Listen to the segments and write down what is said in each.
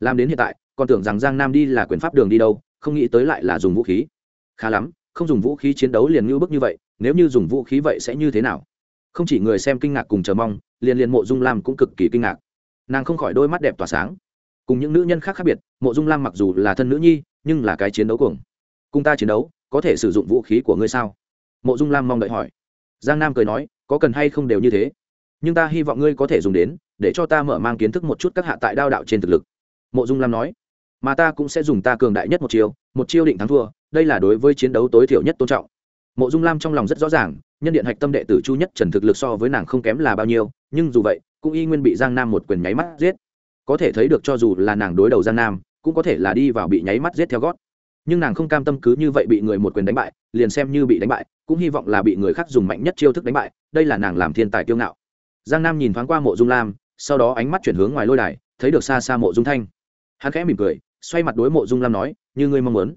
làm đến hiện tại, còn tưởng rằng giang nam đi là quyền pháp đường đi đâu, không nghĩ tới lại là dùng vũ khí. Khá lắm, không dùng vũ khí chiến đấu liền ngưu bức như vậy, nếu như dùng vũ khí vậy sẽ như thế nào? Không chỉ người xem kinh ngạc cùng chờ mong, liền liền mộ dung lam cũng cực kỳ kinh ngạc. Nàng không khỏi đôi mắt đẹp tỏa sáng. Cùng những nữ nhân khác khác biệt, mộ dung lam mặc dù là thân nữ nhi, nhưng là cái chiến đấu cuồng. Cùng ta chiến đấu, có thể sử dụng vũ khí của ngươi sao? Mộ dung lam mong đợi hỏi. Giang nam cười nói, có cần hay không đều như thế. Nhưng ta hy vọng ngươi có thể dùng đến, để cho ta mở mang kiến thức một chút các hạ tại đao đạo trên thực lực mộ dung lam nói, mà ta cũng sẽ dùng ta cường đại nhất một chiêu một chiêu định thắng thua, đây là đối với chiến đấu tối thiểu nhất tôn trọng. Mộ dung lam trong lòng rất rõ ràng, nhân điện hạch tâm đệ tử chu nhất trần thực lực so với nàng không kém là bao nhiêu, nhưng dù vậy, cũng y nguyên bị giang nam một quyền nháy mắt giết. Có thể thấy được cho dù là nàng đối đầu giang nam, cũng có thể là đi vào bị nháy mắt giết theo gót. Nhưng nàng không cam tâm cứ như vậy bị người một quyền đánh bại, liền xem như bị đánh bại, cũng hy vọng là bị người khác dùng mạnh nhất chiêu thức đánh bại, đây là nàng làm thiên tài kiêu ngạo. Giang nam nhìn thoáng qua mộ dung lam, sau đó ánh mắt chuyển hướng ngoài lôi đài, thấy được xa xa mộ dung thanh hắn khẽ mỉm cười, xoay mặt đối mộ dung lam nói, như ngươi mong muốn.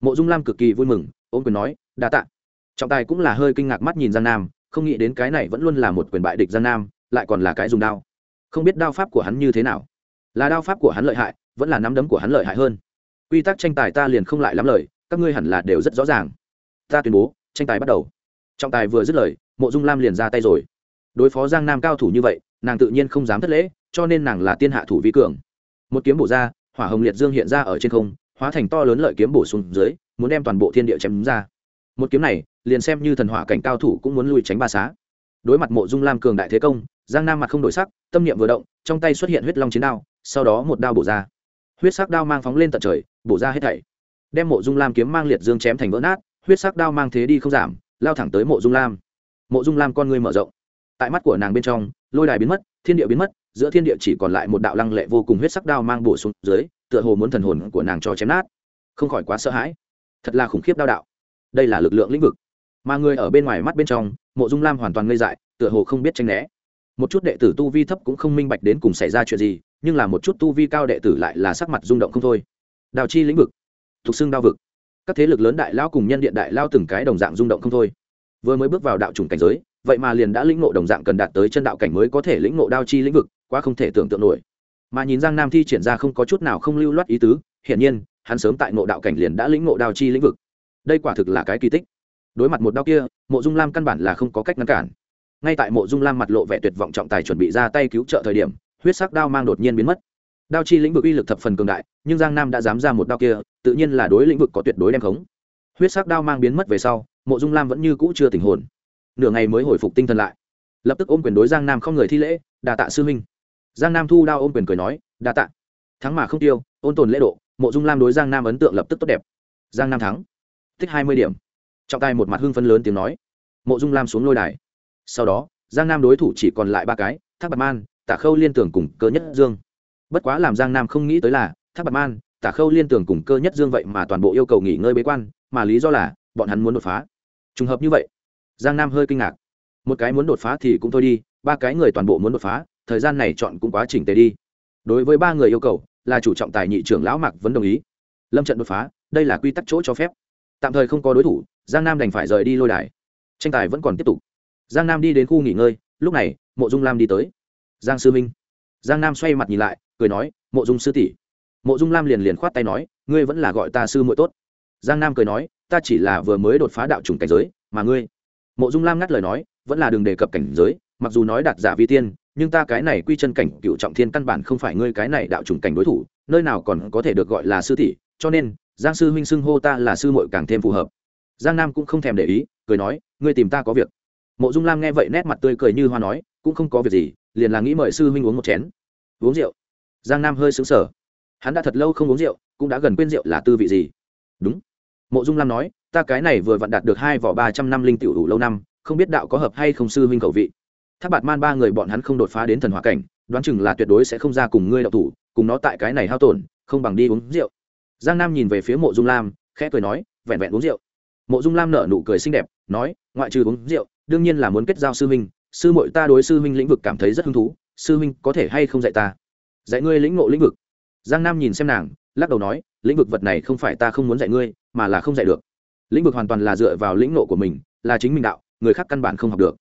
Mộ dung lam cực kỳ vui mừng ôm quyền nói, đa tạ. Trọng tài cũng là hơi kinh ngạc mắt nhìn giang nam, không nghĩ đến cái này vẫn luôn là một quyền bại địch giang nam, lại còn là cái dùng đao. Không biết đao pháp của hắn như thế nào. Là đao pháp của hắn lợi hại, vẫn là nắm đấm của hắn lợi hại hơn. Quy tắc tranh tài ta liền không lại lắm lời, các ngươi hẳn là đều rất rõ ràng. Ta tuyên bố, tranh tài bắt đầu. Trọng tài vừa dứt lời, mộ dung lam liền ra tay rồi. Đối phó giang nam cao thủ như vậy, nàng tự nhiên không dám thất lễ, cho nên nàng là tiên hạ thủ vi cường. Một kiếm bổ ra hỏa hồng liệt dương hiện ra ở trên không, hóa thành to lớn lợi kiếm bổ xuống dưới, muốn đem toàn bộ thiên địa chém ra. Một kiếm này, liền xem như thần hỏa cảnh cao thủ cũng muốn lui tránh ba xá. Đối mặt mộ dung lam cường đại thế công, giang nam mặt không đổi sắc, tâm niệm vừa động, trong tay xuất hiện huyết long chiến đao, sau đó một đao bổ ra. Huyết sắc đao mang phóng lên tận trời, bổ ra hết thảy. Đem mộ dung lam kiếm mang liệt dương chém thành vỡ nát, huyết sắc đao mang thế đi không giảm, lao thẳng tới mộ dung lam. Mộ dung lam con người mở rộng. Tại mắt của nàng bên trong, lôi đài biến mất, thiên địa biến mất giữa thiên địa chỉ còn lại một đạo lăng lệ vô cùng huyết sắc đao mang bổ xuống dưới, tựa hồ muốn thần hồn của nàng cho chém nát. Không khỏi quá sợ hãi. Thật là khủng khiếp đao đạo. Đây là lực lượng lĩnh vực. Mà người ở bên ngoài mắt bên trong, mộ dung lam hoàn toàn ngây dại, tựa hồ không biết tranh né. Một chút đệ tử tu vi thấp cũng không minh bạch đến cùng xảy ra chuyện gì, nhưng là một chút tu vi cao đệ tử lại là sắc mặt rung động không thôi. Đào chi lĩnh vực. Thuộc xưng đao vực. Các thế lực lớn đại lao cùng nhân điện đại lao từng cái đồng dạng rung động không thôi. Vừa mới bước vào đạo chủng cảnh giới, vậy mà liền đã lĩnh ngộ đồng dạng cần đạt tới chân đạo cảnh mới có thể lĩnh ngộ đao chi lĩnh vực quá không thể tưởng tượng nổi. Mà nhìn giang nam thi triển ra không có chút nào không lưu loát ý tứ, hiển nhiên, hắn sớm tại ngộ đạo cảnh liền đã lĩnh ngộ đao chi lĩnh vực. Đây quả thực là cái kỳ tích. Đối mặt một đao kia, mộ dung lam căn bản là không có cách ngăn cản. Ngay tại mộ dung lam mặt lộ vẻ tuyệt vọng trọng tài chuẩn bị ra tay cứu trợ thời điểm, huyết sắc đao mang đột nhiên biến mất. Đao chi lĩnh vực uy lực thập phần cường đại, nhưng giang nam đã dám ra một đao kia, tự nhiên là đối lĩnh vực có tuyệt đối đem khống. Huyết sắc đao mang biến mất về sau, mộ dung lam vẫn như cũ chưa tình hồn. Nửa ngày mới hồi phục tinh thần lại. Lập tức ôm quyền đối giang nam không người thi lễ đà tạ sư huynh giang nam thu đao ôm quyền cười nói đà tạ. Thắng mà không tiêu, ôn tồn lễ độ, mộ dung lam đối giang nam ấn tượng lập tức tốt đẹp. Giang nam thắng. Tích hai mươi điểm. Trọng tài một mặt hưng phấn lớn tiếng nói. Mộ dung lam xuống lôi đài. Sau đó, giang nam đối thủ chỉ còn lại ba cái, thác bạc man, tả khâu liên tưởng cùng cơ nhất dương. Bất quá làm giang nam không nghĩ tới là, thác bạc man, tả khâu liên tưởng cùng cơ nhất dương vậy mà toàn bộ yêu cầu nghỉ ngơi bế quan, mà lý do là, bọn hắn muốn đột phá. Trùng hợp như vậy, giang nam hơi kinh ngạc. Một cái muốn đột phá thì cũng thôi đi, ba cái người toàn bộ muốn đột phá thời gian này chọn cũng quá chỉnh tề đi. Đối với ba người yêu cầu, là chủ trọng tài nhị trưởng lão mạc vẫn đồng ý. Lâm trận đột phá, đây là quy tắc chỗ cho phép. Tạm thời không có đối thủ, giang nam đành phải rời đi lôi đài. Tranh tài vẫn còn tiếp tục. Giang nam đi đến khu nghỉ ngơi, lúc này, mộ dung lam đi tới. Giang sư minh. Giang nam xoay mặt nhìn lại, cười nói, mộ dung sư tỷ. Mộ dung lam liền liền khoát tay nói, ngươi vẫn là gọi ta sư muội tốt. Giang nam cười nói, ta chỉ là vừa mới đột phá đạo chủng cảnh giới, mà ngươi. Mộ dung lam ngắt lời nói, vẫn là đừng đề cập cảnh giới, mặc dù nói đạt giả vi tiên nhưng ta cái này quy chân cảnh cựu trọng thiên căn bản không phải ngươi cái này đạo trùng cảnh đối thủ, nơi nào còn có thể được gọi là sư tỷ, cho nên, giang sư huynh xưng hô ta là sư muội càng thêm phù hợp. Giang nam cũng không thèm để ý, cười nói, ngươi tìm ta có việc. Mộ dung lam nghe vậy nét mặt tươi cười như hoa nói, cũng không có việc gì, liền là nghĩ mời sư huynh uống một chén. Uống rượu. Giang nam hơi xứng sở hắn đã thật lâu không uống rượu, cũng đã gần quên rượu là tư vị gì. Đúng. Mộ dung lam nói, ta cái này vừa vặn đạt được hai vỏ ba trăm năm linh tiểu đủ lâu năm, không biết đạo có hợp hay không sư huynh khẩu vị tháp bạt man ba người bọn hắn không đột phá đến thần hỏa cảnh, đoán chừng là tuyệt đối sẽ không ra cùng ngươi đạo thủ, cùng nó tại cái này hao tổn, không bằng đi uống rượu. Giang nam nhìn về phía mộ dung lam, khẽ cười nói, vẹn vẹn uống rượu. Mộ dung lam nở nụ cười xinh đẹp, nói, ngoại trừ uống rượu, đương nhiên là muốn kết giao sư huynh, sư muội ta đối sư huynh lĩnh vực cảm thấy rất hứng thú, sư huynh có thể hay không dạy ta? Dạy ngươi lĩnh ngộ lĩnh vực. Giang nam nhìn xem nàng, lắc đầu nói, lĩnh vực vật này không phải ta không muốn dạy ngươi, mà là không dạy được. Lĩnh vực hoàn toàn là dựa vào lĩnh ngộ của mình, là chính mình đạo, người khác căn bản không học được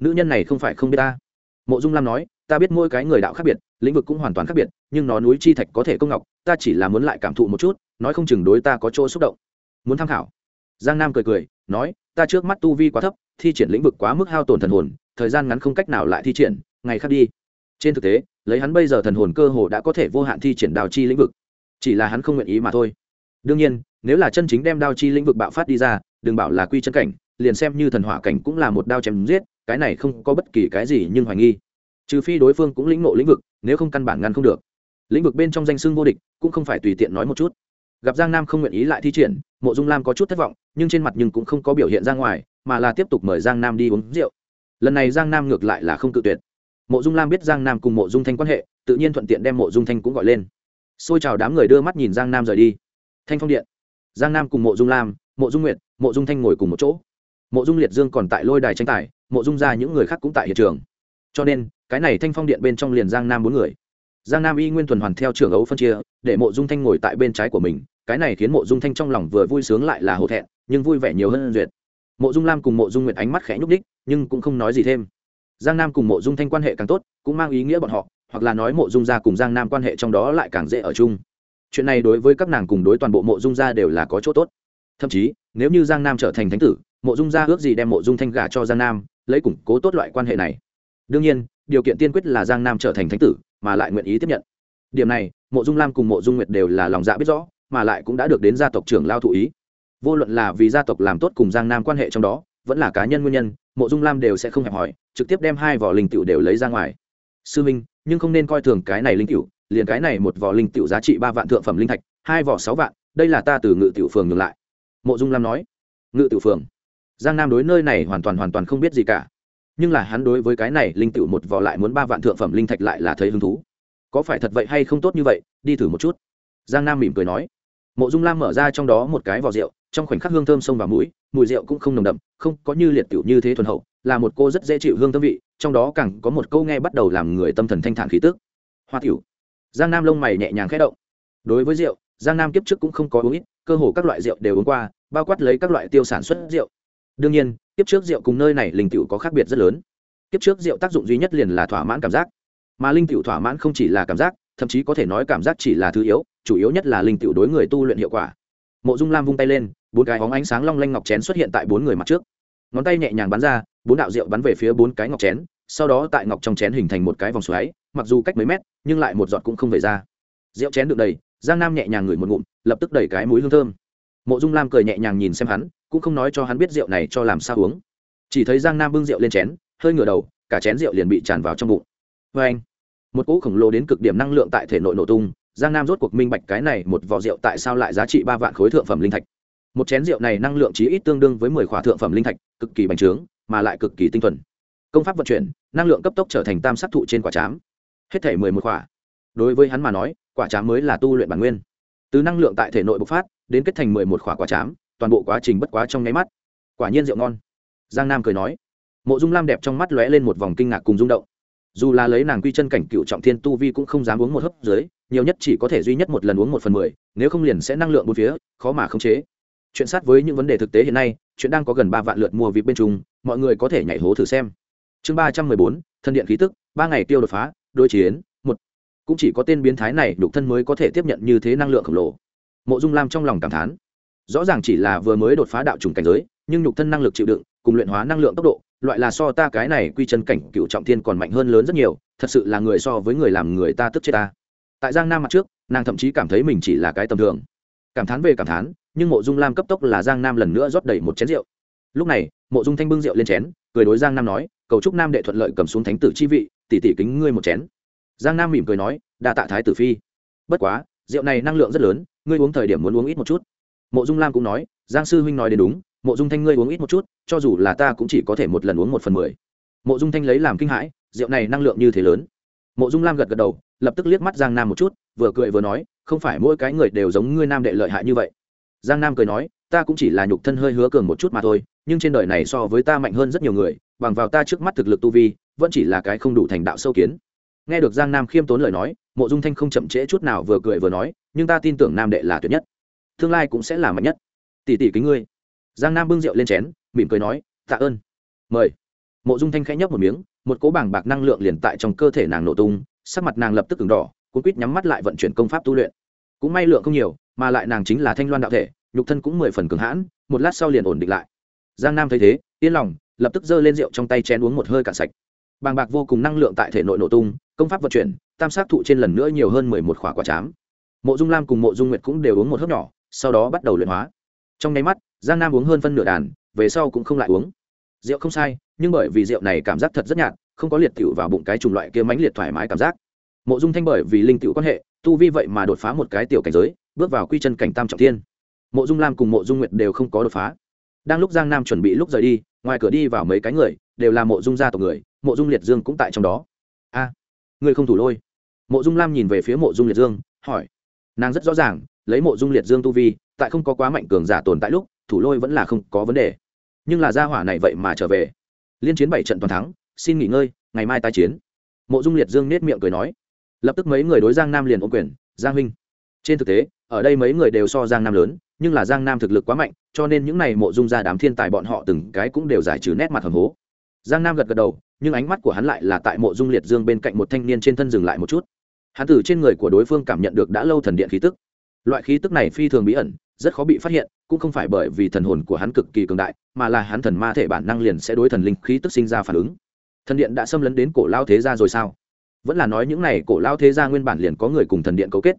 nữ nhân này không phải không biết ta. Mộ dung lam nói, ta biết mỗi cái người đạo khác biệt, lĩnh vực cũng hoàn toàn khác biệt, nhưng nó núi chi thạch có thể công ngọc, ta chỉ là muốn lại cảm thụ một chút, nói không chừng đối ta có chỗ xúc động. Muốn tham khảo. Giang nam cười cười, nói, ta trước mắt tu vi quá thấp, thi triển lĩnh vực quá mức hao tổn thần hồn, thời gian ngắn không cách nào lại thi triển, ngày khác đi. Trên thực tế, lấy hắn bây giờ thần hồn cơ hồ đã có thể vô hạn thi triển đào chi lĩnh vực. Chỉ là hắn không nguyện ý mà thôi. Đương nhiên, nếu là chân chính đem đao chi lĩnh vực bạo phát đi ra, đừng bảo là quy chân cảnh liền xem như thần hỏa cảnh cũng là một đao chém giết, cái này không có bất kỳ cái gì nhưng hoài nghi. Trừ phi đối phương cũng lĩnh ngộ lĩnh vực, nếu không căn bản ngăn không được. Lĩnh vực bên trong danh xưng vô địch cũng không phải tùy tiện nói một chút. Gặp giang nam không nguyện ý lại thi triển, mộ dung lam có chút thất vọng, nhưng trên mặt nhưng cũng không có biểu hiện ra ngoài, mà là tiếp tục mời giang nam đi uống rượu. Lần này giang nam ngược lại là không cự tuyệt. Mộ dung lam biết giang nam cùng mộ dung thanh quan hệ, tự nhiên thuận tiện đem mộ dung thanh cũng gọi lên. Xôi chào đám người đưa mắt nhìn giang nam rời đi. Thanh phong điện. Giang nam cùng mộ dung lam, mộ dung nguyệt, mộ dung thanh ngồi cùng một chỗ mộ dung liệt dương còn tại lôi đài tranh tài, mộ dung ra những người khác cũng tại hiện trường. Cho nên, cái này thanh phong điện bên trong liền giang nam bốn người. Giang nam y nguyên tuần hoàn theo trường ấu phân chia, để mộ dung thanh ngồi tại bên trái của mình, cái này khiến mộ dung thanh trong lòng vừa vui sướng lại là hổ thẹn, nhưng vui vẻ nhiều hơn duyệt. Mộ dung lam cùng mộ dung nguyệt ánh mắt khẽ nhúc đích nhưng cũng không nói gì thêm. Giang nam cùng mộ dung thanh quan hệ càng tốt, cũng mang ý nghĩa bọn họ, hoặc là nói mộ dung gia cùng giang nam quan hệ trong đó lại càng dễ ở chung. Chuyện này đối với các nàng cùng đối toàn bộ mộ dung gia đều là có chỗ tốt. Thậm chí, nếu như giang nam trở thành thánh tử mộ dung gia ước gì đem mộ dung thanh gả cho giang nam, lấy củng cố tốt loại quan hệ này. Đương nhiên, điều kiện tiên quyết là giang nam trở thành thánh tử, mà lại nguyện ý tiếp nhận. Điểm này, mộ dung lam cùng mộ dung nguyệt đều là lòng dạ biết rõ, mà lại cũng đã được đến gia tộc trưởng lao thụ ý. Vô luận là vì gia tộc làm tốt cùng giang nam quan hệ trong đó, vẫn là cá nhân nguyên nhân, mộ dung lam đều sẽ không hẹp hỏi trực tiếp đem hai vỏ linh tiểu đều lấy ra ngoài. Sư minh, nhưng không nên coi thường cái này linh tiểu, liền cái này một vỏ linh tiểu giá trị ba vạn thượng phẩm linh thạch, hai vỏ sáu vạn, đây là ta từ ngự tiểu phường ngược lại. Mộ dung lam nói. Ngự tiểu phường giang nam đối nơi này hoàn toàn hoàn toàn không biết gì cả. Nhưng là hắn đối với cái này linh tựu một vò lại muốn ba vạn thượng phẩm linh thạch lại là thấy hứng thú. Có phải thật vậy hay không tốt như vậy, đi thử một chút. Giang nam mỉm cười nói. Mộ dung lam mở ra trong đó một cái vò rượu, trong khoảnh khắc hương thơm sông vào mũi, mùi rượu cũng không nồng đậm, không có như liệt tiểu như thế thuần hậu, là một cô rất dễ chịu hương thơm vị, trong đó càng có một câu nghe bắt đầu làm người tâm thần thanh thản khí tức. Hoa tiểu. Giang nam lông mày nhẹ nhàng khẽ động. Đối với rượu, giang nam kiếp trước cũng không có uống ít, cơ hồ các loại rượu đều uống qua, bao quát lấy các loại tiêu sản xuất rượu đương nhiên, kiếp trước rượu cùng nơi này linh tiểu có khác biệt rất lớn. Kiếp trước rượu tác dụng duy nhất liền là thỏa mãn cảm giác. Mà linh tiểu thỏa mãn không chỉ là cảm giác, thậm chí có thể nói cảm giác chỉ là thứ yếu, chủ yếu nhất là linh tiểu đối người tu luyện hiệu quả. Mộ dung lam vung tay lên, bốn cái óng ánh sáng long lanh ngọc chén xuất hiện tại bốn người mặt trước. Ngón tay nhẹ nhàng bắn ra, bốn đạo rượu bắn về phía bốn cái ngọc chén, sau đó tại ngọc trong chén hình thành một cái vòng xoáy, mặc dù cách mấy mét, nhưng lại một giọt cũng không về ra. Rượu chén được đầy, giang nam nhẹ nhàng ngửi một ngụm, lập tức đẩy cái mũi hương thơm. Mộ dung lam cười nhẹ nhàng nhìn xem hắn cũng không nói cho hắn biết rượu này cho làm sao uống. Chỉ thấy giang nam bưng rượu lên chén, hơi ngửa đầu, cả chén rượu liền bị tràn vào trong bụng. Vê anh, một cỗ khổng lồ đến cực điểm năng lượng tại thể nội nổ tung, giang nam rốt cuộc minh bạch cái này một vỏ rượu tại sao lại giá trị ba vạn khối thượng phẩm linh thạch. Một chén rượu này năng lượng chí ít tương đương với mười khỏa thượng phẩm linh thạch, cực kỳ bành trướng, mà lại cực kỳ tinh thuần. Công pháp vận chuyển, năng lượng cấp tốc trở thành tam sắc thụ trên quả chám hết thể mười một khỏa. Đối với hắn mà nói, quả chám mới là tu luyện bản nguyên. Từ năng lượng tại thể nội bộc phát, đến kết thành mười một khỏa quả chám toàn bộ quá trình bất quá trong nháy mắt. Quả nhiên rượu ngon. Giang nam cười nói. Mộ dung lam đẹp trong mắt lóe lên một vòng kinh ngạc cùng rung động. Dù là lấy nàng quy chân cảnh cựu trọng thiên tu vi cũng không dám uống một hớp dưới, nhiều nhất chỉ có thể duy nhất một lần uống một phần mười, nếu không liền sẽ năng lượng bốn phía, khó mà khống chế. Chuyện sát với những vấn đề thực tế hiện nay, chuyện đang có gần ba vạn lượt mua vip bên trung mọi người có thể nhảy hố thử xem. Chương ba trăm mười bốn, thân điện khí tức, ba ngày tiêu đột phá, đối chiến, một. Cũng chỉ có tên biến thái này đục thân mới có thể tiếp nhận như thế năng lượng khổng lồ. Mộ dung lam trong lòng cảm thán rõ ràng chỉ là vừa mới đột phá đạo trùng cảnh giới, nhưng nhục thân năng lực chịu đựng, cùng luyện hóa năng lượng tốc độ, loại là so ta cái này quy chân cảnh cựu trọng thiên còn mạnh hơn lớn rất nhiều, thật sự là người so với người làm người ta tức chết ta. Tại giang nam mặt trước, nàng thậm chí cảm thấy mình chỉ là cái tầm thường. Cảm thán về cảm thán, nhưng mộ dung lam cấp tốc là giang nam lần nữa rót đầy một chén rượu. Lúc này, mộ dung thanh bưng rượu lên chén, cười đối giang nam nói, cầu chúc nam đệ thuận lợi cầm xuống thánh tử chi vị, tỷ tỷ kính ngươi một chén. Giang nam mỉm cười nói, đa tạ thái tử phi. Bất quá, rượu này năng lượng rất lớn, ngươi uống thời điểm muốn uống ít một chút mộ dung lam cũng nói, giang sư huynh nói đến đúng, mộ dung thanh ngươi uống ít một chút, cho dù là ta cũng chỉ có thể một lần uống một phần mười. Mộ dung thanh lấy làm kinh hãi, rượu này năng lượng như thế lớn. Mộ dung lam gật gật đầu, lập tức liếc mắt giang nam một chút, vừa cười vừa nói, không phải mỗi cái người đều giống ngươi nam đệ lợi hại như vậy. Giang nam cười nói, ta cũng chỉ là nhục thân hơi hứa cường một chút mà thôi, nhưng trên đời này so với ta mạnh hơn rất nhiều người, bằng vào ta trước mắt thực lực tu vi, vẫn chỉ là cái không đủ thành đạo sâu kiến. Nghe được giang nam khiêm tốn lời nói, mộ dung thanh không chậm trễ chút nào vừa cười vừa nói, nhưng ta tin tưởng nam đệ là tuyệt nhất tương lai cũng sẽ là mạnh nhất. Tỷ tỷ kính ngươi. Giang nam bưng rượu lên chén, mỉm cười nói, tạ ơn. Mời. Mộ dung thanh khẽ nhấp một miếng, một cỗ bảng bạc năng lượng liền tại trong cơ thể nàng nổ tung, sắc mặt nàng lập tức cứng đỏ, cuốn quýt nhắm mắt lại vận chuyển công pháp tu luyện. Cũng may lượng không nhiều, mà lại nàng chính là thanh loan đạo thể, nhục thân cũng mười phần cường hãn, một lát sau liền ổn định lại. Giang nam thấy thế, yên lòng, lập tức giơ lên rượu trong tay chén uống một hơi cạn sạch. Bàng bạc vô cùng năng lượng tại thể nội nổ tung, công pháp vận chuyển, tam sát thụ trên lần nữa nhiều hơn mười một khỏa quả chám. Mộ dung lam cùng mộ dung nguyệt cũng đều uống một hớp nhỏ sau đó bắt đầu luyện hóa. Trong nháy mắt giang nam uống hơn phân nửa đàn về sau cũng không lại uống. Rượu không sai nhưng bởi vì rượu này cảm giác thật rất nhạt không có liệt tiểu vào bụng cái chủng loại kia mãnh liệt thoải mái cảm giác. Mộ dung thanh bởi vì linh tiểu quan hệ tu vi vậy mà đột phá một cái tiểu cảnh giới bước vào quy chân cảnh tam trọng thiên. Mộ dung lam cùng mộ dung nguyệt đều không có đột phá. Đang lúc giang nam chuẩn bị lúc rời đi ngoài cửa đi vào mấy cái người đều là mộ dung gia tộc người mộ dung liệt dương cũng tại trong đó. A à, người không thủ lôi. Mộ dung lam nhìn về phía mộ dung liệt dương hỏi. Nàng rất rõ ràng lấy mộ dung liệt dương tu vi, tại không có quá mạnh cường giả tồn tại lúc, thủ lôi vẫn là không có vấn đề. Nhưng là gia hỏa này vậy mà trở về. Liên chiến bảy trận toàn thắng, xin nghỉ ngơi, ngày mai tái chiến. Mộ dung liệt dương nết miệng cười nói. Lập tức mấy người đối giang nam liền ô quyền, giang huynh. Trên thực tế, ở đây mấy người đều so giang nam lớn, nhưng là giang nam thực lực quá mạnh, cho nên những n à y mộ dung ra đám thiên tài bọn họ từng cái cũng đều giải trừ nét mặt hầm hố. Giang nam gật gật đầu, nhưng ánh mắt của hắn lại là tại mộ dung liệt dương bên cạnh một thanh niên trên thân dừng lại một chút. Hắn từ trên người của đối phương cảm nhận được đã lâu thần điện khí tức loại khí tức này phi thường bí ẩn rất khó bị phát hiện cũng không phải bởi vì thần hồn của hắn cực kỳ cường đại mà là hắn thần ma thể bản năng liền sẽ đối thần linh khí tức sinh ra phản ứng. Thần điện đã xâm lấn đến cổ lao thế gia rồi sao? Vẫn là nói những n à y cổ lao thế gia nguyên bản liền có người cùng thần điện cấu kết.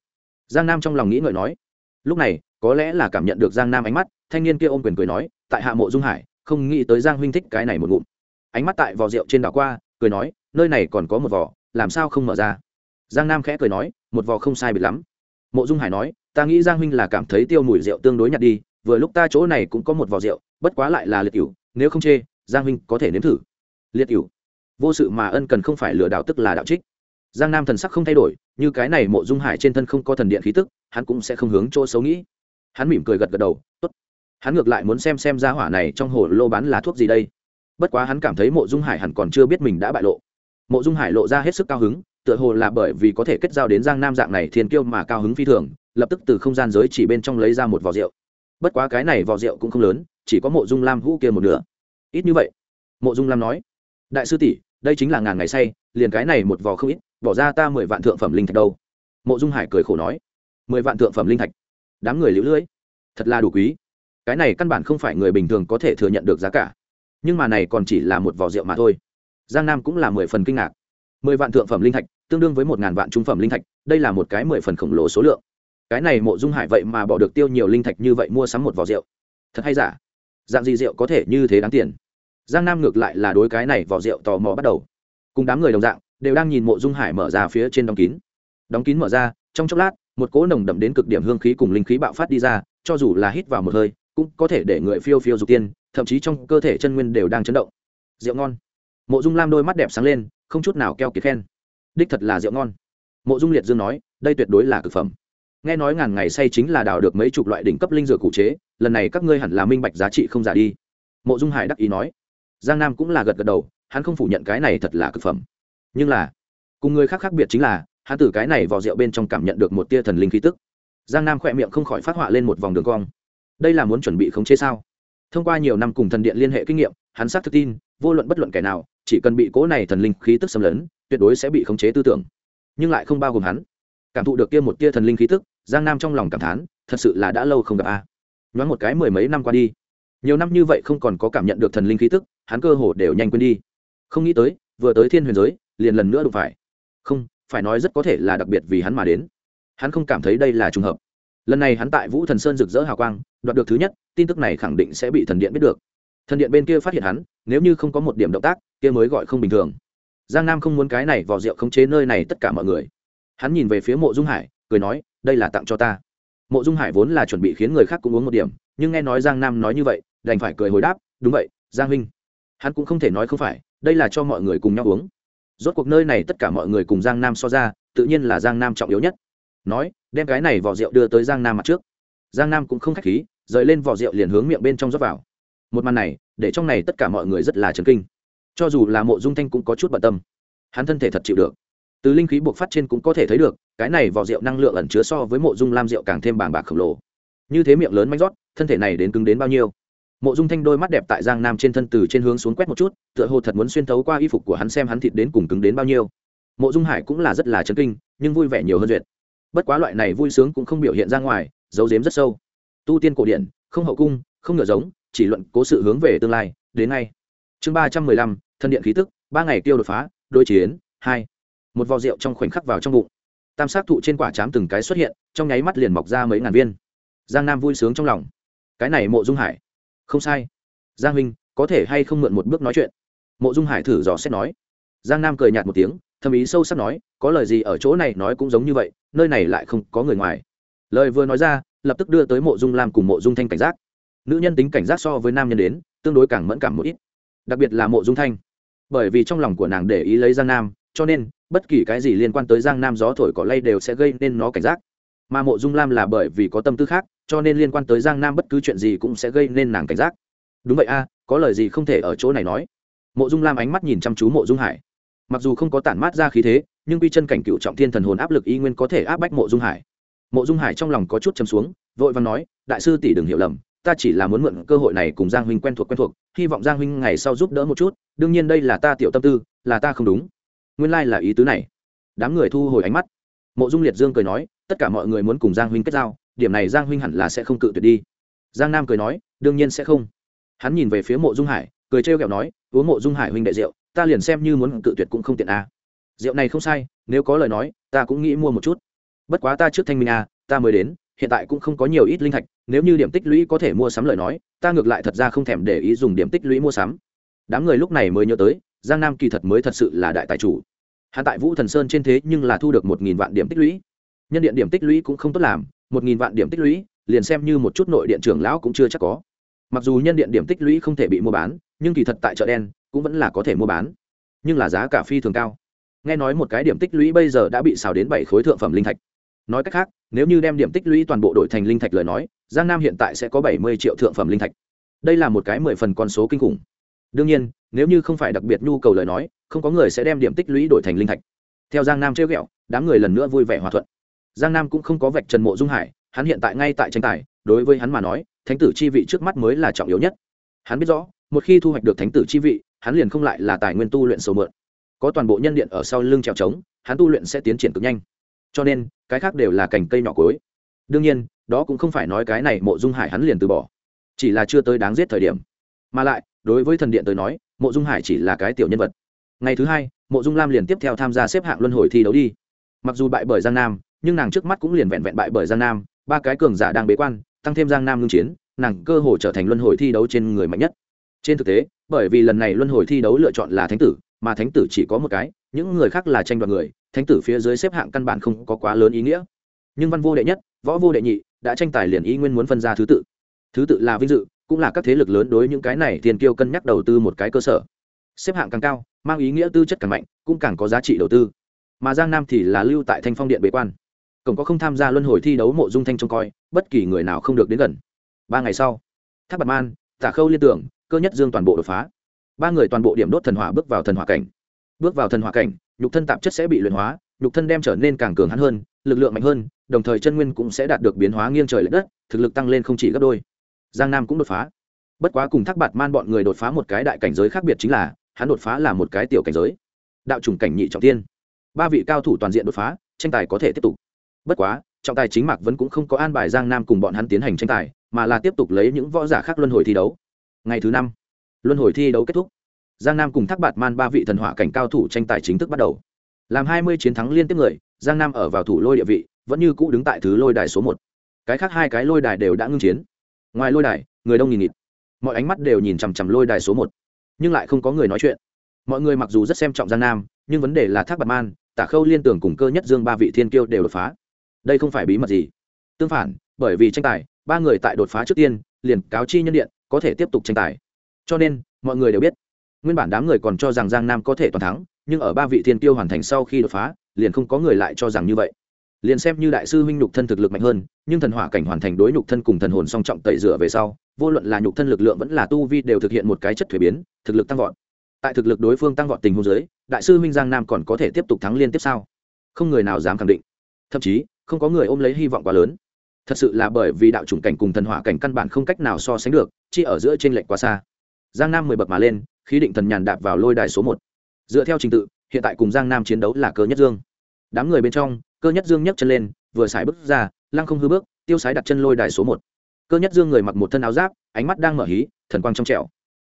Giang nam trong lòng nghĩ ngợi nói lúc này có lẽ là cảm nhận được giang nam ánh mắt thanh niên kia ôm quyền cười nói tại hạ mộ dung hải không nghĩ tới giang huynh thích cái này một ngụm. Ánh mắt tại vò rượu trên đảo qua cười nói nơi này còn có một vỏ, làm sao không mở ra? Giang nam khẽ cười nói một vò không sai biệt lắm mộ dung hải nói, ta nghĩ giang huynh là cảm thấy tiêu mùi rượu tương đối nhạt đi, vừa lúc ta chỗ này cũng có một vò rượu, bất quá lại là liệt cửu nếu không chê, giang huynh có thể nếm thử. Liệt cửu vô sự mà ân cần không phải lừa đảo tức là đạo trích. Giang nam thần sắc không thay đổi, như cái này mộ dung hải trên thân không có thần điện khí tức, hắn cũng sẽ không hướng chỗ xấu nghĩ. Hắn mỉm cười gật gật đầu, tốt. Hắn ngược lại muốn xem xem ra hỏa này trong hồ lô bán là thuốc gì đây. Bất quá hắn cảm thấy mộ dung hải hẳn còn chưa biết mình đã bại lộ. Mộ dung hải lộ ra hết sức cao hứng tựa hồ là bởi vì có thể kết giao đến giang nam dạng này thiên kiêu mà cao hứng phi thường, lập tức từ không gian giới chỉ bên trong lấy ra một vò rượu. Bất quá cái này vò rượu cũng không lớn, chỉ có mộ dung lam hũ kia một nửa. Ít như vậy, mộ dung lam nói, đại sư tỷ, đây chính là ngàn ngày say, liền cái này một vò không ít, bỏ ra ta mười vạn thượng phẩm linh thạch đâu. Mộ dung hải cười khổ nói, mười vạn thượng phẩm linh thạch? Đám người lũ lưỡi thật là đủ quý. Cái này căn bản không phải người bình thường có thể thừa nhận được giá cả. Nhưng mà này còn chỉ là một vò rượu mà thôi. Giang nam cũng là mười phần kinh ngạc mười vạn thượng phẩm linh thạch, tương đương với một ngàn vạn trung phẩm linh thạch, đây là một cái mười phần khổng lồ số lượng. Cái này mộ dung hải vậy mà bỏ được tiêu nhiều linh thạch như vậy mua sắm một vò rượu. Thật hay giả? Dạng gì rượu có thể như thế đáng tiền? Giang nam ngược lại là đối cái này vò rượu tò mò bắt đầu. Cùng đám người đồng dạng, đều đang nhìn mộ dung hải mở ra phía trên đóng kín. Đóng kín mở ra, trong chốc lát, một cỗ nồng đậm đến cực điểm hương khí cùng linh khí bạo phát đi ra, cho dù là hít vào một hơi, cũng có thể để người phiêu phiêu dục tiên, thậm chí trong cơ thể chân nguyên đều đang chấn động. Rượu ngon. Mộ dung lam đôi mắt đẹp sáng lên không chút nào keo kiệt khen. Đích thật là rượu ngon. Mộ dung liệt dương nói, đây tuyệt đối là cực phẩm. Nghe nói ngàn ngày say chính là đào được mấy chục loại đỉnh cấp linh dược cụ chế, lần này các ngươi hẳn là minh bạch giá trị không giả đi. Mộ dung hải đắc ý nói. Giang nam cũng là gật gật đầu, hắn không phủ nhận cái này thật là cực phẩm. Nhưng là, cùng người khác khác biệt chính là, hắn từ cái này vào rượu bên trong cảm nhận được một tia thần linh khí tức. Giang nam khỏe miệng không khỏi phát họa lên một vòng đường cong. Đây là muốn chuẩn bị khống chế sao? Thông qua nhiều năm cùng thần điện liên hệ kinh nghiệm, hắn xác thực tin, vô luận bất luận kẻ nào chỉ cần bị cố này thần linh khí tức xâm lấn, tuyệt đối sẽ bị khống chế tư tưởng. Nhưng lại không bao gồm hắn. Cảm thụ được kia một tia thần linh khí tức, giang nam trong lòng cảm thán, thật sự là đã lâu không gặp a. À. nhoáng một cái mười mấy năm qua đi, nhiều năm như vậy không còn có cảm nhận được thần linh khí tức, hắn cơ hồ đều nhanh quên đi. Không nghĩ tới, vừa tới thiên huyền giới, liền lần nữa đụng phải. Không, phải nói rất có thể là đặc biệt vì hắn mà đến. Hắn không cảm thấy đây là trùng hợp. Lần này hắn tại vũ thần sơn rực rỡ hào quang, đoạt được thứ nhất, tin tức này khẳng định sẽ bị thần điện biết được thần điện bên kia phát hiện hắn, nếu như không có một điểm động tác, kia mới gọi không bình thường. Giang nam không muốn cái này vào rượu khống chế nơi này tất cả mọi người. Hắn nhìn về phía mộ dung hải, cười nói, đây là tặng cho ta. Mộ dung hải vốn là chuẩn bị khiến người khác cũng uống một điểm, nhưng nghe nói giang nam nói như vậy, đành phải cười hồi đáp, đúng vậy, giang huynh. Hắn cũng không thể nói không phải, đây là cho mọi người cùng nhau uống. Rốt cuộc nơi này tất cả mọi người cùng giang nam so ra, tự nhiên là giang nam trọng yếu nhất. Nói, đem cái này vỏ rượu đưa tới giang nam mặt trước. Giang nam cũng không k h á c h khí, rời lên vỏ rượu liền hướng miệng bên trong rót vào một màn này để trong này tất cả mọi người rất là chấn kinh. Cho dù là mộ dung thanh cũng có chút bận tâm. Hắn thân thể thật chịu được. Từ linh khí buộc phát trên cũng có thể thấy được, cái này vỏ rượu năng lượng ẩn chứa so với mộ dung lam rượu càng thêm bàng bạc khổng lồ. Như thế miệng lớn manh rót, thân thể này đến cứng đến bao nhiêu? Mộ dung thanh đôi mắt đẹp tại giang nam trên thân từ trên hướng xuống quét một chút, tựa hồ thật muốn xuyên thấu qua y phục của hắn xem hắn thịt đến cùng cứng đến bao nhiêu. Mộ dung hải cũng là rất là chấn kinh, nhưng vui vẻ nhiều hơn duyệt. Bất quá loại này vui sướng cũng không biểu hiện ra ngoài, giấu giếm rất sâu. Tu tiên cổ điển, không hậu cung, không ngựa giống chỉ luận cố sự hướng về tương lai. Đến nay chương ba trăm mười lăm, thân điện khí tức, ba ngày tiêu đột phá đôi chiến, hai. Một vò rượu trong khoảnh khắc vào trong bụng. Tam sát thụ trên quả chám từng cái xuất hiện, trong nháy mắt liền mọc ra mấy ngàn viên. Giang nam vui sướng trong lòng. Cái này mộ dung hải. Không sai. Giang huynh, có thể hay không mượn một bước nói chuyện? Mộ dung hải thử dò xét nói. Giang nam cười nhạt một tiếng, thầm ý sâu sắc nói, có lời gì ở chỗ này nói cũng giống như vậy, nơi này lại không có người ngoài. Lời vừa nói ra, lập tức đưa tới mộ dung lam cùng mộ dung thanh cảnh giác nữ nhân tính cảnh giác so với nam nhân đến, tương đối càng mẫn cảm một ít. Đặc biệt là mộ dung thanh. Bởi vì trong lòng của nàng để ý lấy giang nam, cho nên, bất kỳ cái gì liên quan tới giang nam gió thổi cỏ lay đều sẽ gây nên nó cảnh giác. Mà mộ dung lam là bởi vì có tâm tư khác, cho nên liên quan tới giang nam bất cứ chuyện gì cũng sẽ gây nên nàng cảnh giác. Đúng vậy a, có lời gì không thể ở chỗ này nói. Mộ dung lam ánh mắt nhìn chăm chú mộ dung hải. Mặc dù không có tản mát ra khí thế, nhưng quy chân cảnh cựu trọng thiên thần hồn áp lực y nguyên có thể áp bách mộ dung hải. Mộ dung hải trong lòng có chút chấm xuống, vội và nói, đại sư tỷ đừng hiểu lầm ta chỉ là muốn mượn cơ hội này cùng giang huynh quen thuộc quen thuộc hy vọng giang huynh ngày sau giúp đỡ một chút đương nhiên đây là ta tiểu tâm tư là ta không đúng. Nguyên lai là ý tứ này. Đám người thu hồi ánh mắt. Mộ dung liệt dương cười nói tất cả mọi người muốn cùng giang huynh kết giao điểm này giang huynh hẳn là sẽ không cự tuyệt đi. Giang nam cười nói đương nhiên sẽ không. Hắn nhìn về phía mộ dung hải cười trêu ghẹo nói uống mộ dung hải huynh đệ rượu ta liền xem như muốn cự tuyệt cũng không tiện à. rượu này không sai nếu có lời nói ta cũng nghĩ mua một chút. Bất quá ta trước thanh minh à, ta mới đến hiện tại cũng không có nhiều ít linh thạch, nếu như điểm tích lũy có thể mua sắm lời nói, ta ngược lại thật ra không thèm để ý dùng điểm tích lũy mua sắm. Đám người lúc này mới nhớ tới, giang nam kỳ thật mới thật sự là đại tài chủ. Hạ tại vũ thần sơn trên thế nhưng là thu được một nghìn vạn điểm tích lũy. Nhân điện điểm tích lũy cũng không tốt làm, một nghìn vạn điểm tích lũy, liền xem như một chút nội điện trưởng lão cũng chưa chắc có. Mặc dù nhân điện điểm tích lũy không thể bị mua bán, nhưng kỳ thật tại chợ đen cũng vẫn là có thể mua bán. Nhưng là giá cả phi thường cao. Nghe nói một cái điểm tích lũy bây giờ đã bị xào đến bảy khối thượng phẩm linh thạch nói cách khác, nếu như đem điểm tích lũy toàn bộ đổi thành linh thạch lời nói, giang nam hiện tại sẽ có bảy mươi triệu thượng phẩm linh thạch. Đây là một cái mười phần con số kinh khủng. Đương nhiên, nếu như không phải đặc biệt nhu cầu lời nói, không có người sẽ đem điểm tích lũy đổi thành linh thạch. Theo giang nam chế ghẹo, đám người lần nữa vui vẻ hòa thuận. Giang nam cũng không có vạch trần mộ dung hải, hắn hiện tại ngay tại tranh tài, đối với hắn mà nói, thánh tử chi vị trước mắt mới là trọng yếu nhất. Hắn biết rõ, một khi thu hoạch được thánh tử chi vị, hắn liền không lại là tài nguyên tu luyện sầu mượn. Có toàn bộ nhân điện ở sau lưng trèo trống, hắn tu luyện sẽ tiến triển cực nhanh cho nên, cái khác đều là cành cây nhỏ cối. Đương nhiên, đó cũng không phải nói cái này mộ dung hải hắn liền từ bỏ. Chỉ là chưa tới đáng giết thời điểm. Mà lại, đối với thần điện tới nói, mộ dung hải chỉ là cái tiểu nhân vật. Ngày thứ hai, mộ dung lam liền tiếp theo tham gia xếp hạng luân hồi thi đấu đi. Mặc dù bại bởi giang nam, nhưng nàng trước mắt cũng liền vẹn vẹn bại bởi giang nam, ba cái cường giả đang bế quan, tăng thêm giang nam ngưng chiến, nàng cơ hồ trở thành luân hồi thi đấu trên người mạnh nhất. Trên thực tế, bởi vì lần này luân hồi thi đấu lựa chọn là thánh tử, mà thánh tử chỉ có một cái, những người khác là tranh đoạt người thánh tử phía dưới xếp hạng căn bản không có quá lớn ý nghĩa. Nhưng văn vô đệ nhất, võ vô đệ nhị đã tranh tài liền ý nguyên muốn phân ra thứ tự. Thứ tự là vinh dự, cũng là các thế lực lớn đối những cái này tiền kiêu cân nhắc đầu tư một cái cơ sở. Xếp hạng càng cao, mang ý nghĩa tư chất càng mạnh, cũng càng có giá trị đầu tư. Mà giang nam thì là lưu tại thanh phong điện bế quan. Cổng có không tham gia luân hồi thi đấu mộ dung thanh trông coi, bất kỳ người nào không được đến gần. Ba ngày sau tháp bạc man, tả khâu liên tưởng, cơ nhất dương toàn bộ đột phá. Ba người toàn bộ điểm đốt thần hỏa bước vào thần hỏa cảnh. Bước vào thần hỏa cảnh nhục thân tạp chất sẽ bị luyện hóa, nhục thân đem trở nên càng cường hắn hơn, lực lượng mạnh hơn, đồng thời chân nguyên cũng sẽ đạt được biến hóa nghiêng trời l ệ đất, thực lực tăng lên không chỉ gấp đôi. Giang nam cũng đột phá. Bất quá cùng thác bạt man bọn người đột phá một cái đại cảnh giới khác biệt chính là, hắn đột phá là một cái tiểu cảnh giới. Đạo chủng cảnh nhị trọng tiên. Ba vị cao thủ toàn diện đột phá, tranh tài có thể tiếp tục. Bất quá, trọng tài chính mạc vẫn cũng không có an bài giang nam cùng bọn hắn tiến hành tranh tài, mà là tiếp tục lấy những võ giả khác luân hồi thi đấu. Ngày thứ năm, luân hồi thi đấu kết thúc giang nam cùng thác bạt man ba vị thần hỏa cảnh cao thủ tranh tài chính thức bắt đầu. Làm hai mươi chiến thắng liên tiếp người, giang nam ở vào thủ lôi địa vị, vẫn như cũ đứng tại thứ lôi đài số một. Cái khác hai cái lôi đài đều đã ngưng chiến. Ngoài lôi đài, người đông nghìn nghịt. Mọi ánh mắt đều nhìn chằm chằm lôi đài số một. Nhưng lại không có người nói chuyện. Mọi người mặc dù rất xem trọng giang nam, nhưng vấn đề là thác bạt man, tả khâu liên tưởng cùng cơ nhất dương ba vị thiên kiêu đều đột phá. Đây không phải bí mật gì. Tương phản, bởi vì tranh tài, ba người tại đột phá trước tiên, liền cáo chi nhân điện, có thể tiếp tục tranh tài. Cho nên, mọi người đều biết nguyên bản đám người còn cho rằng giang nam có thể toàn thắng, nhưng ở ba vị thiên Tiêu hoàn thành sau khi đột phá, liền không có người lại cho rằng như vậy. Liền xem như đại sư huynh nhục thân thực lực mạnh hơn, nhưng thần hỏa cảnh hoàn thành đối nhục thân cùng thần hồn song trọng tẩy rửa về sau, vô luận là nhục thân lực lượng vẫn là tu vi đều thực hiện một cái chất thuế biến, thực lực tăng vọt. Tại thực lực đối phương tăng vọt tình huống giới đại sư huynh giang nam còn có thể tiếp tục thắng liên tiếp sau không người nào dám khẳng định. Thậm chí, không có người ôm lấy hy vọng quá lớn. Thật sự là bởi vì đạo chủng cảnh cùng thần hỏa cảnh căn bản không cách nào so sánh được chi ở giữa t r ê n lệch quá xa. Giang nam mười bậc mà lên khí định thần nhàn đạp vào lôi đài số một. Dựa theo trình tự, hiện tại cùng giang nam chiến đấu là cơ nhất dương. Đám người bên trong, cơ nhất dương nhấc chân lên, vừa xài bước ra, lăng không hư bước, tiêu sái đặt chân lôi đài số một. Cơ nhất dương người mặc một thân áo giáp, ánh mắt đang mở hí, thần quang trong trẻo.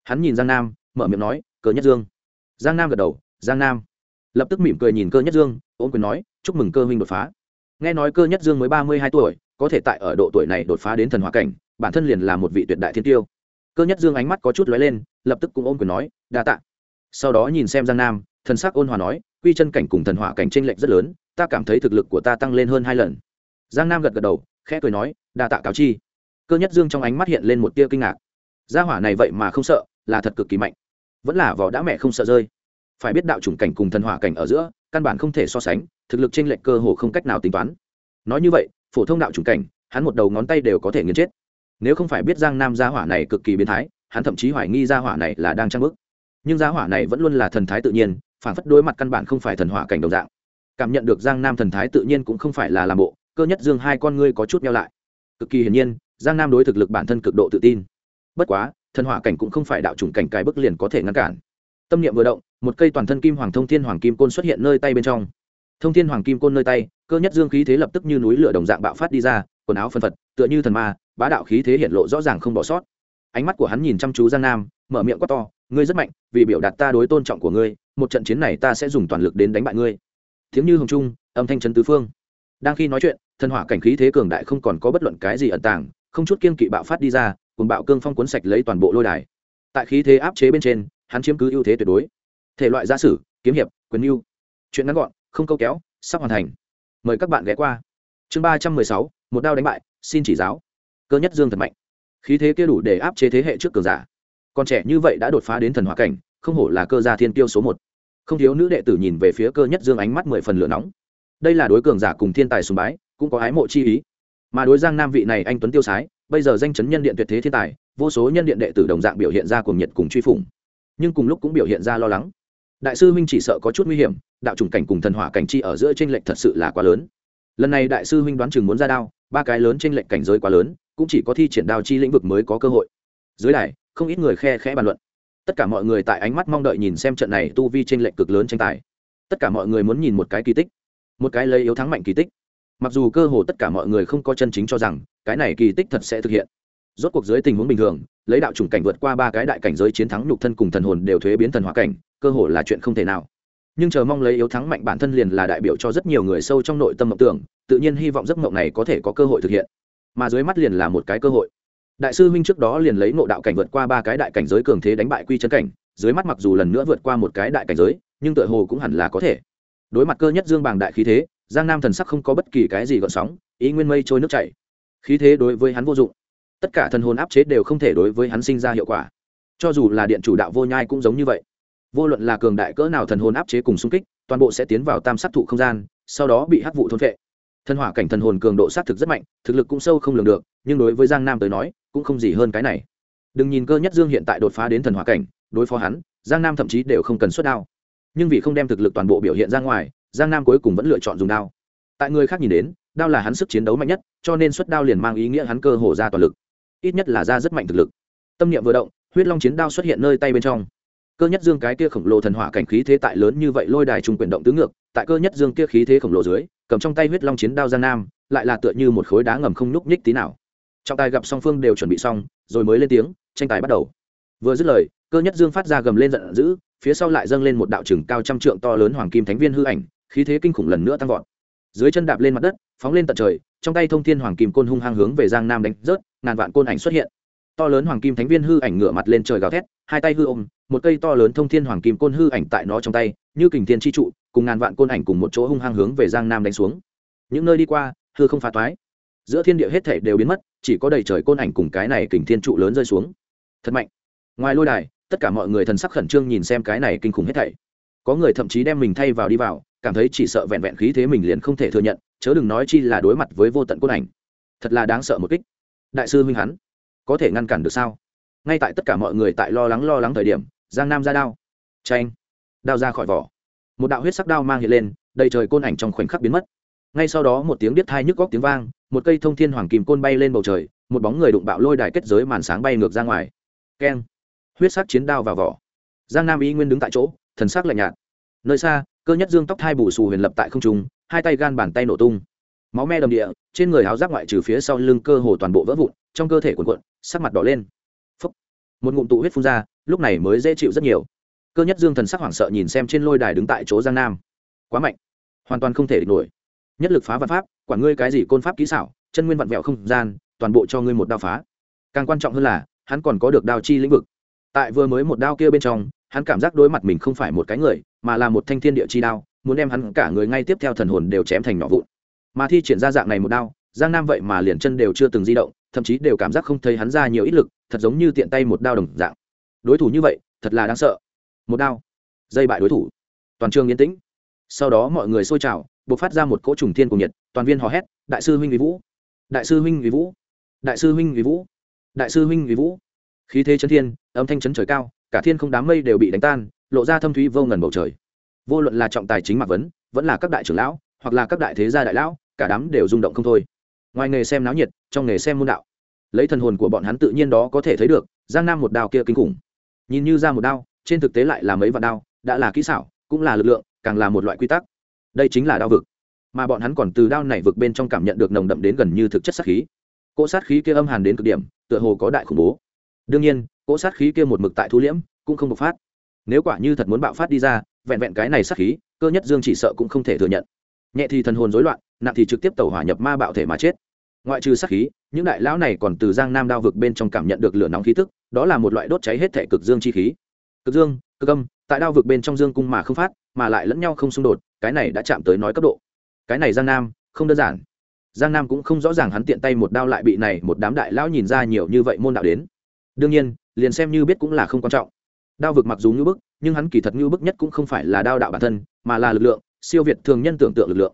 Hắn nhìn giang nam, mở miệng nói, cơ nhất dương. Giang nam gật đầu, giang nam. Lập tức mỉm cười nhìn cơ nhất dương ôm quyền nói, chúc mừng cơ huynh đột phá. Nghe nói cơ nhất dương mới ba mươi hai tuổi, có thể tại ở độ tuổi này đột phá đến thần hòa cảnh, bản thân liền là một vị tuyệt đại thiên tiêu. Cơ nhất dương ánh mắt có chút lóe lên lập tức cũng ôm quyền nói, đa tạ. Sau đó nhìn xem giang nam, thần sắc ôn hòa nói, quy chân cảnh cùng thần hỏa cảnh tranh lệch rất lớn, ta cảm thấy thực lực của ta tăng lên hơn hai lần. Giang nam gật gật đầu, khẽ cười nói, đa tạ cáo chi. Cơ nhất dương trong ánh mắt hiện lên một tia kinh ngạc. Gia hỏa này vậy mà không sợ, là thật cực kỳ mạnh. Vẫn là vỏ đã mẹ không sợ rơi. Phải biết đạo chủng cảnh cùng thần hỏa cảnh ở giữa, căn bản không thể so sánh, thực lực tranh lệch cơ hồ không cách nào tính toán. Nói như vậy, phổ thông đạo chủng cảnh, hắn một đầu ngón tay đều có thể nghiền chết. Nếu không phải biết giang nam gia hỏa này cực kỳ biến thái hắn thậm chí hoài nghi gia hỏa này là đang trang bức. Nhưng gia hỏa này vẫn luôn là thần thái tự nhiên phản phất đối mặt căn bản không phải thần hỏa cảnh đồng dạng. Cảm nhận được giang nam thần thái tự nhiên cũng không phải là làm bộ, cơ nhất dương hai con ngươi có chút nhau lại. Cực kỳ hiển nhiên, giang nam đối thực lực bản thân cực độ tự tin. Bất quá, thần hỏa cảnh cũng không phải đạo chủng cảnh cài bức liền có thể ngăn cản. Tâm niệm vừa động, một cây toàn thân kim hoàng thông thiên hoàng kim côn xuất hiện nơi tay bên trong. Thông thiên hoàng kim côn nơi tay, cơ nhất dương khí thế lập tức như núi lửa đồng dạng bạo phát đi ra, quần áo phân phật, tựa như thần ma, bá đạo khí thế hiện lộ rõ ràng không bỏ sót ánh mắt của hắn nhìn chăm chú giang nam, mở miệng quát to, ngươi rất mạnh, vì biểu đạt ta đối tôn trọng của ngươi, một trận chiến này ta sẽ dùng toàn lực đến đánh bại ngươi. Tiếng như hồng trung, âm thanh trấn tứ phương. Đang khi nói chuyện, thần hỏa cảnh khí thế cường đại không còn có bất luận cái gì ẩn tàng, không chút kiên kỵ bạo phát đi ra cùng bạo cương phong cuốn sạch lấy toàn bộ lôi đài. Tại khí thế áp chế bên trên, hắn chiếm cứ ưu thế tuyệt đối. Thể loại gia sử, kiếm hiệp, quyền mưu. Chuyện ngắn gọn, không câu kéo, sắp hoàn thành. Mời các bạn ghé qua. Chương ba trăm mười sáu, một đao đánh bại, xin chỉ giáo. Cơ nhất dương thật mạnh khí thế kia đủ để áp chế thế hệ trước cường giả. Còn trẻ như vậy đã đột phá đến thần hỏa cảnh, không hổ là cơ gia thiên tiêu số một. Không thiếu nữ đệ tử nhìn về phía cơ nhất dương ánh mắt mười phần lửa nóng. Đây là đối cường giả cùng thiên tài sùng bái, cũng có ái mộ chi ý. Mà đối giang nam vị này anh tuấn tiêu sái, bây giờ danh chấn nhân điện tuyệt thế thiên tài, vô số nhân điện đệ tử đồng dạng biểu hiện ra cùng nhiệt cùng truy phủng. Nhưng cùng lúc cũng biểu hiện ra lo lắng. Đại sư huynh chỉ sợ có chút nguy hiểm, đạo chủng cảnh cùng thần hỏa cảnh chi ở giữa tranh lệch thật sự là quá lớn. Lần này đại sư huynh đoán chừng muốn ra đao, ba cái lớn tranh lệch cảnh giới quá lớn cũng chỉ có thi triển đao chi lĩnh vực mới có cơ hội. Dưới đài, không ít người khe khẽ bàn luận. Tất cả mọi người tại ánh mắt mong đợi nhìn xem trận này tu vi trên lệch cực lớn tranh tài. Tất cả mọi người muốn nhìn một cái kỳ tích, một cái lấy yếu thắng mạnh kỳ tích. Mặc dù cơ hồ tất cả mọi người không có chân chính cho rằng cái này kỳ tích thật sẽ thực hiện. Rốt cuộc dưới tình huống bình thường, lấy đạo chủng cảnh vượt qua ba cái đại cảnh giới chiến thắng nhục thân cùng thần hồn đều thuế biến thần hóa cảnh, cơ hồ là chuyện không thể nào. Nhưng chờ mong lấy yếu thắng mạnh bản thân liền là đại biểu cho rất nhiều người sâu trong nội tâm mộng tưởng, tự nhiên hy vọng giấc mộng này có thể có cơ hội thực hiện mà dưới mắt liền là một cái cơ hội. Đại sư huynh trước đó liền lấy ngộ đạo cảnh vượt qua ba cái đại cảnh giới cường thế đánh bại quy chân cảnh, dưới mắt mặc dù lần nữa vượt qua một cái đại cảnh giới, nhưng tựa hồ cũng hẳn là có thể. Đối mặt cơ nhất dương bàng đại khí thế, giang nam thần sắc không có bất kỳ cái gì gợn sóng, ý nguyên mây trôi nước chảy. Khí thế đối với hắn vô dụng. Tất cả thần hồn áp chế đều không thể đối với hắn sinh ra hiệu quả. Cho dù là điện chủ đạo vô nhai cũng giống như vậy. Vô luận là cường đại cỡ nào thần hồn áp chế cùng xung kích, toàn bộ sẽ tiến vào tam sát thụ không gian, sau đó bị hắc vụ thôn vệ thần hỏa cảnh thần hồn cường độ sát thực rất mạnh, thực lực cũng sâu không lường được, nhưng đối với giang nam tới nói, cũng không gì hơn cái này. Đừng nhìn cơ nhất dương hiện tại đột phá đến thần hỏa cảnh, đối phó hắn, giang nam thậm chí đều không cần xuất đao. Nhưng vì không đem thực lực toàn bộ biểu hiện ra ngoài, giang nam cuối cùng vẫn lựa chọn dùng đao. Tại người khác nhìn đến, đao là hắn sức chiến đấu mạnh nhất, cho nên xuất đao liền mang ý nghĩa hắn cơ hổ ra toàn lực. Ít nhất là ra rất mạnh thực lực. Tâm niệm vừa động, huyết long chiến đao xuất hiện nơi tay bên trong. Cơ nhất dương cái kia khổng lồ thần hỏa cảnh khí thế tại lớn như vậy lôi đài trung quyền động tứ ngược, tại cơ nhất dương kia khí thế khổng lồ dưới cầm trong tay huyết long chiến đao giang nam, lại là tựa như một khối đá ngầm không nhúc nhích tí nào. Trọng tài gặp song phương đều chuẩn bị xong, rồi mới lên tiếng, tranh tài bắt đầu. Vừa dứt lời, cơ nhất dương phát ra gầm lên giận dữ, phía sau lại dâng lên một đạo trừng cao trăm trượng to lớn hoàng kim thánh viên hư ảnh, khí thế kinh khủng lần nữa tăng vọt. Dưới chân đạp lên mặt đất, phóng lên tận trời, trong tay thông thiên hoàng kim côn hung hăng hướng về giang nam đánh rớt, ngàn vạn côn ảnh xuất hiện. To lớn hoàng kim thánh viên hư ảnh ngửa mặt lên trời gào thét, hai tay hư ôm, một cây to lớn thông thiên hoàng kim côn hư ảnh tại nó trong tay, như kình thiên chi trụ cùng ngàn vạn côn ảnh cùng một chỗ hung hăng hướng về giang nam đánh xuống. Những nơi đi qua, hư không phá toái. Giữa thiên địa hết thể đều biến mất, chỉ có đầy trời côn ảnh cùng cái này kình thiên trụ lớn rơi xuống. Thật mạnh. Ngoài lôi đài, tất cả mọi người thần sắc khẩn trương nhìn xem cái này kinh khủng hết thảy. Có người thậm chí đem mình thay vào đi vào, cảm thấy chỉ sợ vẹn vẹn khí thế mình liền không thể thừa nhận, chớ đừng nói chi là đối mặt với vô tận côn ảnh. Thật là đáng sợ một kích. Đại sư huynh hắn, có thể ngăn cản được sao? Ngay tại tất cả mọi người tại lo lắng lo lắng thời điểm, giang nam ra đao. Tranh đao ra khỏi vỏ một đạo huyết sắc đao mang hiện lên, đầy trời côn ảnh trong khoảnh khắc biến mất. Ngay sau đó một tiếng biết thai nhức góc tiếng vang, một cây thông thiên hoàng kim côn bay lên bầu trời, một bóng người đụng bạo lôi đài kết giới màn sáng bay ngược ra ngoài. Keng! Huyết sắc chiến đao vào vỏ. Giang nam y nguyên đứng tại chỗ, thần sắc lạnh nhạt. Nơi xa, cơ nhất dương tóc thai bù xù huyền lập tại không trung, hai tay gan bàn tay nổ tung. Máu me đầm địa, trên người háo giáp ngoại trừ phía sau lưng cơ hồ toàn bộ vỡ vụn, trong cơ thể cuộn cuộn, sắc mặt đỏ lên. Phúc. một ngụm tụ huyết phun ra, lúc này mới dễ chịu rất nhiều cơ nhất dương thần sắc hoảng sợ nhìn xem trên lôi đài đứng tại chỗ giang nam. Quá mạnh. Hoàn toàn không thể địch nổi. Nhất lực phá văn pháp, quản ngươi cái gì côn pháp kỹ xảo, chân nguyên vặn vẹo không gian, toàn bộ cho ngươi một đao phá. Càng quan trọng hơn là, hắn còn có được đao chi lĩnh vực. Tại vừa mới một đao kia bên trong, hắn cảm giác đối mặt mình không phải một cái người, mà là một thanh thiên địa chi đao, muốn đem hắn cả người ngay tiếp theo thần hồn đều chém thành nhỏ vụn. Mà thi triển ra dạng này một đao, giang nam vậy mà liền chân đều chưa từng di động, thậm chí đều cảm giác không thấy hắn ra nhiều ít lực, thật giống như tiện tay một đao đồng dạng. Đối thủ như vậy, thật là đáng sợ một đao, dây bại đối thủ. Toàn trường yên tĩnh. Sau đó mọi người xôi trào, buộc phát ra một cỗ trùng thiên cùng nhiệt, toàn viên hò hét, đại sư huynh vì vũ! Đại sư huynh vì vũ! Đại sư huynh vì vũ! Đại sư huynh vì vũ! Khí thế chấn thiên, âm thanh chấn trời cao, cả thiên không đám mây đều bị đánh tan, lộ ra thâm thúy vô ngần bầu trời. Vô luận là trọng tài chính mạc vấn, vẫn là các đại trưởng lão, hoặc là các đại thế gia đại lão, cả đám đều rung động không thôi. Ngoài nghề xem náo nhiệt, trong nghề xem môn đạo. Lấy thần hồn của bọn hắn tự nhiên đó có thể thấy được, giang nam một đao kia kinh khủng. Nhìn như ra một đao trên thực tế lại là mấy vạn đao, đã là kỹ xảo, cũng là lực lượng, càng là một loại quy tắc. Đây chính là đao vực. Mà bọn hắn còn từ đao này vực bên trong cảm nhận được nồng đậm đến gần như thực chất sát khí. Cỗ sát khí kia âm hàn đến cực điểm, tựa hồ có đại khủng bố. Đương nhiên, cỗ sát khí kia một mực tại thu liễm, cũng không bộc phát. Nếu quả như thật muốn bạo phát đi ra, vẹn vẹn cái này sát khí, cơ nhất dương chỉ sợ cũng không thể thừa nhận. Nhẹ thì thần hồn rối loạn, nặng thì trực tiếp tẩu hỏa nhập ma bạo thể mà chết. Ngoại trừ sát khí, những đại lão này còn từ giang nam đao vực bên trong cảm nhận được lửa nóng khí tức, đó là một loại đốt cháy hết thể cực dương chi khí cực dương, cực âm, tại đao vực bên trong dương cung mà không phát, mà lại lẫn nhau không xung đột, cái này đã chạm tới nói cấp độ. Cái này giang nam, không đơn giản. Giang nam cũng không rõ ràng hắn tiện tay một đao lại bị này một đám đại lão nhìn ra nhiều như vậy môn đạo đến. Đương nhiên, liền xem như biết cũng là không quan trọng. Đao vực mặc dù như bức, nhưng hắn kỳ thật như bức nhất cũng không phải là đao đạo bản thân, mà là lực lượng, siêu việt thường nhân tưởng tượng lực lượng.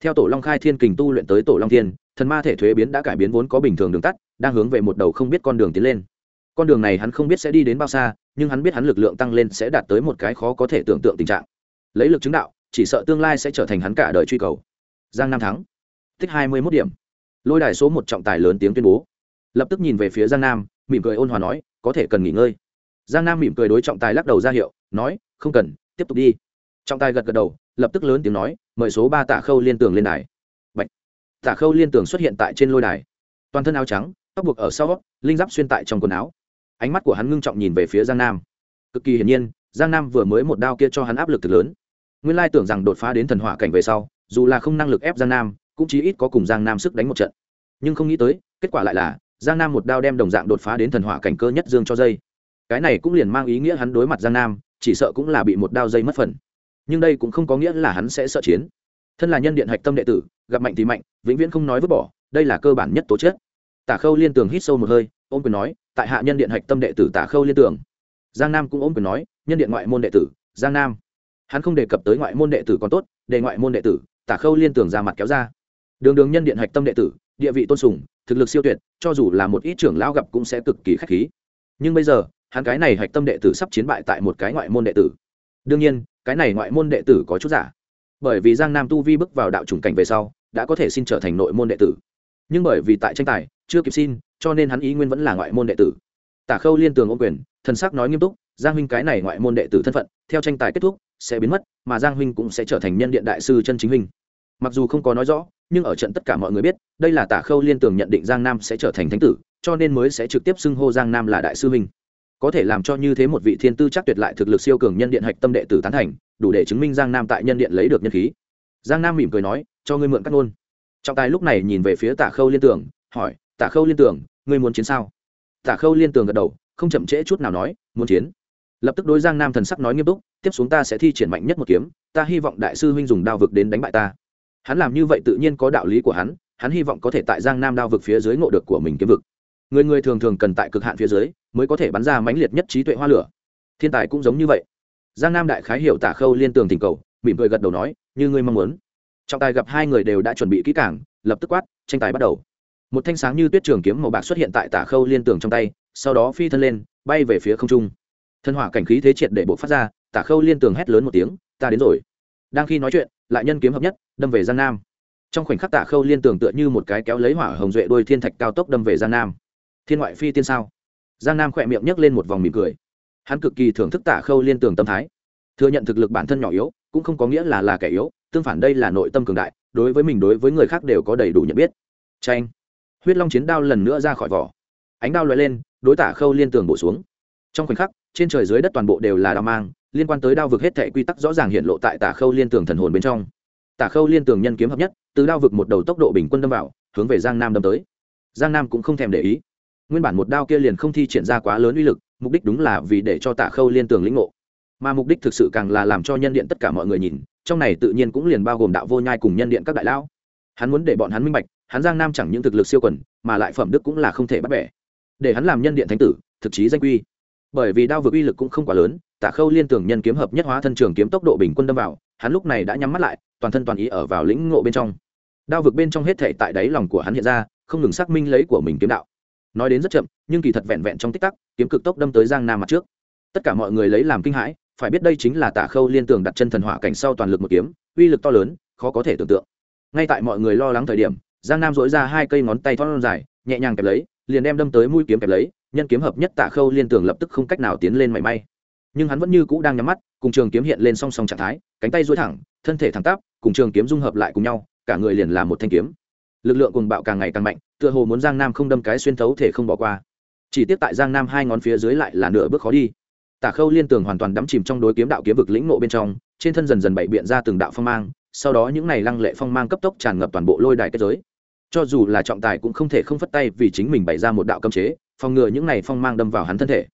Theo tổ long khai thiên kình tu luyện tới tổ long thiên, thần ma thể thuế biến đã cải biến vốn có bình thường đường tắt, đang hướng về một đầu không biết con đường tiến lên con đường này hắn không biết sẽ đi đến bao xa, nhưng hắn biết hắn lực lượng tăng lên sẽ đạt tới một cái khó có thể tưởng tượng tình trạng. Lấy lực chứng đạo, chỉ sợ tương lai sẽ trở thành hắn cả đời truy cầu. Giang nam thắng. Tích hai mươi mốt điểm. Lôi đài số một trọng tài lớn tiếng tuyên bố. Lập tức nhìn về phía giang nam, mỉm cười ôn hòa nói, có thể cần nghỉ ngơi. Giang nam mỉm cười đối trọng tài lắc đầu ra hiệu, nói, không cần, tiếp tục đi. Trọng tài gật gật đầu, lập tức lớn tiếng nói, mời số ba tạ khâu liên tường lên đài. Bạch. tạ khâu liên tường xuất hiện tại trên lôi đài. Toàn thân áo trắng, tóc buộc ở sau, linh giáp xuyên tại trong quần áo ánh mắt của hắn ngưng trọng nhìn về phía giang nam. Cực kỳ hiển nhiên, giang nam vừa mới một đao kia cho hắn áp lực thực lớn. Nguyên lai tưởng rằng đột phá đến thần hỏa cảnh về sau, dù là không năng lực ép giang nam, cũng chí ít có cùng giang nam sức đánh một trận. Nhưng không nghĩ tới, kết quả lại là, giang nam một đao đem đồng dạng đột phá đến thần hỏa cảnh cơ nhất dương cho dây. Cái này cũng liền mang ý nghĩa hắn đối mặt giang nam, chỉ sợ cũng là bị một đao dây mất phần. Nhưng đây cũng không có nghĩa là hắn sẽ sợ chiến. Thân là nhân điện hạch tâm đệ tử, gặp mạnh thì mạnh, vĩnh viễn không nói vứt bỏ, đây là cơ bản nhất tố chất. Tả khâu liên tường hít sâu một hơi ôm quyền nói, tại hạ nhân điện hạch tâm đệ tử tả khâu liên tường giang nam cũng ôm quyền nói, nhân điện ngoại môn đệ tử, giang nam. Hắn không đề cập tới ngoại môn đệ tử còn tốt, để ngoại môn đệ tử, tả khâu liên tường ra mặt kéo ra. Đường đường nhân điện hạch tâm đệ tử, địa vị tôn sùng, thực lực siêu tuyệt, cho dù là một ít trưởng lão gặp cũng sẽ cực kỳ khách khí. Nhưng bây giờ, hắn cái này hạch tâm đệ tử sắp chiến bại tại một cái ngoại môn đệ tử. Đương nhiên, cái này ngoại môn đệ tử có chút giả. Bởi vì giang nam tu vi bước vào đạo chủng cảnh về sau, đã có thể xin trở thành nội môn đệ tử. Nhưng bởi vì tại tranh tài chưa kịp xin, cho nên hắn ý nguyên vẫn là ngoại môn đệ tử. Tả khâu liên tường ô quyền, thần sắc nói nghiêm túc, giang huynh cái này ngoại môn đệ tử thân phận, theo tranh tài kết thúc, sẽ biến mất, mà giang huynh cũng sẽ trở thành nhân điện đại sư chân chính huynh. Mặc dù không có nói rõ, nhưng ở trận tất cả mọi người biết, đây là tả khâu liên tường nhận định giang nam sẽ trở thành thánh tử, cho nên mới sẽ trực tiếp xưng hô giang nam là đại sư huynh. Có thể làm cho như thế một vị thiên tư chắc tuyệt lại thực lực siêu cường nhân điện hạch tâm đệ tử tán thành, đủ để chứng minh giang nam tại nhân điện lấy được nhân khí. Giang nam mỉm cười nói, cho ngươi mượn cắt ngôn. Trọng tài lúc này nhìn về phía tả khâu liên tưởng hỏi tả khâu liên tưởng, ngươi muốn chiến sao? Tả khâu liên tường gật đầu, không chậm trễ chút nào nói, muốn chiến. Lập tức đối giang nam thần sắc nói nghiêm túc, tiếp xuống ta sẽ thi triển mạnh nhất một kiếm, ta hy vọng đại sư huynh dùng đao vực đến đánh bại ta. Hắn làm như vậy tự nhiên có đạo lý của hắn hắn hy vọng có thể tại giang nam đao vực phía dưới ngộ được của mình kiếm vực. Người người thường thường cần tại cực hạn phía dưới mới có thể bắn ra mãnh liệt nhất trí tuệ hoa lửa. Thiên tài cũng giống như vậy. Giang nam đại khái hiểu tả khâu liên tường tình cầu, mỉm cười gật đầu nói, như ngươi mong muốn. Trọng tài gặp hai người đều đã chuẩn bị kỹ cảng lập tức quát, tranh tài bắt đầu một thanh sáng như tuyết trường kiếm màu bạc xuất hiện tại tả khâu liên tường trong tay, sau đó phi thân lên, bay về phía không trung. Thân hỏa cảnh khí thế triệt để bộ phát ra, tả khâu liên tường hét lớn một tiếng, ta đến rồi. Đang khi nói chuyện, lại nhân kiếm hợp nhất, đâm về giang nam. Trong khoảnh khắc tả khâu liên tường tựa như một cái kéo lấy hỏa hồng duệ đôi thiên thạch cao tốc đâm về giang nam. Thiên ngoại phi tiên sao? Giang nam khỏe miệng nhấc lên một vòng mỉm cười. Hắn cực kỳ thưởng thức tả khâu liên tường tâm thái. Thừa nhận thực lực bản thân nhỏ yếu, cũng không có nghĩa là là kẻ yếu, tương phản đây là nội tâm cường đại, đối với mình, đối với người khác đều có đầy đủ nhận biết. Tranh huyết long chiến đao lần nữa ra khỏi vỏ. Ánh đao loại lên, đối tả khâu liên tường bổ xuống. Trong khoảnh khắc, trên trời dưới đất toàn bộ đều là đao mang, liên quan tới đao vực hết thể quy tắc rõ ràng hiện lộ tại tả khâu liên tường thần hồn bên trong. Tả khâu liên tường nhân kiếm hợp nhất, từ đao vực một đầu tốc độ bình quân đâm vào, hướng về giang nam đâm tới. Giang nam cũng không thèm để ý. Nguyên bản một đao kia liền không thi triển ra quá lớn uy lực, mục đích đúng là vì để cho tả khâu liên tường lĩnh ngộ. Mà mục đích thực sự càng là làm cho nhân điện tất cả mọi người nhìn, trong này tự nhiên cũng liền bao gồm đạo vô nhai cùng nhân điện các đại lão. Hắn muốn để bọn hắn minh bạch hắn giang nam chẳng những thực lực siêu quần, mà lại phẩm đức cũng là không thể bắt bẻ. Để hắn làm nhân điện thánh tử, thực chí danh quy. Bởi vì đao vực uy lực cũng không quá lớn tả khâu liên tưởng nhân kiếm hợp nhất hóa thân trường kiếm tốc độ bình quân đâm vào, hắn lúc này đã nhắm mắt lại, toàn thân toàn ý ở vào lĩnh ngộ bên trong. Đao vực bên trong hết thể tại đáy lòng của hắn hiện ra, không ngừng xác minh lấy của mình kiếm đạo. Nói đến rất chậm, nhưng kỳ thật vẹn vẹn trong tích tắc, kiếm cực tốc đâm tới giang nam mặt trước. Tất cả mọi người lấy làm kinh hãi, phải biết đây chính là tả khâu liên tưởng đặt chân thần hỏa cảnh sau toàn lực một kiếm, uy lực to lớn, khó có thể tưởng tượng. Ngay tại mọi người lo lắng thời điểm giang nam dỗi ra hai cây ngón tay thon dài, nhẹ nhàng kẹp lấy, liền đem đâm tới mũi kiếm kẹp lấy, nhân kiếm hợp nhất Tạ khâu liên tưởng lập tức không cách nào tiến lên mảy may. Nhưng hắn vẫn như cũ đang nhắm mắt, cùng trường kiếm hiện lên song song trạng thái, cánh tay duỗi thẳng, thân thể thẳng tắp, cùng trường kiếm dung hợp lại cùng nhau, cả người liền là một thanh kiếm. Lực lượng cùng bạo càng ngày càng mạnh, tựa hồ muốn giang nam không đâm cái xuyên thấu thể không bỏ qua. Chỉ tiếp tại giang nam hai ngón phía dưới lại là nửa bước khó đi. Tả khâu liên tường hoàn toàn đắm chìm trong đối kiếm đạo kiếm vực lĩnh nộ bên trong, trên thân dần dần bày biện ra từng đạo phong mang, sau đó những này lăng lệ phong mang cấp tốc tràn ngập toàn bộ lôi đài kết giới cho dù là trọng tài cũng không thể không phất tay vì chính mình bày ra một đạo cấm chế, phòng ngừa những này phong mang đâm vào hắn thân thể.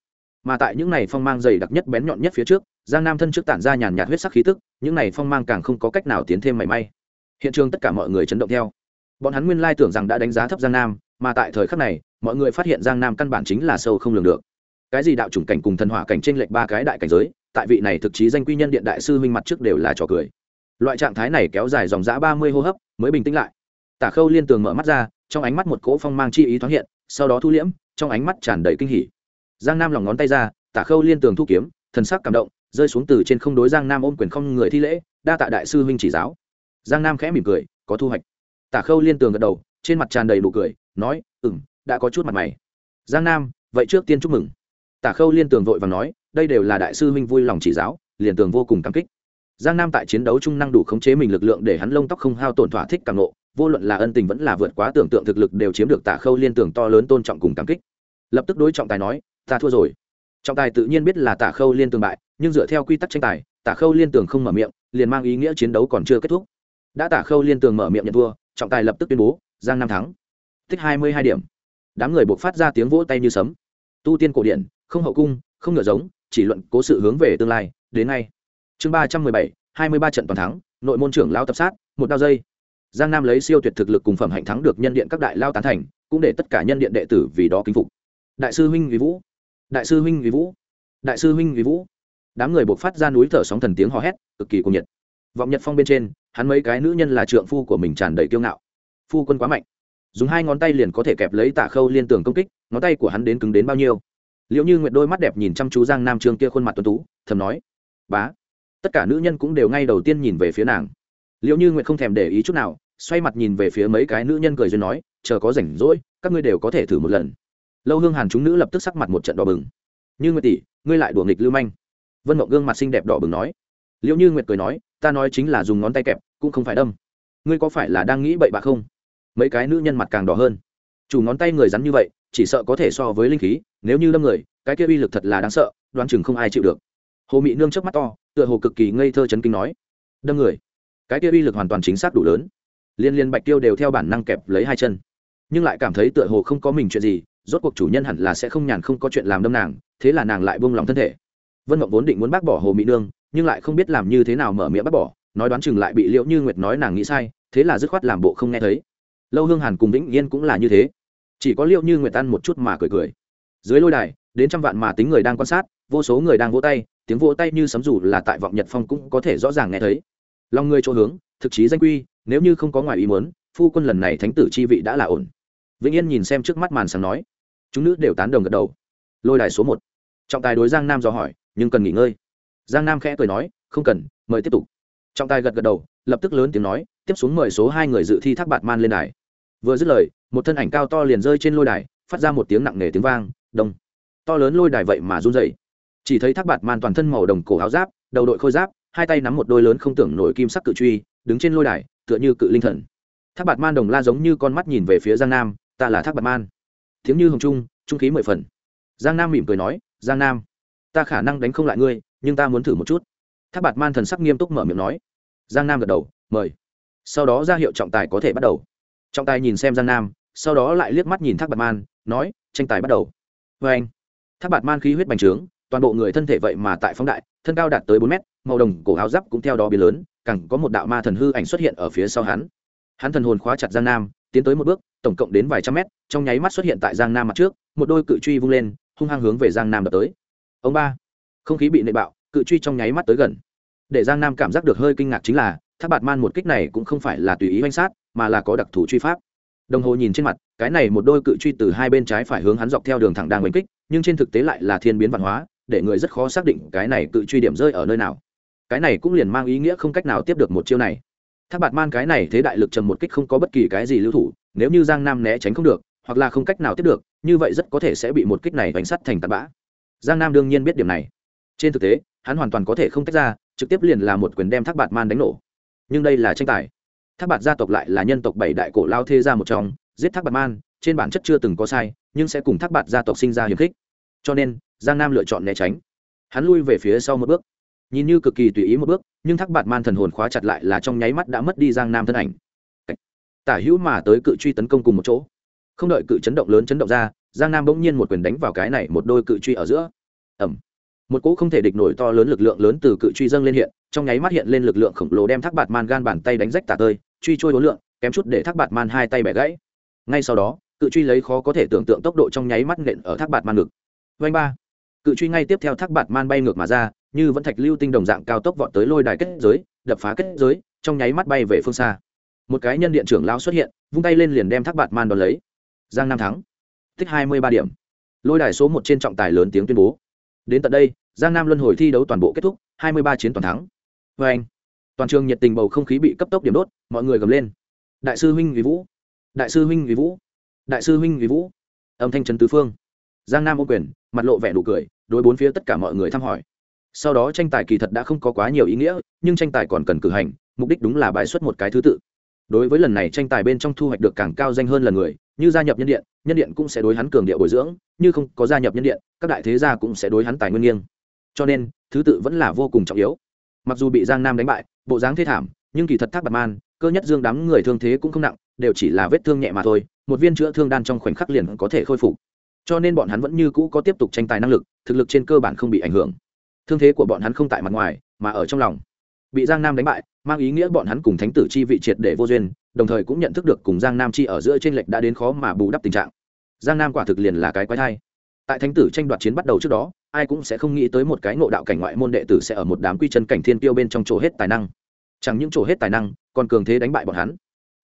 Mà tại những này phong mang dày đặc nhất bén nhọn nhất phía trước, giang nam thân trước tản ra nhàn nhạt huyết sắc khí tức, những này phong mang càng không có cách nào tiến thêm mảy may. Hiện trường tất cả mọi người chấn động theo. Bọn hắn nguyên lai tưởng rằng đã đánh giá thấp giang nam, mà tại thời khắc này, mọi người phát hiện giang nam căn bản chính là sâu không lường được. Cái gì đạo chủng cảnh cùng thần hỏa cảnh trên lệch ba cái đại cảnh giới, tại vị này thực chí danh quy nhân điện đại sư minh mặt trước đều là trò cười. Loại trạng thái này kéo dài dòng dã ba mươi hô hấp mới bình tĩnh lại tả khâu liên tường mở mắt ra, trong ánh mắt một cỗ phong mang chi ý thoáng hiện, sau đó thu liễm, trong ánh mắt tràn đầy kinh hỉ. Giang nam lòng ngón tay ra, tả khâu liên tường thu kiếm, thần sắc cảm động, rơi xuống từ trên không đối giang nam ôm quyền không người thi lễ, đa tạ đại sư huynh chỉ giáo. Giang nam khẽ mỉm cười, có thu hoạch. Tả khâu liên tường gật đầu, trên mặt tràn đầy nụ cười, nói ừ m đã có chút mặt mày. Giang nam, vậy trước tiên chúc mừng. Tả khâu liên tường vội và nói, đây đều là đại sư huynh vui lòng chỉ giáo, liền tường vô cùng cảm kích giang nam tại chiến đấu chung năng đủ khống chế mình lực lượng để hắn lông tóc không hao tổn thỏa thích càng nộ, vô luận là ân tình vẫn là vượt quá tưởng tượng thực lực đều chiếm được tả khâu liên tường to lớn tôn trọng cùng cảm kích. Lập tức đối trọng tài nói, ta thua rồi. Trọng tài tự nhiên biết là tả khâu liên tường bại, nhưng dựa theo quy tắc tranh tài tả khâu liên tường không mở miệng, liền mang ý nghĩa chiến đấu còn chưa kết thúc. Đã tả khâu liên tường mở miệng nhận thua, trọng tài lập tức tuyên bố, giang nam thắng. Tích hai mươi hai điểm. Đám người buộc phát ra tiếng vỗ tay như sấm. Tu tiên cổ điển, không hậu cung, không ngựa giống, chỉ luận cố sự hướng về tương lai, đến ngay chương ba trăm mười bảy, hai mươi ba trận toàn thắng, nội môn trưởng lao tập sát, một đao dây. Giang nam lấy siêu tuyệt thực lực cùng phẩm hạnh thắng được nhân điện các đại lao tán thành, cũng để tất cả nhân điện đệ tử vì đó kính phục. Đại sư huynh vì vũ, đại sư huynh vì vũ, đại sư huynh vì vũ. Đám người buộc phát ra núi thở sóng thần tiếng hò hét, cực kỳ cuồng nhiệt. Vọng nhật phong bên trên, hắn mấy cái nữ nhân là trượng phu của mình tràn đầy kiêu ngạo. Phu quân quá mạnh. Dùng hai ngón tay liền có thể kẹp lấy tả khâu liên tường công kích, ngón tay của hắn đến cứng đến bao nhiêu. Liệu như nguyệt đôi mắt đẹp nhìn chăm chú giang nam trương kia khuôn mặt tuấn tú, thầm nói, bá tất cả nữ nhân cũng đều ngay đầu tiên nhìn về phía nàng. Liệu như nguyệt không thèm để ý chút nào, xoay mặt nhìn về phía mấy cái nữ nhân cười duyên nói, chờ có rảnh rỗi, các ngươi đều có thể thử một lần. Lâu hương hàn chúng nữ lập tức sắc mặt một trận đỏ bừng. Như nguyệt tỷ, ngươi lại đùa nghịch lưu manh. Vân mộng gương mặt xinh đẹp đỏ bừng nói. Liệu như nguyệt cười nói, ta nói chính là dùng ngón tay kẹp, cũng không phải đâm. Ngươi có phải là đang nghĩ bậy bạ không? Mấy cái nữ nhân mặt càng đỏ hơn. Chủ ngón tay người rắn như vậy, chỉ sợ có thể so với linh khí, nếu như đâm người, cái kia uy lực thật là đáng sợ, đoán chừng không ai chịu được hồ mị nương trước mắt to, tựa hồ cực kỳ ngây thơ chấn kinh nói, đâm người. Cái kia uy lực hoàn toàn chính xác đủ lớn. Liên liên bạch tiêu đều theo bản năng kẹp lấy hai chân, nhưng lại cảm thấy tựa hồ không có mình chuyện gì, rốt cuộc chủ nhân hẳn là sẽ không nhàn không có chuyện làm đâm nàng, thế là nàng lại buông lòng thân thể. Vân mộng vốn định muốn bác bỏ hồ mỹ nương, nhưng lại không biết làm như thế nào mở miệng bác bỏ, nói đoán chừng lại bị liễu như nguyệt nói nàng nghĩ sai, thế là dứt khoát làm bộ không nghe thấy. Lâu hương hàn cùng vĩnh yên cũng là như thế. Chỉ có liễu như nguyệt ăn một chút mà cười cười. Dưới lôi đài, đến trăm vạn mà tính người đang quan sát, vô số người đang vỗ tay tiếng vỗ tay như sấm dù là tại vọng nhật phong cũng có thể rõ ràng nghe thấy. Lòng người chỗ hướng, thực chí danh quy, nếu như không có ngoài ý muốn, phu quân lần này thánh tử chi vị đã là ổn. Vĩnh yên nhìn xem trước mắt màn sáng nói. Chúng nữ đều tán đồng gật đầu. Lôi đài số một. Trọng tài đối giang nam dò hỏi, nhưng cần nghỉ ngơi? Giang nam khẽ cười nói, không cần, mời tiếp tục. Trọng tài gật gật đầu, lập tức lớn tiếng nói, tiếp xuống mời số hai người dự thi thác bạt man lên đài. Vừa dứt lời, một thân ảnh cao to liền rơi trên lôi đài, phát ra một tiếng nặng nề tiếng vang đông to lớn lôi đài vậy mà run dậy chỉ thấy thác bạt man toàn thân màu đồng cổ áo giáp, đầu đội khôi giáp, hai tay nắm một đôi lớn không tưởng nổi kim sắc cự truy, đứng trên lôi đài, tựa như cự linh thần. Thác bạt man đồng la giống như con mắt nhìn về phía giang nam, ta là thác bạt man. Tiếng như hồng trung trung khí mười phần. Giang nam mỉm cười nói, giang nam, ta khả năng đánh không lại ngươi, nhưng ta muốn thử một chút. Thác bạt man thần sắc nghiêm túc mở miệng nói. Giang nam gật đầu, mời. Sau đó ra hiệu trọng tài có thể bắt đầu. Trọng tài nhìn xem giang nam, sau đó lại liếc mắt nhìn thác bạt man, nói, tranh tài bắt đầu. Vê anh thác bạt man khí huyết bành trướng toàn bộ người thân thể vậy mà tại phóng đại, thân cao đạt tới bốn mét, màu đồng cổ áo giáp cũng theo đó biến lớn cẳng có một đạo ma thần hư ảnh xuất hiện ở phía sau hắn. Hắn thần hồn khóa chặt giang nam, tiến tới một bước, tổng cộng đến vài trăm mét, trong nháy mắt xuất hiện tại giang nam mặt trước, một đôi cự truy vung lên, hung hăng hướng về giang nam đập tới. Ông ba, không khí bị nệ bạo, cự truy trong nháy mắt tới gần. Để giang nam cảm giác được hơi kinh ngạc chính là tháp bạt man một kích này cũng không phải là tùy ý oanh sát, mà là có đặc thù truy pháp. Đồng hồ nhìn trên mặt, cái này một đôi cự truy từ hai bên trái phải hướng hắn dọc theo đường thẳng đang oanh kích, nhưng trên thực tế lại là thiên biến văn hóa để người rất khó xác định cái này cự truy điểm rơi ở nơi nào. Cái này cũng liền mang ý nghĩa không cách nào tiếp được một chiêu này. Tháp bạt man cái này thế đại lực trầm một kích không có bất kỳ cái gì lưu thủ, nếu như giang nam né tránh không được, hoặc là không cách nào tiếp được, như vậy rất có thể sẽ bị một kích này bánh sắt thành tạt bã. Giang nam đương nhiên biết điểm này. Trên thực tế, hắn hoàn toàn có thể không tách ra, trực tiếp liền là một quyền đem thác bạt man đánh nổ. Nhưng đây là tranh tài. Thác bạt gia tộc lại là nhân tộc bảy đại cổ lao thê ra một trong, giết thác bạt man, trên bản chất chưa từng có sai, nhưng sẽ cùng thác bạt gia tộc sinh ra hiềm khích. Cho nên giang nam lựa chọn né tránh. Hắn lui về phía sau một bước. Nhìn như cực kỳ tùy ý một bước, nhưng thác bạt man thần hồn khóa chặt lại là trong nháy mắt đã mất đi giang nam thân ảnh. Tả hữu mà tới cự truy tấn công cùng một chỗ. Không đợi cự chấn động lớn chấn động ra, giang nam bỗng nhiên một quyền đánh vào cái này một đôi cự truy ở giữa. Ẩm một cỗ không thể địch nổi to lớn lực lượng lớn từ cự truy dâng lên hiện, trong nháy mắt hiện lên lực lượng khổng lồ đem thác bạt man gan bàn tay đánh rách tả tơi, truy trôi đối lượng, kém chút để thác bạt man hai tay bẻ gãy. Ngay sau đó, cự truy lấy khó có thể tưởng tượng tốc độ trong nháy mắt nện ở thác bạt man ngực. Vanh ba cự truy ngay tiếp theo thác bạt man bay ngược mà ra, như vẫn thạch lưu tinh đồng dạng cao tốc vọt tới lôi đài kết giới, đập phá kết giới, trong nháy mắt bay về phương xa. Một cái nhân điện trưởng lao xuất hiện, vung tay lên liền đem thác bạt man đón lấy. Giang nam thắng. Tích hai mươi ba điểm. Lôi đài số một trên trọng tài lớn tiếng tuyên bố. Đến tận đây, giang nam luân hồi thi đấu toàn bộ kết thúc, hai mươi ba chiến toàn thắng. Vê anh, toàn trường nhiệt tình bầu không khí bị cấp tốc điểm đốt, mọi người gầm lên. Đại sư huynh vì vũ. Đại sư huynh vì vũ. Đại sư huynh vì vũ. Âm thanh trần tứ phương. Giang nam ô quyền mặt lộ vẻ nụ cười, đối bốn phía tất cả mọi người thăm hỏi. Sau đó tranh tài kỳ thật đã không có quá nhiều ý nghĩa, nhưng tranh tài còn cần cử hành, mục đích đúng là bài xuất một cái thứ tự. Đối với lần này tranh tài bên trong thu hoạch được càng cao danh hơn lần người, như gia nhập nhân điện nhân điện cũng sẽ đối hắn cường điệu bồi dưỡng, như không có gia nhập nhân điện, các đại thế gia cũng sẽ đối hắn tài nguyên nghiêng. Cho nên, thứ tự vẫn là vô cùng trọng yếu. Mặc dù bị giang nam đánh bại, bộ dáng thế thảm, nhưng kỳ thật thác bạc man, cơ nhất dương đám người thương thế cũng không nặng, đều chỉ là vết thương nhẹ mà thôi, một viên chữa thương đan trong khoảnh khắc liền có thể khôi phục cho nên bọn hắn vẫn như cũ có tiếp tục tranh tài năng lực, thực lực trên cơ bản không bị ảnh hưởng. Thương thế của bọn hắn không tại mặt ngoài, mà ở trong lòng. Bị giang nam đánh bại, mang ý nghĩa bọn hắn cùng thánh tử chi vị triệt để vô duyên, đồng thời cũng nhận thức được cùng giang nam chi ở giữa t r ê n lệch đã đến khó mà bù đắp tình trạng. Giang nam quả thực liền là cái quái thai. Tại thánh tử tranh đoạt chiến bắt đầu trước đó, ai cũng sẽ không nghĩ tới một cái ngộ đạo cảnh ngoại môn đệ tử sẽ ở một đám quy chân cảnh thiên tiêu bên trong chỗ hết tài năng. Chẳng những chỗ hết tài năng, còn cường thế đánh bại bọn hắn.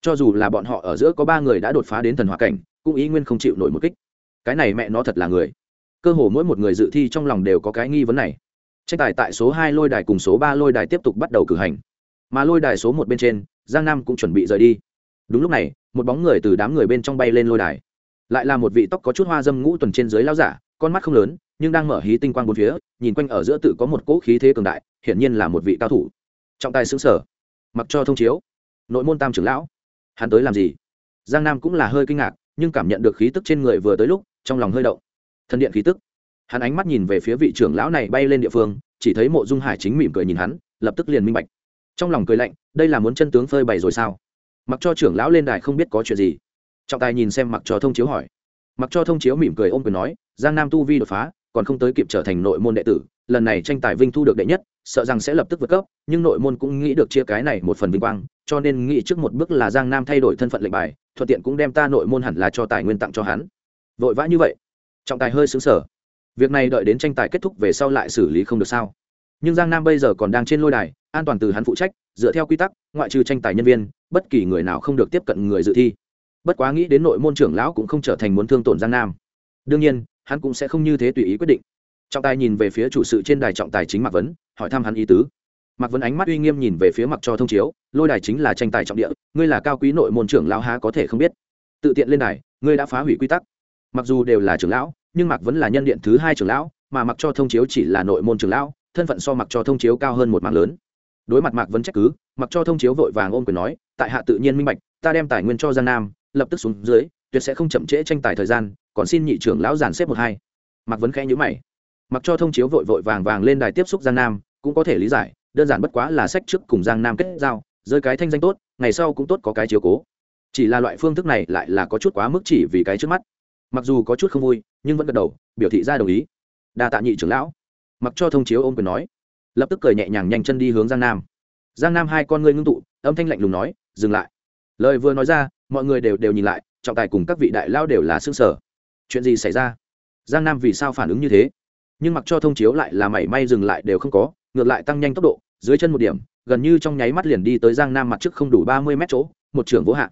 Cho dù là bọn họ ở giữa có ba người đã đột phá đến thần hòa cảnh, cũng ý nguyên không chịu nổi một kích cái này mẹ nó thật là người. Cơ hồ mỗi một người dự thi trong lòng đều có cái nghi vấn này. Tranh tài tại số hai lôi đài cùng số ba lôi đài tiếp tục bắt đầu cử hành. Mà lôi đài số một bên trên, giang nam cũng chuẩn bị rời đi. Đúng lúc này, một bóng người từ đám người bên trong bay lên lôi đài. Lại là một vị tóc có chút hoa dâm ngũ tuần trên dưới lao giả, con mắt không lớn, nhưng đang mở hí tinh quang bốn phía, nhìn quanh ở giữa tự có một cỗ khí thế cường đại, hiển nhiên là một vị cao thủ. Trọng tài xứng sở. Mặc cho thông chiếu. Nội môn tam trưởng lão. Hắn tới làm gì? Giang nam cũng là hơi kinh ngạc nhưng cảm nhận được khí tức trên người vừa tới lúc, trong lòng hơi động. Thân điện khí tức. Hắn ánh mắt nhìn về phía vị trưởng lão này bay lên địa phương, chỉ thấy mộ dung hải chính mỉm cười nhìn hắn, lập tức liền minh bạch. Trong lòng cười lạnh, đây là muốn chân tướng phơi bày rồi sao? Mặc cho trưởng lão lên đài không biết có chuyện gì. Trọng tài nhìn xem mặc cho thông chiếu hỏi. Mặc cho thông chiếu mỉm cười ôm cười nói, giang nam tu vi đột phá, còn không tới kịp trở thành nội môn đệ tử lần này tranh tài vinh thu được đệ nhất, sợ rằng sẽ lập tức vượt cấp, nhưng nội môn cũng nghĩ được chia cái này một phần vinh quang, cho nên nghĩ trước một bước là giang nam thay đổi thân phận lệnh bài, thuận tiện cũng đem ta nội môn hẳn là cho tài nguyên tặng cho hắn. Vội vã như vậy, trọng tài hơi xứng sở việc này đợi đến tranh tài kết thúc về sau lại xử lý không được sao. Nhưng giang nam bây giờ còn đang trên lôi đài, an toàn từ hắn phụ trách, dựa theo quy tắc, ngoại trừ tranh tài nhân viên, bất kỳ người nào không được tiếp cận người dự thi. Bất quá nghĩ đến nội môn trưởng lão cũng không trở thành muốn thương tổn giang nam. Đương nhiên, hắn cũng sẽ không như thế tùy ý quyết định trọng tài nhìn về phía chủ sự trên đài trọng tài chính mạc vấn, hỏi thăm hắn ý tứ. Mạc vấn ánh mắt uy nghiêm nhìn về phía mặc cho thông chiếu, lôi đài chính là tranh tài trọng địa, ngươi là cao quý nội môn trưởng lão há có thể không biết. Tự tiện lên đài, ngươi đã phá hủy quy tắc. Mặc dù đều là trưởng lão, nhưng mạc vẫn là nhân điện thứ hai trưởng lão, mà mặc cho thông chiếu chỉ là nội môn trưởng lão, thân phận so mặc cho thông chiếu cao hơn một mạng lớn. Đối mặt mạc vấn trách cứ mặc cho thông chiếu vội vàng ôm quyền nói, tại hạ tự nhiên minh bạch, ta đem tài nguyên cho giang nam, lập tức xuống dưới, tuyệt sẽ không chậm trễ tranh tài thời gian, còn xin nhị trưởng lão giàn xếp một hai. Mạc vấn khẽ nhữ mày mặc cho thông chiếu vội vội vàng vàng lên đài tiếp xúc giang nam, cũng có thể lý giải, đơn giản bất quá là sách trước cùng giang nam kết giao, rơi cái thanh danh tốt, ngày sau cũng tốt có cái chiếu cố. Chỉ là loại phương thức này lại là có chút quá mức chỉ vì cái trước mắt. Mặc dù có chút không vui, nhưng vẫn gật đầu, biểu thị ra đồng ý. Đa tạ nhị trưởng lão. Mặc cho thông chiếu ôm quyền nói. Lập tức cười nhẹ nhàng nhanh chân đi hướng giang nam. Giang nam hai con ngươi ngưng tụ, âm thanh lạnh lùng nói, dừng lại. Lời vừa nói ra, mọi người đều đều nhìn lại, trọng tài cùng các vị đại lao đều là xương sở chuyện gì xảy ra? Giang nam vì sao phản ứng như thế? Nhưng mặc cho thông chiếu lại là mảy may dừng lại đều không có, ngược lại tăng nhanh tốc độ, dưới chân một điểm, gần như trong nháy mắt liền đi tới giang nam mặt trước không đủ ba mươi mét chỗ, một trường vô hạ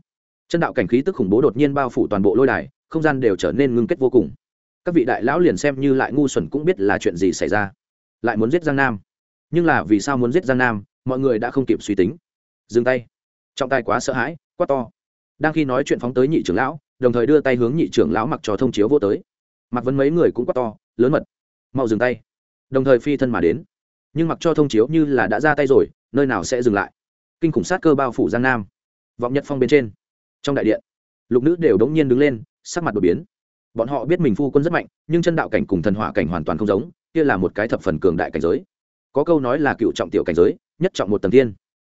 chân đạo cảnh khí tức khủng bố đột nhiên bao phủ toàn bộ lôi đài, không gian đều trở nên ngưng kết vô cùng. Các vị đại lão liền xem như lại ngu xuẩn cũng biết là chuyện gì xảy ra. Lại muốn giết giang nam. Nhưng là vì sao muốn giết giang nam, mọi người đã không kịp suy tính. Dừng tay. Trọng tài quá sợ hãi, quá to. Đang khi nói chuyện phóng tới nhị trưởng lão, đồng thời đưa tay hướng nhị trưởng lão mặc cho thông chiếu vô tới. Mặc vấn mấy người cũng quá to, lớn mật mau dừng tay. Đồng thời phi thân mà đến. Nhưng mặc cho thông chiếu như là đã ra tay rồi, nơi nào sẽ dừng lại? Kinh khủng sát cơ bao phủ giang nam. Vọng nhật phong bên trên. Trong đại điện, lục nữ đều đống nhiên đứng lên, sắc mặt đột biến. Bọn họ biết mình phu quân rất mạnh, nhưng chân đạo cảnh cùng thần hỏa cảnh hoàn toàn không giống, kia là một cái thập phần cường đại cảnh giới. Có câu nói là cựu trọng tiểu cảnh giới, nhất trọng một tầng thiên.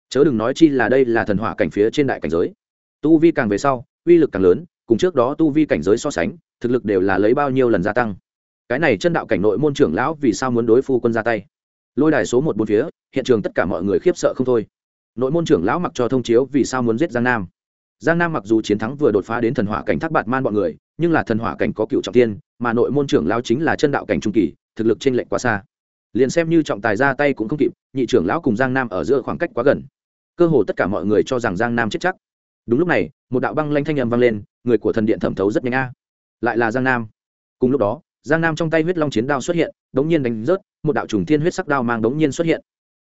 Chớ đừng nói chi là đây là thần hỏa cảnh phía trên đại cảnh giới. Tu vi càng về sau, uy lực càng lớn, cùng trước đó tu vi cảnh giới so sánh, thực lực đều là lấy bao nhiêu lần gia tăng cái này chân đạo cảnh nội môn trưởng lão vì sao muốn đối phu quân ra tay? Lôi đài số một bốn phía, hiện trường tất cả mọi người khiếp sợ không thôi. Nội môn trưởng lão mặc cho thông chiếu vì sao muốn giết giang nam? Giang nam mặc dù chiến thắng vừa đột phá đến thần hỏa cảnh thác bạt man bọn người, nhưng là thần hỏa cảnh có cựu trọng tiên, mà nội môn trưởng lão chính là chân đạo cảnh trung kỳ, thực lực trên lệnh quá xa. Liền xem như trọng tài ra tay cũng không kịp, nhị trưởng lão cùng giang nam ở giữa khoảng cách quá gần. Cơ hồ tất cả mọi người cho rằng giang nam chết chắc. Đúng lúc này, một đạo băng lanh thanh â m vang lên, người của thần điện thẩm thấu rất nhanh a. Lại là giang nam. Cùng lúc đó giang nam trong tay huyết long chiến đao xuất hiện, đống nhiên đánh rớt, một đạo trùng thiên huyết sắc đao mang đống nhiên xuất hiện.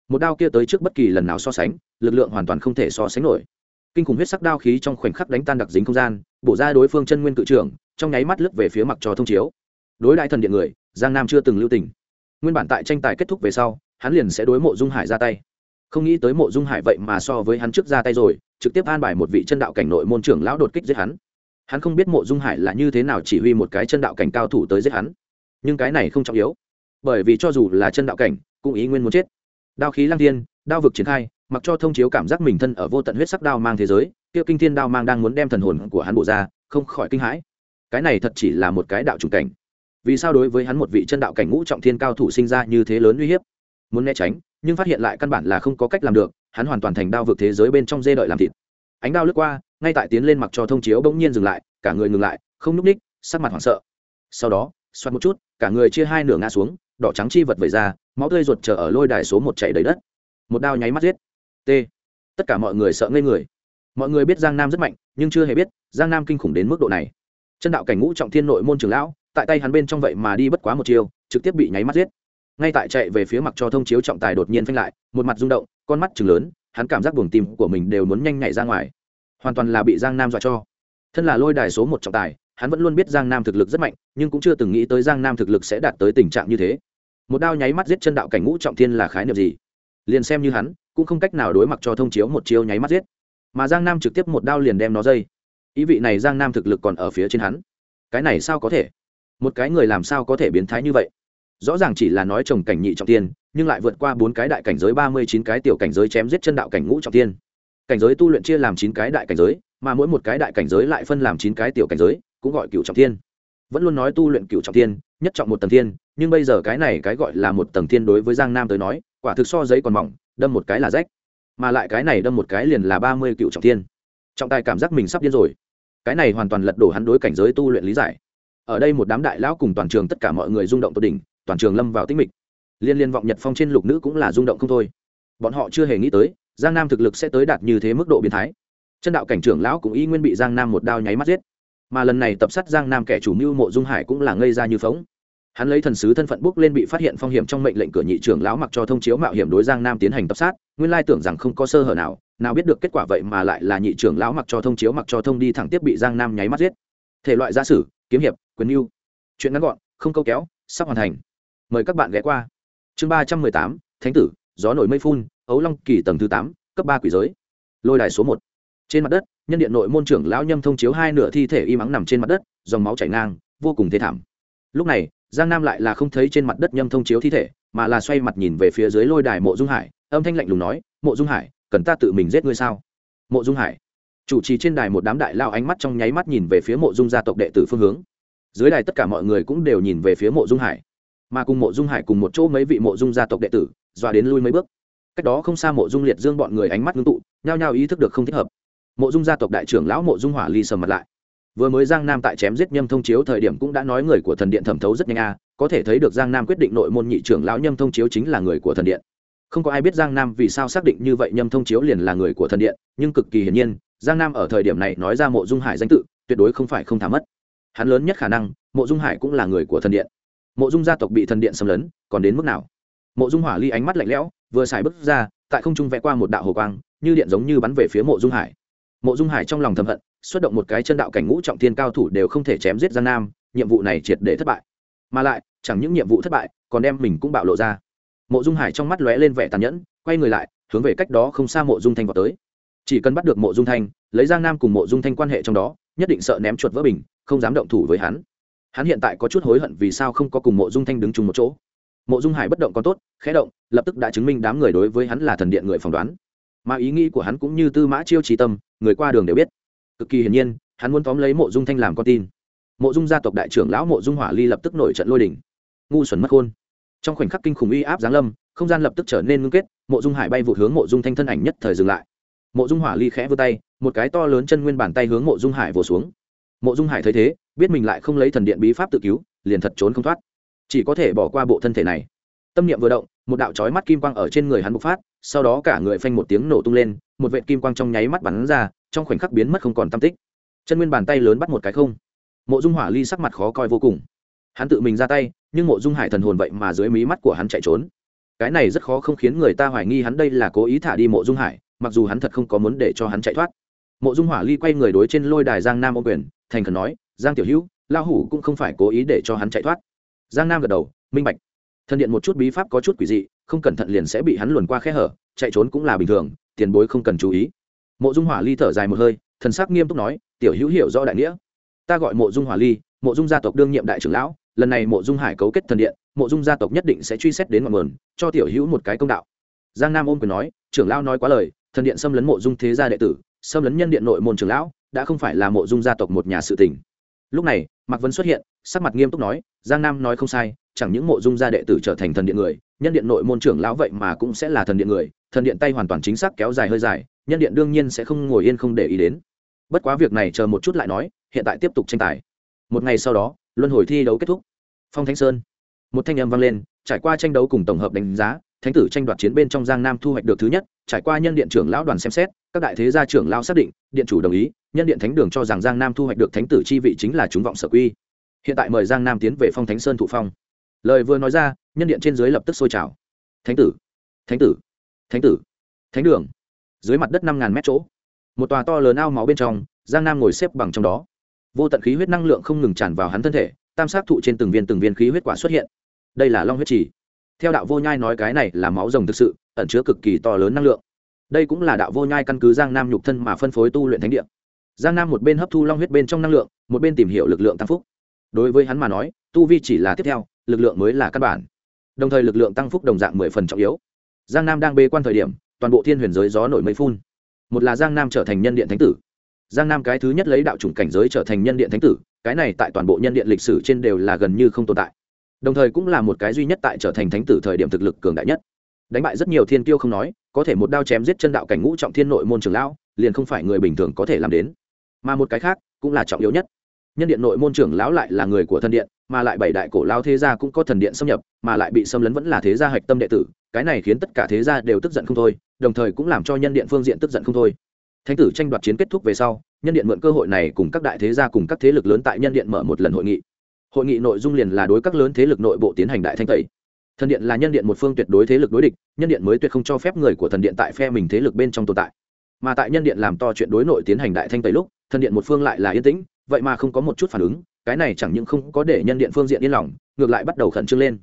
Một đao kia tới trước bất kỳ lần nào so sánh, lực lượng hoàn toàn không thể so sánh nổi. Kinh khủng huyết sắc đao khí trong khoảnh khắc đánh tan đặc dính không gian, bổ ra đối phương chân nguyên cự trưởng, trong nháy mắt lướt về phía mặt trò thông chiếu. Đối đại thần điện người, giang nam chưa từng lưu tình. Nguyên bản tại tranh tài kết thúc về sau, hắn liền sẽ đối mộ dung hải ra tay. Không nghĩ tới mộ dung hải vậy mà so với hắn trước ra tay rồi, trực tiếp an bài một vị chân đạo cảnh nội môn trưởng lão đột kích giết hắn hắn không biết mộ dung hải là như thế nào chỉ huy một cái chân đạo cảnh cao thủ tới giết hắn. Nhưng cái này không trọng yếu, bởi vì cho dù là chân đạo cảnh, cũng ý nguyên muốn chết. Đao khí lang thiên, đao vực triển khai, mặc cho thông chiếu cảm giác mình thân ở vô tận huyết sắc đao mang thế giới, kia kinh thiên đao mang đang muốn đem thần hồn của hắn bổ ra, không khỏi kinh hãi. Cái này thật chỉ là một cái đạo trùng cảnh. Vì sao đối với hắn một vị chân đạo cảnh ngũ trọng thiên cao thủ sinh ra như thế lớn uy hiếp? Muốn né tránh, nhưng phát hiện lại căn bản là không có cách làm được, hắn hoàn toàn thành đao vực thế giới bên trong dê đợi làm thịt. Ánh đao lướt qua ngay tại tiến lên mặc cho thông chiếu bỗng nhiên dừng lại, cả người ngừng lại, không núp ních sắc mặt hoảng sợ. Sau đó xoắt một chút, cả người chia hai nửa ngã xuống, đỏ trắng chi vật vẩy ra, máu tươi ruột trở ở lôi đài số một chạy đầy đất. Một đao nháy mắt giết. T. Tất cả mọi người sợ ngây người. Mọi người biết giang nam rất mạnh, nhưng chưa hề biết giang nam kinh khủng đến mức độ này. Chân đạo cảnh ngũ trọng thiên nội môn trường lão, tại tay hắn bên trong vậy mà đi bất quá một chiều trực tiếp bị nháy mắt giết. Ngay tại chạy về phía mặt cho thông chiếu trọng tài đột nhiên phanh lại, một mặt rung động, con mắt chừng lớn, hắn cảm giác buồng tim của mình đều muốn nhanh nhảy ra ngoài hoàn toàn là bị giang nam dọa cho. Thân là lôi đài số một trọng tài, hắn vẫn luôn biết giang nam thực lực rất mạnh, nhưng cũng chưa từng nghĩ tới giang nam thực lực sẽ đạt tới tình trạng như thế. Một đao nháy mắt giết chân đạo cảnh ngũ trọng thiên là khái niệm gì? Liền xem như hắn, cũng không cách nào đối mặt cho thông chiếu một chiêu nháy mắt giết. Mà giang nam trực tiếp một đao liền đem nó dây. Ý vị này giang nam thực lực còn ở phía trên hắn. Cái này sao có thể? Một cái người làm sao có thể biến thái như vậy? Rõ ràng chỉ là nói chồng cảnh nhị trọng tiên nhưng lại vượt qua bốn cái đại cảnh giới ba mươi chín cái tiểu cảnh giới chém giết chân đạo cảnh ngũ trọng tiên cảnh giới tu luyện chia làm chín cái đại cảnh giới, mà mỗi một cái đại cảnh giới lại phân làm chín cái tiểu cảnh giới, cũng gọi cựu trọng thiên. Vẫn luôn nói tu luyện cựu trọng thiên, nhất trọng một tầng thiên, nhưng bây giờ cái này cái gọi là một tầng thiên đối với giang nam tới nói, quả thực so giấy còn mỏng, đâm một cái là rách. Mà lại cái này đâm một cái liền là ba mươi cựu trọng thiên. Trọng tài cảm giác mình sắp điên rồi. Cái này hoàn toàn lật đổ hắn đối cảnh giới tu luyện lý giải. Ở đây một đám đại lão cùng toàn trường tất cả mọi người rung động tột đỉnh, toàn trường lâm vào tĩnh mịch. Liên liên vọng nhật phong trên lục nữ cũng là rung động không thôi. Bọn họ chưa hề nghĩ tới giang nam thực lực sẽ tới đạt như thế mức độ biến thái. Chân đạo cảnh trưởng lão cũng y nguyên bị giang nam một đao nháy mắt giết. Mà lần này tập sát giang nam kẻ chủ mưu mộ dung hải cũng là ngây ra như phóng. Hắn lấy thần sứ thân phận bước lên bị phát hiện phong hiểm trong mệnh lệnh cửa nhị trưởng lão mặc cho thông chiếu mạo hiểm đối giang nam tiến hành tập sát, nguyên lai tưởng rằng không có sơ hở nào nào biết được kết quả vậy mà lại là nhị trưởng lão mặc cho thông chiếu mặc cho thông đi thẳng tiếp bị giang nam nháy mắt giết. Thể loại gia sử, kiếm hiệp, quyền mưu chuyện ngắn gọn, không câu kéo, sắp hoàn thành. Mời các bạn ghé qua. Chương ba trăm mười tám, thánh tử, gió nổi mây phun ấu long kỳ tầng thứ tám, cấp ba quỷ giới. Lôi đài số một. Trên mặt đất, nhân điện nội môn trưởng lão nhâm thông chiếu hai nửa thi thể y mắng nằm trên mặt đất, dòng máu chảy ngang, vô cùng thê thảm. Lúc này, giang nam lại là không thấy trên mặt đất nhâm thông chiếu thi thể, mà là xoay mặt nhìn về phía dưới lôi đài mộ dung hải, âm thanh lạnh lùng nói, mộ dung hải, cần ta tự mình giết ngươi sao? Mộ dung hải. Chủ trì trên đài một đám đại lao ánh mắt trong nháy mắt nhìn về phía mộ dung gia tộc đệ tử phương hướng. Dưới đài tất cả mọi người cũng đều nhìn về phía mộ dung hải. Mà cùng mộ dung hải cùng một chỗ mấy vị mộ dung gia tộc đệ tử, dọa đến lui mấy bước cách đó không xa mộ dung liệt dương bọn người ánh mắt ngưng tụ, nhao nhao ý thức được không thích hợp. Mộ dung gia tộc đại trưởng lão mộ dung hỏa ly sầm mặt lại. Vừa mới giang nam tại chém giết nhâm thông chiếu thời điểm cũng đã nói người của thần điện thẩm thấu rất nhanh a, có thể thấy được giang nam quyết định nội môn nhị trưởng lão nhâm thông chiếu chính là người của thần điện. Không có ai biết giang nam vì sao xác định như vậy nhâm thông chiếu liền là người của thần điện, nhưng cực kỳ hiển nhiên, giang nam ở thời điểm này nói ra mộ dung hải danh tự, tuyệt đối không phải không thả mất. Hắn lớn nhất khả năng, mộ dung hải cũng là người của thần điện. Mộ dung gia tộc bị thần điện xâm lấn, còn đến mức nào? Mộ dung hỏa ly ánh mắt lạnh lẽo vừa xài bước ra, tại không trung vẽ qua một đạo hồ quang, như điện giống như bắn về phía mộ dung hải. Mộ dung hải trong lòng thầm hận, xuất động một cái chân đạo cảnh ngũ trọng thiên cao thủ đều không thể chém giết giang nam, nhiệm vụ này triệt để thất bại. Mà lại, chẳng những nhiệm vụ thất bại, còn đem mình cũng bạo lộ ra. Mộ dung hải trong mắt lóe lên vẻ tàn nhẫn, quay người lại, hướng về cách đó không xa mộ dung thanh vào tới. Chỉ cần bắt được mộ dung thanh, lấy giang nam cùng mộ dung thanh quan hệ trong đó, nhất định sợ ném chuột vỡ bình, không dám động thủ với hắn. Hắn hiện tại có chút hối hận vì sao không có cùng mộ dung thanh đứng chung một chỗ mộ dung hải bất động còn tốt, khẽ động, lập tức đã chứng minh đám người đối với hắn là thần điện người phỏng đoán. Mà ý nghĩ của hắn cũng như tư mã chiêu trí tâm, người qua đường đều biết. Cực kỳ hiển nhiên, hắn muốn tóm lấy mộ dung thanh làm con tin. Mộ dung gia tộc đại trưởng lão mộ dung hỏa ly lập tức nổi trận lôi đỉnh ngu xuẩn mất khôn. Trong khoảnh khắc kinh khủng uy áp giáng lâm, không gian lập tức trở nên ngưng kết, mộ dung hải bay vụt hướng mộ dung thanh thân ảnh nhất thời dừng lại. Mộ dung hỏa ly khẽ vươn tay, một cái to lớn chân nguyên bàn tay hướng mộ dung hải vồ xuống. Mộ dung hải thấy thế, biết mình lại không lấy thần điện bí pháp tự cứu, liền thật trốn không thoát chỉ có thể bỏ qua bộ thân thể này. Tâm niệm vừa động, một đạo trói mắt kim quang ở trên người hắn bộc phát, sau đó cả người phanh một tiếng nổ tung lên, một vệ kim quang trong nháy mắt bắn ra, trong khoảnh khắc biến mất không còn tam tích. Chân nguyên bàn tay lớn bắt một cái không. Mộ dung hỏa ly sắc mặt khó coi vô cùng. Hắn tự mình ra tay, nhưng mộ dung hải thần hồn vậy mà dưới mí mắt của hắn chạy trốn. Cái này rất khó không khiến người ta hoài nghi hắn đây là cố ý thả đi mộ dung hải, mặc dù hắn thật không có muốn để cho hắn chạy thoát. Mộ dung hỏa ly quay người đối trên lôi đài giang nam ô quyền, thành khẩn nói, giang tiểu hữu lao hủ cũng không phải cố ý để cho hắn chạy thoát giang nam gật đầu, minh bạch. Thần điện một chút bí pháp có chút quỷ dị, không cẩn thận liền sẽ bị hắn luồn qua khe hở, chạy trốn cũng là bình thường, tiền bối không cần chú ý. Mộ dung hỏa ly thở dài một hơi, thần sắc nghiêm túc nói, tiểu hữu hiểu rõ đại nghĩa. Ta gọi mộ dung hỏa ly, mộ dung gia tộc đương nhiệm đại trưởng lão, lần này mộ dung hải cấu kết thần điện, mộ dung gia tộc nhất định sẽ truy xét đến ngọn nguồn, cho tiểu hữu một cái công đạo. Giang nam ôm quyền nói, trưởng lão nói quá lời, thần điện xâm lấn mộ dung thế gia đệ tử, xâm lấn nhân điện nội môn trưởng lão, đã không phải là mộ dung gia tộc một nhà sự tình. Lúc này mạc vân xuất hiện, sắc mặt nghiêm túc nói, giang nam nói không sai, chẳng những mộ dung gia đệ tử trở thành thần điện người, nhân điện nội môn trưởng lão vậy mà cũng sẽ là thần điện người, thần điện tay hoàn toàn chính xác kéo dài hơi dài, nhân điện đương nhiên sẽ không ngồi yên không để ý đến. Bất quá việc này chờ một chút lại nói, hiện tại tiếp tục tranh tài. Một ngày sau đó, luân hồi thi đấu kết thúc. Phong thánh sơn. Một thanh âm vang lên, trải qua tranh đấu cùng tổng hợp đánh giá, thánh tử tranh đoạt chiến bên trong giang nam thu hoạch được thứ nhất, trải qua nhân điện trưởng lão đoàn xem xét, các đại thế gia trưởng lão xác định, điện chủ đồng ý nhân điện thánh đường cho rằng giang nam thu hoạch được thánh tử chi vị chính là chúng vọng sở quy. Hiện tại mời giang nam tiến về phong thánh sơn thụ phong. Lời vừa nói ra, nhân điện trên dưới lập tức sôi trào. Thánh tử thánh tử thánh tử, thánh đường. Dưới mặt đất năm ngàn mét chỗ, một tòa to lớn ao máu bên trong, giang nam ngồi xếp bằng trong đó. Vô tận khí huyết năng lượng không ngừng tràn vào hắn thân thể, tam sát thụ trên từng viên từng viên khí huyết quả xuất hiện. Đây là long huyết trì. Theo đạo vô nhai nói cái này là máu rồng thực sự, ẩn chứa cực kỳ to lớn năng lượng. Đây cũng là đạo vô nhai căn cứ giang nam nhục thân mà phân phối tu luyện thánh địa giang nam một bên hấp thu long huyết bên trong năng lượng, một bên tìm hiểu lực lượng tăng phúc. Đối với hắn mà nói, tu vi chỉ là tiếp theo, lực lượng mới là căn bản. Đồng thời lực lượng tăng phúc đồng dạng mười phần trọng yếu. Giang nam đang bê quan thời điểm, toàn bộ thiên huyền giới gió nổi mây phun. Một là giang nam trở thành nhân điện thánh tử. Giang nam cái thứ nhất lấy đạo chủng cảnh giới trở thành nhân điện thánh tử, cái này tại toàn bộ nhân điện lịch sử trên đều là gần như không tồn tại. Đồng thời cũng là một cái duy nhất tại trở thành thánh tử thời điểm thực lực cường đại nhất. Đánh bại rất nhiều thiên tiêu không nói, có thể một đao chém giết chân đạo cảnh ngũ trọng thiên nội môn trường lão, liền không phải người bình thường có thể làm đến mà một cái khác cũng là trọng yếu nhất. Nhân điện nội môn trưởng lão lại là người của thần điện, mà lại bảy đại cổ lao thế gia cũng có thần điện xâm nhập, mà lại bị xâm lấn vẫn là thế gia hạch tâm đệ tử. Cái này khiến tất cả thế gia đều tức giận không thôi, đồng thời cũng làm cho nhân điện phương diện tức giận không thôi. Thánh tử tranh đoạt chiến kết thúc về sau, nhân điện mượn cơ hội này cùng các đại thế gia cùng các thế lực lớn tại nhân điện mở một lần hội nghị. Hội nghị nội dung liền là đối các lớn thế lực nội bộ tiến hành đại thanh tẩy. Thần điện là nhân điện một phương tuyệt đối thế lực đối địch, nhân điện mới tuyệt không cho phép người của thần điện tại phe mình thế lực bên trong tồn tại. Mà tại nhân điện làm to chuyện đối nội tiến hành đại thanh tẩy lúc thần điện một phương lại là yên tĩnh, vậy mà không có một chút phản ứng, cái này chẳng những không có để nhân điện phương diện yên lòng, ngược lại bắt đầu khẩn trương lên.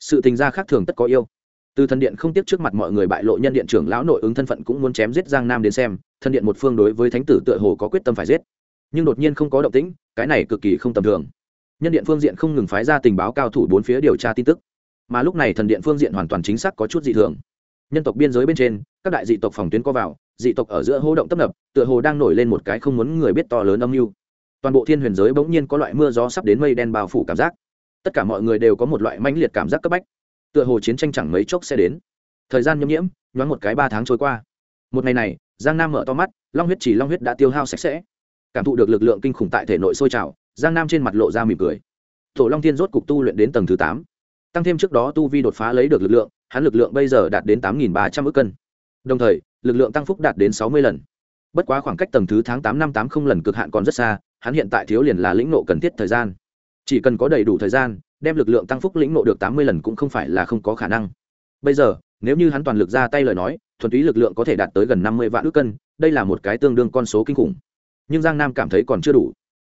Sự tình gia khác thường tất có yêu. Từ thần điện không tiếc trước mặt mọi người bại lộ nhân điện trưởng lão nội ứng thân phận cũng muốn chém giết giang nam đến xem, thần điện một phương đối với thánh tử tựa hồ có quyết tâm phải giết. Nhưng đột nhiên không có động tĩnh, cái này cực kỳ không tầm thường. Nhân điện phương diện không ngừng phái ra tình báo cao thủ bốn phía điều tra tin tức. Mà lúc này thần điện phương diện hoàn toàn chính xác có chút dị thường. Nhân tộc biên giới bên trên, các đại dị tộc phòng tuyến có vào dị tộc ở giữa hô động tấp nập, tựa hồ đang nổi lên một cái không muốn người biết to lớn âm mưu. Toàn bộ thiên huyền giới bỗng nhiên có loại mưa gió sắp đến mây đen bao phủ cảm giác. Tất cả mọi người đều có một loại mãnh liệt cảm giác cấp bách. Tựa hồ chiến tranh chẳng mấy chốc sẽ đến. Thời gian nhâm nhiễm, nhoáng một cái ba tháng trôi qua. Một ngày này, giang nam mở to mắt, long huyết chỉ long huyết đã tiêu hao sạch sẽ. Cảm thụ được lực lượng kinh khủng tại thể nội sôi trào, giang nam trên mặt lộ ra mỉm cười. Tổ long thiên rốt cục tu luyện đến tầng thứ tám. Tăng thêm trước đó tu vi đột phá lấy được lực lượng, hắn lực lượng bây giờ đạt đến tám ba trăm ước cân đồng thời, lực lượng tăng phúc đạt đến sáu mươi lần. Bất quá khoảng cách tầng thứ tháng tám năm tám không lần cực hạn còn rất xa, hắn hiện tại thiếu liền là lĩnh nộ cần thiết thời gian. Chỉ cần có đầy đủ thời gian, đem lực lượng tăng phúc lĩnh nộ được tám mươi lần cũng không phải là không có khả năng. Bây giờ, nếu như hắn toàn lực ra tay lời nói, thuần túy lực lượng có thể đạt tới gần năm mươi vạn ước cân, đây là một cái tương đương con số kinh khủng. Nhưng giang nam cảm thấy còn chưa đủ.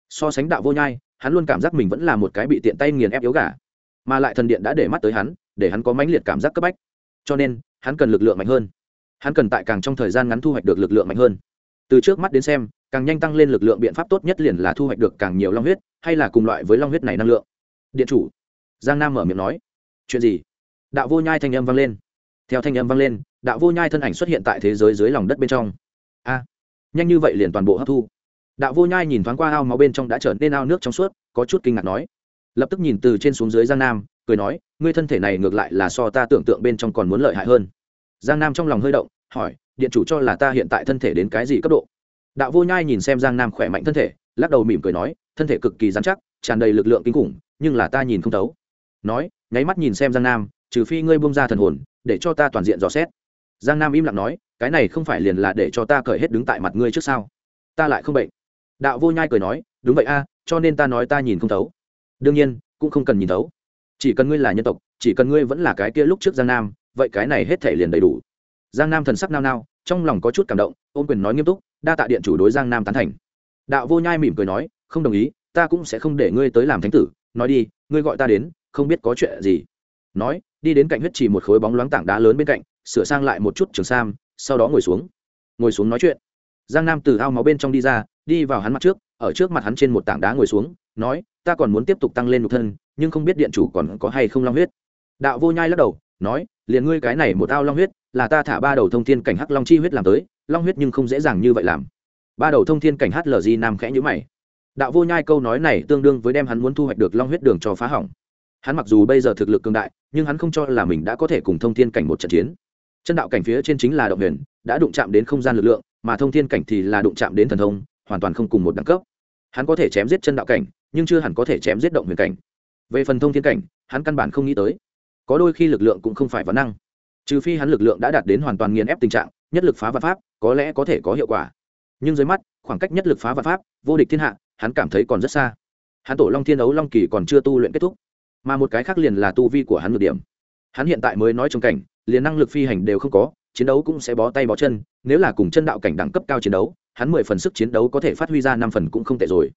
So sánh đạo vô nhai, hắn luôn cảm giác mình vẫn là một cái bị tiện tay nghiền ép yếu gà. Mà lại thần điện đã để mắt tới hắn, để hắn có mãnh liệt cảm giác cấp bách. Cho nên, hắn cần lực lượng mạnh hơn hắn cần tại càng trong thời gian ngắn thu hoạch được lực lượng mạnh hơn. Từ trước mắt đến xem, càng nhanh tăng lên lực lượng biện pháp tốt nhất liền là thu hoạch được càng nhiều long huyết, hay là cùng loại với long huyết này năng lượng. Điện chủ, giang nam mở miệng nói. Chuyện gì? Đạo vô nhai thanh âm vang lên. Theo thanh âm vang lên, đạo vô nhai thân ảnh xuất hiện tại thế giới dưới lòng đất bên trong. A, nhanh như vậy liền toàn bộ hấp thu. Đạo vô nhai nhìn thoáng qua ao máu bên trong đã trở nên ao nước trong suốt, có chút kinh ngạc nói. Lập tức nhìn từ trên xuống dưới giang nam, cười nói, ngươi thân thể này ngược lại là so ta tưởng tượng bên trong còn muốn lợi hại hơn giang nam trong lòng hơi động, hỏi, điện chủ cho là ta hiện tại thân thể đến cái gì cấp độ? Đạo vô nhai nhìn xem giang nam khỏe mạnh thân thể, lắc đầu mỉm cười nói, thân thể cực kỳ dán chắc, tràn đầy lực lượng kinh khủng, nhưng là ta nhìn không thấu. Nói, nháy mắt nhìn xem giang nam, trừ phi ngươi buông ra thần hồn, để cho ta toàn diện dò xét. Giang nam im lặng nói, cái này không phải liền là để cho ta cởi hết đứng tại mặt ngươi trước sao? Ta lại không bệnh. Đạo vô nhai cười nói, đúng vậy a, cho nên ta nói ta nhìn không thấu. Đương nhiên, cũng không cần nhìn thấu. Chỉ cần ngươi là nhân tộc, chỉ cần ngươi vẫn là cái kia lúc trước giang nam vậy cái này hết thể liền đầy đủ. Giang nam thần sắc nao nao, trong lòng có chút cảm động, ôm quyền nói nghiêm túc, đa tạ điện chủ đối giang nam tán thành. Đạo vô nhai mỉm cười nói, không đồng ý, ta cũng sẽ không để ngươi tới làm thánh tử, nói đi, ngươi gọi ta đến, không biết có chuyện gì. Nói, đi đến cạnh huyết chỉ một khối bóng loáng tảng đá lớn bên cạnh, sửa sang lại một chút trường sam, sau đó ngồi xuống. Ngồi xuống nói chuyện. Giang nam từ ao máu bên trong đi ra, đi vào hắn mặt trước, ở trước mặt hắn trên một tảng đá ngồi xuống, nói, ta còn muốn tiếp tục tăng lên nhục thân, nhưng không biết điện chủ còn có hay không long huyết. Đạo vô nhai lắc đầu, nói liền ngươi cái này một ao long huyết, là ta thả ba đầu thông thiên cảnh hắc long chi huyết làm tới, long huyết nhưng không dễ dàng như vậy làm. Ba đầu thông thiên cảnh hlg nam khẽ nhữ mày. Đạo vô nhai câu nói này tương đương với đem hắn muốn thu hoạch được long huyết đường cho phá hỏng. Hắn mặc dù bây giờ thực lực cường đại, nhưng hắn không cho là mình đã có thể cùng thông thiên cảnh một trận chiến. Chân đạo cảnh phía trên chính là động huyền, đã đụng chạm đến không gian lực lượng, mà thông thiên cảnh thì là đụng chạm đến thần thông, hoàn toàn không cùng một đẳng cấp. Hắn có thể chém giết chân đạo cảnh, nhưng chưa hẳn có thể chém giết động huyền cảnh. Về phần thông thiên cảnh, hắn căn bản không nghĩ tới có đôi khi lực lượng cũng không phải vấn năng. Trừ phi hắn lực lượng đã đạt đến hoàn toàn nghiền ép tình trạng, nhất lực phá vật pháp, có lẽ có thể có hiệu quả. Nhưng dưới mắt, khoảng cách nhất lực phá vật pháp, vô địch thiên hạ, hắn cảm thấy còn rất xa. Hắn tổ long thiên đấu long kỳ còn chưa tu luyện kết thúc, mà một cái khác liền là tu vi của hắn ngược điểm. Hắn hiện tại mới nói trong cảnh, liền năng lực phi hành đều không có, chiến đấu cũng sẽ bó tay bó chân, nếu là cùng chân đạo cảnh đẳng cấp cao chiến đấu, hắn mười phần sức chiến đấu có thể phát huy ra năm phần cũng không tệ rồi.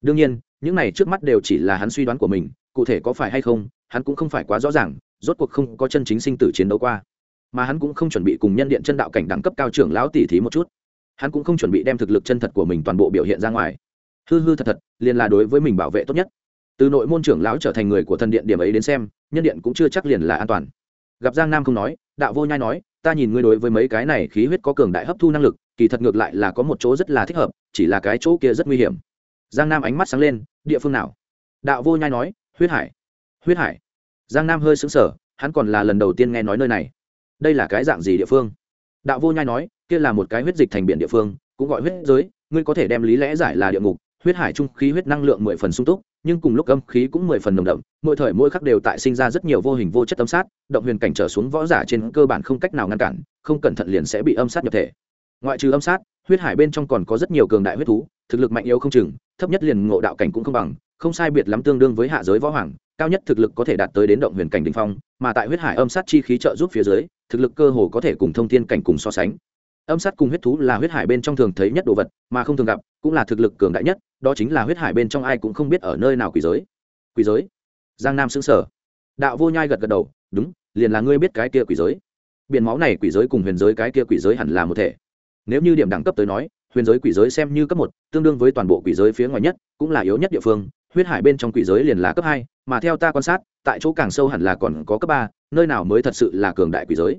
Đương nhiên, những này trước mắt đều chỉ là hắn suy đoán của mình, cụ thể có phải hay không, hắn cũng không phải quá rõ ràng rốt cuộc không có chân chính sinh tử chiến đấu qua. Mà hắn cũng không chuẩn bị cùng nhân điện chân đạo cảnh đẳng cấp cao trưởng lão tỉ thí một chút. Hắn cũng không chuẩn bị đem thực lực chân thật của mình toàn bộ biểu hiện ra ngoài. Hư hư thật thật, liền là đối với mình bảo vệ tốt nhất. Từ nội môn trưởng lão trở thành người của thần điện điểm ấy đến xem, nhân điện cũng chưa chắc liền là an toàn. Gặp giang nam không nói, đạo vô nhai nói, ta nhìn ngươi đối với mấy cái này khí huyết có cường đại hấp thu năng lực, kỳ thật ngược lại là có một chỗ rất là thích hợp, chỉ là cái chỗ kia rất nguy hiểm. Giang nam ánh mắt sáng lên, địa phương nào? Đạo vô nhai nói, huyết hải. Huyết hải? Giang nam hơi xứng sở hắn còn là lần đầu tiên nghe nói nơi này. Đây là cái dạng gì địa phương? Đạo vô nhai nói, kia là một cái huyết dịch thành biển địa phương, cũng gọi huyết giới, ngươi có thể đem lý lẽ giải là địa ngục, huyết hải trung khí huyết năng lượng mười phần sung túc, nhưng cùng lúc âm khí cũng mười phần nồng đậm, mỗi thời mỗi khắc đều tại sinh ra rất nhiều vô hình vô chất âm sát, động huyền cảnh trở xuống võ giả trên cơ bản không cách nào ngăn cản, không cẩn thận liền sẽ bị âm sát nhập thể. Ngoại trừ âm sát, huyết hải bên trong còn có rất nhiều cường đại huyết thú, thực lực mạnh yếu không chừng, thấp nhất liền ngộ đạo cảnh cũng không bằng, không sai biệt lắm tương đương với hạ giới võ hoàng cao nhất thực lực có thể đạt tới đến động huyền cảnh đỉnh phong, mà tại huyết hải âm sát chi khí trợ giúp phía dưới, thực lực cơ hồ có thể cùng thông thiên cảnh cùng so sánh. Âm sát cùng huyết thú là huyết hải bên trong thường thấy nhất đồ vật, mà không thường gặp, cũng là thực lực cường đại nhất, đó chính là huyết hải bên trong ai cũng không biết ở nơi nào quỷ giới. Quỷ giới? Giang nam sững sờ. đạo vô nhai gật gật đầu, đúng, liền là ngươi biết cái kia quỷ giới. Biển máu này quỷ giới cùng huyền giới cái kia quỷ giới hẳn là một thể. Nếu như điểm đẳng cấp tới nói, huyền giới quỷ giới xem như cấp một, tương đương với toàn bộ quỷ giới phía ngoài nhất, cũng là yếu nhất địa phương huyết hải bên trong quỷ giới liền là cấp hai, mà theo ta quan sát, tại chỗ càng sâu hẳn là còn có cấp ba, nơi nào mới thật sự là cường đại quỷ giới.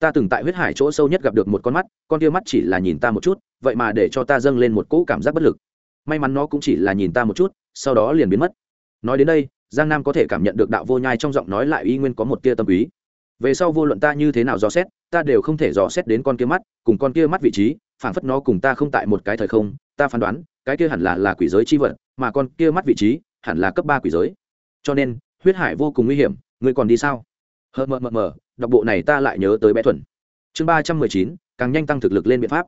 Ta từng tại huyết hải chỗ sâu nhất gặp được một con mắt, con kia mắt chỉ là nhìn ta một chút, vậy mà để cho ta dâng lên một cỗ cảm giác bất lực. May mắn nó cũng chỉ là nhìn ta một chút, sau đó liền biến mất. Nói đến đây, giang nam có thể cảm nhận được đạo vô nhai trong giọng nói lại y nguyên có một tia tâm ý. Về sau vô luận ta như thế nào dò xét, ta đều không thể dò xét đến con kia mắt, cùng con kia mắt vị trí, phảng phất nó cùng ta không tại một cái thời không, ta phán đoán, cái kia hẳn là là quỷ giới chi vật mà con kia mắt vị trí hẳn là cấp ba quỷ giới. Cho nên, huyết hải vô cùng nguy hiểm, ngươi còn đi sao? Hờ, mờ mờ mờ, đọc bộ này ta lại nhớ tới bé thuần. Chương ba trăm mười chín, càng nhanh tăng thực lực lên biện pháp.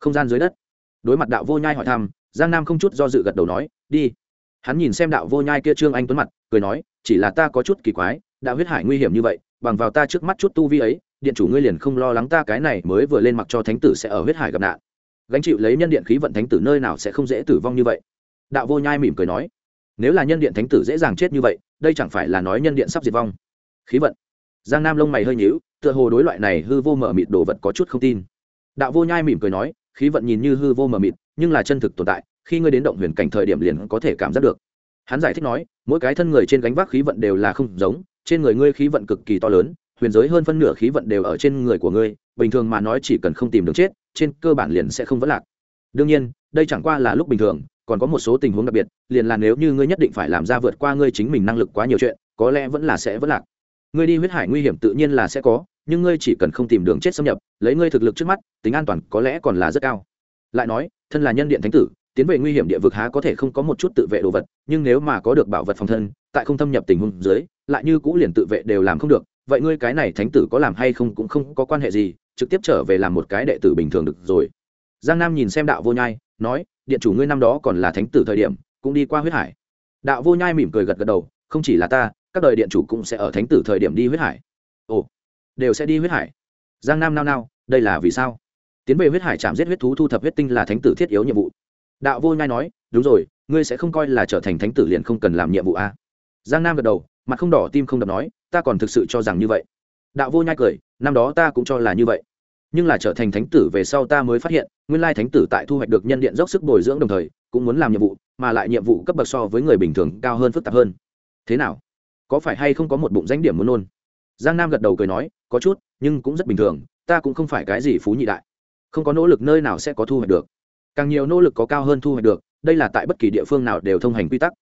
Không gian dưới đất. Đối mặt đạo vô nhai hỏi thăm, giang nam không chút do dự gật đầu nói, đi. Hắn nhìn xem đạo vô nhai kia trương anh tuấn mặt, cười nói, chỉ là ta có chút kỳ quái, đạo huyết hải nguy hiểm như vậy, bằng vào ta trước mắt chút tu vi ấy, điện chủ ngươi liền không lo lắng ta cái này mới vừa lên mặc cho thánh tử sẽ ở huyết hải gặp nạn. Gánh chịu lấy nhân điện khí vận thánh tử nơi nào sẽ không dễ tử vong như vậy đạo vô nhai mỉm cười nói, nếu là nhân điện thánh tử dễ dàng chết như vậy, đây chẳng phải là nói nhân điện sắp diệt vong? Khí vận. Giang nam lông mày hơi nhíu, tựa hồ đối loại này hư vô mở mịt đồ vật có chút không tin. Đạo vô nhai mỉm cười nói, khí vận nhìn như hư vô mở mịt, nhưng là chân thực tồn tại, khi ngươi đến động huyền cảnh thời điểm liền có thể cảm giác được. Hắn giải thích nói, mỗi cái thân người trên gánh vác khí vận đều là không giống, trên người ngươi khí vận cực kỳ to lớn, huyền giới hơn phân nửa khí vận đều ở trên người của ngươi, bình thường mà nói chỉ cần không tìm được chết, trên cơ bản liền sẽ không vấn lạc. Đương nhiên, đây chẳng qua là lúc bình thường còn có một số tình huống đặc biệt, liền là nếu như ngươi nhất định phải làm ra vượt qua ngươi chính mình năng lực quá nhiều chuyện, có lẽ vẫn là sẽ vẫn lạc. Ngươi đi huyết hải nguy hiểm tự nhiên là sẽ có, nhưng ngươi chỉ cần không tìm đường chết xâm nhập, lấy ngươi thực lực trước mắt, tính an toàn có lẽ còn là rất cao. Lại nói, thân là nhân điện thánh tử, tiến về nguy hiểm địa vực há có thể không có một chút tự vệ đồ vật, nhưng nếu mà có được bảo vật phòng thân, tại không thâm nhập tình huống dưới, lại như cũ liền tự vệ đều làm không được, vậy ngươi cái này thánh tử có làm hay không cũng không có quan hệ gì, trực tiếp trở về làm một cái đệ tử bình thường được rồi giang nam nhìn xem đạo vô nhai, nói, điện chủ ngươi năm đó còn là thánh tử thời điểm, cũng đi qua huyết hải. Đạo vô nhai mỉm cười gật gật đầu, không chỉ là ta, các đời điện chủ cũng sẽ ở thánh tử thời điểm đi huyết hải. Ồ, đều sẽ đi huyết hải. Giang nam nao nao, đây là vì sao? Tiến về huyết hải chạm giết huyết thú thu thập huyết tinh là thánh tử thiết yếu nhiệm vụ. Đạo vô nhai nói, đúng rồi, ngươi sẽ không coi là trở thành thánh tử liền không cần làm nhiệm vụ a à? giang nam gật đầu, mặt không đỏ tim không đập nói, ta còn thực sự cho rằng như vậy. Đạo vô nhai cười, năm đó ta cũng cho là như vậy, nhưng là trở thành thánh tử về sau ta mới phát hiện nguyên lai thánh tử tại thu hoạch được nhân điện dốc sức bồi dưỡng đồng thời, cũng muốn làm nhiệm vụ, mà lại nhiệm vụ cấp bậc so với người bình thường cao hơn phức tạp hơn. Thế nào? Có phải hay không có một bụng danh điểm muốn nôn? Giang nam gật đầu cười nói, có chút, nhưng cũng rất bình thường, ta cũng không phải cái gì phú nhị đại. Không có nỗ lực nơi nào sẽ có thu hoạch được. Càng nhiều nỗ lực có cao hơn thu hoạch được, đây là tại bất kỳ địa phương nào đều thông hành quy tắc.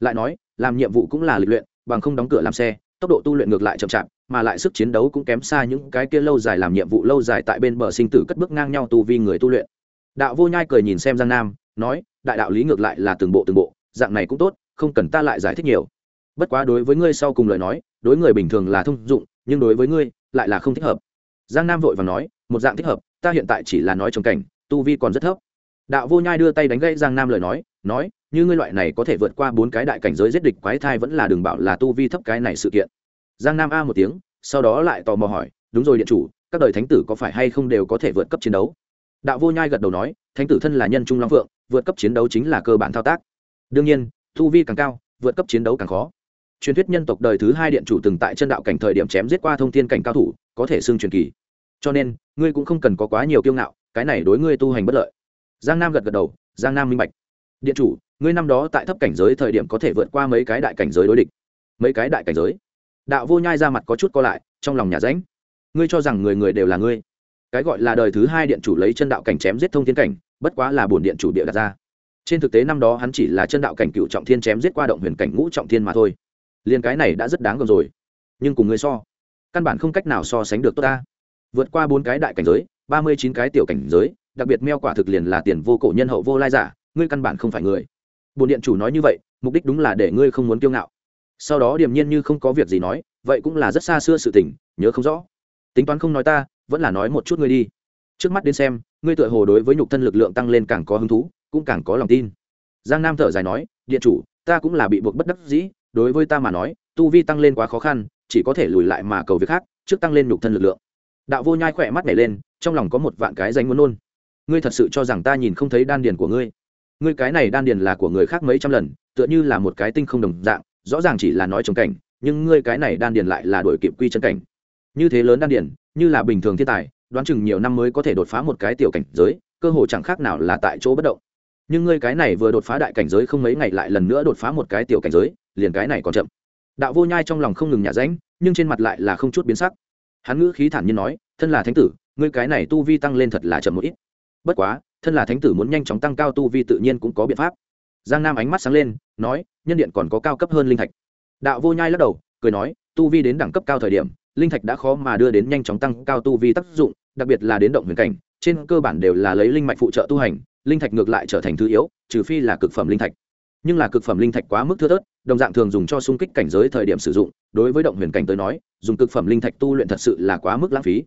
Lại nói, làm nhiệm vụ cũng là lịch luyện, bằng không đóng cửa làm xe, tốc độ tu luyện ngược lại chậm chạp, mà lại sức chiến đấu cũng kém xa những cái kia lâu dài làm nhiệm vụ lâu dài tại bên bờ sinh tử cất bước ngang nhau tu vi người tu luyện đạo vô nhai cười nhìn xem giang nam, nói, đại đạo lý ngược lại là từng bộ từng bộ, dạng này cũng tốt, không cần ta lại giải thích nhiều. Bất quá đối với ngươi sau cùng lời nói, đối người bình thường là thông dụng, nhưng đối với ngươi, lại là không thích hợp. Giang nam vội và nói, một dạng thích hợp, ta hiện tại chỉ là nói trồng cảnh, tu vi còn rất thấp. Đạo vô nhai đưa tay đánh gãy giang nam lời nói nói, như ngươi loại này có thể vượt qua bốn cái đại cảnh giới giết địch quái thai vẫn là đường bảo là tu vi thấp cái này sự kiện. Giang nam a một tiếng, sau đó lại tò mò hỏi, đúng rồi điện chủ, các đời thánh tử có phải hay không đều có thể vượt cấp chiến đấu? Đạo vô nhai gật đầu nói, thánh tử thân là nhân trung long phượng, vượt cấp chiến đấu chính là cơ bản thao tác. Đương nhiên thu vi càng cao, vượt cấp chiến đấu càng khó. Truyền thuyết nhân tộc đời thứ hai điện chủ từng tại chân đạo cảnh thời điểm chém giết qua thông thiên cảnh cao thủ, có thể xưng truyền kỳ. Cho nên, ngươi cũng không cần có quá nhiều kiêu ngạo, cái này đối ngươi tu hành bất lợi. Giang nam gật gật đầu, giang nam minh bạch. Điện chủ, ngươi năm đó tại thấp cảnh giới thời điểm có thể vượt qua mấy cái đại cảnh giới đối địch? Mấy cái đại cảnh giới? Đạo vô nhai ra mặt có chút co lại, trong lòng nhà ránh. Ngươi cho rằng người người đều là ngươi? Cái gọi là đời thứ hai điện chủ lấy chân đạo cảnh chém giết thông thiên cảnh, bất quá là bổn điện chủ địa đặt ra. Trên thực tế năm đó hắn chỉ là chân đạo cảnh cựu trọng thiên chém giết qua động huyền cảnh ngũ trọng thiên mà thôi. Liền cái này đã rất đáng gờm rồi. Nhưng cùng người so, căn bản không cách nào so sánh được tốt ta. Vượt qua bốn cái đại cảnh giới, ba mươi chín cái tiểu cảnh giới, đặc biệt meo quả thực liền là tiền vô cổ nhân hậu vô lai giả, ngươi căn bản không phải người. Bồn điện chủ nói như vậy, mục đích đúng là để ngươi không muốn kiêu ngạo. Sau đó điềm nhiên như không có việc gì nói, vậy cũng là rất xa xưa sự tình, nhớ không rõ. Tính toán không nói ta vẫn là nói một chút ngươi đi. Trước mắt đến xem, ngươi tựa hồ đối với nhục thân lực lượng tăng lên càng có hứng thú, cũng càng có lòng tin. Giang nam thở dài nói, điện chủ, ta cũng là bị buộc bất đắc dĩ, đối với ta mà nói, tu vi tăng lên quá khó khăn, chỉ có thể lùi lại mà cầu việc khác, trước tăng lên nhục thân lực lượng. Đạo vô nhai khỏe mắt nhảy lên, trong lòng có một vạn cái danh muốn nôn. Ngươi thật sự cho rằng ta nhìn không thấy đan điền của ngươi? Ngươi cái này đan điền là của người khác mấy trăm lần, tựa như là một cái tinh không đồng dạng, rõ ràng chỉ là nói trồng cảnh, nhưng ngươi cái này đan điền lại là đổi kịp quy chân cảnh. Như thế lớn đan điền như là bình thường thiên tài, đoán chừng nhiều năm mới có thể đột phá một cái tiểu cảnh giới, cơ hồ chẳng khác nào là tại chỗ bất động. Nhưng ngươi cái này vừa đột phá đại cảnh giới không mấy ngày lại lần nữa đột phá một cái tiểu cảnh giới, liền cái này còn chậm. Đạo vô nhai trong lòng không ngừng nhả ránh, nhưng trên mặt lại là không chút biến sắc. Hắn ngữ khí thản nhiên nói, thân là thánh tử, ngươi cái này tu vi tăng lên thật là chậm một ít. Bất quá, thân là thánh tử muốn nhanh chóng tăng cao tu vi tự nhiên cũng có biện pháp. Giang nam ánh mắt sáng lên, nói, nhân điện còn có cao cấp hơn linh thạch. Đạo vô nhai lắc đầu, cười nói, tu vi đến đẳng cấp cao thời điểm linh thạch đã khó mà đưa đến nhanh chóng tăng cao tu vi tác dụng, đặc biệt là đến động huyền cảnh, trên cơ bản đều là lấy linh mạch phụ trợ tu hành, linh thạch ngược lại trở thành thứ yếu, trừ phi là cực phẩm linh thạch. Nhưng là cực phẩm linh thạch quá mức thưa thớt, đồng dạng thường dùng cho xung kích cảnh giới thời điểm sử dụng, đối với động huyền cảnh tới nói, dùng cực phẩm linh thạch tu luyện thật sự là quá mức lãng phí.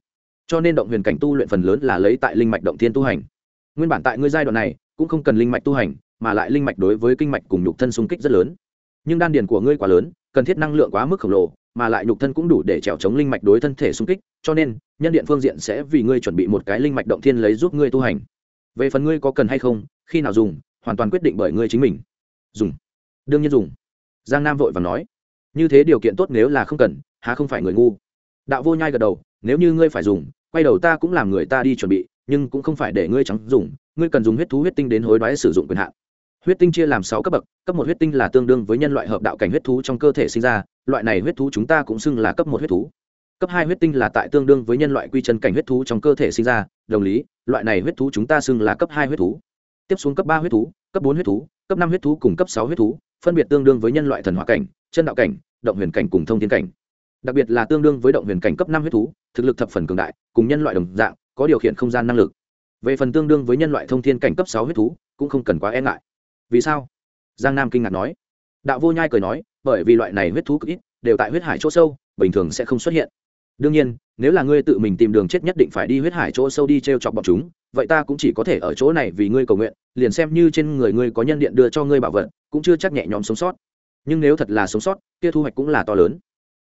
Cho nên động huyền cảnh tu luyện phần lớn là lấy tại linh mạch động thiên tu hành. Nguyên bản tại ngươi giai đoạn này, cũng không cần linh mạch tu hành, mà lại linh mạch đối với kinh mạch cùng nhục thân xung kích rất lớn. Nhưng đan điền của ngươi quá lớn, cần thiết năng lượng quá mức khổng lồ mà lại nhục thân cũng đủ để trèo chống linh mạch đối thân thể xung kích, cho nên, nhân điện phương diện sẽ vì ngươi chuẩn bị một cái linh mạch động thiên lấy giúp ngươi tu hành. Về phần ngươi có cần hay không, khi nào dùng, hoàn toàn quyết định bởi ngươi chính mình. Dùng. Đương nhiên dùng. Giang nam vội vàng nói. Như thế điều kiện tốt nếu là không cần, há không phải người ngu. Đạo vô nhai gật đầu, nếu như ngươi phải dùng, quay đầu ta cũng làm người ta đi chuẩn bị, nhưng cũng không phải để ngươi trắng dùng, ngươi cần dùng huyết thú huyết tinh đến hối đoái sử dụng quyền hạn huyết tinh chia làm sáu cấp bậc, cấp một huyết tinh là tương đương với nhân loại hợp đạo cảnh huyết thú trong cơ thể sinh ra, loại này huyết thú chúng ta cũng xưng là cấp một huyết thú. Cấp hai huyết tinh là tại tương đương với nhân loại quy chân cảnh huyết thú trong cơ thể sinh ra, đồng lý, loại này huyết thú chúng ta xưng là cấp hai huyết thú. Tiếp xuống cấp ba huyết thú, cấp bốn huyết thú, cấp năm huyết thú cùng cấp sáu huyết thú, phân biệt tương đương với nhân loại thần hỏa cảnh, chân đạo cảnh, động huyền cảnh cùng thông thiên cảnh. Đặc biệt là tương đương với động huyền cảnh cấp năm huyết thú, thực lực thập phần cường đại, cùng nhân loại đồng dạng, có điều khiển không gian năng lực. Về phần tương đương với nhân loại thông thiên cảnh cấp sáu huyết thú, cũng không cần quá e ngại vì sao? Giang nam kinh ngạc nói. Đạo vô nhai cười nói, bởi vì loại này huyết thú cực ít, đều tại huyết hải chỗ sâu, bình thường sẽ không xuất hiện. Đương nhiên, nếu là ngươi tự mình tìm đường chết nhất định phải đi huyết hải chỗ sâu đi t r e o chọc bọn chúng, vậy ta cũng chỉ có thể ở chỗ này vì ngươi cầu nguyện, liền xem như trên người ngươi có nhân điện đưa cho ngươi bảo vật, cũng chưa chắc nhẹ nhõm sống sót. Nhưng nếu thật là sống sót, kia thu hoạch cũng là to lớn.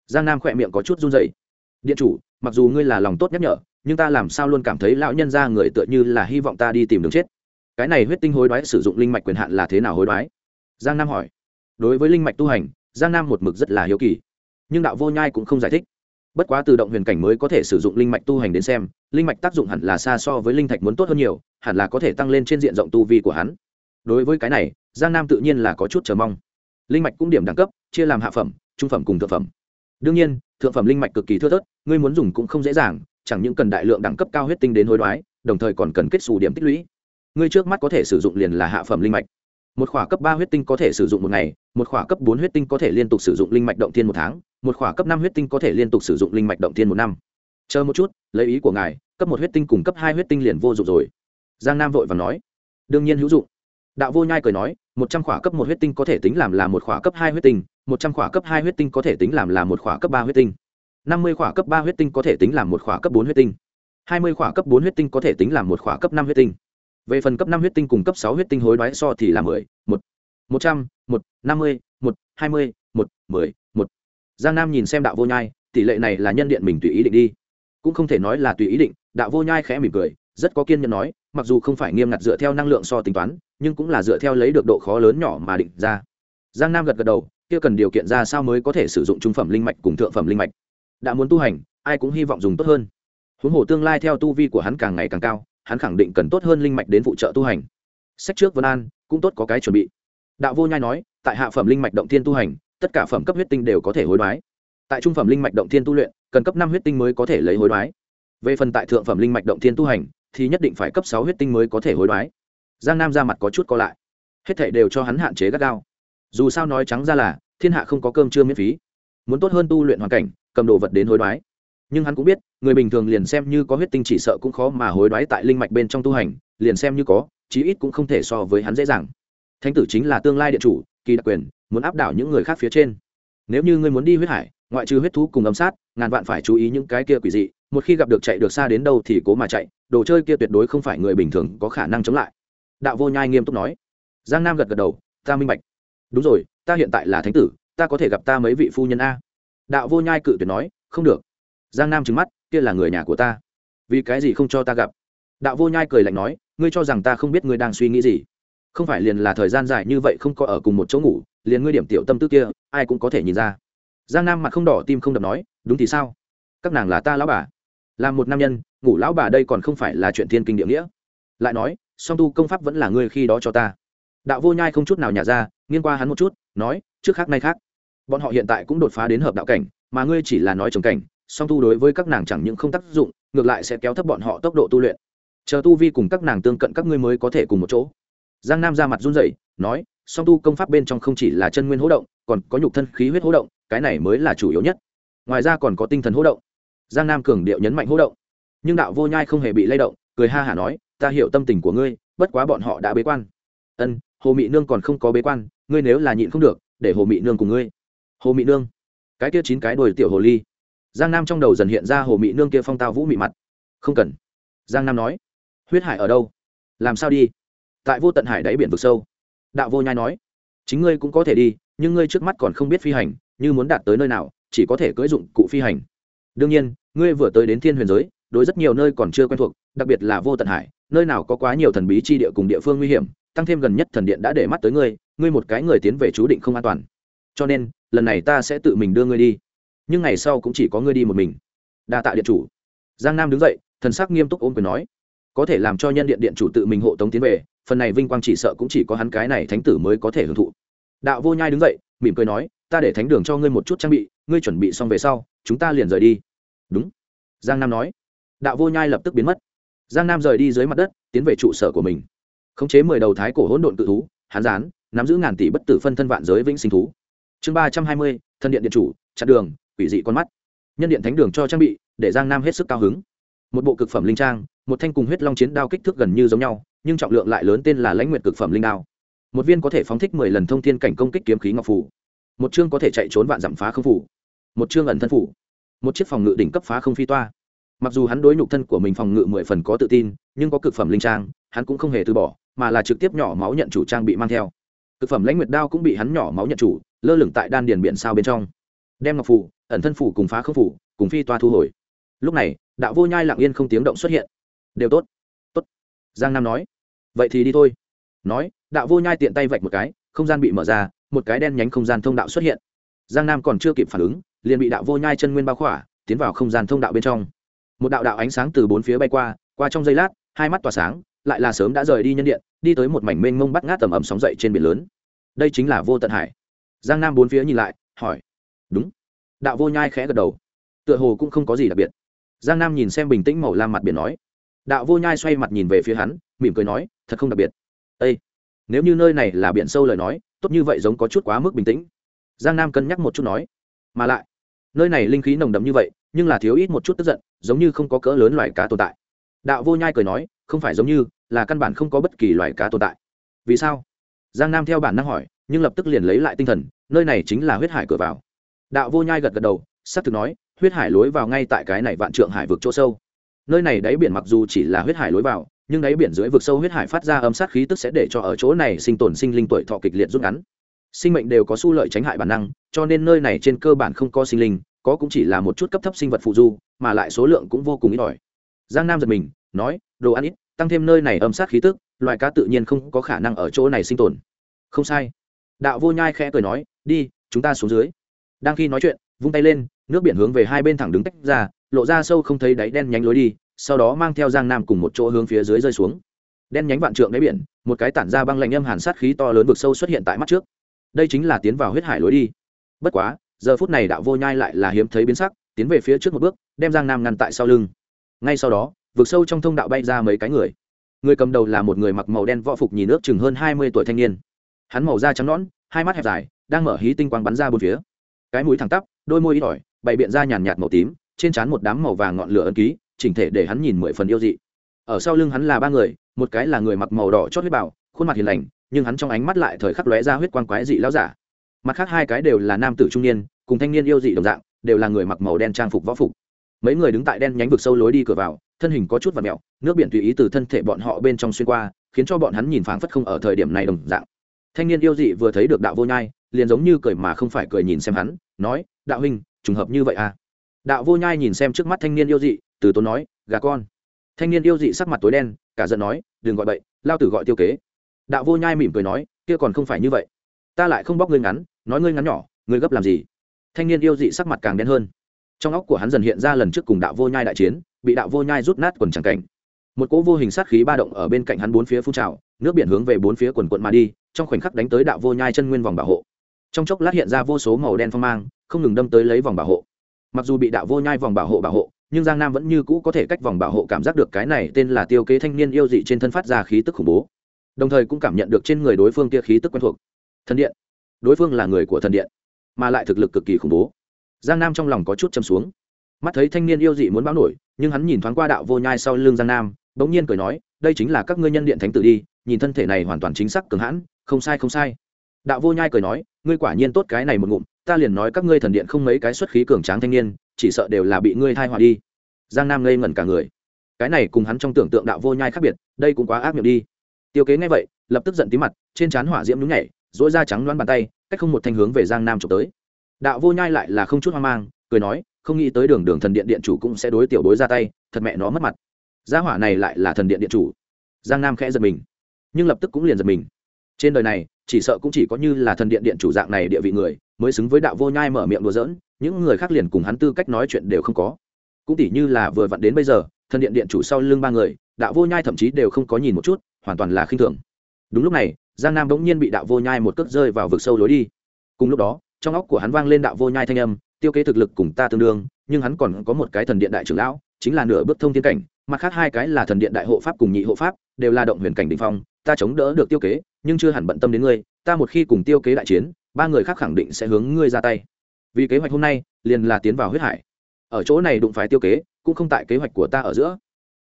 Giang nam khỏe miệng có chút run dày điện chủ, mặc dù ngươi là lòng tốt nhắc nhở, nhưng ta làm sao luôn cảm thấy lão nhân ra người tựa như là hy vọng ta đi tìm đường chết? Cái này huyết tinh hối đoái sử dụng linh mạch quyền hạn là thế nào hối đoái? Giang nam hỏi. Đối với linh mạch tu hành, giang nam một mực rất là hiếu kỳ. Nhưng đạo vô nhai cũng không giải thích. Bất quá từ động huyền cảnh mới có thể sử dụng linh mạch tu hành đến xem, linh mạch tác dụng hẳn là xa so với linh thạch muốn tốt hơn nhiều, hẳn là có thể tăng lên trên diện rộng tu vi của hắn. Đối với cái này, giang nam tự nhiên là có chút chờ mong. Linh mạch cũng điểm đẳng cấp, chia làm hạ phẩm, trung phẩm cùng thượng phẩm. Đương nhiên, thượng phẩm linh mạch cực kỳ thưa thớt, ngươi muốn dùng cũng không dễ dàng, chẳng những cần đại lượng đẳng cấp cao huyết tinh đến hối đoái, đồng thời còn cần kết xù điểm tích lũy ngươi trước mắt có thể sử dụng liền là hạ phẩm linh mạch một khỏa cấp ba huyết tinh có thể sử dụng một ngày một khỏa cấp bốn huyết tinh có thể liên tục sử dụng linh mạch động thiên một tháng một khỏa cấp năm huyết tinh có thể liên tục sử dụng linh mạch động thiên một năm chờ một chút lấy ý của ngài cấp một huyết tinh cùng cấp hai huyết tinh liền vô dụng rồi giang nam vội và nói đương nhiên hữu dụng đạo vô nhai cười nói một trăm khỏa cấp một huyết tinh có thể tính làm là một khỏa cấp hai huyết tinh một trăm khỏa cấp hai huyết tinh có thể tính làm là một khỏa cấp ba huyết tinh năm mươi khỏa cấp ba huyết tinh có thể tính làm một khỏa cấp bốn huyết tinh hai mươi khỏa cấp bốn huyết tinh có thể tính làm một khỏa cấp năm huyết tinh về phần cấp năm huyết tinh cùng cấp sáu huyết tinh hối đoái so thì là mười, một một trăm, một, năm mươi, một, hai mươi, một, mười, một. Giang nam nhìn xem đạo vô nhai, tỷ lệ này là nhân điện mình tùy ý định đi. Cũng không thể nói là tùy ý định, đạo vô nhai khẽ mỉm cười, rất có kiên nhẫn nói, mặc dù không phải nghiêm ngặt dựa theo năng lượng so tính toán, nhưng cũng là dựa theo lấy được độ khó lớn nhỏ mà định ra. Giang nam gật gật đầu, kia cần điều kiện ra sao mới có thể sử dụng trung phẩm linh mạch cùng thượng phẩm linh mạch. Đã muốn tu hành, ai cũng hy vọng dùng tốt hơn. Huống hồ tương lai theo tu vi của hắn càng ngày càng cao hắn khẳng định cần tốt hơn linh mạch đến phụ trợ tu hành. Sách trước vân an cũng tốt có cái chuẩn bị. Đạo vô nhai nói, tại hạ phẩm linh mạch động thiên tu hành, tất cả phẩm cấp huyết tinh đều có thể hối đoái. Tại trung phẩm linh mạch động thiên tu luyện, cần cấp năm huyết tinh mới có thể lấy hối đoái. Về phần tại thượng phẩm linh mạch động thiên tu hành, thì nhất định phải cấp sáu huyết tinh mới có thể hối đoái. Giang nam ra mặt có chút co lại. Hết thể đều cho hắn hạn chế gắt gao. Dù sao nói trắng ra là, thiên hạ không có cơm chưa miễn phí. Muốn tốt hơn tu luyện hoàn cảnh, cầm đồ vật đến hối đoái nhưng hắn cũng biết, người bình thường liền xem như có huyết tinh chỉ sợ cũng khó mà hối đoái tại linh mạch bên trong tu hành, liền xem như có, chí ít cũng không thể so với hắn dễ dàng. Thánh tử chính là tương lai địa chủ, kỳ đặc quyền, muốn áp đảo những người khác phía trên. Nếu như ngươi muốn đi huyết hải, ngoại trừ huyết thú cùng âm sát, ngàn vạn phải chú ý những cái kia quỷ dị, một khi gặp được chạy được xa đến đâu thì cố mà chạy, đồ chơi kia tuyệt đối không phải người bình thường có khả năng chống lại. Đạo vô nhai nghiêm túc nói. Giang nam gật gật đầu, ta minh bạch. Đúng rồi, ta hiện tại là thánh tử, ta có thể gặp ta mấy vị phu nhân a. Đạo vô nhai cự tuyệt nói, không được giang nam trứng mắt, kia là người nhà của ta. Vì cái gì không cho ta gặp? Đạo vô nhai cười lạnh nói, ngươi cho rằng ta không biết ngươi đang suy nghĩ gì. Không phải liền là thời gian dài như vậy không có ở cùng một chỗ ngủ, liền ngươi điểm tiểu tâm tư kia, ai cũng có thể nhìn ra. Giang nam mặt không đỏ tim không đập nói, đúng thì sao? Các nàng là ta lão bà. Là một nam nhân, ngủ lão bà đây còn không phải là chuyện thiên kinh địa nghĩa. Lại nói, song tu công pháp vẫn là ngươi khi đó cho ta. Đạo vô nhai không chút nào nhả ra, nghiêng qua hắn một chút, nói, trước khác nay khác. Bọn họ hiện tại cũng đột phá đến hợp đạo cảnh, mà ngươi chỉ là nói trồng cảnh song tu đối với các nàng chẳng những không tác dụng, ngược lại sẽ kéo thấp bọn họ tốc độ tu luyện. Chờ tu vi cùng các nàng tương cận các ngươi mới có thể cùng một chỗ. Giang nam ra mặt run rẩy, nói, song tu công pháp bên trong không chỉ là chân nguyên hỗ động, còn có nhục thân khí huyết hỗ động, cái này mới là chủ yếu nhất. Ngoài ra còn có tinh thần hỗ động. Giang nam cường điệu nhấn mạnh hỗ động. Nhưng đạo vô nhai không hề bị lay động, cười ha hả nói, ta hiểu tâm tình của ngươi, bất quá bọn họ đã bế quan. Ân, hồ mị nương còn không có bế quan, ngươi nếu là nhịn không được, để hồ mị nương cùng ngươi. Hồ mị nương? Cái kia chín cái đồi tiểu hồ ly giang nam trong đầu dần hiện ra hồ mị nương kia phong tao vũ mị mặt. Không cần. Giang nam nói, huyết hải ở đâu? Làm sao đi? Tại vô tận hải đáy biển vực sâu. Đạo vô nhai nói, chính ngươi cũng có thể đi, nhưng ngươi trước mắt còn không biết phi hành, như muốn đạt tới nơi nào, chỉ có thể cưỡi dụng cụ phi hành. Đương nhiên, ngươi vừa tới đến thiên huyền giới, đối rất nhiều nơi còn chưa quen thuộc, đặc biệt là vô tận hải, nơi nào có quá nhiều thần bí chi địa cùng địa phương nguy hiểm, tăng thêm gần nhất thần điện đã để mắt tới ngươi ngươi một cái người tiến về chú định không an toàn. Cho nên, lần này ta sẽ tự mình đưa ngươi đi nhưng ngày sau cũng chỉ có ngươi đi một mình. Đa tạ điện chủ. Giang nam đứng dậy, thần sắc nghiêm túc ôm quyền nói, có thể làm cho nhân điện điện chủ tự mình hộ tống tiến về, phần này vinh quang chỉ sợ cũng chỉ có hắn cái này thánh tử mới có thể hưởng thụ. Đạo vô nhai đứng dậy, mỉm cười nói, ta để thánh đường cho ngươi một chút trang bị, ngươi chuẩn bị xong về sau, chúng ta liền rời đi. Đúng. Giang nam nói. Đạo vô nhai lập tức biến mất. Giang nam rời đi dưới mặt đất, tiến về trụ sở của mình. Khống chế mười đầu thái cổ hỗn độn tự thú hán gián, nắm giữ ngàn tỷ bất tử phân thân vạn giới vĩnh sinh thú. Chương ba trăm hai mươi thân điện điện chủ, chặn đường quỷ dị con mắt. Nhân điện thánh đường cho trang bị, để giang nam hết sức cao hứng. Một bộ cực phẩm linh trang, một thanh cùng huyết long chiến đao kích thước gần như giống nhau, nhưng trọng lượng lại lớn tên là lãnh nguyệt cực phẩm linh đao. Một viên có thể phóng thích mười lần thông thiên cảnh công kích kiếm khí ngọc phủ. Một chương có thể chạy trốn vạn giảm phá không phủ. Một chương ẩn thân phủ. Một chiếc phòng ngự đỉnh cấp phá không phi toa. Mặc dù hắn đối nhục thân của mình phòng ngự mười phần có tự tin, nhưng có cực phẩm linh trang, hắn cũng không hề từ bỏ, mà là trực tiếp nhỏ máu nhận chủ trang bị mang theo. Cực phẩm lãnh nguyệt đao cũng bị hắn nhỏ máu nhận chủ, lơ lửng tại đan điền biển sao bên trong. Đem ngọc phủ ẩn thân phủ cùng phá không phủ, cùng phi toa thu hồi. Lúc này, đạo vô nhai lặng yên không tiếng động xuất hiện. Đều tốt tốt. Giang nam nói. Vậy thì đi thôi. Nói, đạo vô nhai tiện tay vạch một cái, không gian bị mở ra, một cái đen nhánh không gian thông đạo xuất hiện. Giang nam còn chưa kịp phản ứng, liền bị đạo vô nhai chân nguyên bao khỏa, tiến vào không gian thông đạo bên trong. Một đạo đạo ánh sáng từ bốn phía bay qua qua trong giây lát, hai mắt tỏa sáng, lại là sớm đã rời đi nhân điện, đi tới một mảnh mênh mông bắt ngát tầm ầm sóng dậy trên biển lớn. Đây chính là vô tận hải. Giang nam bốn phía nhìn lại, hỏi. Đúng đạo vô nhai khẽ gật đầu. Tựa hồ cũng không có gì đặc biệt. Giang nam nhìn xem bình tĩnh màu lam mặt biển nói. Đạo vô nhai xoay mặt nhìn về phía hắn, mỉm cười nói, thật không đặc biệt. Â nếu như nơi này là biển sâu lời nói, tốt như vậy giống có chút quá mức bình tĩnh. Giang nam cân nhắc một chút nói. Mà lại, nơi này linh khí nồng đậm như vậy, nhưng là thiếu ít một chút tức giận, giống như không có cỡ lớn loài cá tồn tại. Đạo vô nhai cười nói, không phải giống như, là căn bản không có bất kỳ loài cá tồn tại. Vì sao? Giang nam theo bản năng hỏi, nhưng lập tức liền lấy lại tinh thần, nơi này chính là huyết hải cửa vào đạo vô nhai gật gật đầu s ắ c thực nói, huyết hải lối vào ngay tại cái này vạn trượng hải vực chỗ sâu. Nơi này đáy biển mặc dù chỉ là huyết hải lối vào, nhưng đáy biển dưới vực sâu huyết hải phát ra âm sát khí tức sẽ để cho ở chỗ này sinh tồn sinh linh tuổi thọ kịch liệt rút ngắn. Sinh mệnh đều có xu lợi tránh hại bản năng, cho nên nơi này trên cơ bản không có sinh linh, có cũng chỉ là một chút cấp thấp sinh vật phụ du, mà lại số lượng cũng vô cùng ít ỏi. Giang nam giật mình, nói, đồ ăn ít, tăng thêm nơi này âm sát khí tức, loài cá tự nhiên không có khả năng ở chỗ này sinh tồn. Không sai. Đạo vô nhai khẽ cười nói, đi, chúng ta xuống dưới đang khi nói chuyện, vung tay lên, nước biển hướng về hai bên thẳng đứng tách ra, lộ ra sâu không thấy đáy đen nhánh lối đi, sau đó mang theo giang nam cùng một chỗ hướng phía dưới rơi xuống. Đen nhánh vạn trượng đáy biển, một cái tản ra băng lạnh âm hàn sát khí to lớn vực sâu xuất hiện tại mắt trước. Đây chính là tiến vào huyết hải lối đi. Bất quá, giờ phút này đạo vô nhai lại là hiếm thấy biến sắc, tiến về phía trước một bước, đem giang nam ngăn tại sau lưng. Ngay sau đó, vực sâu trong thông đạo bay ra mấy cái người. Người cầm đầu là một người mặc màu đen võ phục nhìn nước chừng hơn hai mươi tuổi thanh niên. Hắn màu da trắng nõn, hai mắt hẹp dài, đang mở hí tinh quang bắn ra bốn phía cái mũi thẳng tắp, đôi môi ít ỏi, bày biện ra nhàn nhạt màu tím, trên trán một đám màu vàng ngọn lửa ấn ký, chỉnh thể để hắn nhìn mười phần yêu dị. Ở sau lưng hắn là ba người, một cái là người mặc màu đỏ chót huyết bảo khuôn mặt hiền lành, nhưng hắn trong ánh mắt lại thời khắc lóe ra huyết quang quái dị lão giả. Mặt khác hai cái đều là nam tử trung niên, cùng thanh niên yêu dị đồng dạng, đều là người mặc màu đen trang phục võ phục. Mấy người đứng tại đen nhánh vực sâu lối đi cửa vào, thân hình có chút và mẹo, nước biển tùy ý từ thân thể bọn họ bên trong xuyên qua, khiến cho bọn hắn nhìn phảng phất không ở thời điểm này đồng dạng. Thanh niên yêu dị vừa thấy được đạo vô nhai liền giống như cười mà không phải cười nhìn xem hắn, nói, đạo huynh, trùng hợp như vậy à? Đạo vô nhai nhìn xem trước mắt thanh niên yêu dị, từ tốn nói, gà con. Thanh niên yêu dị sắc mặt tối đen, cả giận nói, đừng gọi bậy, lao tử gọi tiêu kế. Đạo vô nhai mỉm cười nói, kia còn không phải như vậy. Ta lại không bóc ngươi ngắn, nói ngươi ngắn nhỏ, ngươi gấp làm gì? Thanh niên yêu dị sắc mặt càng đen hơn. Trong óc của hắn dần hiện ra lần trước cùng đạo vô nhai đại chiến, bị đạo vô nhai rút nát quần tràng cảnh. Một cỗ vô hình sát khí ba động ở bên cạnh hắn bốn phía phun trào, nước biển hướng về bốn phía quần quận mà đi, trong khoảnh khắc đánh tới đạo vô nhai chân nguyên vòng bảo hộ trong chốc lát hiện ra vô số màu đen phong mang, không ngừng đâm tới lấy vòng bảo hộ. Mặc dù bị đạo vô nhai vòng bảo hộ bảo hộ, nhưng giang nam vẫn như cũ có thể cách vòng bảo hộ cảm giác được cái này tên là tiêu kế thanh niên yêu dị trên thân phát ra khí tức khủng bố. Đồng thời cũng cảm nhận được trên người đối phương kia khí tức quen thuộc. Thần điện. Đối phương là người của thần điện, mà lại thực lực cực kỳ khủng bố. Giang nam trong lòng có chút châm xuống. Mắt thấy thanh niên yêu dị muốn báo nổi, nhưng hắn nhìn thoáng qua đạo vô nhai sau lưng giang nam, bỗng nhiên cười nói, đây chính là các ngươi nhân điện thánh tử đi, nhìn thân thể này hoàn toàn chính xác cường hãn, không sai không sai đạo vô nhai cười nói, ngươi quả nhiên tốt cái này một ngụm, ta liền nói các ngươi thần điện không mấy cái xuất khí cường tráng thanh niên, chỉ sợ đều là bị ngươi thai họa đi. Giang nam ngây ngẩn cả người. Cái này cùng hắn trong tưởng tượng đạo vô nhai khác biệt, đây cũng quá ác miệng đi. Tiêu kế ngay vậy, lập tức giận tí mặt, trên trán hỏa diễm nhúng nhảy dỗi da trắng loan bàn tay, cách không một thanh hướng về giang nam trộm tới. Đạo vô nhai lại là không chút hoang mang, cười nói, không nghĩ tới đường đường thần điện điện chủ cũng sẽ đối tiểu đối ra tay, thật mẹ nó mất mặt. Gia hỏa này lại là thần điện điện chủ. Giang nam khẽ giật mình, nhưng lập tức cũng liền giật mình. Trên đời này chỉ sợ cũng chỉ có như là thần điện điện chủ dạng này địa vị người, mới xứng với đạo vô nhai mở miệng đùa giỡn, những người khác liền cùng hắn tư cách nói chuyện đều không có. Cũng tỉ như là vừa vặn đến bây giờ, thần điện điện chủ sau lưng ba người, đạo vô nhai thậm chí đều không có nhìn một chút, hoàn toàn là khinh thường. Đúng lúc này, giang nam bỗng nhiên bị đạo vô nhai một cước rơi vào vực sâu lối đi. Cùng lúc đó, trong óc của hắn vang lên đạo vô nhai thanh âm, tiêu kế thực lực cùng ta tương đương, nhưng hắn còn có một cái thần điện đại trưởng lão, chính là nửa bước thông thiên cảnh, mặt khác hai cái là thần điện đại hộ pháp cùng nhị hộ pháp, đều là động huyền cảnh đình phong ta chống đỡ được tiêu kế, nhưng chưa hẳn bận tâm đến ngươi, ta một khi cùng tiêu kế đại chiến, ba người khác khẳng định sẽ hướng ngươi ra tay. Vì kế hoạch hôm nay, liền là tiến vào huyết hải. Ở chỗ này đụng phải tiêu kế, cũng không tại kế hoạch của ta ở giữa.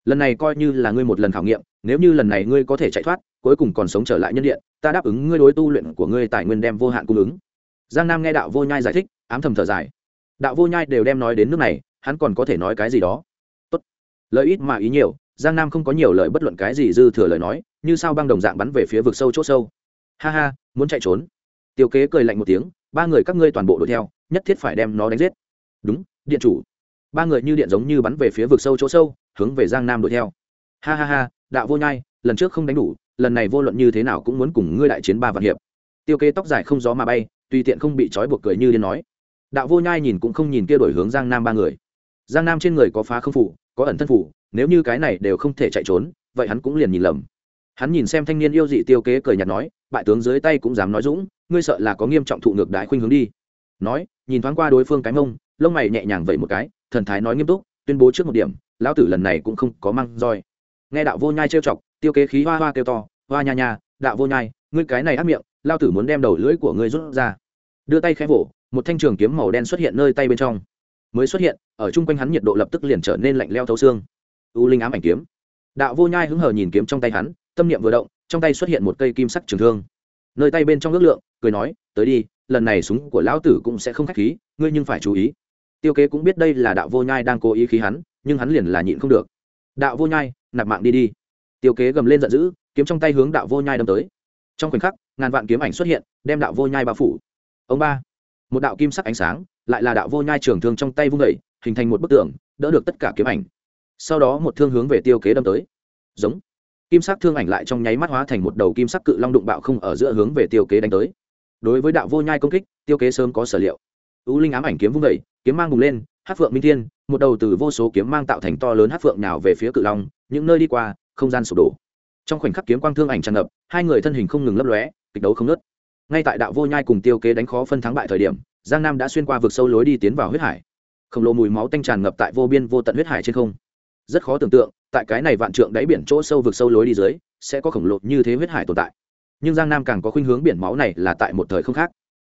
Lần này coi như là ngươi một lần khảo nghiệm, nếu như lần này ngươi có thể chạy thoát, cuối cùng còn sống trở lại nhân điện, ta đáp ứng ngươi đối tu luyện của ngươi tài nguyên đem vô hạn cung ứng. Giang nam nghe đạo vô nhai giải thích, ám thầm thở dài. Đạo vô nhai đều đem nói đến nước này, hắn còn có thể nói cái gì đó? Tốt. lời ít mà ý nhiều, giang nam không có nhiều lời bất luận cái gì dư thừa lời nói như sao băng đồng dạng bắn về phía vực sâu c h ỗ sâu. Ha ha, muốn chạy trốn. Tiêu kế cười lạnh một tiếng, ba người các ngươi toàn bộ đuổi theo, nhất thiết phải đem nó đánh giết. Đúng, điện chủ. Ba người như điện giống như bắn về phía vực sâu chỗ sâu, hướng về giang nam đuổi theo. Ha ha ha, đạo vô nhai, lần trước không đánh đủ, lần này vô luận như thế nào cũng muốn cùng ngươi đại chiến ba vạn hiệp. Tiêu kế tóc dài không gió mà bay, tùy tiện không bị trói buộc cười như điên nói. Đạo vô nhai nhìn cũng không nhìn kia đổi hướng giang nam ba người. Giang nam trên người có phá không phủ, có ẩn thân phủ, nếu như cái này đều không thể chạy trốn, vậy hắn cũng liền nhìn lầm hắn nhìn xem thanh niên yêu dị tiêu kế cười nhạt nói, bại tướng dưới tay cũng dám nói dũng, ngươi sợ là có nghiêm trọng thụ ngược đại khuynh hướng đi. Nói, nhìn thoáng qua đối phương cái mông, lông mày nhẹ nhàng vậy một cái, thần thái nói nghiêm túc, tuyên bố trước một điểm, lão tử lần này cũng không có măng roi. Nghe đạo vô nhai trêu chọc, tiêu kế khí hoa hoa kêu to, hoa nha nha, đạo vô nhai, ngươi cái này ác miệng lao tử muốn đem đầu lưỡi của ngươi rút ra. Đưa tay khẽ vỗ, một thanh trường kiếm màu đen xuất hiện nơi tay bên trong. Mới xuất hiện, ở chung quanh hắn nhiệt độ lập tức liền trở nên lạnh leo thấu xương. U linh ám ảnh kiếm. Đạo vô nhai hứng hờ nhìn kiếm trong tay hắn tâm niệm vừa động, trong tay xuất hiện một cây kim sắc trường thương. Nơi tay bên trong ước lượng, cười nói, tới đi, lần này súng của lão tử cũng sẽ không khách khí, ngươi nhưng phải chú ý. Tiêu kế cũng biết đây là đạo vô nhai đang cố ý khí hắn, nhưng hắn liền là nhịn không được. Đạo vô nhai, nạp mạng đi đi. Tiêu kế gầm lên giận dữ, kiếm trong tay hướng đạo vô nhai đâm tới. Trong khoảnh khắc, ngàn vạn kiếm ảnh xuất hiện, đem đạo vô nhai bao phủ. Ông ba, một đạo kim sắc ánh sáng, lại là đạo vô nhai trường thương trong tay vung vẩy hình thành một bức tường, đỡ được tất cả kiếm ảnh. Sau đó một thương hướng về tiêu kế đâm tới. Giống kim sắc thương ảnh lại trong nháy mắt hóa thành một đầu kim sắc cự long đụng bạo không ở giữa hướng về tiêu kế đánh tới. Đối với đạo vô nhai công kích, tiêu kế sớm có sở liệu. Ưu linh ám ảnh kiếm vung vẩy kiếm mang bùng lên hát phượng minh thiên, một đầu từ vô số kiếm mang tạo thành to lớn hát phượng nào về phía cự long, những nơi đi qua, không gian sụp đổ. Trong khoảnh khắc kiếm quang thương ảnh tràn ngập, hai người thân hình không ngừng lấp lóe, kịch đấu không nớt ngay tại đạo vô nhai cùng tiêu kế đánh khó phân thắng bại thời điểm, giang nam đã xuyên qua vực sâu lối đi tiến vào huyết hải. Khổng lồ mùi máu tanh tràn ngập tại vô biên vô tận huyết hải trên không. Rất khó tưởng tượng tại cái này vạn trượng đáy biển chỗ sâu vực sâu lối đi dưới, sẽ có khổng lồ như thế huyết hải tồn tại. Nhưng giang nam càng có khuynh hướng biển máu này là tại một thời không khác.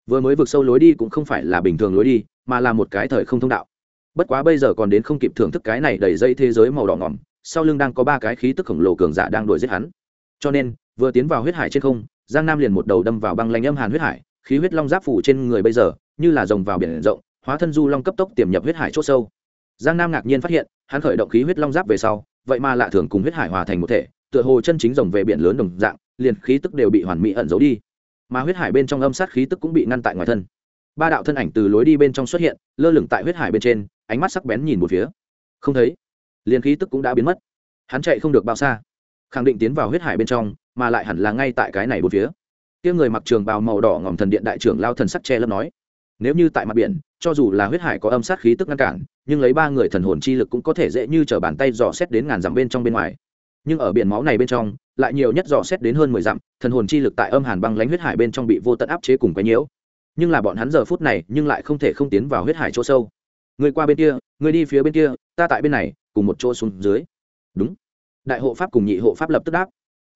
Vừa mới vực sâu lối đi cũng không phải là bình thường lối đi, mà là một cái thời không thông đạo. Bất quá bây giờ còn đến không kịp thưởng thức cái này đầy dây thế giới màu đỏ ngỏm, sau lưng đang có ba cái khí tức khổng lồ cường giả đang đuổi giết hắn. Cho nên, vừa tiến vào huyết hải trên không, giang nam liền một đầu đâm vào băng lanh âm hàn huyết hải, khí huyết long giáp phủ trên người bây giờ, như là rồng vào biển rộng, hóa thân du long cấp tốc tiềm nhập huyết hải c h ỗ sâu. Giang nam ngạc nhiên phát hiện, hắn khởi động khí huyết long giáp về sau vậy mà lạ thường cùng huyết hải hòa thành một thể, tựa hồ chân chính rồng về biển lớn đồng dạng, liền khí tức đều bị hoàn mỹ ẩn giấu đi. Mà huyết hải bên trong âm sát khí tức cũng bị ngăn tại ngoài thân. Ba đạo thân ảnh từ lối đi bên trong xuất hiện, lơ lửng tại huyết hải bên trên, ánh mắt sắc bén nhìn một phía. Không thấy, liền khí tức cũng đã biến mất. Hắn chạy không được bao xa. Khẳng định tiến vào huyết hải bên trong, mà lại hẳn là ngay tại cái này một phía. Kia người mặc trường bào màu đỏ ngòm thần điện đại trưởng lao thần sắc che lấp nói, nếu như tại mặt biển cho dù là huyết hải có âm sát khí tức ngăn cản, nhưng lấy ba người thần hồn chi lực cũng có thể dễ như t r ở bàn tay dò xét đến ngàn dặm bên trong bên ngoài. Nhưng ở biển máu này bên trong, lại nhiều nhất dò xét đến hơn mười dặm, thần hồn chi lực tại âm hàn băng lánh huyết hải bên trong bị vô tận áp chế cùng quấy nhiễu. Nhưng là bọn hắn giờ phút này, nhưng lại không thể không tiến vào huyết hải chỗ sâu. Người qua bên kia, người đi phía bên kia, ta tại bên này, cùng một chỗ xuống dưới. Đúng. Đại hộ pháp cùng nhị hộ pháp lập tức đáp.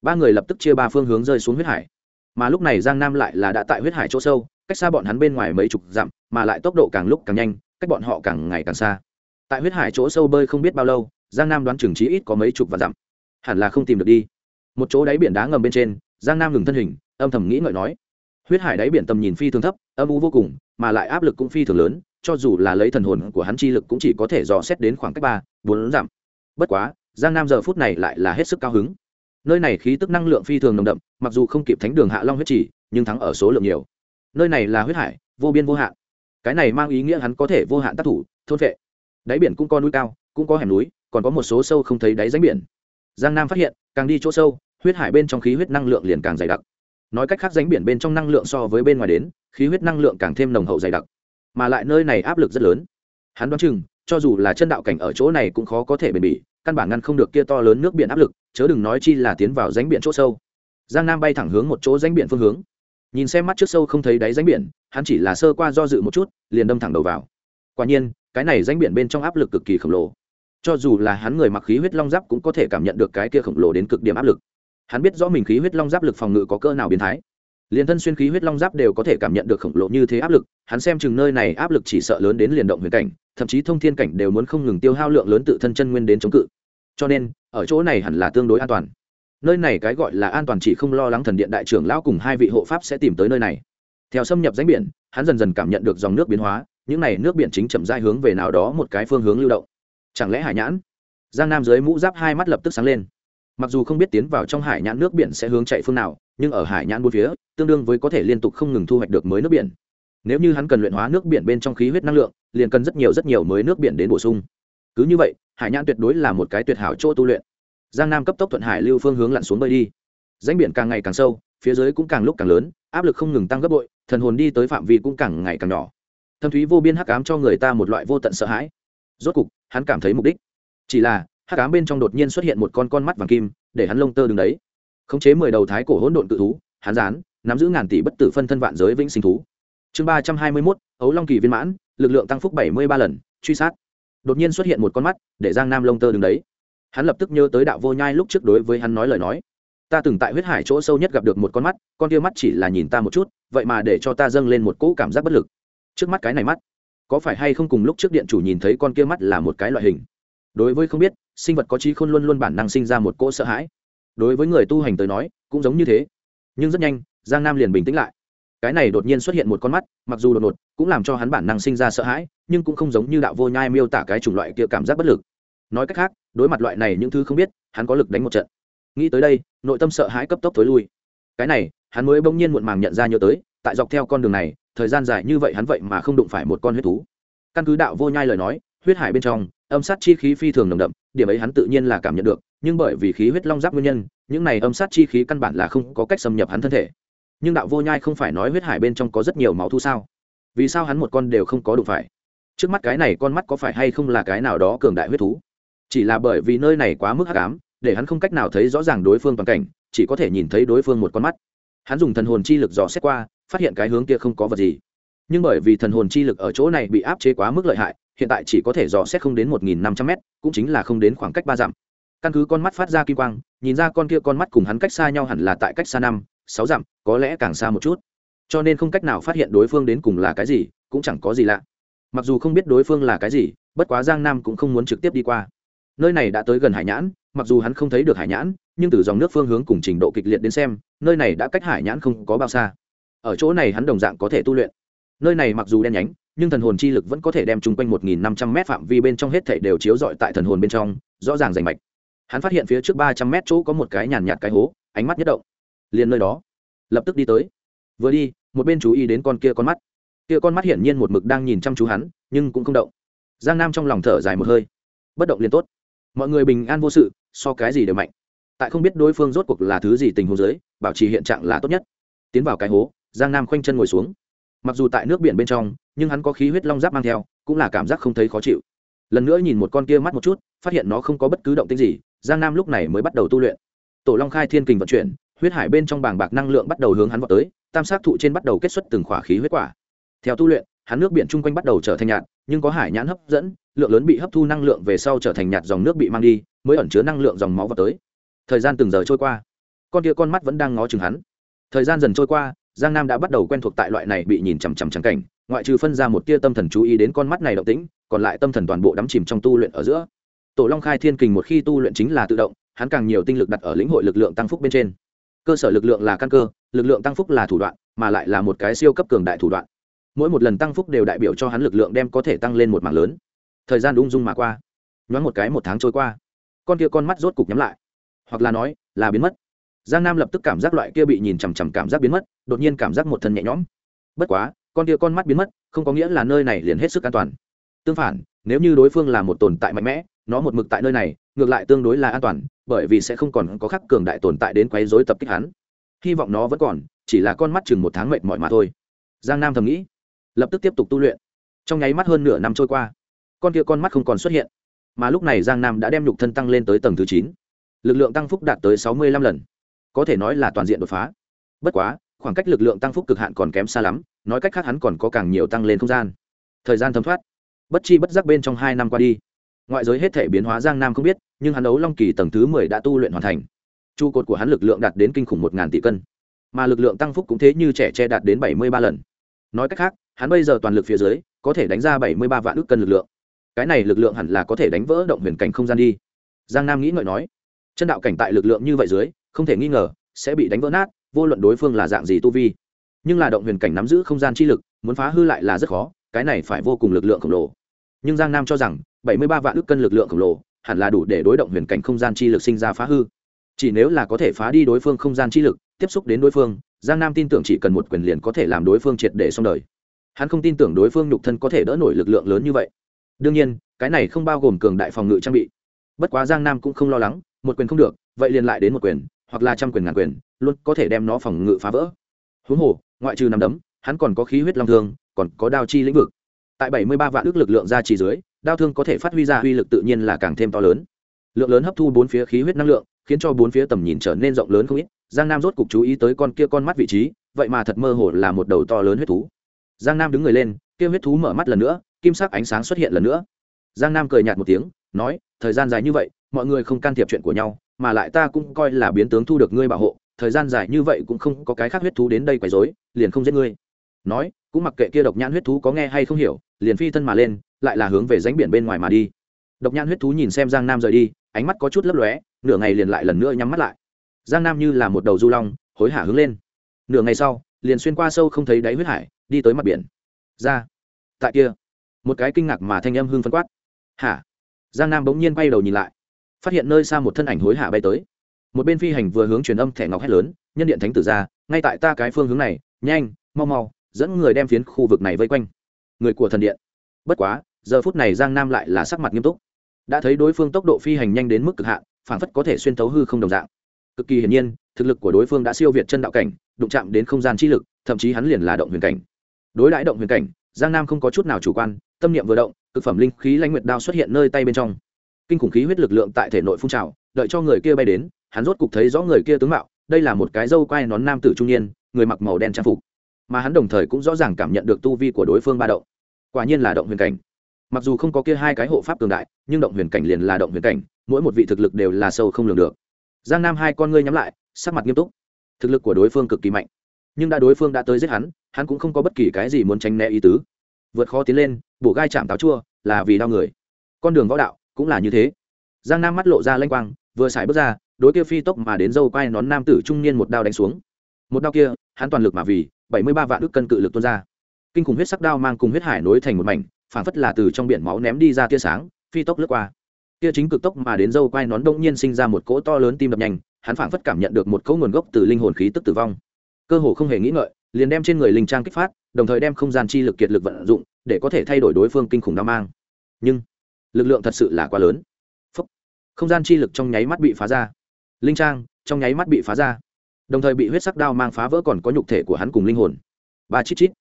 Ba người lập tức chia ba phương hướng rơi xuống huyết hải mà lúc này giang nam lại là đã tại huyết hải chỗ sâu, cách xa bọn hắn bên ngoài mấy chục dặm, mà lại tốc độ càng lúc càng nhanh, cách bọn họ càng ngày càng xa. Tại huyết hải chỗ sâu bơi không biết bao lâu, giang nam đoán chừng trí ít có mấy chục và dặm. Hẳn là không tìm được đi. Một chỗ đáy biển đá ngầm bên trên, giang nam ngừng thân hình, âm thầm nghĩ ngợi nói, huyết hải đáy biển tầm nhìn phi thường thấp, âm u vô cùng, mà lại áp lực cũng phi thường lớn, cho dù là lấy thần hồn của hắn chi lực cũng chỉ có thể dò xét đến khoảng cách ba, bốn dặm. Bất quá, giang nam giờ phút này lại là hết sức cao hứng nơi này khí tức năng lượng phi thường nồng đậm, mặc dù không kịp thánh đường hạ long huyết chỉ nhưng thắng ở số lượng nhiều. Nơi này là huyết hải, vô biên vô hạn. Cái này mang ý nghĩa hắn có thể vô hạn tác thủ, thôn vệ. Đáy biển cũng có núi cao, cũng có hẻm núi, còn có một số sâu không thấy đáy ránh biển. Giang nam phát hiện, càng đi chỗ sâu, huyết hải bên trong khí huyết năng lượng liền càng dày đặc. Nói cách khác ránh biển bên trong năng lượng so với bên ngoài đến, khí huyết năng lượng càng thêm nồng hậu dày đặc. Mà lại nơi này áp lực rất lớn. Hắn đoán chừng, cho dù là chân đạo cảnh ở chỗ này cũng khó có thể bền bỉ, căn bản ngăn không được kia to lớn nước biển áp lực chớ đừng nói chi là tiến vào ránh biển chỗ sâu. Giang nam bay thẳng hướng một chỗ ránh biển phương hướng. Nhìn xem mắt trước sâu không thấy đáy ránh biển, hắn chỉ là sơ qua do dự một chút, liền đâm thẳng đầu vào. Quả nhiên, cái này ránh biển bên trong áp lực cực kỳ khổng lồ. Cho dù là hắn người mặc khí huyết long giáp cũng có thể cảm nhận được cái kia khổng lồ đến cực điểm áp lực. Hắn biết rõ mình khí huyết long giáp lực phòng ngự có cỡ nào biến thái. Liền thân xuyên khí huyết long giáp đều có thể cảm nhận được khổng lồ như thế áp lực, hắn xem chừng nơi này áp lực chỉ sợ lớn đến liền động huyền cảnh, thậm chí thông thiên cảnh đều muốn không ngừng tiêu hao lượng lớn tự thân chân nguyên đến chống cự. Cho nên ở chỗ này hẳn là tương đối an toàn. Nơi này cái gọi là an toàn chỉ không lo lắng thần điện đại trưởng lão cùng hai vị hộ pháp sẽ tìm tới nơi này. Theo xâm nhập danh biển, hắn dần dần cảm nhận được dòng nước biến hóa, những n à y nước biển chính chậm dai hướng về nào đó một cái phương hướng lưu động. Chẳng lẽ hải nhãn? Giang nam dưới mũ giáp hai mắt lập tức sáng lên. Mặc dù không biết tiến vào trong hải nhãn nước biển sẽ hướng chạy phương nào, nhưng ở hải nhãn bốn phía, tương đương với có thể liên tục không ngừng thu hoạch được mới nước biển. Nếu như hắn cần luyện hóa nước biển bên trong khí huyết năng lượng, liền cần rất nhiều rất nhiều mới nước biển đến bổ sung cứ như vậy hải nhãn tuyệt đối là một cái tuyệt hảo chỗ tu luyện. Giang nam cấp tốc thuận hải lưu phương hướng lặn xuống bơi đi. Danh biển càng ngày càng sâu phía dưới cũng càng lúc càng lớn áp lực không ngừng tăng gấp bội thần hồn đi tới phạm vi cũng càng ngày càng nhỏ. Thâm thúy vô biên hắc ám cho người ta một loại vô tận sợ hãi. Rốt cục hắn cảm thấy mục đích. Chỉ là hắc ám bên trong đột nhiên xuất hiện một con con mắt vàng kim để hắn lông tơ đứng đấy. Khống chế mười đầu thái cổ hỗn độn cự thú hắn dán, nắm giữ ngàn tỷ bất tử phân thân vạn giới vĩnh sinh thú. Chương ba trăm hai mươi mốt ấu long kỳ viên mãn lực lượng tăng phúc bảy mươi ba lần truy sát đột nhiên xuất hiện một con mắt, để giang nam lông tơ đứng đấy. Hắn lập tức nhớ tới đạo vô nhai lúc trước đối với hắn nói lời nói. Ta từng tại huyết hải chỗ sâu nhất gặp được một con mắt, con kia mắt chỉ là nhìn ta một chút, vậy mà để cho ta dâng lên một cỗ cảm giác bất lực. Trước mắt cái này mắt, có phải hay không cùng lúc trước điện chủ nhìn thấy con kia mắt là một cái loại hình? Đối với không biết, sinh vật có trí khôn luôn luôn bản năng sinh ra một cỗ sợ hãi. Đối với người tu hành tới nói, cũng giống như thế. Nhưng rất nhanh, giang nam liền bình tĩnh lại cái này đột nhiên xuất hiện một con mắt, mặc dù đột ngột, cũng làm cho hắn bản năng sinh ra sợ hãi, nhưng cũng không giống như đạo vô nhai miêu tả cái chủng loại kia cảm giác bất lực. Nói cách khác, đối mặt loại này những thứ không biết, hắn có lực đánh một trận. Nghĩ tới đây, nội tâm sợ hãi cấp tốc thối lui. Cái này, hắn mới bỗng nhiên muộn màng nhận ra nhớ tới, tại dọc theo con đường này, thời gian dài như vậy hắn vậy mà không đụng phải một con huyết thú. Căn cứ đạo vô nhai lời nói, huyết hải bên trong, âm sát chi khí phi thường nồng đậm, điểm ấy hắn tự nhiên là cảm nhận được, nhưng bởi vì khí huyết long giáp nguyên nhân, những này âm sát chi khí căn bản là không có cách xâm nhập hắn thân thể nhưng đạo vô nhai không phải nói huyết hải bên trong có rất nhiều máu thu sao? Vì sao hắn một con đều không có đụng phải? Trước mắt cái này con mắt có phải hay không là cái nào đó cường đại huyết thú? Chỉ là bởi vì nơi này quá mức hắc ám, để hắn không cách nào thấy rõ ràng đối phương toàn cảnh, chỉ có thể nhìn thấy đối phương một con mắt. Hắn dùng thần hồn chi lực dò xét qua, phát hiện cái hướng kia không có vật gì. Nhưng bởi vì thần hồn chi lực ở chỗ này bị áp chế quá mức lợi hại, hiện tại chỉ có thể dò xét không đến một nghìn năm trăm mét, cũng chính là không đến khoảng cách ba dặm. Căn cứ con mắt phát ra kim quang, nhìn ra con kia con mắt cùng hắn cách xa nhau hẳn là tại cách xa năm sáu dặm, có lẽ càng xa một chút. Cho nên không cách nào phát hiện đối phương đến cùng là cái gì, cũng chẳng có gì lạ. Mặc dù không biết đối phương là cái gì, bất quá giang nam cũng không muốn trực tiếp đi qua. Nơi này đã tới gần hải nhãn, mặc dù hắn không thấy được hải nhãn, nhưng từ dòng nước phương hướng cùng trình độ kịch liệt đến xem, nơi này đã cách hải nhãn không có bao xa. Ở chỗ này hắn đồng dạng có thể tu luyện. Nơi này mặc dù đen nhánh, nhưng thần hồn chi lực vẫn có thể đem chung quanh một nghìn năm trăm m phạm vi bên trong hết thảy đều chiếu rọi tại thần hồn bên trong, rõ ràng rành mạch. Hắn phát hiện phía trước ba trăm m chỗ có một cái nhàn nhạt cái hố, ánh mắt nhất động liền nơi đó. Lập tức đi tới. Vừa đi, một bên chú ý đến con kia con mắt. Kia con mắt hiển nhiên một mực đang nhìn chăm chú hắn, nhưng cũng không động. Giang nam trong lòng thở dài một hơi. Bất động liền tốt. Mọi người bình an vô sự, so cái gì đều mạnh. Tại không biết đối phương rốt cuộc là thứ gì tình huống giới bảo trì hiện trạng là tốt nhất. Tiến vào cái hố, giang nam khoanh chân ngồi xuống. Mặc dù tại nước biển bên trong, nhưng hắn có khí huyết long giáp mang theo, cũng là cảm giác không thấy khó chịu. Lần nữa nhìn một con kia mắt một chút, phát hiện nó không có bất cứ động tĩnh gì, giang nam lúc này mới bắt đầu tu luyện. Tổ long khai thiên kình vận chuyển huyết hải bên trong bảng bạc năng lượng bắt đầu hướng hắn vào tới, tam sát thụ trên bắt đầu kết xuất từng khỏa khí huyết quả. Theo tu luyện, hắn nước biển chung quanh bắt đầu trở thành nhạt, nhưng có hải nhãn hấp dẫn, lượng lớn bị hấp thu năng lượng về sau trở thành nhạt dòng nước bị mang đi, mới ẩn chứa năng lượng dòng máu vào tới. Thời gian từng giờ trôi qua, con kia con mắt vẫn đang ngó chừng hắn. Thời gian dần trôi qua, giang nam đã bắt đầu quen thuộc tại loại này bị nhìn chằm chằm trắng cảnh, ngoại trừ phân ra một tia tâm thần chú ý đến con mắt này động tĩnh, còn lại tâm thần toàn bộ đắm chìm trong tu luyện ở giữa. Tổ long khai thiên kình một khi tu luyện chính là tự động, hắn càng nhiều tinh lực đặt ở lĩnh hội lực lượng tăng phúc bên trên cơ sở lực lượng là căn cơ, lực lượng tăng phúc là thủ đoạn, mà lại là một cái siêu cấp cường đại thủ đoạn. Mỗi một lần tăng phúc đều đại biểu cho hắn lực lượng đem có thể tăng lên một mảng lớn. Thời gian ung dung mà qua. Nhoáng một cái một tháng trôi qua. Con kia con mắt rốt cục nhắm lại. Hoặc là nói, là biến mất. Giang nam lập tức cảm giác loại kia bị nhìn chằm chằm cảm giác biến mất, đột nhiên cảm giác một thân nhẹ nhõm. Bất quá, con kia con mắt biến mất, không có nghĩa là nơi này liền hết sức an toàn. Tương phản, nếu như đối phương là một tồn tại mạnh mẽ, nó một mực tại nơi này, ngược lại tương đối là an toàn bởi vì sẽ không còn có khắc cường đại tồn tại đến quấy rối tập kích hắn. Hy vọng nó vẫn còn, chỉ là con mắt chừng một tháng mệt mỏi mà thôi. Giang nam thầm nghĩ, lập tức tiếp tục tu luyện. Trong nháy mắt hơn nửa năm trôi qua, con kia con mắt không còn xuất hiện. Mà lúc này giang nam đã đem nhục thân tăng lên tới tầng thứ chín. Lực lượng tăng phúc đạt tới sáu mươi lăm lần. Có thể nói là toàn diện đột phá. Bất quá, khoảng cách lực lượng tăng phúc cực hạn còn kém xa lắm, nói cách khác hắn còn có càng nhiều tăng lên không gian. Thời gian thấm thoát. Bất chi bất giác bên trong hai năm qua đi ngoại giới hết thể biến hóa giang nam không biết, nhưng hắn đấu long kỳ tầng thứ mười đã tu luyện hoàn thành. Trụ cột của hắn lực lượng đạt đến kinh khủng một ngàn tỷ cân. Mà lực lượng tăng phúc cũng thế như trẻ tre đạt đến bảy mươi ba lần. Nói cách khác, hắn bây giờ toàn lực phía dưới, có thể đánh ra bảy mươi ba vạn ước cân lực lượng. Cái này lực lượng hẳn là có thể đánh vỡ động huyền cảnh không gian đi. Giang nam nghĩ ngợi nói, chân đạo cảnh tại lực lượng như vậy dưới, không thể nghi ngờ sẽ bị đánh vỡ nát, vô luận đối phương là dạng gì tu vi. Nhưng là động huyền cảnh nắm giữ không gian chi lực, muốn phá hư lại là rất khó, cái này phải vô cùng lực lượng khổng lồ. Nhưng giang nam cho rằng bảy mươi ba vạn ước cân lực lượng khổng lồ, hẳn là đủ để đối động huyền cảnh không gian chi lực sinh ra phá hư. Chỉ nếu là có thể phá đi đối phương không gian chi lực, tiếp xúc đến đối phương, giang nam tin tưởng chỉ cần một quyền liền có thể làm đối phương triệt để xong đời. Hắn không tin tưởng đối phương nhục thân có thể đỡ nổi lực lượng lớn như vậy. Đương nhiên, cái này không bao gồm cường đại phòng ngự trang bị. Bất quá giang nam cũng không lo lắng, một quyền không được, vậy liền lại đến một quyền, hoặc là trăm quyền ngàn quyền, luôn có thể đem nó phòng ngự phá vỡ. Huống hồ, ngoại trừ nằm đấm, hắn còn có khí huyết long thương, còn có đao chi lĩnh vực. Tại bảy mươi ba vạn ước lực lượng ra chỉ dưới đao thương có thể phát huy ra uy lực tự nhiên là càng thêm to lớn. Lượng lớn hấp thu bốn phía khí huyết năng lượng, khiến cho bốn phía tầm nhìn trở nên rộng lớn không ít. Giang nam rốt cục chú ý tới con kia con mắt vị trí, vậy mà thật mơ hồ là một đầu to lớn huyết thú. Giang nam đứng người lên, kia huyết thú mở mắt lần nữa, kim sắc ánh sáng xuất hiện lần nữa. Giang nam cười nhạt một tiếng, nói, thời gian dài như vậy, mọi người không can thiệp chuyện của nhau, mà lại ta cũng coi là biến tướng thu được ngươi bảo hộ, thời gian dài như vậy cũng không có cái khác huyết thú đến đây quấy rối, liền không giết ngươi. Nói, cũng mặc kệ kia độc nhãn huyết thú có nghe hay không hiểu, liền phi thân mà lên lại là hướng về ránh biển bên ngoài mà đi. Độc nhãn huyết thú nhìn xem giang nam rời đi, ánh mắt có chút lấp lóe, nửa ngày liền lại lần nữa nhắm mắt lại. Giang nam như là một đầu du long, hối hả hướng lên. Nửa ngày sau, liền xuyên qua sâu không thấy đáy huyết hải, đi tới mặt biển. Ra. Tại kia, một cái kinh ngạc mà thanh âm hưng phân quát. Hả? Giang nam bỗng nhiên bay đầu nhìn lại, phát hiện nơi xa một thân ảnh hối hả bay tới. Một bên phi hành vừa hướng truyền âm thẻ ngọc hét lớn, nhân điện thánh tử ra, ngay tại ta cái phương hướng này, nhanh, mau mau, dẫn người đem phiến khu vực này vây quanh. Người của thần điện. Bất quá giờ phút này giang nam lại là sắc mặt nghiêm túc. Đã thấy đối phương tốc độ phi hành nhanh đến mức cực hạn phản phất có thể xuyên tấu hư không đồng dạng. Cực kỳ hiển nhiên, thực lực của đối phương đã siêu việt chân đạo cảnh, đụng chạm đến không gian chi lực, thậm chí hắn liền là động huyền cảnh. Đối đãi động huyền cảnh, giang nam không có chút nào chủ quan, tâm niệm vừa động, cực phẩm linh khí lãnh nguyệt đao xuất hiện nơi tay bên trong. Kinh khủng khí huyết lực lượng tại thể nội phun trào, đợi cho người kia bay đến, hắn rốt cục thấy rõ người kia tướng mạo, đây là một cái dâu quai nón nam tử trung niên, người mặc màu đen trang phục. Mà hắn đồng thời cũng rõ ràng cảm nhận được tu vi của đối phương ba động. Quả nhiên là động huyền cảnh mặc dù không có kia hai cái hộ pháp cường đại, nhưng động huyền cảnh liền là động huyền cảnh, mỗi một vị thực lực đều là sâu không lường được. Giang nam hai con ngươi nhắm lại, sắc mặt nghiêm túc. Thực lực của đối phương cực kỳ mạnh, nhưng đã đối phương đã tới giết hắn hắn cũng không có bất kỳ cái gì muốn tránh né ý tứ. Vượt khó tiến lên, bổ gai chạm táo chua, là vì đau người. Con đường võ đạo cũng là như thế. Giang nam mắt lộ ra lanh quang, vừa xài bước ra, đối kia phi tốc mà đến dâu quai nón nam tử trung niên một đao đánh xuống. Một đao kia, hắn toàn lực mà vì, bảy mươi ba vạn ước cân cự lực tuôn ra. Kinh khủng huyết sắc đao mang cùng huyết hải nối thành một mảnh phản phất là từ trong biển máu ném đi ra tia sáng, phi tốc lướt qua. Tia chính cực tốc mà đến dâu quai nón đông nhiên sinh ra một cỗ to lớn tim đập nhanh, hắn phản phất cảm nhận được một cỗ nguồn gốc từ linh hồn khí tức tử vong. Cơ hồ không hề nghĩ ngợi, liền đem trên người linh trang kích phát, đồng thời đem không gian chi lực kiệt lực vận dụng, để có thể thay đổi đối phương kinh khủng đao mang. Nhưng, lực lượng thật sự là quá lớn. Phúc. không gian chi lực trong nháy mắt bị phá ra. Linh trang trong nháy mắt bị phá ra. Đồng thời bị huyết sắc đao mang phá vỡ còn có nhục thể của hắn cùng linh hồn. Ba chít chít.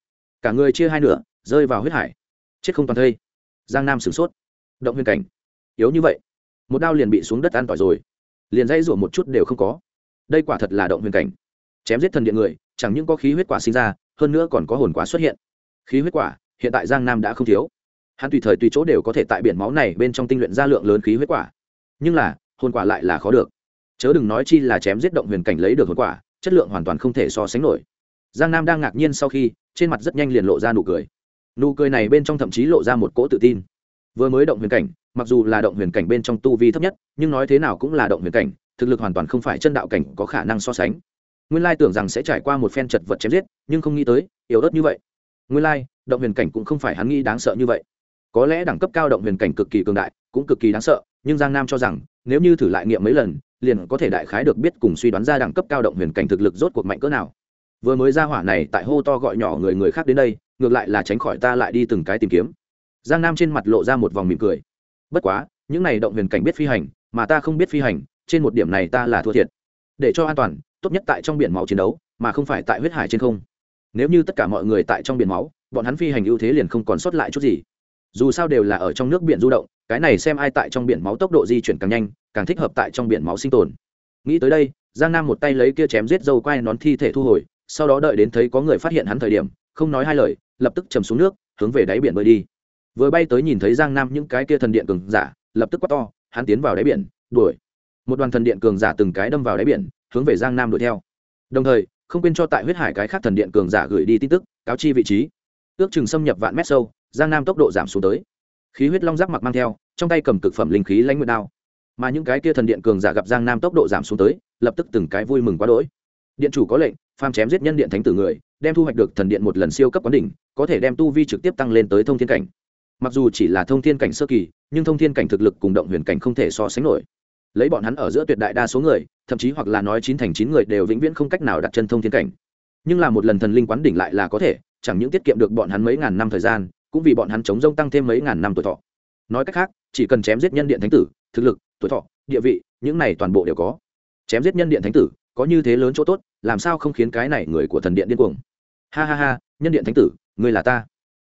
Cả người chia hai nửa, rơi vào huyết hải chết không toàn thây. Giang nam sửng sốt. Động huyền cảnh. Yếu như vậy. Một đao liền bị xuống đất an tỏi rồi. Liền dây rủa một chút đều không có. Đây quả thật là động huyền cảnh. Chém giết thần điện người, chẳng những có khí huyết quả sinh ra, hơn nữa còn có hồn quả xuất hiện. Khí huyết quả, hiện tại giang nam đã không thiếu. Hắn tùy thời tùy chỗ đều có thể tại biển máu này bên trong tinh luyện ra lượng lớn khí huyết quả. Nhưng là, hồn quả lại là khó được. Chớ đừng nói chi là chém giết động huyền cảnh lấy được hồn quả, chất lượng hoàn toàn không thể so sánh nổi. Giang nam đang ngạc nhiên sau khi, trên mặt rất nhanh liền lộ ra nụ cười nụ cười này bên trong thậm chí lộ ra một cỗ tự tin. Vừa mới động huyền cảnh, mặc dù là động huyền cảnh bên trong tu vi thấp nhất, nhưng nói thế nào cũng là động huyền cảnh, thực lực hoàn toàn không phải chân đạo cảnh có khả năng so sánh. Nguyên lai tưởng rằng sẽ trải qua một phen chật vật chém giết, nhưng không nghĩ tới, yếu ớt như vậy. Nguyên lai, động huyền cảnh cũng không phải hắn nghĩ đáng sợ như vậy. Có lẽ đẳng cấp cao động huyền cảnh cực kỳ cường đại, cũng cực kỳ đáng sợ, nhưng giang nam cho rằng, nếu như thử lại nghiệm mấy lần, liền có thể đại khái được biết cùng suy đoán ra đẳng cấp cao động huyền cảnh thực lực rốt cuộc mạnh cỡ nào. Vừa mới ra hỏa này tại hô to gọi nhỏ người người khác đến đây ngược lại là tránh khỏi ta lại đi từng cái tìm kiếm. Giang nam trên mặt lộ ra một vòng mỉm cười. Bất quá, những này động huyền cảnh biết phi hành, mà ta không biết phi hành, trên một điểm này ta là thua thiệt. Để cho an toàn, tốt nhất tại trong biển máu chiến đấu, mà không phải tại huyết hải trên không. Nếu như tất cả mọi người tại trong biển máu, bọn hắn phi hành ưu thế liền không còn sót lại chút gì. Dù sao đều là ở trong nước biển du động, cái này xem ai tại trong biển máu tốc độ di chuyển càng nhanh, càng thích hợp tại trong biển máu sinh tồn. Nghĩ tới đây, giang nam một tay lấy kia chém giết dâu quai nón thi thể thu hồi, sau đó đợi đến thấy có người phát hiện hắn thời điểm, không nói hai lời lập tức chầm xuống nước, hướng về đáy biển bơi đi. Vừa bay tới nhìn thấy giang nam những cái kia thần điện cường giả, lập tức quát to, hắn tiến vào đáy biển, đuổi. Một đoàn thần điện cường giả từng cái đâm vào đáy biển, hướng về giang nam đuổi theo. Đồng thời, không quên cho tại huyết hải cái khác thần điện cường giả gửi đi tin tức, cáo chi vị trí. Ước chừng xâm nhập vạn mét sâu, giang nam tốc độ giảm xuống tới. Khí huyết long giác mặc mang theo, trong tay cầm cực phẩm linh khí lãnh nguyệt đao. Mà những cái kia thần điện cường giả gặp giang nam tốc độ giảm xuống tới, lập tức từng cái vui mừng quá đỗi. Điện chủ có lệnh phàm chém giết nhân điện thánh tử người, đem thu hoạch được thần điện một lần siêu cấp quán đỉnh, có thể đem tu vi trực tiếp tăng lên tới thông thiên cảnh. Mặc dù chỉ là thông thiên cảnh sơ kỳ, nhưng thông thiên cảnh thực lực cùng động huyền cảnh không thể so sánh nổi. Lấy bọn hắn ở giữa tuyệt đại đa số người, thậm chí hoặc là nói chín thành chín người đều vĩnh viễn không cách nào đặt chân thông thiên cảnh. Nhưng là một lần thần linh quán đỉnh lại là có thể, chẳng những tiết kiệm được bọn hắn mấy ngàn năm thời gian, cũng vì bọn hắn chống rông tăng thêm mấy ngàn năm tuổi thọ. Nói cách khác, chỉ cần chém giết nhân điện thánh tử, thực lực, tuổi thọ, địa vị, những này toàn bộ đều có. Chém giết nhân điện thánh tử, có như thế lớn chỗ tốt làm sao không khiến cái này người của thần điện điên cuồng? Ha ha ha, nhân điện thánh tử người là ta.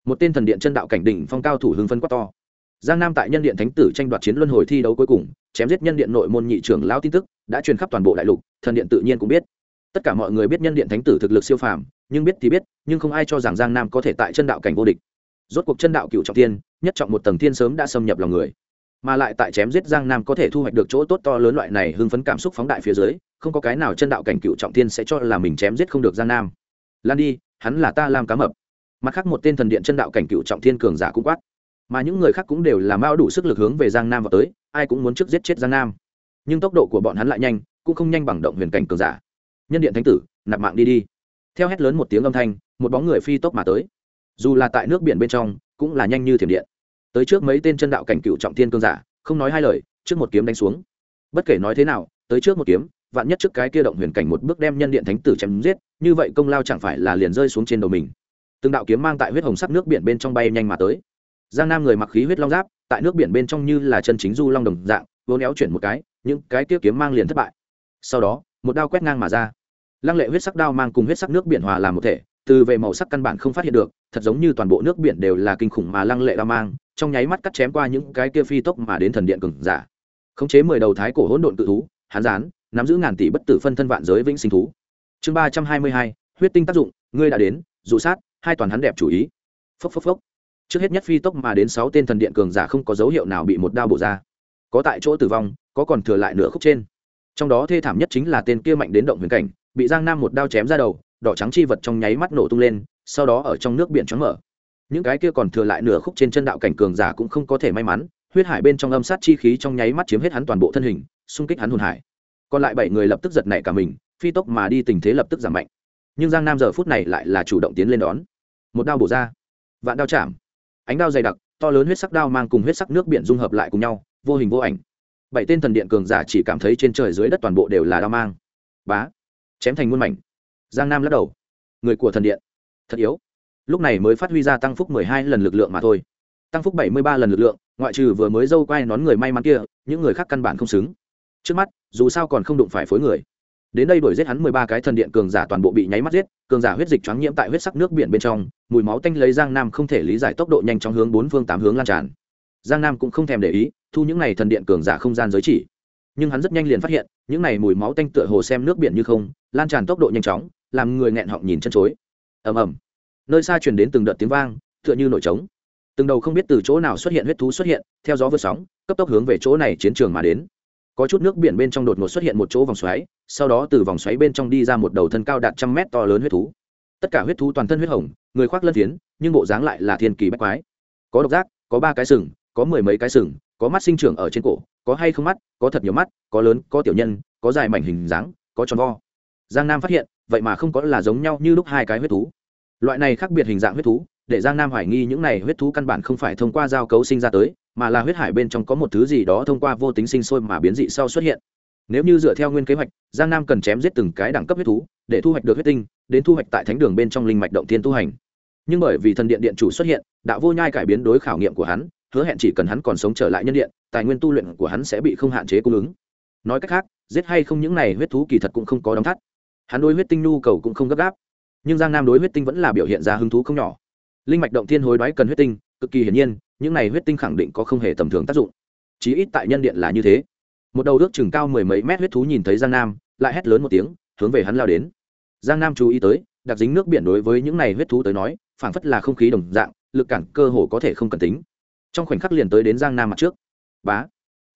Một tên thần điện chân đạo cảnh đỉnh phong cao thủ hưng phân quát to. Giang nam tại nhân điện thánh tử tranh đoạt chiến luân hồi thi đấu cuối cùng, chém giết nhân điện nội môn nhị trưởng lão tin tức, đã truyền khắp toàn bộ đại lục, thần điện tự nhiên cũng biết. Tất cả mọi người biết nhân điện thánh tử thực lực siêu phàm, nhưng biết thì biết, nhưng không ai cho rằng giang nam có thể tại chân đạo cảnh vô địch. Rốt cuộc chân đạo cựu trọng tiên nhất trọng một tầng thiên sớm đã xâm nhập lòng người. Mà lại tại chém giết giang nam có thể thu hoạch được chỗ tốt to lớn loại này hưng phấn cảm xúc phóng đại phía dưới không có cái nào chân đạo cảnh cựu trọng thiên sẽ cho là mình chém giết không được giang nam. Lan đi, hắn là ta làm cá mập. Mặt khác một tên thần điện chân đạo cảnh cựu trọng thiên cường giả cũng quát. Mà những người khác cũng đều là mao đủ sức lực hướng về giang nam vào tới, ai cũng muốn trước giết chết giang nam. Nhưng tốc độ của bọn hắn lại nhanh, cũng không nhanh bằng động huyền cảnh cường giả. Nhân điện thánh tử, nạp mạng đi đi. Theo hét lớn một tiếng âm thanh, một bóng người phi tốc mà tới. Dù là tại nước biển bên trong, cũng là nhanh như thiểm điện. Tới trước mấy tên chân đạo cảnh cựu trọng thiên cường giả, không nói hai lời, trước một kiếm đánh xuống. Bất kể nói thế nào, tới trước một kiếm vạn nhất trước cái kia động huyền cảnh một bước đem nhân điện thánh tử chém giết, như vậy công lao chẳng phải là liền rơi xuống trên đầu mình. Từng đạo kiếm mang tại huyết hồng sắc nước biển bên trong bay nhanh mà tới. Giang nam người mặc khí huyết long giáp, tại nước biển bên trong như là chân chính du long đồng dạng, vô néo chuyển một cái, những cái kia kiếm mang liền thất bại. Sau đó, một đao quét ngang mà ra. Lăng lệ huyết sắc đao mang cùng huyết sắc nước biển hòa làm một thể, từ về màu sắc căn bản không phát hiện được, thật giống như toàn bộ nước biển đều là kinh khủng mà lăng lệ đao mang, trong nháy mắt cắt chém qua những cái kia phi tốc mà đến thần điện cường giả. Khống chế mười đầu thái cổ hỗn độn cự thú hán gián nắm giữ ngàn tỷ bất tử phân thân vạn giới vĩnh sinh thú. Chương ba trăm hai mươi hai, huyết tinh tác dụng, ngươi đã đến, dụ sát, hai toàn hắn đẹp chủ ý. Phốc phốc phốc. Trước hết nhất phi tốc mà đến sáu tên thần điện cường giả không có dấu hiệu nào bị một đao bổ ra. Có tại chỗ tử vong, có còn thừa lại nửa khúc trên. Trong đó thê thảm nhất chính là tên kia mạnh đến động huyền cảnh, bị giang nam một đao chém ra đầu, đỏ trắng chi vật trong nháy mắt nổ tung lên, sau đó ở trong nước biển trắng mở. Những cái kia còn thừa lại nửa khúc trên chân đạo cảnh cường giả cũng không có thể may mắn, huyết hải bên trong âm sát chi khí trong nháy mắt chiếm hết hắn toàn bộ thân hình, xung kích hắn hồn hải còn lại bảy người lập tức giật nảy cả mình, phi tốc mà đi tình thế lập tức giảm mạnh. Nhưng giang nam giờ phút này lại là chủ động tiến lên đón. Một đao bổ ra. Vạn đao chạm. Ánh đao dày đặc, to lớn huyết sắc đao mang cùng huyết sắc nước biển dung hợp lại cùng nhau, vô hình vô ảnh. Bảy tên thần điện cường giả chỉ cảm thấy trên trời dưới đất toàn bộ đều là đao mang. Bá. Chém thành muôn mảnh. Giang nam lắc đầu. Người của thần điện. Thật yếu. Lúc này mới phát huy ra tăng phúc mười hai lần lực lượng mà thôi. Tăng phúc bảy mươi ba lần lực lượng, ngoại trừ vừa mới dâu quai nón người may mắn kia, những người khác căn bản không xứng trước mắt, dù sao còn không đụng phải phối người. Đến đây đuổi giết hắn mười ba cái thần điện cường giả toàn bộ bị nháy mắt giết, cường giả huyết dịch choáng nhiễm tại huyết sắc nước biển bên trong, mùi máu tanh lấy giang nam không thể lý giải tốc độ nhanh trong hướng bốn phương tám hướng lan tràn. Giang nam cũng không thèm để ý, thu những này thần điện cường giả không gian giới chỉ. Nhưng hắn rất nhanh liền phát hiện, những này mùi máu tanh tựa hồ xem nước biển như không, lan tràn tốc độ nhanh chóng, làm người nghẹn họng nhìn chân chối. Ầm ầm. Nơi xa truyền đến từng đợt tiếng vang, tựa như nổi trống. Từng đầu không biết từ chỗ nào xuất hiện huyết thú xuất hiện, theo gió vượt sóng, cấp tốc hướng về chỗ này chiến trường mà đến có chút nước biển bên trong đột ngột xuất hiện một chỗ vòng xoáy, sau đó từ vòng xoáy bên trong đi ra một đầu thân cao đạt trăm mét to lớn huyết thú. Tất cả huyết thú toàn thân huyết hồng, người khoác lân phiến, nhưng bộ dáng lại là thiên kỳ bách quái. Có độc giác, có ba cái sừng, có mười mấy cái sừng, có mắt sinh trưởng ở trên cổ, có hay không mắt, có thật nhiều mắt, có lớn, có tiểu nhân, có dài mảnh hình dáng, có tròn vo. Giang nam phát hiện, vậy mà không có là giống nhau như lúc hai cái huyết thú. Loại này khác biệt hình dạng huyết thú, để giang nam hoài nghi những này huyết thú căn bản không phải thông qua giao cấu sinh ra tới mà là huyết hải bên trong có một thứ gì đó thông qua vô tính sinh sôi mà biến dị sau xuất hiện. Nếu như dựa theo nguyên kế hoạch, giang nam cần chém giết từng cái đẳng cấp huyết thú để thu hoạch được huyết tinh, đến thu hoạch tại thánh đường bên trong linh mạch động thiên tu hành. Nhưng bởi vì thần điện điện chủ xuất hiện, đạo vô nhai cải biến đối khảo nghiệm của hắn, hứa hẹn chỉ cần hắn còn sống trở lại nhân điện, tài nguyên tu luyện của hắn sẽ bị không hạn chế cung ứng. Nói cách khác, giết hay không những này huyết thú kỳ thật cũng không có đóng thắt. Hắn đối huyết tinh nhu cầu cũng không gấp gáp. Nhưng giang nam đối huyết tinh vẫn là biểu hiện ra hứng thú không nhỏ. Linh mạch động thiên hối đoái cần huyết tinh cực kỳ hiển nhiên, những này huyết tinh khẳng định có không hề tầm thường tác dụng. Chí ít tại nhân điện là như thế. Một đầu ước chừng cao mười mấy mét huyết thú nhìn thấy giang nam, lại hét lớn một tiếng, hướng về hắn lao đến. Giang nam chú ý tới, đặc dính nước biển đối với những này huyết thú tới nói, phảng phất là không khí đồng dạng, lực cản cơ hồ có thể không cần tính. Trong khoảnh khắc liền tới đến giang nam mặt trước. Bá!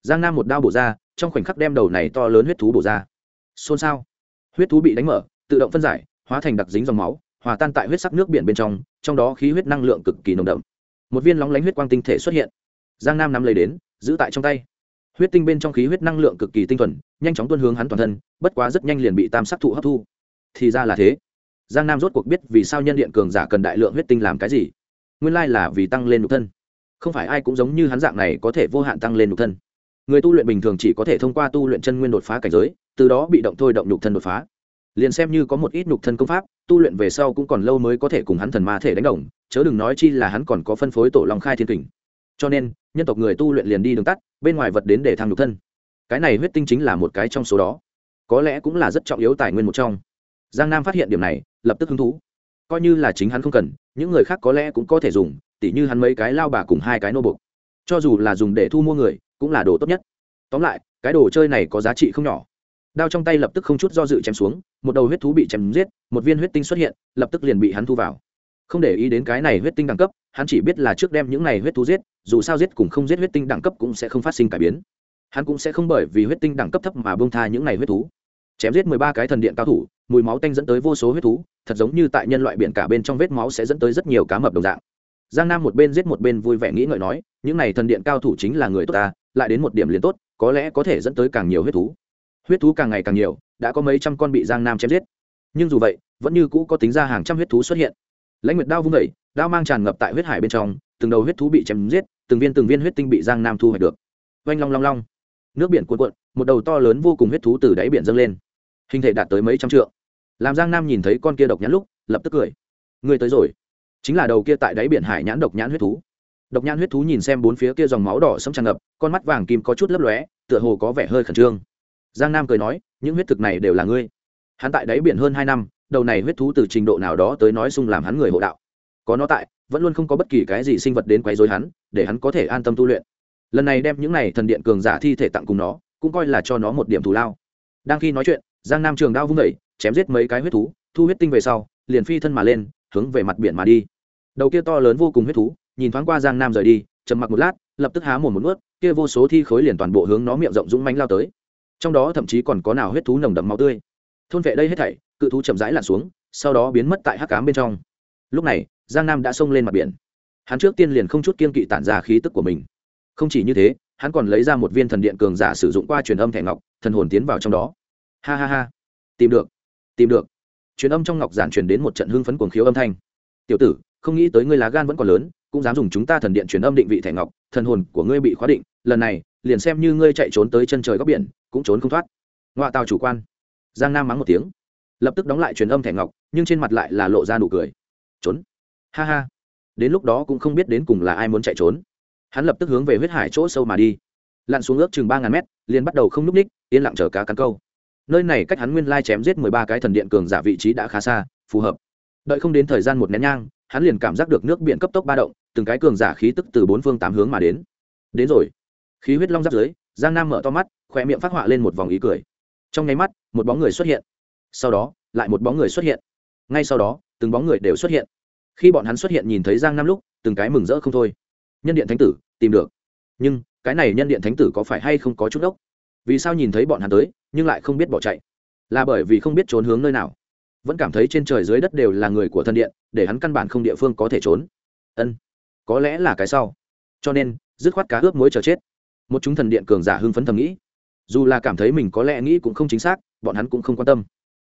Giang nam một đao bổ ra, trong khoảnh khắc đem đầu này to lớn huyết thú bổ ra. Xôn xao. Huyết thú bị đánh mở, tự động phân giải, hóa thành đặc dính dòng máu, hòa tan tại huyết sắc nước biển bên trong trong đó khí huyết năng lượng cực kỳ nồng đậm một viên lóng lánh huyết quang tinh thể xuất hiện. Giang nam nắm lấy đến, giữ tại trong tay. Huyết tinh bên trong khí huyết năng lượng cực kỳ tinh thuần, nhanh chóng tuân hướng hắn toàn thân, bất quá rất nhanh liền bị tam sắc thụ hấp thu. Thì ra là thế. Giang nam rốt cuộc biết vì sao nhân điện cường giả cần đại lượng huyết tinh làm cái gì. Nguyên lai là vì tăng lên nhục thân. Không phải ai cũng giống như hắn dạng này có thể vô hạn tăng lên nhục thân. Người tu luyện bình thường chỉ có thể thông qua tu luyện chân nguyên đột phá cảnh giới, từ đó bị động thôi động nhục thân đột phá liền xem như có một ít nhục thân công pháp, tu luyện về sau cũng còn lâu mới có thể cùng hắn thần ma thể đánh đồng, chớ đừng nói chi là hắn còn có phân phối tổ lòng khai thiên kình. Cho nên, nhân tộc người tu luyện liền đi đường tắt, bên ngoài vật đến để thăng nhục thân. Cái này huyết tinh chính là một cái trong số đó. Có lẽ cũng là rất trọng yếu tài nguyên một trong. Giang nam phát hiện điểm này, lập tức hứng thú. Coi như là chính hắn không cần, những người khác có lẽ cũng có thể dùng, tỉ như hắn mấy cái lao bà cùng hai cái nô bục cho dù là dùng để thu mua người, cũng là đồ tốt nhất. Tóm lại, cái đồ chơi này có giá trị không nhỏ đao trong tay lập tức không chút do dự chém xuống, một đầu huyết thú bị chém giết, một viên huyết tinh xuất hiện, lập tức liền bị hắn thu vào. Không để ý đến cái này huyết tinh đẳng cấp, hắn chỉ biết là trước đem những này huyết thú giết, dù sao giết cùng không giết huyết tinh đẳng cấp cũng sẽ không phát sinh cải biến. Hắn cũng sẽ không bởi vì huyết tinh đẳng cấp thấp mà bông tha những này huyết thú. Chém giết mười ba cái thần điện cao thủ, mùi máu tanh dẫn tới vô số huyết thú, thật giống như tại nhân loại biển cả bên trong vết máu sẽ dẫn tới rất nhiều cá mập đồng dạng. Giang nam một bên giết một bên vui vẻ nghĩ ngợi nói, những này thần điện cao thủ chính là người tốt ta, lại đến một điểm liền tốt, có lẽ có thể dẫn tới càng nhiều huyết thú huyết thú càng ngày càng nhiều, đã có mấy trăm con bị giang nam chém giết. Nhưng dù vậy, vẫn như cũ có tính ra hàng trăm huyết thú xuất hiện. Lãnh nguyệt đao vung vẩy đao mang tràn ngập tại huyết hải bên trong, từng đầu huyết thú bị chém giết, từng viên từng viên huyết tinh bị giang nam thu hoạch được. Oanh long long long. Nước biển cuộn cuộn, một đầu to lớn vô cùng huyết thú từ đáy biển dâng lên. Hình thể đạt tới mấy trăm trượng. Làm giang nam nhìn thấy con kia độc nhãn lúc, lập tức cười. Người tới rồi. Chính là đầu kia tại đáy biển hải nhãn độc nhãn huyết thú. Độc nhãn huyết thú nhìn xem bốn phía kia dòng máu đỏ sẫm tràn ngập, con mắt vàng kim có chút lấp lóe, tựa hồ có vẻ hơi khẩn trương giang nam cười nói, những huyết thực này đều là ngươi. Hắn tại đáy biển hơn hai năm, đầu này huyết thú từ trình độ nào đó tới nói xung làm hắn người hộ đạo. Có nó tại, vẫn luôn không có bất kỳ cái gì sinh vật đến quấy rối hắn, để hắn có thể an tâm tu luyện. Lần này đem những này thần điện cường giả thi thể tặng cùng nó, cũng coi là cho nó một điểm thù lao. Đang khi nói chuyện, giang nam trường đao vung vẩy chém giết mấy cái huyết thú, thu huyết tinh về sau, liền phi thân mà lên, hướng về mặt biển mà đi. Đầu kia to lớn vô cùng huyết thú, nhìn thoáng qua giang nam rời đi, trầm mặc một lát, lập tức há mồm một nuốt, kia vô số thi khối liền toàn bộ hướng nó miệng rộng dũng mánh lao tới trong đó thậm chí còn có nào huyết thú nồng đậm máu tươi. Thôn vệ đây hết thảy, cự thú chậm rãi lặn xuống, sau đó biến mất tại hắc cám bên trong. Lúc này, giang nam đã xông lên mặt biển. Hắn trước tiên liền không chút kiên kỵ tản ra khí tức của mình. Không chỉ như thế, hắn còn lấy ra một viên thần điện cường giả sử dụng qua truyền âm thẻ ngọc, thần hồn tiến vào trong đó. Ha ha ha. Tìm được. Tìm được. Truyền âm trong ngọc giản truyền đến một trận hưng phấn cuồng khiếu âm thanh. Tiểu tử, không nghĩ tới ngươi lá gan vẫn còn lớn, cũng dám dùng chúng ta thần điện truyền âm định vị thẻ ngọc, thần hồn của ngươi bị khóa định, lần này liền xem như ngươi chạy trốn tới chân trời góc biển, cũng trốn không thoát. Ngoại tàu chủ quan. Giang nam mắng một tiếng. Lập tức đóng lại truyền âm thẻ ngọc, nhưng trên mặt lại là lộ ra nụ cười. Trốn. Ha ha. Đến lúc đó cũng không biết đến cùng là ai muốn chạy trốn. Hắn lập tức hướng về huyết hải chỗ sâu mà đi. Lặn xuống ước chừng ba ngàn mét, liền bắt đầu không n ú c ních, yên lặng chờ cá cắn câu. Nơi này cách hắn nguyên lai chém giết mười ba cái thần điện cường giả vị trí đã khá xa, phù hợp. Đợi không đến thời gian một nén nhang, hắn liền cảm giác được nước biển cấp tốc ba động, từng cái cường giả khí tức từ bốn phương tám hướng mà đến. Đến rồi khí huyết long giáp dưới, giang nam mở to mắt khỏe miệng phát họa lên một vòng ý cười. Trong nháy mắt, một bóng người xuất hiện. Sau đó, lại một bóng người xuất hiện. Ngay sau đó, từng bóng người đều xuất hiện. Khi bọn hắn xuất hiện nhìn thấy giang nam lúc, từng cái mừng rỡ không thôi. Nhân điện thánh tử, tìm được. Nhưng, cái này nhân điện thánh tử có phải hay không có chút đốc? Vì sao nhìn thấy bọn hắn tới, nhưng lại không biết bỏ chạy? Là bởi vì không biết trốn hướng nơi nào. Vẫn cảm thấy trên trời dưới đất đều là người của thân điện, để hắn căn bản không địa phương có thể trốn. Ân, có lẽ là cái sau. Cho nên, dứt khoát cá ướp muối chờ chết một chúng thần điện cường giả hưng phấn thầm nghĩ. Dù là cảm thấy mình có lẽ nghĩ cũng không chính xác, bọn hắn cũng không quan tâm.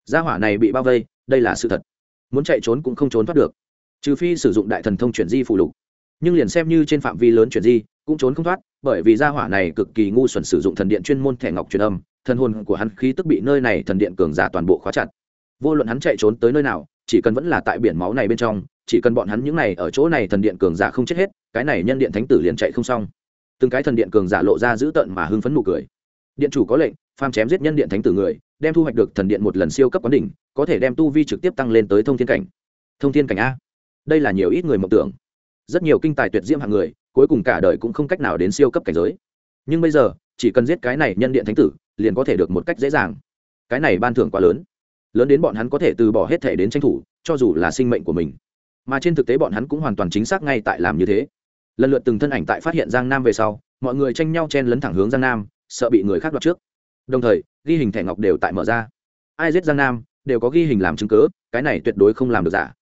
Gia hỏa này bị bao vây, đây là sự thật. Muốn chạy trốn cũng không trốn thoát được. Trừ phi sử dụng đại thần thông chuyển di phụ lục. Nhưng liền xem như trên phạm vi lớn chuyển di, cũng trốn không thoát, bởi vì gia hỏa này cực kỳ ngu xuẩn sử dụng thần điện chuyên môn thẻ ngọc truyền âm, thần hồn của hắn khí tức bị nơi này thần điện cường giả toàn bộ khóa chặt. Vô luận hắn chạy trốn tới nơi nào, chỉ cần vẫn là tại biển máu này bên trong, chỉ cần bọn hắn những này ở chỗ này thần điện cường giả không chết hết, cái này nhân điện thánh tử liền chạy không xong từng cái thần điện cường giả lộ ra dữ tợn mà hưng phấn nụ cười. Điện chủ có lệnh, phàm chém giết nhân điện thánh tử người, đem thu hoạch được thần điện một lần siêu cấp quán đỉnh, có thể đem tu vi trực tiếp tăng lên tới thông thiên cảnh. Thông thiên cảnh a. Đây là nhiều ít người mộng tưởng. Rất nhiều kinh tài tuyệt diễm hạng người, cuối cùng cả đời cũng không cách nào đến siêu cấp cảnh giới. Nhưng bây giờ, chỉ cần giết cái này nhân điện thánh tử, liền có thể được một cách dễ dàng. Cái này ban thưởng quá lớn. Lớn đến bọn hắn có thể từ bỏ hết thể đến tranh thủ, cho dù là sinh mệnh của mình. Mà trên thực tế bọn hắn cũng hoàn toàn chính xác ngay tại làm như thế lần lượt từng thân ảnh tại phát hiện giang nam về sau, mọi người tranh nhau chen lấn thẳng hướng giang nam, sợ bị người khác đoạt trước. Đồng thời, ghi hình thẻ ngọc đều tại mở ra. Ai giết giang nam, đều có ghi hình làm chứng cớ cái này tuyệt đối không làm được giả.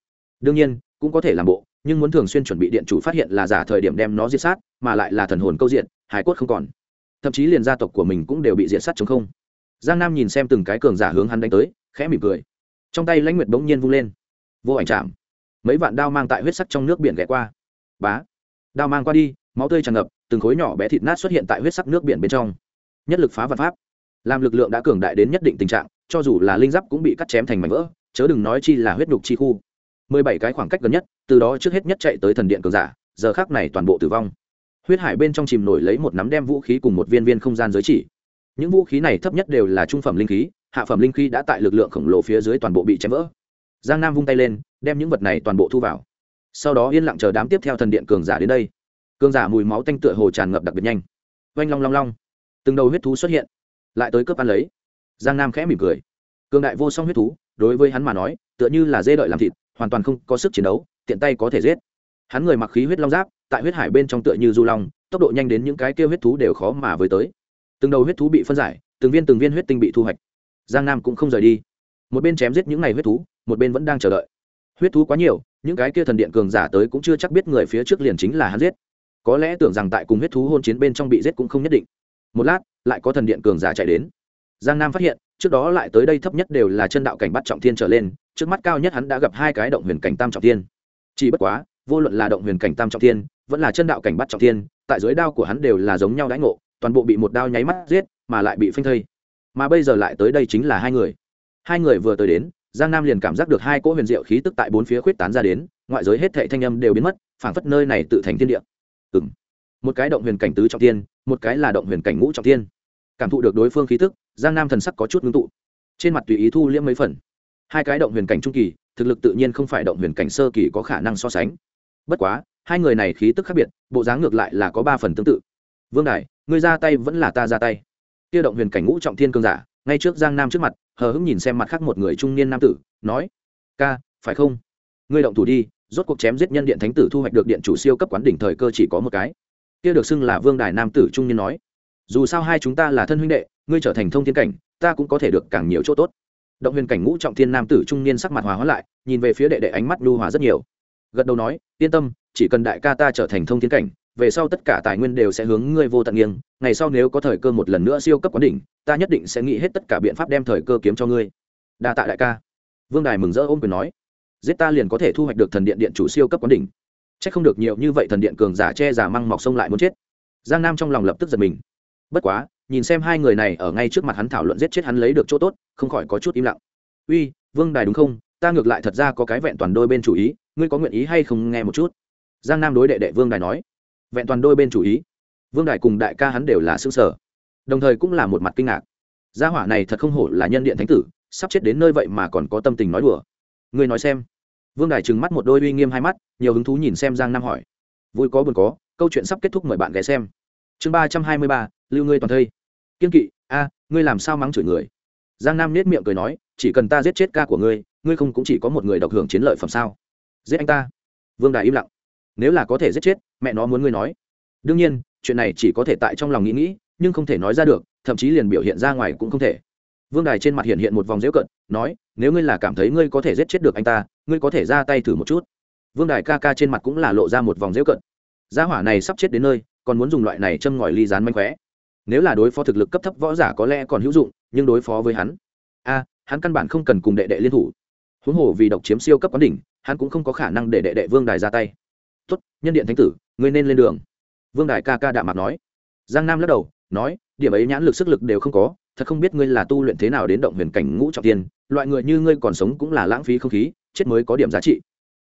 Đương nhiên, cũng có thể làm bộ, nhưng muốn thường xuyên chuẩn bị điện chủ phát hiện là giả thời điểm đem nó diệt sát, mà lại là thần hồn câu diện hải cốt không còn. Thậm chí liền gia tộc của mình cũng đều bị diệt sát chống không. Giang nam nhìn xem từng cái cường giả hướng hắn đánh tới, khẽ mỉm cười. Trong tay lãnh nguyệt bỗng nhiên vung lên. Vô ảnh chạm. Mấy vạn đao mang tại huyết sắc trong nước biển ghé qua. Bá đao mang qua đi, máu tươi tràn ngập, từng khối nhỏ bé thịt nát xuất hiện tại huyết sắc nước biển bên trong. Nhất lực phá vật pháp. Làm lực lượng đã cường đại đến nhất định tình trạng, cho dù là linh giáp cũng bị cắt chém thành mảnh vỡ, chớ đừng nói chi là huyết nhục chi khu. Mười bảy cái khoảng cách gần nhất, từ đó trước hết nhất chạy tới thần điện cường giả, giờ khác này toàn bộ tử vong. Huyết hải bên trong chìm nổi lấy một nắm đem vũ khí cùng một viên viên không gian giới chỉ. Những vũ khí này thấp nhất đều là trung phẩm linh khí, hạ phẩm linh khí đã tại lực lượng khổng lồ phía dưới toàn bộ bị chém vỡ. Giang nam vung tay lên, đem những vật này toàn bộ thu vào sau đó yên lặng chờ đám tiếp theo thần điện cường giả đến đây. Cường giả mùi máu tanh tựa hồ tràn ngập đặc biệt nhanh. Oanh long long long. Từng đầu huyết thú xuất hiện, lại tới cướp ăn lấy. Giang nam khẽ mỉm cười. Cường đại vô song huyết thú, đối với hắn mà nói, tựa như là dê đợi làm thịt, hoàn toàn không có sức chiến đấu, tiện tay có thể giết. Hắn người mặc khí huyết long giáp, tại huyết hải bên trong tựa như du long, tốc độ nhanh đến những cái kêu huyết thú đều khó mà với tới. Từng đầu huyết thú bị phân giải, từng viên từng viên huyết tinh bị thu hoạch. Giang nam cũng không rời đi. Một bên chém giết những ngày huyết thú, một bên vẫn đang chờ đợi. Huyết thú quá nhiều những cái kia thần điện cường giả tới cũng chưa chắc biết người phía trước liền chính là hắn giết. Có lẽ tưởng rằng tại cùng huyết thú hôn chiến bên trong bị giết cũng không nhất định. Một lát, lại có thần điện cường giả chạy đến. Giang nam phát hiện, trước đó lại tới đây thấp nhất đều là chân đạo cảnh bắt trọng thiên trở lên, trước mắt cao nhất hắn đã gặp hai cái động huyền cảnh tam trọng thiên. Chỉ bất quá, vô luận là động huyền cảnh tam trọng thiên, vẫn là chân đạo cảnh bắt trọng thiên, tại dưới đao của hắn đều là giống nhau đãi ngộ, toàn bộ bị một đao nháy mắt giết, mà lại bị phanh thây. Mà bây giờ lại tới đây chính là hai người. Hai người vừa tới đến giang nam liền cảm giác được hai cỗ huyền diệu khí tức tại bốn phía khuyết tán ra đến, ngoại giới hết thệ thanh âm đều biến mất, phảng phất nơi này tự thành thiên địa. Ừng một cái động huyền cảnh tứ trọng tiên một cái là động huyền cảnh ngũ trọng tiên cảm thụ được đối phương khí tức, giang nam thần sắc có chút ngưng tụ. Trên mặt tùy ý thu liễm mấy phần. Hai cái động huyền cảnh trung kỳ, thực lực tự nhiên không phải động huyền cảnh sơ kỳ có khả năng so sánh. Bất quá, hai người này khí tức khác biệt, bộ dáng ngược lại là có ba phần tương tự. Vương đại, ngươi ra tay vẫn là ta ra tay. Kia động huyền cảnh ngũ trọng thiên cương giả, ngay trước giang nam trước mặt hờ hững nhìn xem mặt khác một người trung niên nam tử, nói, ca, phải không? Ngươi động thủ đi, rốt cuộc chém giết nhân điện thánh tử thu hoạch được điện chủ siêu cấp quán đỉnh thời cơ chỉ có một cái. Kia được xưng là vương đài nam tử trung niên nói, dù sao hai chúng ta là thân huynh đệ, ngươi trở thành thông thiên cảnh, ta cũng có thể được càng nhiều chỗ tốt. Động huyền cảnh ngũ trọng thiên nam tử trung niên sắc mặt hòa hóa lại, nhìn về phía đệ đệ ánh mắt lưu hòa rất nhiều. Gật đầu nói, yên tâm, chỉ cần đại ca ta trở thành thông thiên cảnh, về sau tất cả tài nguyên đều sẽ hướng ngươi vô tận nghiêng ngày sau nếu có thời cơ một lần nữa siêu cấp quán đỉnh, ta nhất định sẽ nghĩ hết tất cả biện pháp đem thời cơ kiếm cho ngươi. Đa tạ đại ca. Vương đài mừng rỡ ôm quyền nói, giết ta liền có thể thu hoạch được thần điện điện chủ siêu cấp quán đỉnh. C h ắ c không được nhiều như vậy thần điện cường giả che giả măng mọc sông lại muốn chết. Giang nam trong lòng lập tức giật mình. Bất quá, nhìn xem hai người này ở ngay trước mặt hắn thảo luận giết chết hắn lấy được chỗ tốt, không khỏi có chút im lặng. Uy, vương đài đúng không? Ta ngược lại thật ra có cái vẹn toàn đôi bên chủ ý, ngươi có nguyện ý hay không nghe một chút? Giang nam đối đệ đệ vương đài nói. Vẹn toàn đôi bên chủ ý? Vương đại cùng đại ca hắn đều là xương sở đồng thời cũng là một mặt kinh ngạc. Gia hỏa này thật không hổ là nhân điện thánh tử, sắp chết đến nơi vậy mà còn có tâm tình nói đùa. Ngươi nói xem. Vương đại trừng mắt một đôi uy nghiêm hai mắt, nhiều hứng thú nhìn xem giang nam hỏi. Vui có buồn có, câu chuyện sắp kết thúc mời bạn ghé xem. Chương ba trăm hai mươi ba, lưu ngươi toàn thây. Kiên kỵ, a, ngươi làm sao mắng chửi người? Giang nam nết miệng cười nói, chỉ cần ta giết chết ca của ngươi ngươi không cũng chỉ có một người độc hưởng chiến lợi phẩm sao? Giết anh ta. Vương đại im lặng. Nếu là có thể giết chết, mẹ nó muốn ngươi nói. Đương nhiên chuyện này chỉ có thể tại trong lòng nghĩ nghĩ, nhưng không thể nói ra được, thậm chí liền biểu hiện ra ngoài cũng không thể. Vương đài trên mặt hiện hiện một vòng dễu cận, nói, nếu ngươi là cảm thấy ngươi có thể giết chết được anh ta, ngươi có thể ra tay thử một chút. Vương đài ca ca trên mặt cũng là lộ ra một vòng dễu cận. Gia hỏa này sắp chết đến nơi, còn muốn dùng loại này châm ngòi ly rán manh khóe. Nếu là đối phó thực lực cấp thấp võ giả có lẽ còn hữu dụng, nhưng đối phó với hắn, a, hắn căn bản không cần cùng đệ đệ liên thủ. Huống hồ vì độc chiếm siêu cấp quán đỉnh, hắn cũng không có khả năng để đệ đệ vương đài ra tay. Tốt, nhân điện thánh tử, ngươi nên lên đường vương đại ca ca đạm mặt nói. Giang nam lắc đầu, nói, điểm ấy nhãn lực sức lực đều không có, thật không biết ngươi là tu luyện thế nào đến động huyền cảnh ngũ trọng tiên, loại người như ngươi còn sống cũng là lãng phí không khí, chết mới có điểm giá trị.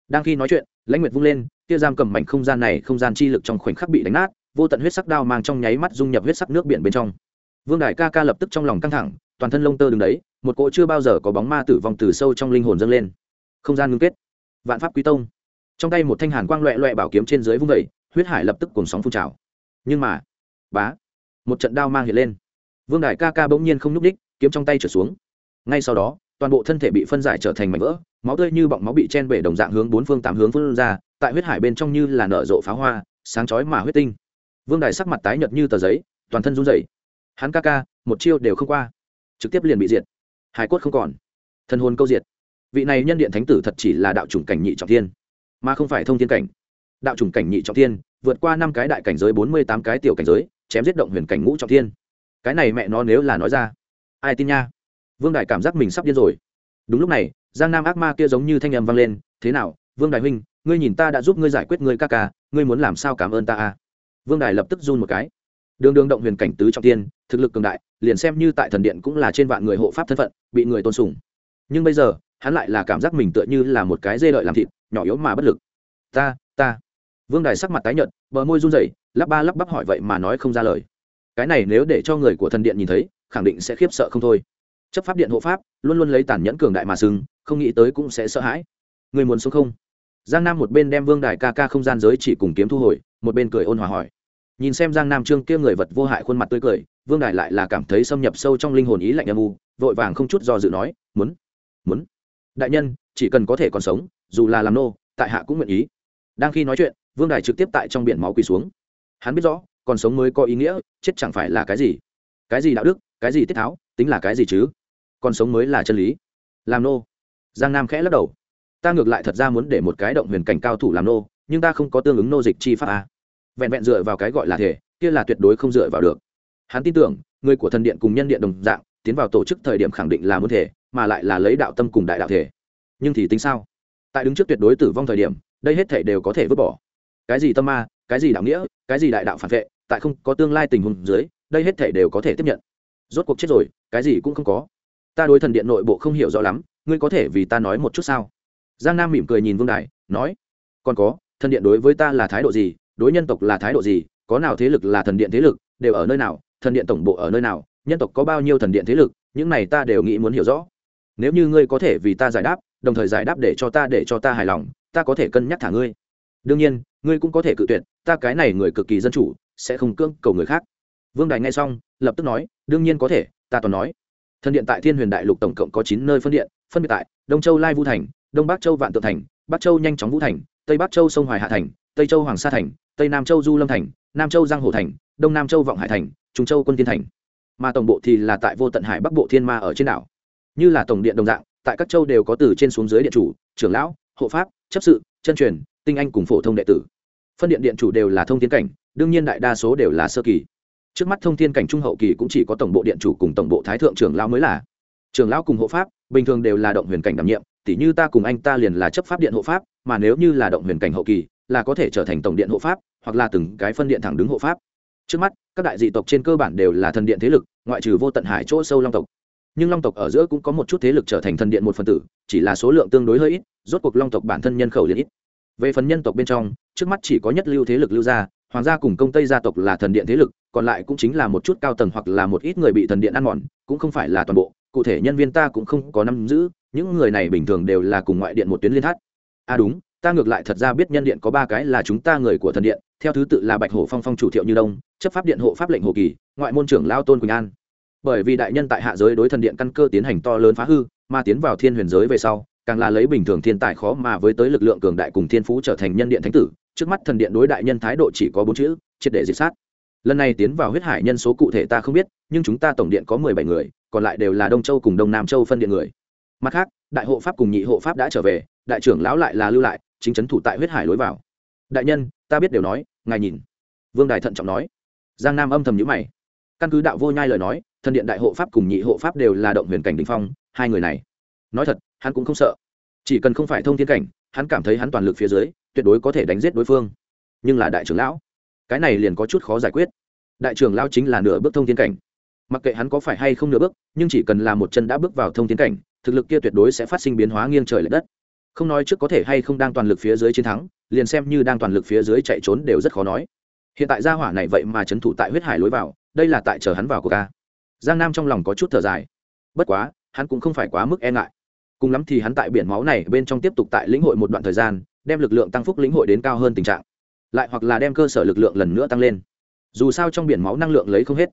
Đang khi nói chuyện, lãnh nguyệt vung lên, tia giam cầm mảnh không gian này không gian chi lực trong khoảnh khắc bị đánh nát, vô tận huyết sắc đao mang trong nháy mắt dung nhập huyết sắc nước biển bên trong. Vương đại ca ca lập tức trong lòng căng thẳng, toàn thân lông tơ đứng đấy, một cỗ chưa bao giờ có bóng ma tử vong từ sâu trong linh hồn dâng lên. Không gian ngưng kết. Vạn pháp quý tông. Trong tay một thanh hàn quang loẹ loẹ bảo kiếm trên dưới vung vẩy huyết hải lập tức cùng sóng phun trào. Nhưng mà, bá, một trận đao mang hiện lên. Vương đại ca ca bỗng nhiên không nhúc ních kiếm trong tay trở xuống. Ngay sau đó, toàn bộ thân thể bị phân giải trở thành mảnh vỡ, máu tươi như bọng máu bị chen bể đồng dạng hướng bốn phương tám hướng phân ra, tại huyết hải bên trong như là nở rộ pháo hoa, sáng chói mà huyết tinh. Vương đại sắc mặt tái nhợt như tờ giấy, toàn thân run rẩy. Hắn ca ca, một chiêu đều không qua. Trực tiếp liền bị diệt. Hải cốt không còn. Thân hồn câu diệt. Vị này nhân điện thánh tử thật chỉ là đạo chủng cảnh nhị trọng thiên, mà không phải thông thiên cảnh đạo chủng cảnh nhị trọng thiên, vượt qua năm cái đại cảnh giới, bốn mươi tám cái tiểu cảnh giới, chém giết động huyền cảnh ngũ trọng thiên. Cái này mẹ nó nếu là nói ra, ai tin nha? Vương đại cảm giác mình sắp điên rồi. Đúng lúc này, giang nam ác ma kia giống như thanh âm vang lên, thế nào, vương đại huynh, ngươi nhìn ta đã giúp ngươi giải quyết ngươi ca ca, ngươi muốn làm sao cảm ơn ta à? Vương đại lập tức run một cái. Đường đường động huyền cảnh tứ trọng tiên thực lực cường đại, liền xem như tại thần điện cũng là trên vạn người hộ pháp thân phận, bị người tôn sùng. Nhưng bây giờ, hắn lại là cảm giác mình tựa như là một cái dê lợi làm thịt, nhỏ yếu mà bất lực. Ta ta vương đài sắc mặt tái nhợt, bờ môi run rẩy, lắp ba lắp bắp hỏi vậy mà nói không ra lời. Cái này nếu để cho người của thần điện nhìn thấy, khẳng định sẽ khiếp sợ không thôi. Chấp pháp điện hộ pháp, luôn luôn lấy tàn nhẫn cường đại mà sừng, không nghĩ tới cũng sẽ sợ hãi. Người muốn sống không? Giang nam một bên đem vương đài ca ca không gian giới chỉ cùng kiếm thu hồi, một bên cười ôn hòa hỏi. Nhìn xem giang nam trương kia người vật vô hại khuôn mặt tươi cười, vương đài lại là cảm thấy xâm nhập sâu trong linh hồn ý lạnh âm u, vội vàng không chút do dự nói, muốn muốn. Đại nhân, chỉ cần có thể còn sống, dù là làm nô, tại hạ cũng nguyện ý. Đang khi nói chuyện vương đài trực tiếp tại trong biển máu quỳ xuống. Hắn biết rõ, còn sống mới có ý nghĩa, chết chẳng phải là cái gì. Cái gì đạo đức, cái gì tiết tháo, tính là cái gì chứ? Còn sống mới là chân lý. Làm nô. Giang nam khẽ lắc đầu. Ta ngược lại thật ra muốn để một cái động huyền cảnh cao thủ làm nô, nhưng ta không có tương ứng nô dịch chi pháp a vẹn vẹn dựa vào cái gọi là thể, kia là tuyệt đối không dựa vào được. Hắn tin tưởng, người của thần điện cùng nhân điện đồng dạng, tiến vào tổ chức thời điểm khẳng định là muốn thể, mà lại là lấy đạo tâm cùng đại đạo thể. Nhưng thì tính sao? Tại đứng trước tuyệt đối tử vong thời điểm, đây hết thể đều có thể vứt bỏ cái gì tâm ma cái gì đạo nghĩa cái gì đại đạo phản vệ tại không có tương lai tình huống dưới đây hết thể đều có thể tiếp nhận. Rốt cuộc chết rồi cái gì cũng không có. Ta đối thần điện nội bộ không hiểu rõ lắm ngươi có thể vì ta nói một chút sao? Giang nam mỉm cười nhìn vương đài, nói còn có thần điện đối với ta là thái độ gì đối nhân tộc là thái độ gì có nào thế lực là thần điện thế lực đều ở nơi nào thần điện tổng bộ ở nơi nào nhân tộc có bao nhiêu thần điện thế lực những này ta đều nghĩ muốn hiểu rõ. Nếu như ngươi có thể vì ta giải đáp đồng thời giải đáp để cho ta để cho ta hài lòng ta có thể cân nhắc thả ngươi đương nhiên, ngươi cũng có thể cự tuyệt, ta cái này người cực kỳ dân chủ, sẽ không cưỡng cầu người khác. Vương đài nghe xong, lập tức nói, đương nhiên có thể, ta toàn nói. Thần điện tại thiên huyền đại lục tổng cộng có chín nơi phân điện, phân biệt tại đông châu lai Vũ thành, đông bắc châu vạn tượng thành, bắc châu nhanh chóng vũ thành, tây bắc châu sông hoài hạ thành, tây châu hoàng sa thành, tây nam châu du lâm thành, nam châu giang hồ thành, đông nam châu vọng hải thành, trung châu quân tiên thành. Mà tổng bộ thì là tại vô tận hải bắc bộ thiên ma ở trên đảo. Như là tổng điện đồng dạng, tại các châu đều có từ trên xuống dưới điện chủ, trưởng lão, hộ pháp, chấp sự, chân truyền tinh anh cùng phổ thông đệ tử. Phân điện điện chủ đều là thông thiên cảnh, đương nhiên đại đa số đều là sơ kỳ. Trước mắt thông thiên cảnh trung hậu kỳ cũng chỉ có tổng bộ điện chủ cùng tổng bộ thái thượng trưởng lão mới là. Trưởng lão cùng hộ pháp, bình thường đều là động huyền cảnh đảm nhiệm, tỉ như ta cùng anh ta liền là chấp pháp điện hộ pháp, mà nếu như là động huyền cảnh hậu kỳ, là có thể trở thành tổng điện hộ pháp, hoặc là từng cái phân điện thẳng đứng hộ pháp. Trước mắt, các đại dị tộc trên cơ bản đều là thần điện thế lực, ngoại trừ vô tận hải chỗ sâu long tộc. Nhưng long tộc ở giữa cũng có một chút thế lực trở thành thần điện một phần tử, chỉ là số lượng tương đối hơi ít, rốt cuộc long tộc bản thân nhân khẩu liền ít về phần nhân tộc bên trong, trước mắt chỉ có nhất lưu thế lực lưu gia hoàng gia cùng công tây gia tộc là thần điện thế lực, còn lại cũng chính là một chút cao tầng hoặc là một ít người bị thần điện ăn mòn, cũng không phải là toàn bộ. Cụ thể nhân viên ta cũng không có nắm giữ, những người này bình thường đều là cùng ngoại điện một tuyến liên thắt. À đúng, ta ngược lại thật ra biết nhân điện có ba cái là chúng ta người của thần điện, theo thứ tự là bạch hổ phong phong chủ thiệu như đông, chấp pháp điện hộ pháp lệnh hồ kỳ, ngoại môn trưởng lao tôn quỳnh an. Bởi vì đại nhân tại hạ giới đối thần điện căn cơ tiến hành to lớn phá hư, mà tiến vào thiên huyền giới về sau càng là lấy bình thường thiên tài khó mà với tới lực lượng cường đại cùng thiên phú trở thành nhân điện thánh tử, trước mắt thần điện đối đại nhân thái độ chỉ có bốn chữ, triệt để diệt sát. Lần này tiến vào huyết hải nhân số cụ thể ta không biết, nhưng chúng ta tổng điện có mười bảy người, còn lại đều là đông châu cùng đông nam châu phân điện người. Mặt khác, đại hộ pháp cùng nhị hộ pháp đã trở về, đại trưởng lão lại là lưu lại, chính trấn thủ tại huyết hải lối vào. Đại nhân, ta biết đều nói, ngài nhìn. Vương đài thận trọng nói. Giang nam âm thầm nhữ mày. Căn cứ đạo vô nhai lời nói, thần điện đại hộ pháp cùng nhị hộ pháp đều là động huyền cảnh đình phong, hai người này. Nói thật hắn cũng không sợ. Chỉ cần không phải thông thiên cảnh, hắn cảm thấy hắn toàn lực phía dưới, tuyệt đối có thể đánh giết đối phương. Nhưng là đại trưởng lão, cái này liền có chút khó giải quyết. Đại trưởng lão chính là nửa bước thông thiên cảnh. Mặc kệ hắn có phải hay không nửa bước, nhưng chỉ cần là một chân đã bước vào thông thiên cảnh, thực lực kia tuyệt đối sẽ phát sinh biến hóa nghiêng trời l ệ đất. Không nói trước có thể hay không đang toàn lực phía dưới chiến thắng, liền xem như đang toàn lực phía dưới chạy trốn đều rất khó nói. Hiện tại gia hỏa này vậy mà c h ấ n thủ tại huyết hải lối vào, đây là tại chờ hắn vào của ca giang nam trong lòng có chút thở dài. Bất quá, hắn cũng không phải quá mức e ngại cùng lắm thì hắn tại biển máu này bên trong tiếp tục tại lĩnh hội một đoạn thời gian, đem lực lượng tăng phúc lĩnh hội đến cao hơn tình trạng. Lại hoặc là đem cơ sở lực lượng lần nữa tăng lên. Dù sao trong biển máu năng lượng lấy không hết.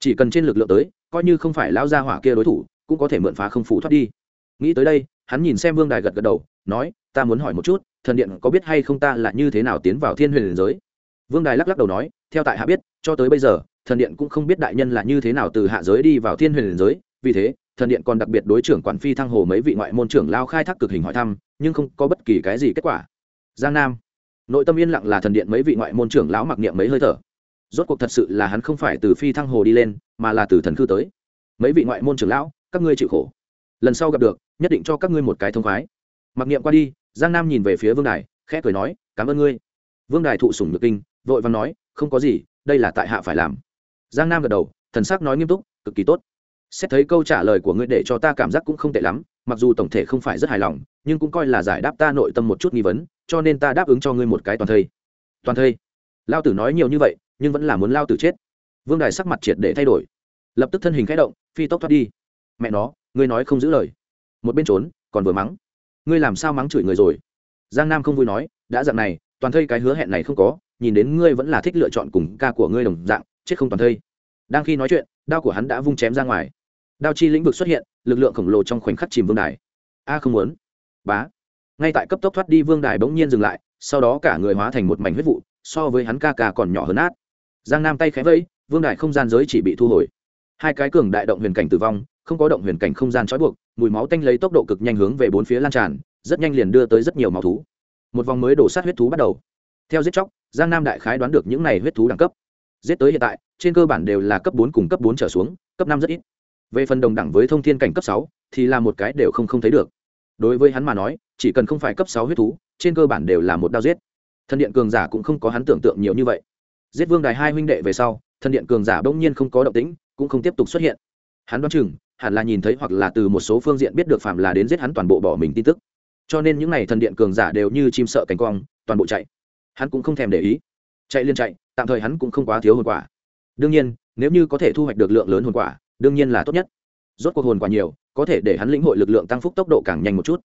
Chỉ cần trên lực lượng tới, coi như không phải lao ra hỏa kia đối thủ, cũng có thể mượn phá không phủ thoát đi. Nghĩ tới đây, hắn nhìn xem vương đài gật gật đầu, nói, ta muốn hỏi một chút, thần điện có biết hay không ta là như thế nào tiến vào thiên huyền giới? Vương đài lắc lắc đầu nói, theo tại hạ biết, cho tới bây giờ, thần điện cũng không biết đại nhân là như thế nào từ hạ giới đi vào thiên huyền giới, vì thế thần điện còn đặc biệt đối trưởng quản phi thăng hồ mấy vị ngoại môn trưởng lao khai thác cực hình hỏi thăm, nhưng không có bất kỳ cái gì kết quả. Giang nam, nội tâm yên lặng là thần điện mấy vị ngoại môn trưởng lão mặc niệm mấy hơi thở. Rốt cuộc thật sự là hắn không phải từ phi thăng hồ đi lên, mà là từ thần cư tới. Mấy vị ngoại môn trưởng lão, các ngươi chịu khổ. Lần sau gặp được, nhất định cho các ngươi một cái thông khoái. Mặc niệm qua đi, giang nam nhìn về phía vương đài, khẽ cười nói, cảm ơn ngươi. Vương đài thụ sủng nhược kinh, vội vàng nói, không có gì, đây là tại hạ phải làm. Giang nam gật đầu, thần sắc nói nghiêm túc, cực kỳ tốt xét thấy câu trả lời của ngươi để cho ta cảm giác cũng không tệ lắm, mặc dù tổng thể không phải rất hài lòng, nhưng cũng coi là giải đáp ta nội tâm một chút nghi vấn, cho nên ta đáp ứng cho ngươi một cái toàn thây. Toàn thây? Lao tử nói nhiều như vậy, nhưng vẫn là muốn lao tử chết. Vương đài sắc mặt triệt để thay đổi. Lập tức thân hình k h ẽ động, phi tốc thoát đi. Mẹ nó, ngươi nói không giữ lời. Một bên trốn, còn vừa mắng. Ngươi làm sao mắng chửi người rồi? Giang nam không vui nói, đã dặn này, toàn thây cái hứa hẹn này không có, nhìn đến ngươi vẫn là thích lựa chọn cùng ca của ngươi đồng dạng, chết không toàn thây. Đang khi nói chuyện, đao của hắn đã vung chém ra ngoài đao chi lĩnh vực xuất hiện, lực lượng khổng lồ trong khoảnh khắc chìm vương đài. A, không muốn. Bá. Ngay tại cấp tốc thoát đi vương đài bỗng nhiên dừng lại, sau đó cả người hóa thành một mảnh huyết vụ, so với hắn ca ca còn nhỏ hơn át. Giang nam tay khẽ vẫy, vương đài không gian giới chỉ bị thu hồi. Hai cái cường đại động huyền cảnh tử vong, không có động huyền cảnh không gian trói buộc, mùi máu tanh lấy tốc độ cực nhanh hướng về bốn phía lan tràn, rất nhanh liền đưa tới rất nhiều máu thú. Một vòng mới đổ sát huyết thú bắt đầu. Theo giết chóc, giang nam đại khái đoán được những này huyết thú đẳng cấp. Giết tới hiện tại, trên cơ bản đều là cấp bốn cùng cấp bốn trở xuống, cấp năm rất ít về phần đồng đẳng với thông thiên cảnh cấp sáu, thì là một cái đều không không thấy được. Đối với hắn mà nói, chỉ cần không phải cấp sáu huyết thú, trên cơ bản đều là một đao giết. Thần điện cường giả cũng không có hắn tưởng tượng nhiều như vậy. Giết vương đài hai huynh đệ về sau, thần điện cường giả bỗng nhiên không có động tĩnh, cũng không tiếp tục xuất hiện. Hắn đoán chừng, hẳn là nhìn thấy hoặc là từ một số phương diện biết được phạm là đến giết hắn toàn bộ bỏ mình tin tức. Cho nên những n à y thần điện cường giả đều như chim sợ cánh quang toàn bộ chạy. Hắn cũng không thèm để ý. Chạy liên chạy, tạm thời hắn cũng không quá thiếu hồn quả. Đương nhiên, nếu như có thể thu hoạch được lượng lớn hồn quả đương nhiên là tốt nhất. Rốt cuộc hồn quả nhiều, có thể để hắn lĩnh hội lực lượng tăng phúc tốc độ càng nhanh một chút.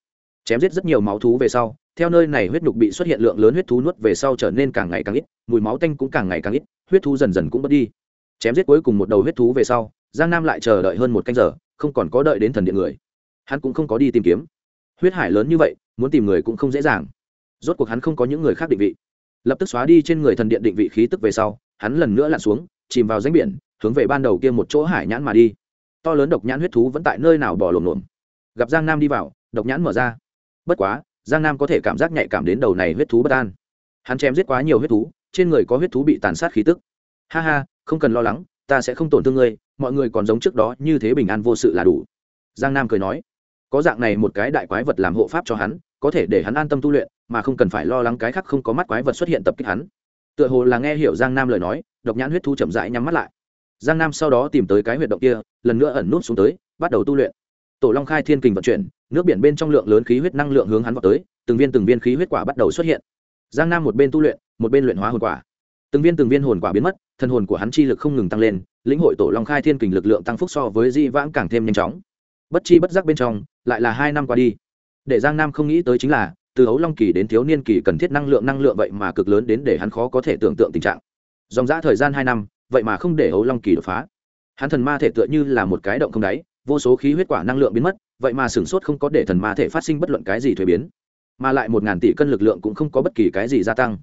Chém giết rất nhiều máu thú về sau, theo nơi này huyết nhục bị xuất hiện lượng lớn huyết thú nuốt về sau trở nên càng ngày càng ít, mùi máu tanh cũng càng ngày càng ít, huyết thú dần dần cũng mất đi. Chém giết cuối cùng một đầu huyết thú về sau, giang nam lại chờ đợi hơn một canh giờ, không còn có đợi đến thần điện người. Hắn cũng không có đi tìm kiếm. Huyết hải lớn như vậy, muốn tìm người cũng không dễ dàng. Rốt cuộc hắn không có những người khác định vị. Lập tức xóa đi trên người thần điện định vị khí tức về sau, hắn lần nữa lặn xuống, chìm vào danh biển hướng về ban đầu kia một chỗ hải nhãn mà đi. To lớn độc nhãn huyết thú vẫn tại nơi nào bỏ lổm lổm. Gặp giang nam đi vào, độc nhãn mở ra. Bất quá, giang nam có thể cảm giác nhạy cảm đến đầu này huyết thú bất an. Hắn chém giết quá nhiều huyết thú, trên người có huyết thú bị tàn sát khí tức. Ha ha, không cần lo lắng, ta sẽ không tổn thương ngươi, mọi người còn giống trước đó như thế bình an vô sự là đủ. Giang nam cười nói, có dạng này một cái đại quái vật làm hộ pháp cho hắn, có thể để hắn an tâm tu luyện, mà không cần phải lo lắng cái khác không có mắt quái vật xuất hiện tập kích hắn. Tựa hồ là nghe hiểu giang nam lời nói, độc nhãn huyết thu chậm rãi nhắm mắt lại giang nam sau đó tìm tới cái huyệt động kia, lần nữa ẩn nút xuống tới, bắt đầu tu luyện. Tổ long khai thiên kình vận chuyển, nước biển bên trong lượng lớn khí huyết năng lượng hướng hắn vào tới, từng viên từng viên khí huyết quả bắt đầu xuất hiện. Giang nam một bên tu luyện, một bên luyện hóa hồn quả. Từng viên từng viên hồn quả biến mất, thân hồn của hắn chi lực không ngừng tăng lên, lĩnh hội tổ long khai thiên kình lực lượng tăng phúc so với di vãng càng thêm nhanh chóng. Bất chi bất giác bên trong, lại là hai năm qua đi. Để giang nam không nghĩ tới chính là, từ ấu long kỳ đến thiếu niên kỳ cần thiết năng lượng năng lượng vậy mà cực lớn đến để hắn khó có thể tưởng tượng tình trạng. Dòng dã thời gian hai năm vậy mà không để ấu long kỳ đột phá. Hắn thần ma thể tựa như là một cái động không đáy, vô số khí huyết quả năng lượng biến mất, vậy mà sửng sốt không có để thần ma thể phát sinh bất luận cái gì thuế biến. Mà lại một ngàn tỷ cân lực lượng cũng không có bất kỳ cái gì gia tăng.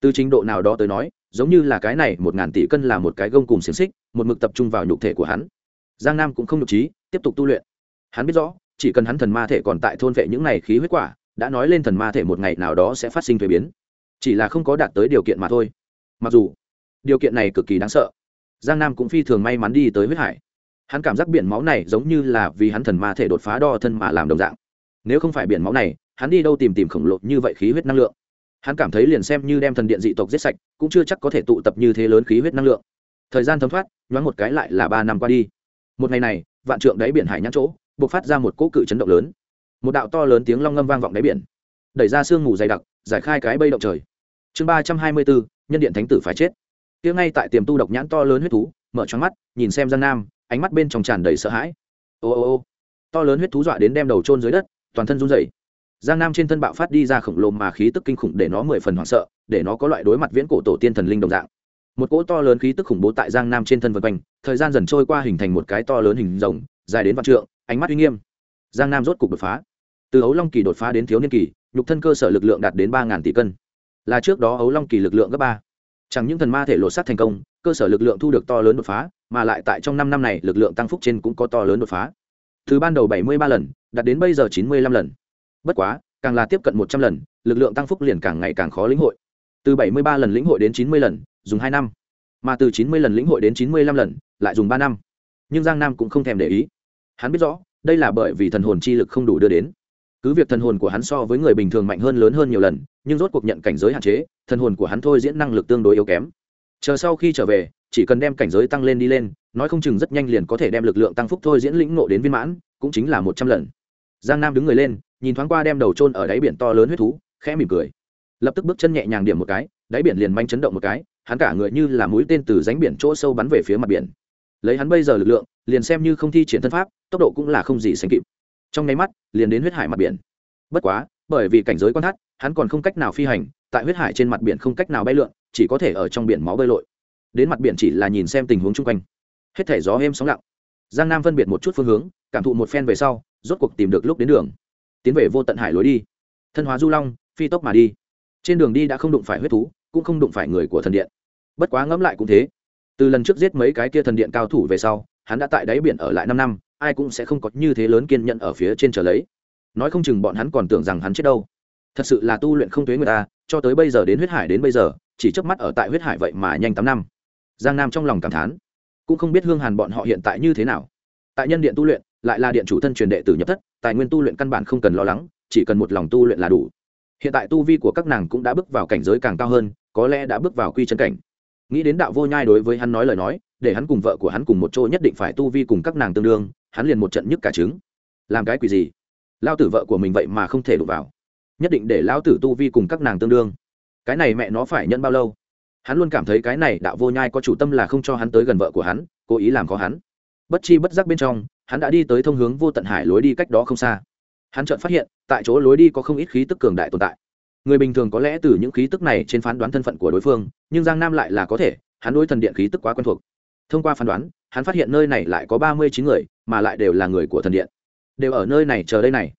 Từ trình độ nào đó tới nói, giống như là cái này, một ngàn tỷ cân là một cái gông cùng xiềng xích, một mực tập trung vào nhục thể của hắn. Giang nam cũng không nhục trí, tiếp tục tu luyện. Hắn biết rõ, chỉ cần hắn thần ma thể còn tại thôn vệ những này khí huyết quả, đã nói lên thần ma thể một ngày nào đó sẽ phát sinh thuế biến. Chỉ là không có đạt tới điều kiện mà thôi. Mặc dù điều kiện này cực kỳ đáng sợ. Giang nam cũng phi thường may mắn đi tới huyết hải. Hắn cảm giác biển máu này giống như là vì hắn thần ma thể đột phá đo thân mà làm đồng dạng. Nếu không phải biển máu này, hắn đi đâu tìm tìm khổng lồ như vậy khí huyết năng lượng? Hắn cảm thấy liền xem như đem thần điện dị tộc giết sạch, cũng chưa chắc có thể tụ tập như thế lớn khí huyết năng lượng. Thời gian thấm thoát, nhoáng một cái lại là ba năm qua đi. Một ngày này, vạn trượng đáy biển hải nhãn chỗ b ộ c phát ra một cỗ cự chấn động lớn. Một đạo to lớn tiếng long ngâm vang vọng đáy biển. Đẩy ra sương mù dày đặc, giải khai cái bây động trời. Chương ba trăm hai mươi bốn, nhân điện thánh tử phải chết tiếng ngay tại tiềm tu độc nhãn to lớn huyết thú, mở choáng mắt, nhìn xem gian nam, ánh mắt bên trong tràn đầy sợ hãi. Ô ô ô, to lớn huyết thú dọa đến đem đầu trôn dưới đất, toàn thân run rẩy. Giang nam trên thân bạo phát đi ra khổng lồ mà khí tức kinh khủng để nó mười phần hoảng sợ, để nó có loại đối mặt viễn cổ tổ tiên thần linh đồng dạng. Một cỗ to lớn khí tức khủng bố tại giang nam trên thân vân quanh, thời gian dần trôi qua hình thành một cái to lớn hình rồng, dài đến vạn trượng, ánh mắt uy nghiêm. Giang nam rốt cục đột phá. Từ ấu long kỳ đột phá đến thiếu niên kỳ, nhục thân cơ sở lực lượng đạt đến ba tỷ cân. Là trước đó ấu long kỳ lực lượng gấp ba chẳng những thần ma thể lột sát thành công, cơ sở lực lượng thu được to lớn đột phá, mà lại tại trong năm năm này, lực lượng tăng phúc trên cũng có to lớn đột phá. Từ ban đầu bảy mươi ba lần, đạt đến bây giờ chín mươi lăm lần. Bất quá, càng là tiếp cận một trăm lần, lực lượng tăng phúc liền càng ngày càng khó lĩnh hội. Từ bảy mươi ba lần lĩnh hội đến chín mươi lần, dùng hai năm. Mà từ chín mươi lần lĩnh hội đến chín mươi lăm lần, lại dùng ba năm. Nhưng giang nam cũng không thèm để ý. Hắn biết rõ, đây là bởi vì thần hồn chi lực không đủ đưa đến cứ việc thần hồn của hắn so với người bình thường mạnh hơn lớn hơn nhiều lần, nhưng rốt cuộc nhận cảnh giới hạn chế, thần hồn của hắn thôi diễn năng lực tương đối yếu kém. Chờ sau khi trở về, chỉ cần đem cảnh giới tăng lên đi lên, nói không chừng rất nhanh liền có thể đem lực lượng tăng phúc thôi diễn lĩnh nộ đến viên mãn, cũng chính là một trăm lần. Giang nam đứng người lên, nhìn thoáng qua đem đầu trôn ở đáy biển to lớn huyết thú, khẽ mỉm cười. Lập tức bước chân nhẹ nhàng điểm một cái, đáy biển liền manh chấn động một cái, hắn cả người như là mũi tên từ ránh biển chỗ sâu bắn về phía mặt biển. Lấy hắn bây giờ lực lượng, liền xem như không thi triển thân pháp, tốc độ cũng là không gì sánh kịp trong nháy mắt, liền đến huyết hải mặt biển. Bất quá, bởi vì cảnh giới quan thắt, hắn còn không cách nào phi hành, tại huyết hải trên mặt biển không cách nào bay lượn, chỉ có thể ở trong biển máu bơi lội. Đến mặt biển chỉ là nhìn xem tình huống chung quanh. Hết thể gió êm sóng lặng. Giang nam phân biệt một chút phương hướng, cảm thụ một phen về sau, rốt cuộc tìm được lúc đến đường. Tiến về vô tận hải lối đi. Thân hóa du long, phi tốc mà đi. Trên đường đi đã không đụng phải huyết thú, cũng không đụng phải người của thần điện. Bất quá ngẫm lại cũng thế. Từ lần trước giết mấy cái kia thần điện cao thủ về sau, hắn đã tại đáy biển ở lại năm năm ai cũng sẽ không có như thế lớn kiên nhẫn ở phía trên trở lấy. Nói không chừng bọn hắn còn tưởng rằng hắn chết đâu. Thật sự là tu luyện không thuế người ta, cho tới bây giờ đến huyết hải đến bây giờ, chỉ chớp mắt ở tại huyết hải vậy mà nhanh tám năm. Giang nam trong lòng cảm thán, cũng không biết hương hàn bọn họ hiện tại như thế nào. Tại nhân điện tu luyện, lại là điện chủ thân truyền đệ tử nhập thất, tài nguyên tu luyện căn bản không cần lo lắng, chỉ cần một lòng tu luyện là đủ. Hiện tại tu vi của các nàng cũng đã bước vào cảnh giới càng cao hơn, có lẽ đã bước vào quy chân cảnh. Nghĩ đến đạo vô nhai đối với hắn nói lời nói, để hắn cùng vợ của hắn cùng một chỗ nhất định phải tu vi cùng các nàng tương đương hắn liền một trận nhức cả trứng. Làm cái quỷ gì? Lao tử vợ của mình vậy mà không thể đụng vào. Nhất định để lao tử tu vi cùng các nàng tương đương. Cái này mẹ nó phải nhận bao lâu? Hắn luôn cảm thấy cái này đạo vô nhai có chủ tâm là không cho hắn tới gần vợ của hắn, cố ý làm khó hắn. Bất chi bất giác bên trong, hắn đã đi tới thông hướng vô tận hải lối đi cách đó không xa. Hắn chợt phát hiện, tại chỗ lối đi có không ít khí tức cường đại tồn tại. Người bình thường có lẽ từ những khí tức này trên phán đoán thân phận của đối phương, nhưng giang nam lại là có thể, hắn đối thần điện khí tức quá quen thuộc thông qua phán đoán, hắn phát hiện nơi này lại có ba mươi chín người, mà lại đều là người của thần điện. Đều ở nơi này chờ đây này.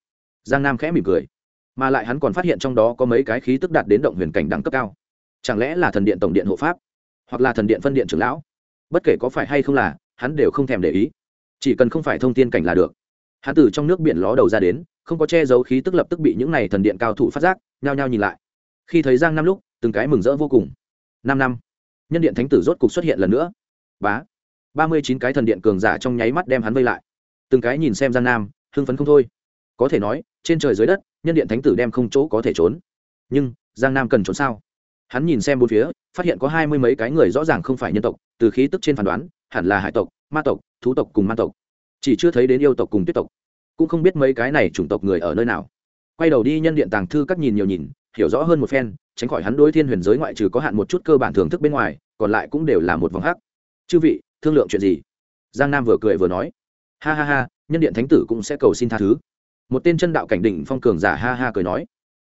Giang nam khẽ mỉm cười. Mà lại hắn còn phát hiện trong đó có mấy cái khí tức đạt đến động huyền cảnh đẳng cấp cao. Chẳng lẽ là thần điện tổng điện hộ pháp? Hoặc là thần điện phân điện trưởng lão? Bất kể có phải hay không là, hắn đều không thèm để ý. Chỉ cần không phải thông tin cảnh là được. Hắn từ trong nước biển ló đầu ra đến, không có che giấu khí tức lập tức bị những n à y thần điện cao thủ phát giác, nhao nhao nhìn lại. Khi thấy giang năm lúc, từng cái mừng rỡ vô cùng. Năm năm, nhân điện thánh tử rốt cục xuất hiện lần nữa bá. Ba mươi chín cái thần điện cường giả trong nháy mắt đem hắn vây lại. Từng cái nhìn xem giang nam, hưng phấn không thôi. Có thể nói, trên trời dưới đất, nhân điện thánh tử đem không chỗ có thể trốn. Nhưng, giang nam cần trốn sao? Hắn nhìn xem bốn phía, phát hiện có hai mươi mấy cái người rõ ràng không phải nhân tộc, từ khí tức trên phán đoán, hẳn là hải tộc, ma tộc, thú tộc cùng ma tộc. Chỉ chưa thấy đến yêu tộc cùng tuyết tộc. Cũng không biết mấy cái này chủng tộc người ở nơi nào. Quay đầu đi nhân điện tàng thư các nhìn nhiều nhìn, hiểu rõ hơn một phen, tránh khỏi hắn đối thiên huyền giới ngoại trừ có hạn một chút cơ bản thưởng thức bên ngoài, còn lại cũng đều là một vòng hắc chư vị, thương lượng chuyện gì? Giang nam vừa cười vừa nói. Ha ha ha, nhân điện thánh tử cũng sẽ cầu xin tha thứ. Một tên chân đạo cảnh đỉnh phong cường giả ha ha cười nói.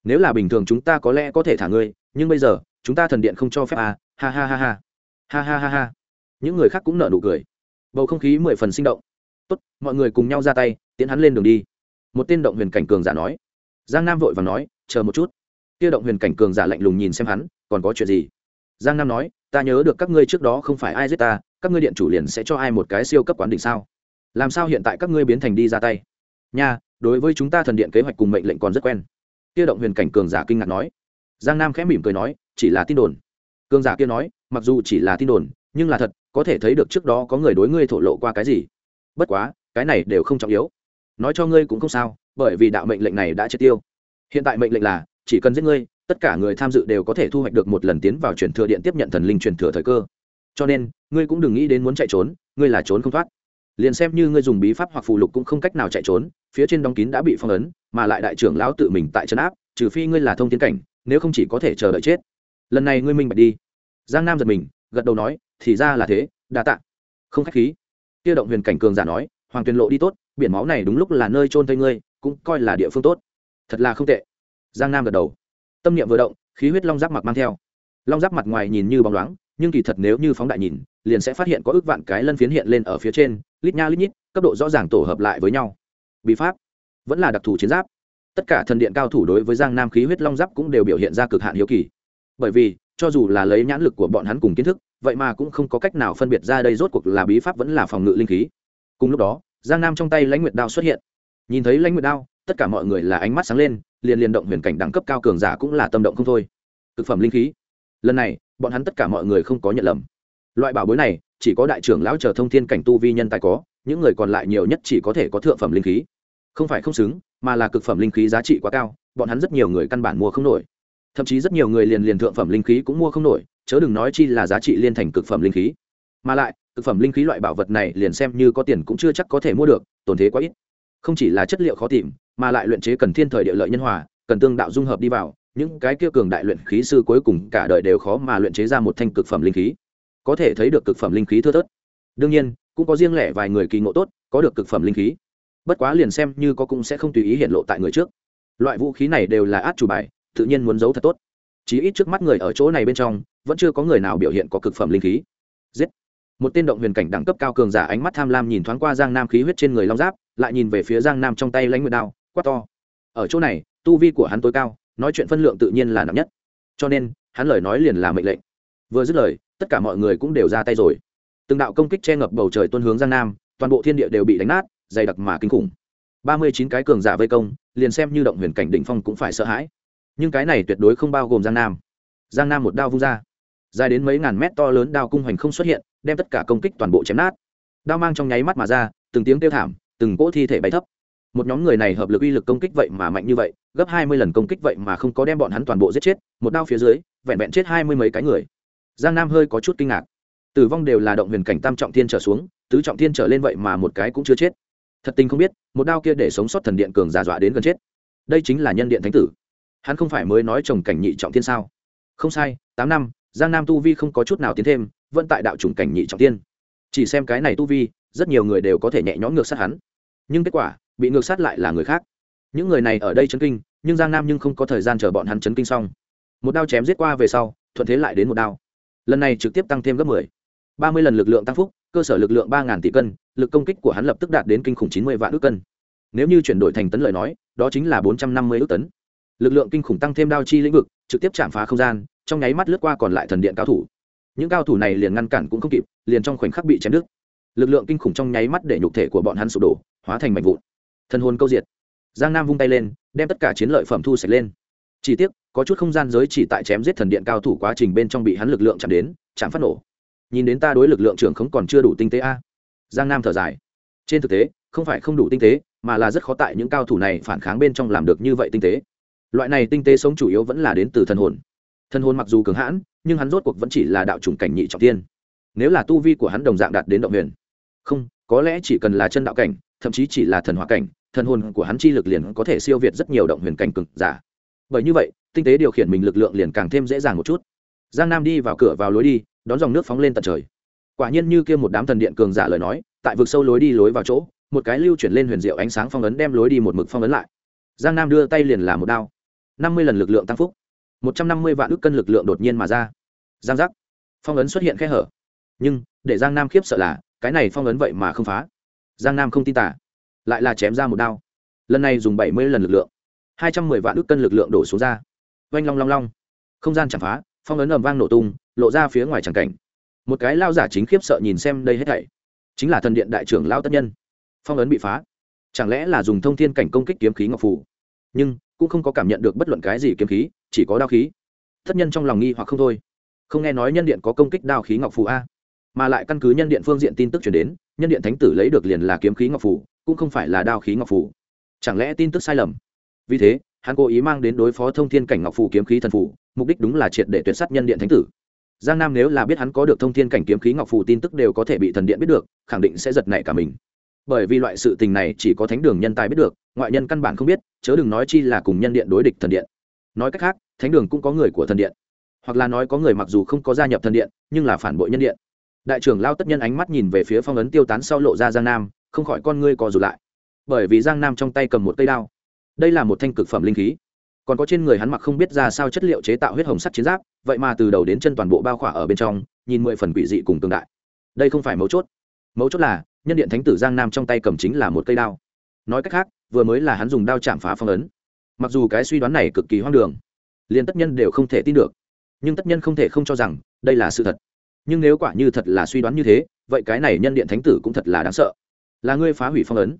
Nếu là bình thường chúng ta có lẽ có thể thả ngươi, nhưng bây giờ, chúng ta thần điện không cho phép à ha ha ha ha. Ha ha ha ha. Những người khác cũng nở nụ cười. Bầu không khí mười phần sinh động. Tốt, mọi người cùng nhau ra tay, tiến hắn lên đường đi. Một tên động huyền cảnh cường giả nói. Giang nam vội và nói, chờ một chút. Kia động huyền cảnh cường giả lạnh lùng nhìn xem hắn, còn có chuyện gì? Giang nam nói, ta nhớ được các ngươi trước đó không phải ai giết ta các ngươi điện chủ liền sẽ cho ai một cái siêu cấp quán đỉnh sao? Làm sao hiện tại các ngươi biến thành đi ra tay? Nha, đối với chúng ta thần điện kế hoạch cùng mệnh lệnh còn rất quen. Kia động huyền cảnh cường giả kinh ngạc nói. Giang nam khẽ mỉm cười nói, chỉ là tin đồn. Cường giả kia nói, mặc dù chỉ là tin đồn, nhưng là thật, có thể thấy được trước đó có người đối ngươi thổ lộ qua cái gì. Bất quá, cái này đều không trọng yếu. Nói cho ngươi cũng không sao, bởi vì đạo mệnh lệnh này đã triệt tiêu. Hiện tại mệnh lệnh là, chỉ cần giết ngươi, tất cả người tham dự đều có thể thu hoạch được một lần tiến vào truyền thừa điện tiếp nhận thần linh truyền thừa thời cơ cho nên, ngươi cũng đừng nghĩ đến muốn chạy trốn, ngươi là trốn không thoát. Liền xem như ngươi dùng bí pháp hoặc phù lục cũng không cách nào chạy trốn, phía trên đóng kín đã bị phong ấn, mà lại đại trưởng lão tự mình tại trấn áp, trừ phi ngươi là thông tiến cảnh, nếu không chỉ có thể chờ đợi chết. Lần này ngươi minh bạch đi. Giang nam giật mình, gật đầu nói, thì ra là thế, đa tạ. Không khách khí. Kia động huyền cảnh cường giả nói, hoàng tuyền lộ đi tốt, biển máu này đúng lúc là nơi trôn thây ngươi, cũng coi là địa phương tốt. Thật là không tệ. Giang nam gật đầu. Tâm niệm vừa động, khí huyết long giáp mặc mang theo. Long giáp mặt ngoài nhìn như bóng loáng nhưng kỳ thật nếu như phóng đại nhìn, liền sẽ phát hiện có ước vạn cái lân phiến hiện lên ở phía trên, lít nha lít nhít, cấp độ rõ ràng tổ hợp lại với nhau. Bí pháp, vẫn là đặc thù chiến giáp. Tất cả thần điện cao thủ đối với giang nam khí huyết long giáp cũng đều biểu hiện ra cực hạn hiếu kỳ. Bởi vì, cho dù là lấy nhãn lực của bọn hắn cùng kiến thức, vậy mà cũng không có cách nào phân biệt ra đây rốt cuộc là bí pháp vẫn là phòng ngự linh khí. Cùng lúc đó, giang nam trong tay lãnh nguyệt đao xuất hiện. Nhìn thấy lãnh nguyệt đao, tất cả mọi người là ánh mắt sáng lên, liền liền động huyền cảnh đẳng cấp cao cường giả cũng là tâm động không thôi. Cực phẩm linh khí. Lần này bọn hắn tất cả mọi người không có nhận lầm. Loại bảo bối này, chỉ có đại trưởng lão chờ thông thiên cảnh tu vi nhân tài có, những người còn lại nhiều nhất chỉ có thể có thượng phẩm linh khí. Không phải không xứng, mà là cực phẩm linh khí giá trị quá cao, bọn hắn rất nhiều người căn bản mua không nổi. Thậm chí rất nhiều người liền liền thượng phẩm linh khí cũng mua không nổi, chớ đừng nói chi là giá trị liên thành cực phẩm linh khí. Mà lại, cực phẩm linh khí loại bảo vật này liền xem như có tiền cũng chưa chắc có thể mua được tồn thế quá ít. Không chỉ là chất liệu khó tìm, mà lại luyện chế cần thiên thời địa lợi nhân hòa, cần tương đạo dung hợp đi vào những cái kia cường đại luyện khí sư cuối cùng cả đời đều khó mà luyện chế ra một thanh cực phẩm linh khí. Có thể thấy được cực phẩm linh khí thưa thớt. Đương nhiên, cũng có riêng lẻ vài người kỳ ngộ tốt, có được cực phẩm linh khí. Bất quá liền xem như có cũng sẽ không tùy ý hiện lộ tại người trước. Loại vũ khí này đều là át chủ bài, tự nhiên muốn giấu thật tốt. Chí ít trước mắt người ở chỗ này bên trong, vẫn chưa có người nào biểu hiện có cực phẩm linh khí. Giết! Một tên động huyền cảnh đẳng cấp cao cường giả ánh mắt tham lam nhìn thoáng qua giang nam khí huyết trên người long giáp, lại nhìn về phía giang nam trong tay lãnh nguyệt đao, quát to. Ở chỗ này, tu vi của hắn tối cao nói chuyện phân lượng tự nhiên là nặng nhất. Cho nên, hắn lời nói liền là mệnh lệnh. Vừa dứt lời, tất cả mọi người cũng đều ra tay rồi. Từng đạo công kích che ngập bầu trời tuân hướng giang nam, toàn bộ thiên địa đều bị đánh nát, dày đặc mà kinh khủng. Ba mươi chín cái cường giả vây công, liền xem như động huyền cảnh đỉnh phong cũng phải sợ hãi. Nhưng cái này tuyệt đối không bao gồm giang nam. Giang nam một đao vung ra. Dài đến mấy ngàn mét to lớn đao cung hoành không xuất hiện, đem tất cả công kích toàn bộ chém nát. Đao mang trong nháy mắt mà ra, từng tiếng kêu thảm, từng cỗ thi thể bay thấp một nhóm người này hợp lực uy lực công kích vậy mà mạnh như vậy, gấp hai mươi lần công kích vậy mà không có đem bọn hắn toàn bộ giết chết, một đao phía dưới, vẹn vẹn chết hai mươi mấy cái người. Giang nam hơi có chút kinh ngạc. Tử vong đều là động huyền cảnh tam trọng thiên trở xuống, tứ trọng thiên trở lên vậy mà một cái cũng chưa chết. Thật tình không biết, một đao kia để sống sót thần điện cường giả dọa đến gần chết. Đây chính là nhân điện thánh tử. Hắn không phải mới nói chồng cảnh nhị trọng thiên sao? Không sai, tám năm, giang nam tu vi không có chút nào tiến thêm, vẫn tại đạo chủng cảnh nhị trọng thiên. Chỉ xem cái này tu vi, rất nhiều người đều có thể nhẹ nhõm ngược sát hắn. Nhưng kết quả bị ngược sát lại là người khác. Những người này ở đây chấn kinh, nhưng giang nam nhưng không có thời gian chờ bọn hắn chấn kinh xong. Một đao chém giết qua về sau, thuận thế lại đến một đao. Lần này trực tiếp tăng thêm gấp mười. Ba mươi lần lực lượng tăng phúc, cơ sở lực lượng ba ngàn tỷ cân, lực công kích của hắn lập tức đạt đến kinh khủng chín mươi vạn ước cân. Nếu như chuyển đổi thành tấn lời nói, đó chính là bốn trăm năm mươi ước tấn. Lực lượng kinh khủng tăng thêm đao chi lĩnh vực, trực tiếp chạm phá không gian, trong nháy mắt lướt qua còn lại thần điện cao thủ. Những cao thủ này liền ngăn cản cũng không kịp, liền trong khoảnh khắc bị chém đứt. Lực lượng kinh khủng trong nháy mắt để nhục thể của bọn hắn sụp đổ, hóa thành mảnh vụn. Thần hồn câu diệt. Giang nam vung tay lên, đem tất cả chiến lợi phẩm thu sạch lên. Chỉ tiếc, có chút không gian giới chỉ tại chém giết thần điện cao thủ quá trình bên trong bị hắn lực lượng chạm đến, chạm phát nổ. Nhìn đến ta đối lực lượng trưởng không còn chưa đủ tinh tế a. Giang nam thở dài. Trên thực tế, không phải không đủ tinh tế, mà là rất khó tại những cao thủ này phản kháng bên trong làm được như vậy tinh tế. Loại này tinh tế sống chủ yếu vẫn là đến từ thần hồn. Thần hồn mặc dù cường hãn, nhưng hắn rốt cuộc vẫn chỉ là đạo chủng cảnh nhị trọng tiên nếu là tu vi của hắn đồng dạng đạt đến động huyền. Không, có lẽ chỉ cần là chân đạo cảnh thậm chí chỉ là thần hóa cảnh, thần hồn của hắn chi lực liền có thể siêu việt rất nhiều động huyền cảnh cực giả. Bởi như vậy, tinh tế điều khiển mình lực lượng liền càng thêm dễ dàng một chút. Giang nam đi vào cửa vào lối đi, đón dòng nước phóng lên tận trời. Quả nhiên như kia một đám thần điện cường giả lời nói, tại vực sâu lối đi lối vào chỗ, một cái lưu chuyển lên huyền diệu ánh sáng phong ấn đem lối đi một mực phong ấn lại. Giang nam đưa tay liền làm một đao. Năm mươi lần lực lượng tăng phúc. Một trăm năm mươi vạn ước cân lực lượng đột nhiên mà ra. Giang giác. Phong ấn xuất hiện khe hở. Nhưng, để giang nam khiếp sợ là, cái này phong ấn vậy mà không phá giang nam không tin tả, lại là chém ra một đao. Lần này dùng bảy mươi lần lực lượng, hai trăm mười vạn ước cân lực lượng đổ xuống ra. Oanh long long long. Không gian chạm phá, phong ấn ầm vang nổ tung, lộ ra phía ngoài tràng cảnh. Một cái lao giả chính khiếp sợ nhìn xem đây hết thảy. Chính là thần điện đại trưởng lao tất nhân. Phong ấn bị phá. Chẳng lẽ là dùng thông thiên cảnh công kích kiếm khí ngọc phủ nhưng, cũng không có cảm nhận được bất luận cái gì kiếm khí, chỉ có đao khí. Tất nhân trong lòng nghi hoặc không thôi. Không nghe nói nhân điện có công kích đao khí ngọc phù a mà lại căn cứ nhân điện phương diện tin tức chuyển đến nhân điện thánh tử lấy được liền là kiếm khí ngọc phủ, cũng không phải là đao khí ngọc phủ. chẳng lẽ tin tức sai lầm? Vì thế hắn cố ý mang đến đối phó thông thiên cảnh ngọc phủ kiếm khí thần phủ, mục đích đúng là triệt để tuyệt sát nhân điện thánh tử. Giang nam nếu là biết hắn có được thông thiên cảnh kiếm khí ngọc phủ, tin tức đều có thể bị thần điện biết được khẳng định sẽ giật nảy cả mình. Bởi vì loại sự tình này chỉ có thánh đường nhân tài biết được ngoại nhân căn bản không biết chớ đừng nói chi là cùng nhân điện đối địch thần điện. Nói cách khác thánh đường cũng có người của thần điện. Hoặc là nói có người mặc dù không có gia nhập thần điện nhưng là phản bội nhân điện đại trưởng lao tất nhân ánh mắt nhìn về phía phong ấn tiêu tán sau lộ ra giang nam, không khỏi con ngươi co rụt lại. Bởi vì giang nam trong tay cầm một cây đao. Đây là một thanh cực phẩm linh khí. Còn có trên người hắn mặc không biết ra sao chất liệu chế tạo huyết hồng sắt chiến giáp, vậy mà từ đầu đến chân toàn bộ bao khỏa ở bên trong, nhìn mười phần quỷ dị cùng tương đại. Đây không phải mấu chốt. Mấu chốt là, nhân điện thánh tử giang nam trong tay cầm chính là một cây đao. Nói cách khác, vừa mới là hắn dùng đao chạm phá phong ấn. Mặc dù cái suy đoán này cực kỳ hoang đường, liền tất nhân đều không thể tin được. Nhưng tất nhân không thể không cho rằng, đây là sự thật nhưng nếu quả như thật là suy đoán như thế, vậy cái này nhân điện thánh tử cũng thật là đáng sợ. Là ngươi phá hủy phong ấn.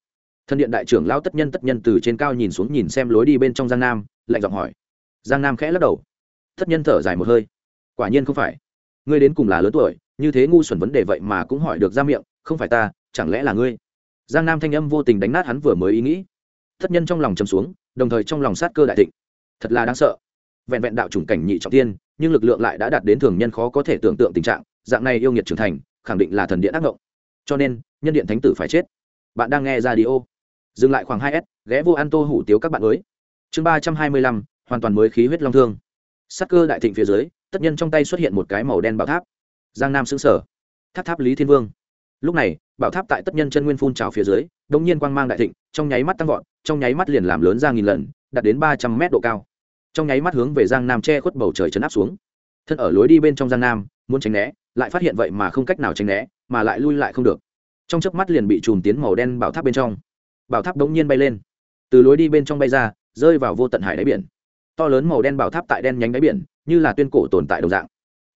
Thân điện đại trưởng lao tất nhân tất nhân từ trên cao nhìn xuống nhìn xem lối đi bên trong giang nam, lạnh giọng hỏi. Giang nam khẽ lắc đầu. Tất nhân thở dài một hơi. Quả nhiên không phải. Ngươi đến cùng là lớn tuổi, như thế ngu xuẩn vấn đề vậy mà cũng hỏi được ra miệng, không phải ta, chẳng lẽ là ngươi? Giang nam thanh âm vô tình đánh nát hắn vừa mới ý nghĩ. Tất nhân trong lòng chầm xuống, đồng thời trong lòng sát cơ đại thịnh. Thật là đáng sợ. Vẹn vẹn đạo chủng cảnh nhị trọng tiên, nhưng lực lượng lại đã đạt đến thường nhân khó có thể tưởng tượng tình trạng dạng này yêu nghiệt trưởng thành, khẳng định là thần điện ác động cho nên, nhân điện thánh tử phải chết. Bạn đang nghe ra đi ô dừng lại khoảng hai s, ghé vô ăn tô hủ tiếu các bạn mới. Chương ba trăm hai mươi lăm, hoàn toàn mới khí huyết long thương. Sắc cơ đại thịnh phía dưới, tất nhân trong tay xuất hiện một cái màu đen bảo tháp. Giang nam xứng sở tháp tháp lý thiên vương. Lúc này, bảo tháp tại tất nhân chân nguyên phun trào phía dưới đông nhiên quang mang đại thịnh, trong nháy mắt tăng vọt, trong nháy mắt liền làm lớn ra nghìn lần, đạt đến ba trăm mét độ cao. Trong nháy mắt hướng về giang nam che khuất bầu trời chấn áp xuống thân ở lối đi bên trong gian nam, muốn tránh né, lại phát hiện vậy mà không cách nào tránh né, mà lại lui lại không được. Trong chớp mắt liền bị chùm tiến màu đen bảo tháp bên trong. Bảo tháp đống nhiên bay lên. Từ lối đi bên trong bay ra, rơi vào vô tận hải đáy biển. To lớn màu đen bảo tháp tại đen nhánh đáy biển, như là tuyên cổ tồn tại đồng dạng.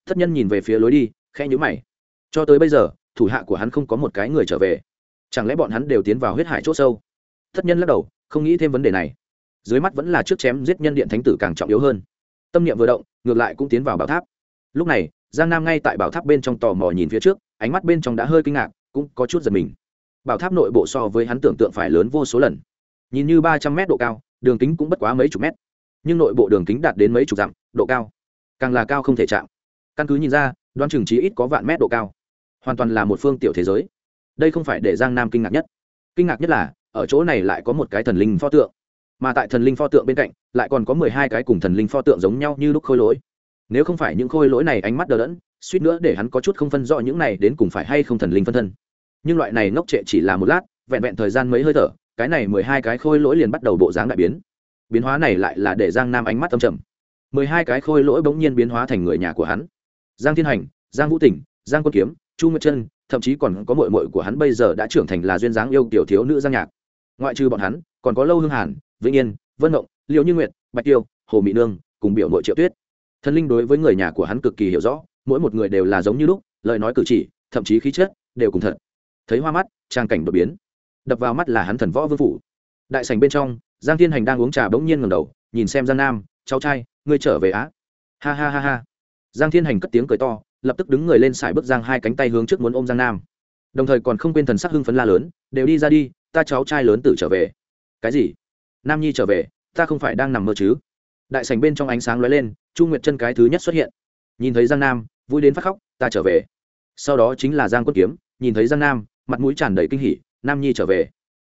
Thất nhân nhìn về phía lối đi khe nhũ mày. Cho tới bây giờ, thủ hạ của hắn không có một cái người trở về. Chẳng lẽ bọn hắn đều tiến vào huyết hải c h ỗ sâu? Thất nhân lắc đầu, không nghĩ thêm vấn đề này. Dưới mắt vẫn là trước chém giết nhân điện thánh tử càng trọng yếu hơn tâm niệm vừa động, ngược lại cũng tiến vào bảo tháp. Lúc này, giang nam ngay tại bảo tháp bên trong tò mò nhìn phía trước, ánh mắt bên trong đã hơi kinh ngạc, cũng có chút giật mình. Bảo tháp nội bộ so với hắn tưởng tượng phải lớn vô số lần. Nhìn như ba trăm mét độ cao, đường kính cũng bất quá mấy chục mét. Nhưng nội bộ đường kính đạt đến mấy chục dặm, độ cao càng là cao không thể chạm. Căn cứ nhìn ra đoan chừng trí ít có vạn mét độ cao. Hoàn toàn là một phương tiểu thế giới. Đây không phải để giang nam kinh ngạc nhất. Kinh ngạc nhất là, ở chỗ này lại có một cái thần linh pho tượng mà tại thần linh pho tượng bên cạnh, lại còn có mười hai cái cùng thần linh pho tượng giống nhau như lúc khôi lỗi. Nếu không phải những khôi lỗi này ánh mắt đờ đẫn, suýt nữa để hắn có chút không phân rõ những này đến cùng phải hay không thần linh phân thân. Nhưng loại này ngốc trệ chỉ là một lát, vẹn vẹn thời gian mấy hơi thở, cái này mười hai cái khôi lỗi liền bắt đầu bộ dáng đại biến. Biến hóa này lại là để giang nam ánh mắt âm trầm. mười hai cái khôi lỗi bỗng nhiên biến hóa thành người nhà của hắn. Giang thiên hành, giang vũ tỉnh, giang quân kiếm, chu nguyệt trân, thậm chí còn có mội mội của hắn bây giờ đã trưởng thành là duyên dáng yêu tiểu thiếu nữ giang nhạc. Ngoại trừ bọn hắn, còn có lâu hương hàn vĩnh yên vân động, liệu như nguyệt bạch tiêu hồ mỹ nương cùng biểu nội triệu tuyết. Thần linh đối với người nhà của hắn cực kỳ hiểu rõ mỗi một người đều là giống như lúc lời nói cử chỉ thậm chí khí chất đều cùng thật. Thấy hoa mắt trang cảnh đột biến. Đập vào mắt là hắn thần võ vương phủ. Đại sành bên trong giang thiên hành đang uống trà bỗng nhiên ngầm đầu nhìn xem giang nam cháu trai ngươi trở về á? Ha ha ha ha. Giang thiên hành cất tiếng cười to lập tức đứng người lên xài bước giang hai cánh tay hướng trước muốn ôm giang nam. Đồng thời còn không quên thần sắc hưng phấn la lớn đều đi ra đi ta cháu trai lớn tử trở về. Cái gì? Nam nhi trở về, ta không phải đang nằm mơ chứ. Đại sành bên trong ánh sáng lóe lên, chu nguyệt chân cái thứ nhất xuất hiện. Nhìn thấy giang nam, vui đến phát khóc, ta trở về. Sau đó chính là giang quân kiếm, nhìn thấy giang nam, mặt mũi tràn đầy kinh hỉ, nam nhi trở về.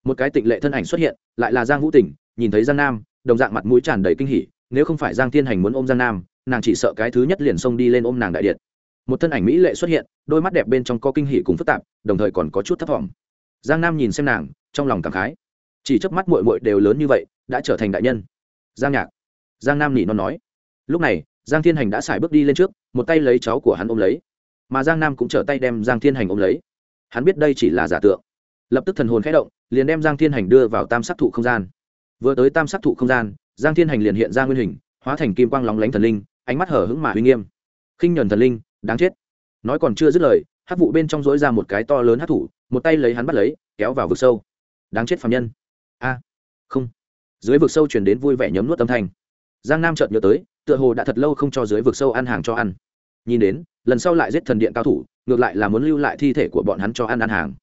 Một cái tịnh lệ thân ảnh xuất hiện, lại là giang vũ tỉnh, nhìn thấy giang nam, đồng dạng mặt mũi tràn đầy kinh hỉ, nếu không phải giang thiên hành muốn ôm giang nam, nàng chỉ sợ cái thứ nhất liền xông đi lên ôm nàng đại điện. Một thân ảnh mỹ lệ xuất hiện, đôi mắt đẹp bên trong có kinh hỉ cùng phức tạp, đồng thời còn có chút thất vọng giang nam nhìn xem nàng, trong lòng cảm khái chỉ chớp mắt muội muội đều lớn như vậy, đã trở thành đại nhân. Giang nhạc, giang nam nỉ non nói. Lúc này, giang thiên hành đã xài bước đi lên trước, một tay lấy cháu của hắn ôm lấy. Mà giang nam cũng trở tay đem giang thiên hành ôm lấy. Hắn biết đây chỉ là giả tượng. Lập tức thần hồn khẽ động, liền đem giang thiên hành đưa vào tam sắc thụ không gian. Vừa tới tam sắc thụ không gian, giang thiên hành liền hiện ra nguyên hình, hóa thành kim quang lóng lánh thần linh, ánh mắt hở hững mà uy nghiêm. Khinh nhuần thần linh, đáng chết. Nói còn chưa dứt lời hát vụ bên trong dối ra một cái to lớn hát thủ, một tay lấy hắn bắt lấy, kéo vào vực sâu. Đáng chết phạm nhân a, không. Dưới vực sâu chuyển đến vui vẻ nhấm nuốt âm thanh. Giang nam chợt nhớ tới, tựa hồ đã thật lâu không cho dưới vực sâu ăn hàng cho ăn. Nhìn đến, lần sau lại giết thần điện cao thủ, ngược lại là muốn lưu lại thi thể của bọn hắn cho ăn ăn hàng.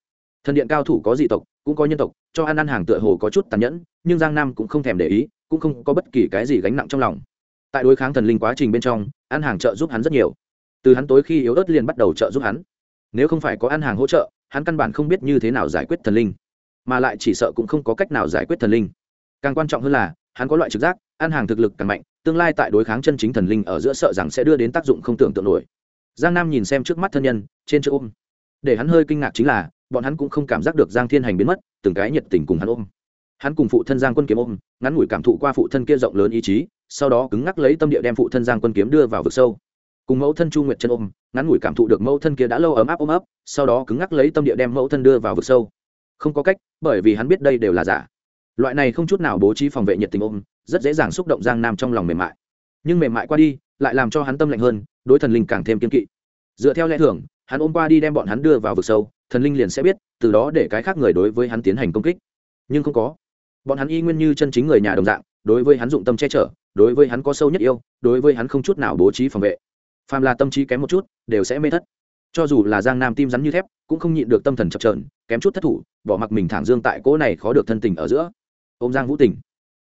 Thần điện cao thủ có dị tộc, cũng có nhân tộc, cho ăn ăn hàng tựa hồ có chút tàn nhẫn, nhưng giang nam cũng không thèm để ý, cũng không có bất kỳ cái gì gánh nặng trong lòng. Tại đối kháng thần linh quá trình bên trong, ăn hàng trợ giúp hắn rất nhiều. Từ hắn tối khi yếu ớt liền bắt đầu trợ giúp hắn. Nếu không phải có ăn hàng hỗ trợ, hắn căn bản không biết như thế nào giải quyết thần linh mà lại chỉ sợ cũng không có cách nào giải quyết thần linh. Càng quan trọng hơn là, hắn có loại trực giác, ăn hàng thực lực càng mạnh, tương lai tại đối kháng chân chính thần linh ở giữa sợ rằng sẽ đưa đến tác dụng không tưởng tượng nổi. Giang nam nhìn xem trước mắt thân nhân, trên chỗ ôm. Để hắn hơi kinh ngạc chính là, bọn hắn cũng không cảm giác được giang thiên hành biến mất, từng cái nhiệt tình cùng hắn ôm. Hắn cùng phụ thân giang quân kiếm ôm, ngắn ngủi cảm thụ qua phụ thân kia rộng lớn ý chí, sau đó cứng ngắc lấy tâm địa đem phụ thân giang quân kiếm đưa vào vực sâu. Cùng mẫu thân chu nguyệt chân ôm, ngắn ngủi cảm thụ được mẫu thân kia đã lâu ấm áp ôm ấp, sau đó cứng ngắc lấy tâm địa đem mẫu thân đưa vào vực sâu không có cách, bởi vì hắn biết đây đều là giả. Loại này không chút nào bố trí phòng vệ nhiệt tình ôm, rất dễ dàng xúc động giang nam trong lòng mềm mại. Nhưng mềm mại qua đi, lại làm cho hắn tâm lạnh hơn, đối thần linh càng thêm kiên kỵ. Dựa theo lẽ thường, hắn ôm qua đi đem bọn hắn đưa vào vực sâu, thần linh liền sẽ biết, từ đó để cái khác người đối với hắn tiến hành công kích. Nhưng không có. Bọn hắn y nguyên như chân chính người nhà đồng dạng, đối với hắn dụng tâm che chở, đối với hắn có sâu nhất yêu, đối với hắn không chút nào bố trí phòng vệ. Phàm là tâm trí kém một chút, đều sẽ mê thất. Cho dù là giang nam tim rắn như thép, cũng không nhịn được tâm thần chập trờn kém chút thất thủ bỏ mặc mình thẳng dương tại cỗ này khó được thân tình ở giữa. Ôm giang vũ tình.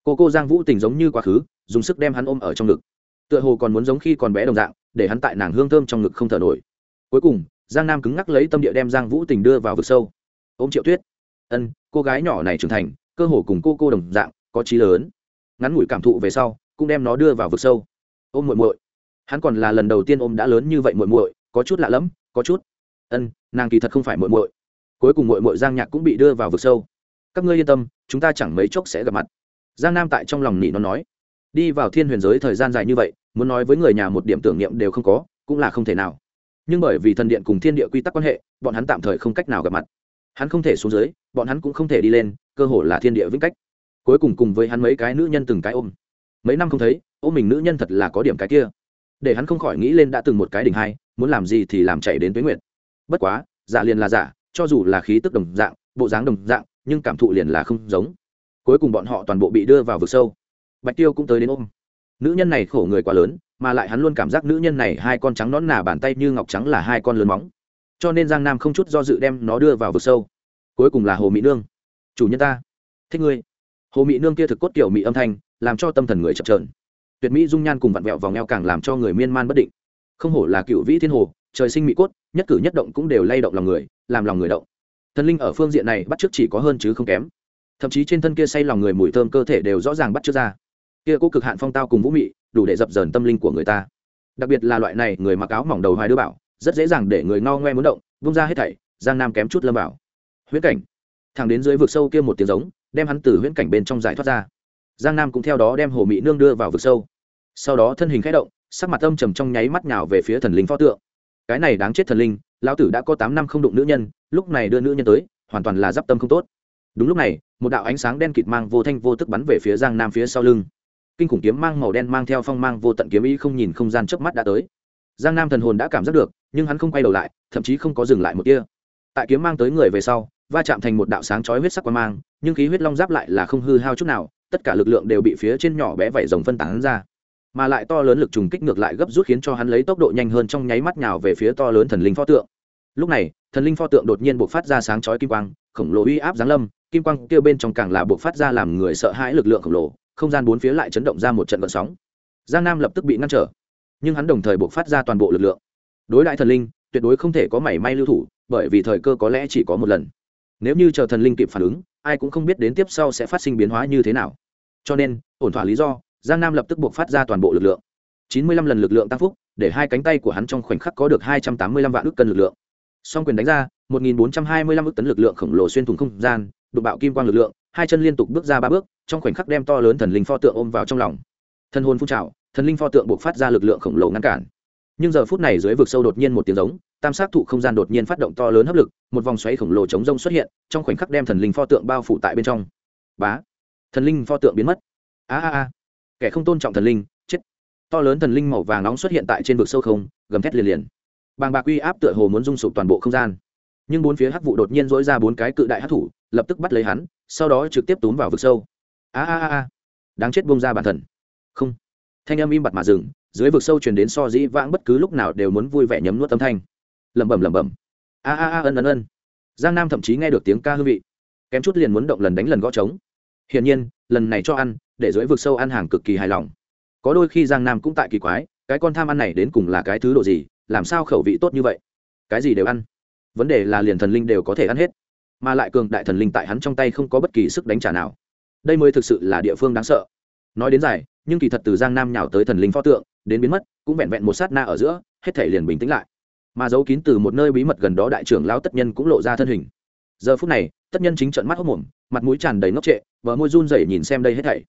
Cô cô giang vũ tình giống như quá khứ, dùng sức đem hắn ôm ở trong ngực. Tựa hồ còn muốn giống khi còn bé đồng dạng, để hắn tại nàng hương thơm trong ngực không thở nổi. Cuối cùng, giang nam cứng ngắc lấy tâm địa đem giang vũ tình đưa vào vực sâu. Ôm triệu tuyết. Ân, cô gái nhỏ này trưởng thành, cơ hồ cùng cô cô đồng dạng, có trí lớn. Ngắn ngủi cảm thụ về sau, cũng đem nó đưa vào vực sâu. Ôm muội muội. Hắn còn là lần đầu tiên ôm đã lớn như vậy muội muội, có chút lạ lẫm, có chút. Ân, nàng kỳ thật không phải muội muội cuối cùng muội muội giang nhạc cũng bị đưa vào vực sâu. Các ngươi yên tâm, chúng ta chẳng mấy chốc sẽ gặp mặt. Giang nam tại trong lòng nỉ nó nói. Đi vào thiên huyền giới thời gian dài như vậy, muốn nói với người nhà một điểm tưởng niệm đều không có, cũng là không thể nào. Nhưng bởi vì thần điện cùng thiên địa quy tắc quan hệ, bọn hắn tạm thời không cách nào gặp mặt. Hắn không thể xuống dưới, bọn hắn cũng không thể đi lên, cơ hồ là thiên địa vĩnh cách. Cuối cùng cùng với hắn mấy cái nữ nhân từng cái ôm. Mấy năm không thấy, ôm mình nữ nhân thật là có điểm cái kia. Để hắn không khỏi nghĩ lên đã từng một cái đỉnh hai, muốn làm gì thì làm chạy đến tuế nguyện bất quá, giả liền là giả cho dù là khí tức đồng dạng, bộ dáng đồng dạng, nhưng cảm thụ liền là không giống. Cuối cùng bọn họ toàn bộ bị đưa vào vực sâu. Bạch tiêu cũng tới đến ôm. Nữ nhân này khổ người quá lớn, mà lại hắn luôn cảm giác nữ nhân này hai con trắng nón nà bàn tay như ngọc trắng là hai con lớn móng. Cho nên giang nam không chút do dự đem nó đưa vào vực sâu. Cuối cùng là hồ mỹ nương. Chủ nhân ta, thích ngươi. Hồ mỹ nương kia thực cốt kiểu mỹ âm thanh, làm cho tâm thần người chập trờn tuyệt mỹ dung nhan cùng vặn vẹo vòng eo càng làm cho người miên man bất định. Không hổ là cựu vĩ thiên hồ, trời sinh mỹ cốt nhất cử nhất động cũng đều lay động lòng người, làm lòng người động. Thần linh ở phương diện này bắt chước chỉ có hơn chứ không kém. Thậm chí trên thân kia say lòng người mùi thơm cơ thể đều rõ ràng bắt chước ra. Kia cố cực hạn phong tao cùng vũ mị, đủ để dập dờn tâm linh của người ta. Đặc biệt là loại này, người mặc áo mỏng đầu hoài đứa bảo, rất dễ dàng để người no ngoe muốn động bung ra hết thảy, giang nam kém chút lâm bảo huyễn cảnh. Thẳng đến dưới vực sâu kia một tiếng giống, đem hắn từ huyễn cảnh bên trong giải thoát ra. Giang nam cũng theo đó đem hồ mỹ nương đưa vào vực sâu. Sau đó thân hình khẽ động, sắc mặt âm trầm trong nháy mắt nhào về phía thần linh pho tượng cái này đáng chết thần linh, lão tử đã có tám năm không đụng nữ nhân, lúc này đưa nữ nhân tới, hoàn toàn là d i p tâm không tốt. Đúng lúc này, một đạo ánh sáng đen kịt mang vô thanh vô tức bắn về phía giang nam phía sau lưng. Kinh khủng kiếm mang màu đen mang theo phong mang vô tận kiếm ý không nhìn không gian trước mắt đã tới. Giang nam thần hồn đã cảm giác được, nhưng hắn không quay đầu lại, thậm chí không có dừng lại một kia tại kiếm mang tới người về sau, va chạm thành một đạo sáng chói huyết sắc quan mang, nhưng khí huyết long giáp lại là không hư hao chút nào, tất cả lực lượng đều bị phía trên nhỏ bé vẩy rồng phân tán ra mà lại to lớn lực trùng kích ngược lại gấp rút khiến cho hắn lấy tốc độ nhanh hơn trong nháy mắt nhào về phía to lớn thần linh pho tượng. Lúc này, thần linh pho tượng đột nhiên buộc phát ra sáng chói kim quang, khổng lồ uy áp giáng lâm, kim quang kêu bên trong càng là buộc phát ra làm người sợ hãi lực lượng khổng lồ, không gian bốn phía lại chấn động ra một trận vận sóng. Giang nam lập tức bị ngăn trở, nhưng hắn đồng thời buộc phát ra toàn bộ lực lượng. Đối đại thần linh, tuyệt đối không thể có mảy may lưu thủ, bởi vì thời cơ có lẽ chỉ có một lần. Nếu như chờ thần linh kịp phản ứng, ai cũng không biết đến tiếp sau sẽ phát sinh biến hóa như thế nào. Cho nên, ổn thỏa lý do giang nam lập tức buộc phát ra toàn bộ lực lượng. Chín mươi lăm lần lực lượng tăng phúc, để hai cánh tay của hắn trong khoảnh khắc có được hai trăm tám mươi lăm vạn ước cân lực lượng. Song quyền đánh ra, một nghìn bốn trăm hai mươi lăm ước tấn lực lượng khổng lồ xuyên thủng không gian, đụng bạo kim quang lực lượng, hai chân liên tục bước ra ba bước, trong khoảnh khắc đem to lớn thần linh pho tượng ôm vào trong lòng. Thân hồn phun trào, thần linh pho tượng buộc phát ra lực lượng khổng lồ ngăn cản. Nhưng giờ phút này dưới vực sâu đột nhiên một tiếng giống, tam sát thụ không gian đột nhiên phát động to lớn hấp lực, một vòng xoáy khổng lồ chống rông xuất hiện, trong khoảnh khắc đem thần linh pho tượng bao phủ tại bên trong. Bá! Thần linh pho tượng biến mất. A a a! Kẻ không tôn trọng thần linh, chết. To lớn thần linh màu vàng nóng xuất hiện tại trên vực sâu không, gầm thét liền liền. Bàng bạc uy áp tựa hồ muốn rung sụp toàn bộ không gian. Nhưng bốn phía hắc vụ đột nhiên dỗi ra bốn cái cự đại hắc thủ, lập tức bắt lấy hắn, sau đó trực tiếp túm vào vực sâu. A a a a. Đáng chết bông ra bản thần không. Thanh âm im bặt mà dừng, dưới vực sâu truyền đến so dĩ vãng bất cứ lúc nào đều muốn vui vẻ nhấm nuốt âm thanh. Lẩm bẩm lẩm bẩm. A a a ân ân ân. Giang nam thậm chí nghe được tiếng ca hương vị. Kém chút liền muốn động lần đánh lần gõ trống. Hiển nhiên, lần này cho ăn để dưới vực sâu ăn hàng cực kỳ hài lòng. Có đôi khi giang nam cũng tại kỳ quái, cái con tham ăn này đến cùng là cái thứ độ gì, làm sao khẩu vị tốt như vậy? Cái gì đều ăn? Vấn đề là liền thần linh đều có thể ăn hết, mà lại cường đại thần linh tại hắn trong tay không có bất kỳ sức đánh trả nào. Đây mới thực sự là địa phương đáng sợ. Nói đến dài, nhưng kỳ thật từ giang nam nhào tới thần linh pho tượng, đến biến mất, cũng vẹn vẹn một sát na ở giữa, hết thể liền bình tĩnh lại. Mà giấu kín từ một nơi bí mật gần đó đại trưởng lao tất nhân cũng lộ ra thân hình. Giờ phút này, tất nhân chính trận mắt hốc mồm, mặt mũi tràn đầy ngốc trệ và môi run rẩy nhìn xem đây hết thảy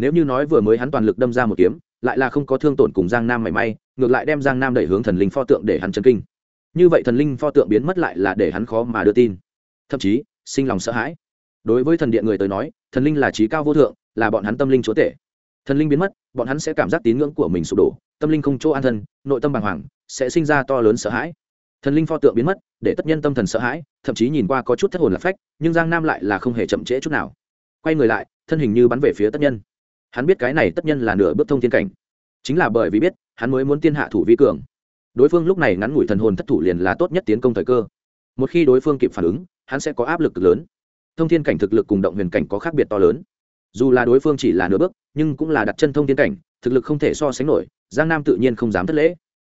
nếu như nói vừa mới hắn toàn lực đâm ra một kiếm, lại là không có thương tổn cùng giang nam mảy may, ngược lại đem giang nam đẩy hướng thần linh pho tượng để hắn chấn kinh. Như vậy thần linh pho tượng biến mất lại là để hắn khó mà đưa tin. Thậm chí, sinh lòng sợ hãi. Đối với thần điện người tới nói, thần linh là trí cao vô thượng, là bọn hắn tâm linh chúa tể. Thần linh biến mất, bọn hắn sẽ cảm giác tín ngưỡng của mình sụp đổ, tâm linh không chỗ an thân, nội tâm bàng hoàng, sẽ sinh ra to lớn sợ hãi. Thần linh pho tượng biến mất, để tất nhân tâm thần sợ hãi, thậm chí nhìn qua có chút thất hồn lạc phách, nhưng giang nam lại là không hề chậm trễ chút nào. Quay người lại, thân hình như bắn về phía tất nhân hắn biết cái này tất nhân là nửa bước thông thiên cảnh. Chính là bởi vì biết, hắn mới muốn tiên hạ thủ vi cường. Đối phương lúc này ngắn ngủi thần hồn thất thủ liền là tốt nhất tiến công thời cơ. Một khi đối phương kịp phản ứng, hắn sẽ có áp lực cực lớn. Thông thiên cảnh thực lực cùng động huyền cảnh có khác biệt to lớn. Dù là đối phương chỉ là nửa bước, nhưng cũng là đặt chân thông thiên cảnh, thực lực không thể so sánh nổi, giang nam tự nhiên không dám thất lễ.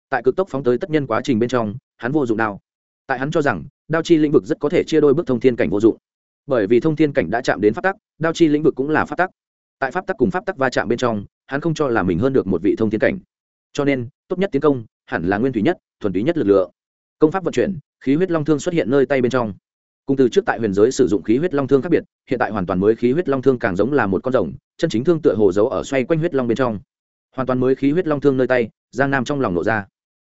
Tại cực tốc phóng tới tất nhân quá trình bên trong, hắn vô dụng đao. Tại hắn cho rằng, đao chi lĩnh vực rất có thể chia đôi bước thông thiên cảnh vô dụng. Bởi vì thông thiên cảnh đã chạm đến phát tắc, đao chi lĩnh vực cũng là phát tắc tại pháp tắc cùng pháp tắc va chạm bên trong, hắn không cho là mình hơn được một vị thông thiên cảnh. Cho nên, tốt nhất tiến công, hẳn là nguyên thủy nhất, thuần túy nhất lực lượng. Công pháp vận chuyển, khí huyết long thương xuất hiện nơi tay bên trong. Cùng từ trước tại huyền giới sử dụng khí huyết long thương khác biệt, hiện tại hoàn toàn mới khí huyết long thương càng giống là một con rồng, chân chính thương tựa hồ giấu ở xoay quanh huyết long bên trong. Hoàn toàn mới khí huyết long thương nơi tay, giang nam trong lòng nổ ra.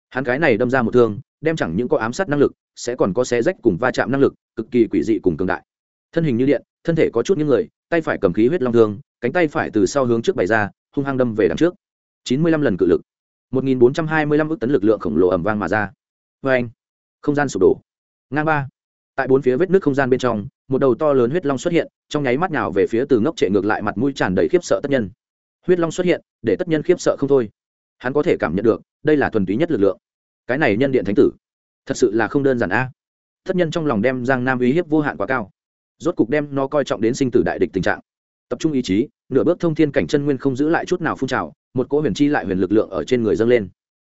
Hắn cái này đâm ra một thương, đem chẳng những có ám sát năng lực, sẽ còn có xé rách cùng va chạm năng lực, cực kỳ quỷ dị cùng cường đại. Thân hình như điện, thân thể có chút những người, tay phải cầm khí huyết long thương cánh tay phải từ sau hướng trước bày ra, hung hăng đâm về đằng trước. Chín mươi lăm lần cự lực. Một nghìn bốn trăm hai mươi lăm ước tấn lực lượng khổng lồ ẩm vang mà ra. Vê anh, không gian sụp đổ. Ngang ba. Tại bốn phía vết nước không gian bên trong, một đầu to lớn huyết long xuất hiện, trong nháy mắt nào về phía từ ngốc trệ ngược lại mặt mũi tràn đầy khiếp sợ tất nhân. Huyết long xuất hiện, để tất nhân khiếp sợ không thôi. Hắn có thể cảm nhận được, đây là thuần túy nhất lực lượng. Cái này nhân điện thánh tử. Thật sự là không đơn giản a. Tất nhân trong lòng đem giang nam uy hiếp vô hạn quá cao. Rốt cục đem nó coi trọng đến sinh tử đại địch tình trạng tập trung ý chí, nửa bước thông thiên cảnh chân nguyên không giữ lại chút nào phun trào, một cỗ huyền chi lại huyền lực lượng ở trên người dâng lên.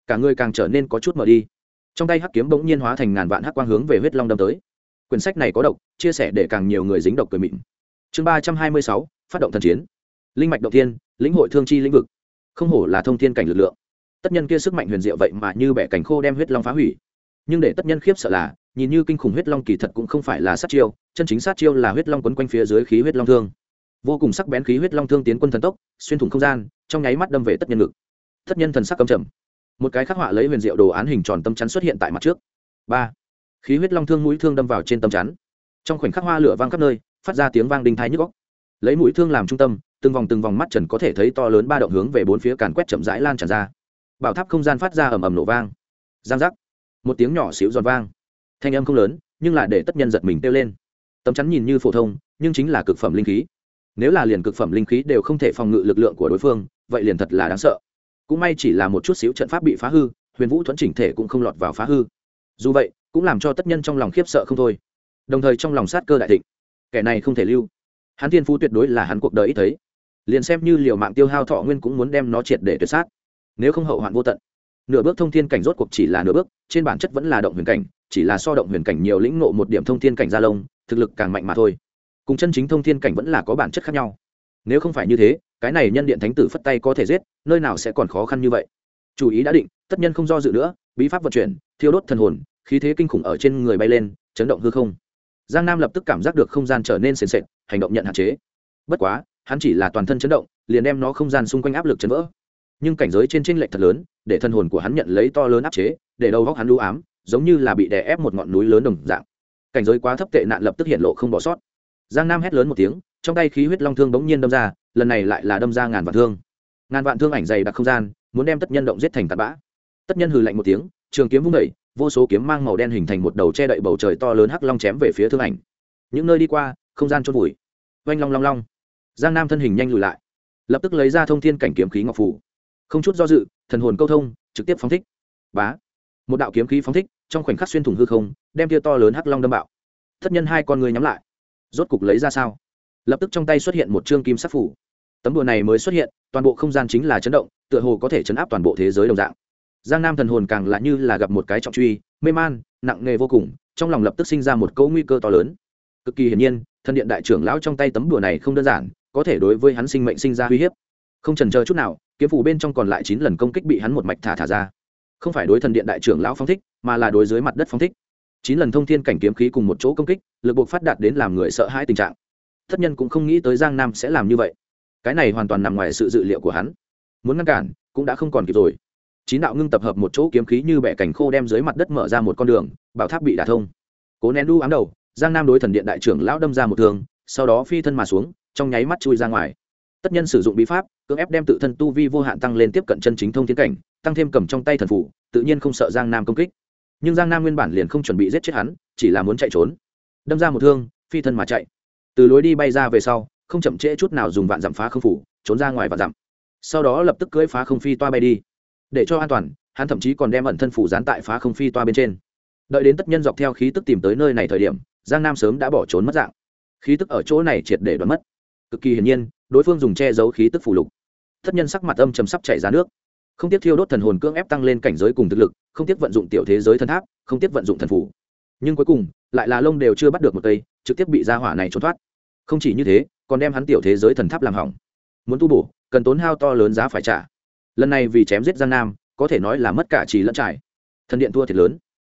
Cả người càng trở nên có chút mở đi. Trong tay hắc kiếm bỗng nhiên hóa thành ngàn vạn hắc quang hướng về huyết long đâm tới. Quyển sách này có độc, chia sẻ để càng nhiều người dính độc cười mịn. Chương ba trăm hai mươi sáu, phát động thần chiến. Linh mạch động thiên, lĩnh hội thương chi lĩnh vực. Không hổ là thông thiên cảnh lực lượng. Tất nhân kia sức mạnh huyền diệu vậy mà như bẻ cánh khô đem huyết long phá hủy. Nhưng để tất nhân khiếp sợ là, nhìn như kinh khủng huyết long kỳ thật cũng không phải là sát chiêu, chân chính sát chiêu là huyết long quấn quanh phía dưới khí huyết long thương vô cùng sắc bén khí huyết long thương tiến quân thần tốc, xuyên thủng không gian, trong nháy mắt đâm về tất nhân ngực. Tất nhân thần sắc cầm trầm. Một cái khắc họa lấy huyền diệu đồ án hình tròn tâm chắn xuất hiện tại mặt trước. Ba. Khí huyết long thương mũi thương đâm vào trên tâm chắn. Trong khoảnh khắc hoa lửa vang khắp nơi, phát ra tiếng vang đinh thái nhức góc lấy mũi thương làm trung tâm, từng vòng từng vòng mắt trần có thể thấy to lớn ba động hướng về bốn phía càn quét chậm rãi lan tràn ra. Bảo tháp không gian phát ra ầm ầm nổ vang. Giang giác. Một tiếng nhỏ xíu giòn vang. Thanh âm không lớn, nhưng là để tất nhân giật mình kêu lên. Tấm chắn nhìn như phổ thông, nhưng chính là cực phẩm linh khí nếu là liền cực phẩm linh khí đều không thể phòng ngự lực lượng của đối phương, vậy liền thật là đáng sợ. Cũng may chỉ là một chút xíu trận pháp bị phá hư, huyền vũ thuẫn chỉnh thể cũng không lọt vào phá hư. Dù vậy, cũng làm cho tất nhân trong lòng khiếp sợ không thôi. Đồng thời trong lòng sát cơ đại thịnh. Kẻ này không thể lưu. Hắn thiên phú tuyệt đối là hắn cuộc đời ít thấy. Liền xem như liều mạng tiêu hao thọ nguyên cũng muốn đem nó triệt để tuyệt sát. Nếu không hậu hoạn vô tận. Nửa bước thông thiên cảnh rốt cuộc chỉ là nửa bước, trên bản chất vẫn là động huyền cảnh, chỉ là so động huyền cảnh nhiều lĩnh ngộ một điểm thông thiên cảnh gia lông, thực lực càng mạnh mà thôi cùng chân chính thông thiên cảnh vẫn là có bản chất khác nhau. Nếu không phải như thế, cái này nhân điện thánh tử phất tay có thể giết, nơi nào sẽ còn khó khăn như vậy? Chủ ý đã định, tất nhân không do dự nữa, bí pháp vận chuyển, thiêu đốt thần hồn, khí thế kinh khủng ở trên người bay lên, chấn động hư không. Giang nam lập tức cảm giác được không gian trở nên sền sệt, hành động nhận hạn chế. Bất quá, hắn chỉ là toàn thân chấn động, liền đem nó không gian xung quanh áp lực chấn vỡ. Nhưng cảnh giới trên tranh lệch thật lớn, để thân hồn của hắn nhận lấy to lớn áp chế, để đầu góc hắn lũ ám, giống như là bị đè ép một ngọn núi lớn đồng dạng. Cảnh giới quá thấp tệ nạn lập tức hiện lộ không bỏ sót giang nam hét lớn một tiếng, trong tay khí huyết long thương bỗng nhiên đâm ra, lần này lại là đâm ra ngàn vạn thương. Ngàn vạn thương ảnh dày đặc không gian, muốn đem tất nhân động giết thành tạt bã. Tất nhân hừ lạnh một tiếng, trường kiếm vung đẩy vô số kiếm mang màu đen hình thành một đầu che đậy bầu trời to lớn hắc long chém về phía thương ảnh. Những nơi đi qua, không gian trôn vùi. Oanh long long long. Giang nam thân hình nhanh lùi lại, lập tức lấy ra thông thiên cảnh kiếm khí ngọc phủ không chút do dự, thần hồn câu thông, trực tiếp phóng thích. Bá. Một đạo kiếm khí phóng thích, trong khoảnh khắc xuyên thủng hư không, đem tia to lớn hắc long đâm bạo. Thất nhân hai con người nhắm lại rốt cục lấy ra sao? Lập tức trong tay xuất hiện một chương kim sắc phủ. Tấm đùa này mới xuất hiện, toàn bộ không gian chính là chấn động, tựa hồ có thể chấn áp toàn bộ thế giới đồng dạng. Giang nam thần hồn càng lạ như là gặp một cái trọng truy, mê man, nặng nề vô cùng, trong lòng lập tức sinh ra một cỗ nguy cơ to lớn. Cực kỳ hiển nhiên, thần điện đại trưởng lão trong tay tấm đùa này không đơn giản, có thể đối với hắn sinh mệnh sinh ra uy hiếp. Không trần chờ chút nào, kiếm phủ bên trong còn lại chín lần công kích bị hắn một mạch thả thả ra. Không phải đối thần điện đại trưởng lão phong thích, mà là đối dưới mặt đất phong thích chín lần thông thiên cảnh kiếm khí cùng một chỗ công kích, lực buộc phát đạt đến làm người sợ hãi tình trạng. Thất nhân cũng không nghĩ tới giang nam sẽ làm như vậy. Cái này hoàn toàn nằm ngoài sự dự liệu của hắn. Muốn ngăn cản, cũng đã không còn kịp rồi. Chín đạo ngưng tập hợp một chỗ kiếm khí như bẻ cảnh khô đem dưới mặt đất mở ra một con đường, bảo tháp bị đả thông. Cố nén đu ám đầu, giang nam đối thần điện đại trưởng lão đâm ra một thương, sau đó phi thân mà xuống, trong nháy mắt chui ra ngoài. Tất nhân sử dụng bí pháp, cưỡng ép đem tự thân tu vi vô hạn tăng lên tiếp cận chân chính thông thiên cảnh, tăng thêm cầm trong tay thần phủ, tự nhiên không sợ giang nam công kích nhưng giang nam nguyên bản liền không chuẩn bị giết chết hắn, chỉ là muốn chạy trốn. Đâm ra một thương, phi thân mà chạy. Từ lối đi bay ra về sau, không chậm trễ chút nào dùng vạn dặm phá không phủ, trốn ra ngoài vạn dặm. Sau đó lập tức cưỡi phá không phi toa bay đi. Để cho an toàn, hắn thậm chí còn đem ẩn thân phủ dán tại phá không phi toa bên trên. Đợi đến tất nhân dọc theo khí tức tìm tới nơi này thời điểm, giang nam sớm đã bỏ trốn mất dạng. Khí tức ở chỗ này triệt để đoán mất. Cực kỳ hiển nhiên, đối phương dùng che giấu khí tức phủ lục. Tất nhân sắc mặt âm chầm sắp chảy ra nước không tiếc thiêu đốt thần hồn cưỡng ép tăng lên cảnh giới cùng thực lực, không tiếc vận dụng tiểu thế giới thần tháp, không tiếc vận dụng thần phủ. Nhưng cuối cùng, lại là lông đều chưa bắt được một cây, trực tiếp bị gia hỏa này trốn thoát. Không chỉ như thế, còn đem hắn tiểu thế giới thần tháp làm hỏng. Muốn tu bổ, cần tốn hao to lớn giá phải trả. Lần này vì chém giết giang nam, có thể nói là mất cả trì lẫn trải. Thần điện thua thiệt lớn.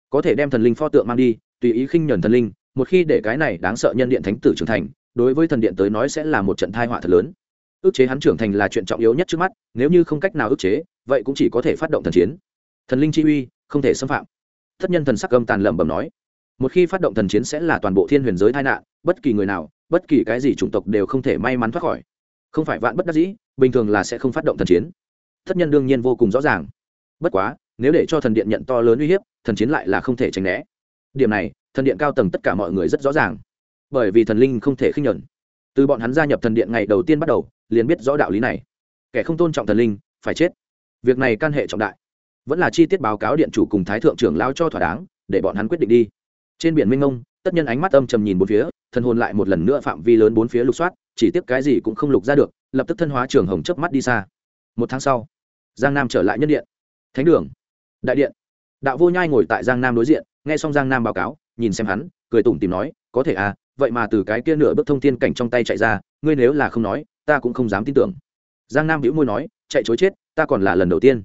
Có thể đem thần linh pho tượng mang đi, tùy ý khinh nhuần thần linh, một khi để cái này đáng sợ nhân điện thánh tử trưởng thành, đối với thần điện tới nói sẽ là một trận thai họa thật lớn ước chế hắn trưởng thành là chuyện trọng yếu nhất trước mắt, nếu như không cách nào ước chế, vậy cũng chỉ có thể phát động thần chiến. Thần linh chi uy, không thể xâm phạm. Thất nhân thần sắc âm tàn lẩm bẩm nói, một khi phát động thần chiến sẽ là toàn bộ thiên huyền giới tai nạn, bất kỳ người nào, bất kỳ cái gì chủng tộc đều không thể may mắn thoát khỏi. Không phải vạn bất đắc dĩ, bình thường là sẽ không phát động thần chiến. Thất nhân đương nhiên vô cùng rõ ràng. Bất quá, nếu để cho thần điện nhận to lớn uy hiếp, thần chiến lại là không thể tránh né. Điểm này, thần điện cao tầng tất cả mọi người rất rõ ràng. Bởi vì thần linh không thể khinh nhuận từ bọn hắn gia nhập thần điện ngày đầu tiên bắt đầu, liền biết rõ đạo lý này. Kẻ không tôn trọng thần linh, phải chết. Việc này can hệ trọng đại. Vẫn là chi tiết báo cáo điện chủ cùng thái thượng trưởng lao cho thỏa đáng, để bọn hắn quyết định đi. Trên biển minh ngông, tất nhân ánh mắt âm trầm nhìn bốn phía, thần hồn lại một lần nữa phạm vi lớn bốn phía lục soát, chỉ tiếp cái gì cũng không lục ra được, lập tức thân hóa trường hồng chớp mắt đi xa. Một tháng sau, giang nam trở lại nhân điện. Thánh đường. Đại điện. Đạo vô nhai ngồi tại giang nam đối diện, nghe xong giang nam báo cáo, nhìn xem hắn cười tủm tìm nói, có thể à vậy mà từ cái kia nửa bước thông tin cảnh trong tay chạy ra, ngươi nếu là không nói, ta cũng không dám tin tưởng. Giang nam hữu môi nói, chạy chối chết, ta còn là lần đầu tiên.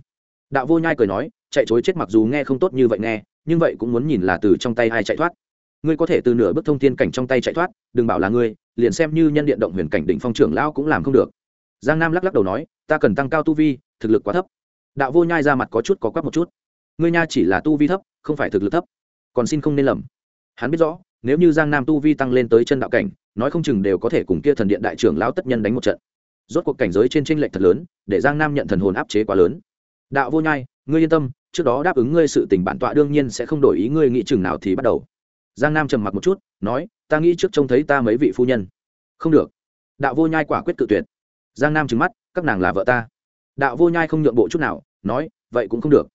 Đạo vô nhai cười nói, chạy chối chết mặc dù nghe không tốt như vậy nghe, nhưng vậy cũng muốn nhìn là từ trong tay ai chạy thoát. Ngươi có thể từ nửa bước thông thiên cảnh trong tay chạy thoát, đừng bảo là ngươi, liền xem như nhân điện động huyền cảnh định phong trưởng lão cũng làm không được. Giang nam lắc lắc đầu nói, ta cần tăng cao tu vi, thực lực quá thấp. Đạo vô nhai ra mặt có chút có quắp một chút. Ngươi nha chỉ là tu vi thấp, không phải thực lực thấp, còn xin không nên lầm hắn biết rõ, nếu như giang nam tu vi tăng lên tới chân đạo cảnh, nói không chừng đều có thể cùng kia thần điện đại trưởng lão tất nhân đánh một trận. Rốt cuộc cảnh giới trên tranh lệch thật lớn, để giang nam nhận thần hồn áp chế quá lớn. Đạo vô nhai, ngươi yên tâm, trước đó đáp ứng ngươi sự tình bản tọa đương nhiên sẽ không đổi ý ngươi nghĩ chừng nào thì bắt đầu. Giang nam trầm mặc một chút, nói, ta nghĩ trước trông thấy ta mấy vị phu nhân. Không được. Đạo vô nhai quả quyết tự tuyệt. Giang nam trừng mắt, các nàng là vợ ta. Đạo vô nhai không nhượng bộ chút nào, nói, vậy cũng không được.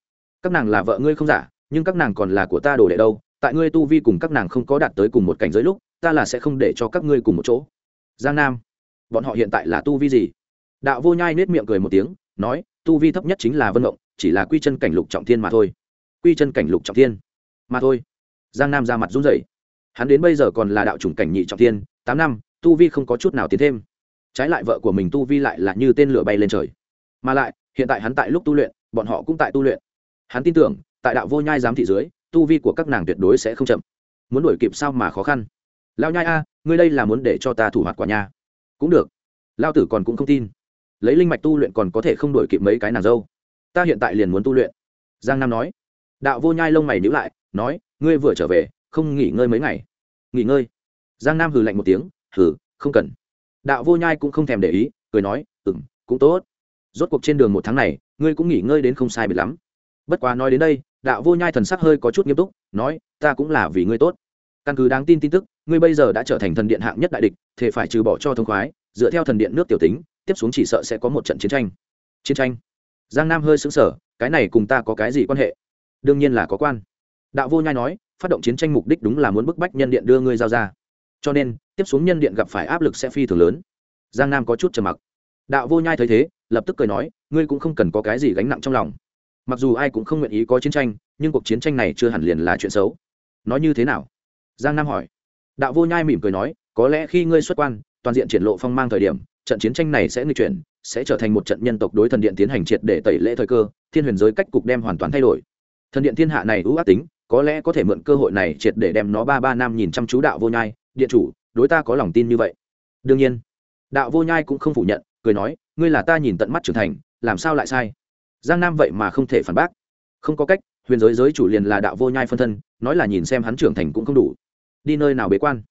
Các nàng là vợ ngươi không giả, nhưng các nàng còn là của ta đồ đệ đâu tại ngươi tu vi cùng các nàng không có đạt tới cùng một cảnh giới lúc, ta là sẽ không để cho các ngươi cùng một chỗ. Giang nam, bọn họ hiện tại là tu vi gì? Đạo vô nhai nết miệng cười một tiếng, nói, tu vi thấp nhất chính là vân mộng chỉ là quy chân cảnh lục trọng thiên mà thôi. Quy chân cảnh lục trọng thiên mà thôi. Giang nam ra mặt run rẩy. Hắn đến bây giờ còn là đạo chủng cảnh nhị trọng thiên, tám năm, tu vi không có chút nào tiến thêm. Trái lại vợ của mình tu vi lại là như tên lửa bay lên trời. Mà lại, hiện tại hắn tại lúc tu luyện, bọn họ cũng tại tu luyện. Hắn tin tưởng, tại đạo vô nhai giám thị dưới tu vi của các nàng tuyệt đối sẽ không chậm. Muốn đuổi kịp sao mà khó khăn? Lao nhai a, ngươi đây là muốn để cho ta thủ hoạt quả nha. Cũng được. Lao tử còn cũng không tin. Lấy linh mạch tu luyện còn có thể không đuổi kịp mấy cái nàng dâu. Ta hiện tại liền muốn tu luyện. Giang nam nói. Đạo vô nhai lông mày nhữ lại, nói, ngươi vừa trở về, không nghỉ ngơi mấy ngày. Nghỉ ngơi. Giang nam hừ lạnh một tiếng, hừ, không cần. Đạo vô nhai cũng không thèm để ý, cười nói ừ m cũng tốt. Rốt cuộc trên đường một tháng này, ngươi cũng nghỉ ngơi đến không sai biệt lắm bất quá nói đến đây, đạo vô nhai thần sắc hơi có chút nghiêm túc, nói, ta cũng là vì ngươi tốt. Căn cứ đáng tin tin tức, ngươi bây giờ đã trở thành thần điện hạng nhất đại địch thể phải trừ bỏ cho thông khoái, dựa theo thần điện nước tiểu tính, tiếp xuống chỉ sợ sẽ có một trận chiến tranh. Chiến tranh? Giang nam hơi xứng sở cái này cùng ta có cái gì quan hệ? Đương nhiên là có quan. Đạo vô nhai nói, phát động chiến tranh mục đích đúng là muốn bức bách nhân điện đưa ngươi giao ra. Cho nên, tiếp xuống nhân điện gặp phải áp lực sẽ phi thường lớn. Giang nam có chút trầm mặc. Đạo vô nhai thấy thế, lập tức cười nói, ngươi cũng không cần có cái gì gánh nặng trong lòng mặc dù ai cũng không nguyện ý có chiến tranh, nhưng cuộc chiến tranh này chưa hẳn liền là chuyện xấu. Nói như thế nào? Giang nam hỏi. Đạo vô nhai mỉm cười nói, có lẽ khi ngươi xuất quan, toàn diện triển lộ phong mang thời điểm, trận chiến tranh này sẽ nghịch chuyển, sẽ trở thành một trận nhân tộc đối thần điện tiến hành triệt để tẩy lễ thời cơ, thiên huyền giới cách cục đem hoàn toàn thay đổi. Thần điện thiên hạ này ưu ác tính, có lẽ có thể mượn cơ hội này triệt để đem nó ba ba năm nhìn chăm chú đạo vô nhai, điện chủ, đối ta có lòng tin như vậy? Đương nhiên. Đạo vô nhai cũng không phủ nhận, cười nói, ngươi là ta nhìn tận mắt trưởng thành, làm sao lại sai? Giang nam vậy mà không thể phản bác. Không có cách, huyền giới giới chủ liền là đạo vô nhai phân thân, nói là nhìn xem hắn trưởng thành cũng không đủ. Đi nơi nào bế quan?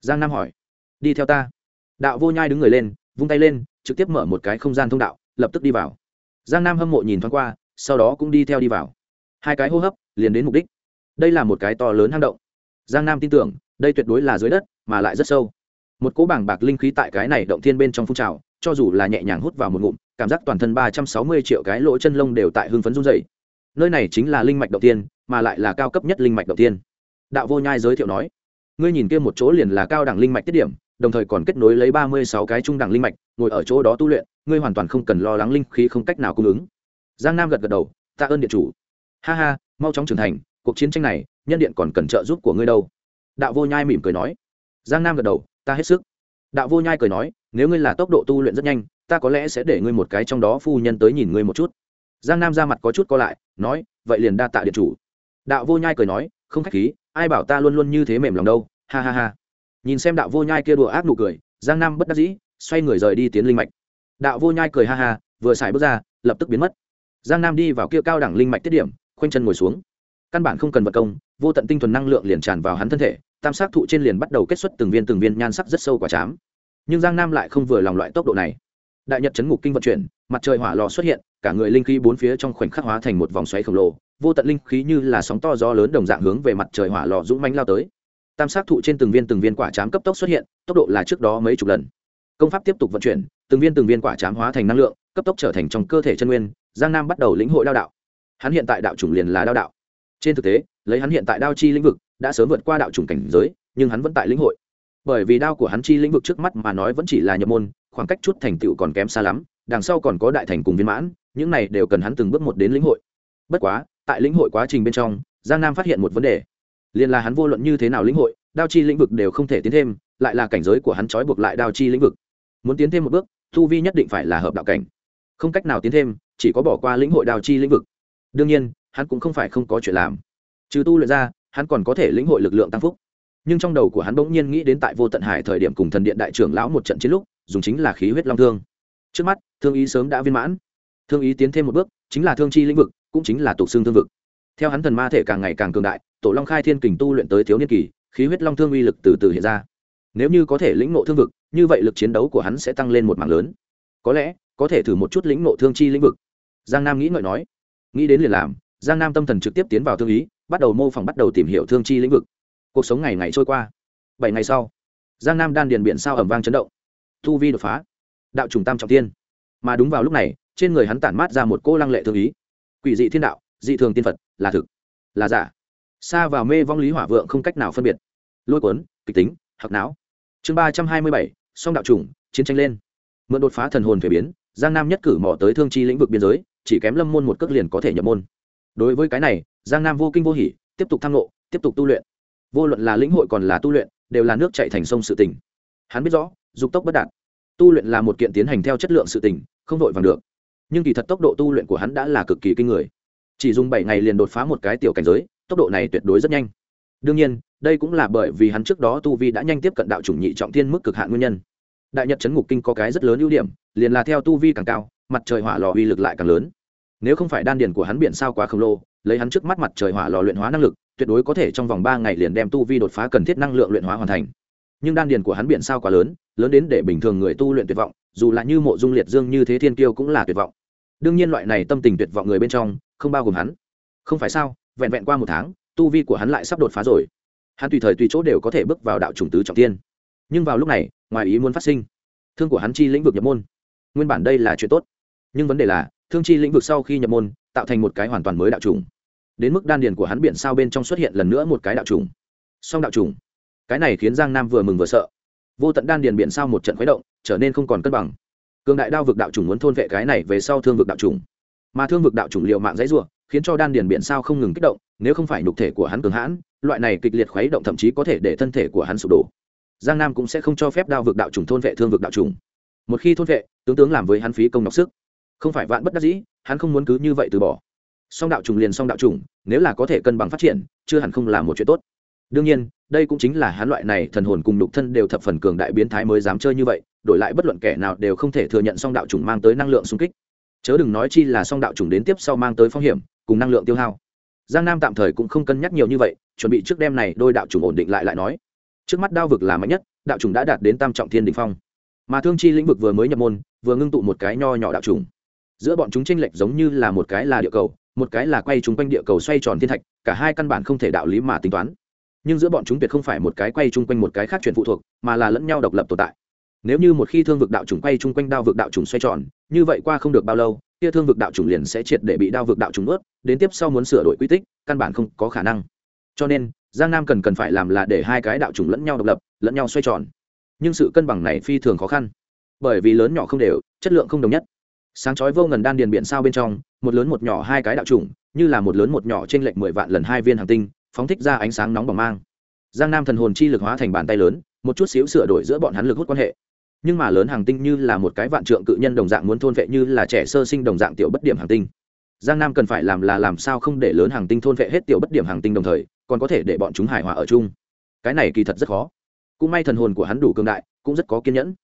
Giang nam hỏi. Đi theo ta. Đạo vô nhai đứng người lên, vung tay lên, trực tiếp mở một cái không gian thông đạo, lập tức đi vào. Giang nam hâm mộ nhìn thoáng qua, sau đó cũng đi theo đi vào. Hai cái hô hấp, liền đến mục đích. Đây là một cái to lớn hang động. Giang nam tin tưởng, đây tuyệt đối là dưới đất, mà lại rất sâu. Một cỗ bảng bạc linh khí tại cái này động thiên bên trong phun trào cho dù là nhẹ nhàng hút vào một ngụm, cảm giác toàn thân ba trăm sáu mươi triệu cái lỗ chân lông đều tại hưng phấn run dày nơi này chính là linh mạch đầu tiên, mà lại là cao cấp nhất linh mạch đầu tiên. Đạo vô nhai giới thiệu nói, ngươi nhìn kia một chỗ liền là cao đẳng linh mạch tiết điểm, đồng thời còn kết nối lấy ba mươi sáu cái trung đẳng linh mạch, ngồi ở chỗ đó tu luyện, ngươi hoàn toàn không cần lo lắng linh khí không cách nào cung ứng. Giang nam gật gật đầu, tạ ơn điện chủ. Ha ha, mau chóng trưởng thành, cuộc chiến tranh này, nhân điện còn cần trợ giúp của ngươi đâu. Đạo vô nhai mỉm cười nói. Giang nam gật đầu, ta hết sức đạo vô nhai cười nói, nếu ngươi là tốc độ tu luyện rất nhanh, ta có lẽ sẽ để ngươi một cái trong đó phu nhân tới nhìn ngươi một chút. Giang nam ra mặt có chút co lại, nói, vậy liền đa tạ điện chủ. Đạo vô nhai cười nói, không k h á c h khí, ai bảo ta luôn luôn như thế mềm lòng đâu, ha ha ha. Nhìn xem đạo vô nhai kia đùa ác nụ cười, giang nam bất đắc dĩ, xoay người rời đi tiến linh mạch. Đạo vô nhai cười ha ha, vừa xài bước ra, lập tức biến mất. Giang nam đi vào kia cao đẳng linh mạch tiết điểm, khoanh chân ngồi xuống. Căn bản không cần vật công, vô tận tinh thuần năng lượng liền tràn vào hắn thân thể tam sắc thụ trên liền bắt đầu kết xuất từng viên từng viên nhan sắc rất sâu quả chám. Nhưng giang nam lại không vừa lòng loại tốc độ này. Đại nhật chấn ngục kinh vận chuyển, mặt trời hỏa lò xuất hiện, cả người linh khí bốn phía trong khoảnh khắc hóa thành một vòng xoáy khổng lồ, vô tận linh khí như là sóng to gió lớn đồng dạng hướng về mặt trời hỏa lò dũng mánh lao tới. Tam sắc thụ trên từng viên từng viên quả chám cấp tốc xuất hiện, tốc độ là trước đó mấy chục lần. Công pháp tiếp tục vận chuyển, từng viên từng viên quả chám hóa thành năng lượng, cấp tốc trở thành trong cơ thể chân nguyên, giang nam bắt đầu lĩnh hội đao đạo. Hắn hiện tại đạo chủng liền là đao đạo. Trên thực tế, lấy hắn hiện tại đao chi lĩnh vực đã sớm vượt qua đạo chủng cảnh giới, nhưng hắn vẫn tại lĩnh hội. Bởi vì đao của hắn chi lĩnh vực trước mắt mà nói vẫn chỉ là nhập môn, khoảng cách chút thành tựu còn kém xa lắm, đằng sau còn có đại thành cùng viên mãn, những này đều cần hắn từng bước một đến lĩnh hội. Bất quá, tại lĩnh hội quá trình bên trong, giang nam phát hiện một vấn đề. Liền là hắn vô luận như thế nào lĩnh hội, đao chi lĩnh vực đều không thể tiến thêm, lại là cảnh giới của hắn trói buộc lại đao chi lĩnh vực. Muốn tiến thêm một bước thu vi nhất định phải là hợp đạo cảnh. Không cách nào tiến thêm, chỉ có bỏ qua lĩnh hội đao chi lĩnh vực. Đương nhiên, hắn cũng không phải không có chuyện làm. Trừ tu luyện ra hắn còn có thể lĩnh hội lực lượng tăng phúc. Nhưng trong đầu của hắn bỗng nhiên nghĩ đến tại vô tận hải thời điểm cùng thần điện đại trưởng lão một trận chiến lúc, dùng chính là khí huyết long thương. Trước mắt, thương ý sớm đã viên mãn. Thương ý tiến thêm một bước, chính là thương chi lĩnh vực, cũng chính là tục xương thương vực. Theo hắn thần ma thể càng ngày càng cường đại, tổ long khai thiên kình tu luyện tới thiếu niên kỳ, khí huyết long thương uy lực từ từ hiện ra. Nếu như có thể lĩnh nộ thương vực, như vậy lực chiến đấu của hắn sẽ tăng lên một mảng lớn. Có lẽ, có thể thử một chút lĩnh nộ thương chi lĩnh vực. Giang nam nghĩ ngợi nói. Nghĩ đến liền làm, giang nam tâm thần trực tiếp tiến vào thương ý bắt đầu mô phỏng bắt đầu tìm hiểu thương chi lĩnh vực. Cuộc sống ngày ngày trôi qua. Bảy ngày sau, giang nam đan điền biển sao ẩm vang chấn động. Thu vi đột phá. Đạo trùng tam trọng tiên mà đúng vào lúc này, trên người hắn tản mát ra một cô lăng lệ thương ý. Quỷ dị thiên đạo, dị thường tiên phật, là thực, là giả. Xa vào mê vong lý hỏa vượng không cách nào phân biệt. Lôi cuốn, kịch tính hạc não. Chương ba trăm hai mươi bảy, song đạo trùng, chiến tranh lên. Mượn đột phá thần hồn thể biến, giang nam nhất cử mỏ tới thương chi lĩnh vực biên giới, chỉ kém lâm môn một cước liền có thể nhập môn đối với cái này, giang nam vô kinh vô hỉ, tiếp tục tham lộ tiếp tục tu luyện. Vô luận là lĩnh hội còn là tu luyện, đều là nước chạy thành sông sự tỉnh hắn biết rõ, dục tốc bất đạt. Tu luyện là một kiện tiến hành theo chất lượng sự tỉnh không vội vàng được. Nhưng kỳ thật tốc độ tu luyện của hắn đã là cực kỳ kinh người. Chỉ dùng bảy ngày liền đột phá một cái tiểu cảnh giới, tốc độ này tuyệt đối rất nhanh. Đương nhiên, đây cũng là bởi vì hắn trước đó tu vi đã nhanh tiếp cận đạo chủng nhị trọng thiên mức cực hạn nguyên nhân. Đại nhật chấn ngục kinh có cái rất lớn ưu điểm, liền là theo tu vi càng cao, mặt trời hỏa lò uy lực lại càng lớn nếu không phải đan điền của hắn biển sao quá khổng lồ, lấy hắn trước mắt mặt trời hỏa lò luyện hóa năng lực, tuyệt đối có thể trong vòng ba ngày liền đem tu vi đột phá cần thiết năng lượng luyện hóa hoàn thành. Nhưng đan điền của hắn biển sao quá lớn lớn đến để bình thường người tu luyện tuyệt vọng, dù là như mộ dung liệt dương như thế thiên kiêu cũng là tuyệt vọng. Đương nhiên loại này tâm tình tuyệt vọng người bên trong, không bao gồm hắn. Không phải sao, vẹn vẹn qua một tháng, tu vi của hắn lại sắp đột phá rồi. Hắn tùy thời tùy chỗ đều có thể bước vào đạo chủng tứ trọng tiên. Nhưng vào lúc này, ngoài ý muốn phát sinh. Thương của hắn chi lĩnh vực nhập môn. Nguyên bản đây là chuyện tốt, nhưng vấn đề là thương chi lĩnh vực sau khi nhập môn, tạo thành một cái hoàn toàn mới đạo trùng. Đến mức đan điền của hắn biển sao bên trong xuất hiện lần nữa một cái đạo trùng. Song đạo trùng. Cái này khiến giang nam vừa mừng vừa sợ. Vô tận đan điền biển sao một trận khuấy động, trở nên không còn cân bằng. Cường đại đao vực đạo trùng muốn thôn vệ cái này về sau thương vực đạo trùng. Mà thương vực đạo trùng liệu mạng dãy ruộng khiến cho đan điền biển sao không ngừng kích động, nếu không phải nhục thể của hắn cường hãn, loại này kịch liệt khuấy động thậm chí có thể để thân thể của hắn sụp đổ. Giang nam cũng sẽ không cho phép đao vực đạo trùng thôn vệ thương vực đạo trùng. Một khi thôn vệ, tướng tướng làm với hắn phí công nọc sức không phải vạn bất đắc dĩ, hắn không muốn cứ như vậy từ bỏ. Song đạo trùng liền song đạo trùng, nếu là có thể cân bằng phát triển, chưa hẳn không là một chuyện tốt. Đương nhiên, đây cũng chính là hắn loại này thần hồn cùng đục thân đều thập phần cường đại biến thái mới dám chơi như vậy, đổi lại bất luận kẻ nào đều không thể thừa nhận song đạo trùng mang tới năng lượng xung kích. Chớ đừng nói chi là song đạo trùng đến tiếp sau mang tới phong hiểm, cùng năng lượng tiêu hao. Giang nam tạm thời cũng không cân nhắc nhiều như vậy, chuẩn bị trước đêm này đôi đạo trùng ổn định lại lại nói. Trước mắt đao vực là mạnh nhất, đạo trùng đã đạt đến tam trọng thiên đình phong. Mà thương chi lĩnh vực vừa mới nhập môn, vừa ngưng tụ một cái nho nhỏ đạo trùng giữa bọn chúng tranh lệch giống như là một cái là địa cầu, một cái là quay chung quanh địa cầu xoay tròn thiên thạch, cả hai căn bản không thể đạo lý mà tính toán. Nhưng giữa bọn chúng tuyệt không phải một cái quay chung quanh một cái khác chuyển phụ thuộc, mà là lẫn nhau độc lập tồn tại. Nếu như một khi thương vực đạo trùng quay chung quanh đao vực đạo trùng xoay tròn, như vậy qua không được bao lâu, kia thương vực đạo trùng liền sẽ triệt để bị đao vực đạo trùng ướt đến tiếp sau muốn sửa đổi quy tích, căn bản không có khả năng. Cho nên, giang nam cần cần phải làm là để hai cái đạo trùng lẫn nhau độc lập, lẫn nhau xoay tròn. Nhưng sự cân bằng này phi thường khó khăn. Bởi vì lớn nhỏ không đều, chất lượng không đồng nhất sáng chói vô ngần đan điền biển sao bên trong, một lớn một nhỏ hai cái đạo trùng, như là một lớn một nhỏ trên lệch mười vạn lần hai viên hàng tinh, phóng thích ra ánh sáng nóng bỏng mang. Giang nam thần hồn chi lực hóa thành bàn tay lớn, một chút xíu sửa đổi giữa bọn hắn lực hút quan hệ. Nhưng mà lớn hàng tinh như là một cái vạn trượng cự nhân đồng dạng muốn thôn vệ như là trẻ sơ sinh đồng dạng tiểu bất điểm hàng tinh. Giang nam cần phải làm là làm sao không để lớn hàng tinh thôn vệ hết tiểu bất điểm hàng tinh đồng thời, còn có thể để bọn chúng hài hòa ở chung. Cái này kỳ thật rất khó. Cũng may thần hồn của hắn đủ cương đại, cũng rất có kiên nhẫn.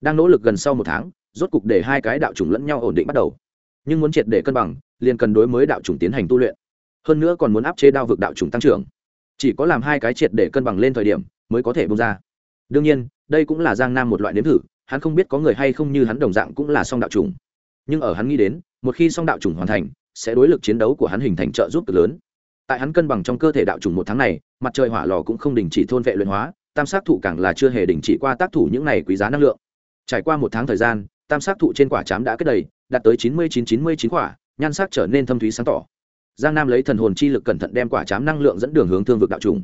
Đang nỗ lực gần sau một tháng rốt cục để hai cái đạo chủng lẫn nhau ổn định bắt đầu. Nhưng muốn triệt để cân bằng, liền cần đối mới đạo chủng tiến hành tu luyện. Hơn nữa còn muốn áp chế đao vực đạo chủng tăng trưởng. Chỉ có làm hai cái triệt để cân bằng lên thời điểm, mới có thể bung ra. Đương nhiên, đây cũng là giang nam một loại nếm thử, hắn không biết có người hay không như hắn đồng dạng cũng là song đạo chủng. Nhưng ở hắn nghĩ đến, một khi song đạo chủng hoàn thành, sẽ đối lực chiến đấu của hắn hình thành trợ giúp cực lớn. Tại hắn cân bằng trong cơ thể đạo chủng một tháng này, mặt trời hỏa lò cũng không đình chỉ thôn vệ luyện hóa, tam sát thụ càng là chưa hề đình chỉ qua tác thủ những này quý giá năng lượng. Trải qua một tháng thời gian tam sát thụ trên quả chám đã kết đầy, đạt tới chín mươi chín chín mươi chín quả, nhan sắc trở nên thâm thúy sáng tỏ. Giang nam lấy thần hồn chi lực cẩn thận đem quả chám năng lượng dẫn đường hướng thương vực đạo trùng.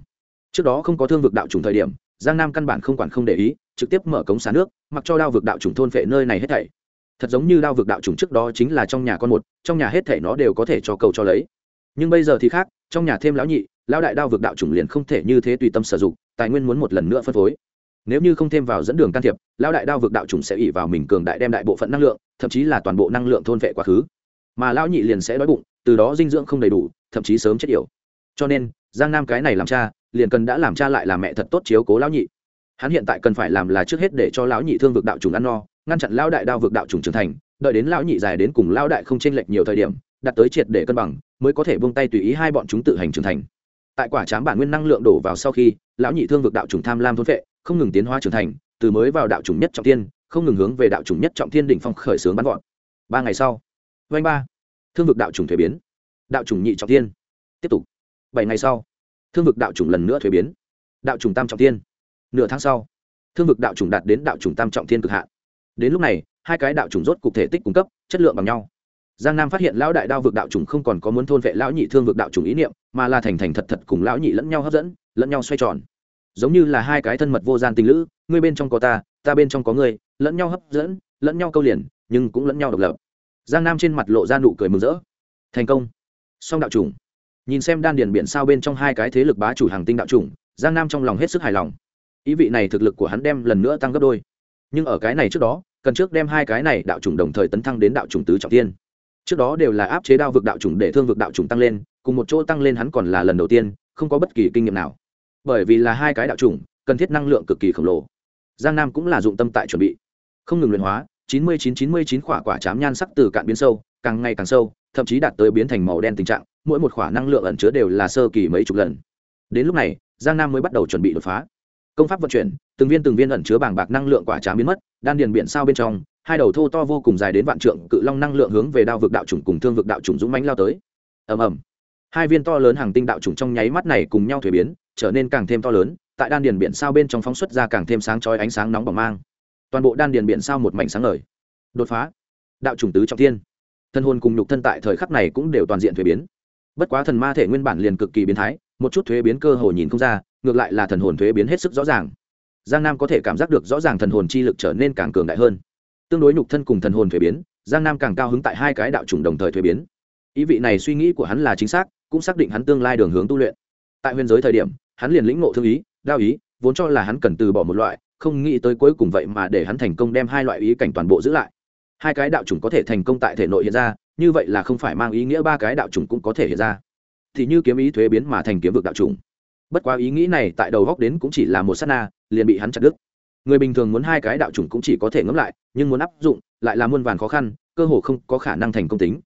Trước đó không có thương vực đạo trùng thời điểm, giang nam căn bản không quản không để ý, trực tiếp mở cống xả nước, mặc cho đao vực đạo trùng thôn phệ nơi này hết thảy. Thật giống như đao vực đạo trùng trước đó chính là trong nhà con một, trong nhà hết thảy nó đều có thể cho cầu cho lấy. Nhưng bây giờ thì khác, trong nhà thêm lão nhị, lão đại đao vực đạo trùng liền không thể như thế tùy tâm sử dụng, tài nguyên muốn một lần nữa phân phối nếu như không thêm vào dẫn đường can thiệp, lão đại đao vực đạo chủng sẽ ỉ vào mình cường đại đem đại bộ phận năng lượng, thậm chí là toàn bộ năng lượng thôn vệ quá khứ. Mà lão nhị liền sẽ đói bụng, từ đó dinh dưỡng không đầy đủ, thậm chí sớm chết yểu. Cho nên, giang nam cái này làm cha, liền cần đã làm cha lại làm mẹ thật tốt chiếu cố lão nhị. Hắn hiện tại cần phải làm là trước hết để cho lão nhị thương vực đạo trùng ăn no, ngăn chặn lão đại đao vực đạo trùng trưởng thành, đợi đến lão nhị dài đến cùng lão đại không chênh lệch nhiều thời điểm, đặt tới triệt để cân bằng, mới có thể buông tay tùy ý hai bọn chúng tự hành trưởng thành. Tại quả chám bản nguyên năng lượng đổ vào sau khi, lão nhị thương vực đạo trùng tham lam thôn vệ không ngừng tiến hóa trưởng thành từ mới vào đạo trùng nhất trọng tiên không ngừng hướng về đạo trùng nhất trọng thiên đỉnh phong khởi sướng bắn gọn ba ngày sau vanh ba thương vực đạo trùng thuế biến đạo trùng nhị trọng tiên tiếp tục bảy ngày sau thương vực đạo trùng lần nữa thuế biến đạo trùng tam trọng tiên nửa tháng sau thương vực đạo trùng đạt đến đạo trùng tam trọng thiên cực hạn đến lúc này hai cái đạo trùng rốt cục thể tích cung cấp chất lượng bằng nhau giang nam phát hiện lão đại đao vực đạo trùng không còn có muốn thôn vệ lão nhị thương vực đạo trùng ý niệm mà là thành thành thật thật cùng lão nhị lẫn nhau hấp dẫn lẫn nhau xoay tròn giống như là hai cái thân mật vô gian tình lữ, ngươi bên trong có ta ta bên trong có ngươi, lẫn nhau hấp dẫn, lẫn nhau câu liền, nhưng cũng lẫn nhau độc lập. Giang nam trên mặt lộ ra nụ cười mừng rỡ. Thành công. Song đạo trùng nhìn xem đan điền biển sao bên trong hai cái thế lực bá chủ hàng tinh đạo trùng giang nam trong lòng hết sức hài lòng. Ý vị này thực lực của hắn đem lần nữa tăng gấp đôi. Nhưng ở cái này trước đó, cần trước đem hai cái này đạo chủng đồng thời tấn thăng đến đạo chủng tứ trọng tiên trước đó đều là áp chế đao vực đạo chủng để thương vực đạo chủng tăng lên, cùng một chỗ tăng lên hắn còn là lần đầu tiên, không có bất kỳ kinh nghiệm nào bởi vì là hai cái đạo chủng, cần thiết năng lượng cực kỳ khổng lồ. Giang nam cũng là dụng tâm tại chuẩn bị. Không ngừng luyện hóa, chín mươi chín chín mươi chín quả quả chám nhan sắc từ cạn biến sâu, càng ngày càng sâu, thậm chí đạt tới biến thành màu đen tình trạng, mỗi một quả năng lượng ẩn chứa đều là sơ kỳ mấy chục lần. Đến lúc này, giang nam mới bắt đầu chuẩn bị đột phá. Công pháp vận chuyển, từng viên từng viên ẩn chứa bảng bạc năng lượng quả chám biến mất, đan điền biển sao bên trong, hai đầu thô to vô cùng dài đến vạn trượng, cự long năng lượng hướng về đao vực đạo chủng cùng thương vực đạo chủng dũng mãnh lao tới. Ầm ầm. Hai viên to lớn hàng tinh đạo chủng trong nháy mắt này cùng nhau thuế biến trở nên càng thêm to lớn, tại đan điền biển sao bên trong phóng xuất ra càng thêm sáng chói ánh sáng nóng bỏng mang. Toàn bộ đan điền biển sao một mảnh sáng ngời. Đột phá. Đạo chủng tứ trọng thiên. Thân hồn cùng nhục thân tại thời khắc này cũng đều toàn diện thuế biến. Bất quá thần ma thể nguyên bản liền cực kỳ biến thái, một chút thuế biến cơ hồ nhìn không ra, ngược lại là thần hồn thuế biến hết sức rõ ràng. Giang nam có thể cảm giác được rõ ràng thần hồn chi lực trở nên càng cường đại hơn. Tương đối nhục thân cùng thần hồn thuế biến, giang nam càng cao hứng tại hai cái đạo chủng đồng thời thuế biến. Ý vị này suy nghĩ của hắn là chính xác, cũng xác định hắn tương lai đường hướng tu luyện. Tại huyền giới thời điểm hắn liền lĩnh ngộ thương ý, đao ý, vốn cho là hắn cần từ bỏ một loại, không nghĩ tới cuối cùng vậy mà để hắn thành công đem hai loại ý cảnh toàn bộ giữ lại. Hai cái đạo chủng có thể thành công tại thể nội hiện ra, như vậy là không phải mang ý nghĩa ba cái đạo chủng cũng có thể hiện ra. Thì như kiếm ý thuế biến mà thành kiếm vực đạo chủng. Bất quá ý nghĩ này tại đầu góc đến cũng chỉ là một s á t na, liền bị hắn chặt đứt. Người bình thường muốn hai cái đạo chủng cũng chỉ có thể ngẫm lại, nhưng muốn áp dụng, lại là muôn vàn khó khăn, cơ hồ không có khả năng thành công tính.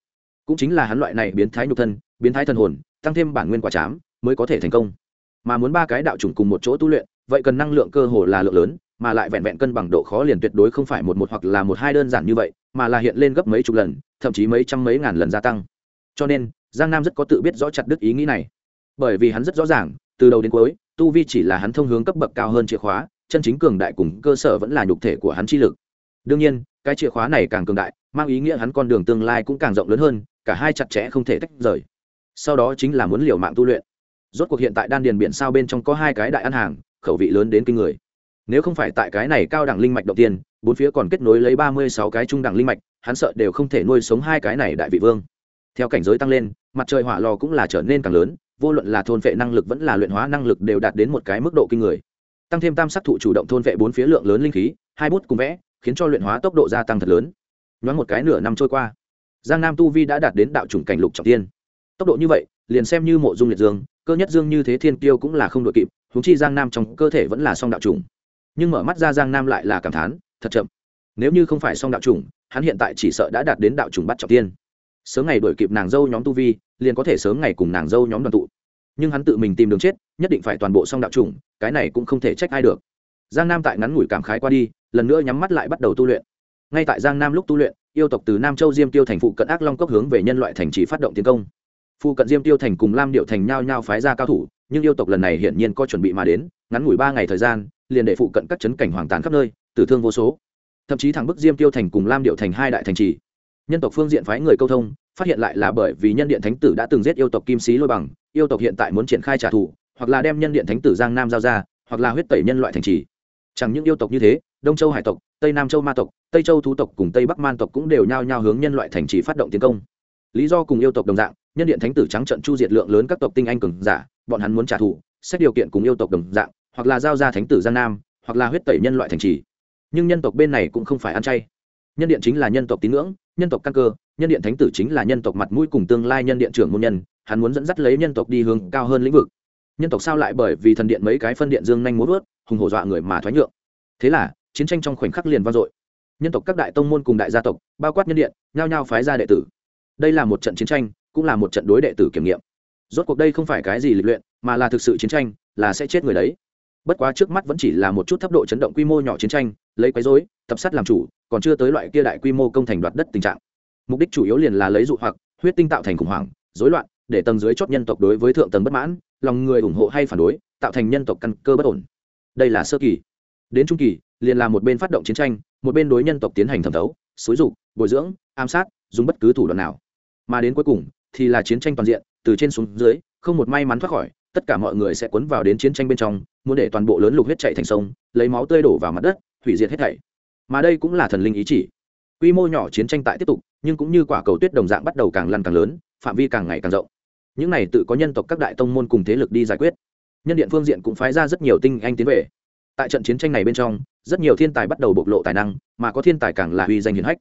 Cũng chính là hắn loại này biến thái nhục thân, biến thái thần hồn, tăng thêm bản nguyên quả chám, mới có thể thành công mà muốn ba cái đạo chủng cùng một chỗ tu luyện, vậy cần năng lượng cơ hồ là lượng lớn, mà lại vẹn vẹn cân bằng độ khó liền tuyệt đối không phải một một hoặc là một hai đơn giản như vậy, mà là hiện lên gấp mấy chục lần, thậm chí mấy trăm mấy ngàn lần gia tăng. Cho nên, giang nam rất có tự biết rõ chặt đức ý nghĩ này. Bởi vì hắn rất rõ ràng, từ đầu đến cuối, tu vi chỉ là hắn thông hướng cấp bậc cao hơn chìa khóa, chân chính cường đại cùng cơ sở vẫn là nhục thể của hắn chi lực. Đương nhiên, cái chìa khóa này càng cường đại, mang ý nghĩa hắn con đường tương lai cũng càng rộng lớn hơn, cả hai chặt chẽ không thể tách rời. Sau đó chính là muốn liều mạng tu luyện rốt cuộc hiện tại đan điền biển sao bên trong có hai cái đại ăn hàng, khẩu vị lớn đến kinh người. Nếu không phải tại cái này cao đẳng linh mạch đầu tiên, bốn phía còn kết nối lấy ba mươi sáu cái trung đẳng linh mạch, hắn sợ đều không thể nuôi sống hai cái này đại vị vương. Theo cảnh giới tăng lên, mặt trời hỏa lò cũng là trở nên càng lớn, vô luận là thôn vệ năng lực vẫn là luyện hóa năng lực đều đạt đến một cái mức độ kinh người. Tăng thêm tam sắc thụ chủ động thôn vệ bốn phía lượng lớn linh khí, hai bút cùng vẽ, khiến cho luyện hóa tốc độ gia tăng thật lớn. Nhoáng một cái nửa năm trôi qua, giang nam tu vi đã đạt đến đạo chủng cảnh lục trọng tiên. Tốc độ như vậy, liền xem như mộ dung liệt dương cơ nhất dương như thế thiên kiêu cũng là không đội kịp húng chi giang nam trong cơ thể vẫn là song đạo trùng, nhưng mở mắt ra giang nam lại là cảm thán thật chậm. Nếu như không phải song đạo trùng, hắn hiện tại chỉ sợ đã đạt đến đạo trùng bắt trọng tiên. Sớm ngày đuổi kịp nàng dâu nhóm tu vi liền có thể sớm ngày cùng nàng dâu nhóm đoàn tụ. Nhưng hắn tự mình tìm đường chết nhất định phải toàn bộ song đạo trùng, cái này cũng không thể trách ai được. Giang nam tại ngắn ngủi cảm khái qua đi lần nữa nhắm mắt lại bắt đầu tu luyện. Ngay tại giang nam lúc tu luyện yêu tộc từ nam châu diêm tiêu thành phụ cận ác long cốc hướng về nhân loại thành trì phát động tiến công phụ cận diêm tiêu thành cùng lam điệu thành nhao nhao phái ra cao thủ, nhưng yêu tộc lần này hiển nhiên có chuẩn bị mà đến, ngắn ngủi ba ngày thời gian, liền để phụ cận các chấn cảnh hoàng tàn khắp nơi, tử thương vô số. Thậm chí thẳng bức diêm tiêu thành cùng lam điệu thành hai đại thành trì. Nhân tộc phương diện phái người câu thông, phát hiện lại là bởi vì nhân điện thánh tử đã từng giết yêu tộc kim sĩ lôi bằng, yêu tộc hiện tại muốn triển khai trả thù, hoặc là đem nhân điện thánh tử giang nam giao ra, hoặc là huyết tẩy nhân loại thành trì. Chẳng những yêu tộc như thế, đông châu hải tộc, tây nam châu ma tộc, tây châu thú tộc cùng tây bắc man tộc cũng đều nhao nhao hướng nhân loại thành trì phát động tiến công lý do cùng yêu tộc đồng dạng, nhân điện thánh tử trắng trận chu diệt lượng lớn các tộc tinh anh cường giả, bọn hắn muốn trả thù, xét điều kiện cùng yêu tộc đồng dạng, hoặc là giao ra thánh tử giang nam, hoặc là huyết tẩy nhân loại thành trì. Nhưng nhân tộc bên này cũng không phải ăn chay. Nhân điện chính là nhân tộc tín ngưỡng, nhân tộc căn cơ, nhân điện thánh tử chính là nhân tộc mặt mũi cùng tương lai nhân điện trưởng môn nhân, hắn muốn dẫn dắt lấy nhân tộc đi hướng cao hơn lĩnh vực. Nhân tộc sao lại bởi vì thần điện mấy cái phân điện dương nhanh muốn vớt, hùng hổ dọa người mà thoái nhượng? Thế là, chiến tranh trong khoảnh khắc liền vang dội. Nhân tộc các đại tông môn cùng đại gia tộc, bao quát nhân điện, nhao nhao phái ra đệ tử đây là một trận chiến tranh, cũng là một trận đối đệ tử kiểm nghiệm. Rốt cuộc đây không phải cái gì lịch luyện, mà là thực sự chiến tranh, là sẽ chết người đấy. Bất quá trước mắt vẫn chỉ là một chút thấp độ chấn động quy mô nhỏ chiến tranh, lấy quấy dối tập sát làm chủ, còn chưa tới loại kia đại quy mô công thành đoạt đất tình trạng. Mục đích chủ yếu liền là lấy dụ hoặc, huyết tinh tạo thành khủng hoảng, rối loạn, để tầng dưới chót nhân tộc đối với thượng tầng bất mãn, lòng người ủng hộ hay phản đối, tạo thành nhân tộc căn cơ bất ổn. Đây là sơ kỳ. Đến trung kỳ, liền là một bên phát động chiến tranh, một bên đối nhân tộc tiến hành thẩm thấu, xúi dục, bồi dưỡng, ám sát, dùng bất cứ thủ đoạn nào mà đến cuối cùng thì là chiến tranh toàn diện, từ trên xuống dưới, không một may mắn thoát khỏi, tất cả mọi người sẽ cuốn vào đến chiến tranh bên trong, muốn để toàn bộ lớn lục huyết chạy thành sông, lấy máu tươi đổ vào mặt đất, hủy diệt hết thảy. Mà đây cũng là thần linh ý chỉ. Quy mô nhỏ chiến tranh tại tiếp tục, nhưng cũng như quả cầu tuyết đồng dạng bắt đầu càng lăn càng lớn, phạm vi càng ngày càng rộng. Những này tự có nhân tộc các đại tông môn cùng thế lực đi giải quyết. Nhân điện phương diện cũng phái ra rất nhiều tinh anh tiến về. Tại trận chiến tranh này bên trong, rất nhiều thiên tài bắt đầu bộc lộ tài năng, mà có thiên tài càng là uy danh hiển hách.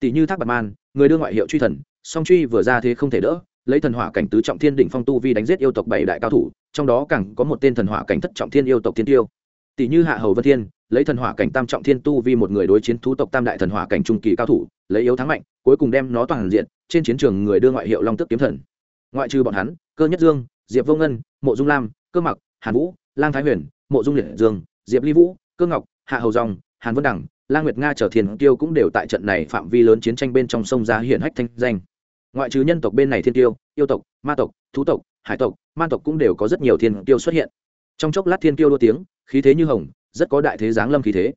Tỷ như thác bạc man, người đưa ngoại hiệu truy thần song truy vừa ra thế không thể đỡ, lấy thần hỏa cảnh tứ trọng thiên đỉnh phong tu vi đánh giết yêu tộc bảy đại cao thủ, trong đó càng có một tên thần hỏa cảnh thất trọng thiên yêu tộc thiên tiêu. Tỷ như hạ hầu vân thiên, lấy thần hỏa cảnh tam trọng thiên tu vi một người đối chiến thú tộc tam đại thần hỏa cảnh trung kỳ cao thủ, lấy yếu thắng mạnh, cuối cùng đem nó toàn diện, trên chiến trường người đưa ngoại hiệu long tức kiếm thần. Ngoại trừ bọn hắn, cơ nhất dương, diệp vô ngân, mộ dung lam, cơ mặc, hàn vũ, lang thái huyền, mộ dung liệt dương, diệp ly vũ, cơ ngọc, hạ hầu dòng, hàn vân đẳng, lang nguyệt nga trở thiền tiêu cũng đều tại trận này phạm vi lớn chiến tranh bên trong sông ra hiển hách thanh danh ngoại trừ nhân tộc bên này thiên tiêu, yêu tộc, ma tộc, thú tộc, hải tộc, man tộc cũng đều có rất nhiều thiên tiêu xuất hiện. Trong chốc lát thiên tiêu đua tiếng, khí thế như hồng, rất có đại thế giáng lâm khí thế.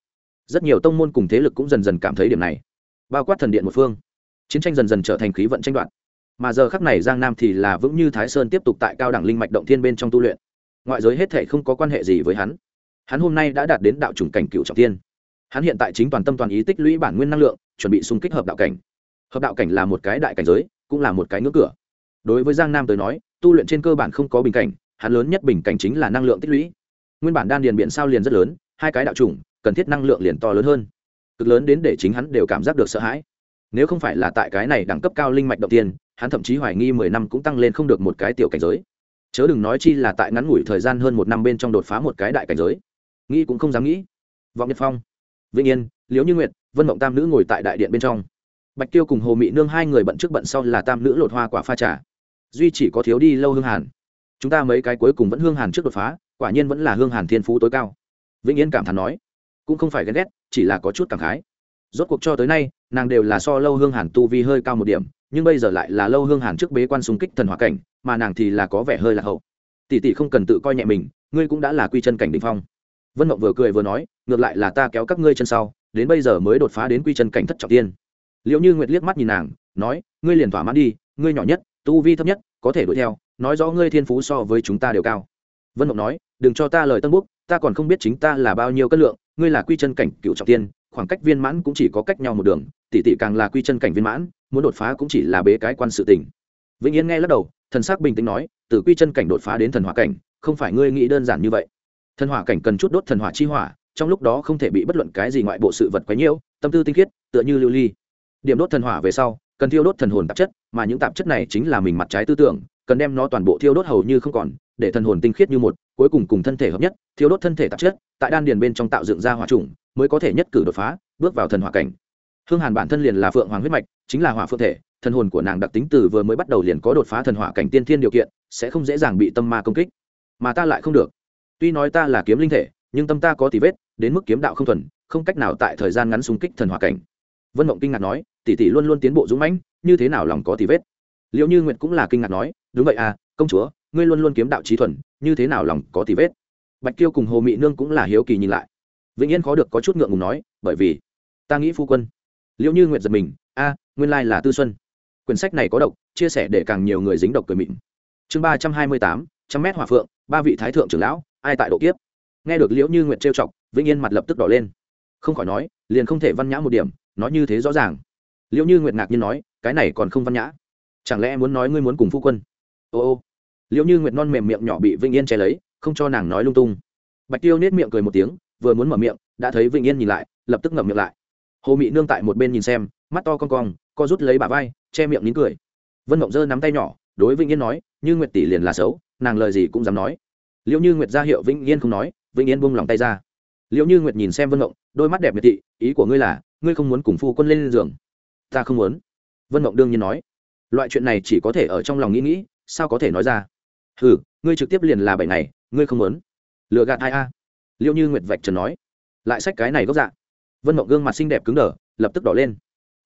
Rất nhiều tông môn cùng thế lực cũng dần dần cảm thấy điểm này. Bao quát thần điện một phương, chiến tranh dần dần trở thành khí vận tranh đoạn mà giờ khắc này giang nam thì là vững như thái sơn tiếp tục tại cao đẳng linh mạch động thiên bên trong tu luyện. Ngoại giới hết thể không có quan hệ gì với hắn. Hắn hôm nay đã đạt đến đạo chủng cảnh cựu trọng tiên hắn hiện tại chính toàn tâm toàn ý tích lũy bản nguyên năng lượng, chuẩn bị xung kích hợp đạo cảnh. Hợp đạo cảnh là một cái đại cảnh giới cũng là một cái ngưỡng cửa. Đối với giang nam tới nói, tu luyện trên cơ bản không có bình cảnh, hắn lớn nhất bình cảnh chính là năng lượng tích lũy. Nguyên bản đan điền biển sao liền rất lớn, hai cái đạo chủng, cần thiết năng lượng liền to lớn hơn. Cực lớn đến để chính hắn đều cảm giác được sợ hãi. Nếu không phải là tại cái này đẳng cấp cao linh mạch đầu tiên, hắn thậm chí hoài nghi mười năm cũng tăng lên không được một cái tiểu cảnh giới. Chớ đừng nói chi là tại ngắn ngủi thời gian hơn một năm bên trong đột phá một cái đại cảnh giới. Nghĩ cũng không dám nghĩ. Vọng nhật phong, vĩnh yên, liễu như nguyệt, vân mộng tam nữ ngồi tại đại điện bên trong bạch tiêu cùng hồ mị nương hai người bận trước bận sau là tam nữ lột hoa quả pha trà. Duy chỉ có thiếu đi lâu hương hàn. Chúng ta mấy cái cuối cùng vẫn hương hàn trước đột phá, quả nhiên vẫn là hương hàn thiên phú tối cao. Vĩnh yên cảm thán nói, cũng không phải ghen ghét, chỉ là có chút cảm khái. Rốt cuộc cho tới nay, nàng đều là so lâu hương hàn tu vi hơi cao một điểm, nhưng bây giờ lại là lâu hương hàn trước bế quan xung kích thần hỏa cảnh, mà nàng thì là có vẻ hơi là hậu. Tỷ tỷ không cần tự coi nhẹ mình, ngươi cũng đã là quy chân cảnh đ ỉ n h phong. Vân mộng vừa cười vừa nói, ngược lại là ta kéo các ngươi chân sau, đến bây giờ mới đột phá đến quy chân cảnh thất trọng tiên liệu như nguyệt liếc mắt nhìn nàng, nói, ngươi liền thỏa mãn đi, ngươi nhỏ nhất, tu vi thấp nhất, có thể đuổi theo, nói rõ ngươi thiên phú so với chúng ta đều cao. Vân mộng nói, đừng cho ta lời tân búc ta còn không biết chính ta là bao nhiêu cân lượng, ngươi là quy chân cảnh cựu trọng tiên, khoảng cách viên mãn cũng chỉ có cách nhau một đường, tỷ tỷ càng là quy chân cảnh viên mãn, muốn đột phá cũng chỉ là bế cái quan sự tình. Vĩnh yên nghe lắc đầu, thần sắc bình tĩnh nói, từ quy chân cảnh đột phá đến thần hỏa cảnh, không phải ngươi nghĩ đơn giản như vậy. Thần hỏa cảnh cần chút đốt thần hỏa chi hỏa, trong lúc đó không thể bị bất luận cái gì ngoại bộ sự vật quấy nhiễu, tâm tư tinh khiết, tựa như lưu ly điểm đốt thần hỏa về sau, cần thiêu đốt thần hồn tạp chất, mà những tạp chất này chính là mình mặt trái tư tưởng, cần đem nó toàn bộ thiêu đốt hầu như không còn, để thần hồn tinh khiết như một, cuối cùng cùng thân thể hợp nhất, thiêu đốt thân thể tạp chất, tại đan điền bên trong tạo dựng ra hỏa trùng mới có thể nhất cử đột phá, bước vào thần hỏa cảnh. Hương hàn bản thân liền là phượng hoàng huyết mạch, chính là hỏa phượng thể, thần hồn của nàng đặc tính từ vừa mới bắt đầu liền có đột phá thần hỏa cảnh tiên thiên điều kiện, sẽ không dễ dàng bị tâm ma công kích. Mà ta lại không được. Tuy nói ta là kiếm linh thể, nhưng tâm ta có tì vết, đến mức kiếm đạo không thuần, không cách nào tại thời gian ngắn xung kích thần hỏa cảnh vân mộng kinh ngạc nói, tỷ tỷ luôn luôn tiến bộ dũng mãnh, như thế nào lòng có thì vết? Liệu như nguyệt cũng là kinh ngạc nói, đúng vậy à công chúa, ngươi luôn luôn kiếm đạo trí thuần, như thế nào lòng có thì vết? Bạch kiêu cùng hồ mị nương cũng là hiếu kỳ nhìn lại. Vĩnh yên khó được có chút ngượng ngùng nói, bởi vì, ta nghĩ phu quân. Liệu như nguyệt giật mình, a, nguyên lai là tư xuân. Quyển sách này có độc, chia sẻ để càng nhiều người dính độc cười mịn. Chương ba trăm hai mươi tám, trăm mét hòa phượng, ba vị thái thượng trưởng lão, ai tại độ kiếp? Nghe được liễu như nguyệt trêu chọc, vĩnh yên mặt lập tức đỏ lên. Không khỏi nói, liền không thể văn nhã một điểm nói như thế rõ ràng. Liễu như nguyệt ngạc nhiên nói, cái này còn không văn nhã. Chẳng lẽ muốn nói ngươi muốn cùng phu quân? Ô ô. Liễu như nguyệt non mềm miệng nhỏ bị vĩnh yên che lấy, không cho nàng nói lung tung. Bạch tiêu nết miệng cười một tiếng, vừa muốn mở miệng, đã thấy vĩnh yên nhìn lại, lập tức ngậm miệng lại. Hồ mị nương tại một bên nhìn xem, mắt to con cong, co rút lấy bà vai, che miệng nín cười. Vân mộng dơ nắm tay nhỏ, đối vĩnh yên nói, như nguyệt tỷ liền là xấu, nàng lời gì cũng dám nói. Liệu như nguyệt ra hiệu vĩnh yên không nói, vĩnh yên buông lòng tay ra. Liệu như nguyệt nhìn xem vân mộng, đôi mắt đẹp miệt thị, ý của ngươi là ngươi không muốn cùng phu quân lên giường. Ta không muốn. Vân mộng đương nhiên nói. Loại chuyện này chỉ có thể ở trong lòng nghĩ nghĩ, sao có thể nói ra? Ừ ngươi trực tiếp liền là bảy ngày, ngươi không muốn. Lựa gạt ai a? Liệu như nguyệt vạch trần nói. Lại sách cái này gốc dạ. Vân mộng gương mặt xinh đẹp cứng đờ, lập tức đỏ lên.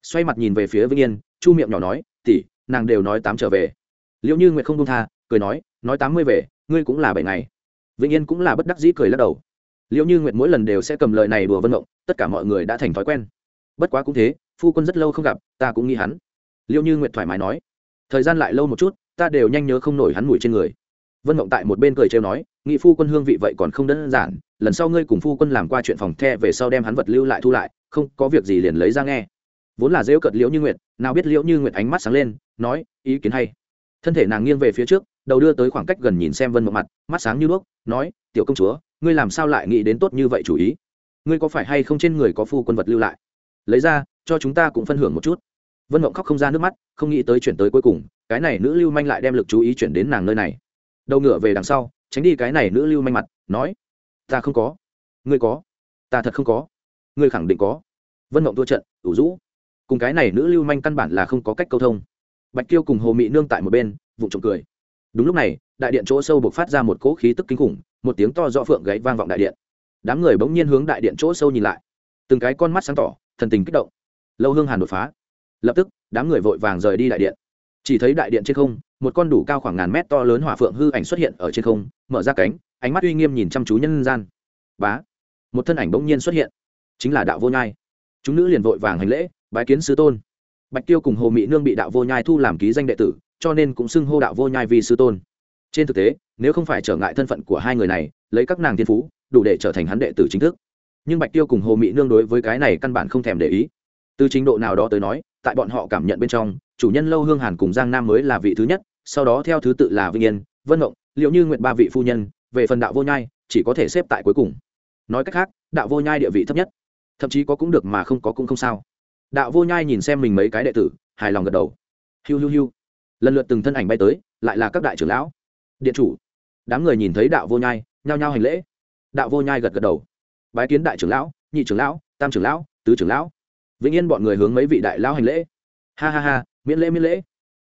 Xoay mặt nhìn về phía vĩnh yên, chu miệng nhỏ nói tỉ nàng đều nói tám trở về. Liệu như nguyệt không đông tha, cười nói nói tám mươi về, ngươi cũng là bảy ngày. Vĩnh yên cũng là bất đắc dĩ cười lắc đầu. Liệu như nguyệt mỗi lần đều sẽ cầm lời này đùa vân mộng, tất cả mọi người đã thành thói quen bất quá cũng thế, phu quân rất lâu không gặp, ta cũng nghĩ hắn. Liệu như nguyệt thoải mái nói, thời gian lại lâu một chút, ta đều nhanh nhớ không nổi hắn mùi trên người. Vân mộng tại một bên cười trêu nói nghị phu quân hương vị vậy còn không đơn giản, lần sau ngươi cùng phu quân làm qua chuyện phòng the về sau đem hắn vật lưu lại thu lại, không có việc gì liền lấy ra nghe. Vốn là dễu cợt liễu như nguyệt, nào biết liễu như nguyệt ánh mắt sáng lên, nói, ý kiến hay. Thân thể nàng nghiêng về phía trước, đầu đưa tới khoảng cách gần nhìn xem vân mộng mặt, mắt sáng như đuốc, nói, tiểu công chúa, ngươi làm sao lại nghĩ đến tốt như vậy chủ ý? Ngươi có phải hay không trên người có phu quân vật lưu lại? Lấy ra, cho chúng ta cũng phân hưởng một chút. Vân mộng khóc không ra nước mắt, không nghĩ tới chuyển tới cuối cùng, cái này nữ lưu manh lại đem lực chú ý chuyển đến nàng nơi này. Đầu ngựa về đằng sau, tránh đi cái này nữ lưu manh mặt, nói, ta không có. Ngươi có. Ta thật không có. Ngươi khẳng định có. Vân mộng thua trận, ủ rũ. Cùng cái này nữ lưu manh căn bản là không có cách câu thông. Bạch kiêu cùng hồ mị nương tại một bên vụ trộm cười. Đúng lúc này, đại điện chỗ sâu buộc phát ra một cỗ khí tức kinh khủng, một tiếng to rõ phượng gáy vang vọng đại điện. Đám người bỗng nhiên hướng đại điện chỗ sâu nhìn lại. Từng cái con mắt sáng tỏ thần tình kích động. Lâu hương hàn đột phá. Lập tức, đám người vội vàng rời đi đại điện. Chỉ thấy đại điện trên không, một con đủ cao khoảng ngàn mét to lớn hỏa phượng hư ảnh xuất hiện ở trên không, mở ra cánh, ánh mắt uy nghiêm nhìn chăm chú nhân gian. Bá! Một thân ảnh bỗng nhiên xuất hiện. Chính là đạo vô nhai. Chúng nữ liền vội vàng hành lễ, bái kiến sư tôn. Bạch tiêu cùng hồ mỹ nương bị đạo vô nhai thu làm ký danh đệ tử, cho nên cũng xưng hô đạo vô nhai vì sư tôn. Trên thực tế, nếu không phải trở ngại thân phận của hai người này, lấy các nàng thiên phú, đủ để trở thành hắn đệ tử chính thức nhưng bạch tiêu cùng hồ mỹ nương đối với cái này căn bản không thèm để ý. Từ trình độ nào đó tới nói, tại bọn họ cảm nhận bên trong, chủ nhân lâu hương hàn cùng giang nam mới là vị thứ nhất, sau đó theo thứ tự là vinh yên, vân ngộng, liệu như nguyện ba vị phu nhân, về phần đạo vô nhai, chỉ có thể xếp tại cuối cùng. Nói cách khác, đạo vô nhai địa vị thấp nhất, thậm chí có cũng được mà không có cũng không sao. Đạo vô nhai nhìn xem mình mấy cái đệ tử, hài lòng gật đầu. Hiu hiu hiu. Lần lượt từng thân ảnh bay tới, lại là các đại trưởng lão. Điện chủ. Đám người nhìn thấy đạo vô nhai, nhao nhao hành lễ. Đạo vô nhai gật gật đầu bái kiến đại trưởng lão, nhị trưởng lão, tam trưởng lão, tứ trưởng lão. Vĩnh yên bọn người hướng mấy vị đại lão hành lễ. Ha ha ha, miễn lễ miễn lễ.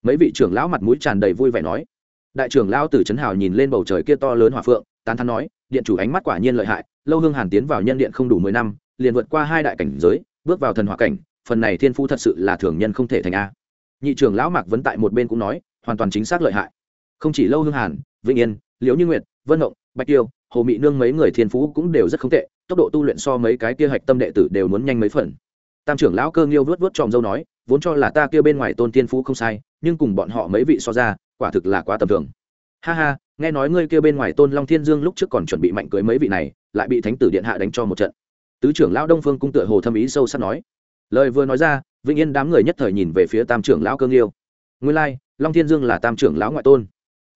Mấy vị trưởng lão mặt mũi tràn đầy vui vẻ nói. Đại trưởng lão từ trấn hào nhìn lên bầu trời kia to lớn hỏa phượng, tán thắn nói, điện chủ ánh mắt quả nhiên lợi hại, lâu hương hàn tiến vào nhân điện không đủ mười năm, liền vượt qua hai đại cảnh giới, bước vào thần hỏa cảnh, phần này thiên phu thật sự là thường nhân không thể thành a. Nhị trưởng lão mạc vấn tại một bên cũng nói, hoàn toàn chính xác lợi hại. Không chỉ lâu hương hàn, vĩnh yên, liễu như nguyệt, vân ngộng, bạch tiêu hồ mị nương mấy người thiên phú cũng đều rất không tệ, tốc độ tu luyện so mấy cái kia hạch tâm đệ tử đều muốn nhanh mấy phần. Tam trưởng lão cơ nghiêu vớt vớt tròm dâu nói, vốn cho là ta kia bên ngoài tôn tiên phú không sai, nhưng cùng bọn họ mấy vị so ra, quả thực là quá tầm thường. Ha ha, nghe nói ngươi kia bên ngoài tôn long thiên dương lúc trước còn chuẩn bị mạnh cưới mấy vị này, lại bị thánh tử điện hạ đánh cho một trận. Tứ trưởng lão đông phương cung tựa hồ thâm ý sâu sắc nói. Lời vừa nói ra, vĩnh yên đám người nhất thời nhìn về phía tam trưởng lão cơ nghiêu. Nguyên lai, long thiên dương là tam trưởng lão ngoại tôn.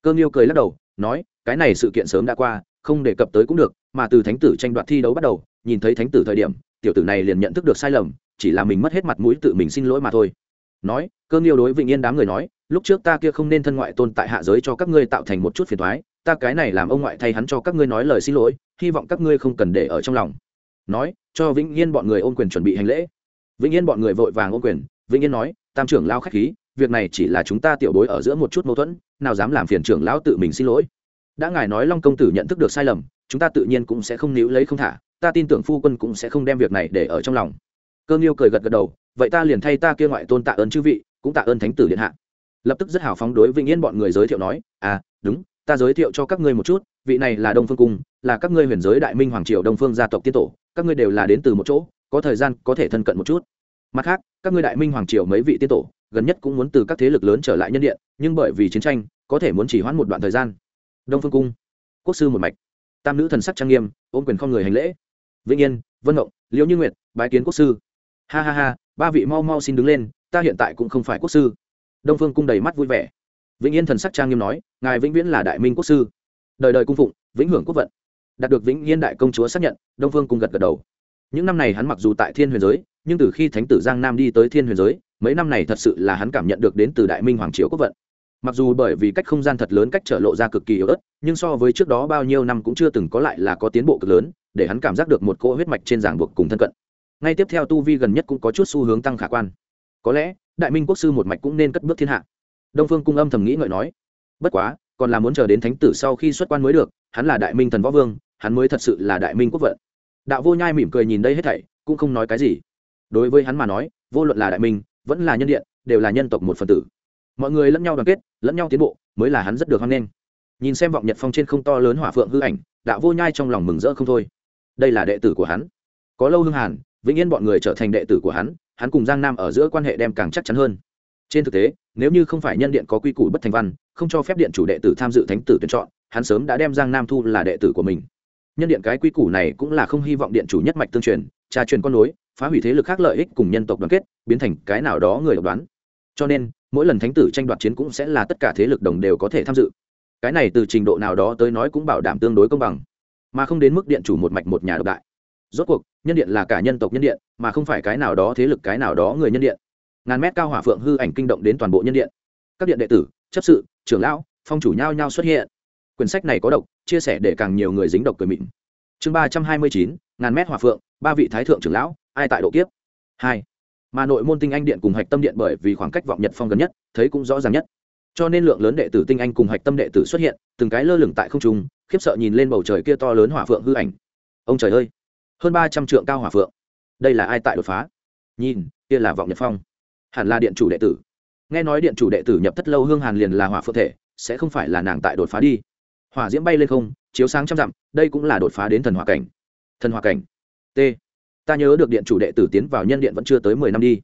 Cơ nghiêu cười lắc đầu, nói, cái này sự kiện sớm đã qua không đề cập tới cũng được, mà từ thánh tử tranh đoạt thi đấu bắt đầu, nhìn thấy thánh tử thời điểm, tiểu tử này liền nhận thức được sai lầm, chỉ là mình mất hết mặt mũi tự mình xin lỗi mà thôi. Nói, cơ nghiêu đối vĩnh yên đám người nói, lúc trước ta kia không nên thân ngoại tôn tại hạ giới cho các ngươi tạo thành một chút phiền thoái ta cái này làm ông ngoại thay hắn cho các ngươi nói lời xin lỗi, hy vọng các ngươi không cần để ở trong lòng. Nói, cho vĩnh yên bọn người ôn quyền chuẩn bị hành lễ. Vĩnh yên bọn người vội vàng ôn quyền vĩnh yên nói, tam trưởng lao khách khí, việc này chỉ là chúng ta tiểu bối ở giữa một chút mâu thuẫn, nào dám làm phiền trưởng lão tự mình xin lỗi đã ngài nói long công tử nhận thức được sai lầm, chúng ta tự nhiên cũng sẽ không níu lấy không thả, ta tin tưởng phu quân cũng sẽ không đem việc này để ở trong lòng. Cơ nghiêu cười gật gật đầu, vậy ta liền thay ta kia ngoại tôn tạ ơn chư vị, cũng tạ ơn thánh tử điện hạ. Lập tức rất hào phóng đối vĩnh yên bọn người giới thiệu nói à đúng, ta giới thiệu cho các ngươi một chút, vị này là đông phương cung, là các ngươi huyền giới đại minh hoàng triều đông phương gia tộc tiên tổ, các ngươi đều là đến từ một chỗ, có thời gian có thể thân cận một chút. Mặt khác, các ngươi đại minh hoàng triều mấy vị tiên tổ, gần nhất cũng muốn từ các thế lực lớn trở lại nhân điện, nhưng bởi vì chiến tranh, có thể muốn chỉ hoãn một đoạn thời gian đông phương cung. Quốc sư một mạch. Tam nữ thần sắc trang nghiêm, ôm quyền không người hành lễ. Vĩnh yên, vân ngộng liễu như nguyệt, bái kiến quốc sư. Ha ha ha, ba vị mau mau xin đứng lên, ta hiện tại cũng không phải quốc sư. Đông phương cung đầy mắt vui vẻ. Vĩnh yên thần sắc trang nghiêm nói, ngài vĩnh viễn là đại minh quốc sư. Đời đời cung phụng, vĩnh hưởng quốc vận. Đạt được vĩnh yên đại công chúa xác nhận, đông phương cung gật gật đầu. Những năm này hắn mặc dù tại thiên huyền giới, nhưng từ khi thánh tử giang nam đi tới thiên huyền giới, mấy năm này thật sự là hắn cảm nhận được đến từ đại minh hoàng triều quốc vận mặc dù bởi vì cách không gian thật lớn cách trở lộ ra cực kỳ yếu ớt, nhưng so với trước đó bao nhiêu năm cũng chưa từng có lại là có tiến bộ cực lớn, để hắn cảm giác được một cỗ huyết mạch trên giảng buộc cùng thân cận. Ngay tiếp theo tu vi gần nhất cũng có chút xu hướng tăng khả quan. Có lẽ, đại minh quốc sư một mạch cũng nên cất bước thiên hạ. Đông phương cung âm thầm nghĩ ngợi nói, bất quá, còn là muốn chờ đến thánh tử sau khi xuất quan mới được, hắn là đại minh thần võ vương, hắn mới thật sự là đại minh quốc vận. Đạo vô nhai mỉm cười nhìn đây hết thảy, cũng không nói cái gì. Đối với hắn mà nói, vô luận là đại minh, vẫn là nhân điện, đều là nhân tộc một phần tử mọi người lẫn nhau đoàn kết, lẫn nhau tiến bộ, mới là hắn rất được hoan nghênh. Nhìn xem vọng nhật phong trên không to lớn hỏa phượng hư ảnh, đạo vô nhai trong lòng mừng rỡ không thôi. Đây là đệ tử của hắn. Có lâu hương hàn, vĩnh yên bọn người trở thành đệ tử của hắn hắn cùng giang nam ở giữa quan hệ đem càng chắc chắn hơn. Trên thực tế, nếu như không phải nhân điện có quy củ bất thành văn, không cho phép điện chủ đệ tử tham dự thánh tử tuyển chọn, hắn sớm đã đem giang nam thu là đệ tử của mình. Nhân điện cái quy củ này cũng là không hy vọng điện chủ nhất mạch tương truyền trà truyền con nối, phá hủy thế lực khác lợi ích cùng nhân tộc đoàn kết, biến thành cái nào đó người độc đoán. Cho nên mỗi lần thánh tử tranh đoạt chiến cũng sẽ là tất cả thế lực đồng đều có thể tham dự. Cái này từ trình độ nào đó tới nói cũng bảo đảm tương đối công bằng, mà không đến mức điện chủ một mạch một nhà độc đại. Rốt cuộc, nhân điện là cả nhân tộc nhân điện, mà không phải cái nào đó thế lực cái nào đó người nhân điện. Ngàn mét cao hỏa phượng hư ảnh kinh động đến toàn bộ nhân điện. Các điện đệ tử, chấp sự, trưởng lão, phong chủ nhau nhau xuất hiện. Quyển sách này có độc, chia sẻ để càng nhiều người dính độc cười mịn. Chương ba trăm hai mươi chín, ngàn mét hỏa phượng, ba vị thái thượng trưởng lão, ai tại độ kiếp? Hai mà nội môn tinh anh điện cùng hạch tâm điện bởi vì khoảng cách vọng nhật phong gần nhất, thấy cũng rõ ràng nhất. Cho nên lượng lớn đệ tử tinh anh cùng hạch tâm đệ tử xuất hiện, từng cái lơ lửng tại không trung, khiếp sợ nhìn lên bầu trời kia to lớn hỏa phượng hư ảnh. Ông trời ơi, hơn ba trăm trượng cao hỏa phượng. Đây là ai tại đột phá? Nhìn, kia là vọng nhật phong. Hẳn là điện chủ đệ tử. Nghe nói điện chủ đệ tử nhập thất lâu hương hàn liền là hỏa phượng thể, sẽ không phải là nàng tại đột phá đi. Hỏa diễm bay lên không, chiếu sáng trăm dặm, đây cũng là đột phá đến thần hỏa cảnh. Thần hỏa cảnh. T ta nhớ được điện chủ đệ tử tiến vào nhân điện vẫn chưa tới mười năm đi.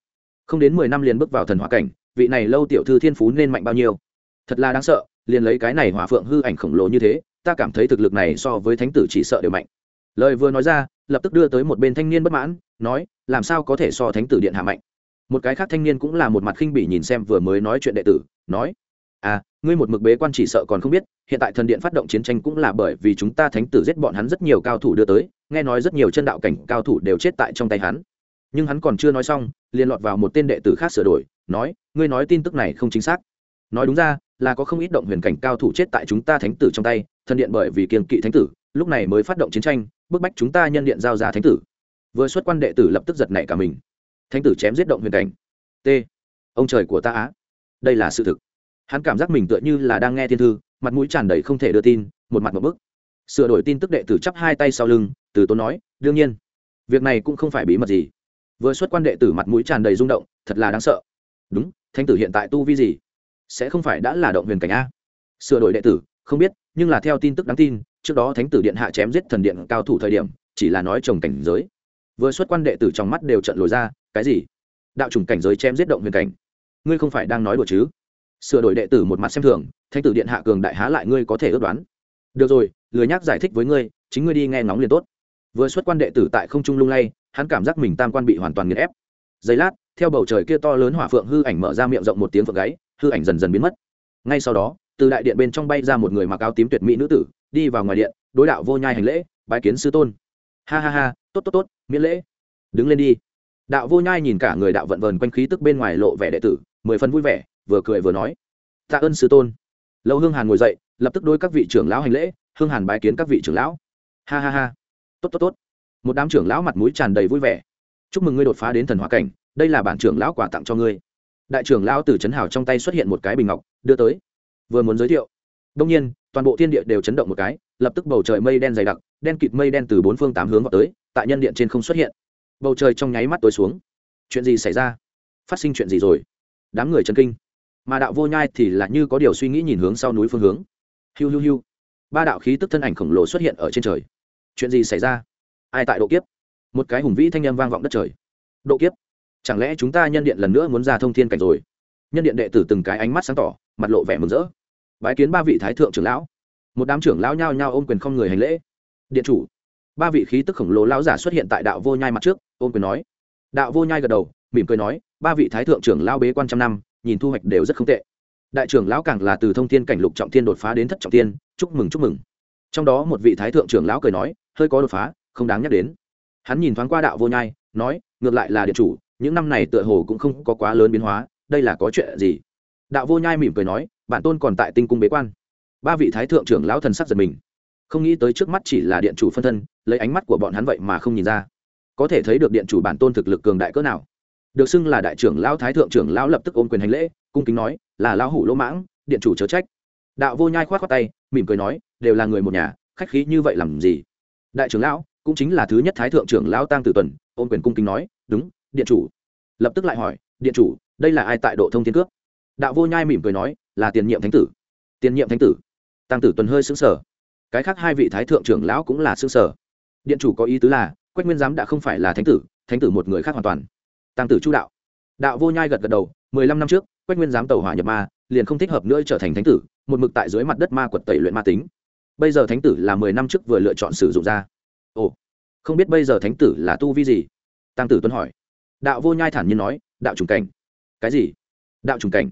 Không đến mười năm liền bước vào thần hỏa cảnh, vị này lâu tiểu thư thiên phú nên mạnh bao nhiêu? Thật là đáng sợ, liền lấy cái này hỏa phượng hư ảnh khổng lồ như thế, ta cảm thấy thực lực này so với thánh tử chỉ sợ đều mạnh. Lời vừa nói ra, lập tức đưa tới một bên thanh niên bất mãn, nói, làm sao có thể so thánh tử điện hạ mạnh? Một cái khác thanh niên cũng là một mặt khinh bỉ nhìn xem vừa mới nói chuyện đệ tử, nói à ngươi một mực bế quan chỉ sợ còn không biết, hiện tại thần điện phát động chiến tranh cũng là bởi vì chúng ta thánh tử giết bọn hắn rất nhiều cao thủ đưa tới nghe nói rất nhiều chân đạo cảnh cao thủ đều chết tại trong tay hắn. Nhưng hắn còn chưa nói xong, liền lọt vào một tên đệ tử khác sửa đổi, nói, ngươi nói tin tức này không chính xác. Nói đúng ra, là có không ít động huyền cảnh cao thủ chết tại chúng ta thánh tử trong tay thân điện bởi vì kiềng kỵ thánh tử, lúc này mới phát động chiến tranh, bức bách chúng ta nhân điện giao ra thánh tử. Vừa xuất quan đệ tử lập tức giật nảy cả mình. Thánh tử chém giết động huyền cảnh. T. Ông trời của ta á. Đây là sự thực. Hắn cảm giác mình tựa như là đang nghe thiên thư, mặt mũi tràn đầy không thể đưa tin, một mặt một bức. Sửa đổi tin tức đệ tử chắp hai tay sau lưng từ tốn nói, đương nhiên, việc này cũng không phải bí mật gì. Vừa xuất quan đệ tử mặt mũi tràn đầy rung động, thật là đáng sợ. Đúng, thánh tử hiện tại tu vi gì? Sẽ không phải đã là động huyền cảnh a? Sửa đổi đệ tử, không biết, nhưng là theo tin tức đáng tin, trước đó thánh tử điện hạ chém giết thần điện cao thủ thời điểm, chỉ là nói chồng cảnh giới. Vừa xuất quan đệ tử trong mắt đều trận lồi ra, cái gì? Đạo chủng cảnh giới chém giết động huyền cảnh? Ngươi không phải đang nói đùa chứ? Sửa đổi đệ tử một mặt xem thường, thánh tử điện hạ cường đại há lại ngươi có thể ước đoán? Được rồi, lười nhắc giải thích với ngươi, chính ngươi đi nghe ngóng liền tốt vừa xuất quan đệ tử tại không trung lung lay, hắn cảm giác mình tam quan bị hoàn toàn nghiền ép. Giây lát, theo bầu trời kia to lớn hỏa phượng hư ảnh mở ra miệng rộng một tiếng phượng gáy, hư ảnh dần dần biến mất. Ngay sau đó, từ đại điện bên trong bay ra một người mặc áo tím tuyệt mỹ nữ tử, đi vào ngoài điện, đối đạo vô nhai hành lễ, bái kiến sư tôn. Ha ha ha, tốt tốt tốt, miễn lễ. Đứng lên đi. Đạo vô nhai nhìn cả người đạo vận vờn quanh khí tức bên ngoài lộ vẻ đệ tử, mười phần vui vẻ, vừa cười vừa nói. Tạ ơn sư tôn. Lâu hương hàn ngồi dậy, lập tức đôi các vị trưởng lão hành lễ, hương hàn bái kiến các vị trưởng lão. Ha ha ha tốt tốt tốt. Một đám trưởng lão mặt mũi tràn đầy vui vẻ. Chúc mừng ngươi đột phá đến thần hóa cảnh, đây là bản trưởng lão quà tặng cho ngươi. Đại trưởng lão từ trấn hào trong tay xuất hiện một cái bình ngọc, đưa tới. Vừa muốn giới thiệu đông nhiên, toàn bộ thiên địa đều chấn động một cái, lập tức bầu trời mây đen dày đặc, đen kịt mây đen từ bốn phương tám hướng vào tới, tại nhân điện trên không xuất hiện. Bầu trời trong nháy mắt tối xuống. Chuyện gì xảy ra? Phát sinh chuyện gì rồi? Đám người chân kinh. Mà đạo vô nhai thì là như có điều suy nghĩ nhìn hướng sau núi phương hướng. Hiu hiu hiu. Ba đạo khí tức thân ảnh khổng lồ xuất hiện ở trên trời chuyện gì xảy ra? Ai tại độ kiếp? Một cái hùng vĩ thanh â m vang vọng đất trời. Độ kiếp? Chẳng lẽ chúng ta nhân điện lần nữa muốn ra thông thiên cảnh rồi? Nhân điện đệ tử từng cái ánh mắt sáng tỏ, mặt lộ vẻ mừng rỡ. Bái kiến ba vị thái thượng trưởng lão. Một đám trưởng lão nhao nhao ôm quyền không người hành lễ. Điện chủ. Ba vị khí tức khổng lồ lão giả xuất hiện tại đạo vô nhai mặt trước, ôm quyền nói. Đạo vô nhai gật đầu, mỉm cười nói, ba vị thái thượng trưởng lao bế quan trăm năm, nhìn thu hoạch đều rất không tệ. Đại trưởng lão càng là từ thông thiên cảnh lục trọng thiên đột phá đến thất trọng thiên, chúc mừng chúc mừng. Trong đó một vị thái thượng trưởng lão cười nói hơi có đột phá, không đáng nhắc đến. Hắn nhìn thoáng qua đạo vô nhai, nói, ngược lại là điện chủ, những năm này tựa hồ cũng không có quá lớn biến hóa, đây là có chuyện gì? Đạo vô nhai mỉm cười nói bản tôn còn tại tinh cung bế quan. Ba vị thái thượng trưởng lão thần sắc giật mình. Không nghĩ tới trước mắt chỉ là điện chủ phân thân, lấy ánh mắt của bọn hắn vậy mà không nhìn ra. Có thể thấy được điện chủ bản tôn thực lực cường đại cỡ nào. Được xưng là đại trưởng lão thái thượng trưởng lão lập tức ôm quyền hành lễ, cung kính nói, là lão hủ lỗ mãng, điện chủ chớ trách. Đạo vô nhai khoát khoát tay, mỉm cười nói, đều là người một nhà, khách khí như vậy làm gì? Đại trưởng lão, cũng chính là thứ nhất thái thượng trưởng lão tăng tử tuần ôm quyền cung kính nói, đúng, điện chủ. Lập tức lại hỏi, điện chủ, đây là ai tại độ thông thiên cước? Đạo vô nhai mỉm cười nói, là tiền nhiệm thánh tử. Tiền nhiệm thánh tử? Tăng tử tuần hơi xứng sở cái khác hai vị thái thượng trưởng lão cũng là xứng sở điện chủ có ý tứ là, quách nguyên giám đã không phải là thánh tử thánh tử một người khác hoàn toàn. Tăng tử chu đạo. Đạo vô nhai gật gật đầu, mười lăm năm trước, quách nguyên giám tàu hỏa nhập ma, liền không thích hợp nữa trở thành thánh tử, một mực tại dưới mặt đất ma quật tẩy luyện ma tính bây giờ thánh tử là mười năm trước vừa lựa chọn sử dụng ra. Ồ, không biết bây giờ thánh tử là tu vi gì? Tăng tử tuấn hỏi. Đạo vô nhai thản nhiên nói, đạo trùng cảnh. Cái gì? Đạo trùng cảnh.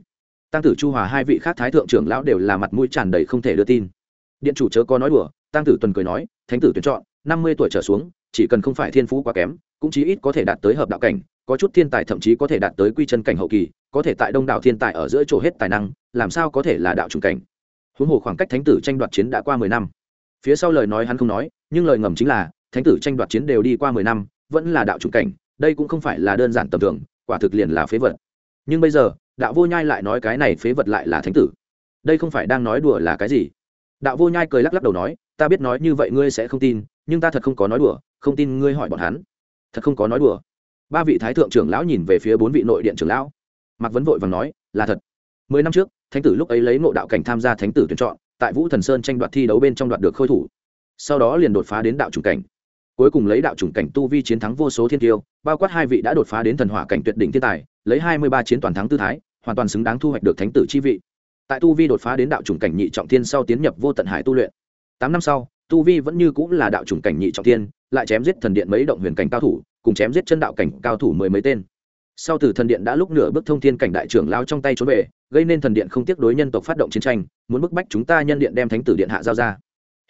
Tăng tử chu hòa hai vị khác thái thượng trưởng lão đều là mặt mũi tràn đầy không thể đưa tin. Điện chủ chớ có nói đùa tăng tử tuần cười nói, thánh tử tuyển chọn, năm mươi tuổi trở xuống, chỉ cần không phải thiên phú quá kém, cũng chí ít có thể đạt tới hợp đạo cảnh, có chút thiên tài thậm chí có thể đạt tới quy chân cảnh hậu kỳ, có thể tại đông đảo thiên tài ở giữa chỗ hết tài năng, làm sao có thể là đạo trùng cảnh? Huống hồ khoảng cách thánh tử tranh đoạt chiến đã qua mười năm. Phía sau lời nói hắn không nói, nhưng lời ngầm chính là, thánh tử tranh đoạt chiến đều đi qua mười năm, vẫn là đạo trùng cảnh, đây cũng không phải là đơn giản tầm thường, quả thực liền là phế vật. Nhưng bây giờ, đạo vô nhai lại nói cái này phế vật lại là thánh tử. Đây không phải đang nói đùa là cái gì? Đạo vô nhai cười lắc lắc đầu nói, ta biết nói như vậy ngươi sẽ không tin, nhưng ta thật không có nói đùa, không tin ngươi hỏi bọn hắn. Thật không có nói đùa. Ba vị thái thượng trưởng lão nhìn về phía bốn vị nội điện trưởng lão. Mạc vấn vội và nói, là thật mười năm trước, thánh tử lúc ấy lấy ngộ đạo cảnh tham gia thánh tử tuyển chọn, tại vũ thần sơn tranh đoạt thi đấu bên trong đoạt được khôi thủ. Sau đó liền đột phá đến đạo chủng cảnh. Cuối cùng lấy đạo chủng cảnh tu vi chiến thắng vô số thiên tiêu, bao quát hai vị đã đột phá đến thần hỏa cảnh tuyệt đỉnh thiên tài, lấy hai mươi ba chiến toàn thắng tư thái, hoàn toàn xứng đáng thu hoạch được thánh tử chi vị. Tại tu vi đột phá đến đạo chủng cảnh nhị trọng thiên sau tiến nhập vô tận hải tu luyện. Tám năm sau, tu vi vẫn như cũng là đạo chủng cảnh nhị trọng thiên, lại chém giết thần điện mấy động huyền cảnh cao thủ, cùng chém giết chân đạo cảnh cao thủ mười mấy tên. Sau từ thần điện đã lúc nửa bước thông thiên cảnh đại trưởng lao trong tay trốn về gây nên thần điện không tiếc đối nhân tộc phát động chiến tranh, muốn bức bách chúng ta nhân điện đem thánh tử điện hạ giao ra.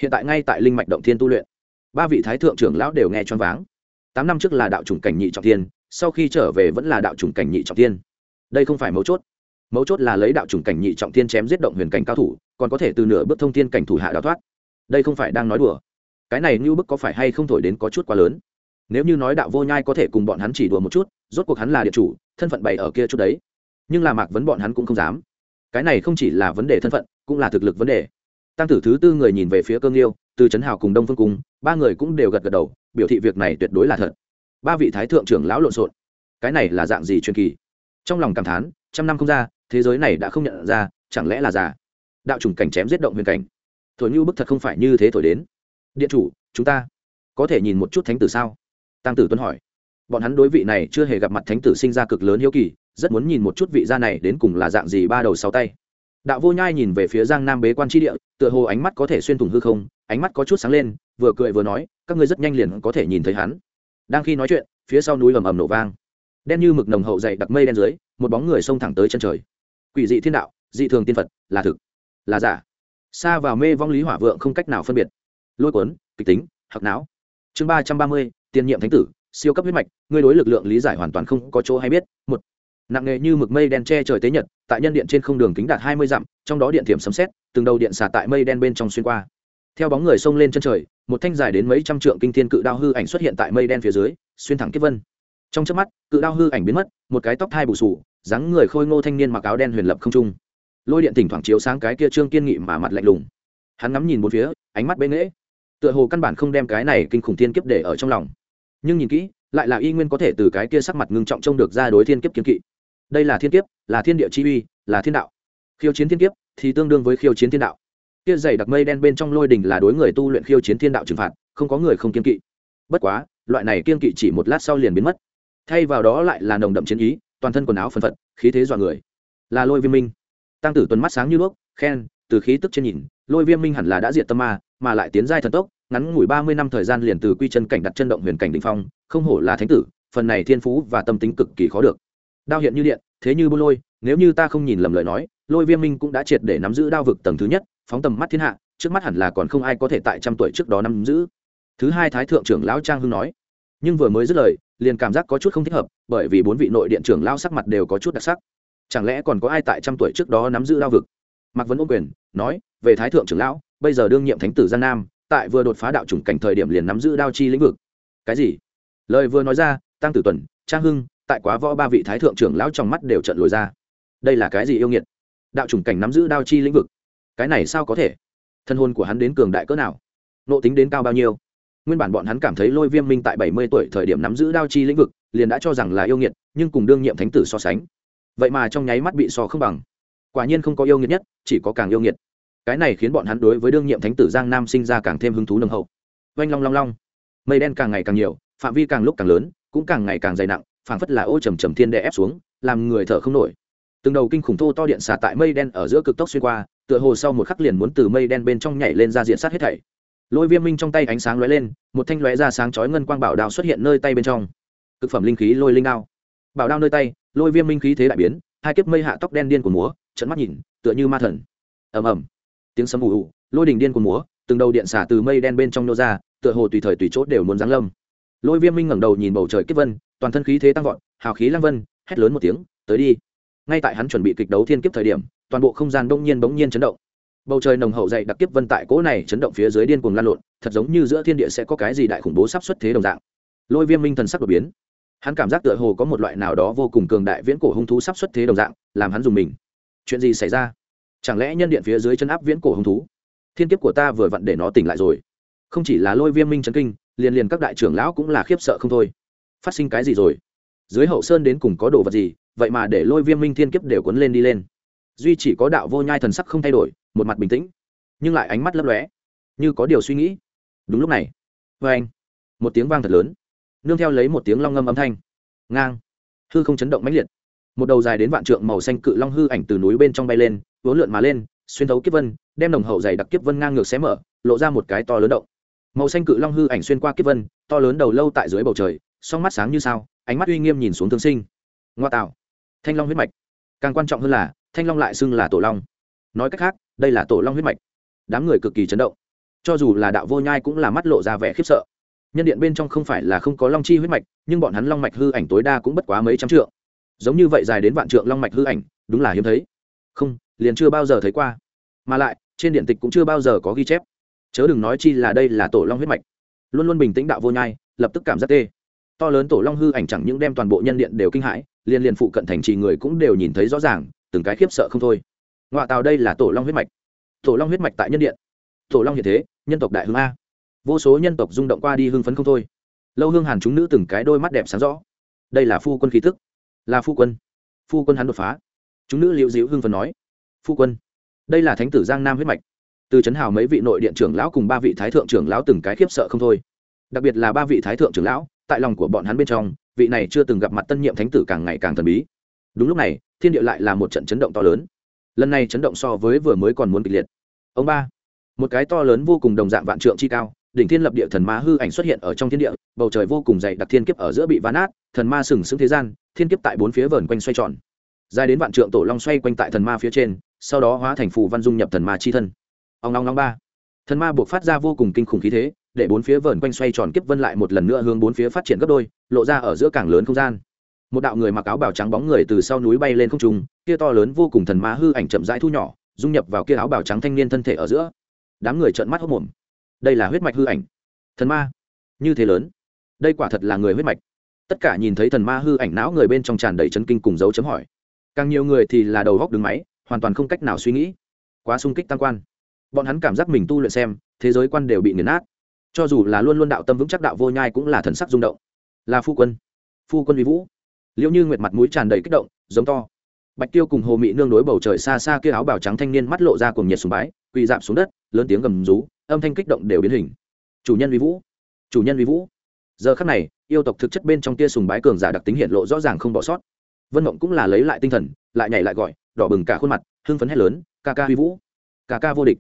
Hiện tại ngay tại linh mạch động thiên tu luyện, ba vị thái thượng trưởng lão đều nghe choáng váng. Tám năm trước là đạo chủng cảnh nhị trọng thiên, sau khi trở về vẫn là đạo chủng cảnh nhị trọng thiên. Đây không phải mấu chốt. Mấu chốt là lấy đạo chủng cảnh nhị trọng thiên chém giết động huyền cảnh cao thủ, còn có thể từ nửa bước thông thiên cảnh thủ hạ đào thoát. Đây không phải đang nói đùa. Cái này như bức có phải hay không thổi đến có chút quá lớn. Nếu như nói đạo vô nhai có thể cùng bọn hắn chỉ đùa một chút, rốt cuộc hắn là địa chủ, thân phận bày ở kia chút đấy nhưng là mạc vấn bọn hắn cũng không dám. Cái này không chỉ là vấn đề thân phận, cũng là thực lực vấn đề. Tăng tử thứ tư người nhìn về phía cương liêu từ trấn hào cùng đông phương cung, ba người cũng đều gật gật đầu, biểu thị việc này tuyệt đối là thật. Ba vị thái thượng trưởng lão lộn xộn. Cái này là dạng gì truyền kỳ? Trong lòng cảm thán, trăm năm không ra, thế giới này đã không nhận ra, chẳng lẽ là già? Đạo chủng cảnh chém giết động huyền cảnh. Thổi như bức thật không phải như thế thổi đến. Điện chủ, chúng ta có thể nhìn một chút thánh tử sao? Tăng tử tuấn hỏi. Bọn hắn đối vị này chưa hề gặp mặt thánh tử sinh ra cực lớn hiếu kỳ rất muốn nhìn một chút vị gia này đến cùng là dạng gì ba đầu sáu tay. Đạo vô nhai nhìn về phía giang nam bế quan tri địa, tựa hồ ánh mắt có thể xuyên thủng hư không, ánh mắt có chút sáng lên, vừa cười vừa nói, các ngươi rất nhanh liền có thể nhìn thấy hắn. Đang khi nói chuyện, phía sau núi ầm ầm nổ vang. Đen như mực nồng hậu dày đặc mây đen dưới, một bóng người xông thẳng tới chân trời. Quỷ dị thiên đạo, dị thường tiên phật, là thực, là giả. Xa vào mê vong lý hỏa vượng không cách nào phân biệt. Lôi cuốn, kịch tính hoặc não. Chương ba trăm ba mươi, tiên nhiệm thánh tử, siêu cấp huyết mạch, ngươi đối lực lượng lý giải hoàn toàn không có chỗ hay biết. Một nặng nghề như mực mây đen che trời tế nhật, tại nhân điện trên không đường kính đạt hai mươi dặm, trong đó điện thiểm sấm xét từng đầu điện xả tại mây đen bên trong xuyên qua. Theo bóng người xông lên chân trời, một thanh dài đến mấy trăm trượng kinh thiên cự đao hư ảnh xuất hiện tại mây đen phía dưới, xuyên thẳng kiếp vân. Trong trước mắt, cự đao hư ảnh biến mất, một cái tóc thai bù sù, dáng người khôi ngô thanh niên mặc áo đen huyền lập không trung. Lôi điện thỉnh thoảng chiếu sáng cái kia trương kiên nghị mà mặt lạnh lùng. Hắn ngắm nhìn bốn phía, ánh mắt bế nghễ. Tựa hồ căn bản không đem cái này kinh khủng thiên kiếp để ở trong lòng. Nhưng nhìn kỹ, lại là y nguyên có thể từ cái kia sắc mặt ngưng trọng trông được ra đối thiên kiếp kiếm kỵ đây là thiên kiếp, là thiên địa chi uy, là thiên đạo. Khiêu chiến thiên kiếp thì tương đương với khiêu chiến thiên đạo. Kia dày đặc mây đen bên trong lôi đình là đối người tu luyện khiêu chiến thiên đạo trừng phạt, không có người không kiên kỵ. Bất quá, loại này kiên kỵ chỉ một lát sau liền biến mất. Thay vào đó lại là nồng đậm chiến ý, toàn thân quần áo phân phật, khí thế dọa người. Là lôi viêm minh. Tăng tử tuần mắt sáng như đuốc, khen, từ khí tức trên nhìn, lôi viêm minh hẳn là đã diệt tâm ma, mà lại tiến giai thần tốc, ngắn ngủi ba mươi năm thời gian liền từ quy chân cảnh đặt chân động huyền cảnh đ phong, không hổ là thánh tử, phần này thiên phú và tâm tính cực kỳ khó được đao hiện như điện, thế như bô lôi, nếu như ta không nhìn lầm lời nói, lôi viêm minh cũng đã triệt để nắm giữ đao vực tầng thứ nhất, phóng tầm mắt thiên hạ, trước mắt hẳn là còn không ai có thể tại trăm tuổi trước đó nắm giữ. Thứ hai thái thượng trưởng lão trang hưng nói, nhưng vừa mới dứt lời, liền cảm giác có chút không thích hợp, bởi vì bốn vị nội điện trưởng lao sắc mặt đều có chút đặc sắc. Chẳng lẽ còn có ai tại trăm tuổi trước đó nắm giữ đao vực? Mạc vấn ô quyền, nói, về thái thượng trưởng lão, bây giờ đương nhiệm thánh tử Gian nam, tại vừa đột phá đạo chủng cảnh thời điểm liền nắm giữ đao chi lĩnh vực. Cái gì? Lời vừa nói ra, tăng tử tuần, trang hưng tại quá võ ba vị thái thượng trưởng lão trong mắt đều trận lồi ra. Đây là cái gì yêu nghiệt? Đạo chủng cảnh nắm giữ đao chi lĩnh vực. Cái này sao có thể? Thân hôn của hắn đến cường đại cỡ nào? Nộ tính đến cao bao nhiêu? Nguyên bản bọn hắn cảm thấy lôi viêm minh tại bảy mươi tuổi thời điểm nắm giữ đao chi lĩnh vực, liền đã cho rằng là yêu nghiệt, nhưng cùng đương nhiệm thánh tử so sánh. Vậy mà trong nháy mắt bị so không bằng. Quả nhiên không có yêu nghiệt nhất, chỉ có càng yêu nghiệt. Cái này khiến bọn hắn đối với đương nhiệm thánh tử giang nam sinh ra càng thêm hứng thú nồng hậu. Oanh long long long. Mây đen càng ngày càng nhiều, phạm vi càng lúc càng lớn, cũng càng ngày càng dày nặng phảng phất là ô trầm trầm thiên đè ép xuống, làm người thở không nổi. Từng đầu kinh khủng thô to điện xả tại mây đen ở giữa cực tốc xuyên qua, tựa hồ sau một khắc liền muốn từ mây đen bên trong nhảy lên ra diện sát hết thảy. Lôi viêm minh trong tay ánh sáng lóe lên, một thanh lóe ra sáng chói ngân quang bảo đao xuất hiện nơi tay bên trong. Cực phẩm linh khí lôi linh đao. Bảo đao nơi tay, lôi viêm minh khí thế đại biến, hai kiếp mây hạ tóc đen điên của múa trận mắt nhìn, tựa như ma thần. Ầm ầm. Tiếng sấm ù ù, lôi đình điên của múa, từng đầu điện xả từ mây đen bên trong nô ra, tựa hồ tùy thời tùy chốt đều muốn giáng lâm. Lôi viêm minh ngẩng đầu nhìn bầu trời kiếp vân toàn thân khí thế tăng vọt, hào khí lăng vân, hét lớn một tiếng, tới đi. Ngay tại hắn chuẩn bị kịch đấu thiên kiếp thời điểm, toàn bộ không gian bỗng nhiên bỗng nhiên chấn động. Bầu trời nồng hậu dậy đặc kiếp vân tại cỗ này chấn động phía dưới điên cuồng lan lộn, thật giống như giữa thiên địa sẽ có cái gì đại khủng bố sắp xuất thế đồng dạng. Lôi viêm minh thần sắc đột biến. Hắn cảm giác tựa hồ có một loại nào đó vô cùng cường đại viễn cổ hung thú sắp xuất thế đồng dạng, làm hắn dùng mình. Chuyện gì xảy ra? Chẳng lẽ nhân điện phía dưới chân áp viễn cổ hung thú? Thiên kiếp của ta vừa vặn để nó tỉnh lại rồi. Không chỉ là lôi viêm minh chấn kinh, liền liền các đại trưởng lão cũng là khiếp sợ không thôi phát sinh cái gì rồi? Dưới hậu sơn đến cùng có đồ vật gì? Vậy mà để lôi viêm minh thiên kiếp đều cuốn lên đi lên. Duy chỉ có đạo vô nhai thần sắc không thay đổi, một mặt bình tĩnh, nhưng lại ánh mắt lấp lóe, như có điều suy nghĩ. Đúng lúc này vê anh, một tiếng vang thật lớn. Nương theo lấy một tiếng long ngâm âm thanh. Ngang. Hư không chấn động mãnh liệt. Một đầu dài đến vạn trượng màu xanh cự long hư ảnh từ núi bên trong bay lên, vốn lượn mà lên, xuyên thấu kiếp vân, đem đồng hậu dày đặc kiếp vân ngang ngược xé mở, lộ ra một cái to lớn động. Màu xanh cự long hư ảnh xuyên qua kiếp vân, to lớn đầu lâu tại dưới bầu trời song mắt sáng như sao, ánh mắt uy nghiêm nhìn xuống thương sinh. Ngoa tạo. Thanh long huyết mạch. Càng quan trọng hơn là, thanh long lại xưng là tổ long. Nói cách khác, đây là tổ long huyết mạch. Đám người cực kỳ chấn động. Cho dù là đạo vô nhai cũng là mắt lộ ra vẻ khiếp sợ. Nhân điện bên trong không phải là không có long chi huyết mạch, nhưng bọn hắn long mạch hư ảnh tối đa cũng bất quá mấy trăm trượng. Giống như vậy dài đến vạn trượng long mạch hư ảnh, đúng là hiếm thấy. Không, liền chưa bao giờ thấy qua. Mà lại, trên điện tịch cũng chưa bao giờ có ghi chép. Chớ đừng nói chi là đây là tổ long huyết mạch. Luôn luôn bình tĩnh đạo vô nhai, lập tức cảm giác tê to lớn tổ long hư ảnh chẳng những đem toàn bộ nhân điện đều kinh hãi, liên liên phụ cận thành trì người cũng đều nhìn thấy rõ ràng, từng cái khiếp sợ không thôi. Ngoại tàu đây là tổ long huyết mạch. Tổ long huyết mạch tại nhân điện. Tổ long hiện thế, nhân tộc đại hưng a. Vô số nhân tộc rung động qua đi hưng phấn không thôi. Lâu hương hàn chúng nữ từng cái đôi mắt đẹp sáng rõ. Đây là phu quân khí thức là phu quân. Phu quân hắn đột phá. Chúng nữ liệu dịu hưng phấn nói. Phu quân. Đây là thánh tử giang nam huyết mạch. Từ trấn hào mấy vị nội điện trưởng lão cùng ba vị thái thượng trưởng lão từng cái khiếp sợ không thôi. Đặc biệt là ba vị thái thượng trưởng lão tại lòng của bọn hắn bên trong, vị này chưa từng gặp mặt tân nhiệm thánh tử càng ngày càng thần bí. Đúng lúc này, thiên địa lại là một trận chấn động to lớn. Lần này chấn động so với vừa mới còn muốn kịch liệt. Ông ba, một cái to lớn vô cùng đồng dạng vạn trượng chi cao, đỉnh thiên lập địa thần ma hư ảnh xuất hiện ở trong thiên địa, bầu trời vô cùng dày đặc thiên kiếp ở giữa bị ván át thần ma sừng sững thế gian, thiên kiếp tại bốn phía vờn quanh xoay tròn. Dài đến vạn trượng tổ long xoay quanh tại thần ma phía trên, sau đó hóa thành phù văn dung nhập thần ma chi thân. Ông long long ba, thần ma buộc phát ra vô cùng kinh khủng khí thế để bốn phía vờn quanh xoay tròn kiếp vân lại một lần nữa hướng bốn phía phát triển gấp đôi, lộ ra ở giữa cảng lớn không gian. Một đạo người mặc áo bào trắng bóng người từ sau núi bay lên không trung, kia to lớn vô cùng thần ma hư ảnh chậm rãi thu nhỏ, dung nhập vào kia áo bào trắng thanh niên thân thể ở giữa. Đám người trợn mắt hốc mồm đây là huyết mạch hư ảnh. Thần ma? Như thế lớn. Đây quả thật là người huyết mạch. Tất cả nhìn thấy thần ma hư ảnh não người bên trong tràn đầy chấn kinh cùng dấu chấm hỏi. Càng nhiều người thì là đầu góc đứng máy, hoàn toàn không cách nào suy nghĩ. Quá sung kích tăng quan. Bọn hắn cảm giác mình tu luyện xem, thế giới quan đều bị nghiền nát cho dù là luôn luôn đạo tâm vững chắc đạo vô nhai cũng là thần sắc rung động. Là phu quân. Phu quân uy vũ. Liệu như nguyệt mặt mũi tràn đầy kích động, giống to. Bạch tiêu cùng hồ mị nương đối bầu trời xa xa kia áo bào trắng thanh niên mắt lộ ra cùng nhiệt sùng bái, quỳ dạp xuống đất, lớn tiếng gầm rú, âm thanh kích động đều biến hình. Chủ nhân uy vũ. Chủ nhân uy vũ. Giờ khắc này, yêu tộc thực chất bên trong tia sùng bái cường giả đặc tính hiện lộ rõ ràng không bỏ sót. Vân mộng cũng là lấy lại tinh thần, lại nhảy lại gọi, đỏ bừng cả khuôn mặt, hưng phấn hét lớn, ca ca uy vũ. Ca ca vô địch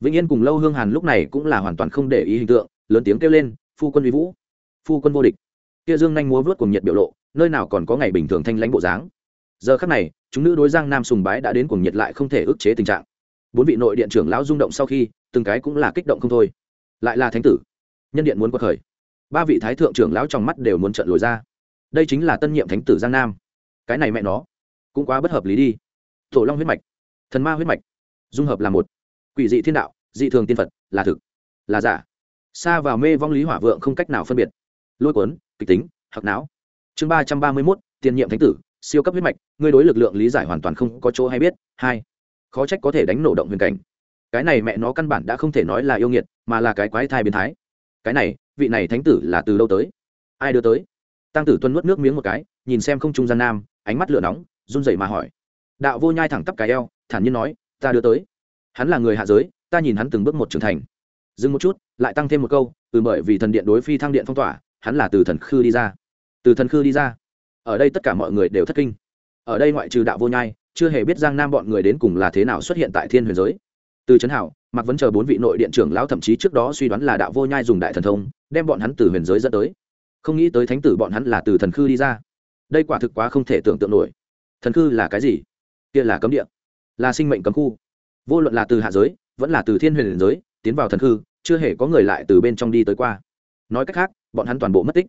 vĩnh yên cùng lâu hương hàn lúc này cũng là hoàn toàn không để ý hình tượng, lớn tiếng kêu lên, phu quân vi vũ, phu quân vô địch. Kia dương nhanh múa vớt cùng nhiệt biểu lộ, nơi nào còn có ngày bình thường thanh lãnh bộ dáng. Giờ khắc này, chúng nữ đối giang nam sùng bái đã đến cùng nhiệt lại không thể ức chế tình trạng. Bốn vị nội điện trưởng lão rung động sau khi, từng cái cũng là kích động không thôi. Lại là thánh tử, nhân điện muốn quật khởi. Ba vị thái thượng trưởng lão trong mắt đều muốn trận lồi ra. Đây chính là tân nhiệm thánh tử giang nam. Cái này mẹ nó, cũng quá bất hợp lý đi. Tổ long huyết mạch, thần ma huyết mạch, dung hợp là một quỷ dị thiên đạo, dị thường tiên phật, là thực, là giả. Xa vào mê vong lý hỏa vượng không cách nào phân biệt. Lôi cuốn, kịch tính hạc não. Chương ba trăm ba mươi mốt, tiền nhiệm thánh tử, siêu cấp huyết mạch, ngươi đối lực lượng lý giải hoàn toàn không có chỗ hay biết. Hai, khó trách có thể đánh nổ động huyền cảnh. Cái này mẹ nó căn bản đã không thể nói là yêu nghiệt, mà là cái quái thai biến thái. Cái này, vị này thánh tử là từ đâu tới? Ai đưa tới? Tăng tử tuân nuốt nước miếng một cái, nhìn xem không trung gian nam, ánh mắt lửa nóng, run rẩy mà hỏi. Đạo vô nhai thẳng tắp cái eo, thản nhiên nói, ta đưa tới hắn là người hạ giới, ta nhìn hắn từng bước một trưởng thành. Dừng một chút, lại tăng thêm một câu, từ bởi vì thần điện đối phi thăng điện phong tỏa, hắn là từ thần khư đi ra. Từ thần khư đi ra. Ở đây tất cả mọi người đều thất kinh. Ở đây ngoại trừ đạo vô nhai, chưa hề biết giang nam bọn người đến cùng là thế nào xuất hiện tại thiên huyền giới. Từ trấn hảo mặc vẫn chờ bốn vị nội điện trưởng lão thậm chí trước đó suy đoán là đạo vô nhai dùng đại thần thông, đem bọn hắn từ huyền giới dẫn tới. Không nghĩ tới thánh tử bọn hắn là từ thần khư đi ra. Đây quả thực quá không thể tưởng tượng nổi. Thần khư là cái gì? Kia là cấm địa. Là sinh mệnh cấm khu vô luận là từ hạ giới vẫn là từ thiên huyền giới tiến vào thần hư, chưa hề có người lại từ bên trong đi tới qua. Nói cách khác bọn hắn toàn bộ mất tích.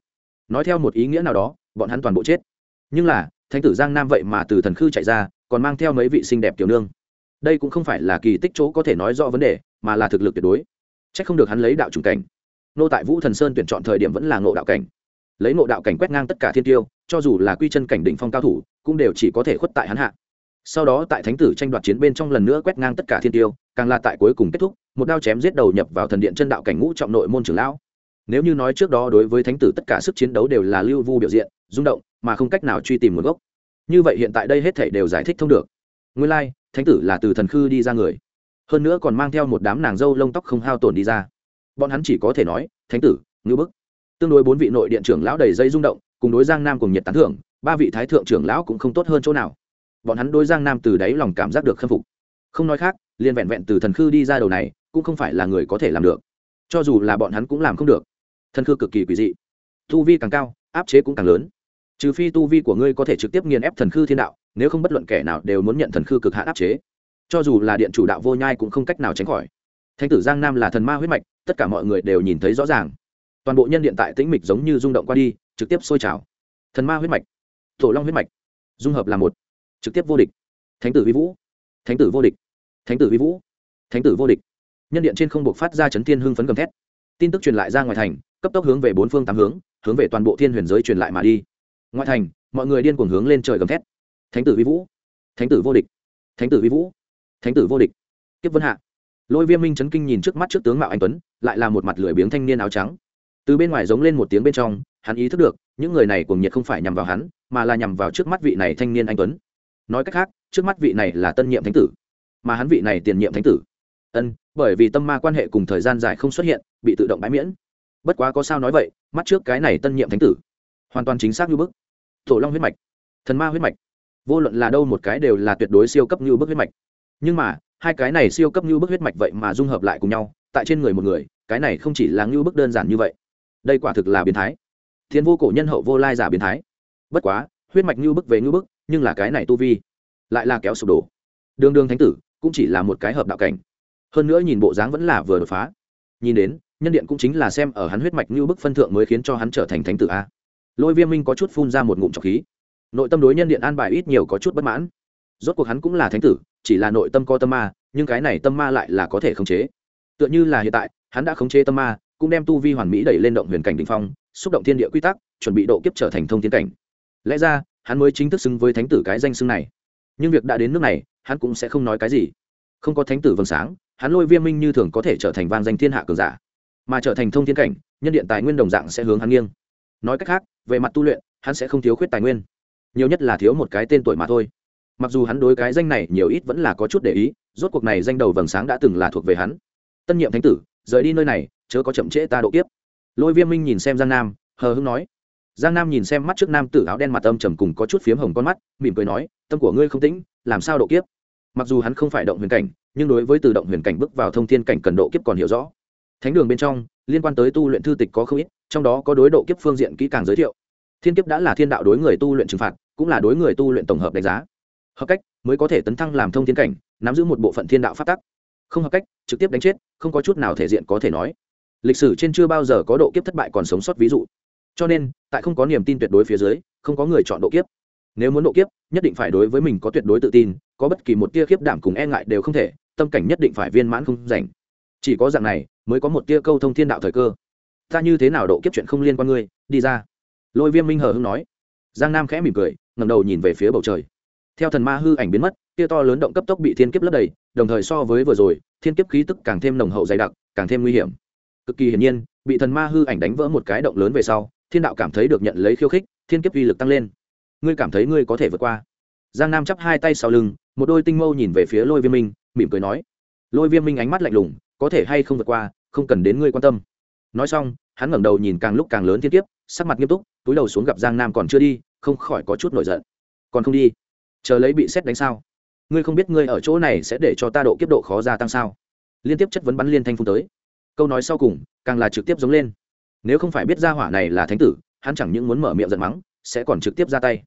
Nói theo một ý nghĩa nào đó bọn hắn toàn bộ chết. Nhưng là thánh tử giang nam vậy mà từ thần khư chạy ra còn mang theo mấy vị xinh đẹp tiểu nương. Đây cũng không phải là kỳ tích chỗ có thể nói rõ vấn đề mà là thực lực tuyệt đối. C h ắ c không được hắn lấy đạo trùng cảnh. Nô tại vũ thần sơn tuyển chọn thời điểm vẫn là ngộ đạo cảnh. Lấy ngộ đạo cảnh quét ngang tất cả thiên tiêu cho dù là quy chân cảnh đỉnh phong cao thủ cũng đều chỉ có thể khuất tại hắn hạ sau đó tại thánh tử tranh đoạt chiến bên trong lần nữa quét ngang tất cả thiên tiêu càng là tại cuối cùng kết thúc một đao chém giết đầu nhập vào thần điện chân đạo cảnh ngũ trọng nội môn trưởng lão. Nếu như nói trước đó đối với thánh tử tất cả sức chiến đấu đều là lưu vu biểu diện rung động mà không cách nào truy tìm nguồn gốc. Như vậy hiện tại đây hết thể đều giải thích thông được. Nguyên lai、like, thánh tử là từ thần khư đi ra người. Hơn nữa còn mang theo một đám nàng dâu lông tóc không hao tổn đi ra. Bọn hắn chỉ có thể nói thánh tử ngữ bức. Tương đối bốn vị nội điện trưởng lão đầy dây rung động cùng đối giang nam cùng nhiệt tán thưởng ba vị thái thượng trưởng lão cũng không tốt hơn chỗ nào bọn hắn đối giang nam từ đáy lòng cảm giác được khâm phục. Không nói khác, liền vẹn vẹn từ thần khư đi ra đầu này, cũng không phải là người có thể làm được. Cho dù là bọn hắn cũng làm không được. Thần khư cực kỳ quỷ dị. Tu vi càng cao, áp chế cũng càng lớn. Trừ phi tu vi của ngươi có thể trực tiếp nghiền ép thần khư thiên đạo, nếu không bất luận kẻ nào đều muốn nhận thần khư cực hạn áp chế. Cho dù là điện chủ đạo vô nhai cũng không cách nào tránh khỏi. Thánh tử giang nam là thần ma huyết mạch, tất cả mọi người đều nhìn thấy rõ ràng. Toàn bộ nhân điện tại tĩnh mịch giống như rung động qua đi, trực tiếp sôi trào. Thần ma huyết mạch thổ long huyết mạch, dung hợp là một trực tiếp vô địch. Thánh tử vi vũ. Thánh tử vô địch. Thánh tử vi vũ. Thánh tử vô địch. Nhân điện trên không buộc phát ra chấn thiên hưng phấn gầm thét. Tin tức truyền lại ra ngoài thành, cấp tốc hướng về bốn phương tám hướng hướng về toàn bộ thiên huyền giới truyền lại mà đi. Ngoại thành, mọi người điên cuồng hướng lên trời gầm thét. Thánh tử vi vũ. Thánh tử vô địch. Thánh tử vi vũ. Thánh tử vô địch. Tiếp vân hạ. Lôi viêm minh chấn kinh nhìn trước mắt trước tướng mạo anh tuấn, lại là một mặt lười biếng thanh niên áo trắng. Từ bên ngoài giống lên một tiếng bên trong, hắn ý thức được, những người này cuồng nhiệt không phải nhằm vào hắn, mà là nhằm vào trước mắt vị này thanh niên anh tuấn nói cách khác, trước mắt vị này là tân nhiệm thánh tử, mà hắn vị này tiền nhiệm thánh tử. Ân, bởi vì tâm ma quan hệ cùng thời gian dài không xuất hiện, bị tự động bãi miễn. Bất quá có sao nói vậy, mắt trước cái này tân nhiệm thánh tử, hoàn toàn chính xác như bức. Tổ long huyết mạch, thần ma huyết mạch, vô luận là đâu một cái đều là tuyệt đối siêu cấp như bức huyết mạch. Nhưng mà, hai cái này siêu cấp như bức huyết mạch vậy mà dung hợp lại cùng nhau, tại trên người một người, cái này không chỉ là như bức đơn giản như vậy. Đây quả thực là biến thái. Thiên vô cổ nhân hậu vô lai giả biến thái. Bất quá, huyết mạch như bức về như bức nhưng là cái này tu vi lại là kéo sụp đổ. Đường đường thánh tử cũng chỉ là một cái hợp đạo cảnh. Hơn nữa nhìn bộ dáng vẫn là vừa đột phá. Nhìn đến, nhân điện cũng chính là xem ở hắn huyết mạch như bức phân thượng mới khiến cho hắn trở thành thánh tử a. Lôi viêm minh có chút phun ra một ngụm trọc khí. Nội tâm đối nhân điện an bài ít nhiều có chút bất mãn. Rốt cuộc hắn cũng là thánh tử, chỉ là nội tâm co tâm ma, nhưng cái này tâm ma lại là có thể khống chế. Tựa như là hiện tại, hắn đã khống chế tâm ma, cũng đem tu vi hoàn mỹ đẩy lên động huyền cảnh đ ỉ n h phong, xúc động thiên địa quy tắc, chuẩn bị độ kiếp trở thành thông thiên cảnh. Lẽ ra hắn mới chính thức xứng với thánh tử cái danh xưng này. Nhưng việc đã đến nước này, hắn cũng sẽ không nói cái gì. Không có thánh tử vầng sáng, hắn lôi viêm minh như thường có thể trở thành vang danh thiên hạ cường giả. Mà trở thành thông thiên cảnh, nhân điện tài nguyên đồng dạng sẽ hướng hắn nghiêng. Nói cách khác, về mặt tu luyện, hắn sẽ không thiếu khuyết tài nguyên. Nhiều nhất là thiếu một cái tên tuổi mà thôi. Mặc dù hắn đối cái danh này nhiều ít vẫn là có chút để ý, rốt cuộc này danh đầu vầng sáng đã từng là thuộc về hắn. Tân nhiệm thánh tử, rời đi nơi này, chớ có chậm trễ ta độ kiếp. Lôi viêm minh nhìn xem giang nam, hờ hưng nói giang nam nhìn xem mắt trước nam tử áo đen mặt âm trầm cùng có chút phiếm hồng con mắt, mỉm cười nói, tâm của ngươi không tĩnh, làm sao độ kiếp? Mặc dù hắn không phải động huyền cảnh, nhưng đối với từ động huyền cảnh bước vào thông thiên cảnh cần độ kiếp còn hiểu rõ. Thánh đường bên trong, liên quan tới tu luyện thư tịch có không ít, trong đó có đối độ kiếp phương diện kỹ càng giới thiệu. Thiên kiếp đã là thiên đạo đối người tu luyện trừng phạt, cũng là đối người tu luyện tổng hợp đánh giá. Hợp cách mới có thể tấn thăng làm thông thiên cảnh, nắm giữ một bộ phận thiên đạo phát tắc. Không hợp cách, trực tiếp đánh chết, không có chút nào thể diện có thể nói. Lịch sử trên chưa bao giờ có độ kiếp thất bại còn sống sót ví dụ cho nên, tại không có niềm tin tuyệt đối phía dưới, không có người chọn độ kiếp. Nếu muốn độ kiếp, nhất định phải đối với mình có tuyệt đối tự tin, có bất kỳ một tia kiếp đảm cùng e ngại đều không thể, tâm cảnh nhất định phải viên mãn không rảnh. Chỉ có dạng này, mới có một tia câu thông thiên đạo thời cơ. Ta như thế nào độ kiếp chuyện không liên quan ngươi, đi ra. Lôi viêm minh hờ hưng nói. Giang nam khẽ mỉm cười ngầm đầu nhìn về phía bầu trời. Theo thần ma hư ảnh biến mất, tia to lớn động cấp tốc bị thiên kiếp lấp đầy, đồng thời so với vừa rồi, thiên kiếp khí tức càng thêm nồng hậu dày đặc, càng thêm nguy hiểm. Cực kỳ hiển nhiên, bị thần ma hư ảnh đánh vỡ một cái động lớn về sau thiên đạo cảm thấy được nhận lấy khiêu khích, thiên kiếp uy lực tăng lên. Ngươi cảm thấy ngươi có thể vượt qua. Giang nam chắp hai tay sau lưng, một đôi tinh mâu nhìn về phía lôi viêm minh, mỉm cười nói, lôi viêm minh ánh mắt lạnh lùng, có thể hay không vượt qua, không cần đến ngươi quan tâm. Nói xong, hắn ngẩng đầu nhìn càng lúc càng lớn thiên kiếp, sắc mặt nghiêm túc, túi đầu xuống gặp giang nam còn chưa đi, không khỏi có chút nổi giận. Còn không đi? Chờ lấy bị xét đánh sao? Ngươi không biết ngươi ở chỗ này sẽ để cho ta độ kiếp độ khó gia tăng sao? Liên tiếp chất vấn bắn liên thanh phun tới. Câu nói sau cùng, càng là trực tiếp giống lên nếu không phải biết gia hỏa này là thánh tử, hắn chẳng những muốn mở miệng giận mắng, sẽ còn trực tiếp ra tay.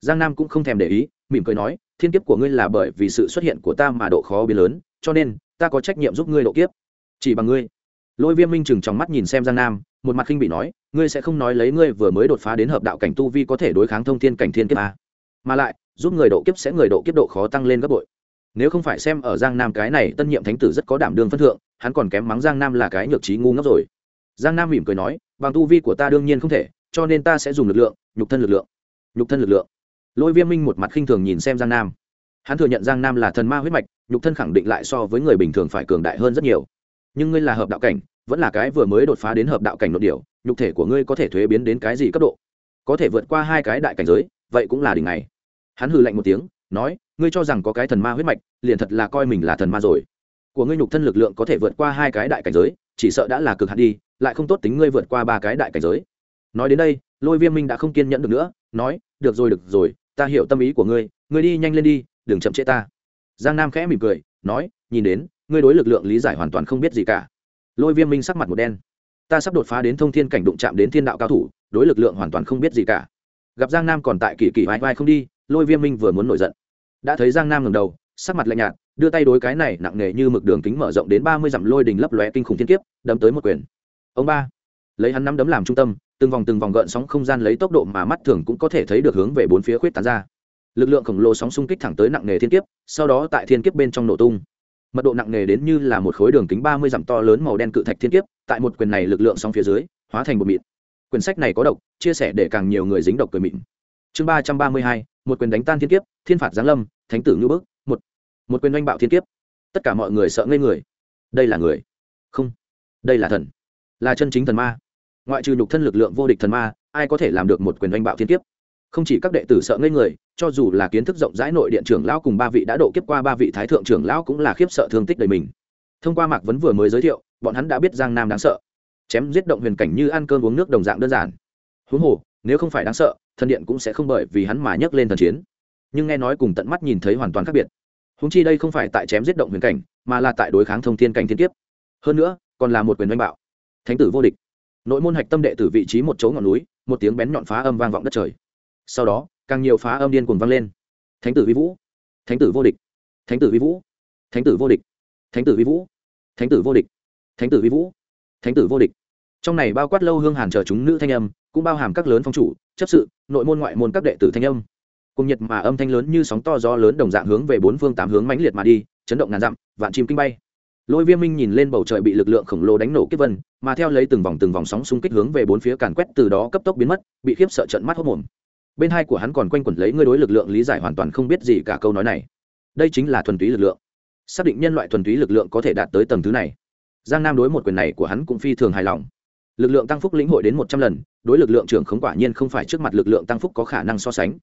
Giang nam cũng không thèm để ý, mỉm cười nói, thiên kiếp của ngươi là bởi vì sự xuất hiện của ta mà độ khó biến lớn, cho nên, ta có trách nhiệm giúp ngươi độ kiếp. Chỉ bằng ngươi. Lôi viêm minh chừng trong mắt nhìn xem giang nam, một mặt khinh bị nói, ngươi sẽ không nói lấy ngươi vừa mới đột phá đến hợp đạo cảnh tu vi có thể đối kháng thông thiên cảnh thiên kiếp à? mà lại, giúp người độ kiếp sẽ người độ kiếp độ khó tăng lên gấp bội. Nếu không phải xem ở giang nam cái này, tân nhiệm thánh tử rất có đảm đương phân thượng, hắn còn kém mắng giang nam là cái nhược trí ngu ngốc rồi giang nam mỉm cười nói, bằng tu vi của ta đương nhiên không thể, cho nên ta sẽ dùng lực lượng, nhục thân lực lượng, nhục thân lực lượng. Lôi viêm minh một mặt khinh thường nhìn xem giang nam. Hắn thừa nhận giang nam là thần ma huyết mạch, nhục thân khẳng định lại so với người bình thường phải cường đại hơn rất nhiều. Nhưng ngươi là hợp đạo cảnh, vẫn là cái vừa mới đột phá đến hợp đạo cảnh nội điều nhục thể của ngươi có thể thuế biến đến cái gì cấp độ? Có thể vượt qua hai cái đại cảnh giới, vậy cũng là đỉnh này hắn hừ lạnh một tiếng, nói, ngươi cho rằng có cái thần ma huyết mạch, liền thật là coi mình là thần ma rồi. Của ngươi nhục thân lực lượng có thể vượt qua hai cái đại cảnh giới, chỉ sợ đã là cực hạn đi lại không tốt tính ngươi vượt qua ba cái đại cảnh giới. Nói đến đây, lôi viêm minh đã không kiên nhẫn được nữa, nói, được rồi được rồi, ta hiểu tâm ý của ngươi ngươi đi nhanh lên đi, đừng chậm trễ ta. Giang nam khẽ mỉm cười, nói, nhìn đến, ngươi đối lực lượng lý giải hoàn toàn không biết gì cả. Lôi viêm minh sắc mặt một đen. Ta sắp đột phá đến thông thiên cảnh đụng chạm đến thiên đạo cao thủ, đối lực lượng hoàn toàn không biết gì cả. Gặp giang nam còn tại kỳ kỳ vai vai không đi, lôi viêm minh vừa muốn nổi giận. Đã thấy giang nam ngầm đầu, sắc mặt lạnh nhạt, đưa tay đối cái này nặng nề như mực đường kính mở rộng đến ba mươi dặm lôi đình lấp lóe kinh khủng thiên kiếp, đấm tới một quyền ông ba, lấy hắn nắm đấm làm trung tâm, từng vòng từng vòng gợn sóng không gian lấy tốc độ mà mắt thường cũng có thể thấy được hướng về bốn phía khuyết tán ra. Lực lượng khổng lồ sóng xung kích thẳng tới nặng nề thiên kiếp, sau đó tại thiên kiếp bên trong nổ tung. Mật độ nặng nề đến như là một khối đường kính ba mươi dặm to lớn màu đen cự thạch thiên kiếp, tại một quyền này lực lượng sóng phía dưới, hóa thành một mịn. Quyển sách này có độc, chia sẻ để càng nhiều người dính độc cười mịn. Chương ba trăm ba mươi hai, một quyền đánh tan thiên kiếp, thiên phạt giáng lâm, thánh tử ngữ bức, một. Một quyền oanh bạo thiên kiếp. Tất cả mọi người sợ ngây người. Đây là người. Không. Đây là thần là chân chính thần ma. Ngoại trừ nhục thân lực lượng vô địch thần ma, ai có thể làm được một quyền oanh bạo thiên kiếp? Không chỉ các đệ tử sợ ngây người, cho dù là kiến thức rộng rãi nội điện trưởng lão cùng ba vị đã độ kiếp qua ba vị thái thượng trưởng lão cũng là khiếp sợ thương tích đầy mình. Thông qua mạc vấn vừa mới giới thiệu, bọn hắn đã biết giang nam đáng sợ. Chém giết động huyền cảnh như ăn cơm uống nước đồng dạng đơn giản. Huống hồ, nếu không phải đáng sợ, thần điện cũng sẽ không bởi vì hắn mà nhấc lên thần chiến. Nhưng nghe nói cùng tận mắt nhìn thấy hoàn toàn khác biệt. Húng chi đây không phải tại chém giết động huyền cảnh, mà là tại đối kháng thông thiên cảnh thiên kiếp. Hơn nữa, còn là một quyền oanh bạo thánh tử vô địch. Nội môn hạch tâm đệ tử vị trí một chỗ ngọn núi, một tiếng bén nhọn phá âm vang vọng đất trời. Sau đó, càng nhiều phá âm điên cuồng vang lên. Thánh tử vi vũ. Thánh tử vô địch. Thánh tử vi vũ. Thánh tử vô địch. Thánh tử vi vũ. Thánh tử vô địch. Thánh tử vi vũ. Thánh tử vô địch. Trong này bao quát lâu hương hàn chờ chúng nữ thanh âm, cũng bao hàm các lớn phong chủ, chấp sự, nội môn ngoại môn các đệ tử thanh âm. Cùng nhiệt mà âm thanh lớn như sóng to gió lớn đồng dạng hướng về bốn phương tám hướng mãnh liệt mà đi, chấn động ngàn dặm, vạn chim kinh bay lôi viêm minh nhìn lên bầu trời bị lực lượng khổng lồ đánh nổ kiếp vân, mà theo lấy từng vòng từng vòng sóng xung kích hướng về bốn phía càn quét từ đó cấp tốc biến mất, bị khiếp sợ trận mắt hốc mồm. Bên hai của hắn còn quanh quẩn lấy ngươi đối lực lượng lý giải hoàn toàn không biết gì cả câu nói này. Đây chính là thuần túy lực lượng. Xác định nhân loại thuần túy lực lượng có thể đạt tới tầng thứ này. Giang nam đối một quyền này của hắn cũng phi thường hài lòng. Lực lượng tăng phúc lĩnh hội đến một trăm lần, đối lực lượng trưởng khống quả nhiên không phải trước mặt lực lượng tăng phúc có khả năng so sánh.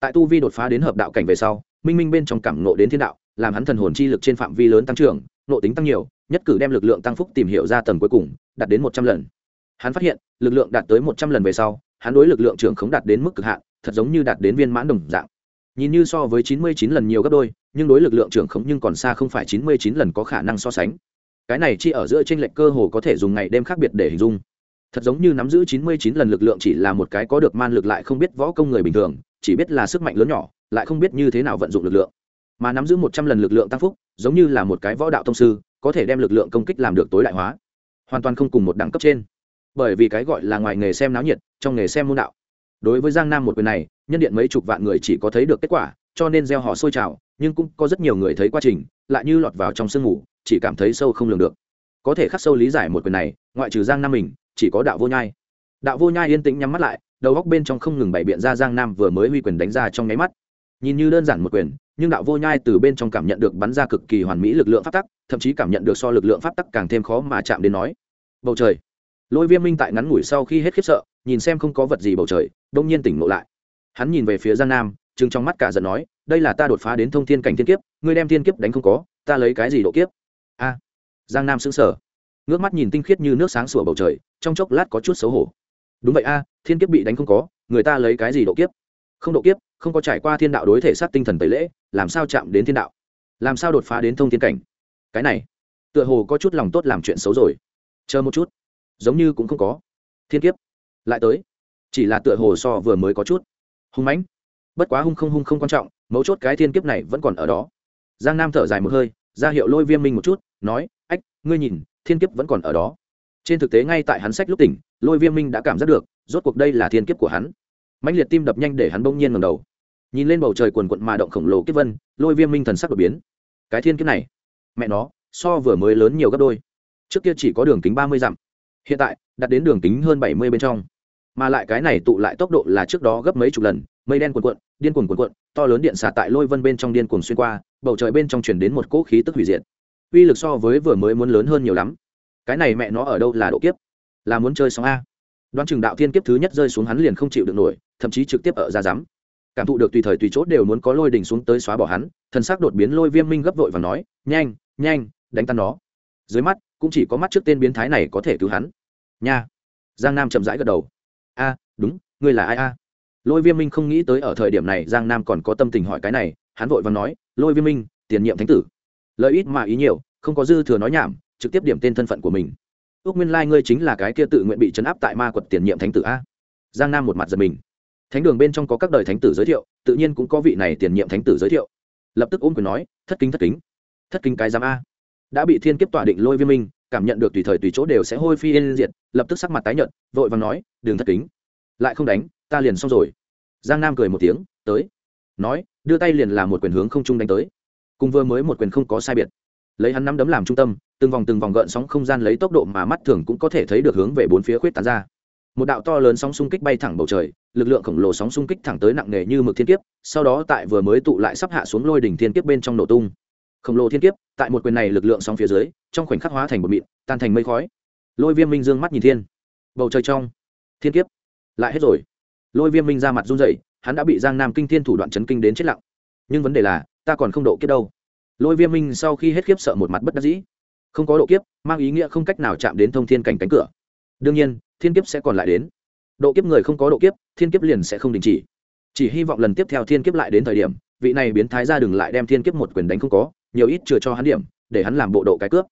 Tại tu vi đột phá đến hợp đạo cảnh về sau, minh minh bên trong cảm nộ đến thiên đạo, làm hắn thần hồn chi lực trên phạm vi lớn tăng trưởng nộ tính tăng nhiều, nhất cử đem lực lượng tăng phúc tìm hiểu ra tầng cuối cùng, đạt đến một trăm lần. Hắn phát hiện, lực lượng đạt tới một trăm lần về sau, hắn đối lực lượng trưởng không đạt đến mức cực hạn, thật giống như đạt đến viên mãn đồng dạng. Nhìn như so với chín mươi chín lần nhiều gấp đôi, nhưng đối lực lượng trưởng khống nhưng còn xa không phải chín mươi chín lần có khả năng so sánh. Cái này chỉ ở giữa tranh lệch cơ hồ có thể dùng ngày đêm khác biệt để hình dung. Thật giống như nắm giữ chín mươi chín lần lực lượng chỉ là một cái có được man lực lại không biết võ công người bình thường, chỉ biết là sức mạnh lớn nhỏ, lại không biết như thế nào vận dụng lực lượng mà nắm giữ một trăm lần lực lượng tăng phúc, giống như là một cái võ đạo thông sư, có thể đem lực lượng công kích làm được tối đại hóa. Hoàn toàn không cùng một đẳng cấp trên. Bởi vì cái gọi là ngoài nghề xem náo nhiệt, trong nghề xem môn đạo. Đối với giang nam một quyền này, nhân điện mấy chục vạn người chỉ có thấy được kết quả, cho nên gieo họ sôi trào, nhưng cũng có rất nhiều người thấy quá trình, lại như lọt vào trong sương ngủ chỉ cảm thấy sâu không lường được. Có thể khắc sâu lý giải một quyền này, ngoại trừ giang nam mình, chỉ có đạo vô nhai. Đạo vô nhai yên tĩnh nhắm mắt lại, đầu góc bên trong không ngừng bày biện ra giang nam vừa mới huy quyền đánh ra trong nháy mắt. Nhìn như đơn giản một quyền nhưng đạo vô nhai từ bên trong cảm nhận được bắn ra cực kỳ hoàn mỹ lực lượng pháp tắc, thậm chí cảm nhận được so lực lượng pháp tắc càng thêm khó mà chạm đến nói. Bầu trời. Lôi viêm minh tại ngắn ngủi sau khi hết khiếp sợ, nhìn xem không có vật gì bầu trời, đông nhiên tỉnh ngộ lại. Hắn nhìn về phía giang nam chừng trong mắt cả giận nói, đây là ta đột phá đến thông thiên cảnh thiên kiếp, ngươi đem thiên kiếp đánh không có, ta lấy cái gì độ kiếp? A. À, giang nam xứng sở ngước mắt nhìn tinh khiết như nước sáng sủa bầu trời, trong chốc lát có chút xấu hổ. Đúng vậy a, thiên kiếp bị đánh không có, người ta lấy cái gì độ kiếp? Không độ kiếp không có trải qua thiên đạo đối thể sát tinh thần tẩy lễ, làm sao chạm đến thiên đạo? Làm sao đột phá đến thông thiên cảnh? Cái này, tựa hồ có chút lòng tốt làm chuyện xấu rồi. Chờ một chút. Giống như cũng không có. Thiên kiếp. Lại tới. Chỉ là tựa hồ so vừa mới có chút. Hung mãnh. Bất quá hung không hung không quan trọng, mấu chốt cái thiên kiếp này vẫn còn ở đó. Giang nam thở dài một hơi, ra hiệu lôi viêm minh một chút, nói, ách, ngươi nhìn, thiên kiếp vẫn còn ở đó. Trên thực tế ngay tại hắn sách lúc tỉnh, lôi viêm minh đã cảm giác được, rốt cuộc đây là thiên kiếp của hắn. Mạnh liệt tim đập nhanh để hắn bỗng nhiên ngầm đầu nhìn lên bầu trời quần quận mà động khổng lồ kiếp vân, lôi viêm minh thần sắc đột biến. Cái thiên kiếp này, mẹ nó, so vừa mới lớn nhiều gấp đôi. Trước kia chỉ có đường kính ba mươi dặm, hiện tại, đặt đến đường kính hơn bảy mươi bên trong. Mà lại cái này tụ lại tốc độ là trước đó gấp mấy chục lần, mây đen quần cuộn, điên cuồn quần cuộn, to lớn điện xả tại lôi vân bên trong điên cuồng xuyên qua, bầu trời bên trong chuyển đến một cỗ khí tức hủy diệt. Uy lực so với vừa mới muốn lớn hơn nhiều lắm. Cái này mẹ nó ở đâu là độ kiếp? Là muốn chơi sóng a. Đoán chừng đạo thiên kiếp thứ nhất rơi xuống hắn liền không chịu được nổi, thậm chí trực tiếp ở ra rắm cảm thụ được tùy thời tùy chốt đều muốn có lôi đỉnh xuống tới xóa bỏ hắn, thần sắc đột biến lôi viêm minh gấp vội và nói, nhanh nhanh, đánh tan nó. Dưới mắt, cũng chỉ có mắt trước tên biến thái này có thể cứu hắn. Nha. Giang nam chậm rãi gật đầu. A, đúng, ngươi là ai a? Lôi viêm minh không nghĩ tới ở thời điểm này giang nam còn có tâm tình hỏi cái này, hắn vội và nói, lôi viêm minh, tiền nhiệm thánh tử. Lợi ít mà ý nhiều, không có dư thừa nói nhảm, trực tiếp điểm tên thân phận của mình. Ước nguyên lai ngươi chính là cái kia tự nguyện bị chấn áp tại ma quật tiền nhiệm thánh tử a. Giang nam một mặt giật mình thánh đường bên trong có các đời thánh tử giới thiệu, tự nhiên cũng có vị này tiền nhiệm thánh tử giới thiệu. Lập tức ôm quyền nói, thất kính thất kính. Thất kính cái giám a. Đã bị thiên kiếp tỏa định lôi viêm minh, cảm nhận được tùy thời tùy chỗ đều sẽ hôi phi yên diệt, lập tức sắc mặt tái nhợt, vội vàng nói, đường thất kính. Lại không đánh, ta liền xong rồi. Giang nam cười một tiếng, tới. Nói, đưa tay liền làm một quyền hướng không trung đánh tới. Cùng vừa mới một quyền không có sai biệt. Lấy hắn nắm đấm làm trung tâm, từng vòng từng vòng gợn sóng không gian lấy tốc độ mà mắt thường cũng có thể thấy được hướng về bốn phía khuyết tán ra một đạo to lớn sóng xung kích bay thẳng bầu trời, lực lượng khổng lồ sóng xung kích thẳng tới nặng nề như mực thiên kiếp, sau đó tại vừa mới tụ lại sắp hạ xuống lôi đỉnh thiên kiếp bên trong nổ tung. Khổng lồ thiên kiếp, tại một quyền này lực lượng sóng phía dưới, trong khoảnh khắc hóa thành một mịn, tan thành mây khói. Lôi viêm minh dương mắt nhìn thiên. Bầu trời trong, thiên kiếp, lại hết rồi. Lôi viêm minh ra mặt run rẩy, hắn đã bị giang nam kinh thiên thủ đoạn chấn kinh đến chết lặng. Nhưng vấn đề là, ta còn không độ kiếp đâu. Lôi viêm minh sau khi hết kiếp sợ một mặt bất đắc dĩ. Không có độ kiếp, mang ý nghĩa không cách nào chạm đến thông thiên cảnh cánh cửa đương nhiên, thiên kiếp sẽ còn lại đến. Độ kiếp người không có độ kiếp, thiên kiếp liền sẽ không đình chỉ. Chỉ hy vọng lần tiếp theo thiên kiếp lại đến thời điểm, vị này biến thái ra đừng lại đem thiên kiếp một quyền đánh không có, nhiều ít chừa cho hắn điểm, để hắn làm bộ độ cái cướp.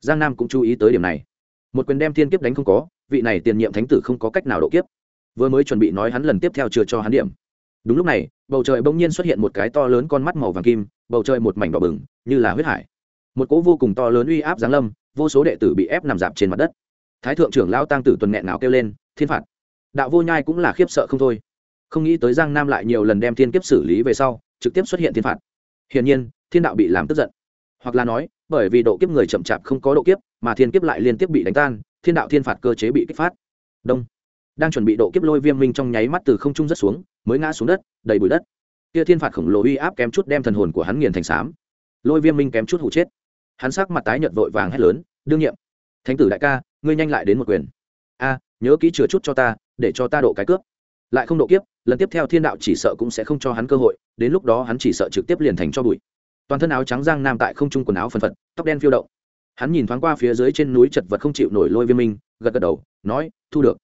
Giang nam cũng chú ý tới điểm này. Một quyền đem thiên kiếp đánh không có, vị này tiền nhiệm thánh tử không có cách nào độ kiếp. Vừa mới chuẩn bị nói hắn lần tiếp theo chừa cho hắn điểm. Đúng lúc này, bầu trời bỗng nhiên xuất hiện một cái to lớn con mắt màu vàng kim, bầu trời một mảnh đỏ bừng, như là huyết hải. Một cỗ vô cùng to lớn uy áp giáng lâm, vô số đệ tử bị ép nằm dạp trên mặt đất thái thượng trưởng lao tăng tử tuần nghẹn nào kêu lên, thiên phạt. Đạo vô nhai cũng là khiếp sợ không thôi. Không nghĩ tới giang nam lại nhiều lần đem thiên kiếp xử lý về sau, trực tiếp xuất hiện thiên phạt. Hiển nhiên, thiên đạo bị làm tức giận. Hoặc là nói, bởi vì độ kiếp người chậm chạp không có độ kiếp, mà thiên kiếp lại liên tiếp bị đánh tan, thiên đạo thiên phạt cơ chế bị kích phát. Đông. Đang chuẩn bị độ kiếp lôi viêm minh trong nháy mắt từ không trung rất xuống, mới ngã xuống đất, đầy bụi đất. Kia thiên phạt khổng lồ uy áp kém chút đem thần hồn của hắn nghiền thành xám lôi viêm minh kém chút hụ chết. Hắn sắc mặt tái nhợt vội vàng hét lớn, đương nhiệm, thánh tử đại ca ngươi nhanh lại đến một quyền. A, nhớ kỹ chừa chút cho ta, để cho ta độ cái cướp. Lại không độ kiếp, lần tiếp theo thiên đạo chỉ sợ cũng sẽ không cho hắn cơ hội, đến lúc đó hắn chỉ sợ trực tiếp liền thành cho bụi. Toàn thân áo trắng giang nam tại không trung quần áo phần phật, tóc đen phiêu động. Hắn nhìn thoáng qua phía dưới trên núi chật vật không chịu nổi lôi viêm minh, gật gật đầu, nói, thu được.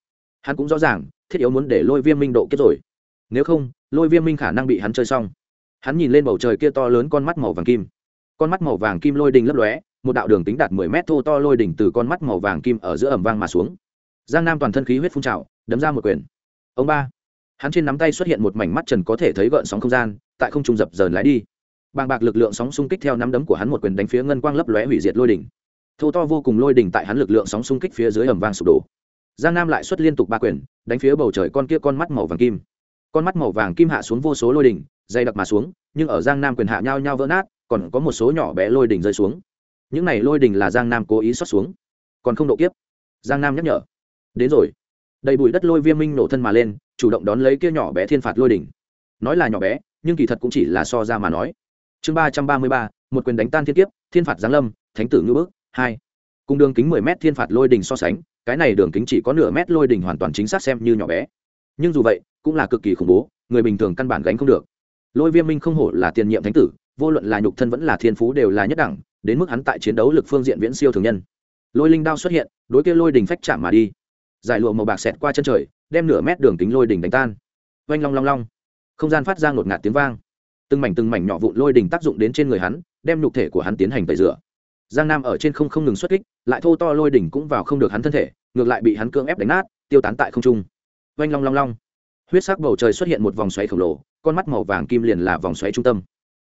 Hắn cũng rõ ràng, thiết yếu muốn để lôi viêm minh độ kiếp rồi. Nếu không, lôi viêm minh khả năng bị hắn chơi xong. Hắn nhìn lên bầu trời kia to lớn con mắt màu vàng kim. Con mắt màu vàng kim lôi đình lấp lóe một đạo đường tính đạt mười mét thô to lôi đỉnh từ con mắt màu vàng kim ở giữa ẩm vang mà xuống. Giang nam toàn thân khí huyết phun trào, đấm ra một quyền. Ông ba, hắn trên nắm tay xuất hiện một mảnh mắt trần có thể thấy gợn sóng không gian, tại không trung dập dờn lái đi. Bàng bạc lực lượng sóng xung kích theo nắm đấm của hắn một quyền đánh phía ngân quang lấp lóe hủy diệt lôi đỉnh. Thô to vô cùng lôi đỉnh tại hắn lực lượng sóng xung kích phía dưới ẩm vang sụp đổ. Giang nam lại xuất liên tục ba quyền, đánh phía bầu trời con kia con mắt màu vàng kim. Con mắt màu vàng kim hạ xuống vô số lôi đỉnh, dày đặc mà xuống, nhưng ở giang nam quyền hạ nhau nhau vỡ nát, còn có một số nhỏ bé lôi đỉnh rơi xuống những này lôi đỉnh là giang nam cố ý xót xuống còn không độ kiếp giang nam nhắc nhở đến rồi đầy bụi đất lôi viêm minh nổ thân mà lên chủ động đón lấy kia nhỏ bé thiên phạt lôi đỉnh nói là nhỏ bé nhưng kỳ thật cũng chỉ là so ra mà nói chương ba trăm ba mươi ba, một quyền đánh tan thiên kiếp, thiên phạt giáng lâm, thánh tử ngư bước hai. Cùng đường kính mười m thiên phạt lôi đỉnh so sánh, cái này đường kính chỉ có nửa mét lôi đỉnh hoàn toàn chính xác xem như nhỏ bé. Nhưng dù vậy, cũng là cực kỳ khủng bố, người bình thường căn bản gánh không được. Lôi viêm minh không hổ là tiền nhiệm thánh tử, vô luận là nhục thân vẫn là thiên phú đều là nhất đẳng đến mức hắn tại chiến đấu lực phương diện viễn siêu thường nhân. Lôi linh đao xuất hiện, đối kia lôi đình phách chạm mà đi. Giải lụa màu bạc xẹt qua chân trời, đem nửa mét đường kính lôi đình đánh tan. Oanh long long long. Không gian phát ra ngột ngạt tiếng vang. Từng mảnh từng mảnh nhỏ vụn lôi đình tác dụng đến trên người hắn, đem nhục thể của hắn tiến hành tẩy rửa. Giang nam ở trên không không ngừng xuất kích, lại thô to lôi đỉnh cũng vào không được hắn thân thể, ngược lại bị hắn cưỡng ép đánh nát, tiêu tán tại không trung. Oanh long long long. Huyết sắc bầu trời xuất hiện một vòng xoáy khổng lồ, con mắt màu vàng kim liền là vòng xoáy trung tâm.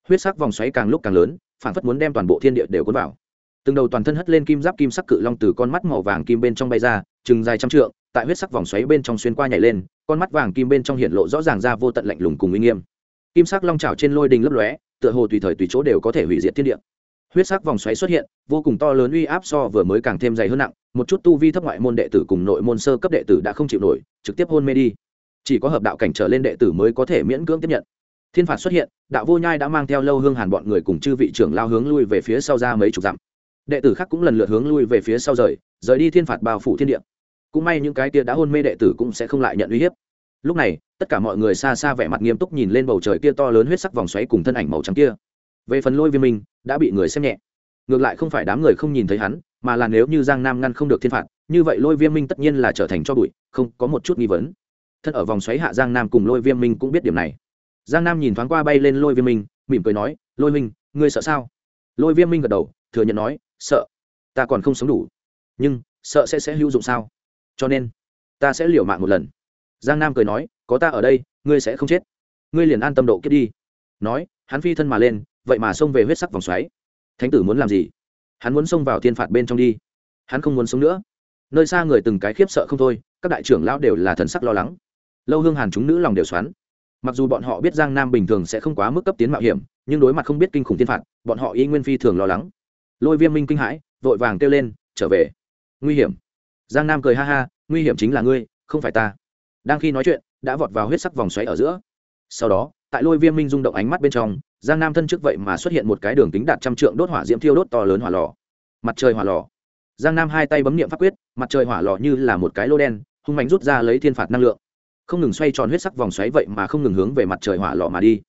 Huyết sắc vòng xoáy càng lúc càng lớn phản phất muốn đem toàn bộ thiên địa đều cuốn vào. Từng đầu toàn thân hất lên kim giáp kim sắc cự long từ con mắt màu vàng kim bên trong bay ra, chừng dài trăm trượng, tại huyết sắc vòng xoáy bên trong xuyên qua nhảy lên, con mắt vàng kim bên trong hiện lộ rõ ràng ra vô tận lạnh lùng cùng uy nghiêm. Kim sắc long trào trên lôi đình lấp lóe, tựa hồ tùy thời tùy chỗ đều có thể hủy diệt thiên địa. Huyết sắc vòng xoáy xuất hiện, vô cùng to lớn uy áp so vừa mới càng thêm dày hơn nặng, một chút tu vi thấp ngoại môn đệ tử cùng nội môn sơ cấp đệ tử đã không chịu nổi, trực tiếp hôn mê đi. Chỉ có hợp đạo cảnh trở lên đệ tử mới có thể miễn cưỡng tiếp nhận thiên phạt xuất hiện, đạo vô nhai đã mang theo lâu hương hàn bọn người cùng chư vị trưởng lao hướng lui về phía sau ra mấy chục dặm. Đệ tử khác cũng lần lượt hướng lui về phía sau rời rời đi thiên phạt bao phủ thiên địa. Cũng may những cái kia đã hôn mê đệ tử cũng sẽ không lại nhận uy hiếp. Lúc này, tất cả mọi người xa xa vẻ mặt nghiêm túc nhìn lên bầu trời kia to lớn huyết sắc vòng xoáy cùng thân ảnh màu trắng kia. Về phần lôi viêm minh, đã bị người xem nhẹ. Ngược lại không phải đám người không nhìn thấy hắn, mà là nếu như giang nam ngăn không được thiên phạt, như vậy lôi viêm minh tất nhiên là trở thành cho bụi, không có một chút nghi vấn. Thân ở vòng xoáy hạ giang nam cùng lôi viêm minh cũng biết điểm này giang nam nhìn thoáng qua bay lên lôi viêm minh, mỉm cười nói, lôi minh, ngươi sợ sao? Lôi viêm minh gật đầu, thừa nhận nói, sợ. Ta còn không sống đủ. Nhưng, sợ sẽ sẽ hữu dụng sao? Cho nên, ta sẽ liều mạng một lần. Giang nam cười nói, có ta ở đây, ngươi sẽ không chết. Ngươi liền an tâm độ kết đi. Nói, hắn phi thân mà lên, vậy mà xông về huyết sắc vòng xoáy. Thánh tử muốn làm gì? Hắn muốn xông vào thiên phạt bên trong đi. Hắn không muốn sống nữa. Nơi xa người từng cái khiếp sợ không thôi, các đại trưởng lão đều là thần sắc lo lắng. Lâu hương hàn chúng nữ lòng đều xoắn mặc dù bọn họ biết giang nam bình thường sẽ không quá mức cấp tiến mạo hiểm, nhưng đối mặt không biết kinh khủng thiên phạt, bọn họ y nguyên phi thường lo lắng. Lôi viêm minh kinh hãi, vội vàng kêu lên, trở về. Nguy hiểm. Giang nam cười ha ha, nguy hiểm chính là ngươi, không phải ta. Đang khi nói chuyện, đã vọt vào huyết sắc vòng xoáy ở giữa. Sau đó, tại lôi viêm minh rung động ánh mắt bên trong, giang nam thân trước vậy mà xuất hiện một cái đường kính đạt trăm trượng đốt hỏa diễm thiêu đốt to lớn hỏa lò. Mặt trời hỏa lò. Giang nam hai tay bấm niệm pháp quyết, mặt trời hỏa lò như là một cái lô đen, hung mạnh rút ra lấy thiên phạt năng lượng không ngừng xoay tròn huyết sắc vòng xoáy vậy mà không ngừng hướng về mặt trời hỏa lò mà đi.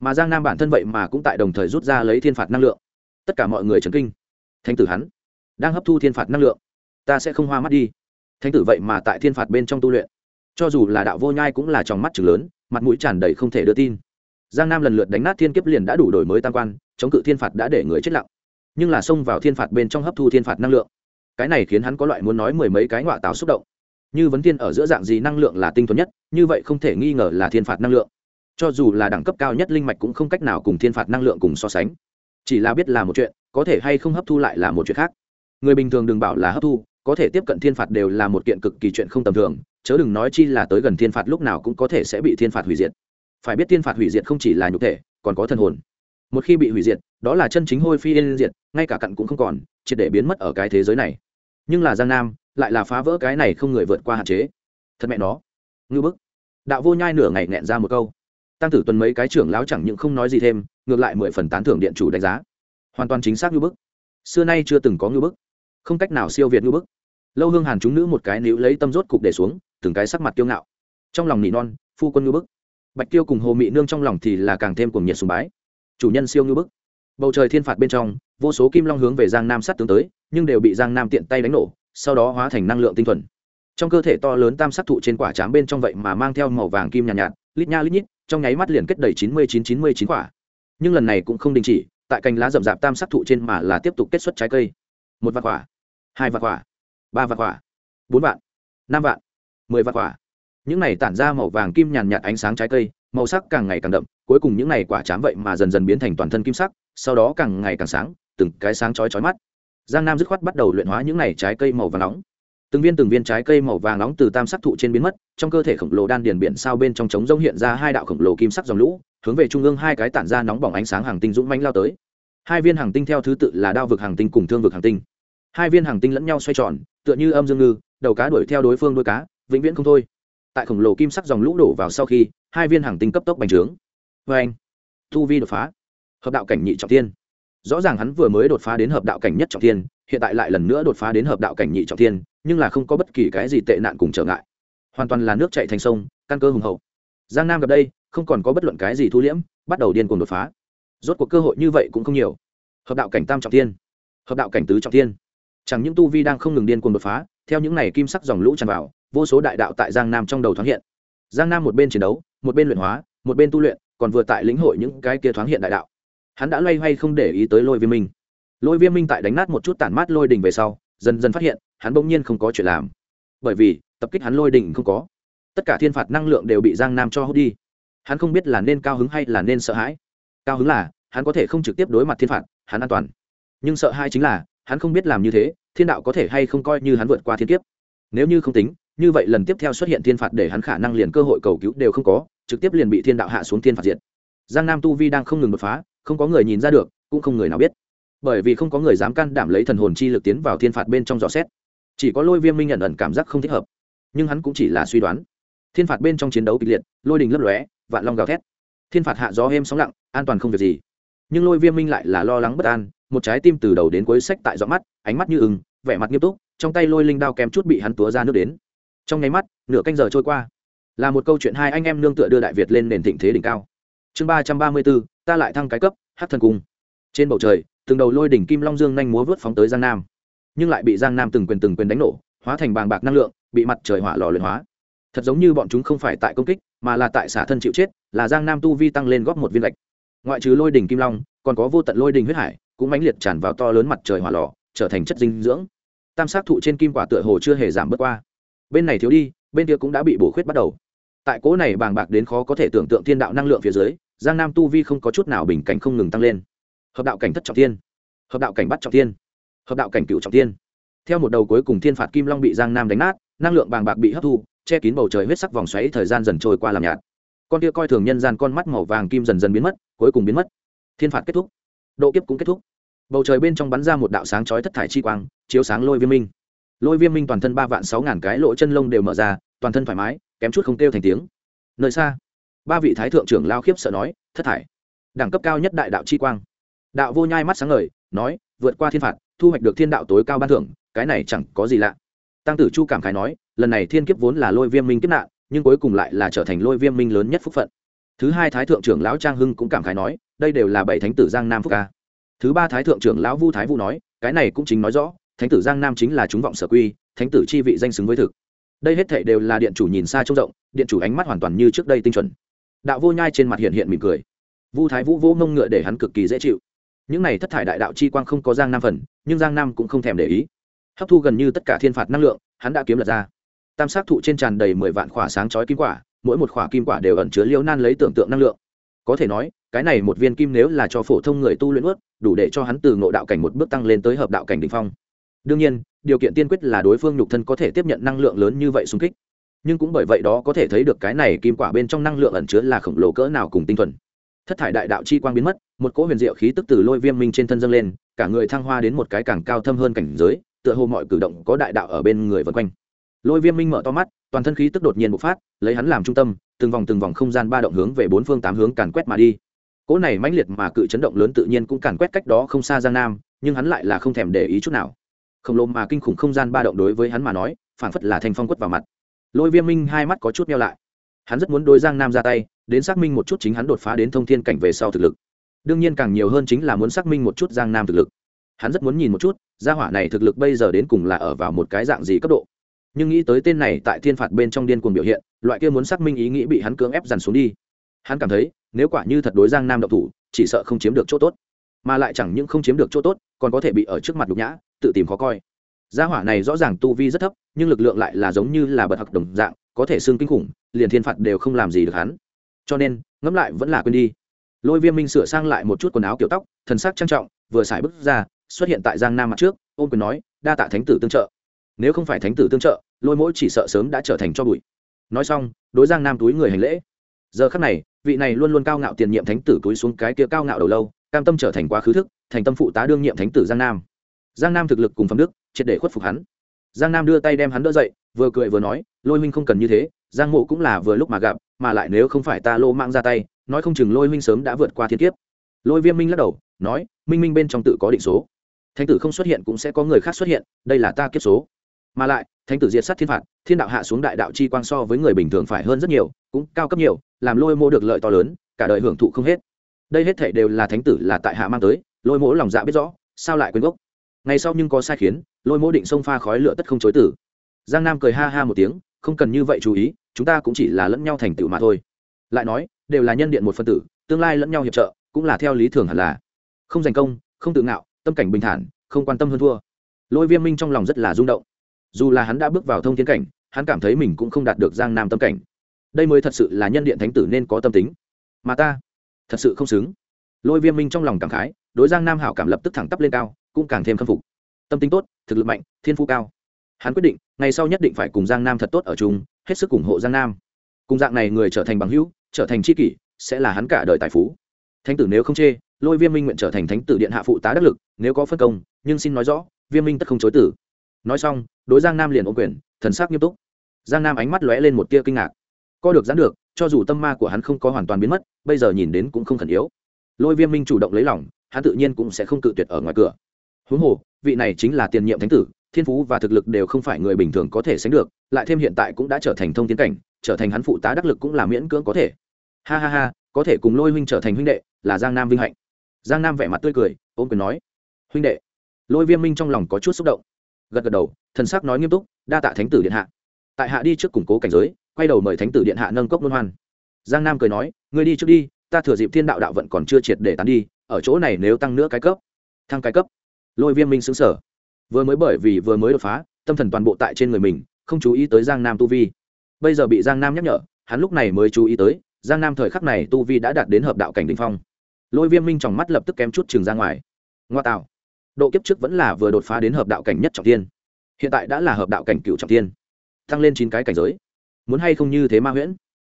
Mà giang nam bản thân vậy mà cũng tại đồng thời rút ra lấy thiên phạt năng lượng. Tất cả mọi người chấn kinh. Thánh tử hắn đang hấp thu thiên phạt năng lượng. Ta sẽ không hoa mắt đi. Thánh tử vậy mà tại thiên phạt bên trong tu luyện. Cho dù là đạo vô nhai cũng là trong mắt chừng lớn, mặt mũi tràn đầy không thể đưa tin. Giang nam lần lượt đánh nát thiên kiếp liền đã đủ đổi mới tam quan, chống cự thiên phạt đã để người chết lặng. Nhưng là xông vào thiên phạt bên trong hấp thu thiên phạt năng lượng. Cái này khiến hắn có loại muốn nói mười mấy cái ngoại táo xúc động như vấn thiên ở giữa dạng gì năng lượng là tinh thuần nhất, như vậy không thể nghi ngờ là thiên phạt năng lượng. Cho dù là đẳng cấp cao nhất linh mạch cũng không cách nào cùng thiên phạt năng lượng cùng so sánh. Chỉ là biết là một chuyện, có thể hay không hấp thu lại là một chuyện khác. Người bình thường đừng bảo là hấp thu, có thể tiếp cận thiên phạt đều là một kiện cực kỳ chuyện không tầm thường, chớ đừng nói chi là tới gần thiên phạt lúc nào cũng có thể sẽ bị thiên phạt hủy diệt. Phải biết thiên phạt hủy diệt không chỉ là nhục thể, còn có thần hồn. Một khi bị hủy diệt, đó là chân chính hôi phi yên diệt, ngay cả cặn cũng không còn, triệt để biến mất ở cái thế giới này. Nhưng là giang nam lại là phá vỡ cái này không người vượt qua hạn chế. Thật mẹ nó. Ngư bức. Đạo vô nhai nửa ngày nghẹn ra một câu. Tăng tử tuần mấy cái trưởng láo chẳng những không nói gì thêm, ngược lại mười phần tán thưởng điện chủ đánh giá. Hoàn toàn chính xác ngư bức. Xưa nay chưa từng có ngư bức. Không cách nào siêu việt ngư bức. Lâu hương hàn chúng nữ một cái níu lấy tâm rốt cục để xuống, từng cái sắc mặt kiêu ngạo. Trong lòng nỉ non, phu quân ngư bức. Bạch tiêu cùng hồ mị nương trong lòng thì là càng thêm cuồng nhiệt sùng bái. Chủ nhân siêu ngư bức. Bầu trời thiên phạt bên trong, vô số kim long hướng về giang nam sát tướng tới, nhưng đều bị giang nam tiện tay đánh nổ sau đó hóa thành năng lượng tinh thuần. Trong cơ thể to lớn tam sắc thụ trên quả trám bên trong vậy mà mang theo màu vàng kim nhàn nhạt, nhạt lít nha lít nhít trong nháy mắt liền kết đầy chín mươi chín chín mươi chín quả. Nhưng lần này cũng không đình chỉ tại cành lá rậm rạp tam sắc thụ trên mà là tiếp tục kết xuất trái cây. Một vạn quả hai vạn quả ba vạn quả bốn vạn năm vạn mười vạn quả. Những này tản ra màu vàng kim nhàn nhạt ánh sáng trái cây màu sắc càng ngày càng đậm cuối cùng những này quả chám vậy mà dần dần biến thành toàn thân kim sắc sau đó càng ngày càng sáng từng cái sáng chói chói mắt giang nam dứt khoát bắt đầu luyện hóa những này trái cây màu vàng nóng. Từng viên từng viên trái cây màu vàng nóng từ tam sắc thụ trên biến mất, trong cơ thể khổng lồ đan điền biển sao bên trong trống rông hiện ra hai đạo khổng lồ kim sắc dòng lũ, hướng về trung ương hai cái tản ra nóng bỏng ánh sáng hàng tinh dũng mãnh lao tới. Hai viên hàng tinh theo thứ tự là đao vực hàng tinh cùng thương vực hàng tinh. Hai viên hàng tinh lẫn nhau xoay tròn, tựa như âm dương ngư, đầu cá đuổi theo đối phương đuôi cá, vĩnh viễn không thôi. Tại khổng lồ kim sắc dòng lũ đổ vào sau khi, hai viên hàng tinh cấp tốc bành trướng. Vê anh. Thu vi đột phá. Hợp đạo cảnh nhị trọng thiên rõ ràng hắn vừa mới đột phá đến hợp đạo cảnh nhất trọng thiên, hiện tại lại lần nữa đột phá đến hợp đạo cảnh nhị trọng thiên, nhưng là không có bất kỳ cái gì tệ nạn cùng trở ngại. Hoàn toàn là nước chạy thành sông, căn cơ hùng hậu. Giang nam gặp đây, không còn có bất luận cái gì thu liễm, bắt đầu điên cuồng đột phá. Rốt cuộc cơ hội như vậy cũng không nhiều. Hợp đạo cảnh tam trọng thiên, hợp đạo cảnh tứ trọng thiên. Chẳng những tu vi đang không ngừng điên cuồng đột phá, theo những này kim sắc dòng lũ tràn vào, vô số đại đạo tại giang nam trong đầu thoáng hiện. Giang nam một bên chiến đấu, một bên luyện hóa, một bên tu luyện, còn vừa tại lĩnh hội những cái kia thoáng hiện đại đạo hắn đã loay hoay không để ý tới lôi viêm minh. Lôi viêm minh tại đánh nát một chút tản mát lôi đình về sau, dần dần phát hiện, hắn bỗng nhiên không có chuyện làm. Bởi vì, tập kích hắn lôi đình không có. Tất cả thiên phạt năng lượng đều bị giang nam cho hút đi. Hắn không biết là nên cao hứng hay là nên sợ hãi. Cao hứng là, hắn có thể không trực tiếp đối mặt thiên phạt, hắn an toàn. Nhưng sợ hãi chính là, hắn không biết làm như thế, thiên đạo có thể hay không coi như hắn vượt qua thiên kiếp. Nếu như không tính, như vậy lần tiếp theo xuất hiện thiên phạt để hắn khả năng liền cơ hội cầu cứu đều không có, trực tiếp liền bị thiên đạo hạ xuống thiên phạt diệt. Giang nam tu vi đang không ngừng đột phá không có người nhìn ra được, cũng không người nào biết. Bởi vì không có người dám can đảm lấy thần hồn chi lực tiến vào thiên phạt bên trong dò xét. Chỉ có lôi viêm minh nhận ẩn cảm giác không thích hợp. Nhưng hắn cũng chỉ là suy đoán. Thiên phạt bên trong chiến đấu kịch liệt, lôi đình lấp lóe, vạn long gào thét. Thiên phạt hạ gió êm sóng lặng, an toàn không việc gì. Nhưng lôi viêm minh lại là lo lắng bất an, một trái tim từ đầu đến cuối sách tại gió mắt, ánh mắt như ừng vẻ mặt nghiêm túc, trong tay lôi linh đao kém chút bị hắn túa ra nước đến. Trong nháy mắt, nửa canh giờ trôi qua. Là một câu chuyện hai anh em nương tựa đưa đại việt lên nền thịnh thế đỉnh cao. Chương ba trăm ba mươi bốn ta lại thăng cái cấp, hát thần cung. Trên bầu trời, từng đầu lôi đỉnh kim long dương nhanh múa vớt phóng tới giang nam. Nhưng lại bị giang nam từng quyền từng quyền đánh nổ, hóa thành bàng bạc năng lượng, bị mặt trời hỏa lò luyện hóa. Thật giống như bọn chúng không phải tại công kích, mà là tại xả thân chịu chết, là giang nam tu vi tăng lên góp một viên lệch. Ngoại trừ lôi đỉnh kim long, còn có vô tận lôi đỉnh huyết hải, cũng mãnh liệt tràn vào to lớn mặt trời hỏa lò, trở thành chất dinh dưỡng. Tam sát thụ trên kim quả tựa hồ chưa hề giảm bớt qua. Bên này thiếu đi, bên kia cũng đã bị bổ khuyết bắt đầu tại cỗ này bàng bạc đến khó có thể tưởng tượng thiên đạo năng lượng phía dưới, giang nam tu vi không có chút nào bình cảnh không ngừng tăng lên. Hợp đạo cảnh thất trọng thiên, hợp đạo cảnh bắt trọng thiên, hợp đạo cảnh cựu trọng thiên. Theo một đầu cuối cùng thiên phạt kim long bị giang nam đánh nát, năng lượng bàng bạc bị hấp thu, che kín bầu trời huyết sắc vòng xoáy thời gian dần trôi qua làm nhạt. Con kia coi thường nhân gian con mắt màu vàng kim dần dần biến mất, cuối cùng biến mất. Thiên phạt kết thúc, độ kiếp cũng kết thúc. Bầu trời bên trong bắn ra một đạo sáng chói thất thải chi quang, chiếu sáng lôi viêm minh. Lôi viêm minh toàn thân ba vạn sáu ngàn cái lỗ chân lông đều mở ra, toàn thân thoải mái kém chút không kêu thành tiếng. Nơi xa, ba vị thái thượng trưởng lao khiếp sợ nói, thất thải, đẳng cấp cao nhất đại đạo chi quang. Đạo vô nhai mắt sáng ngời, nói, vượt qua thiên phạt, thu hoạch được thiên đạo tối cao ban thưởng, cái này chẳng có gì lạ. Tăng tử chu cảm khái nói, lần này thiên kiếp vốn là lôi viêm minh kiếp nạn, nhưng cuối cùng lại là trở thành lôi viêm minh lớn nhất phúc phận. Thứ hai thái thượng trưởng lão trang hưng cũng cảm khái nói, đây đều là bảy thánh tử giang nam phúc ca. Thứ ba thái thượng trưởng lão vu thái vũ nói, cái này cũng chính nói rõ, thánh tử giang nam chính là chúng vọng sở quy, thánh tử chi vị danh xứng với thực đây hết thảy đều là điện chủ nhìn xa trông rộng, điện chủ ánh mắt hoàn toàn như trước đây tinh chuẩn. Đạo vô nhai trên mặt hiện hiện mỉm cười. Vu thái vũ vô mông ngựa để hắn cực kỳ dễ chịu. Những này thất thải đại đạo chi quang không có giang nam phần, nhưng giang nam cũng không thèm để ý. Hấp thu gần như tất cả thiên phạt năng lượng, hắn đã kiếm lật ra. Tam sát thụ trên tràn đầy mười vạn khỏa sáng chói kim quả, mỗi một khỏa kim quả đều ẩn chứa liễu nan lấy tưởng tượng năng lượng. Có thể nói, cái này một viên kim nếu là cho phổ thông người tu luyện ướt đủ để cho hắn từ ngộ đạo cảnh một bước tăng lên tới hợp đạo cảnh đ ỉ n h phong đương nhiên, điều kiện tiên quyết là đối phương nhục thân có thể tiếp nhận năng lượng lớn như vậy xung kích. Nhưng cũng bởi vậy đó có thể thấy được cái này kim quả bên trong năng lượng ẩn chứa là khổng lồ cỡ nào cùng tinh thuần. Thất thải đại đạo chi quang biến mất, một cỗ huyền diệu khí tức từ lôi viêm minh trên thân dâng lên, cả người thăng hoa đến một cái càng cao thâm hơn cảnh giới, tựa hồ mọi cử động có đại đạo ở bên người vân quanh. Lôi viêm minh mở to mắt, toàn thân khí tức đột nhiên bộc phát, lấy hắn làm trung tâm, từng vòng từng vòng không gian ba động hướng về bốn phương tám hướng càn quét mà đi. Cỗ này mãnh liệt mà cự chấn động lớn tự nhiên cũng càn quét cách đó không xa giang nam, nhưng hắn lại là không thèm để ý chút nào khổng lồ mà kinh khủng không gian ba động đối với hắn mà nói phản phất là thành phong quất vào mặt. Lôi viêm minh hai mắt có chút meo lại. Hắn rất muốn đối giang nam ra tay, đến xác minh một chút chính hắn đột phá đến thông thiên cảnh về sau thực lực. Đương nhiên càng nhiều hơn chính là muốn xác minh một chút giang nam thực lực. Hắn rất muốn nhìn một chút, gia hỏa này thực lực bây giờ đến cùng là ở vào một cái dạng gì cấp độ. Nhưng nghĩ tới tên này tại thiên phạt bên trong điên cuồng biểu hiện, loại kia muốn xác minh ý nghĩ bị hắn cưỡng ép dằn xuống đi. Hắn cảm thấy, nếu quả như thật đối giang nam độc thủ, chỉ sợ không chiếm được chỗ tốt. Mà lại chẳng những không chiếm được chỗ tốt, còn có thể bị ở trước mặt nhục nhã tự tìm khó coi. Gia hỏa này rõ ràng tu vi rất thấp, nhưng lực lượng lại là giống như là bật học đồng dạng, có thể xương kinh khủng, liền thiên phạt đều không làm gì được hắn. Cho nên, ngẫm lại vẫn là quên đi. Lôi viêm minh sửa sang lại một chút quần áo kiểu tóc, thần sắc trang trọng, vừa xài bước ra, xuất hiện tại giang nam mặt trước ôm quyền nói, đa tạ thánh tử tương trợ. Nếu không phải thánh tử tương trợ, lôi mỗi chỉ sợ sớm đã trở thành cho bụi. Nói xong, đối giang nam túi người hành lễ. Giờ khắc này, vị này luôn luôn cao ngạo tiền nhiệm thánh tử túi xuống cái kia cao ngạo đầu lâu, cam tâm trở thành quá khứ thức, thành tâm phụ tá đương nhiệm thánh tử giang nam giang nam thực lực cùng phẩm đức, triệt để khuất phục hắn. Giang nam đưa tay đem hắn đỡ dậy, vừa cười vừa nói, lôi minh không cần như thế, giang mộ cũng là vừa lúc mà gặp, mà lại nếu không phải ta lô mang ra tay, nói không chừng lôi minh sớm đã vượt qua thiên kiếp. Lôi viêm minh lắc đầu, nói, minh minh bên trong tự có định số. Thánh tử không xuất hiện cũng sẽ có người khác xuất hiện, đây là ta kiếp số. Mà lại, thánh tử diệt sát thiên phạt, thiên đạo hạ xuống đại đạo chi quang so với người bình thường phải hơn rất nhiều, cũng cao cấp nhiều, làm lôi mô được lợi to lớn, cả đời hưởng thụ không hết. Đây hết thể đều là thánh tử là tại hạ mang tới, lôi mỗ lòng dạ biết rõ, sao lại quên gốc? Ngày sau nhưng có sai khiến, lôi mỗ định xông pha khói lửa tất không chối tử. Giang nam cười ha ha một tiếng, không cần như vậy chú ý, chúng ta cũng chỉ là lẫn nhau thành tựu mà thôi. Lại nói, đều là nhân điện một phân tử, tương lai lẫn nhau hiệp trợ, cũng là theo lý thường hẳn là. Không giành công, không tự ngạo, tâm cảnh bình thản, không quan tâm hơn thua. Lôi viêm minh trong lòng rất là rung động. Dù là hắn đã bước vào thông tiến cảnh, hắn cảm thấy mình cũng không đạt được giang nam tâm cảnh. Đây mới thật sự là nhân điện thánh tử nên có tâm tính. Mà ta, thật sự không xứng. Lôi viêm minh trong lòng cảm khái, đối giang nam hảo cảm lập tức thẳng tắp lên cao cũng càng thêm khâm phục. Tâm tính tốt, thực lực mạnh, thiên phú cao. Hắn quyết định, ngày sau nhất định phải cùng giang nam thật tốt ở chung, hết sức ủng hộ giang nam. Cùng dạng này người trở thành bằng hữu, trở thành tri kỷ, sẽ là hắn cả đời tài phú. Thánh tử nếu không chê, lôi viêm minh nguyện trở thành thánh tử điện hạ phụ tá đắc lực, nếu có phân công, nhưng xin nói rõ, viêm minh tất không chối tử. Nói xong, đối giang nam liền ô quyền, thần sắc nghiêm túc. Giang nam ánh mắt lóe lên một tia kinh ngạc. Co được giãn được, cho dù tâm ma của hắn không có hoàn toàn biến mất, bây giờ nhìn đến cũng không khẩn yếu. Lôi viêm minh chủ động lấy lòng, hắn tự nhiên cũng sẽ không cự tuyệt ở ngoài cửa huống hồ, vị này chính là tiền nhiệm thánh tử, thiên phú và thực lực đều không phải người bình thường có thể sánh được, lại thêm hiện tại cũng đã trở thành thông tiến cảnh, trở thành hắn phụ tá đắc lực cũng là miễn cưỡng có thể. Ha ha ha, có thể cùng lôi huynh trở thành huynh đệ, là giang nam vinh hạnh. Giang nam vẻ mặt tươi cười ôm quyền nói, huynh đệ. Lôi viêm minh trong lòng có chút xúc động, gật gật đầu, thần sắc nói nghiêm túc, đa tạ thánh tử điện hạ. Tại hạ đi trước củng cố cảnh giới, quay đầu mời thánh tử điện hạ nâng cốc luân hoan. Giang nam cười nói, ngươi đi trước đi, ta thừa dịp thiên đạo đạo vận còn chưa triệt để tán đi, ở chỗ này nếu tăng nữa cái cấp, thăng cái cấp lôi viêm minh xứng sở. Vừa mới bởi vì vừa mới đột phá, tâm thần toàn bộ tại trên người mình, không chú ý tới giang nam tu vi. Bây giờ bị giang nam nhắc nhở, hắn lúc này mới chú ý tới, giang nam thời khắc này tu vi đã đạt đến hợp đạo cảnh đình phong. Lôi viêm minh trong mắt lập tức kém chút trường ra ngoài. Ngoa tạo. Độ kiếp trước vẫn là vừa đột phá đến hợp đạo cảnh nhất trọng tiên hiện tại đã là hợp đạo cảnh cựu trọng tiên tăng lên chín cái cảnh giới. Muốn hay không như thế ma huyễn?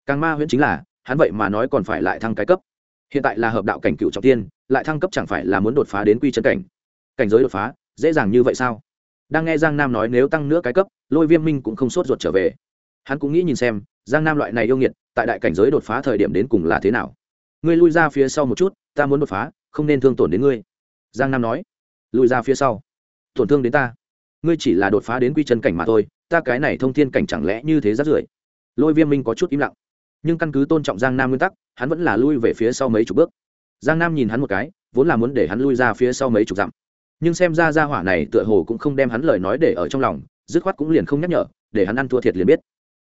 Càng ma huyễn chính là, hắn vậy mà nói còn phải lại thăng cái cấp. Hiện tại là hợp đạo cảnh cựu trọng tiên lại thăng cấp chẳng phải là muốn đột phá đến quy chân cảnh cảnh giới đột phá, dễ dàng như vậy sao? Đang nghe giang nam nói nếu tăng nữa cái cấp, lôi viêm minh cũng không sốt ruột trở về. Hắn cũng nghĩ nhìn xem, giang nam loại này yêu nghiệt, tại đại cảnh giới đột phá thời điểm đến cùng là thế nào? Ngươi lui ra phía sau một chút, ta muốn đột phá, không nên thương tổn đến ngươi. Giang nam nói. Lui ra phía sau. Tổn thương đến ta. Ngươi chỉ là đột phá đến quy chân cảnh mà thôi, ta cái này thông thiên cảnh chẳng lẽ như thế rất rưởi lôi viêm minh có chút im lặng. Nhưng căn cứ tôn trọng giang nam nguyên tắc, hắn vẫn là lui về phía sau mấy chục bước. Giang nam nhìn hắn một cái, vốn là muốn để hắn lui ra phía sau mấy chục dặm nhưng xem ra ra hỏa này tựa hồ cũng không đem hắn lời nói để ở trong lòng, dứt khoát cũng liền không nhắc nhở, để hắn ăn thua thiệt liền biết.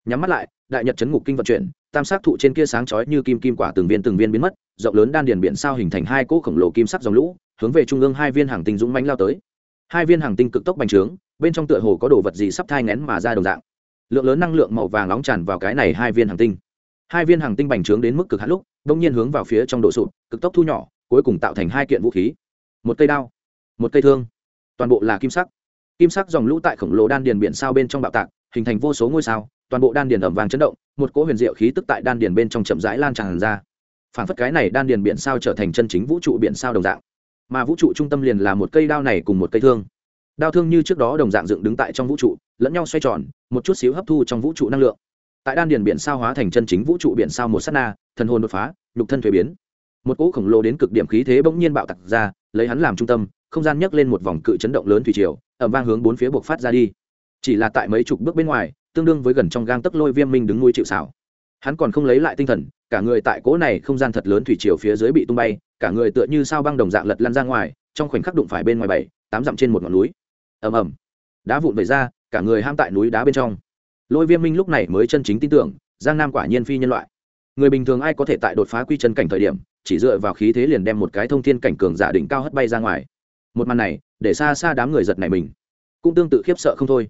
Nhắm mắt lại, đại nhật chấn ngục kinh vận chuyển, tam sắc thụ trên kia sáng chói như kim kim quả từng viên từng viên biến mất, rộng lớn đan điền biển sao hình thành hai cỗ khổng lồ kim sắc dòng lũ, hướng về trung ương hai viên hàng tinh dũng mãnh lao tới. Hai viên hàng tinh cực tốc bành trướng, bên trong tựa hồ có đồ vật gì sắp thai ngén mà ra đồng dạng. Lượng lớn năng lượng màu vàng nóng tràn vào cái này hai viên hàng tinh. Hai viên hàng tinh bành trướng đến mức cực hạn lúc đông nhiên hướng vào phía trong độ sụt cực tốc thu nhỏ, cuối cùng tạo thành hai kiện vũ khí. Một cây đao một cây thương. Toàn bộ là kim sắc. Kim sắc dòng lũ tại khổng lồ đan điền biển sao bên trong bạo tạc, hình thành vô số ngôi sao, toàn bộ đan điền ẩm vàng chấn động, một cỗ huyền diệu khí tức tại đan điền bên trong chậm rãi lan tràn ra. Phản phất cái này đan điền biển sao trở thành chân chính vũ trụ biển sao đồng dạng. Mà vũ trụ trung tâm liền là một cây đao này cùng một cây thương. Đao thương như trước đó đồng dạng dựng đứng tại trong vũ trụ, lẫn nhau xoay tròn, một chút xíu hấp thu trong vũ trụ năng lượng. Tại đan điền biển sao hóa thành chân chính vũ trụ biển sao một s á t na, thần hồn đột phá, nhục thân thuế biến. Một cỗ khổng lồ đến cực điểm khí thế bỗng nhiên bạo tặc ra, lấy hắn làm trung tâm không gian nhấc lên một vòng cự chấn động lớn thủy triều ẩm vang hướng bốn phía buộc phát ra đi. Chỉ là tại mấy chục bước bên ngoài, tương đương với gần trong gang tấc lôi viêm minh đứng nuôi chịu xảo hắn còn không lấy lại tinh thần, cả người tại cỗ này không gian thật lớn thủy triều phía dưới bị tung bay, cả người tựa như sao băng đồng dạng lật lăn ra ngoài, trong khoảnh khắc đụng phải bên ngoài bảy, tám dặm trên một ngọn núi. Ầm ầm. Đá vụn vẩy ra, cả người ham tại núi đá bên trong. Lôi viêm minh lúc này mới chân chính tin tưởng, giang nam quả nhiên phi nhân loại. Người bình thường ai có thể tại đột phá quy chân cảnh thời điểm, chỉ dựa vào khí thế liền đem một cái thông thiên cảnh cường giả đỉnh cao hất bay ra ngoài một màn này để xa xa đám người giật này mình. Cũng tương tự khiếp sợ không thôi.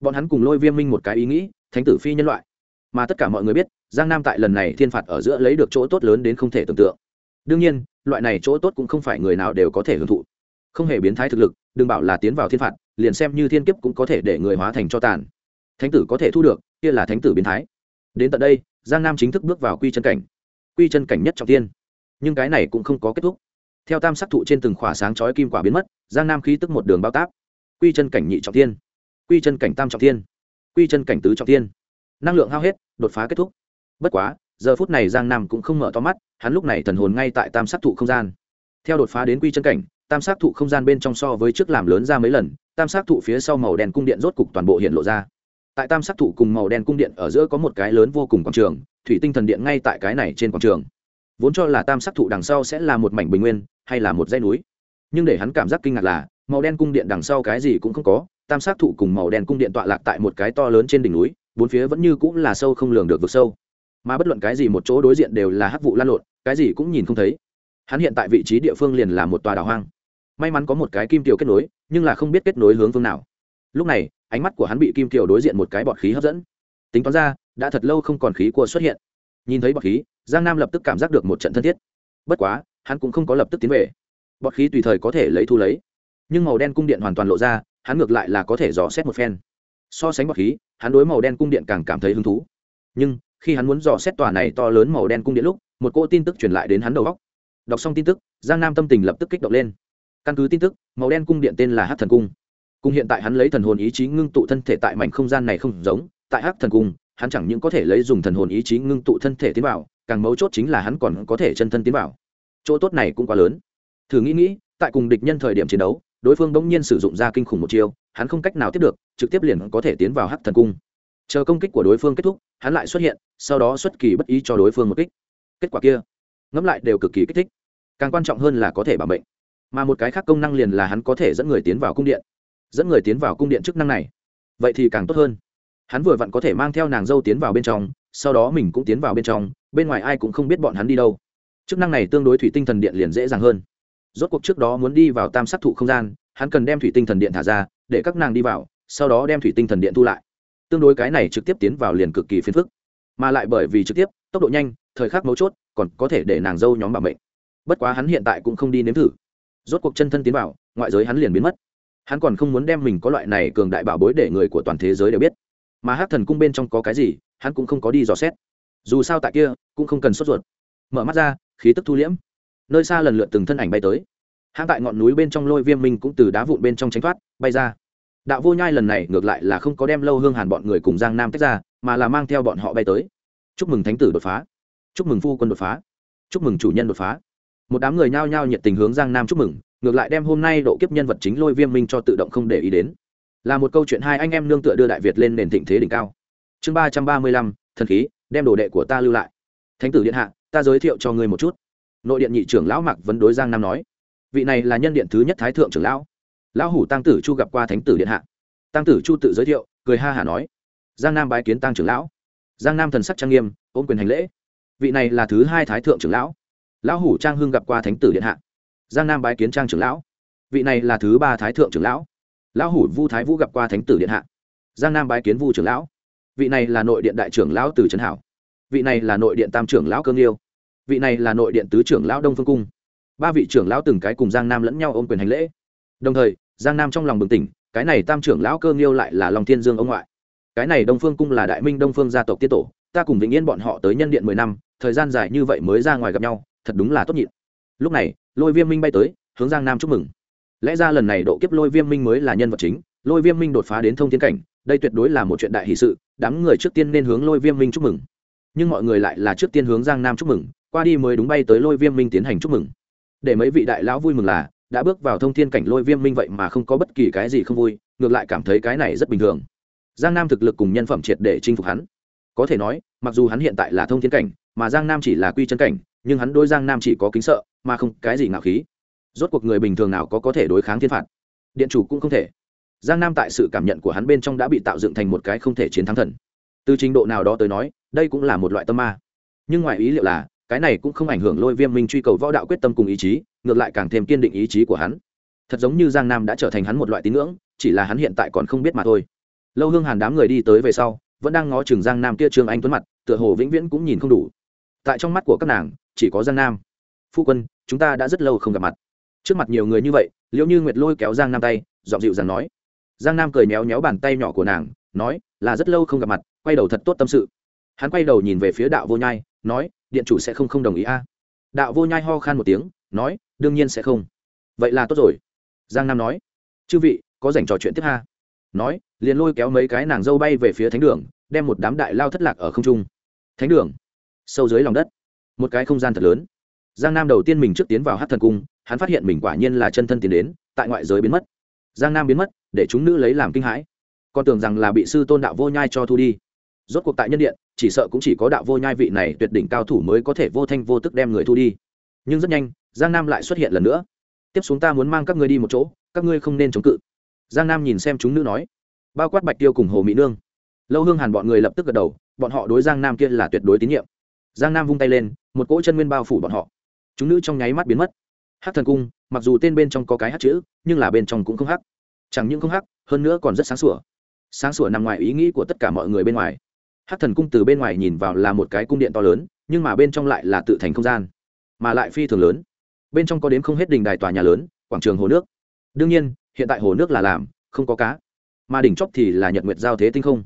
Bọn hắn cùng lôi viêm minh một cái ý nghĩ, thánh tử phi nhân loại. Mà tất cả mọi người biết, giang nam tại lần này thiên phạt ở giữa lấy được chỗ tốt lớn đến không thể tưởng tượng. Đương nhiên, loại này chỗ tốt cũng không phải người nào đều có thể hưởng thụ. Không hề biến thái thực lực, đừng bảo là tiến vào thiên phạt, liền xem như thiên kiếp cũng có thể để người hóa thành cho tàn. Thánh tử có thể thu được, kia là thánh tử biến thái. Đến tận đây, giang nam chính thức bước vào quy chân cảnh. Quy chân cảnh nhất trọng tiên nhưng cái này cũng không có kết thúc theo tam sắc thụ trên từng khỏa sáng chói kim quả biến mất giang nam khí tức một đường bao táp. Quy chân cảnh nhị trọng thiên, quy chân cảnh tam trọng thiên, quy chân cảnh tứ trọng thiên, năng lượng hao hết đột phá kết thúc. Bất quá giờ phút này giang nam cũng không mở to mắt hắn lúc này thần hồn ngay tại tam sắc thụ không gian. Theo đột phá đến quy chân cảnh tam sắc thụ không gian bên trong so với trước làm lớn ra mấy lần tam sắc thụ phía sau màu đen cung điện rốt cục toàn bộ hiện lộ ra. Tại tam sắc thụ cùng màu đen cung điện ở giữa có một cái lớn vô cùng quảng trường thủy tinh thần điện ngay tại cái này trên quảng trường vốn cho là tam sắc thụ đằng sau sẽ là một mảnh bình nguyên hay là một dãy núi. Nhưng để hắn cảm giác kinh ngạc là, màu đen cung điện đằng sau cái gì cũng không có, tam sắc thụ cùng màu đen cung điện tọa lạc tại một cái to lớn trên đỉnh núi, bốn phía vẫn như cũng là sâu không lường được vực sâu. Mà bất luận cái gì một chỗ đối diện đều là hắc vụ lan lộn, cái gì cũng nhìn không thấy. Hắn hiện tại vị trí địa phương liền là một tòa đảo hoang. May mắn có một cái kim tiểu kết nối, nhưng là không biết kết nối hướng phương nào. Lúc này, ánh mắt của hắn bị kim tiểu đối diện một cái bọt khí hấp dẫn. Tính toán ra, đã thật lâu không còn khí cua xuất hiện nhìn thấy bọt khí, giang nam lập tức cảm giác được một trận thân thiết. Bất quá, hắn cũng không có lập tức tiến về. Bọt khí tùy thời có thể lấy thu lấy. Nhưng màu đen cung điện hoàn toàn lộ ra, hắn ngược lại là có thể dò xét một phen. So sánh bọt khí, hắn đối màu đen cung điện càng cảm thấy hứng thú. Nhưng, khi hắn muốn dò xét tòa này to lớn màu đen cung điện lúc, một cỗ tin tức truyền lại đến hắn đầu góc đọc xong tin tức, giang nam tâm tình lập tức kích động lên. Căn cứ tin tức, màu đen cung điện tên là hát thần cung. Cùng hiện tại hắn lấy thần hồn ý chí ngưng tụ thân thể tại mảnh không gian này không giống, tại hát thần cung hắn chẳng những có thể lấy dùng thần hồn ý chí ngưng tụ thân thể tiến vào, càng mấu chốt chính là hắn còn có thể chân thân tiến vào. Chỗ tốt này cũng quá lớn. Thử nghĩ nghĩ, tại cùng địch nhân thời điểm chiến đấu, đối phương bỗng nhiên sử dụng ra kinh khủng một chiêu, hắn không cách nào tiếp được, trực tiếp liền có thể tiến vào hắc thần cung. Chờ công kích của đối phương kết thúc, hắn lại xuất hiện, sau đó xuất kỳ bất ý cho đối phương một kích. Kết quả kia, ngẫm lại đều cực kỳ kích thích. Càng quan trọng hơn là có thể bảo mệnh. Mà một cái khác công năng liền là hắn có thể dẫn người tiến vào cung điện. Dẫn người tiến vào cung điện chức năng này. Vậy thì càng tốt hơn hắn vừa vặn có thể mang theo nàng dâu tiến vào bên trong, sau đó mình cũng tiến vào bên trong, bên ngoài ai cũng không biết bọn hắn đi đâu. Chức năng này tương đối thủy tinh thần điện liền dễ dàng hơn. Rốt cuộc trước đó muốn đi vào tam sát thụ không gian, hắn cần đem thủy tinh thần điện thả ra, để các nàng đi vào, sau đó đem thủy tinh thần điện thu lại. Tương đối cái này trực tiếp tiến vào liền cực kỳ phiền phức. Mà lại bởi vì trực tiếp, tốc độ nhanh, thời khắc mấu chốt, còn có thể để nàng dâu nhóm bảo mệnh. Bất quá hắn hiện tại cũng không đi nếm thử. Rốt cuộc chân thân tiến vào, ngoại giới hắn liền biến mất. Hắn còn không muốn đem mình có loại này cường đại bảo bối để người của toàn thế giới đều biết mà hát thần cung bên trong có cái gì, hắn cũng không có đi dò xét. Dù sao tại kia, cũng không cần sốt ruột. Mở mắt ra, khí tức thu liễm. Nơi xa lần lượt từng thân ảnh bay tới. Hãng tại ngọn núi bên trong lôi viêm minh cũng từ đá vụn bên trong tránh thoát, bay ra. Đạo vô nhai lần này ngược lại là không có đem lâu hương hàn bọn người cùng giang nam tách ra, mà là mang theo bọn họ bay tới. Chúc mừng thánh tử đột phá. Chúc mừng phu quân đột phá. Chúc mừng chủ nhân đột phá. Một đám người nhao nhao nhiệt tình hướng giang nam chúc mừng, ngược lại đem hôm nay độ kiếp nhân vật chính lôi viêm minh cho tự động không để ý đến là một câu chuyện hai anh em nương tựa đưa đại việt lên nền thịnh thế đỉnh cao. Chương ba trăm ba mươi lăm, thần khí, đem đồ đệ của ta lưu lại. Thánh tử điện hạ, ta giới thiệu cho ngươi một chút. Nội điện nhị trưởng lão mạc vấn đối giang nam nói. Vị này là nhân điện thứ nhất thái thượng trưởng lão. Lão hủ tăng tử chu gặp qua thánh tử điện hạ. Tăng tử chu tự giới thiệu, cười ha hả nói. Giang nam bái kiến tăng trưởng lão. Giang nam thần sắc trang nghiêm, ôm quyền hành lễ. Vị này là thứ hai thái thượng trưởng lão. Lão hủ trang hưng gặp qua thánh tử điện hạ. Giang nam bái kiến trang trưởng lão. Vị này là thứ ba thái thượng trưởng lão lão hủ vu thái vũ gặp qua thánh tử điện hạ. Giang nam bái kiến vu trưởng lão. Vị này là nội điện đại trưởng lão từ trấn hảo. Vị này là nội điện tam trưởng lão cương yêu vị này là nội điện tứ trưởng lão đông phương cung. Ba vị trưởng lão từng cái cùng giang nam lẫn nhau ôm quyền hành lễ. Đồng thời, giang nam trong lòng bừng tỉnh, cái này tam trưởng lão cơ nghiêu lại là lòng thiên dương ông ngoại. Cái này đông phương cung là đại minh đông phương gia tộc tiết tổ, ta cùng vĩnh yên bọn họ tới nhân điện mười năm, thời gian dài như vậy mới ra ngoài gặp nhau, thật đúng là tốt nhịn. Lúc này, lôi viêm minh bay tới, hướng giang nam chúc mừng lẽ ra lần này độ kiếp lôi viêm minh mới là nhân vật chính, lôi viêm minh đột phá đến thông thiên cảnh, đây tuyệt đối là một chuyện đại hỷ sự, đám người trước tiên nên hướng lôi viêm minh chúc mừng. Nhưng mọi người lại là trước tiên hướng giang nam chúc mừng, qua đi mới đúng bay tới lôi viêm minh tiến hành chúc mừng. Để mấy vị đại lão vui mừng là, đã bước vào thông thiên cảnh lôi viêm minh vậy mà không có bất kỳ cái gì không vui, ngược lại cảm thấy cái này rất bình thường. Giang nam thực lực cùng nhân phẩm triệt để chinh phục hắn. Có thể nói, mặc dù hắn hiện tại là thông thiên cảnh, mà giang nam chỉ là quy chân cảnh, nhưng hắn đôi giang nam chỉ có kính sợ, mà không cái gì ngạo khí rốt cuộc người bình thường nào có có thể đối kháng thiên phạt? Điện chủ cũng không thể. Giang nam tại sự cảm nhận của hắn bên trong đã bị tạo dựng thành một cái không thể chiến thắng thần. Từ trình độ nào đó tới nói, đây cũng là một loại tâm ma. Nhưng ngoài ý liệu là, cái này cũng không ảnh hưởng lôi viêm minh truy cầu võ đạo quyết tâm cùng ý chí, ngược lại càng thêm kiên định ý chí của hắn. Thật giống như giang nam đã trở thành hắn một loại tín ngưỡng, chỉ là hắn hiện tại còn không biết mà thôi. Lâu hương hàn đám người đi tới về sau, vẫn đang ngó chừng giang nam kia trương anh tuấn mặt, tựa hồ vĩnh viễn cũng nhìn không đủ. Tại trong mắt của các nàng, chỉ có giang nam. Phu quân, chúng ta đã rất lâu không gặp mặt trước mặt nhiều người như vậy liệu như nguyệt lôi kéo giang nam tay dọn dịu dàng nói. Giang nam cười méo méo bàn tay nhỏ của nàng, nói, là rất lâu không gặp mặt, quay đầu thật tốt tâm sự. Hắn quay đầu nhìn về phía đạo vô nhai, nói, điện chủ sẽ không không đồng ý a. Đạo vô nhai ho khan một tiếng, nói, đương nhiên sẽ không. Vậy là tốt rồi. Giang nam nói, chư vị, có dành trò chuyện tiếp ha. Nói, liền lôi kéo mấy cái nàng dâu bay về phía thánh đường, đem một đám đại lao thất lạc ở không trung. Thánh đường, sâu dưới lòng đất, một cái không gian thật lớn. Giang nam đầu tiên mình trước tiến vào hát thần cung hắn phát hiện mình quả nhiên là chân thân tiến đến, tại ngoại giới biến mất. Giang nam biến mất, để chúng nữ lấy làm kinh hãi. Còn tưởng rằng là bị sư tôn đạo vô nhai cho thu đi. Rốt cuộc tại nhân điện, chỉ sợ cũng chỉ có đạo vô nhai vị này tuyệt đỉnh cao thủ mới có thể vô thanh vô tức đem người thu đi. Nhưng rất nhanh, giang nam lại xuất hiện lần nữa. Tiếp xuống ta muốn mang các ngươi đi một chỗ, các ngươi không nên chống cự. Giang nam nhìn xem chúng nữ nói. Bao quát bạch tiêu cùng hồ mỹ nương. Lâu hương hàn bọn người lập tức gật đầu, bọn họ đối giang nam kia là tuyệt đối tín nhiệm. Giang nam vung tay lên, một cỗ chân nguyên bao phủ bọn họ. Chúng nữ trong nháy mắt biến mất hát thần cung, mặc dù tên bên trong có cái hát chữ, nhưng là bên trong cũng không hắc chẳng những không hắc hơn nữa còn rất sáng sủa. Sáng sủa nằm ngoài ý nghĩ của tất cả mọi người bên ngoài. Hát thần cung từ bên ngoài nhìn vào là một cái cung điện to lớn, nhưng mà bên trong lại là tự thành không gian, mà lại phi thường lớn. Bên trong có đến không hết đình đài tòa nhà lớn, quảng trường hồ nước. Đương nhiên, hiện tại hồ nước là làm, không có cá. Mà đỉnh chóp thì là nhật nguyệt giao thế tinh không.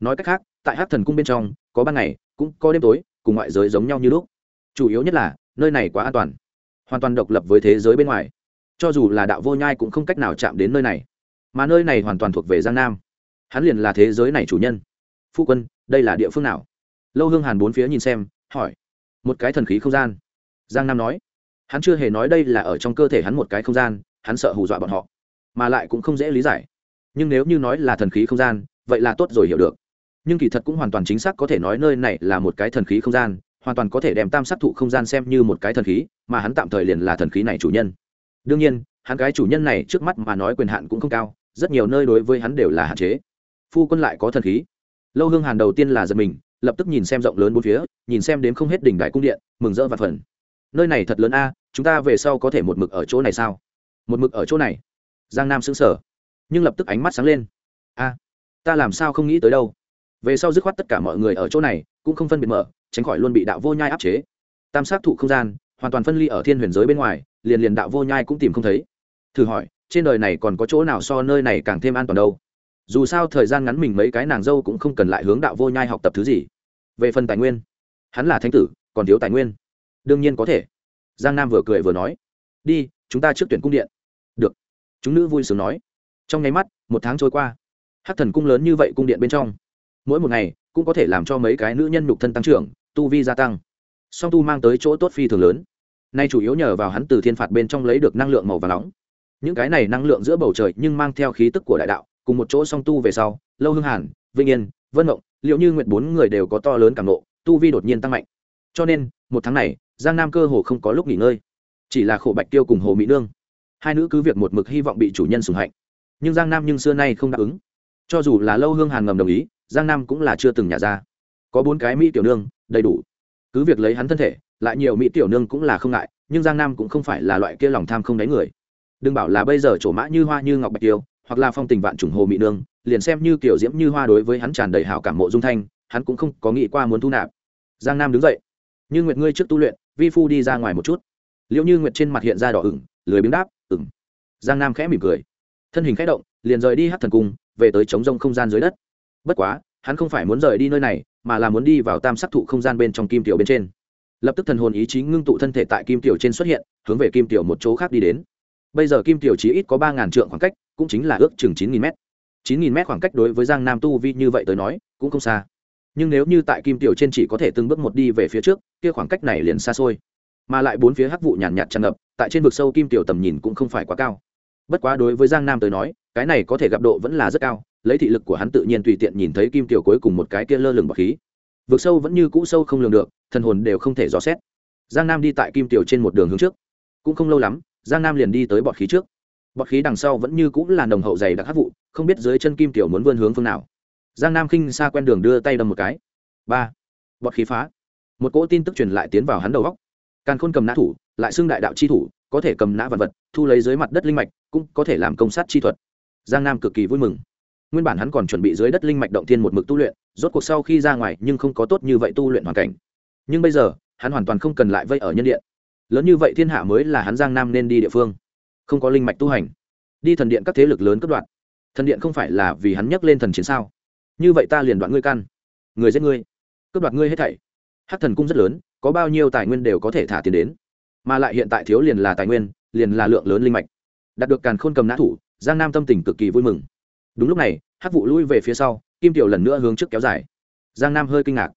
Nói cách khác, tại hát thần cung bên trong, có ban ngày, cũng có đêm tối, cùng ngoại giới giống nhau như lúc. Chủ yếu nhất là, nơi này quá an toàn hoàn toàn độc lập với thế giới bên ngoài. Cho dù là đạo vô nhai cũng không cách nào chạm đến nơi này. Mà nơi này hoàn toàn thuộc về giang nam. Hắn liền là thế giới này chủ nhân. Phu quân, đây là địa phương nào? Lâu hương hàn bốn phía nhìn xem, hỏi. Một cái thần khí không gian. Giang nam nói. Hắn chưa hề nói đây là ở trong cơ thể hắn một cái không gian, hắn sợ hù dọa bọn họ. Mà lại cũng không dễ lý giải. Nhưng nếu như nói là thần khí không gian, vậy là tốt rồi hiểu được. Nhưng kỳ thật cũng hoàn toàn chính xác có thể nói nơi này là một cái thần khí không gian hoàn toàn có thể đem tam sát thụ không gian xem như một cái thần khí, mà hắn tạm thời liền là thần khí này chủ nhân. Đương nhiên, hắn cái chủ nhân này trước mắt mà nói quyền hạn cũng không cao, rất nhiều nơi đối với hắn đều là hạn chế. Phu quân lại có thần khí. Lâu hương hàn đầu tiên là giật mình, lập tức nhìn xem rộng lớn bốn phía, nhìn xem đến không hết đỉnh đại cung điện, mừng rỡ và phần. Nơi này thật lớn a, chúng ta về sau có thể một mực ở chỗ này sao? Một mực ở chỗ này. Giang nam xứng sở nhưng lập tức ánh mắt sáng lên. A, ta làm sao không nghĩ tới đâu? Về sau dứt khoát tất cả mọi người ở chỗ này cũng không phân biệt mở tránh khỏi luôn bị đạo vô nhai áp chế. Tam sát thụ không gian, hoàn toàn phân ly ở thiên huyền giới bên ngoài, liền liền đạo vô nhai cũng tìm không thấy. Thử hỏi, trên đời này còn có chỗ nào so nơi này càng thêm an toàn đâu? Dù sao thời gian ngắn mình mấy cái nàng dâu cũng không cần lại hướng đạo vô nhai học tập thứ gì. Về phần tài nguyên, hắn là thánh tử, còn thiếu tài nguyên. Đương nhiên có thể. Giang nam vừa cười vừa nói, đi, chúng ta trước tuyển cung điện. Được. Chúng nữ vui sướng nói. Trong nháy mắt, một tháng trôi qua. Hát thần cung lớn như vậy cung điện bên trong, mỗi một ngày cũng có thể làm cho mấy cái nữ nhân nhục thân tăng trưởng tu vi gia tăng. Song tu mang tới chỗ tốt phi thường lớn. Nay chủ yếu nhờ vào hắn từ thiên phạt bên trong lấy được năng lượng màu và nóng. Những cái này năng lượng giữa bầu trời nhưng mang theo khí tức của đại đạo, cùng một chỗ song tu về sau, lâu hương hàn vinh yên, vân mộng, liệu như nguyện bốn người đều có to lớn cảm nộ, tu vi đột nhiên tăng mạnh. Cho nên, một tháng này, giang nam cơ hồ không có lúc nghỉ ngơi. Chỉ là khổ bạch tiêu cùng hồ mỹ nương. Hai nữ cứ việc một mực hy vọng bị chủ nhân sùng hạnh. Nhưng giang nam nhưng xưa nay không đáp ứng. Cho dù là lâu hương hàn ngầm đồng ý, giang nam cũng là chưa từng nhả ra có bốn cái mỹ tiểu nương, đầy đủ. Cứ việc lấy hắn thân thể, lại nhiều mỹ tiểu nương cũng là không ngại, nhưng giang nam cũng không phải là loại kia lòng tham không đáy người. Đừng bảo là bây giờ trổ mã như hoa như ngọc bạch tiêu, hoặc là phong tình vạn trùng hồ mỹ nương, liền xem như kiểu diễm như hoa đối với hắn tràn đầy hảo cảm mộ dung thanh, hắn cũng không có nghĩ qua muốn thu nạp. Giang nam đứng dậy. Như nguyệt ngươi trước tu luyện, vi phu đi ra ngoài một chút. Liệu như nguyệt trên mặt hiện ra đỏ ửng, lười biếng đáp ửng giang nam khẽ mỉm cười. Thân hình khẽ động, liền rời đi hát thần cung, về tới chống rông không gian dưới đất. Bất quá hắn không phải muốn rời đi nơi này, mà là muốn đi vào tam sắc thụ không gian bên trong kim tiểu bên trên. Lập tức thần hồn ý chí ngưng tụ thân thể tại kim tiểu trên xuất hiện, hướng về kim tiểu một chỗ khác đi đến. Bây giờ kim tiểu chỉ ít có ba ngàn trượng khoảng cách, cũng chính là ước chừng chín nghìn m chín nghìn m khoảng cách đối với giang nam tu vi như vậy tới nói, cũng không xa. Nhưng nếu như tại kim tiểu trên chỉ có thể từng bước một đi về phía trước, kia khoảng cách này liền xa xôi. Mà lại bốn phía hắc vụ nhàn nhạt tràn ngập, tại trên vực sâu kim tiểu tầm nhìn cũng không phải quá cao. Bất quá đối với giang nam tới nói cái này có thể gặp độ vẫn là rất cao, lấy thị lực của hắn tự nhiên tùy tiện nhìn thấy kim tiểu cuối cùng một cái kia lơ lửng bọc khí. Vực sâu vẫn như cũ sâu không lường được, thần hồn đều không thể dò xét. Giang nam đi tại kim tiểu trên một đường hướng trước. Cũng không lâu lắm, giang nam liền đi tới bọt khí trước. Bọt khí đằng sau vẫn như cũng là nồng hậu dày đặc hát vụ, không biết dưới chân kim tiểu muốn vươn hướng phương nào. Giang nam khinh xa quen đường đưa tay đâm một cái. Ba. Bọt khí phá. Một cỗ tin tức truyền lại tiến vào hắn đầu góc càn khôn cầm nã thủ, lại xưng đại đạo chi thủ, có thể cầm nã vật vật, thu lấy dưới mặt đất linh mạch, cũng có thể làm công sát chi thuật giang nam cực kỳ vui mừng. Nguyên bản hắn còn chuẩn bị dưới đất linh mạch động thiên một mực tu luyện, rốt cuộc sau khi ra ngoài nhưng không có tốt như vậy tu luyện hoàn cảnh. Nhưng bây giờ, hắn hoàn toàn không cần lại vây ở nhân điện. Lớn như vậy thiên hạ mới là hắn giang nam nên đi địa phương. Không có linh mạch tu hành. Đi thần điện các thế lực lớn cấp đoạn thần điện không phải là vì hắn nhắc lên thần chiến sao? Như vậy ta liền đoạn ngươi căn. Người giết ngươi. Cướp đoạt ngươi hết thảy. Hát thần cung rất lớn, có bao nhiêu tài nguyên đều có thể thả tiền đến. Mà lại hiện tại thiếu liền là tài nguyên, liền là lượng lớn linh mạch. Đạt được càn khôn cầm nã thủ giang nam tâm tình cực kỳ vui mừng. Đúng lúc này, Hắc vụ lui về phía sau, kim tiểu lần nữa hướng trước kéo dài. Giang nam hơi kinh ngạc.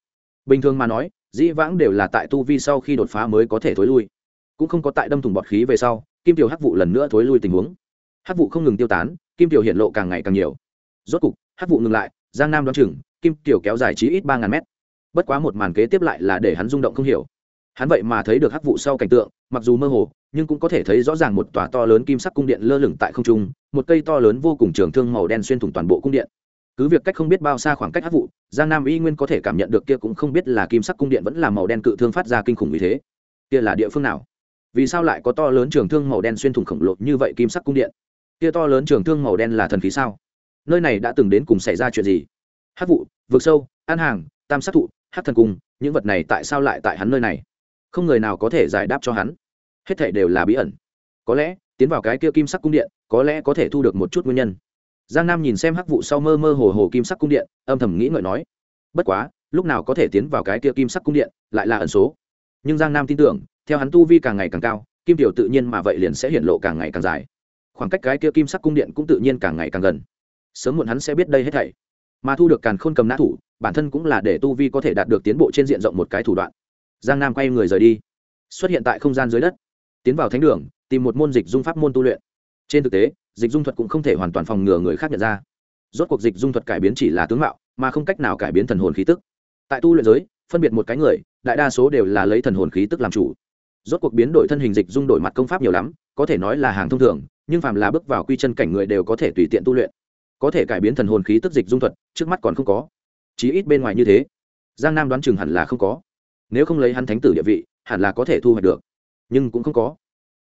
Bình thường mà nói, dĩ vãng đều là tại tu vi sau khi đột phá mới có thể thối lui. Cũng không có tại đâm thủng bọt khí về sau, kim tiểu hắc vụ lần nữa thối lui tình huống. Hắc vụ không ngừng tiêu tán, kim tiểu hiện lộ càng ngày càng nhiều. Rốt cục, hắc vụ ngừng lại, giang nam đoán chừng, kim tiểu kéo dài chí ít ba ngàn mét. Bất quá một màn kế tiếp lại là để hắn rung động không hiểu. Hắn vậy mà thấy được hắc vụ sau cảnh tượng, mặc dù mơ hồ nhưng cũng có thể thấy rõ ràng một tòa to lớn kim sắc cung điện lơ lửng tại không trung, một cây to lớn vô cùng trường thương màu đen xuyên thủng toàn bộ cung điện. Cứ việc cách không biết bao xa khoảng cách hắc vụ, giang nam y nguyên có thể cảm nhận được kia cũng không biết là kim sắc cung điện vẫn là màu đen cự thương phát ra kinh khủng như thế. Kia là địa phương nào? Vì sao lại có to lớn trường thương màu đen xuyên thủng khổng lồ như vậy kim sắc cung điện? Kia to lớn trường thương màu đen là thần khí sao? Nơi này đã từng đến cùng xảy ra chuyện gì? Hát vụ vượt sâu, an hàng, tam sát thụ hát thần cung, những vật này tại sao lại tại hắn nơi này? Không người nào có thể giải đáp cho hắn hết thảy đều là bí ẩn. Có lẽ, tiến vào cái kia kim sắc cung điện, có lẽ có thể thu được một chút nguyên nhân. Giang nam nhìn xem hắc vụ sau mơ mơ hồ hồ kim sắc cung điện, âm thầm nghĩ ngợi nói, bất quá, lúc nào có thể tiến vào cái kia kim sắc cung điện, lại là ẩn số. Nhưng giang nam tin tưởng, theo hắn tu vi càng ngày càng cao, kim tiểu tự nhiên mà vậy liền sẽ hiện lộ càng ngày càng dài. Khoảng cách cái kia kim sắc cung điện cũng tự nhiên càng ngày càng gần. Sớm muộn hắn sẽ biết đây hết thảy. Mà thu được càn khôn cầm nã thủ, bản thân cũng là để tu vi có thể đạt được tiến bộ trên diện rộng một cái thủ đoạn. Giang nam quay người rời đi. Xuất hiện tại không gian dưới đất tiến vào thánh đường, tìm một môn dịch dung pháp môn tu luyện. Trên thực tế, dịch dung thuật cũng không thể hoàn toàn phòng ngừa người khác nhận ra. Rốt cuộc dịch dung thuật cải biến chỉ là tướng mạo, mà không cách nào cải biến thần hồn khí tức. Tại tu luyện giới, phân biệt một cái người, đại đa số đều là lấy thần hồn khí tức làm chủ. Rốt cuộc biến đổi thân hình dịch dung đổi mặt công pháp nhiều lắm, có thể nói là hàng thông thường, nhưng phàm là bước vào quy chân cảnh người đều có thể tùy tiện tu luyện. Có thể cải biến thần hồn khí tức dịch dung thuật, trước mắt còn không có. Chí ít bên ngoài như thế. Giang nam đoán chừng hẳn là không có. Nếu không lấy hắn thánh tử địa vị, hẳn là có thể thu hoạch được nhưng cũng không có.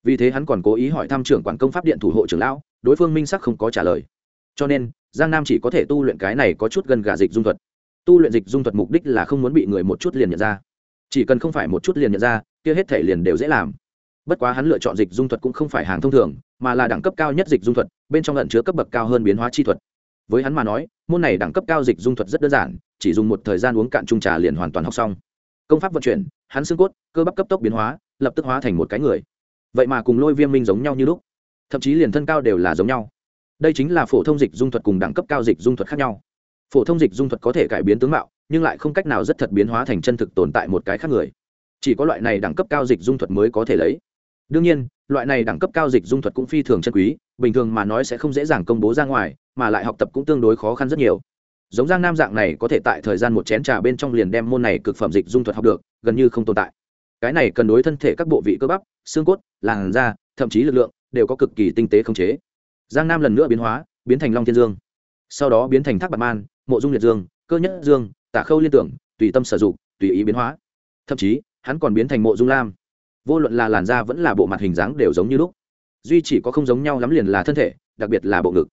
Vì thế hắn còn cố ý hỏi thăm trưởng quản công pháp điện thủ hộ trưởng lão, đối phương minh sắc không có trả lời. Cho nên, giang nam chỉ có thể tu luyện cái này có chút gần gà dịch dung thuật. Tu luyện dịch dung thuật mục đích là không muốn bị người một chút liền nhận ra. Chỉ cần không phải một chút liền nhận ra, kia hết thể liền đều dễ làm. Bất quá hắn lựa chọn dịch dung thuật cũng không phải hàng thông thường, mà là đẳng cấp cao nhất dịch dung thuật, bên trong lận chứa cấp bậc cao hơn biến hóa chi thuật. Với hắn mà nói, môn này đẳng cấp cao dịch dung thuật rất đơn giản, chỉ dùng một thời gian uống cạn trung trà liền hoàn toàn học xong. Công pháp vận chuyển hắn xương cốt, cơ bắp cấp tốc biến hóa, lập tức hóa thành một cái người. Vậy mà cùng lôi viêm minh giống nhau như lúc. Thậm chí liền thân cao đều là giống nhau. Đây chính là phổ thông dịch dung thuật cùng đẳng cấp cao dịch dung thuật khác nhau. Phổ thông dịch dung thuật có thể cải biến tướng mạo, nhưng lại không cách nào rất thật biến hóa thành chân thực tồn tại một cái khác người. Chỉ có loại này đẳng cấp cao dịch dung thuật mới có thể lấy. Đương nhiên, loại này đẳng cấp cao dịch dung thuật cũng phi thường chân quý, bình thường mà nói sẽ không dễ dàng công bố ra ngoài, mà lại học tập cũng tương đối khó khăn rất nhiều. Giống giang nam dạng này có thể tại thời gian một chén trà bên trong liền đem môn này cực phẩm dịch dung thuật học được gần như không tồn tại. Cái này cần đối thân thể các bộ vị cơ bắp, xương cốt, làn da, thậm chí lực lượng, đều có cực kỳ tinh tế khống chế. Giang nam lần nữa biến hóa, biến thành long thiên dương. Sau đó biến thành thác bạc man, mộ dung liệt dương, cơ nhất dương, tả khâu liên tưởng, tùy tâm sử dụng, tùy ý biến hóa. Thậm chí, hắn còn biến thành mộ dung lam. Vô luận là làn da vẫn là bộ mặt hình dáng đều giống như lúc. Duy chỉ có không giống nhau lắm liền là thân thể, đặc biệt là bộ ngực.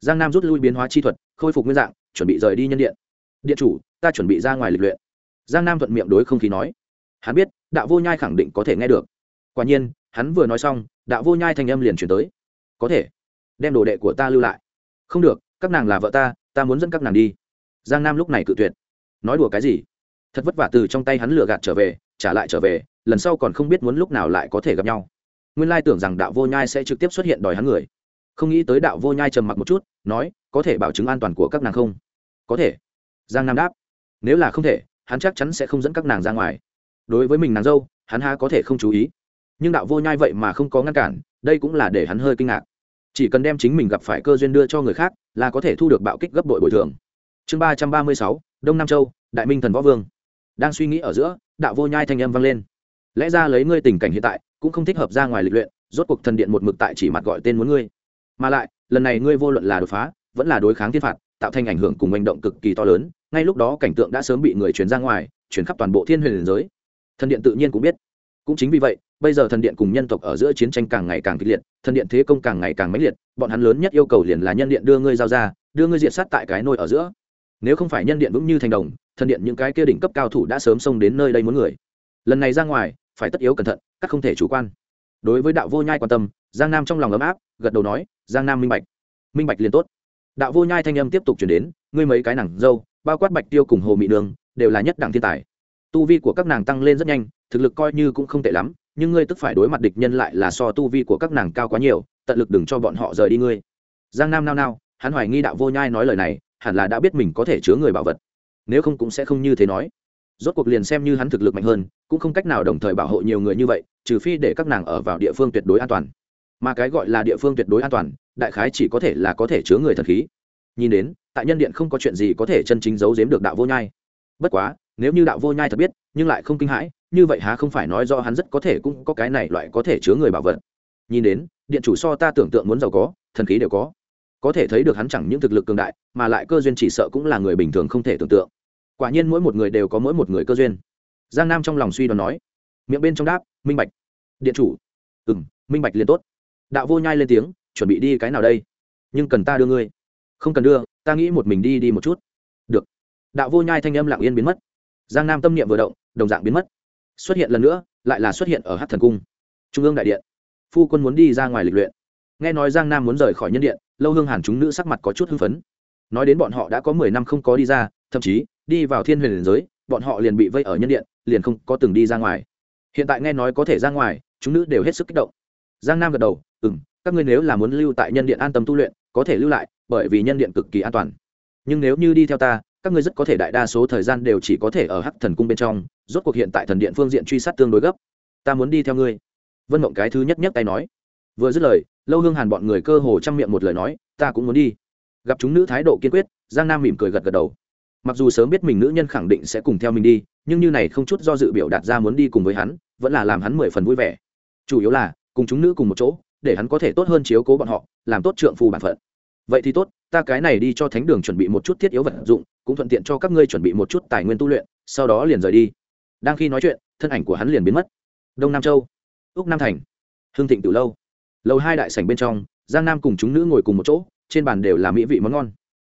Giang nam rút lui biến hóa chi thuật, khôi phục nguyên dạng, chuẩn bị rời đi nhân điện. Điện chủ, ta chuẩn bị ra ngoài lịch luyện giang nam thuận miệng đối không khí nói, hắn biết, đạo vô nhai khẳng định có thể nghe được. Quả nhiên, hắn vừa nói xong, đạo vô nhai thanh âm liền chuyển tới, có thể, đem đồ đệ của ta lưu lại. Không được, các nàng là vợ ta ta muốn dẫn các nàng đi. Giang nam lúc này cự tuyệt, nói đùa cái gì? Thật vất vả từ trong tay hắn lừa gạt trở về, trả lại trở về, lần sau còn không biết muốn lúc nào lại có thể gặp nhau. Nguyên lai tưởng rằng đạo vô nhai sẽ trực tiếp xuất hiện đòi hắn người. Không nghĩ tới đạo vô nhai trầm mặc một chút, nói, có thể bảo chứng an toàn của các nàng không? Có thể. Giang nam đáp, nếu là không thể hắn chắc chắn sẽ không dẫn các nàng ra ngoài. Đối với mình nàng dâu, hắn ha có thể không chú ý. Nhưng đạo vô nhai vậy mà không có ngăn cản, đây cũng là để hắn hơi kinh ngạc. Chỉ cần đem chính mình gặp phải cơ duyên đưa cho người khác, là có thể thu được bạo kích gấp đội bồi thường. Chương ba trăm ba mươi sáu, đông nam châu, đại minh thần võ vương. Đang suy nghĩ ở giữa, đạo vô nhai thanh âm vang lên. Lẽ ra lấy ngươi tình cảnh hiện tại, cũng không thích hợp ra ngoài lịch luyện, rốt cuộc thần điện một mực tại chỉ mặt gọi tên muốn ngươi. Mà lại, lần này ngươi vô luận là đột phá, vẫn là đối kháng thiên phạt tạo thành ảnh hưởng cùng hành động cực kỳ to lớn, ngay lúc đó cảnh tượng đã sớm bị người chuyển ra ngoài chuyển khắp toàn bộ thiên huyền giới. Thần điện tự nhiên cũng biết. Cũng chính vì vậy, bây giờ thần điện cùng nhân tộc ở giữa chiến tranh càng ngày càng kịch liệt, thần điện thế công càng ngày càng mãnh liệt, bọn hắn lớn nhất yêu cầu liền là nhân điện đưa ngươi giao ra, đưa ngươi diện sát tại cái nôi ở giữa. Nếu không phải nhân điện vững như thành đồng, thần điện những cái kia đỉnh cấp cao thủ đã sớm xông đến nơi đây muốn người. Lần này ra ngoài, phải tất yếu cẩn thận, các không thể chủ quan. Đối với đạo vô nhai quan tâm, giang nam trong lòng ấm áp, gật đầu nói, giang nam minh bạch. Minh bạch liền tốt đạo vô nhai thanh âm tiếp tục chuyển đến, ngươi mấy cái nàng dâu, bao quát bạch tiêu cùng hồ mị đường, đều là nhất đẳng thiên tài. Tu vi của các nàng tăng lên rất nhanh, thực lực coi như cũng không tệ lắm, nhưng ngươi tức phải đối mặt địch nhân lại là so tu vi của các nàng cao quá nhiều, tận lực đừng cho bọn họ rời đi ngươi. Giang nam nao nao, hắn hoài nghi đạo vô nhai nói lời này, hẳn là đã biết mình có thể chứa người bảo vật. Nếu không cũng sẽ không như thế nói. Rốt cuộc liền xem như hắn thực lực mạnh hơn, cũng không cách nào đồng thời bảo hộ nhiều người như vậy, trừ phi để các nàng ở vào địa phương tuyệt đối an toàn. Mà cái gọi là địa phương tuyệt đối an toàn đại khái chỉ có thể là có thể chứa người thần khí. Nhìn đến, tại nhân điện không có chuyện gì có thể chân chính giấu giếm được đạo vô nhai. Bất quá, nếu như đạo vô nhai thật biết, nhưng lại không kinh hãi, như vậy há không phải nói do hắn rất có thể cũng có cái này loại có thể chứa người bảo vật. Nhìn đến, điện chủ so ta tưởng tượng muốn giàu có, thần khí đều có. Có thể thấy được hắn chẳng những thực lực cường đại, mà lại cơ duyên chỉ sợ cũng là người bình thường không thể tưởng tượng. Quả nhiên mỗi một người đều có mỗi một người cơ duyên. Giang nam trong lòng suy đoán nói. Miệng bên trong đáp, minh bạch. Điện chủ. Ừ m minh bạch liền tốt. Đạo vô nhai lên tiếng chuẩn bị đi cái nào đây? Nhưng cần ta đưa ngươi. Không cần đưa, ta nghĩ một mình đi đi một chút. Được. Đạo vô nhai thanh âm lặng yên biến mất. Giang nam tâm niệm vừa động, đồng dạng biến mất. Xuất hiện lần nữa, lại là xuất hiện ở hát thần cung. Trung ương đại điện. Phu quân muốn đi ra ngoài lịch luyện. Nghe nói giang nam muốn rời khỏi nhân điện, lâu hương hàn chúng nữ sắc mặt có chút hưng phấn. Nói đến bọn họ đã có mười năm không có đi ra, thậm chí, đi vào thiên huyền giới, bọn họ liền bị vây ở nhân điện, liền không có từng đi ra ngoài. Hiện tại nghe nói có thể ra ngoài, chúng nữ đều hết sức kích động. Giang nam gật đầu ừ m các ngươi nếu là muốn lưu tại nhân điện an tâm tu luyện, có thể lưu lại, bởi vì nhân điện cực kỳ an toàn. Nhưng nếu như đi theo ta, các ngươi rất có thể đại đa số thời gian đều chỉ có thể ở hắc thần cung bên trong, rốt cuộc hiện tại thần điện phương diện truy sát tương đối gấp. Ta muốn đi theo ngươi. Vân mộng cái thứ nhất nhất tay nói. Vừa dứt lời, lâu hương hàn bọn người cơ hồ chăm miệng một lời nói, ta cũng muốn đi. Gặp chúng nữ thái độ kiên quyết, giang nam mỉm cười gật gật đầu. Mặc dù sớm biết mình nữ nhân khẳng định sẽ cùng theo mình đi, nhưng như này không chút do dự biểu đạt ra muốn đi cùng với hắn, vẫn là làm hắn mười phần vui vẻ. Chủ yếu là, cùng chúng nữ cùng một chỗ để hắn có thể tốt hơn chiếu cố bọn họ, làm tốt trượng phu bản phận. Vậy thì tốt, ta cái này đi cho thánh đường chuẩn bị một chút thiết yếu vật dụng, cũng thuận tiện cho các ngươi chuẩn bị một chút tài nguyên tu luyện, sau đó liền rời đi. Đang khi nói chuyện, thân ảnh của hắn liền biến mất. Đông nam châu, úc nam thành hương thịnh từ lâu. Lầu hai đại sảnh bên trong, giang nam cùng chúng nữ ngồi cùng một chỗ, trên bàn đều là mỹ vị món ngon.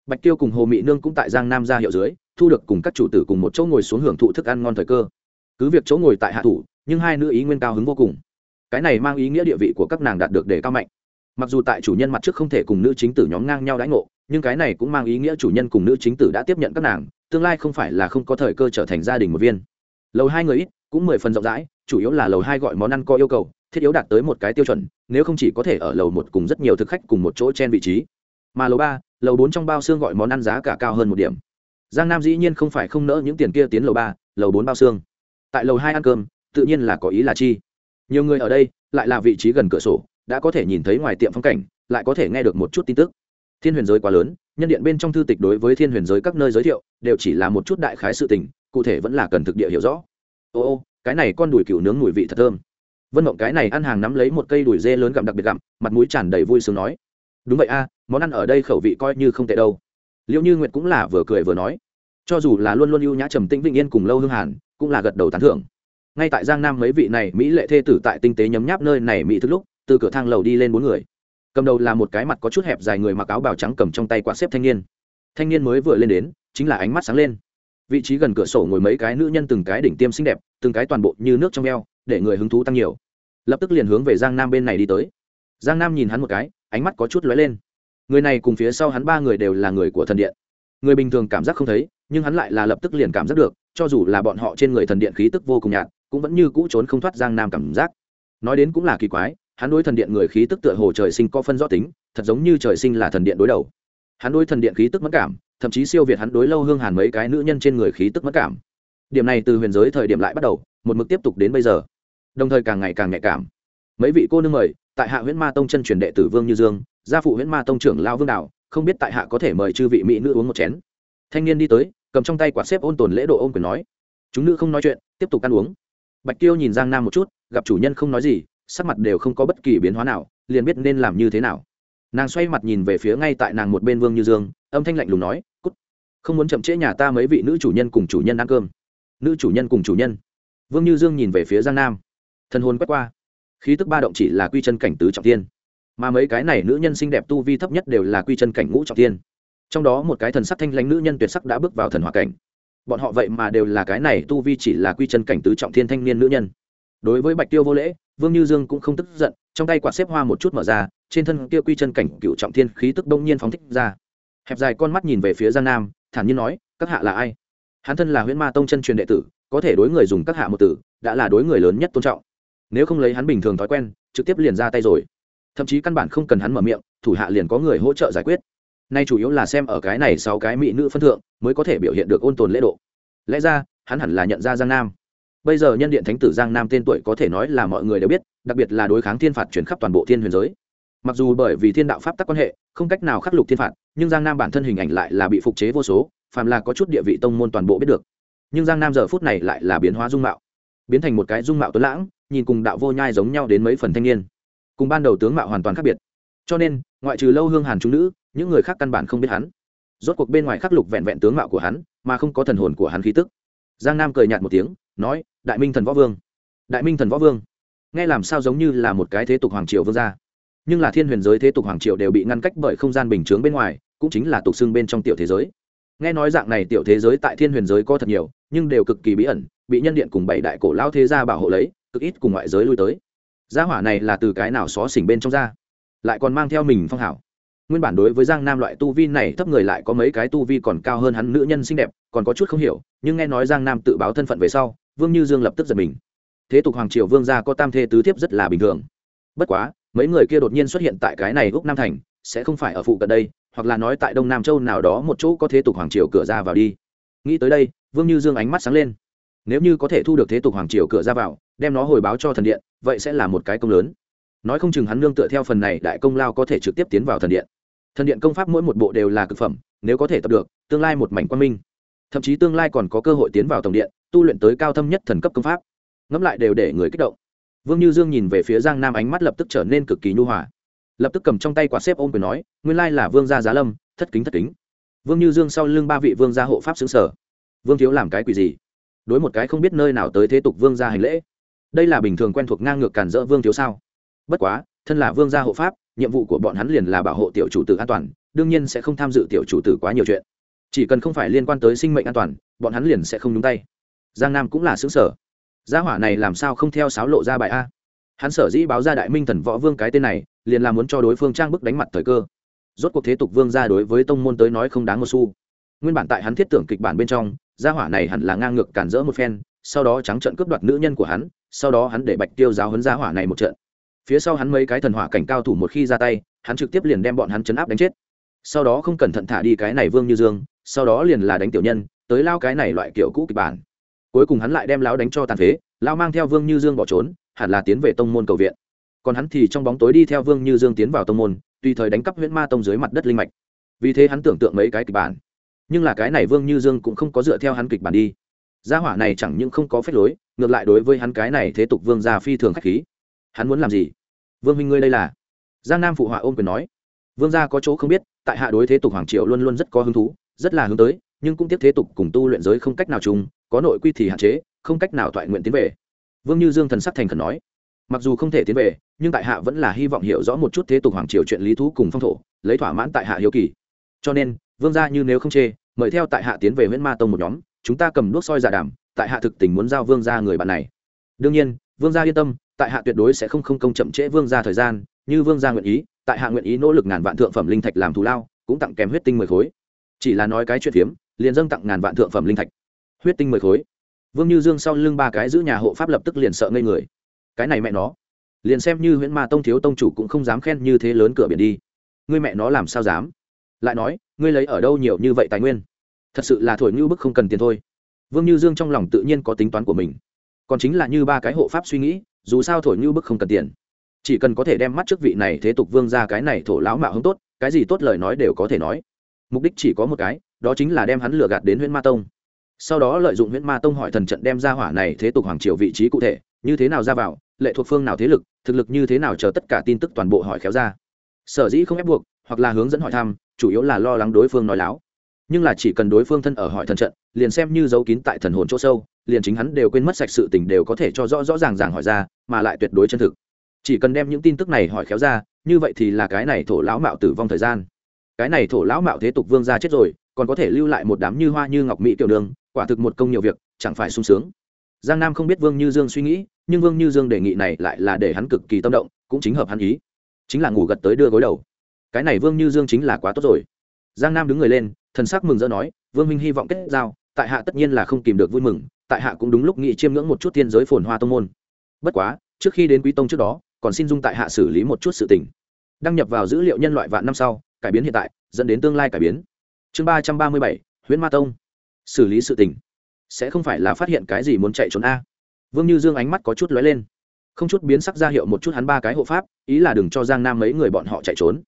Bạch tiêu cùng hồ mỹ nương cũng tại giang nam ra hiệu dưới, thu được cùng các chủ tử cùng một chỗ ngồi xuống hưởng thụ thức ăn ngon thời cơ. Cứ việc chỗ ngồi tại hạ thủ, nhưng hai nữ ý nguyên cao hứng vô cùng cái này mang ý nghĩa địa vị của các nàng đạt được để cao mạnh. Mặc dù tại chủ nhân mặt trước không thể cùng nữ chính tử nhóm ngang nhau đãi ngộ, nhưng cái này cũng mang ý nghĩa chủ nhân cùng nữ chính tử đã tiếp nhận các nàng, tương lai không phải là không có thời cơ trở thành gia đình một viên. Lầu hai người ít, cũng mười phần rộng rãi, chủ yếu là lầu hai gọi món ăn có yêu cầu, thiết yếu đạt tới một cái tiêu chuẩn, nếu không chỉ có thể ở lầu một cùng rất nhiều thực khách cùng một chỗ trên vị trí. Mà lầu ba, lầu bốn trong bao xương gọi món ăn giá cả cao hơn một điểm. Giang nam dĩ nhiên không phải không nỡ những tiền kia tiến lầu ba, lầu bốn bao xương. Tại lầu hai ăn cơm, tự nhiên là có ý là chi nhiều người ở đây, lại là vị trí gần cửa sổ, đã có thể nhìn thấy ngoài tiệm phong cảnh, lại có thể nghe được một chút tin tức. Thiên huyền giới quá lớn, nhân điện bên trong thư tịch đối với thiên huyền giới các nơi giới thiệu, đều chỉ là một chút đại khái sự tình, cụ thể vẫn là cần thực địa hiểu rõ. Ô ô, cái này con đùi cừu nướng mùi vị thật thơm. Vân mộng cái này ăn hàng nắm lấy một cây đùi dê lớn gặm đặc biệt gặm, mặt mũi tràn đầy vui sướng nói. Đúng vậy a, món ăn ở đây khẩu vị coi như không tệ đâu. Liệu như nguyệt cũng là vừa cười vừa nói. Cho dù là luôn luôn ưu nhã trầm tĩnh vĩnh yên cùng lâu hương hàn, cũng là gật đầu tán thưởng ngay tại giang nam mấy vị này mỹ lệ thê tử tại tinh tế nhấm nháp nơi này mỹ thức lúc, từ cửa thang lầu đi lên bốn người. Cầm đầu là một cái mặt có chút hẹp dài người mặc áo bào trắng cầm trong tay quạt xếp thanh niên. Thanh niên mới vừa lên đến, chính là ánh mắt sáng lên. Vị trí gần cửa sổ ngồi mấy cái nữ nhân từng cái đỉnh tiêm xinh đẹp, từng cái toàn bộ như nước trong eo, để người hứng thú tăng nhiều. Lập tức liền hướng về giang nam bên này đi tới. Giang nam nhìn hắn một cái, ánh mắt có chút lóe lên. Người này cùng phía sau hắn ba người đều là người của thần điện. Người bình thường cảm giác không thấy, nhưng hắn lại là lập tức liền cảm giác được, cho dù là bọn họ trên người thần điện khí tức vô cùng nhạt cũng vẫn như cũ trốn không thoát giang nam cảm giác. Nói đến cũng là kỳ quái, hắn đối thần điện người khí tức tựa hồ trời sinh có phân rõ tính, thật giống như trời sinh là thần điện đối đầu. Hắn đối thần điện khí tức mất cảm, thậm chí siêu việt hắn đối lâu hương hàn mấy cái nữ nhân trên người khí tức mất cảm. Điểm này từ huyền giới thời điểm lại bắt đầu, một mực tiếp tục đến bây giờ. Đồng thời càng ngày càng nhạy cảm. Mấy vị cô nương mời, tại hạ huyễn ma tông chân truyền đệ tử vương như dương, gia phụ huyễn ma tông trưởng lao vương đạo, không biết tại hạ có thể mời chư vị mỹ nữ uống một chén. Thanh niên đi tới, cầm trong tay quạt xếp ôn tồn lễ độ ôn quyền nói, chúng nữ không nói chuyện, tiếp tục ăn uống bạch tiêu nhìn giang nam một chút, gặp chủ nhân không nói gì, sắc mặt đều không có bất kỳ biến hóa nào, liền biết nên làm như thế nào. Nàng xoay mặt nhìn về phía ngay tại nàng một bên vương như dương, âm thanh lạnh lùng nói, cút! Không muốn chậm trễ nhà ta mấy vị nữ chủ nhân cùng chủ nhân ăn cơm. Nữ chủ nhân cùng chủ nhân? Vương như dương nhìn về phía giang nam. Thân hồn quét qua. Khí tức ba động chỉ là quy chân cảnh tứ trọng tiên mà mấy cái này nữ nhân xinh đẹp tu vi thấp nhất đều là quy chân cảnh ngũ trọng tiên trong đó một cái thần sắc thanh lãnh nữ nhân tuyệt sắc đã bước vào thần hòa cảnh bọn họ vậy mà đều là cái này tu vi chỉ là quy chân cảnh tứ trọng thiên thanh niên nữ nhân. Đối với bạch tiêu vô lễ, vương như dương cũng không tức giận, trong tay quạt xếp hoa một chút mở ra, trên thân kia quy chân cảnh cựu trọng thiên khí tức đông nhiên phóng thích ra. Hẹp dài con mắt nhìn về phía giang nam, thản nhiên nói, các hạ là ai? Hắn thân là huyễn ma tông chân truyền đệ tử, có thể đối người dùng các hạ một tử, đã là đối người lớn nhất tôn trọng. Nếu không lấy hắn bình thường thói quen, trực tiếp liền ra tay rồi. Thậm chí căn bản không cần hắn mở miệng, thủ hạ liền có người hỗ trợ giải quyết nay chủ yếu là xem ở cái này sau cái mỹ nữ phân thượng, mới có thể biểu hiện được ôn tồn lễ độ. Lẽ ra, hắn hẳn là nhận ra giang nam. Bây giờ nhân điện thánh tử giang nam tên tuổi có thể nói là mọi người đều biết, đặc biệt là đối kháng thiên phạt chuyển khắp toàn bộ thiên huyền giới. Mặc dù bởi vì thiên đạo pháp tắc quan hệ, không cách nào khắc lục thiên phạt, nhưng giang nam bản thân hình ảnh lại là bị phục chế vô số, phàm là có chút địa vị tông môn toàn bộ biết được. Nhưng giang nam giờ phút này lại là biến hóa dung mạo, biến thành một cái dung mạo tuấn lãng, nhìn cùng đạo vô nhai giống nhau đến mấy phần thanh niên. Cùng ban đầu tướng mạo hoàn toàn khác biệt. Cho nên, ngoại trừ lâu hương hàn chúng nữ những người khác căn bản không biết hắn. Rốt cuộc bên ngoài khắc lục vẹn vẹn tướng mạo của hắn, mà không có thần hồn của hắn khí tức. Giang nam cười nhạt một tiếng, nói, đại minh thần võ vương, đại minh thần võ vương. Nghe làm sao giống như là một cái thế tục hoàng triều vương gia. Nhưng là thiên huyền giới thế tục hoàng triều đều bị ngăn cách bởi không gian bình chướng bên ngoài, cũng chính là tục xưng bên trong tiểu thế giới. Nghe nói dạng này tiểu thế giới tại thiên huyền giới có thật nhiều, nhưng đều cực kỳ bí ẩn, bị nhân điện cùng bảy đại cổ lao thế gia bảo hộ lấy, cực ít cùng ngoại giới lui tới. Gia hỏa này là từ cái nào xó xỉnh bên trong ra? Lại còn mang theo mình phong hảo nguyên bản đối với giang nam loại tu vi này, thấp người lại có mấy cái tu vi còn cao hơn hắn nữ nhân xinh đẹp, còn có chút không hiểu, nhưng nghe nói giang nam tự báo thân phận về sau, vương như dương lập tức giật mình. Thế tục hoàng triều vương gia có tam thê tứ thiếp rất là bình thường. Bất quá, mấy người kia đột nhiên xuất hiện tại cái này úc nam thành, sẽ không phải ở phụ cận đây, hoặc là nói tại đông nam châu nào đó một chỗ có thế tục hoàng triều cửa ra vào đi. Nghĩ tới đây, vương như dương ánh mắt sáng lên. Nếu như có thể thu được thế tục hoàng triều cửa ra vào, đem nó hồi báo cho thần điện, vậy sẽ là một cái công lớn. Nói không chừng hắn nương tựa theo phần này đại công lao có thể trực tiếp tiến vào thần điện thần điện công pháp mỗi một bộ đều là cực phẩm, nếu có thể tập được, tương lai một mảnh quan minh. Thậm chí tương lai còn có cơ hội tiến vào tổng điện, tu luyện tới cao thâm nhất thần cấp công pháp. Ngẫm lại đều để người kích động. Vương như dương nhìn về phía giang nam ánh mắt lập tức trở nên cực kỳ nhu hòa. Lập tức cầm trong tay quả xếp ôm quyền nói, nguyên lai là vương gia giá lâm, thất kính thất kính. Vương như dương sau lưng ba vị vương gia hộ pháp xứng sở vương thiếu làm cái quỷ gì? Đối một cái không biết nơi nào tới thế tục vương gia hành lễ. Đây là bình thường quen thuộc ngang ngược cản rỡ vương thiếu sao? Bất quá thân là vương gia hộ pháp, nhiệm vụ của bọn hắn liền là bảo hộ tiểu chủ tử an toàn, đương nhiên sẽ không tham dự tiểu chủ tử quá nhiều chuyện. Chỉ cần không phải liên quan tới sinh mệnh an toàn, bọn hắn liền sẽ không nhúng tay. Giang nam cũng là xứng sở gia hỏa này làm sao không theo sáo lộ ra bài a? Hắn sở dĩ báo ra đại minh thần võ vương cái tên này, liền là muốn cho đối phương trang bức đánh mặt thời cơ. Rốt cuộc thế tục vương ra đối với tông môn tới nói không đáng một xu. Nguyên bản tại hắn thiết tưởng kịch bản bên trong, gia hỏa này hẳn là ngang ngược cản rỡ một phen, sau đó trắng trận cướp đoạt nữ nhân của hắn, sau đó hắn để bạch tiêu giáo hấn gia hỏa này một trận phía sau hắn mấy cái thần hỏa cảnh cao thủ một khi ra tay, hắn trực tiếp liền đem bọn hắn chấn áp đánh chết. Sau đó không cẩn thận thả đi cái này vương như dương, sau đó liền là đánh tiểu nhân, tới lao cái này loại kiểu cũ kịch bản. Cuối cùng hắn lại đem lão đánh cho tàn phế lao mang theo vương như dương bỏ trốn, hẳn là tiến về tông môn cầu viện. Còn hắn thì trong bóng tối đi theo vương như dương tiến vào tông môn, tùy thời đánh cắp huyễn ma tông dưới mặt đất linh mạch. Vì thế hắn tưởng tượng mấy cái kịch bản. Nhưng là cái này vương như dương cũng không có dựa theo hắn kịch bản đi. Gia hỏa này chẳng những không có phép lối, ngược lại đối với hắn cái này thế tục vương gia phi thường k h á c h khí hắn muốn làm gì? Vương minh ngươi đây là? Giang nam phụ họa ôm quyền nói. Vương gia có chỗ không biết, tại hạ đối thế tục hoàng triệu luôn luôn rất có hứng thú, rất là hướng tới, nhưng cũng tiếp thế tục cùng tu luyện giới không cách nào chung, có nội quy thì hạn chế, không cách nào thoại nguyện tiến về. Vương như dương thần sắc thành khẩn nói. Mặc dù không thể tiến về, nhưng tại hạ vẫn là hy vọng hiểu rõ một chút thế tục hoàng triều chuyện lý thú cùng phong thổ, lấy thỏa mãn tại hạ hiếu kỳ. Cho nên, vương gia như nếu không chê, mời theo tại hạ tiến về nguyễn ma tông một nhóm, chúng ta cầm đuốc soi giả đảm tại hạ thực tình muốn giao vương gia người bạn này. Đương nhiên, vương gia yên tâm tại hạ tuyệt đối sẽ không không công chậm trễ vương gia thời gian, như vương gia nguyện ý, tại hạ nguyện ý nỗ lực ngàn vạn thượng phẩm linh thạch làm thù lao, cũng tặng kèm huyết tinh mười khối. Chỉ là nói cái chuyện phiếm, liền dâng tặng ngàn vạn thượng phẩm linh thạch. Huyết tinh mười khối. Vương như dương sau lưng ba cái giữ nhà hộ pháp lập tức liền sợ ngây người. Cái này mẹ nó. Liền xem như huyễn ma tông thiếu tông chủ cũng không dám khen như thế lớn cửa biển đi. Ngươi mẹ nó làm sao dám? Lại nói, ngươi lấy ở đâu nhiều như vậy tài nguyên? Thật sự là thổi như bức không cần tiền thôi. Vương như dương trong lòng tự nhiên có tính toán của mình. Còn chính là như ba cái hộ pháp suy nghĩ dù sao thổi như bức không cần tiền. Chỉ cần có thể đem mắt trước vị này thế tục vương ra cái này thổ lão mạo hứng tốt, cái gì tốt lời nói đều có thể nói. Mục đích chỉ có một cái, đó chính là đem hắn lừa gạt đến huyện ma tông. Sau đó lợi dụng huyện ma tông hỏi thần trận đem ra hỏa này thế tục hoàng triều vị trí cụ thể, như thế nào ra vào, lệ thuộc phương nào thế lực, thực lực như thế nào chờ tất cả tin tức toàn bộ hỏi khéo ra. Sở dĩ không ép buộc, hoặc là hướng dẫn hỏi thăm, chủ yếu là lo lắng đối phương nói láo. Nhưng là chỉ cần đối phương thân ở hỏi thần trận, liền xem như giấu kín tại thần hồn chỗ sâu liền chính hắn đều quên mất sạch sự tình đều có thể cho rõ rõ ràng ràng hỏi ra, mà lại tuyệt đối chân thực. Chỉ cần đem những tin tức này hỏi khéo ra, như vậy thì là cái này thổ lão mạo tử vong thời gian. Cái này thổ lão mạo thế tục vương gia chết rồi, còn có thể lưu lại một đám như hoa như ngọc mỹ tiểu đường, quả thực một công nhiều việc, chẳng phải sung sướng. Giang nam không biết vương như dương suy nghĩ, nhưng vương như dương đề nghị này lại là để hắn cực kỳ tâm động, cũng chính hợp hắn ý. Chính là ngủ gật tới đưa gối đầu. Cái này vương như dương chính là quá tốt rồi. Giang nam đứng người lên, thần sắc mừng rỡ nói, vương minh hy vọng kết giao, tại hạ tất nhiên là không kìm được vui mừng tại hạ cũng đúng lúc nghị chiêm ngưỡng một chút thiên giới phồn hoa tông môn. Bất quá, trước khi đến quý tông trước đó, còn xin dung tại hạ xử lý một chút sự tình. Đăng nhập vào dữ liệu nhân loại vạn năm sau, cải biến hiện tại, dẫn đến tương lai cải biến. Chương ba trăm ba mươi bảy, huyễn ma tông. Xử lý sự tình. Sẽ không phải là phát hiện cái gì muốn chạy trốn a. Vương như dương ánh mắt có chút lóe lên. Không chút biến sắc ra hiệu một chút hắn ba cái hộ pháp, ý là đừng cho giang nam mấy người bọn họ chạy trốn.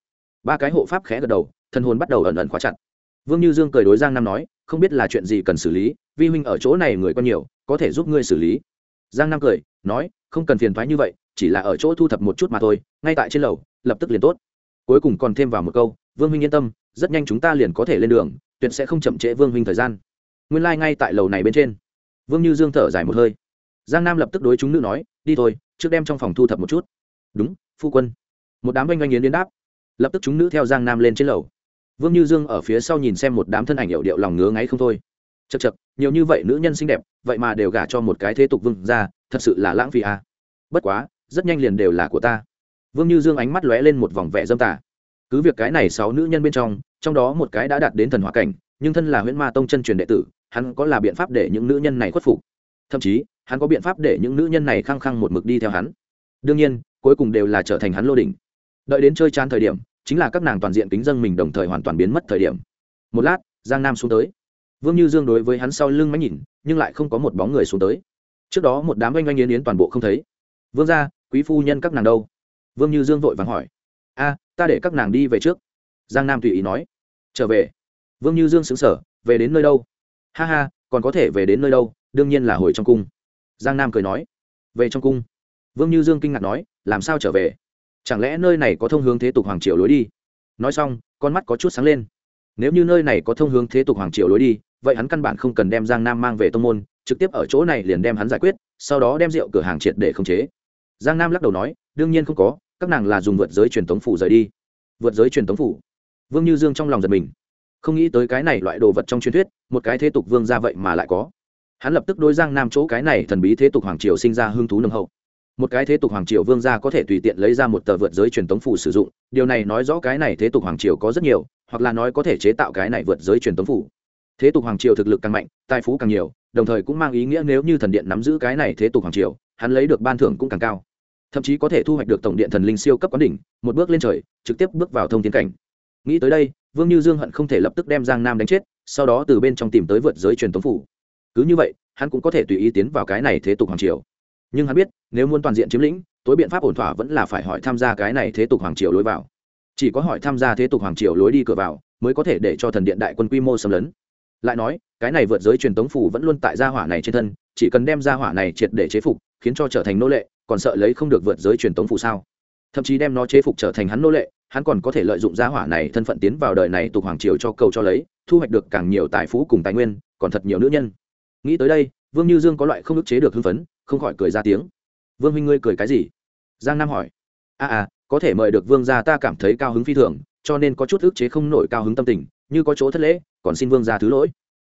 Ba cái hộ pháp khẽ gật đầu thân hồn bắt đầu ẩn ẩn khóa chặt. Vương như dương cười đối giang nam nói, không biết là chuyện gì cần xử lý vi huynh ở chỗ này người có nhiều, có thể giúp ngươi xử lý. Giang nam cười, nói, không cần phiền thoái như vậy, chỉ là ở chỗ thu thập một chút mà thôi, ngay tại trên lầu, lập tức liền tốt. Cuối cùng còn thêm vào một câu, vương huynh yên tâm, rất nhanh chúng ta liền có thể lên đường, tuyệt sẽ không chậm trễ vương huynh thời gian. Nguyên lai、like、ngay tại lầu này bên trên. Vương như dương thở dài một hơi. Giang nam lập tức đối chúng nữ nói, đi thôi, trước đem trong phòng thu thập một chút. Đúng, phu quân. Một đám oanh oanh yến đến đáp. Lập tức chúng nữ theo giang nam lên trên lầu. Vương như dương ở phía sau nhìn xem một đám thân ảnh hiệu điệu lòng ngứa ngáy không thôi chật chật nhiều như vậy nữ nhân xinh đẹp, vậy mà đều gả cho một cái thế tục vương ra thật sự là lãng phí à. bất quá, rất nhanh liền đều là của ta. Vương như dương ánh mắt lóe lên một vòng vẻ dâm tả cứ việc cái này sáu nữ nhân bên trong trong đó một cái đã đạt đến thần hỏa cảnh, nhưng thân là huyễn ma tông chân truyền đệ tử, hắn có là biện pháp để những nữ nhân này khuất phục? Thậm chí, hắn có biện pháp để những nữ nhân này khăng khăng một mực đi theo hắn? Đương nhiên, cuối cùng đều là trở thành hắn lô đỉnh. Đợi đến chơi chán thời điểm, chính là các nàng toàn diện kính dân mình đồng thời hoàn toàn biến mất thời điểm. Một lát, giang nam xuống tới vương như dương đối với hắn sau lưng máy nhìn, nhưng lại không có một bóng người xuống tới. Trước đó một đám oanh oanh yến yến toàn bộ không thấy. Vương ra quý phu nhân các nàng đâu? Vương như dương vội vàng hỏi. A, ta để các nàng đi về trước. Giang nam tùy ý nói. Trở về. Vương như dương xứng sở về đến nơi đâu? Ha ha, còn có thể về đến nơi đâu, đương nhiên là hồi trong cung. Giang nam cười nói. Về trong cung? Vương như dương kinh ngạc nói, làm sao trở về? Chẳng lẽ nơi này có thông hướng thế tục hoàng triều lối đi? Nói xong, con mắt có chút sáng lên. Nếu như nơi này có thông hướng thế tục hoàng triều lối đi vậy hắn căn bản không cần đem giang nam mang về tông môn, trực tiếp ở chỗ này liền đem hắn giải quyết, sau đó đem rượu cửa hàng triệt để khống chế. Giang nam lắc đầu nói, đương nhiên không có, các nàng là dùng vượt giới truyền tống phủ rời đi. Vượt giới truyền tống phủ. Vương như dương trong lòng giật mình. Không nghĩ tới cái này loại đồ vật trong truyền thuyết, một cái thế tục vương ra vậy mà lại có. Hắn lập tức đối giang nam chỗ cái này thần bí thế tục hoàng triều sinh ra hưng thú nồng hậu. Một cái thế tục hoàng triều vương gia có thể tùy tiện lấy ra một tờ vượt giới truyền tống phủ sử dụng, điều này nói rõ cái này thế tục hoàng triều có rất nhiều, hoặc là nói có thể chế tạo cái này vượt giới truyền tống phủ thế tục hoàng triều thực lực càng mạnh, tài phú càng nhiều, đồng thời cũng mang ý nghĩa nếu như thần điện nắm giữ cái này thế tục hoàng triều, hắn lấy được ban thưởng cũng càng cao. Thậm chí có thể thu hoạch được tổng điện thần linh siêu cấp quán đỉnh, một bước lên trời, trực tiếp bước vào thông tiến cảnh. Nghĩ tới đây, vương như dương hận không thể lập tức đem giang nam đánh chết, sau đó từ bên trong tìm tới vượt giới truyền tống phủ. Cứ như vậy, hắn cũng có thể tùy ý tiến vào cái này thế tục hoàng triều. Nhưng hắn biết, nếu muốn toàn diện chiếm lĩnh, tối biện pháp ổn thỏa vẫn là phải hỏi tham gia cái này thế tục hoàng triều lối vào. Chỉ có hỏi tham gia thế tục hoàng triều lối đi cửa vào, mới có thể để cho thần điện đại quân quy mô xâm lấn lại nói cái này vượt giới truyền tống phủ vẫn luôn tại gia hỏa này trên thân chỉ cần đem gia hỏa này triệt để chế phục khiến cho trở thành nô lệ còn sợ lấy không được vượt giới truyền tống phủ sao? Thậm chí đem nó chế phục trở thành hắn nô lệ hắn còn có thể lợi dụng gia hỏa này thân phận tiến vào đời này tục hoàng triều cho cầu cho lấy thu hoạch được càng nhiều tài phú cùng tài nguyên còn thật nhiều nữ nhân. Nghĩ tới đây vương như dương có loại không ức chế được hưng phấn không khỏi cười ra tiếng. Vương huynh ngươi cười cái gì? Giang nam hỏi. A à, à có thể mời được vương gia ta cảm thấy cao hứng phi thường cho nên có chút ức chế không nổi cao hứng tâm tình như có chỗ thất lễ, còn xin vương gia thứ lỗi.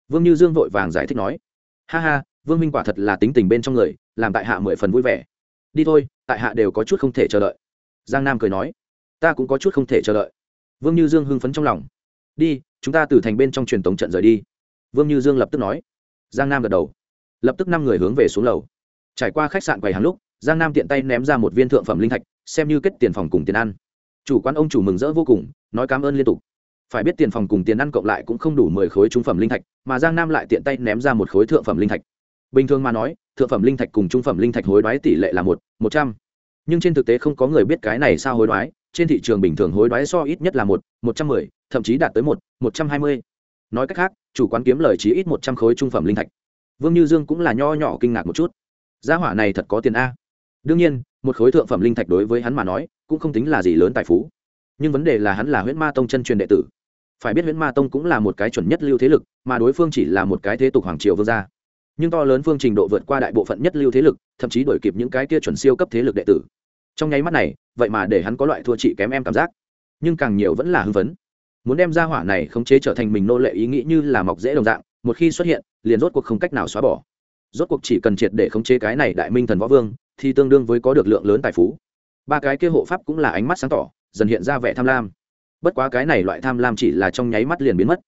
Vương như dương vội vàng giải thích nói, ha ha, vương minh quả thật là tính tình bên trong người, làm tại hạ mười phần vui vẻ. Đi thôi, tại hạ đều có chút không thể chờ đợi. Giang nam cười nói, ta cũng có chút không thể chờ đợi. Vương như dương hưng phấn trong lòng, đi, chúng ta từ thành bên trong truyền tống trận rời đi. Vương như dương lập tức nói. Giang nam gật đầu, lập tức năm người hướng về xuống lầu. Trải qua khách sạn quầy hàng lúc, giang nam tiện tay ném ra một viên thượng phẩm linh thạch, xem như kết tiền phòng cùng tiền ăn. Chủ quán ông chủ mừng rỡ vô cùng, nói cảm ơn liên tục phải biết tiền phòng cùng tiền ăn cộng lại cũng không đủ mười khối trung phẩm linh thạch, mà giang nam lại tiện tay ném ra một khối thượng phẩm linh thạch. Bình thường mà nói, thượng phẩm linh thạch cùng trung phẩm linh thạch hối đoái tỷ lệ là một một trăm. Nhưng trên thực tế không có người biết cái này sao hối đoái, trên thị trường bình thường hối đoái so ít nhất là một một trăm mười, thậm chí đạt tới một một trăm hai mươi. Nói cách khác, chủ quán kiếm lời chí ít một trăm khối trung phẩm linh thạch. Vương như dương cũng là nho nhỏ kinh ngạc một chút. Gia hỏa này thật có tiền a. Đương nhiên, một khối thượng phẩm linh thạch đối với hắn mà nói, cũng không tính là gì lớn tài phú. Nhưng vấn đề là hắn là huyễn ma tông chân truyền đệ tử phải biết huyễn ma tông cũng là một cái chuẩn nhất lưu thế lực, mà đối phương chỉ là một cái thế tục hoàng triều vương gia. Nhưng to lớn phương trình độ vượt qua đại bộ phận nhất lưu thế lực, thậm chí đổi kịp những cái kia chuẩn siêu cấp thế lực đệ tử. Trong nháy mắt này, vậy mà để hắn có loại thua chị kém em cảm giác. Nhưng càng nhiều vẫn là hưng phấn. Muốn đem ra hỏa này khống chế trở thành mình nô lệ ý nghĩ như là mọc dễ đồng dạng, một khi xuất hiện, liền rốt cuộc không cách nào xóa bỏ. Rốt cuộc chỉ cần triệt để khống chế cái này đại minh thần võ vương, thì tương đương với có được lượng lớn tài phú. Ba cái kia hộ pháp cũng là ánh mắt sáng tỏ, dần hiện ra vẻ tham lam bất quá cái này loại tham lam chỉ là trong nháy mắt liền biến mất.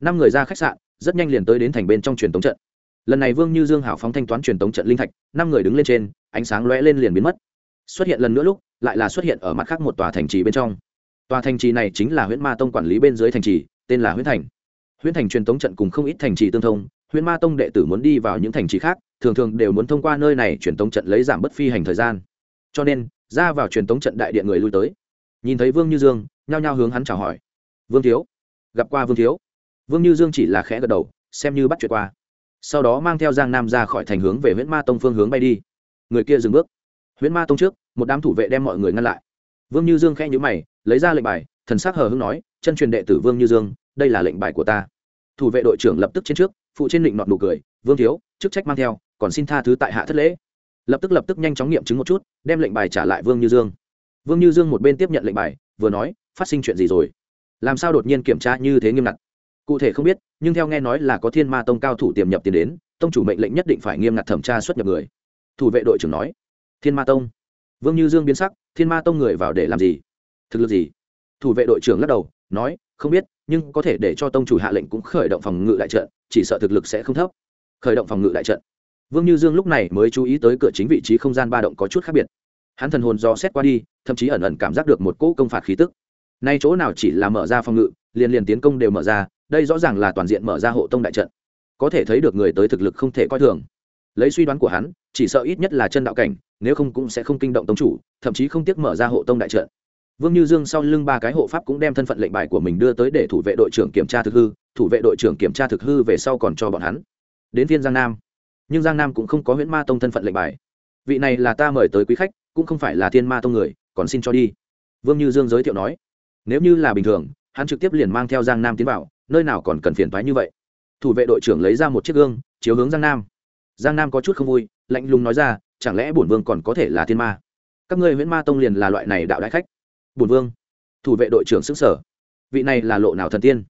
Năm người ra khách sạn, rất nhanh liền tới đến thành bên trong truyền tống trận. Lần này vương như dương hảo phóng thanh toán truyền tống trận linh thạch, năm người đứng lên trên, ánh sáng lóe lên liền biến mất. Xuất hiện lần nữa lúc, lại là xuất hiện ở mặt khác một tòa thành trì bên trong. Tòa thành trì này chính là huyễn ma tông quản lý bên dưới thành trì, tên là huyễn thành. Huyễn thành truyền tống trận cùng không ít thành trì tương thông, huyễn ma tông đệ tử muốn đi vào những thành trì khác, thường thường đều muốn thông qua nơi này truyền tống trận lấy giảm bất phi hành thời gian. Cho nên, ra vào truyền tống trận đại điện người lui tới. Nhìn thấy vương như dương nhao nhao hướng hắn chào hỏi. Vương thiếu, gặp qua vương thiếu? Vương như dương chỉ là khẽ gật đầu, xem như bắt chuyện qua. Sau đó mang theo giang nam ra khỏi thành hướng về huyễn ma tông phương hướng bay đi. Người kia dừng bước. Huyễn ma tông trước, một đám thủ vệ đem mọi người ngăn lại. Vương như dương khẽ nhữ mày, lấy ra lệnh bài, thần s ắ c hờ hưng nói, chân truyền đệ tử vương như dương, đây là lệnh bài của ta. Thủ vệ đội trưởng lập tức trên trước, phụ trên định nọt nụ cười, vương thiếu, chức trách mang theo, còn xin tha thứ tại hạ thất lễ. Lập tức lập tức nhanh chóng nghiệm chứng một chút, đem lệnh bài trả lại vương như dương. Vương như dương một bên tiếp nhận lệnh bài, vừa nói phát sinh chuyện gì rồi? Làm sao đột nhiên kiểm tra như thế nghiêm ngặt? Cụ thể không biết, nhưng theo nghe nói là có thiên ma tông cao thủ tiềm nhập tiền đến, tông chủ mệnh lệnh nhất định phải nghiêm ngặt thẩm tra xuất nhập người. Thủ vệ đội trưởng nói, thiên ma tông. Vương như dương biến sắc, thiên ma tông người vào để làm gì? Thực lực gì? Thủ vệ đội trưởng lắc đầu, nói, không biết, nhưng có thể để cho tông chủ hạ lệnh cũng khởi động phòng ngự đại trận, chỉ sợ thực lực sẽ không thấp. Khởi động phòng ngự đại trận. Vương như dương lúc này mới chú ý tới cửa chính vị trí không gian ba động có chút khác biệt. Hắn thần hồn do xét qua đi, thậm chí ẩn ẩn cảm giác được một cỗ công phạt khí tức nay chỗ nào chỉ là mở ra phòng ngự, liền liền tiến công đều mở ra, đây rõ ràng là toàn diện mở ra hộ tông đại trận. Có thể thấy được người tới thực lực không thể coi thường. Lấy suy đoán của hắn, chỉ sợ ít nhất là chân đạo cảnh, nếu không cũng sẽ không kinh động tông chủ, thậm chí không tiếc mở ra hộ tông đại trận. Vương như dương sau lưng ba cái hộ pháp cũng đem thân phận lệnh bài của mình đưa tới để thủ vệ đội trưởng kiểm tra thực hư, thủ vệ đội trưởng kiểm tra thực hư về sau còn cho bọn hắn. Đến phiên giang nam. Nhưng giang nam cũng không có huyễn ma tông thân phận lệnh bài. Vị này là ta mời tới quý khách, cũng không phải là thiên ma tông người, còn xin cho đi. Vương như dương giới thiệu nói nếu như là bình thường, hắn trực tiếp liền mang theo giang nam tiến vào, nơi nào còn cần phiền thoái như vậy. Thủ vệ đội trưởng lấy ra một chiếc gương, chiếu hướng giang nam. Giang nam có chút không vui, lạnh lùng nói ra, chẳng lẽ bổn vương còn có thể là thiên ma? Các ngươi huyễn ma tông liền là loại này đạo đại khách. Bổn vương, thủ vệ đội trưởng xứng sở vị này là lộ nào thần tiên?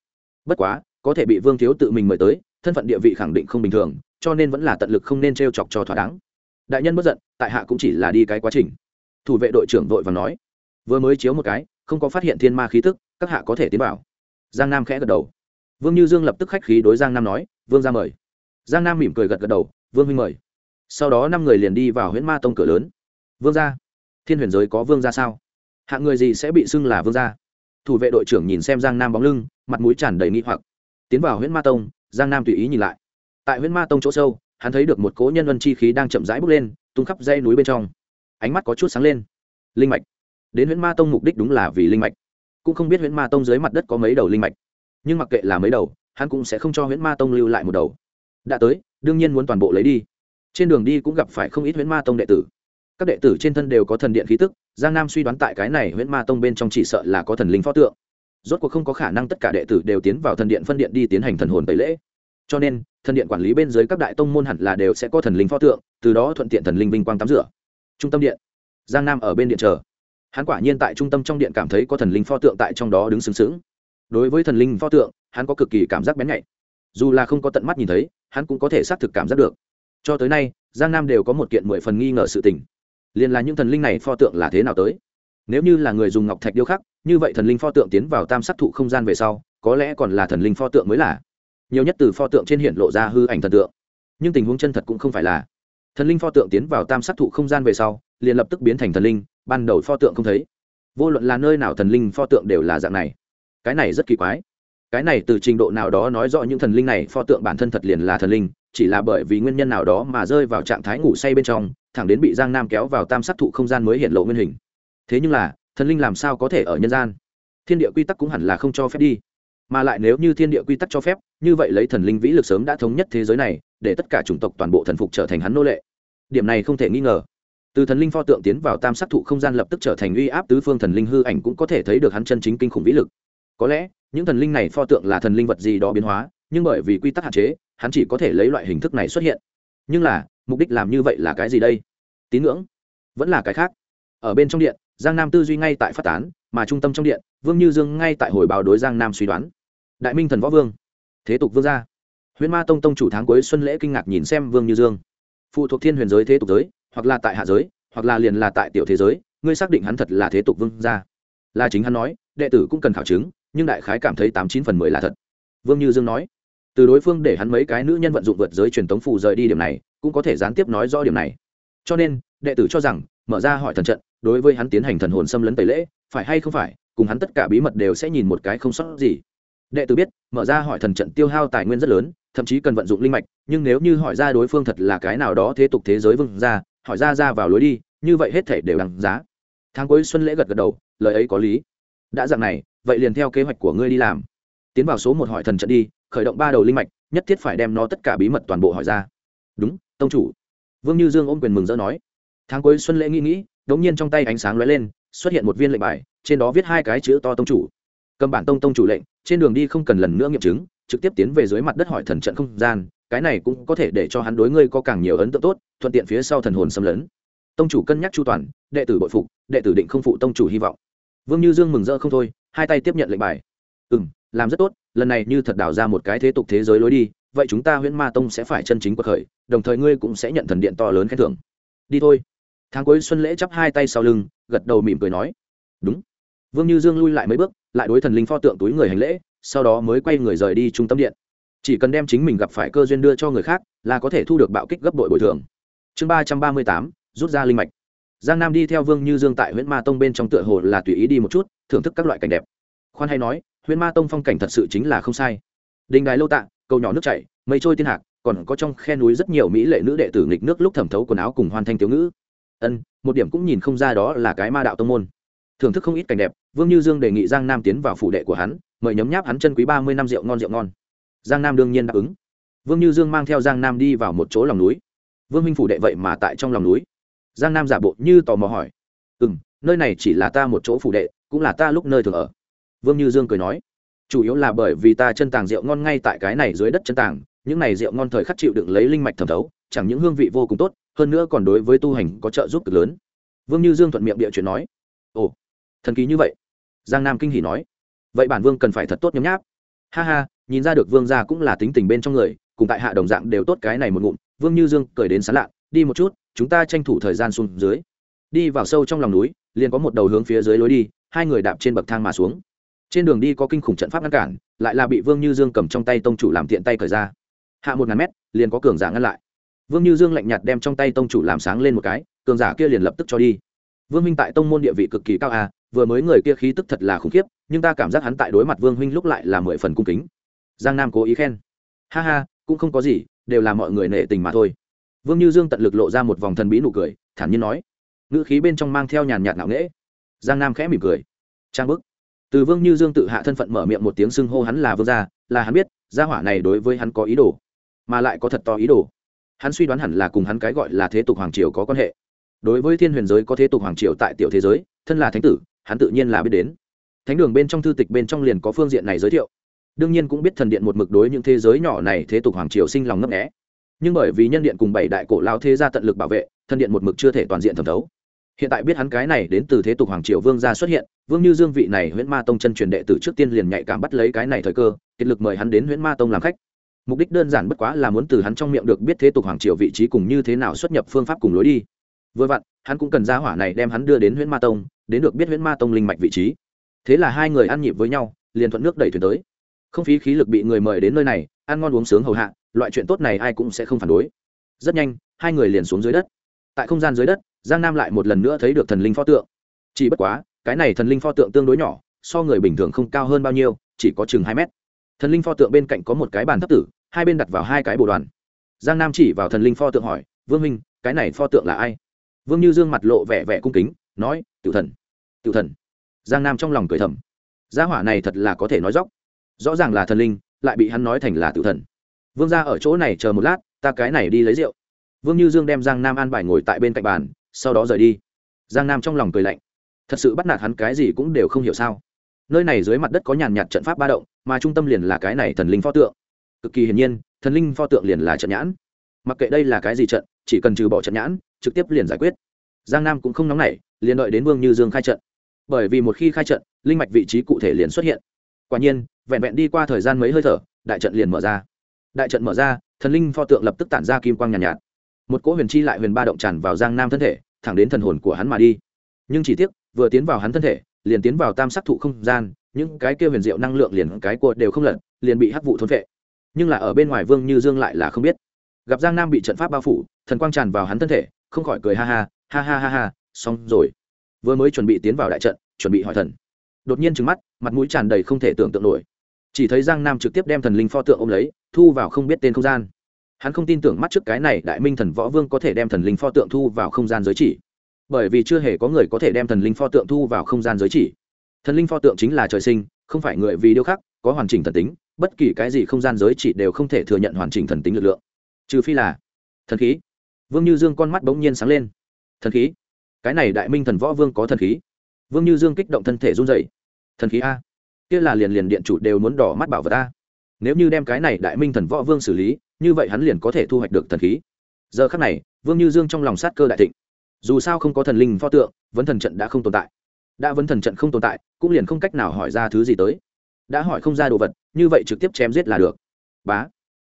Bất quá, có thể bị vương thiếu tự mình mời tới, thân phận địa vị khẳng định không bình thường, cho nên vẫn là tận lực không nên t r e o chọc cho thỏa đáng. Đại nhân bất giận, tại hạ cũng chỉ là đi cái quá trình. Thủ vệ đội trưởng vội và nói. Vừa mới chiếu một cái không có phát hiện thiên ma khí tức, các hạ có thể tiến bảo giang nam khẽ gật đầu. Vương như dương lập tức khách khí đối giang nam nói, vương ra mời. Giang nam mỉm cười gật gật đầu, vương huynh mời. Sau đó năm người liền đi vào huyễn ma tông cửa lớn. Vương gia, thiên huyền giới có vương gia sao? Hạng người gì sẽ bị xưng là vương gia? Thủ vệ đội trưởng nhìn xem giang nam bóng lưng, mặt mũi tràn đầy nghi hoặc. Tiến vào huyễn ma tông, giang nam tùy ý nhìn lại. Tại huyễn ma tông chỗ sâu, hắn thấy được một cỗ nhân vân chi khí đang chậm rãi bốc lên, tung khắp dây núi bên trong. Ánh mắt có chút sáng lên. Linh mạch đến huyễn ma tông mục đích đúng là vì linh mạch. Cũng không biết huyễn ma tông dưới mặt đất có mấy đầu linh mạch. Nhưng mặc kệ là mấy đầu, hắn cũng sẽ không cho huyễn ma tông lưu lại một đầu. Đã tới, đương nhiên muốn toàn bộ lấy đi. Trên đường đi cũng gặp phải không ít huyễn ma tông đệ tử. Các đệ tử trên thân đều có thần điện khí tức, giang nam suy đoán tại cái này huyễn ma tông bên trong chỉ sợ là có thần linh pho tượng. Rốt cuộc không có khả năng tất cả đệ tử đều tiến vào thần điện phân điện đi tiến hành thần hồn tẩy lễ. Cho nên, thần điện quản lý bên dưới các đại tông môn hẳn là đều sẽ có thần linh pho tượng, từ đó thuận tiện thần linh vinh quang tắm rửa. Trung tâm điện. Giang nam ở bên điện chờ hắn quả nhiên tại trung tâm trong điện cảm thấy có thần linh pho tượng tại trong đó đứng sừng sững. Đối với thần linh pho tượng, hắn có cực kỳ cảm giác bén nhạy. Dù là không có tận mắt nhìn thấy, hắn cũng có thể xác thực cảm giác được. Cho tới nay, giang nam đều có một kiện mười phần nghi ngờ sự tình. Liền là những thần linh này pho tượng là thế nào tới? Nếu như là người dùng ngọc thạch điêu khắc, như vậy thần linh pho tượng tiến vào tam sắc thụ không gian về sau, có lẽ còn là thần linh pho tượng mới là. Nhiều nhất từ pho tượng trên hiện lộ ra hư ảnh thần tượng. Nhưng tình huống chân thật cũng không phải là. Thần linh pho tượng tiến vào tam sắc thụ không gian về sau, liền lập tức biến thành thần linh ban đầu pho tượng không thấy. Vô luận là nơi nào thần linh pho tượng đều là dạng này. Cái này rất kỳ quái. Cái này từ trình độ nào đó nói rõ những thần linh này pho tượng bản thân thật liền là thần linh, chỉ là bởi vì nguyên nhân nào đó mà rơi vào trạng thái ngủ say bên trong, thẳng đến bị giang nam kéo vào tam sát thụ không gian mới hiện lộ nguyên hình. Thế nhưng là, thần linh làm sao có thể ở nhân gian? Thiên địa quy tắc cũng hẳn là không cho phép đi. Mà lại nếu như thiên địa quy tắc cho phép, như vậy lấy thần linh vĩ lực sớm đã thống nhất thế giới này, để tất cả chủng tộc toàn bộ thần phục trở thành hắn nô lệ. Điểm này không thể nghi ngờ từ thần linh pho tượng tiến vào tam sát thụ không gian lập tức trở thành uy áp tứ phương thần linh hư ảnh cũng có thể thấy được hắn chân chính kinh khủng vĩ lực. Có lẽ, những thần linh này pho tượng là thần linh vật gì đó biến hóa, nhưng bởi vì quy tắc hạn chế, hắn chỉ có thể lấy loại hình thức này xuất hiện. Nhưng là, mục đích làm như vậy là cái gì đây? Tín ngưỡng? Vẫn là cái khác. Ở bên trong điện, giang nam tư duy ngay tại phát tán, mà trung tâm trong điện, vương như dương ngay tại hồi báo đối giang nam suy đoán. Đại minh thần võ vương. Thế tục vương gia. Huyền ma tông tông chủ tháng cuối xuân lễ kinh ngạc nhìn xem vương như dương. Phụ thuộc thiên huyền giới thế tục giới hoặc là tại hạ giới, hoặc là liền là tại tiểu thế giới, ngươi xác định hắn thật là thế tục vương gia. Là chính hắn nói, đệ tử cũng cần khảo chứng, nhưng đại khái cảm thấy tám chín phần mười là thật. Vương như dương nói, từ đối phương để hắn mấy cái nữ nhân vận dụng vượt giới truyền tống phù rời đi điểm này, cũng có thể gián tiếp nói rõ điểm này. Cho nên, đệ tử cho rằng, mở ra hỏi thần trận, đối với hắn tiến hành thần hồn xâm lấn tẩy lễ, phải hay không phải, cùng hắn tất cả bí mật đều sẽ nhìn một cái không sót gì. Đệ tử biết, mở ra hỏi thần trận tiêu hao tài nguyên rất lớn, thậm chí cần vận dụng linh mạch, nhưng nếu như hỏi ra đối phương thật là cái nào đó thế tục thế giới vương ra hỏi ra ra vào lối đi, như vậy hết thể đều đằng giá. Tháng cuối xuân lễ gật gật đầu, lời ấy có lý. Đã dạng này, vậy liền theo kế hoạch của ngươi đi làm. Tiến vào số một hỏi thần trận đi, khởi động ba đầu linh mạch, nhất thiết phải đem nó tất cả bí mật toàn bộ hỏi ra. Đúng, tông chủ. Vương như dương ôm quyền mừng rỡ nói. Tháng cuối xuân lễ nghĩ nghĩ, đống nhiên trong tay ánh sáng lóe lên, xuất hiện một viên lệnh bài, trên đó viết hai cái chữ to tông chủ. Cầm bản tông tông chủ lệnh, trên đường đi không cần lần nữa nghiệm chứng, trực tiếp tiến về dưới mặt đất hỏi thần trận không gian cái này cũng có thể để cho hắn đối ngươi có càng nhiều ấn tượng tốt, thuận tiện phía sau thần hồn xâm lấn. Tông chủ cân nhắc chu toàn, đệ tử bội phục, đệ tử định không phụ tông chủ hy vọng. Vương như dương mừng rỡ không thôi, hai tay tiếp nhận lệnh bài. Ừ m làm rất tốt, lần này như thật đào ra một cái thế tục thế giới lối đi, vậy chúng ta huyễn ma tông sẽ phải chân chính cuộc khởi, đồng thời ngươi cũng sẽ nhận thần điện to lớn khen thưởng. Đi thôi. Tháng cuối xuân lễ chắp hai tay sau lưng, gật đầu mỉm cười nói. Đúng. Vương như dương lui lại mấy bước, lại đối thần linh pho tượng túi người hành lễ, sau đó mới quay người rời đi trung tâm điện chỉ cần đem chính mình gặp phải cơ duyên đưa cho người khác, là có thể thu được bạo kích gấp đội bồi thường. Chương ba trăm ba mươi tám, rút ra linh mạch. Giang nam đi theo vương như dương tại huyện ma tông bên trong tựa hồ là tùy ý đi một chút, thưởng thức các loại cảnh đẹp. Khoan hay nói huyện ma tông phong cảnh thật sự chính là không sai. Đình đài lâu tạ, cầu nhỏ nước chảy, mây trôi tiên hạc, còn có trong khe núi rất nhiều mỹ lệ nữ đệ tử nghịch nước lúc thẩm thấu quần áo cùng hoàn thanh thiếu ngữ. Ân, một điểm cũng nhìn không ra đó là cái ma đạo tông môn. Thưởng thức không ít cảnh đẹp, vương như dương đề nghị giang nam tiến vào phủ đệ của hắn, mời nhấm nháp hắn chân quý ba mươi năm rượu ngon rượu ngon giang nam đương nhiên đáp ứng. Vương như dương mang theo giang nam đi vào một chỗ lòng núi. Vương minh phủ đệ vậy mà tại trong lòng núi. Giang nam giả bộ như tò mò hỏi. Ừ m nơi này chỉ là ta một chỗ phủ đệ, cũng là ta lúc nơi thường ở. Vương như dương cười nói. Chủ yếu là bởi vì ta chân tàng rượu ngon ngay tại cái này dưới đất chân tàng, những này rượu ngon thời khắc chịu đựng lấy linh mạch thẩm thấu, chẳng những hương vị vô cùng tốt, hơn nữa còn đối với tu hành có trợ giúp cực lớn. Vương như dương thuận miệng địa chuyện nói. Ồ, thần kỳ như vậy. Giang nam kinh hỉ nói. Vậy bản vương cần phải thật tốt nhấm nháp. Ha ha nhìn ra được vương gia cũng là tính tình bên trong người, cùng tại hạ đồng dạng đều tốt cái này một ngụm, vương như dương cười đến sán lạ đi một chút, chúng ta tranh thủ thời gian xuống dưới. Đi vào sâu trong lòng núi, liền có một đầu hướng phía dưới lối đi, hai người đạp trên bậc thang mà xuống. Trên đường đi có kinh khủng trận pháp ngăn cản, lại là bị vương như dương cầm trong tay tông chủ làm tiện tay cởi ra. Hạ một ngàn mét, liền có cường giả ngăn lại. Vương như dương lạnh nhạt đem trong tay tông chủ làm sáng lên một cái, cường giả kia liền lập tức cho đi. Vương minh tại tông môn địa vị cực kỳ cao à vừa mới người kia khí tức thật là khủng khiếp, nhưng ta cảm giác hắn tại đối mặt vương huynh lúc lại là mười phần cung kính giang nam cố ý khen. Ha ha, cũng không có gì, đều là mọi người nể tình mà thôi. Vương như dương tận lực lộ ra một vòng thần bí nụ cười, thản nhiên nói. Ngữ khí bên trong mang theo nhàn nhạt ngạo nghễ. Giang nam khẽ mỉm cười. Trang bức. Từ vương như dương tự hạ thân phận mở miệng một tiếng xưng hô hắn là vương gia, là hắn biết, gia hỏa này đối với hắn có ý đồ, mà lại có thật to ý đồ. Hắn suy đoán hẳn là cùng hắn cái gọi là thế tục hoàng triều có quan hệ. Đối với thiên huyền giới có thế tục hoàng triều tại tiểu thế giới, thân là thánh tử, hắn tự nhiên là biết đến. Thánh đường bên trong thư tịch bên trong liền có phương diện này giới thiệu đương nhiên cũng biết thần điện một mực đối những thế giới nhỏ này thế tục hoàng triều sinh lòng ngấp nghẽ nhưng bởi vì nhân điện cùng bảy đại cổ lao thế gia tận lực bảo vệ, thần điện một mực chưa thể toàn diện thẩm thấu. Hiện tại biết hắn cái này đến từ thế tục hoàng triều vương gia xuất hiện, vương như dương vị này huyễn ma tông chân truyền đệ tử trước tiên liền nhạy cảm bắt lấy cái này thời cơ, kiệt lực mời hắn đến huyễn ma tông làm khách. Mục đích đơn giản bất quá là muốn từ hắn trong miệng được biết thế tục hoàng triều vị trí cùng như thế nào xuất nhập phương pháp cùng lối đi. Vừa vặn, hắn cũng cần ra hỏa này đem hắn đưa đến huyễn ma tông, đến được biết huyễn ma tông linh mạch vị trí. Thế là hai người ăn nhịp với nhau, liền thuận nước đẩy thuyền tới không phí khí lực bị người mời đến nơi này, ăn ngon uống sướng hầu hạ, loại chuyện tốt này ai cũng sẽ không phản đối. Rất nhanh, hai người liền xuống dưới đất. Tại không gian dưới đất, giang nam lại một lần nữa thấy được thần linh pho tượng. Chỉ bất quá, cái này thần linh pho tượng tương đối nhỏ, so người bình thường không cao hơn bao nhiêu, chỉ có chừng hai mét. Thần linh pho tượng bên cạnh có một cái bàn thấp tử, hai bên đặt vào hai cái bồ đoàn. Giang nam chỉ vào thần linh pho tượng hỏi, vương minh cái này pho tượng là ai? Vương như dương mặt lộ vẻ vẻ cung kính, nói, tiểu thần tiểu thần. Giang nam trong lòng cười thầm. Gia hỏa này thật là có thể nói dóc rõ ràng là thần linh, lại bị hắn nói thành là tiểu thần. Vương ra ở chỗ này chờ một lát, ta cái này đi lấy rượu. Vương như dương đem giang nam an bài ngồi tại bên cạnh bàn, sau đó rời đi. Giang nam trong lòng cười lạnh. Thật sự bắt nạt hắn cái gì cũng đều không hiểu sao. Nơi này dưới mặt đất có nhàn nhạt trận pháp ba động, mà trung tâm liền là cái này thần linh pho tượng. Cực kỳ hiển nhiên, thần linh pho tượng liền là trận nhãn. Mặc kệ đây là cái gì trận, chỉ cần trừ bỏ trận nhãn, trực tiếp liền giải quyết. Giang nam cũng không nóng nảy, liền đợi đến vương như dương khai trận. Bởi vì một khi khai trận, linh mạch vị trí cụ thể liền xuất hiện. Quả nhiên vẹn vẹn đi qua thời gian mấy hơi thở đại trận liền mở ra. Đại trận mở ra thần linh pho tượng lập tức tản ra kim quang nhàn nhạt, nhạt. Một cỗ huyền chi lại huyền ba động tràn vào giang nam thân thể thẳng đến thần hồn của hắn mà đi. Nhưng chỉ tiếc vừa tiến vào hắn thân thể liền tiến vào tam sắc thụ không gian những cái kia huyền diệu năng lượng liền cái cua đều không lận liền bị hắc vụ thôn vệ nhưng là ở bên ngoài vương như dương lại là không biết. Gặp giang nam bị trận pháp bao phủ thần quang tràn vào hắn thân thể không khỏi cười ha ha ha ha ha ha xong rồi. Vừa mới chuẩn bị tiến vào đại trận chuẩn bị hỏi thần. Đột nhiên trừng mắt mặt mũi tràn đầy không thể tưởng tượng nổi chỉ thấy giang nam trực tiếp đem thần linh pho tượng ôm lấy, thu vào không biết tên không gian. Hắn không tin tưởng mắt trước cái này đại minh thần võ vương có thể đem thần linh pho tượng thu vào không gian giới chỉ. Bởi vì chưa hề có người có thể đem thần linh pho tượng thu vào không gian giới chỉ. Thần linh pho tượng chính là trời sinh, không phải người vì điêu khắc, có hoàn chỉnh thần tính, bất kỳ cái gì không gian giới chỉ đều không thể thừa nhận hoàn chỉnh thần tính lực lượng. Trừ phi là thần khí. Vương như dương con mắt bỗng nhiên sáng lên. Thần khí? Cái này đại minh thần võ vương có thần khí. Vương như dương kích động thân thể run dậy thần khí a kia là liền liền điện chủ đều muốn đỏ mắt bảo vật ta. nếu như đem cái này đại minh thần võ vương xử lý, như vậy hắn liền có thể thu hoạch được thần khí. Giờ khắc này, vương như dương trong lòng sát cơ đại thịnh. Dù sao không có thần linh pho tượng, vấn thần trận đã không tồn tại. Đã vấn thần trận không tồn tại, cũng liền không cách nào hỏi ra thứ gì tới. Đã hỏi không ra đồ vật, như vậy trực tiếp chém giết là được. Bá.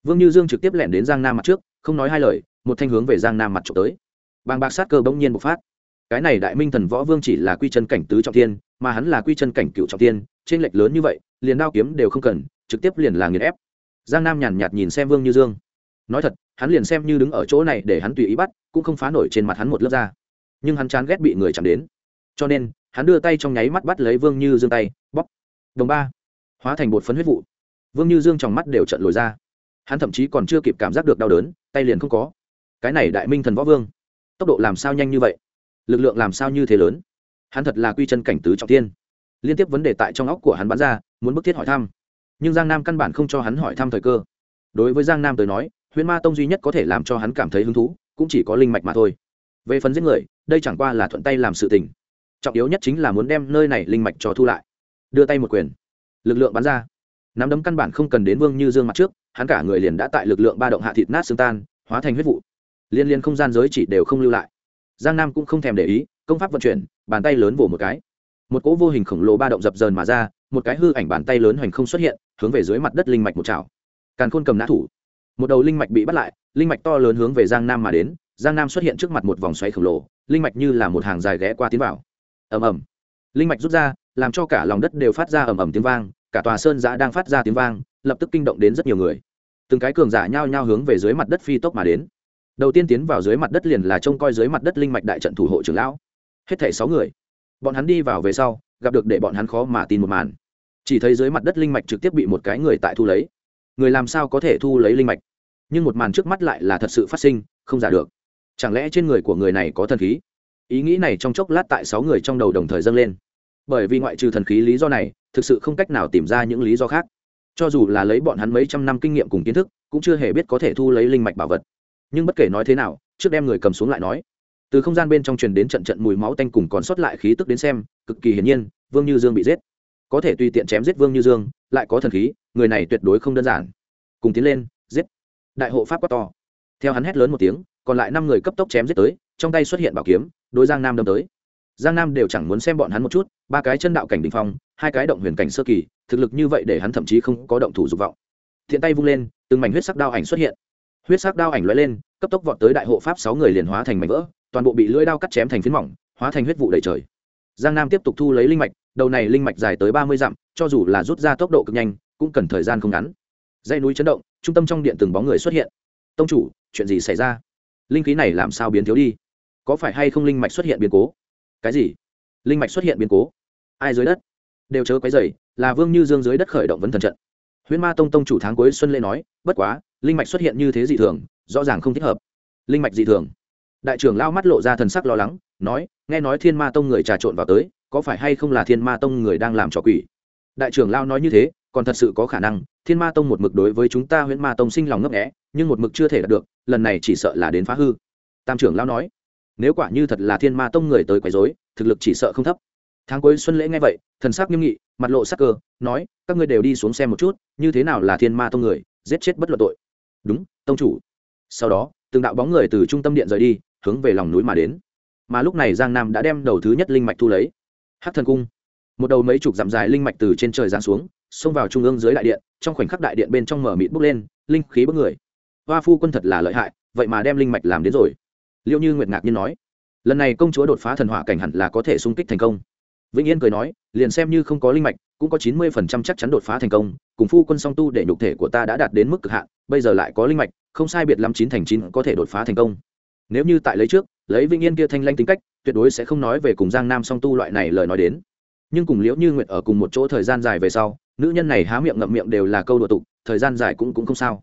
Vương như dương trực tiếp lẻn đến giang nam mặt trước, không nói hai lời, một thanh hướng về giang nam mặt trộm tới. Bàng bạc sát cơ bỗng nhiên bộc phát. Cái này đại minh thần võ vương chỉ là quy chân cảnh tứ trọng thiên, mà hắn là quy chân cảnh cựu trọng thiên trên lệch lớn như vậy, liền đao kiếm đều không cần, trực tiếp liền là nghiền ép. Giang nam nhàn nhạt nhìn xem vương như dương. Nói thật, hắn liền xem như đứng ở chỗ này để hắn tùy ý bắt, cũng không phá nổi trên mặt hắn một lớp da. Nhưng hắn chán ghét bị người chạm đến. Cho nên, hắn đưa tay trong nháy mắt bắt lấy vương như dương tay, bóp. Đồng ba. Hóa thành bột phấn huyết vụ. Vương như dương trong mắt đều trận lồi ra. Hắn thậm chí còn chưa kịp cảm giác được đau đớn, tay liền không có. Cái này đại minh thần võ vương, tốc độ làm sao nhanh như vậy? Lực lượng làm sao như thế lớn? Hắn thật là quy chân cảnh tứ trọng tiên liên tiếp vấn đề tại trong óc của hắn bắn ra, muốn bức thiết hỏi thăm. Nhưng giang nam căn bản không cho hắn hỏi thăm thời cơ. Đối với giang nam tới nói huyễn ma tông duy nhất có thể làm cho hắn cảm thấy hứng thú, cũng chỉ có linh mạch mà thôi. Về phần giết người, đây chẳng qua là thuận tay làm sự tình. Trọng yếu nhất chính là muốn đem nơi này linh mạch cho thu lại. Đưa tay một quyền. Lực lượng bắn ra. Nắm đấm căn bản không cần đến vương như dương mặt trước, hắn cả người liền đã tại lực lượng ba động hạ thịt nát xương tan, hóa thành huyết vụ. Liên liên không gian giới chỉ đều không lưu lại. Giang nam cũng không thèm để ý, công pháp vận chuyển, bàn tay lớn vỗ một cái một cỗ vô hình khổng lồ ba động dập dờn mà ra, một cái hư ảnh bàn tay lớn hoành không xuất hiện, hướng về dưới mặt đất linh mạch một chảo. Càn khôn cầm nã thủ. Một đầu linh mạch bị bắt lại, linh mạch to lớn hướng về giang nam mà đến, giang nam xuất hiện trước mặt một vòng xoáy khổng lồ, linh mạch như là một hàng dài ghé qua tiến vào. Ầm ầm. Linh mạch rút ra, làm cho cả lòng đất đều phát ra ầm ầm tiếng vang, cả tòa sơn giã đang phát ra tiếng vang, lập tức kinh động đến rất nhiều người. Từng cái cường giả nhao nhao hướng về dưới mặt đất phi tốc mà đến. Đầu tiên tiến vào dưới mặt đất liền là trông coi dưới mặt đất linh mạch đại trận thủ hộ trưởng lão. Hết thảy sáu người bọn hắn đi vào về sau, gặp được để bọn hắn khó mà tin một màn. Chỉ thấy dưới mặt đất linh mạch trực tiếp bị một cái người tại thu lấy. Người làm sao có thể thu lấy linh mạch? Nhưng một màn trước mắt lại là thật sự phát sinh, không giả được. Chẳng lẽ trên người của người này có thần khí? Ý nghĩ này trong chốc lát tại sáu người trong đầu đồng thời dâng lên. Bởi vì ngoại trừ thần khí lý do này, thực sự không cách nào tìm ra những lý do khác. Cho dù là lấy bọn hắn mấy trăm năm kinh nghiệm cùng kiến thức, cũng chưa hề biết có thể thu lấy linh mạch bảo vật. Nhưng bất kể nói thế nào, trước đem người cầm xuống lại nói từ không gian bên trong truyền đến trận trận mùi máu tanh cùng còn sót lại khí tức đến xem, cực kỳ hiển nhiên, vương như dương bị giết. Có thể tùy tiện chém giết vương như dương, lại có thần khí, người này tuyệt đối không đơn giản. Cùng tiến lên, giết. Đại hộ pháp quát to. Theo hắn hét lớn một tiếng, còn lại năm người cấp tốc chém giết tới, trong tay xuất hiện bảo kiếm, đối giang nam đâm tới. Giang nam đều chẳng muốn xem bọn hắn một chút, ba cái chân đạo cảnh đình phong, hai cái động huyền cảnh sơ kỳ, thực lực như vậy để hắn thậm chí không có động thủ dục vọng. Thiện tay vung lên, từng mảnh huyết sắc đao ảnh xuất hiện. Huyết sắc đao ảnh lóe lên, cấp tốc vọt tới đại hộ pháp sáu người liền hóa thành mảnh vỡ toàn bộ bị lưỡi đao cắt chém thành phiến mỏng, hóa thành huyết vụ đầy trời. Giang nam tiếp tục thu lấy linh mạch, đầu này linh mạch dài tới ba mươi dặm, cho dù là rút ra tốc độ cực nhanh, cũng cần thời gian không ngắn. Dây núi chấn động, trung tâm trong điện từng bóng người xuất hiện. Tông chủ, chuyện gì xảy ra? Linh khí này làm sao biến thiếu đi? Có phải hay không linh mạch xuất hiện biến cố? Cái gì? Linh mạch xuất hiện biến cố? Ai dưới đất? Đều chớ quấy dày là vương như dương dưới đất khởi động vấn thần trận. Huyễn ma tông tông chủ tháng cuối xuân lê nói, bất quá, linh mạch xuất hiện như thế dị thường, rõ ràng không thích hợp. Linh mạch dị thường? Đại trưởng lao mắt lộ ra thần sắc lo lắng, nói, nghe nói thiên ma tông người trà trộn vào tới, có phải hay không là thiên ma tông người đang làm trò quỷ? Đại trưởng lao nói như thế, còn thật sự có khả năng, thiên ma tông một mực đối với chúng ta huyễn ma tông sinh lòng ngấp nghẽ nhưng một mực chưa thể đạt được, lần này chỉ sợ là đến phá hư. Tam trưởng lao nói, nếu quả như thật là thiên ma tông người tới quấy dối thực lực chỉ sợ không thấp. Tháng cuối xuân lễ nghe vậy, thần sắc nghiêm nghị, mặt lộ sắc cơ, nói, các ngươi đều đi xuống xem một chút, như thế nào là thiên ma tông người, giết chết bất luận tội. Đúng, tông chủ. Sau đó, từng đạo bóng người từ trung tâm điện rời đi hướng về lòng núi mà đến. Mà lúc này giang nam đã đem đầu thứ nhất linh mạch thu lấy. Hát thần cung. Một đầu mấy chục dặm dài linh mạch từ trên trời giáng xuống, xông vào trung ương dưới đại điện, trong khoảnh khắc đại điện bên trong mở mịt bốc lên, linh khí bước người. Hoa phu quân thật là lợi hại, vậy mà đem linh mạch làm đến rồi. Liệu như nguyệt ngạc nhiên nói, lần này công chúa đột phá thần hỏa cảnh hẳn là có thể xung kích thành công. Vĩnh yên cười nói, liền xem như không có linh mạch, cũng có chín mươi phần trăm chắc chắn đột phá thành công, cùng phu quân song tu để nhục thể của ta đã đạt đến mức cực hạn, bây giờ lại có linh mạch, không sai biệt lắm chín thành chín có thể đột phá thành công nếu như tại lấy trước, lấy vĩnh yên kia thanh lanh tính cách, tuyệt đối sẽ không nói về cùng giang nam song tu loại này lời nói đến. Nhưng cùng liễu như nguyệt ở cùng một chỗ thời gian dài về sau, nữ nhân này há miệng ngậm miệng đều là câu đùa tục, thời gian dài cũng cũng không sao.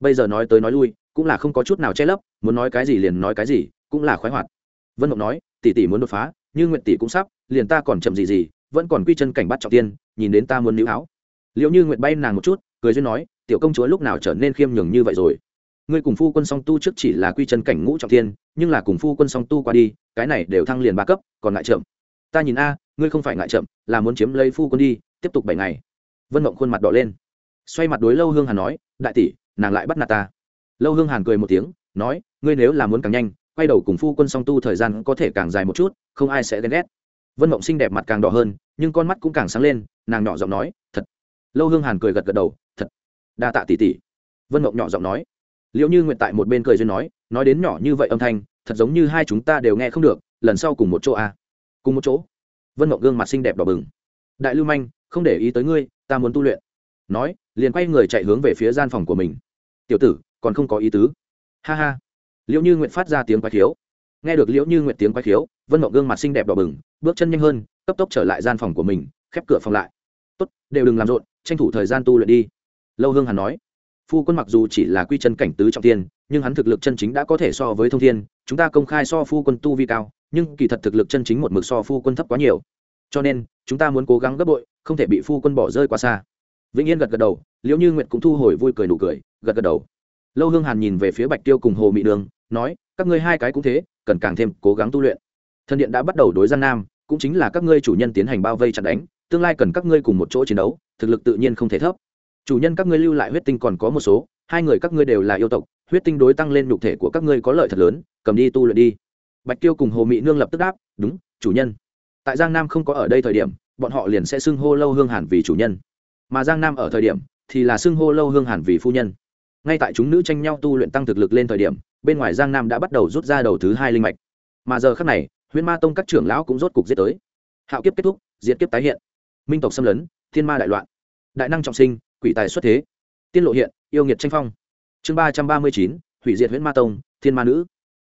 Bây giờ nói tới nói lui, cũng là không có chút nào che lấp, muốn nói cái gì liền nói cái gì, cũng là khoái hoạt. Vân mộng nói, tỷ tỷ muốn đột phá, như nguyện tỷ cũng sắp, liền ta còn chậm gì gì, vẫn còn quy chân cảnh bắt trọng tiên, nhìn đến ta muốn níu áo. Liệu như nguyện bay nàng một chút, cười duyên nói, tiểu công chúa lúc nào trở nên khiêm nhường như vậy rồi? Ngươi cùng phu quân song tu trước chỉ là quy chân cảnh ngũ trọng thiên, nhưng là cùng phu quân song tu qua đi cái này đều thăng liền ba cấp còn ngại chậm. Ta nhìn a ngươi không phải ngại chậm là muốn chiếm lấy phu quân đi tiếp tục bảy ngày. Vân mộng khuôn mặt đỏ lên. Xoay mặt đối lâu hương hàn nói đại tỷ nàng lại bắt nạt ta. Lâu hương hàn cười một tiếng nói ngươi nếu là muốn càng nhanh quay đầu cùng phu quân song tu thời gian có thể càng dài một chút không ai sẽ ghen ghét. Vân mộng xinh đẹp mặt càng đỏ hơn nhưng con mắt cũng càng sáng lên nàng nhỏ giọng nói thật. Lâu hương hàn cười gật gật đầu thật. Đa tạ tỷ tỷ. Vân mộng nhỏ giọng nói liệu như nguyện tại một bên cười duyên nói nói đến nhỏ như vậy âm thanh, thật giống như hai chúng ta đều nghe không được, lần sau cùng một chỗ à? cùng một chỗ. Vân mộng gương mặt xinh đẹp đỏ bừng. Đại lưu manh, không để ý tới ngươi, ta muốn tu luyện. Nói, liền quay người chạy hướng về phía gian phòng của mình. Tiểu tử, còn không có ý tứ. Ha ha. Liễu như nguyện phát ra tiếng quái khiếu. Nghe được liễu như nguyện tiếng quái khiếu, vân mộng gương mặt xinh đẹp đỏ bừng, bước chân nhanh hơn, cấp tốc trở lại gian phòng của mình, khép cửa phòng lại. Tốt, đều đừng làm rộn, tranh thủ thời gian tu luyện đi. Lâu hương hàn nói phu quân mặc dù chỉ là quy chân cảnh tứ trọng thiên, nhưng hắn thực lực chân chính đã có thể so với thông thiên chúng ta công khai so phu quân tu vi cao nhưng kỳ thật thực lực chân chính một mực so phu quân thấp quá nhiều. Cho nên chúng ta muốn cố gắng gấp bội không thể bị phu quân bỏ rơi quá xa. Vĩnh yên gật gật đầu liễu như nguyệt cũng thu hồi vui cười nụ cười gật gật đầu. Lâu hương hàn nhìn về phía bạch tiêu cùng hồ mị đường nói các ngươi hai cái cũng thế cần càng thêm cố gắng tu luyện. Thần điện đã bắt đầu đối gian nam cũng chính là các ngươi chủ nhân tiến hành bao vây chặn đánh tương lai cần các ngươi cùng một chỗ chiến đấu thực lực tự nhiên không thể thấp chủ nhân các ngươi lưu lại huyết tinh còn có một số, hai người các ngươi đều là yêu tộc, huyết tinh đối tăng lên nhục thể của các ngươi có lợi thật lớn, cầm đi tu luyện đi. Bạch tiêu cùng hồ mị nương lập tức đáp, đúng, chủ nhân. Tại giang nam không có ở đây thời điểm, bọn họ liền sẽ xưng hô lâu hương hàn vì chủ nhân. Mà giang nam ở thời điểm, thì là xưng hô lâu hương hàn vì phu nhân. Ngay tại chúng nữ tranh nhau tu luyện tăng thực lực lên thời điểm, bên ngoài giang nam đã bắt đầu rút ra đầu thứ hai linh mạch. Mà giờ khác này, huyễn ma tông các trưởng lão cũng rốt cục giết tới. Hạo kiếp kết thúc diễn kiếp tái hiện. Minh tộc xâm lấn, thiên ma đại loạn. Đại năng trọng sinh quỷ tài xuất thế. Tiên lộ hiện, yêu nghiệt tranh phong. Chương ba trăm ba mươi chín, hủy diệt huyễn ma tông, thiên ma nữ.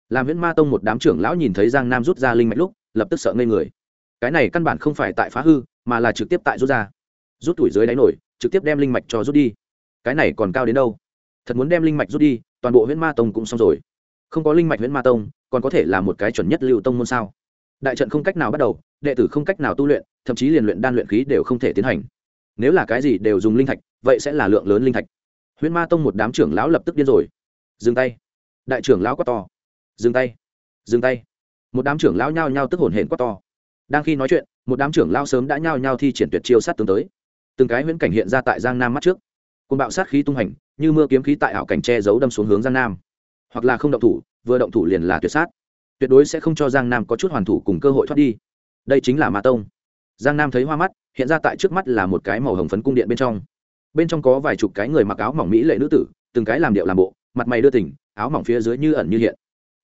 Làm huyễn ma tông một đám trưởng lão nhìn thấy giang nam rút ra linh mạch lúc, lập tức sợ ngây người. Cái này căn bản không phải tại phá hư, mà là trực tiếp tại rút ra. Rút tuổi dưới đáy nổi, trực tiếp đem linh mạch cho rút đi. Cái này còn cao đến đâu? Thật muốn đem linh mạch rút đi, toàn bộ huyễn ma tông cũng xong rồi. Không có linh mạch huyễn ma tông, còn có thể là một cái chuẩn nhất lưu tông môn sao? Đại trận không cách nào bắt đầu, đệ tử không cách nào tu luyện, thậm chí liền luyện đan luyện khí đều không thể tiến hành. Nếu là cái gì đều dùng linh thạch vậy sẽ là lượng lớn linh thạch. Huyễn ma tông một đám trưởng lão lập tức điên rồi. Dừng tay. Đại trưởng lão quát to. Dừng tay. Dừng tay. Một đám trưởng lão nhao nhao tức hồn hển quát to. Đang khi nói chuyện, một đám trưởng lão sớm đã nhao nhao thi triển tuyệt chiêu sát tướng tới. Từng cái huyễn cảnh hiện ra tại giang nam mắt trước. Côn bạo sát khí tung hành, như mưa kiếm khí tại ảo cảnh che giấu đâm xuống hướng giang nam. Hoặc là không động thủ, vừa động thủ liền là tuyệt sát. Tuyệt đối sẽ không cho giang nam có chút hoàn thủ cùng cơ hội thoát đi. Đây chính là ma tông. Giang nam thấy hoa mắt, hiện ra tại trước mắt là một cái màu hồng phấn cung điện bên trong bên trong có vài chục cái người mặc áo mỏng mỹ lệ nữ tử, từng cái làm điệu làm bộ, mặt mày đưa tỉnh, áo mỏng phía dưới như ẩn như hiện.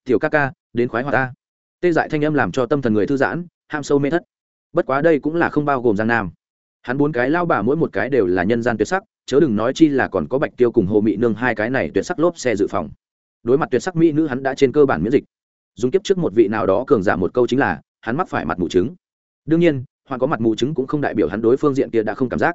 Tiểu ca ca, đến khoái hòa ta. Tê dại thanh âm làm cho tâm thần người thư giãn, ham sâu mê thất. Bất quá đây cũng là không bao gồm giang nam. Hắn bốn cái lao bà mỗi một cái đều là nhân gian tuyệt sắc, chớ đừng nói chi là còn có bạch tiêu cùng hồ mỹ nương hai cái này tuyệt sắc lốp xe dự phòng. Đối mặt tuyệt sắc mỹ nữ hắn đã trên cơ bản miễn dịch. Dùng kiếp trước một vị nào đó cường giả một câu chính là, hắn mắc phải mặt mù trứng. Đương nhiên hoặc có mặt mù trứng cũng không đại biểu hắn đối phương diện kia đã không cảm giác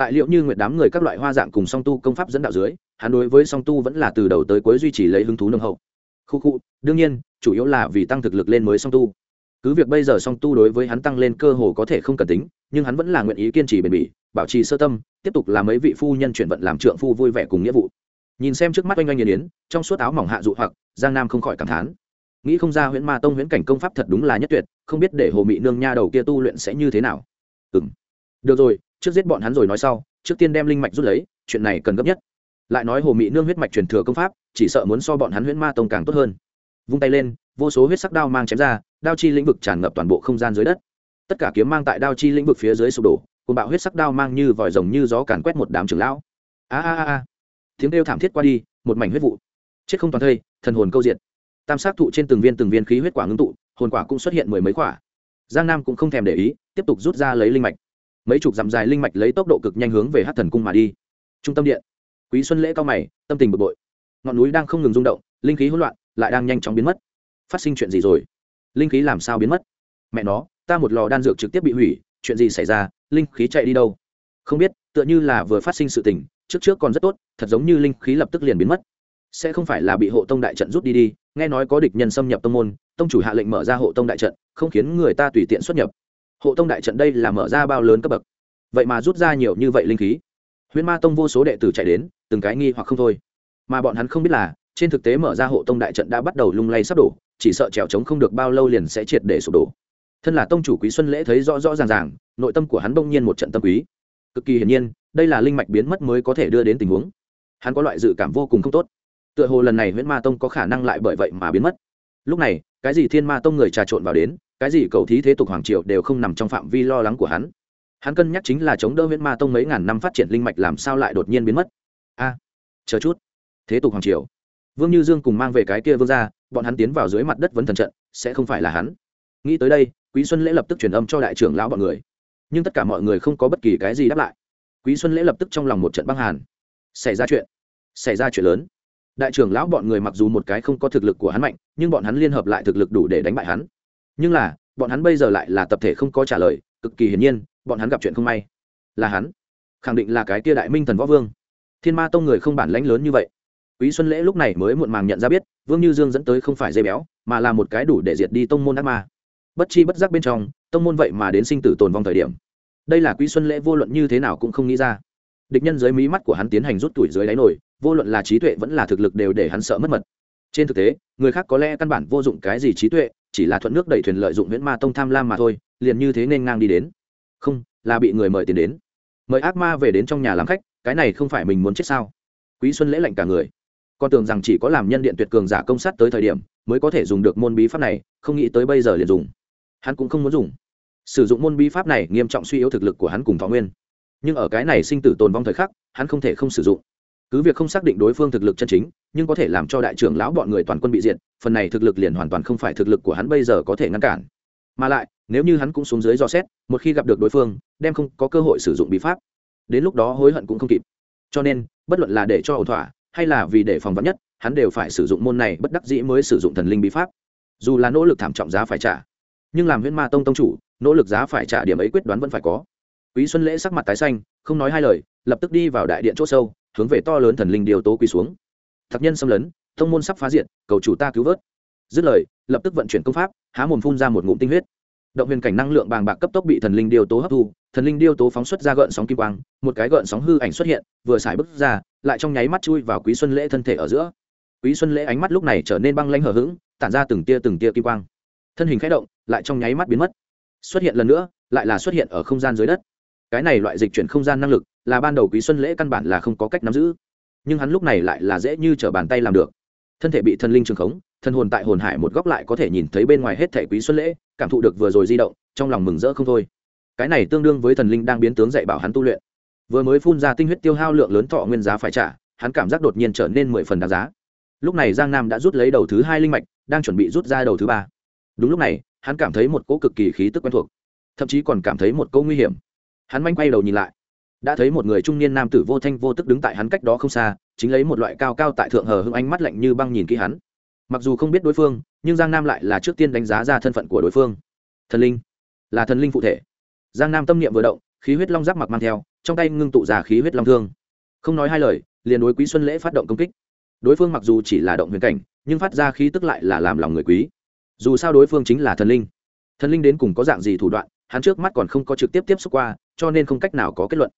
tại liệu như nguyệt đám người các loại hoa dạng cùng song tu công pháp dẫn đạo dưới, hắn đối với song tu vẫn là từ đầu tới cuối duy trì lấy hứng thú nâng hậu. Khu khu, đương nhiên, chủ yếu là vì tăng thực lực lên mới song tu. Cứ việc bây giờ song tu đối với hắn tăng lên cơ hồ có thể không cần tính, nhưng hắn vẫn là nguyện ý kiên trì bền bỉ, bảo trì sơ tâm, tiếp tục làm mấy vị phu nhân chuyển vận làm trượng phu vui vẻ cùng nghĩa vụ. Nhìn xem trước mắt oanh oanh nghiền yến, trong suốt áo mỏng hạ dụ hoặc, giang nam không khỏi cảm thán. Nghĩ không ra huyễn ma tông huyễn cảnh công pháp thật đúng là nhất tuyệt, không biết để hồ mị nương nha đầu kia tu luyện sẽ như thế nào. Ừ m được rồi trước giết bọn hắn rồi nói sau trước tiên đem linh mạch rút lấy chuyện này cần gấp nhất. Lại nói hồ mị nương huyết mạch truyền thừa công pháp chỉ sợ muốn so bọn hắn huyễn ma tông càng tốt hơn. Vung tay lên vô số huyết sắc đao mang chém ra đao chi lĩnh vực tràn ngập toàn bộ không gian dưới đất. Tất cả kiếm mang tại đao chi lĩnh vực phía dưới sụp đổ cùng bạo huyết sắc đao mang như vòi rồng như gió càn quét một đám trưởng lão. A a a tiếng kêu thảm thiết qua đi một mảnh huyết vụ. Chết không toàn thây thần hồn câu diện, tam sát thụ trên từng viên từng viên khí huyết quả ngưng tụ hồn quả cũng xuất hiện mười mấy quả. Giang nam cũng không thèm để ý tiếp tục rút ra lấy linh mạch mấy chục dặm dài linh mạch lấy tốc độ cực nhanh hướng về hát thần cung mà đi. Trung tâm điện. Quý xuân lễ cao mày, tâm tình bực bội. Ngọn núi đang không ngừng rung động, linh khí hỗn loạn, lại đang nhanh chóng biến mất. Phát sinh chuyện gì rồi? Linh khí làm sao biến mất? Mẹ nó, ta một lò đan dược trực tiếp bị hủy, chuyện gì xảy ra? Linh khí chạy đi đâu? Không biết, tựa như là vừa phát sinh sự tình, trước trước còn rất tốt, thật giống như linh khí lập tức liền biến mất. Sẽ không phải là bị hộ tông đại trận rút đi đi, nghe nói có địch nhân xâm nhập tông môn, tông chủ hạ lệnh mở ra hộ tông đại trận, không khiến người ta tùy tiện xuất nhập hộ tông đại trận đây là mở ra bao lớn cấp bậc. Vậy mà rút ra nhiều như vậy linh khí. Huyễn ma tông vô số đệ tử chạy đến, từng cái nghi hoặc không thôi. Mà bọn hắn không biết là, trên thực tế mở ra hộ tông đại trận đã bắt đầu lung lay sắp đổ, chỉ sợ trèo trống không được bao lâu liền sẽ triệt để sụp đổ. Thân là tông chủ quý xuân lễ thấy rõ rõ ràng ràng, nội tâm của hắn bỗng nhiên một trận tâm quý. Cực kỳ hiển nhiên, đây là linh mạch biến mất mới có thể đưa đến tình huống. Hắn có loại dự cảm vô cùng không tốt. Tựa hồ lần này huyễn ma tông có khả năng lại bởi vậy mà biến mất. Lúc này, cái gì thiên ma tông người trà trộn vào đến cái gì cầu thí thế tục hoàng triều đều không nằm trong phạm vi lo lắng của hắn. Hắn cân nhắc chính là chống đỡ huyễn ma tông mấy ngàn năm phát triển linh mạch làm sao lại đột nhiên biến mất. A, chờ chút. Thế tục hoàng triều. Vương như dương cùng mang về cái kia vương ra bọn hắn tiến vào dưới mặt đất vấn thần trận, sẽ không phải là hắn. Nghĩ tới đây, quý xuân lễ lập tức truyền âm cho đại trưởng lão bọn người. Nhưng tất cả mọi người không có bất kỳ cái gì đáp lại. Quý xuân lễ lập tức trong lòng một trận băng hàn. Xảy ra chuyện. Xảy ra chuyện lớn. Đại trưởng lão bọn người mặc dù một cái không có thực lực của hắn mạnh, nhưng bọn hắn liên hợp lại thực lực đủ để đánh bại hắn nhưng là, bọn hắn bây giờ lại là tập thể không có trả lời, cực kỳ hiển nhiên, bọn hắn gặp chuyện không may. Là hắn. Khẳng định là cái tia đại minh thần võ vương. Thiên ma tông người không bản lãnh lớn như vậy. Quý xuân lễ lúc này mới muộn màng nhận ra biết, vương như dương dẫn tới không phải dây béo, mà là một cái đủ để diệt đi tông môn ác ma. Bất chi bất giác bên trong, tông môn vậy mà đến sinh tử tồn vong thời điểm. Đây là quý xuân lễ vô luận như thế nào cũng không nghĩ ra. Địch nhân dưới mí mắt của hắn tiến hành rút tuổi dưới đáy nổi, vô luận là trí tuệ vẫn là thực lực đều để hắn sợ mất mật. Trên thực tế, người khác có lẽ căn bản vô dụng cái gì trí tuệ chỉ là thuận nước đẩy thuyền lợi dụng huyễn ma tông tham lam mà thôi, liền như thế nên ngang đi đến. Không, là bị người mời tiền đến. Mời ác ma về đến trong nhà làm khách, cái này không phải mình muốn chết sao? Quý xuân lễ lạnh cả người. Con tưởng rằng chỉ có làm nhân điện tuyệt cường giả công sát tới thời điểm, mới có thể dùng được môn bí pháp này, không nghĩ tới bây giờ liền dùng. Hắn cũng không muốn dùng. Sử dụng môn bí pháp này nghiêm trọng suy yếu thực lực của hắn cùng thọ nguyên. Nhưng ở cái này sinh tử tồn vong thời khắc, hắn không thể không sử dụng cứ việc không xác định đối phương thực lực chân chính, nhưng có thể làm cho đại trưởng lão bọn người toàn quân bị diệt, phần này thực lực liền hoàn toàn không phải thực lực của hắn bây giờ có thể ngăn cản. Mà lại, nếu như hắn cũng xuống dưới dò xét, một khi gặp được đối phương, đem không có cơ hội sử dụng bí pháp. Đến lúc đó hối hận cũng không kịp. Cho nên, bất luận là để cho ẩu thỏa, hay là vì để phòng vắn nhất, hắn đều phải sử dụng môn này bất đắc dĩ mới sử dụng thần linh bí pháp. Dù là nỗ lực thảm trọng giá phải trả, nhưng làm huyễn ma tông tông chủ, nỗ lực giá phải trả điểm ấy quyết đoán vẫn phải có. Quý xuân lễ sắc mặt tái xanh, không nói hai lời, lập tức đi vào đại điện c h ỗ sâu hướng về to lớn thần linh điều tố quỳ xuống. Thạc nhân xâm lấn, thông môn sắp phá diện cầu chủ ta cứu vớt. Dứt lời, lập tức vận chuyển công pháp, há mồm phun ra một ngụm tinh huyết. Động huyền cảnh năng lượng bàng bạc cấp tốc bị thần linh điều tố hấp thu, thần linh điêu tố phóng xuất ra gợn sóng kim quang, một cái gợn sóng hư ảnh xuất hiện, vừa xài bước ra, lại trong nháy mắt chui vào quý xuân lễ thân thể ở giữa. Quý xuân lễ ánh mắt lúc này trở nên băng lanh hở h tản ra từng tia từng tia kim quang. Thân hình k h ẽ động, lại trong nháy mắt biến mất. Xuất hiện lần nữa, lại là xuất hiện ở không gian dưới đất. Cái này loại dịch chuyển không gian năng lực là ban đầu quý xuân lễ căn bản là không có cách nắm giữ. Nhưng hắn lúc này lại là dễ như t r ở bàn tay làm được. Thân thể bị thần linh trường khống thân hồn tại hồn hải một góc lại có thể nhìn thấy bên ngoài hết thể quý xuân lễ, cảm thụ được vừa rồi di động, trong lòng mừng rỡ không thôi. Cái này tương đương với thần linh đang biến tướng dạy bảo hắn tu luyện. Vừa mới phun ra tinh huyết tiêu hao lượng lớn thọ nguyên giá phải trả, hắn cảm giác đột nhiên trở nên mười phần đáng giá. Lúc này giang nam đã rút lấy đầu thứ hai linh mạch, đang chuẩn bị rút ra đầu thứ ba. Đúng lúc này, hắn cảm thấy một cỗ cực kỳ khí tức quen thuộc, thậm chí còn cảm thấy một cỗ nguy hiểm. Hắn manh quay đầu nhìn lại đã thấy một người trung niên nam tử vô thanh vô tức đứng tại hắn cách đó không xa, chính lấy một loại cao cao tại thượng hờ hưng ánh mắt lạnh như băng nhìn kỹ hắn. Mặc dù không biết đối phương, nhưng giang nam lại là trước tiên đánh giá ra thân phận của đối phương. Thần linh. Là thần linh phụ thể. Giang nam tâm niệm vừa động, khí huyết long giáp mặc mang theo, trong tay ngưng tụ ra khí huyết long thương. Không nói hai lời, liền đối quý xuân lễ phát động công kích. Đối phương mặc dù chỉ là động huyền cảnh, nhưng phát ra khí tức lại là làm lòng người quý. Dù sao đối phương chính là thần linh. Thần linh đến cùng có dạng gì thủ đoạn, hắn trước mắt còn không có trực tiếp tiếp xúc qua, cho nên không cách nào có kết luận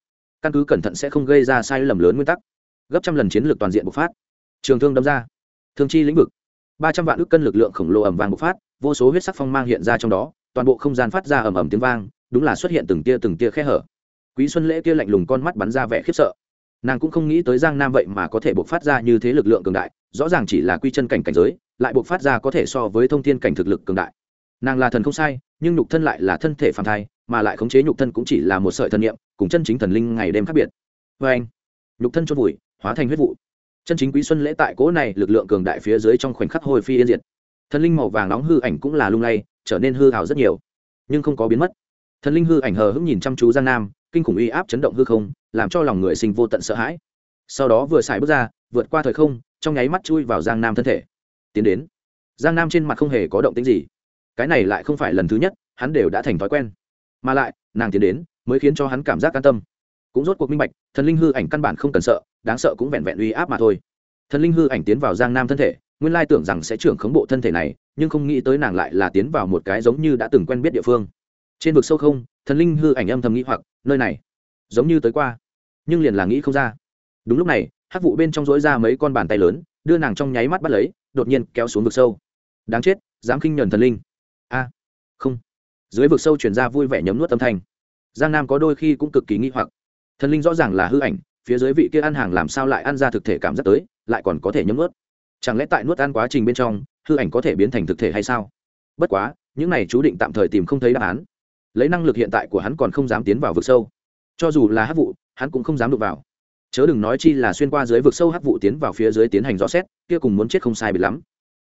căn cứ cẩn thận sẽ không gây ra sai lầm lớn nguyên tắc. Gấp trăm lần chiến lược toàn diện bộc phát. Trường thương đâm ra. Thương chi lĩnh vực. Ba trăm vạn ước cân lực lượng khổng lồ ẩm vàng bộc phát, vô số huyết sắc phong mang hiện ra trong đó, toàn bộ không gian phát ra ầm ầm tiếng vang, đúng là xuất hiện từng tia từng tia khe hở. Quý xuân lễ kia lạnh lùng con mắt bắn ra vẻ khiếp sợ. Nàng cũng không nghĩ tới giang nam vậy mà có thể bộc phát ra như thế lực lượng cường đại, rõ ràng chỉ là quy chân cảnh cảnh giới, lại bộc phát ra có thể so với thông thiên cảnh thực lực cường đại. Nàng là thần không sai, nhưng nhục thân lại là thân thể phàm thai mà lại khống chế nhục thân cũng chỉ là một sợi thần niệm, cùng chân chính thần linh ngày đêm khác biệt. Và anh, nhục thân chôn vùi, hóa thành huyết vụ. Chân chính quý xuân lễ tại cỗ này lực lượng cường đại phía dưới trong khoảnh khắc hồi phi yên diệt. Thần linh màu vàng nóng hư ảnh cũng là lung lay, trở nên hư ảo rất nhiều, nhưng không có biến mất. Thần linh hư ảnh hờ hững nhìn chăm chú giang nam, kinh khủng uy áp chấn động hư không, làm cho lòng người sinh vô tận sợ hãi. Sau đó vừa xài bước ra, vượt qua thời không, trong nháy mắt chui vào giang nam thân thể. Tiến đến, giang nam trên mặt không hề có động tĩnh gì. Cái này lại không phải lần thứ nhất, hắn đều đã thành thói quen mà lại, nàng tiến đến, mới khiến cho hắn cảm giác an tâm. Cũng rốt cuộc minh bạch, thần linh hư ảnh căn bản không cần sợ, đáng sợ cũng vẹn vẹn uy áp mà thôi. Thần linh hư ảnh tiến vào giang nam thân thể, nguyên lai tưởng rằng sẽ trưởng khống bộ thân thể này, nhưng không nghĩ tới nàng lại là tiến vào một cái giống như đã từng quen biết địa phương. Trên vực sâu không, thần linh hư ảnh âm thầm nghĩ hoặc, nơi này, giống như tới qua. Nhưng liền là nghĩ không ra. Đúng lúc này, hắc vụ bên trong dối ra mấy con bàn tay lớn, đưa nàng trong nháy mắt bắt lấy, đột nhiên kéo xuống vực sâu. Đáng chết, dám khinh nhuần thần linh. A, không dưới vực sâu chuyển ra vui vẻ nhấm nuốt âm thanh. Giang nam có đôi khi cũng cực kỳ nghi hoặc. Thần linh rõ ràng là hư ảnh, phía dưới vị kia ăn hàng làm sao lại ăn ra thực thể cảm giác tới, lại còn có thể nhấm nuốt. Chẳng lẽ tại nuốt ăn quá trình bên trong, hư ảnh có thể biến thành thực thể hay sao? Bất quá, những này chú định tạm thời tìm không thấy đáp án. Lấy năng lực hiện tại của hắn còn không dám tiến vào vực sâu. Cho dù là hát vụ, hắn cũng không dám đụng vào. Chớ đừng nói chi là xuyên qua dưới vực sâu hát vụ tiến vào phía dưới tiến hành rõ xét, kia cùng muốn chết không sai bị lắm.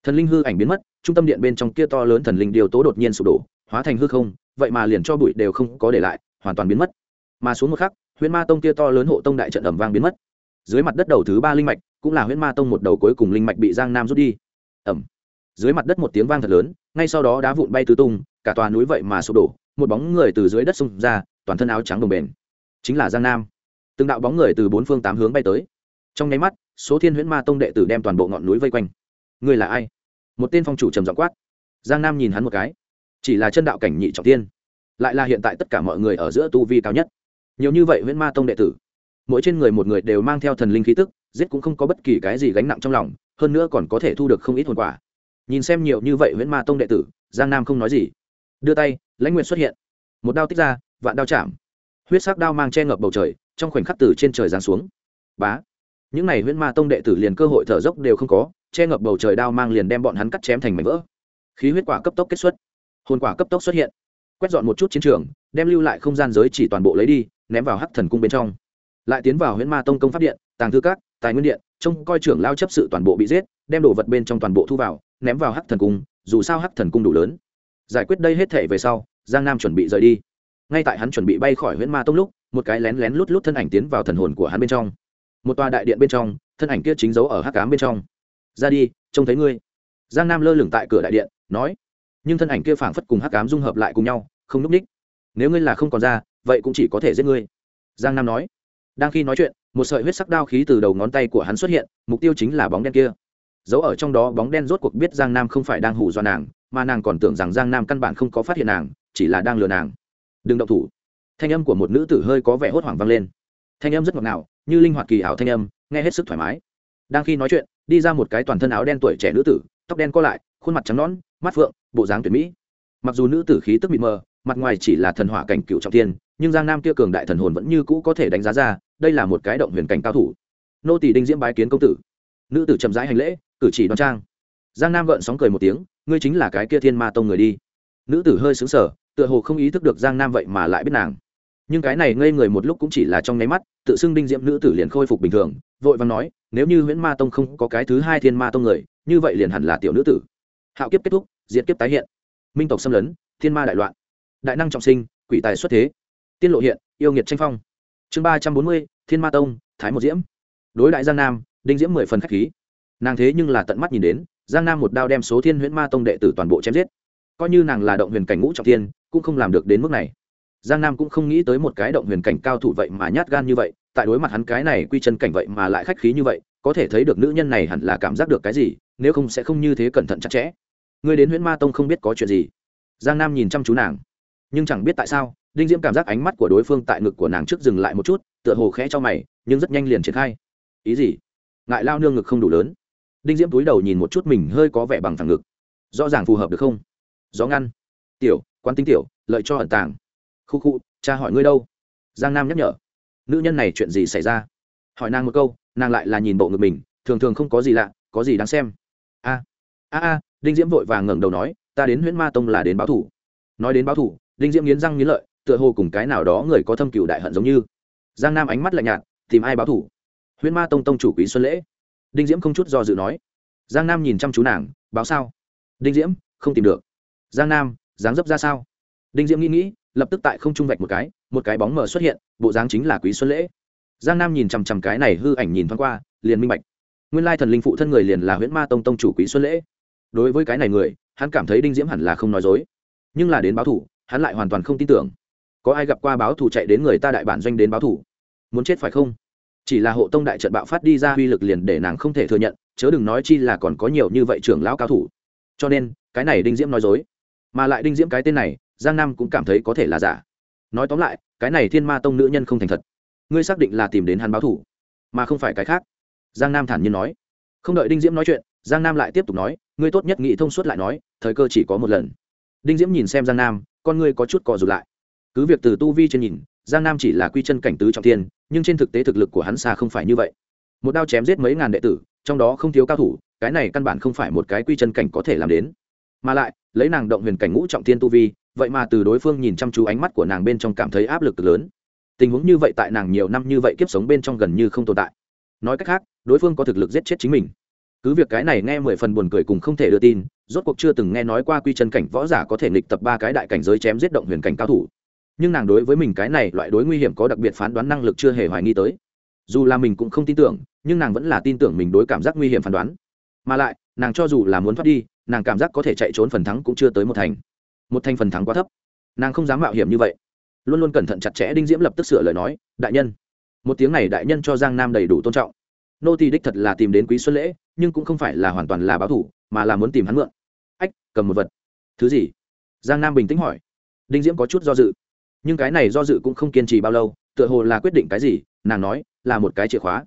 Thần linh hư ảnh biến mất, trung tâm điện bên trong kia to lớn thần linh điều tố đột nhiên sụp đổ hóa thành hư không, vậy mà liền cho bụi đều không có để lại, hoàn toàn biến mất. Mà xuống một khắc, huyễn ma tông kia to lớn hộ tông đại trận ẩm vang biến mất. Dưới mặt đất đầu thứ ba linh mạch, cũng là huyễn ma tông một đầu cuối cùng linh mạch bị giang nam rút đi. Ẩm dưới mặt đất một tiếng vang thật lớn, ngay sau đó đá vụn bay tứ tung, cả tòa núi vậy mà sụp đổ, một bóng người từ dưới đất xông ra, toàn thân áo trắng đồng bền. Chính là giang nam. Từng đạo bóng người từ bốn phương tám hướng bay tới. Trong nháy mắt, số thiên huyễn ma tông đệ tử đem toàn bộ ngọn núi vây quanh. Người là ai? Một tên phong chủ trầm giọng quát. Giang nam nhìn hắn một cái chỉ là chân đạo cảnh nhị trọng tiên, lại là hiện tại tất cả mọi người ở giữa tu vi cao nhất. Nhiều như vậy huyễn ma tông đệ tử, mỗi trên người một người đều mang theo thần linh khí tức, giết cũng không có bất kỳ cái gì gánh nặng trong lòng, hơn nữa còn có thể thu được không ít hồn quả. Nhìn xem nhiều như vậy huyễn ma tông đệ tử, giang nam không nói gì. Đưa tay, lãnh nguyện xuất hiện. Một đao tích ra, vạn đao chạm. Huyết sắc đao mang che ngập bầu trời, trong khoảnh khắc từ trên trời giáng xuống. Bá! Những n à y huyễn ma tông đệ tử liền cơ hội thở dốc đều không có, che ngập bầu trời đao mang liền đem bọn hắn cắt chém thành mảnh vỡ. Khí huyết quả cấp tốc kết xuất hồn quả cấp tốc xuất hiện. Quét dọn một chút chiến trường, đem lưu lại không gian giới chỉ toàn bộ lấy đi, ném vào hắc thần cung bên trong. Lại tiến vào huyễn ma tông công pháp điện, tàng thư các, tài nguyên điện, trông coi trưởng lao chấp sự toàn bộ bị giết, đem đồ vật bên trong toàn bộ thu vào, ném vào hắc thần cung, dù sao hắc thần cung đủ lớn. Giải quyết đây hết thể về sau, giang nam chuẩn bị rời đi. Ngay tại hắn chuẩn bị bay khỏi huyễn ma tông lúc, một cái lén lén lút lút thân ảnh tiến vào thần hồn của hắn bên trong. Một tòa đại điện bên trong, thân ảnh kia chính giấu ở hắc cám bên trong. Ra đi, trông thấy ngươi. Giang nam lơ lửng tại cửa đại điện, nói nhưng thân ảnh kia phảng phất cùng hắc ám dung hợp lại cùng nhau, không núp ních. Nếu ngươi là không còn ra, vậy cũng chỉ có thể giết ngươi. Giang nam nói. Đang khi nói chuyện, một sợi huyết sắc đao khí từ đầu ngón tay của hắn xuất hiện, mục tiêu chính là bóng đen kia. Giấu ở trong đó bóng đen rốt cuộc biết giang nam không phải đang hù dọa nàng, mà nàng còn tưởng rằng giang nam căn bản không có phát hiện nàng, chỉ là đang lừa nàng. Đừng động thủ. Thanh âm của một nữ tử hơi có vẻ hốt hoảng vang lên. Thanh âm rất ngọt ngào, như linh hoạt kỳ ảo thanh âm, nghe hết sức thoải mái. Đang khi nói chuyện, đi ra một cái toàn thân áo đen tuổi trẻ nữ tử, tóc đen co lại, khuôn mặt trắng nõn mắt phượng, bộ dáng tuyệt mỹ. Mặc dù nữ tử khí tức mịt mờ, mặt ngoài chỉ là thần hỏa cảnh cựu trọng tiên nhưng giang nam kia cường đại thần hồn vẫn như cũ có thể đánh giá ra, đây là một cái động huyền cảnh cao thủ. Nô tỷ đinh diễm bái kiến công tử. Nữ tử chậm rãi hành lễ, cử chỉ đoan trang. Giang nam gợn sóng cười một tiếng, ngươi chính là cái kia thiên ma tông người đi. Nữ tử hơi xứng sở tựa hồ không ý thức được giang nam vậy mà lại biết nàng. Nhưng cái này ngây người một lúc cũng chỉ là trong nháy mắt, tự xưng đinh diễm nữ tử liền khôi phục bình thường, vội vàng nói, nếu như nguyễn ma tông không có cái thứ hai thiên ma tông người, như vậy liền hẳn là tiểu nữ tử. Hạo kiếp kết thúc diệt kiếp tái hiện. Minh tộc xâm lấn, thiên ma đại loạn. Đại năng trọng sinh, quỷ tài xuất thế. Tiên lộ hiện, yêu nghiệt tranh phong. Chương ba trăm bốn mươi, thiên ma tông, thái một diễm. Đối đại giang nam, đinh diễm mười phần k h á c h khí. Nàng thế nhưng là tận mắt nhìn đến, giang nam một đao đem số thiên huyễn ma tông đệ tử toàn bộ chém giết. Coi như nàng là động huyền cảnh ngũ trọng thiên, cũng không làm được đến mức này. Giang nam cũng không nghĩ tới một cái động huyền cảnh cao thủ vậy mà nhát gan như vậy, tại đối mặt hắn cái này quy chân cảnh vậy mà lại khách khí như vậy, có thể thấy được nữ nhân này hẳn là cảm giác được cái gì, nếu không sẽ không như thế cẩn thận chặt chẽ. Ngươi đến huyễn ma tông không biết có chuyện gì. Giang nam nhìn chăm chú nàng. Nhưng chẳng biết tại sao, đinh diễm cảm giác ánh mắt của đối phương tại ngực của nàng trước dừng lại một chút, tựa hồ khẽ cho mày, nhưng rất nhanh liền triển khai. Ý gì? Ngại lao nương ngực không đủ lớn. Đinh diễm túi đầu nhìn một chút mình hơi có vẻ bằng thẳng ngực. Rõ ràng phù hợp được không? Gió ngăn. Tiểu quan tính tiểu, lợi cho ẩn tàng. Khu khu, cha hỏi ngươi đâu? Giang nam nhắc nhở. Nữ nhân này chuyện gì xảy ra? Hỏi nàng một câu, nàng lại là nhìn bộ ngực mình, thường thường không có gì lạ, có gì đáng xem. A a a đinh diễm vội vàng ngẩng đầu nói, ta đến huyễn ma tông là đến báo thủ. Nói đến báo thủ, đinh diễm nghiến răng nghiến lợi, tựa hồ cùng cái nào đó người có thâm cựu đại hận giống như. Giang nam ánh mắt lạnh nhạt, tìm ai báo thủ? Huyễn ma tông tông chủ quý xuân lễ. Đinh diễm không chút do dự nói. Giang nam nhìn chăm chú nàng, báo sao? Đinh diễm, không tìm được. Giang nam, dáng dấp ra sao? Đinh diễm nghĩ nghĩ, lập tức tại không trung vạch một cái một cái bóng mờ xuất hiện, bộ dáng chính là quý xuân lễ. Giang nam nhìn chằm chằm cái này hư ảnh nhìn thoáng qua, liền minh bạch. Nguyên lai thần linh phụ thân người liền là huyễn ma tông tông chủ quý xuân lễ đối với cái này người, hắn cảm thấy đinh diễm hẳn là không nói dối. Nhưng là đến báo thủ, hắn lại hoàn toàn không tin tưởng. Có ai gặp qua báo thủ chạy đến người ta đại bản doanh đến báo thủ? Muốn chết phải không? Chỉ là hộ tông đại trận bạo phát đi ra uy lực liền để nàng không thể thừa nhận, chớ đừng nói chi là còn có nhiều như vậy trưởng lão cao thủ. Cho nên, cái này đinh diễm nói dối. Mà lại đinh diễm cái tên này, giang nam cũng cảm thấy có thể là giả. Nói tóm lại, cái này thiên ma tông nữ nhân không thành thật. Ngươi xác định là tìm đến hắn báo thủ, mà không phải cái khác. Giang nam thản nhiên nói. Không đợi đinh diễm nói chuyện giang nam lại tiếp tục nói, ngươi tốt nhất nghĩ thông suốt lại nói, thời cơ chỉ có một lần. Đinh diễm nhìn xem giang nam, con ngươi có chút cò rụt lại. Cứ việc từ tu vi trên nhìn, giang nam chỉ là quy chân cảnh tứ trọng thiên, nhưng trên thực tế thực lực của hắn xa không phải như vậy. Một đao chém giết mấy ngàn đệ tử, trong đó không thiếu cao thủ, cái này căn bản không phải một cái quy chân cảnh có thể làm đến. Mà lại, lấy nàng động huyền cảnh ngũ trọng thiên tu vi, vậy mà từ đối phương nhìn chăm chú ánh mắt của nàng bên trong cảm thấy áp lực lớn. Tình huống như vậy tại nàng nhiều năm như vậy kiếp sống bên trong gần như không tồn tại. Nói cách khác, đối phương có thực lực giết chết chính mình cứ việc cái này nghe mười phần buồn cười cùng không thể đưa tin, rốt cuộc chưa từng nghe nói qua quy chân cảnh võ giả có thể nghịch tập ba cái đại cảnh giới chém giết động huyền cảnh cao thủ. Nhưng nàng đối với mình cái này loại đối nguy hiểm có đặc biệt phán đoán năng lực chưa hề hoài nghi tới. Dù là mình cũng không tin tưởng, nhưng nàng vẫn là tin tưởng mình đối cảm giác nguy hiểm phán đoán. Mà lại, nàng cho dù là muốn thoát đi, nàng cảm giác có thể chạy trốn phần thắng cũng chưa tới một thành. Một thành phần thắng quá thấp. Nàng không dám mạo hiểm như vậy. Luôn luôn cẩn thận chặt chẽ đinh diễm lập tức sửa lời nói, đại nhân. Một tiếng này đại nhân cho giang nam đầy đủ tôn trọng nô tỳ đích thật là tìm đến quý xuân lễ, nhưng cũng không phải là hoàn toàn là báo thủ, mà là muốn tìm hắn mượn. Ách, cầm một vật. Thứ gì? Giang nam bình tĩnh hỏi. Đinh diễm có chút do dự. Nhưng cái này do dự cũng không kiên trì bao lâu, tựa hồ là quyết định cái gì, nàng nói, là một cái chìa khóa.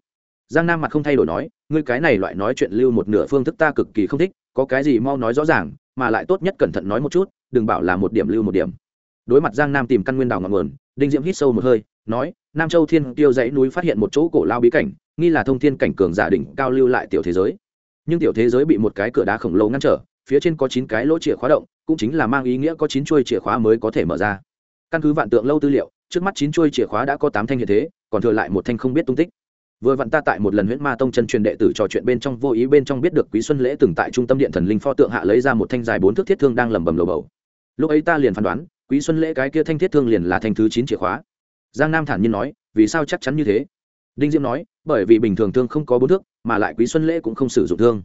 Giang nam mặt không thay đổi nói, ngươi cái này loại nói chuyện lưu một nửa phương thức ta cực kỳ không thích, có cái gì mau nói rõ ràng, mà lại tốt nhất cẩn thận nói một chút, đừng bảo là một điểm lưu một điểm. Đối mặt giang nam tìm căn nguyên đào ngọn nguồn, đinh diễm hít sâu một hơi, nói nam châu thiên tiêu dãy núi phát hiện một chỗ cổ lao bí cảnh, nghi là thông thiên cảnh cường giả đỉnh cao lưu lại tiểu thế giới. Nhưng tiểu thế giới bị một cái cửa đá khổng lồ ngăn trở, phía trên có chín cái lỗ chìa khóa động, cũng chính là mang ý nghĩa có chín chuôi chìa khóa mới có thể mở ra. Căn cứ vạn tượng lâu tư liệu, trước mắt chín chuôi chìa khóa đã có tám thanh hiện thế, còn thừa lại một thanh không biết tung tích. Vừa vặn ta tại một lần huyễn ma tông chân truyền đệ tử trò chuyện bên trong, vô ý bên trong biết được quý xuân lễ từng tại trung tâm điện thần linh pho tượng hạ lấy ra một thanh dài bốn thước thiết thương đang lẩm bẩm lầu bầu. Lúc ấy ta liền phán đoán, quý xuân lễ cái kia thanh thiết thương liền là thanh thứ chín chìa khóa giang nam thản nhiên nói, vì sao chắc chắn như thế? Đinh diễm nói, bởi vì bình thường thương không có bốn thước, mà lại quý xuân lễ cũng không sử dụng thương.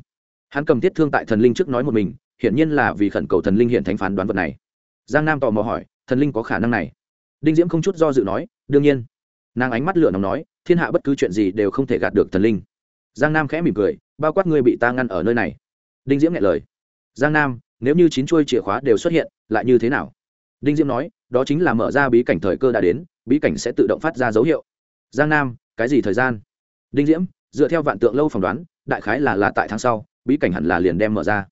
Hắn cầm thiết thương tại thần linh trước nói một mình, hiển nhiên là vì khẩn cầu thần linh hiện thánh phán đoán vật này. Giang nam tò mò hỏi, thần linh có khả năng này? Đinh diễm không chút do dự nói, đương nhiên. Nàng ánh mắt lửa nóng nói, thiên hạ bất cứ chuyện gì đều không thể gạt được thần linh. Giang nam khẽ mỉm cười, bao quát ngươi bị ta ngăn ở nơi này. Đinh diễm nghe lời, giang nam, nếu như chín chuôi chìa khóa đều xuất hiện, lại như thế nào? Đinh diễm nói, đó chính là mở ra bí cảnh thời cơ đã đến bí cảnh sẽ tự động phát ra dấu hiệu. Giang nam, cái gì thời gian? Đinh diễm, dựa theo vạn tượng lâu phỏng đoán, đại khái là là tại tháng sau, bí cảnh hẳn là liền đem mở ra.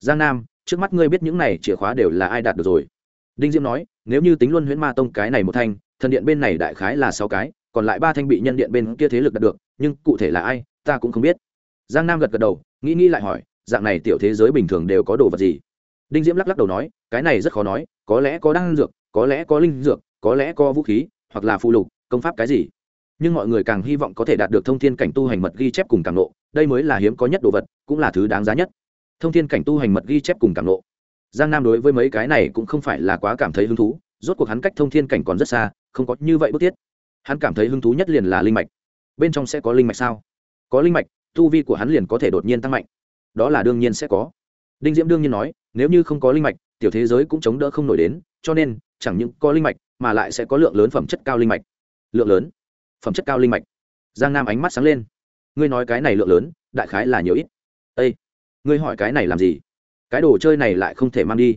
Giang nam, trước mắt ngươi biết những này chìa khóa đều là ai đạt được rồi? Đinh diễm nói, nếu như tính luôn huyễn ma tông cái này một thanh, thần điện bên này đại khái là sáu cái, còn lại ba thanh bị nhân điện bên kia thế lực đạt được, nhưng cụ thể là ai, ta cũng không biết. Giang nam gật gật đầu, nghĩ nghĩ lại hỏi, dạng này tiểu thế giới bình thường đều có đồ vật gì? Đinh diễm lắc lắc đầu nói, cái này rất khó nói, có lẽ có đan dược, có lẽ có linh dược, có lẽ có vũ khí hoặc là phụ lục, công pháp cái gì. Nhưng mọi người càng hy vọng có thể đạt được thông thiên cảnh tu hành mật ghi chép cùng càng lộ đây mới là hiếm có nhất đồ vật, cũng là thứ đáng giá nhất. Thông thiên cảnh tu hành mật ghi chép cùng càng lộ giang nam đối với mấy cái này cũng không phải là quá cảm thấy hứng thú, rốt cuộc hắn cách thông thiên cảnh còn rất xa, không có như vậy bức thiết. Hắn cảm thấy hứng thú nhất liền là linh mạch. Bên trong sẽ có linh mạch sao? Có linh mạch, tu vi của hắn liền có thể đột nhiên tăng mạnh. Đó là đương nhiên sẽ có. Đinh diễm đương nhiên nói, nếu như không có linh mạch, tiểu thế giới cũng chống đỡ không nổi đến, cho nên, chẳng những có linh mạch mà lại sẽ có lượng lớn phẩm chất cao linh mạch. Lượng lớn? Phẩm chất cao linh mạch. Giang nam ánh mắt sáng lên. Ngươi nói cái này lượng lớn, đại khái là nhiều ít. Ây ngươi hỏi cái này làm gì? Cái đồ chơi này lại không thể mang đi.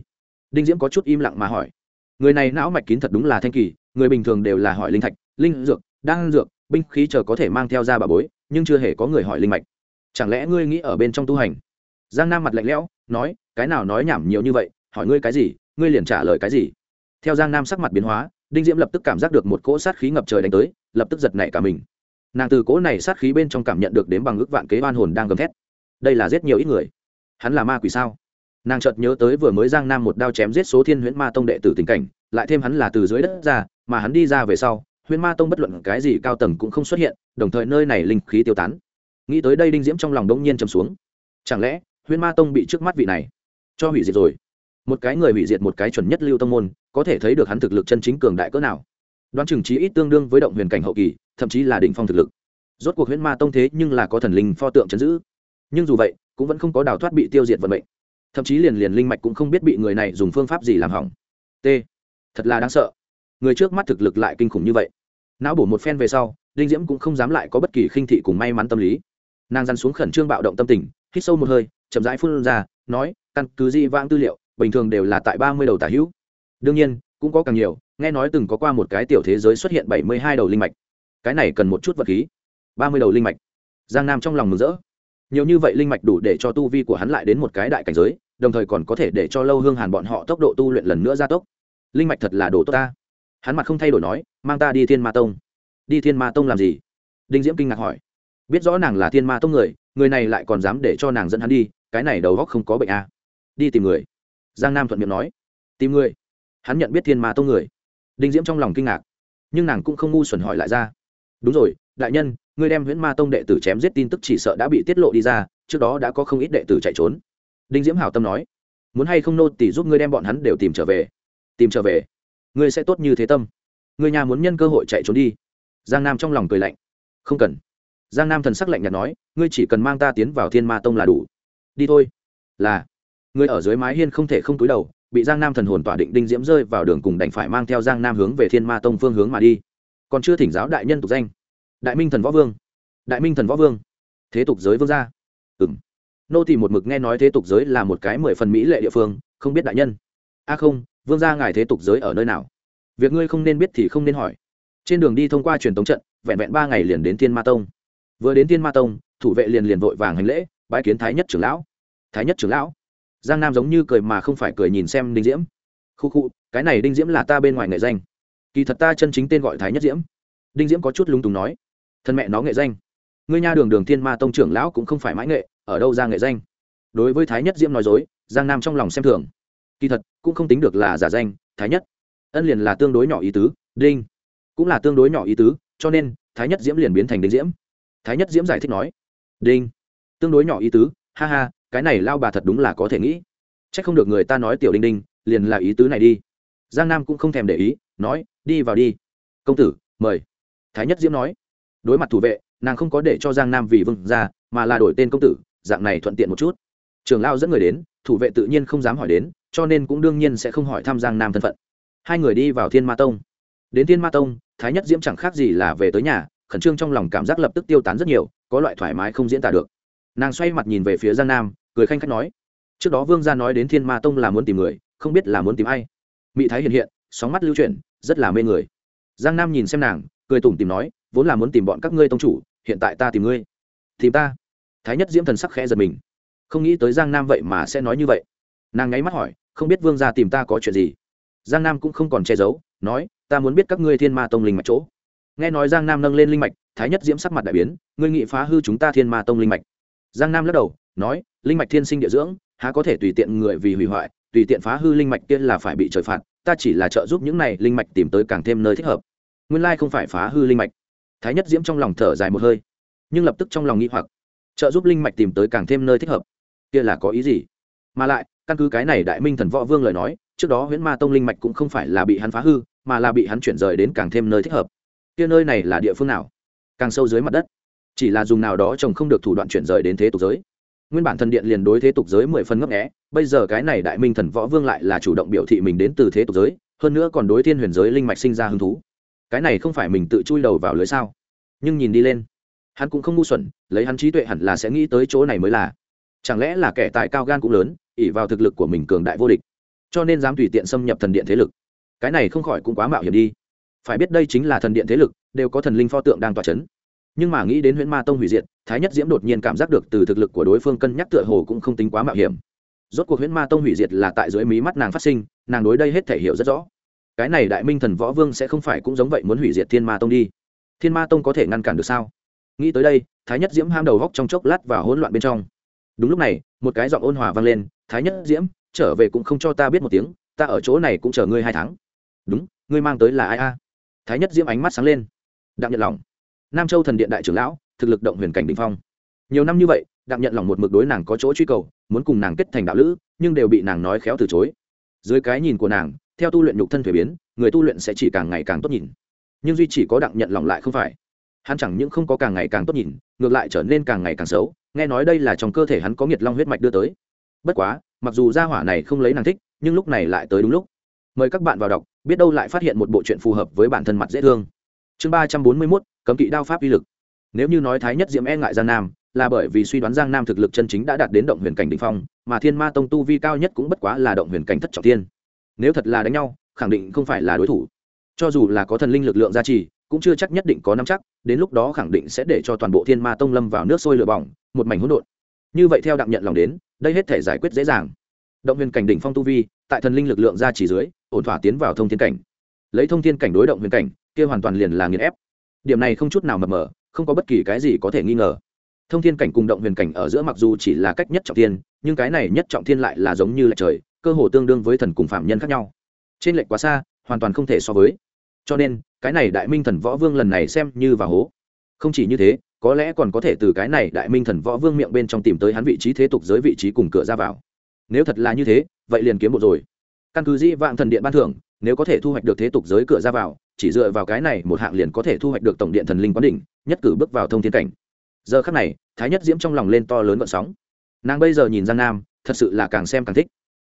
Đinh diễm có chút im lặng mà hỏi. Người này não mạch kín thật đúng là thanh kỳ, người bình thường đều là hỏi linh thạch, linh dược, đan dược, binh khí chờ có thể mang theo ra bà bối, nhưng chưa hề có người hỏi linh mạch. Chẳng lẽ ngươi nghĩ ở bên trong tu hành? Giang nam mặt lạnh lẽo, nói, cái nào nói nhảm nhiều như vậy, hỏi ngươi cái gì, ngươi liền trả lời cái gì? Theo giang nam sắc mặt biến hóa, đinh diễm lập tức cảm giác được một cỗ sát khí ngập trời đánh tới, lập tức giật nảy cả mình. Nàng từ cỗ này sát khí bên trong cảm nhận được đến bằng ước vạn kế oan hồn đang gầm thét. Đây là giết nhiều ít người. Hắn là ma quỷ sao? Nàng chợt nhớ tới vừa mới giang nam một đao chém giết số thiên huyễn ma tông đệ tử tình cảnh, lại thêm hắn là từ dưới đất ra, mà hắn đi ra về sau, huyễn ma tông bất luận cái gì cao tầng cũng không xuất hiện, đồng thời nơi này linh khí tiêu tán. Nghĩ tới đây đinh diễm trong lòng đông nhiên trầm xuống. Chẳng lẽ huyễn ma tông bị trước mắt vị này cho hủy diệt rồi? Một cái người hủy diệt một cái chuẩn nhất lưu tông môn, có thể thấy được hắn thực lực chân chính cường đại cỡ nào. Đoán chừng trí ít tương đương với động huyền cảnh hậu kỳ, thậm chí là đỉnh phong thực lực. Rốt cuộc huyễn ma tông thế nhưng là có thần linh pho tượng chấn giữ. Nhưng dù vậy, cũng vẫn không có đào thoát bị tiêu diệt vận mệnh. Thậm chí liền liền linh mạch cũng không biết bị người này dùng phương pháp gì làm hỏng. T. Thật là đáng sợ. Người trước mắt thực lực lại kinh khủng như vậy. Não bổ một phen về sau linh diễm cũng không dám lại có bất kỳ khinh thị cùng may mắn tâm lý. Nàng dằn xuống khẩn trương bạo động tâm tình, hít sâu một hơi, chậm rãi phun ra, nói, căn cứ di vãng tư liệu bình thường đều là tại ba mươi đầu tả hữu. Đương nhiên, cũng có càng nhiều, nghe nói từng có qua một cái tiểu thế giới xuất hiện bảy mươi hai đầu linh mạch. Cái này cần một chút vật khí. ba mươi đầu linh mạch. Giang nam trong lòng mừng rỡ. Nhiều như vậy linh mạch đủ để cho tu vi của hắn lại đến một cái đại cảnh giới, đồng thời còn có thể để cho lâu hương hàn bọn họ tốc độ tu luyện lần nữa gia tốc. Linh mạch thật là đồ tốt ta. Hắn mặt không thay đổi nói, mang ta đi thiên ma tông. Đi thiên ma tông làm gì? Đinh diễm kinh ngạc hỏi. Biết rõ nàng là thiên ma tông người người này lại còn dám để cho nàng dẫn hắn đi, cái này đầu góc không có bệnh à. đi tìm người giang nam thuận miệng nói, tìm người. Hắn nhận biết thiên ma tông người. Đinh diễm trong lòng kinh ngạc, nhưng nàng cũng không ngu xuẩn hỏi lại ra. Đúng rồi, đại nhân ngươi đem huyễn ma tông đệ tử chém giết tin tức chỉ sợ đã bị tiết lộ đi ra, trước đó đã có không ít đệ tử chạy trốn. Đinh diễm hào tâm nói, muốn hay không nô tỷ giúp ngươi đem bọn hắn đều tìm trở về. Tìm trở về? Ngươi sẽ tốt như thế tâm. Người nhà muốn nhân cơ hội chạy trốn đi. Giang nam trong lòng cười lạnh. Không cần. Giang nam thần sắc lạnh nhạt nói, ngươi chỉ cần mang ta tiến vào thiên ma tông là đủ. Đi thôi. Là người ở dưới mái hiên không thể không túi đầu, bị giang nam thần hồn tỏa định đinh diễm rơi vào đường cùng đành phải mang theo giang nam hướng về thiên ma tông phương hướng mà đi. Còn chưa thỉnh giáo đại nhân tục danh. Đại minh thần võ vương. Đại minh thần võ vương. Thế tục giới vương gia. Ừng nô thì một mực nghe nói thế tục giới là một cái mười phần mỹ lệ địa phương, không biết đại nhân. A không, vương gia ngài thế tục giới ở nơi nào? Việc ngươi không nên biết thì không nên hỏi. Trên đường đi thông qua truyền tống trận, vẹn vẹn ba ngày liền đến thiên ma tông. Vừa đến thiên ma tông, thủ vệ liền liền vội vàng hành lễ bãi kiến thái nhất trưởng lão. Thái nhất trưởng lão giang nam giống như cười mà không phải cười nhìn xem đinh diễm. Khu khu, cái này đinh diễm là ta bên ngoài nghệ danh. Kỳ thật ta chân chính tên gọi thái nhất diễm. Đinh diễm có chút lúng túng nói. Thân mẹ nó nghệ danh. Ngươi nha đường đường thiên ma tông trưởng lão cũng không phải mãi nghệ, ở đâu ra nghệ danh? Đối với thái nhất diễm nói dối, giang nam trong lòng xem thường. Kỳ thật, cũng không tính được là giả danh, thái nhất. Ân liền là tương đối nhỏ ý tứ, đinh. Cũng là tương đối nhỏ ý tứ, cho nên, thái nhất diễm liền biến thành đinh diễm. Thái nhất diễm giải thích nói. Đinh. Tương đối nhỏ ý tứ, ha ha cái này lao bà thật đúng là có thể nghĩ. C h ắ c không được người ta nói tiểu đinh đinh, liền là ý tứ này đi. Giang nam cũng không thèm để ý, nói, đi vào đi. Công tử, mời. Thái nhất diễm nói. Đối mặt thủ vệ, nàng không có để cho giang nam vì vâng ra mà là đổi tên công tử, dạng này thuận tiện một chút. Trường lao dẫn người đến, thủ vệ tự nhiên không dám hỏi đến, cho nên cũng đương nhiên sẽ không hỏi thăm giang nam thân phận. Hai người đi vào thiên ma tông. Đến thiên ma tông, thái nhất diễm chẳng khác gì là về tới nhà, khẩn trương trong lòng cảm giác lập tức tiêu tán rất nhiều, có loại thoải mái không diễn tả được. Nàng xoay mặt nhìn về phía giang nam cười khanh khách nói, trước đó vương gia nói đến thiên ma tông là muốn tìm người, không biết là muốn tìm ai. Mỹ thái hiện hiện, sóng mắt lưu chuyển, rất là mê người. Giang nam nhìn xem nàng, cười tủm tìm nói, vốn là muốn tìm bọn các ngươi tông chủ, hiện tại ta tìm ngươi. Tìm ta? Thái nhất diễm thần sắc khẽ giật mình. Không nghĩ tới giang nam vậy mà sẽ nói như vậy. Nàng ngáy mắt hỏi, không biết vương gia tìm ta có chuyện gì? Giang nam cũng không còn che giấu, nói, ta muốn biết các ngươi thiên ma tông linh mạch chỗ. Nghe nói giang nam nâng lên linh mạch, thái nhất diễm sắc mặt đại biến, ngươi nghị phá hư chúng ta thiên ma tông linh mạch. Giang nam lắc đầu, nói linh mạch thiên sinh địa dưỡng, há có thể tùy tiện người vì hủy hoại, tùy tiện phá hư linh mạch kia là phải bị trời phạt, ta chỉ là trợ giúp những này linh mạch tìm tới càng thêm nơi thích hợp. Nguyên lai không phải phá hư linh mạch. Thái nhất diễm trong lòng thở dài một hơi, nhưng lập tức trong lòng nghĩ hoặc, trợ giúp linh mạch tìm tới càng thêm nơi thích hợp, kia là có ý gì? Mà lại, căn cứ cái này đại minh thần võ vương lời nói, trước đó huyễn ma tông linh mạch cũng không phải là bị hắn phá hư, mà là bị hắn chuyển rời đến càng thêm nơi thích hợp. Kia nơi này là địa phương nào? Càng sâu dưới mặt đất. Chỉ là dùng nào đó trồng không được thủ đoạn chuyển rời đến thế tục giới nguyên bản thần điện liền đối thế tục giới mười phân ngấp nghẽ bây giờ cái này đại minh thần võ vương lại là chủ động biểu thị mình đến từ thế tục giới, hơn nữa còn đối thiên huyền giới linh mạch sinh ra hứng thú. Cái này không phải mình tự chui đầu vào lưới sao? Nhưng nhìn đi lên, hắn cũng không ngu xuẩn, lấy hắn trí tuệ hẳn là sẽ nghĩ tới chỗ này mới là. Chẳng lẽ là kẻ tài cao gan cũng lớn ỉ vào thực lực của mình cường đại vô địch, cho nên dám tùy tiện xâm nhập thần điện thế lực? Cái này không khỏi cũng quá mạo hiểm đi. Phải biết đây chính là thần điện thế lực, đều có thần linh pho tượng đang tỏa c h ấ n nhưng mà nghĩ đến huyễn ma tông hủy diệt, thái nhất diễm đột nhiên cảm giác được từ thực lực của đối phương cân nhắc tựa hồ cũng không tính quá mạo hiểm. Rốt cuộc huyễn ma tông hủy diệt là tại dưới mí mắt nàng phát sinh, nàng đối đây hết thể hiểu rất rõ. Cái này đại minh thần võ vương sẽ không phải cũng giống vậy muốn hủy diệt thiên ma tông đi. Thiên ma tông có thể ngăn cản được sao? Nghĩ tới đây, thái nhất diễm ham đầu góc trong chốc lát và hỗn loạn bên trong. Đúng lúc này, một cái giọng ôn hòa vang lên, thái nhất diễm, trở về cũng không cho ta biết một tiếng, ta ở chỗ này cũng chờ ngươi hai tháng. Đúng, ngươi mang tới là ai a? Thái nhất diễm ánh mắt sáng lên. Đặng nhận lòng nam châu thần điện đại trưởng lão, thực lực động huyền cảnh đình phong. Nhiều năm như vậy đặng nhận lòng một mực đối nàng có chỗ truy cầu, muốn cùng nàng kết thành đạo lữ, nhưng đều bị nàng nói khéo từ chối. Dưới cái nhìn của nàng, theo tu luyện nhục thân thuế biến, người tu luyện sẽ chỉ càng ngày càng tốt nhìn. Nhưng duy chỉ có đặng nhận lòng lại không phải. Hắn chẳng những không có càng ngày càng tốt nhìn, ngược lại trở nên càng ngày càng xấu, nghe nói đây là trong cơ thể hắn có nghiệt long huyết mạch đưa tới. Bất quá, mặc dù gia hỏa này không lấy nàng thích, nhưng lúc này lại tới đúng lúc. Mời các bạn vào đọc, biết đâu lại phát hiện một bộ chuyện phù hợp với bản thân mặt dễ thương. Chương ba trăm bốn mươi mốt cấm kỵ đao pháp uy lực. Nếu như nói thái nhất diễm e ngại giang nam, là bởi vì suy đoán giang nam thực lực chân chính đã đạt đến động huyền cảnh đ ỉ n h phong, mà thiên ma tông tu vi cao nhất cũng bất quá là động huyền cảnh thất trọng thiên. Nếu thật là đánh nhau, khẳng định không phải là đối thủ. Cho dù là có thần linh lực lượng gia trì, cũng chưa chắc nhất định có nắm chắc, đến lúc đó khẳng định sẽ để cho toàn bộ thiên ma tông lâm vào nước sôi lửa bỏng, một mảnh hỗn độn. Như vậy theo đặng nhận lòng đến, đây hết thể giải quyết dễ dàng. Động huyền cảnh đỉnh phong tu vi, tại thần linh lực lượng gia trì dưới, ổn thỏa tiến vào thông thiên cảnh. Lấy thông thiên cảnh đối động huyền cảnh, kia hoàn toàn liền là nghiền ép điểm này không chút nào mập mờ, không có bất kỳ cái gì có thể nghi ngờ. Thông thiên cảnh cùng động huyền cảnh ở giữa mặc dù chỉ là cách nhất trọng thiên, nhưng cái này nhất trọng thiên lại là giống như lệch trời, cơ hồ tương đương với thần cùng phạm nhân khác nhau. Trên lệch quá xa, hoàn toàn không thể so với. Cho nên, cái này đại minh thần võ vương lần này xem như và hố. Không chỉ như thế, có lẽ còn có thể từ cái này đại minh thần võ vương miệng bên trong tìm tới hắn vị trí thế tục giới vị trí cùng cửa ra vào. Nếu thật là như thế, vậy liền kiếm bộ rồi. Căn cứ dĩ vạn thần điện ban thưởng nếu có thể thu hoạch được thế tục giới cửa ra vào, chỉ dựa vào cái này một hạng liền có thể thu hoạch được tổng điện thần linh quán đỉnh, nhất cử bước vào thông thiên cảnh. Giờ khắc này, thái nhất diễm trong lòng lên to lớn vận sóng. Nàng bây giờ nhìn giang nam, thật sự là càng xem càng thích.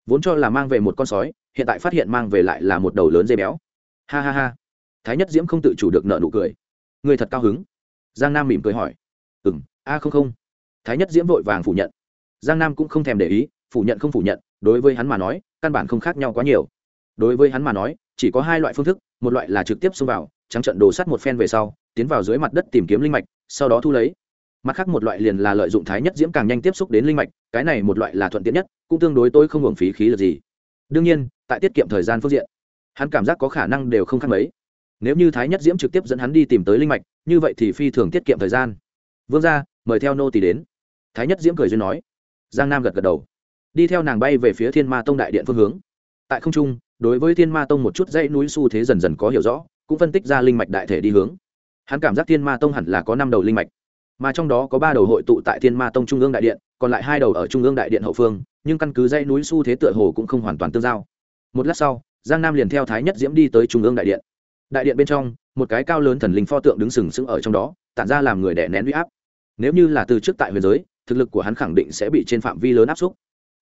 Vốn cho là mang về một con sói, hiện tại phát hiện mang về lại là một đầu lớn dây béo. Ha ha ha. Thái nhất diễm không tự chủ được nợ nụ cười. Người thật cao hứng. Giang nam mỉm cười hỏi. Ừ m a không không. Thái nhất diễm vội vàng phủ nhận. Giang nam cũng không thèm để ý, phủ nhận không phủ nhận, đối với hắn mà nói, căn bản không khác nhau quá nhiều đối với hắn mà nói, chỉ có hai loại phương thức, một loại là trực tiếp xông vào, trắng trận đồ sắt một phen về sau, tiến vào dưới mặt đất tìm kiếm linh mạch, sau đó thu lấy. Mặt khác một loại liền là lợi dụng thái nhất diễm càng nhanh tiếp xúc đến linh mạch, cái này một loại là thuận tiện nhất, cũng tương đối tôi không hưởng phí khí lực gì. Đương nhiên, tại tiết kiệm thời gian phương diện, hắn cảm giác có khả năng đều không khác mấy. Nếu như thái nhất diễm trực tiếp dẫn hắn đi tìm tới linh mạch, như vậy thì phi thường tiết kiệm thời gian. Vương ra mời theo nô tỳ đến. Thái nhất diễm cười duyên nói. Giang nam gật gật đầu. Đi theo nàng bay về phía thiên ma tông đại điện phương hướng. Tại không trung đối với thiên ma tông một chút dãy núi xu thế dần dần có hiểu rõ, cũng phân tích ra linh mạch đại thể đi hướng. Hắn cảm giác thiên ma tông hẳn là có năm đầu linh mạch, mà trong đó có ba đầu hội tụ tại thiên ma tông trung ương đại điện, còn lại hai đầu ở trung ương đại điện hậu phương, nhưng căn cứ dãy núi xu thế tựa hồ cũng không hoàn toàn tương giao. Một lát sau, giang nam liền theo thái nhất diễm đi tới trung ương đại điện. Đại điện bên trong, một cái cao lớn thần linh pho tượng đứng sừng sững ở trong đó, tản ra làm người đẻ nén huy áp. Nếu như là từ trước tại huyền giới, thực lực của hắn khẳng định sẽ bị trên phạm vi lớn áp xúc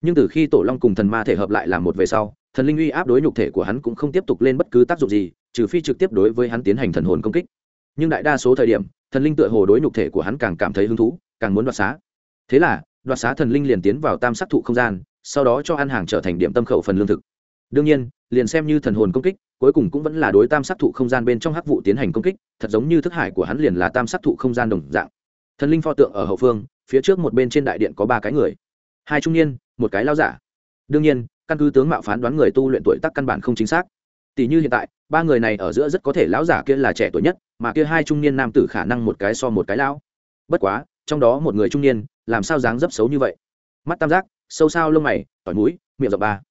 nhưng từ khi tổ long cùng thần ma thể hợp lại làm một về sau, thần linh uy áp đối nhục thể của hắn cũng không tiếp tục lên bất cứ tác dụng gì, trừ phi trực tiếp đối với hắn tiến hành thần hồn công kích. Nhưng đại đa số thời điểm, thần linh tựa hồ đối nhục thể của hắn càng cảm thấy hứng thú, càng muốn đoạt xá. Thế là, đoạt xá thần linh liền tiến vào tam sắc thụ không gian, sau đó cho ăn hàng trở thành điểm tâm khẩu phần lương thực. Đương nhiên, liền xem như thần hồn công kích, cuối cùng cũng vẫn là đối tam sắc thụ không gian bên trong hắc vụ tiến hành công kích, thật giống như thức hải của hắn liền là tam sắc thụ không gian đồng dạng. Thần linh pho tượng ở hậu phương, phía trước một bên trên đại điện có ba cái người. Hai trung niên một cái lao giả. Đương nhiên, căn cứ tướng mạo phán đoán người tu luyện tuổi tác căn bản không chính xác. Tỷ như hiện tại, ba người này ở giữa rất có thể lão giả kia là trẻ tuổi nhất, mà kia hai trung niên nam tử khả năng một cái so một cái lão. Bất quá, trong đó một người trung niên, làm sao dáng dấp xấu như vậy? Mắt tam giác, sâu sao lông mày, tỏi mũi, miệng dọc ba.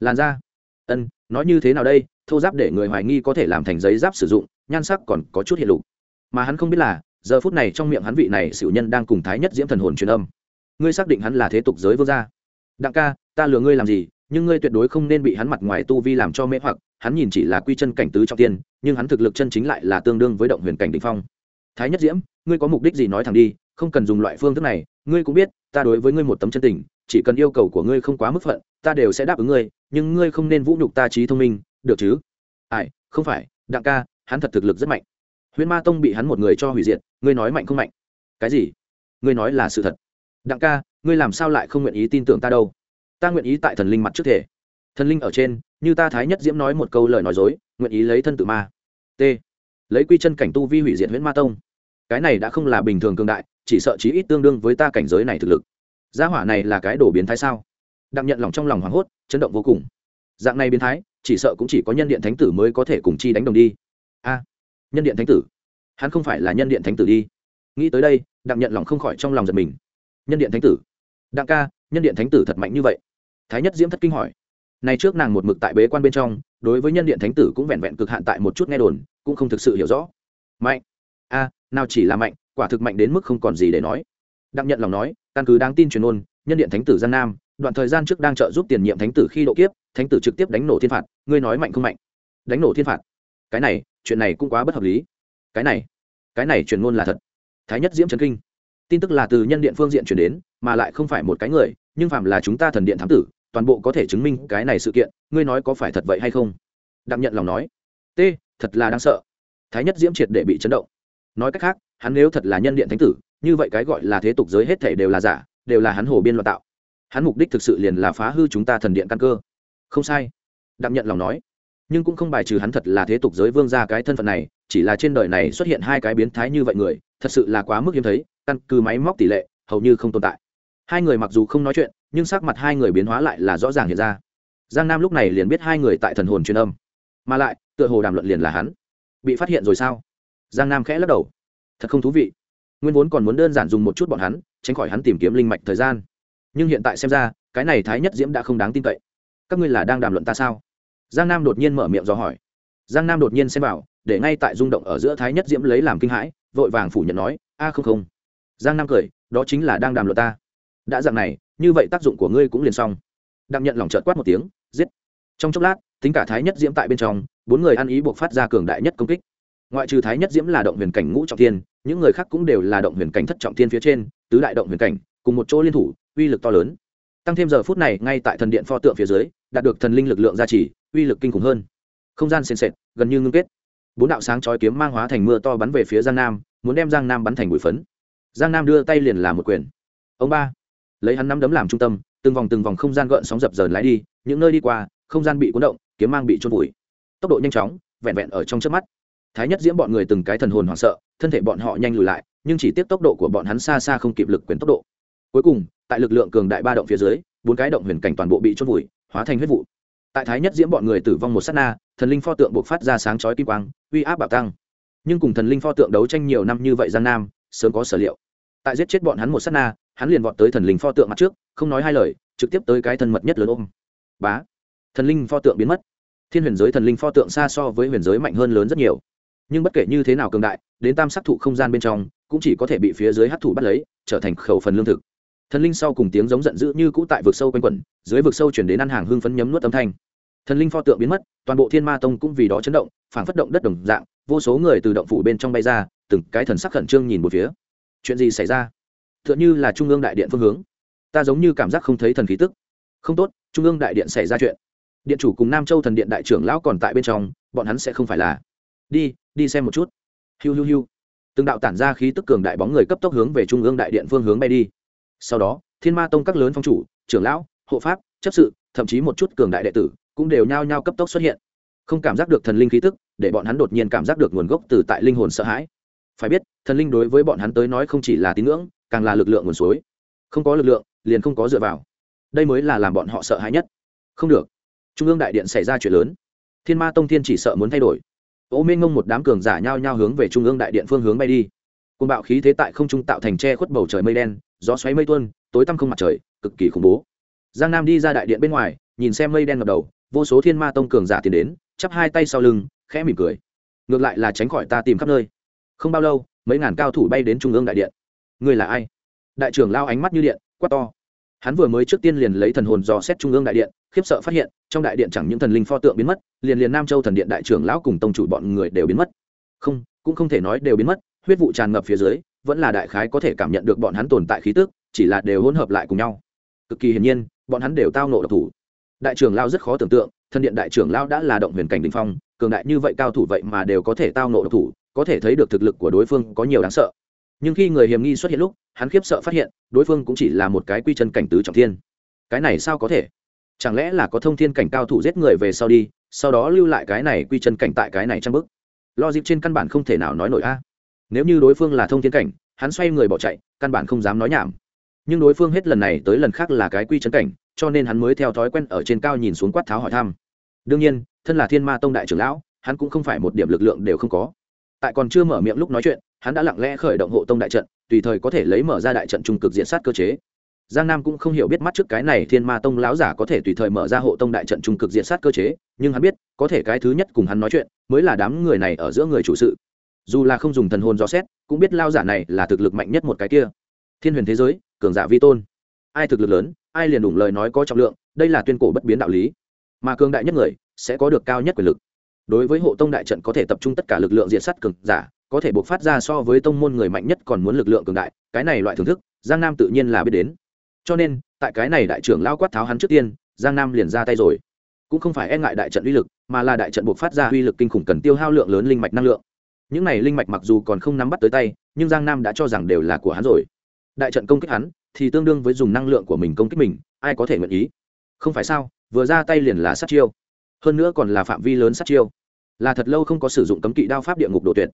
Làn da. Ân, nói như thế nào đây? Thô giáp để người hoài nghi có thể làm thành giấy giáp sử dụng, nhan sắc còn có chút hiện lục. Mà hắn không biết là, giờ phút này trong miệng hắn vị này xỉu nhân đang cùng thái nhất diễm thần hồn truyền âm. Ngươi xác định hắn là thế tục giới vương gia đặng ca, ta lừa ngươi làm gì, nhưng ngươi tuyệt đối không nên bị hắn mặt ngoài tu vi làm cho mê hoặc, hắn nhìn chỉ là quy chân cảnh tứ trọng tiên, nhưng hắn thực lực chân chính lại là tương đương với động huyền cảnh định phong. Thái nhất diễm, ngươi có mục đích gì nói thẳng đi, không cần dùng loại phương thức này, ngươi cũng biết, ta đối với ngươi một tấm chân tình, chỉ cần yêu cầu của ngươi không quá mức phận, ta đều sẽ đáp ứng ngươi, nhưng ngươi không nên vũ nhục ta trí thông minh, được chứ? Ai, không phải, đặng ca, hắn thật thực lực rất mạnh. Huyễn ma tông bị hắn một người cho hủy diệt, ngươi nói mạnh không mạnh? Cái gì? Ngươi nói là sự thật đặng ca, ngươi làm sao lại không nguyện ý tin tưởng ta đâu? Ta nguyện ý tại thần linh mặt trước thể. Thần linh ở trên, như ta thái nhất diễm nói một câu lời nói dối, nguyện ý lấy thân tự ma. T. Lấy quy chân cảnh tu vi hủy diệt huyễn ma tông. Cái này đã không là bình thường cường đại, chỉ sợ chí ít tương đương với ta cảnh giới này thực lực. Gia hỏa này là cái đổ biến thái sao? Đặng nhận lòng trong lòng hoảng hốt, chấn động vô cùng. Dạng này biến thái, chỉ sợ cũng chỉ có nhân điện thánh tử mới có thể cùng chi đánh đồng đi. A, nhân điện thánh tử. Hắn không phải là nhân điện thánh tử đi. Nghĩ tới đây, đặng nhận lòng không khỏi trong lòng giật mình nhân điện thánh tử. Đặng ca, nhân điện thánh tử thật mạnh như vậy. Thái nhất diễm thất kinh hỏi. Này trước nàng một mực tại bế quan bên trong, đối với nhân điện thánh tử cũng vẹn vẹn cực hạn tại một chút nghe đồn, cũng không thực sự hiểu rõ. Mạnh. A, nào chỉ là mạnh, quả thực mạnh đến mức không còn gì để nói. Đặng nhận lòng nói, căn cứ đáng tin truyền ôn, nhân điện thánh tử gian nam, đoạn thời gian trước đang trợ giúp tiền nhiệm thánh tử khi độ kiếp, thánh tử trực tiếp đánh nổ thiên phạt, ngươi nói mạnh không mạnh? Đánh nổ thiên phạt? Cái này, chuyện này cũng quá bất hợp lý. Cái này cái này truyền ngôn là thật. Thái nhất diễm trấn kinh tin tức là từ nhân điện phương diện chuyển đến, mà lại không phải một cái người, nhưng phạm là chúng ta thần điện thám tử, toàn bộ có thể chứng minh cái này sự kiện, ngươi nói có phải thật vậy hay không? Đặng nhận lòng nói. T, thật là đáng sợ. Thái nhất diễm triệt để bị chấn động. Nói cách khác, hắn nếu thật là nhân điện thánh tử, như vậy cái gọi là thế tục giới hết thể đều là giả, đều là hắn hồ biên loạn tạo. Hắn mục đích thực sự liền là phá hư chúng ta thần điện căn cơ. Không sai. Đặng nhận lòng nói. Nhưng cũng không bài trừ hắn thật là thế tục giới vương ra cái thân phận này chỉ là trên đời này xuất hiện hai cái biến thái như vậy người, thật sự là quá mức hiếm thấy, căn cứ máy móc tỷ lệ, hầu như không tồn tại. Hai người mặc dù không nói chuyện, nhưng sắc mặt hai người biến hóa lại là rõ ràng hiện ra. Giang nam lúc này liền biết hai người tại thần hồn truyền âm. Mà lại, tựa hồ đàm luận liền là hắn. Bị phát hiện rồi sao? Giang nam khẽ lắc đầu. Thật không thú vị. Nguyên vốn còn muốn đơn giản dùng một chút bọn hắn, tránh khỏi hắn tìm kiếm linh mạch thời gian. Nhưng hiện tại xem ra, cái này thái nhất diễm đã không đáng tin cậy. Các ngươi là đang đàm luận ta sao? Giang nam đột nhiên mở miệng do hỏi. Giang nam đột nhiên xem vào để ngay tại rung động ở giữa thái nhất diễm lấy làm kinh hãi, vội vàng phủ nhận nói, a, không không. Giang nam cười, đó chính là đang đàm luận ta. Đã dạng này, như vậy tác dụng của ngươi cũng liền xong. Đặng nhận lòng trợt quát một tiếng, giết. Trong chốc lát, tính cả thái nhất diễm tại bên trong, bốn người ăn ý buộc phát ra cường đại nhất công kích. Ngoại trừ thái nhất diễm là động huyền cảnh ngũ trọng thiên, những người khác cũng đều là động huyền cảnh thất trọng thiên phía trên, tứ đại động huyền cảnh, cùng một chỗ liên thủ, uy lực to lớn. Tăng thêm giờ phút này, ngay tại thần điện pho tượng phía dưới, đạt được thần linh lực lượng gia trì, uy lực kinh khủng hơn. Không gian sền sệt, gần như ngưng kết bốn đạo sáng chói kiếm mang hóa thành mưa to bắn về phía giang nam, muốn đem giang nam bắn thành bụi phấn. Giang nam đưa tay liền làm một quyền. Ông ba, lấy hắn nắm đấm làm trung tâm, từng vòng từng vòng không gian gợn sóng dập dờn lái đi, những nơi đi qua, không gian bị cuốn động, kiếm mang bị trôn vùi. Tốc độ nhanh chóng, vẹn vẹn ở trong trước mắt. Thái nhất diễm bọn người từng cái thần hồn hoảng sợ, thân thể bọn họ nhanh lùi lại, nhưng chỉ tiếp tốc độ của bọn hắn xa xa không kịp lực quyền tốc độ. Cuối cùng, tại lực lượng cường đại ba động phía dưới, bốn cái động huyền cảnh toàn bộ bị trôn vùi, hóa thành huyết vụ tại thái nhất diễm bọn người tử vong một s á t na, thần linh pho tượng buộc phát ra sáng chói kim quang, uy áp bạo tăng. Nhưng cùng thần linh pho tượng đấu tranh nhiều năm như vậy giang nam, sớm có sở liệu. Tại giết chết bọn hắn một s á t na, hắn liền vọt tới thần linh pho tượng mặt trước, không nói hai lời, trực tiếp tới cái thân mật nhất lớn ôm. Bá! Thần linh pho tượng biến mất. Thiên huyền giới thần linh pho tượng xa so với huyền giới mạnh hơn lớn rất nhiều. Nhưng bất kể như thế nào cường đại, đến tam sắc thụ không gian bên trong, cũng chỉ có thể bị phía dưới hát thủ bắt lấy, trở thành khẩu phần lương thực thần linh sau cùng tiếng giống giận dữ như cũ tại vực sâu quanh quẩn, dưới vực sâu chuyển đến ăn hàng hương phấn nhấm nuốt âm thanh. Thần linh pho tượng biến mất, toàn bộ thiên ma tông cũng vì đó chấn động, phảng phất động đất đồng dạng, vô số người từ động phủ bên trong bay ra, từng cái thần sắc khẩn trương nhìn một phía. Chuyện gì xảy ra? T h ư ợ n h ư là trung ương đại điện phương hướng. Ta giống như cảm giác không thấy thần khí tức. Không tốt, trung ương đại điện xảy ra chuyện. Điện chủ cùng nam châu thần điện đại trưởng lão còn tại bên trong, bọn hắn sẽ không phải là. Đi đi xem một chút. Hiu hiu hiu. Từng đạo tản ra khí tức cường đại bóng người cấp tốc hướng về trung ương đại điện phương hướng bay đi sau đó, thiên ma tông các lớn phong chủ, trưởng lão, hộ pháp, chấp sự, thậm chí một chút cường đại đệ tử cũng đều nhao nhao cấp tốc xuất hiện. Không cảm giác được thần linh khí tức, để bọn hắn đột nhiên cảm giác được nguồn gốc từ tại linh hồn sợ hãi. Phải biết, thần linh đối với bọn hắn tới nói không chỉ là tín ngưỡng, càng là lực lượng nguồn suối. Không có lực lượng, liền không có dựa vào. Đây mới là làm bọn họ sợ hãi nhất. Không được. Trung ương đại điện xảy ra chuyện lớn. Thiên ma tông thiên chỉ sợ muốn thay đổi. Ô minh ngông một đám cường giả nhao nhao hướng về trung ương đại điện phương hướng bay đi. Côn bạo khí thế tại không trung tạo thành che khuất bầu trời mây đen gió xoáy mây tuôn, tối tăm không mặt trời, cực kỳ khủng bố. Giang nam đi ra đại điện bên ngoài, nhìn xem mây đen ngập đầu, vô số thiên ma tông cường giả tiến đến, chắp hai tay sau lưng, khẽ mỉm cười. Ngược lại là tránh khỏi ta tìm khắp nơi. Không bao lâu, mấy ngàn cao thủ bay đến trung ương đại điện. Người là ai? Đại trưởng lao ánh mắt như điện, quát to. Hắn vừa mới trước tiên liền lấy thần hồn dò xét trung ương đại điện, khiếp sợ phát hiện, trong đại điện chẳng những thần linh pho tượng biến mất, liền liền nam châu thần điện đại trưởng lão cùng tông chủ bọn người đều biến mất. Không, cũng không thể nói đều biến mất, huyết vụ tràn ngập phía dưới vẫn là đại khái có thể cảm nhận được bọn hắn tồn tại khí tức, chỉ là đều hỗn hợp lại cùng nhau. Cực kỳ hiển nhiên, bọn hắn đều tao nộ độc thủ. Đại trưởng lao rất khó tưởng tượng, thân điện đại trưởng lao đã là động huyền cảnh đình phong, cường đại như vậy cao thủ vậy mà đều có thể tao nộ độc thủ, có thể thấy được thực lực của đối phương có nhiều đáng sợ. Nhưng khi người hiểm nghi xuất hiện lúc, hắn khiếp sợ phát hiện, đối phương cũng chỉ là một cái quy chân cảnh tứ trọng thiên. Cái này sao có thể? Chẳng lẽ là có thông thiên cảnh cao thủ giết người về sau đi, sau đó lưu lại cái này quy chân cảnh tại cái này trang bức? Lo dịp trên căn bản không thể nào nói nổi a nếu như đối phương là thông thiên cảnh, hắn xoay người bỏ chạy, căn bản không dám nói nhảm. Nhưng đối phương hết lần này tới lần khác là cái quy chân cảnh, cho nên hắn mới theo thói quen ở trên cao nhìn xuống quát tháo hỏi thăm. Đương nhiên, thân là thiên ma tông đại trưởng lão, hắn cũng không phải một điểm lực lượng đều không có. Tại còn chưa mở miệng lúc nói chuyện, hắn đã lặng lẽ khởi động hộ tông đại trận, tùy thời có thể lấy mở ra đại trận trung cực diện sát cơ chế. Giang nam cũng không hiểu biết mắt trước cái này thiên ma tông lão giả có thể tùy thời mở ra hộ tông đại trận trung cực diện sát cơ chế, nhưng hắn biết, có thể cái thứ nhất cùng hắn nói chuyện, mới là đám người này ở giữa người chủ sự dù là không dùng thần hồn dò xét, cũng biết lao giả này là thực lực mạnh nhất một cái kia. Thiên huyền thế giới, cường giả vi tôn. Ai thực lực lớn, ai liền đủng lời nói có trọng lượng, đây là tuyên cổ bất biến đạo lý. Mà cường đại nhất người, sẽ có được cao nhất quyền lực. Đối với hộ tông đại trận có thể tập trung tất cả lực lượng diện sắt cường giả, có thể buộc phát ra so với tông môn người mạnh nhất còn muốn lực lượng cường đại, cái này loại thưởng thức, giang nam tự nhiên là biết đến. Cho nên, tại cái này đại trưởng lao quát tháo hắn trước tiên, giang nam liền ra tay rồi. Cũng không phải e ngại đại trận uy lực, mà là đại trận buộc phát ra uy lực kinh khủng cần tiêu hao lượng lớn linh mạch năng lượng những này linh mạch mặc dù còn không nắm bắt tới tay, nhưng giang nam đã cho rằng đều là của hắn rồi. Đại trận công kích hắn, thì tương đương với dùng năng lượng của mình công kích mình, ai có thể nguyện ý? Không phải sao, vừa ra tay liền là sát chiêu. Hơn nữa còn là phạm vi lớn sát chiêu. Là thật lâu không có sử dụng cấm kỵ đao pháp địa ngục đồ tuyệt.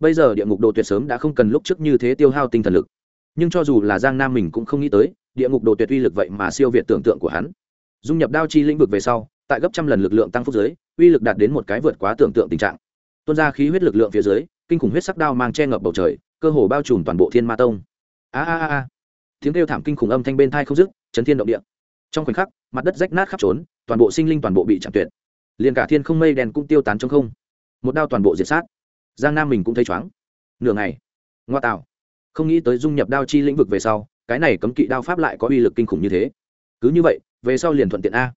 Bây giờ địa ngục đồ tuyệt sớm đã không cần lúc trước như thế tiêu hao tinh thần lực. Nhưng cho dù là giang nam mình cũng không nghĩ tới, địa ngục đồ tuyệt uy lực vậy mà siêu việt tưởng tượng của hắn. Dung nhập đao chi lĩnh vực về sau, tại gấp trăm lần lực lượng tăng phúc giới, uy lực đạt đến một cái vượt quá tưởng tượng tình trạng tuôn ra khí huyết lực lượng phía dưới, kinh khủng huyết sắc đao mang che ngập bầu trời, cơ hồ bao trùm toàn bộ thiên ma tông. A a a tiếng kêu thảm kinh khủng âm thanh bên thai không dứt, chấn thiên động địa. Trong khoảnh khắc, mặt đất rách nát khắp trốn, toàn bộ sinh linh toàn bộ bị chạm tuyệt. Liền cả thiên không mây đèn cũng tiêu tán trong không. Một đao toàn bộ diệt sát. Giang nam mình cũng thấy chóng nửa ngày. Ngoa tạo. Không nghĩ tới dung nhập đao chi lĩnh vực về sau, cái này cấm kỵ đao pháp lại có uy lực kinh khủng như thế. Cứ như vậy, về sau liền thuận tiện a.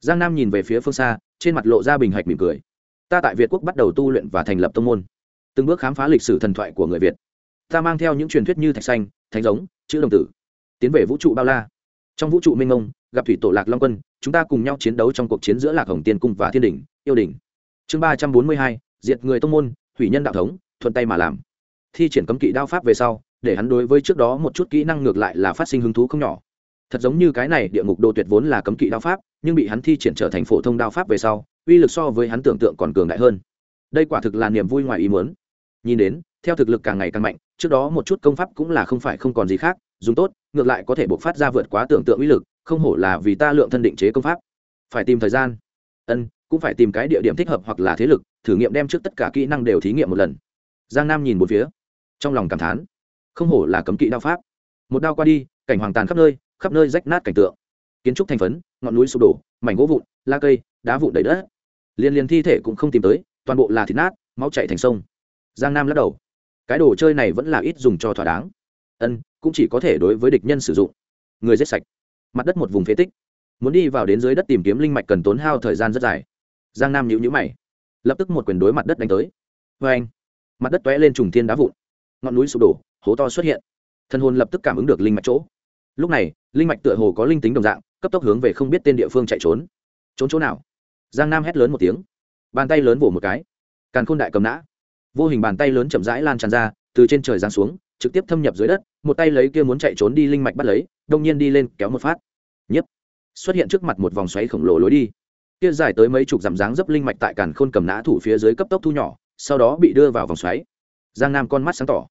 Giang nam nhìn về phía phương xa, trên mặt lộ ra bình hạch mỉm cười ta tại việt quốc bắt đầu tu luyện và thành lập tông môn. Từng bước khám phá lịch sử thần thoại của người việt. Ta mang theo những truyền thuyết như thạch xanh, thánh giống, chữ đồng tử, tiến về vũ trụ bao la. Trong vũ trụ minh ông gặp thủy tổ lạc long quân, chúng ta cùng nhau chiến đấu trong cuộc chiến giữa lạc hồng tiên cung và thiên đình yêu đình chương ba trăm bốn mươi hai, diệt người tông môn, hủy nhân đạo thống, thuận tay mà làm. Thi triển cấm kỵ đao pháp về sau, để hắn đối với trước đó một chút kỹ năng ngược lại là phát sinh hứng thú không nhỏ. Thật giống như cái này, địa ngục đồ tuyệt vốn là cấm kỵ đao pháp, nhưng bị hắn thi triển trở thành phổ thông đao pháp về sau uy lực so với hắn tưởng tượng còn cường đại hơn. Đây quả thực là niềm vui ngoài ý muốn. Nhìn đến, theo thực lực càng ngày càng mạnh, trước đó một chút công pháp cũng là không phải không còn gì khác, dùng tốt, ngược lại có thể bộc phát ra vượt quá tưởng tượng uy lực, không hổ là vì ta lượng thân định chế công pháp. Phải tìm thời gian. Ân, cũng phải tìm cái địa điểm thích hợp hoặc là thế lực, thử nghiệm đem trước tất cả kỹ năng đều thí nghiệm một lần. Giang nam nhìn một phía, trong lòng cảm thán. Không hổ là cấm kỵ đao pháp. Một đao qua đi, cảnh hoàng tàn khắp nơi khắp nơi rách nát cảnh tượng. Kiến trúc thành phấn, ngọn núi sụp đổ, mảnh gỗ vụn la cây đá vụn đầy đất. Liên liên thi thể cũng không tìm tới, toàn bộ là thịt nát, máu chạy thành sông. Giang nam lắc đầu. Cái đồ chơi này vẫn là ít dùng cho thỏa đáng. Ân, cũng chỉ có thể đối với địch nhân sử dụng. Người giết sạch. Mặt đất một vùng phế tích. Muốn đi vào đến dưới đất tìm kiếm linh mạch cần tốn hao thời gian rất dài. Giang nam nhíu nhíu mày. Lập tức một quyền đối mặt đất đánh tới. Vê anh, mặt đất t lên trùng thiên đá vụn. Ngọn núi sụp đổ, hố to xuất hiện. Thân hồn lập tức cảm ứng được linh mạch chỗ. Lúc này, linh mạch tựa hồ có linh tính đồng dạng, cấp tốc hướng về không biết tên địa phương chạy trốn. Trốn chỗ nào? Giang nam hét lớn một tiếng. Bàn tay lớn vỗ một cái. Càn khôn đại cầm nã. Vô hình bàn tay lớn chậm rãi lan tràn ra từ trên trời giáng xuống trực tiếp thâm nhập dưới đất một tay lấy kia muốn chạy trốn đi linh mạch bắt lấy đông nhiên đi lên kéo một phát. Nhấp. Xuất hiện trước mặt một vòng xoáy khổng lồ lối đi. Kia dài tới mấy chục dặm dáng dấp linh mạch tại càn khôn cầm nã thủ phía dưới cấp tốc thu nhỏ sau đó bị đưa vào vòng xoáy. Giang nam con mắt sáng tỏ.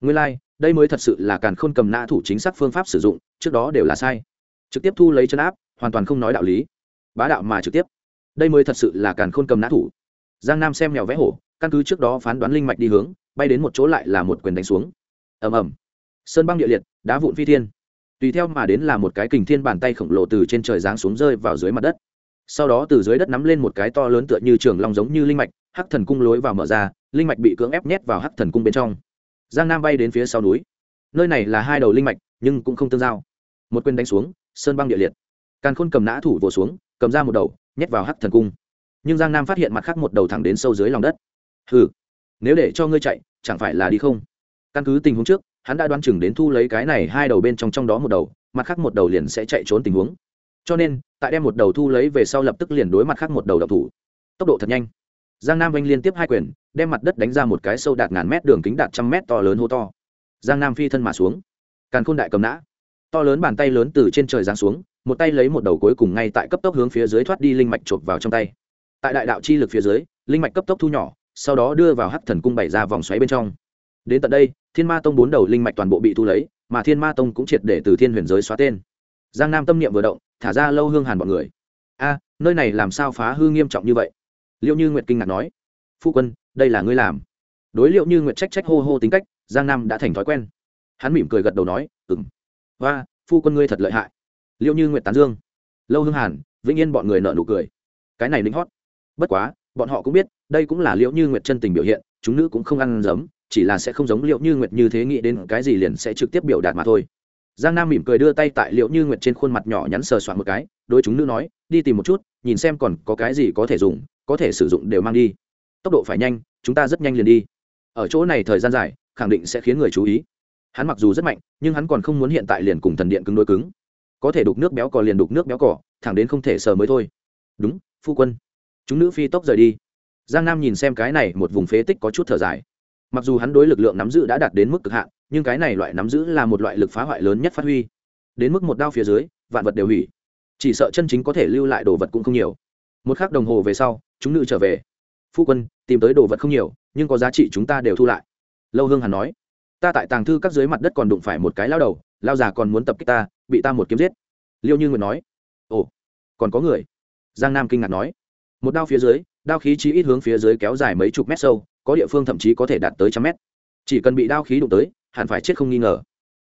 Nguyên lai、like, đây mới thật sự là càn khôn cầm nã thủ chính xác phương pháp sử dụng trước đó đều là sai. Trực tiếp thu lấy chân áp hoàn toàn không nói đạo lý. Bá đạo mà trực tiếp đây mới thật sự là càn khôn cầm nã thủ. Giang nam xem mèo vẽ hổ, căn cứ trước đó phán đoán linh mạch đi hướng, bay đến một chỗ lại là một quyền đánh xuống. Ầm ầm. Sơn băng địa liệt, đá vụn phi thiên. Tùy theo mà đến là một cái kình thiên bàn tay khổng lồ từ trên trời giáng xuống rơi vào dưới mặt đất. Sau đó từ dưới đất nắm lên một cái to lớn tựa như trường long giống như linh mạch, hắc thần cung lối vào mở ra, linh mạch bị cưỡng ép nhét vào hắc thần cung bên trong. Giang nam bay đến phía sau núi. Nơi này là hai đầu linh mạch, nhưng cũng không tương giao. Một quyền đánh xuống, sơn băng địa liệt. Càn khôn cầm nã thủ vồ xuống, cầm ra một đầu nhét vào hắc thần cung. Nhưng giang nam phát hiện mặt khác một đầu thẳng đến sâu dưới lòng đất. Hừ, nếu để cho ngươi chạy, chẳng phải là đi không? Căn cứ tình huống trước, hắn đã đoán chừng đến thu lấy cái này hai đầu bên trong trong đó một đầu, mặt khác một đầu liền sẽ chạy trốn tình huống. Cho nên, tại đem một đầu thu lấy về sau lập tức liền đối mặt khác một đầu đập thủ. Tốc độ thật nhanh. Giang nam oanh liên tiếp hai quyền, đem mặt đất đánh ra một cái sâu đạt ngàn mét đường kính đạt trăm mét to lớn hô to. Giang nam phi thân mà xuống. Càn khôn đại cầm nã. To lớn bàn tay lớn từ trên trời giáng xuống một tay lấy một đầu cuối cùng ngay tại cấp tốc hướng phía dưới thoát đi linh mạch chộp vào trong tay. Tại đại đạo chi lực phía dưới, linh mạch cấp tốc thu nhỏ, sau đó đưa vào hắc thần cung bày ra vòng xoáy bên trong. Đến tận đây, thiên ma tông bốn đầu linh mạch toàn bộ bị thu lấy, mà thiên ma tông cũng triệt để từ thiên huyền giới xóa tên. Giang nam tâm niệm vừa động, thả ra lâu hương hàn bọn người. A, nơi này làm sao phá hư nghiêm trọng như vậy? Liệu như nguyệt kinh ngạc nói. Phu quân, đây là ngươi làm. Đối liệu như nguyệt trách trách hô hô tính cách, giang nam đã thành thói quen. Hắn mỉm cười gật đầu nói ừng và phu quân ngươi thật lợi hại liệu như nguyệt tán dương. Lâu hương hàn, vĩnh yên bọn người nợ nụ cười. Cái này lính hót. Bất quá, bọn họ cũng biết, đây cũng là liệu như nguyệt chân tình biểu hiện, chúng nữ cũng không ăn giấm, chỉ là sẽ không giống liệu như nguyệt như thế nghĩ đến cái gì liền sẽ trực tiếp biểu đạt mà thôi. Giang nam mỉm cười đưa tay tại liệu như nguyệt trên khuôn mặt nhỏ nhắn sờ soạn một cái đôi chúng nữ nói, đi tìm một chút, nhìn xem còn có cái gì có thể dùng, có thể sử dụng đều mang đi. Tốc độ phải nhanh, chúng ta rất nhanh liền đi. Ở chỗ này thời gian dài, khẳng định sẽ khiến người chú ý. Hắn mặc dù rất mạnh, nhưng hắn còn không muốn hiện tại liền cùng thần điện cứng đôi cứng có thể đục nước béo cò liền đục nước béo cỏ thẳng đến không thể sờ mới thôi. Đúng, phu quân. Chúng nữ phi tốc rời đi. Giang nam nhìn xem cái này một vùng phế tích có chút thở dài. Mặc dù hắn đối lực lượng nắm giữ đã đạt đến mức cực hạn, nhưng cái này loại nắm giữ là một loại lực phá hoại lớn nhất phát huy. Đến mức một đao phía dưới, vạn vật đều hủy. Chỉ sợ chân chính có thể lưu lại đồ vật cũng không nhiều. Một k h ắ c đồng hồ về sau, chúng nữ trở về. Phu quân, tìm tới đồ vật không nhiều, nhưng có giá trị chúng ta đều thu lại. Lâu hương hàn nói. Ta tại tàng thư các dưới mặt đất còn đụng phải một cái lao đầu, lao già còn muốn tập kích ta bị ta một kiếm giết. Liêu như nguyệt nói, ồ, còn có người? Giang nam kinh ngạc nói, một đao phía dưới, đao khí chí ít hướng phía dưới kéo dài mấy chục mét sâu, có địa phương thậm chí có thể đạt tới trăm mét. Chỉ cần bị đao khí đụng tới, hẳn phải chết không nghi ngờ.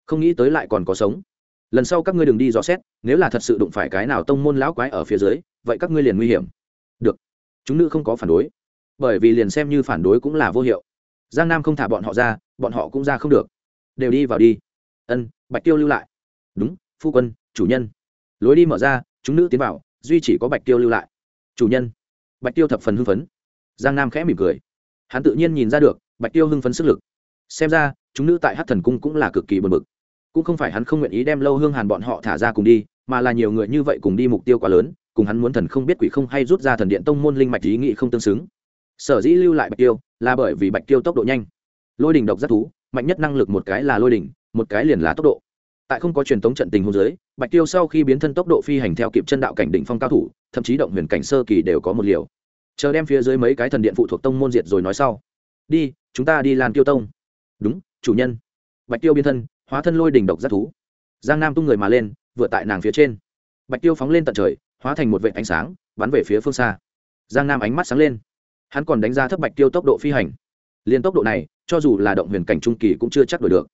Không nghĩ tới lại còn có sống. Lần sau các ngươi đừng đi dò xét, nếu là thật sự đụng phải cái nào tông môn lão quái ở phía dưới, vậy các ngươi liền nguy hiểm. Được. Chúng nữ không có phản đối, bởi vì liền xem như phản đối cũng là vô hiệu. Giang nam không thả bọn họ ra, bọn họ cũng ra không được. Đều đi vào đi. Ân, bạch tiêu lưu lại. Đúng phu quân, chủ nhân. Lối đi mở ra, chúng nữ tiến vào, duy chỉ có bạch tiêu lưu lại. Chủ nhân. Bạch tiêu thập phần hưng phấn. Giang nam khẽ mỉm cười. Hắn tự nhiên nhìn ra được, bạch tiêu hưng phấn sức lực. Xem ra, chúng nữ tại hát thần cung cũng là cực kỳ bật mực cũng không phải hắn không nguyện ý đem lâu hương hàn bọn họ thả ra cùng đi, mà là nhiều người như vậy cùng đi mục tiêu quá lớn, cùng hắn muốn thần không biết quỷ không hay rút ra thần điện tông môn linh mạch ý nghị không tương xứng. Sở dĩ lưu lại bạch tiêu là bởi vì bạch tiêu tốc độ nhanh. Lôi đình độc rất thú, mạnh nhất năng lực một cái là lôi đỉnh, một cái liền là tốc độ tại không có truyền thống trận tình hôn giới bạch tiêu sau khi biến thân tốc độ phi hành theo kịp chân đạo cảnh đỉnh phong cao thủ, thậm chí động huyền cảnh sơ kỳ đều có một liều. Chờ đem phía dưới mấy cái thần điện phụ thuộc tông môn diệt rồi nói sau. Đi, chúng ta đi lan tiêu tông. Đúng, chủ nhân. Bạch tiêu biến thân, hóa thân lôi đỉnh độc giác thú. Giang nam tung người mà lên, vừa tại nàng phía trên. Bạch tiêu phóng lên tận trời, hóa thành một vệ ánh sáng, bắn về phía phương xa. Giang nam ánh mắt sáng lên. Hắn còn đánh giá thấp bạch tiêu tốc độ phi hành. Liên tốc độ này, cho dù là động huyền cảnh trung kỳ cũng chưa chắc đổi được.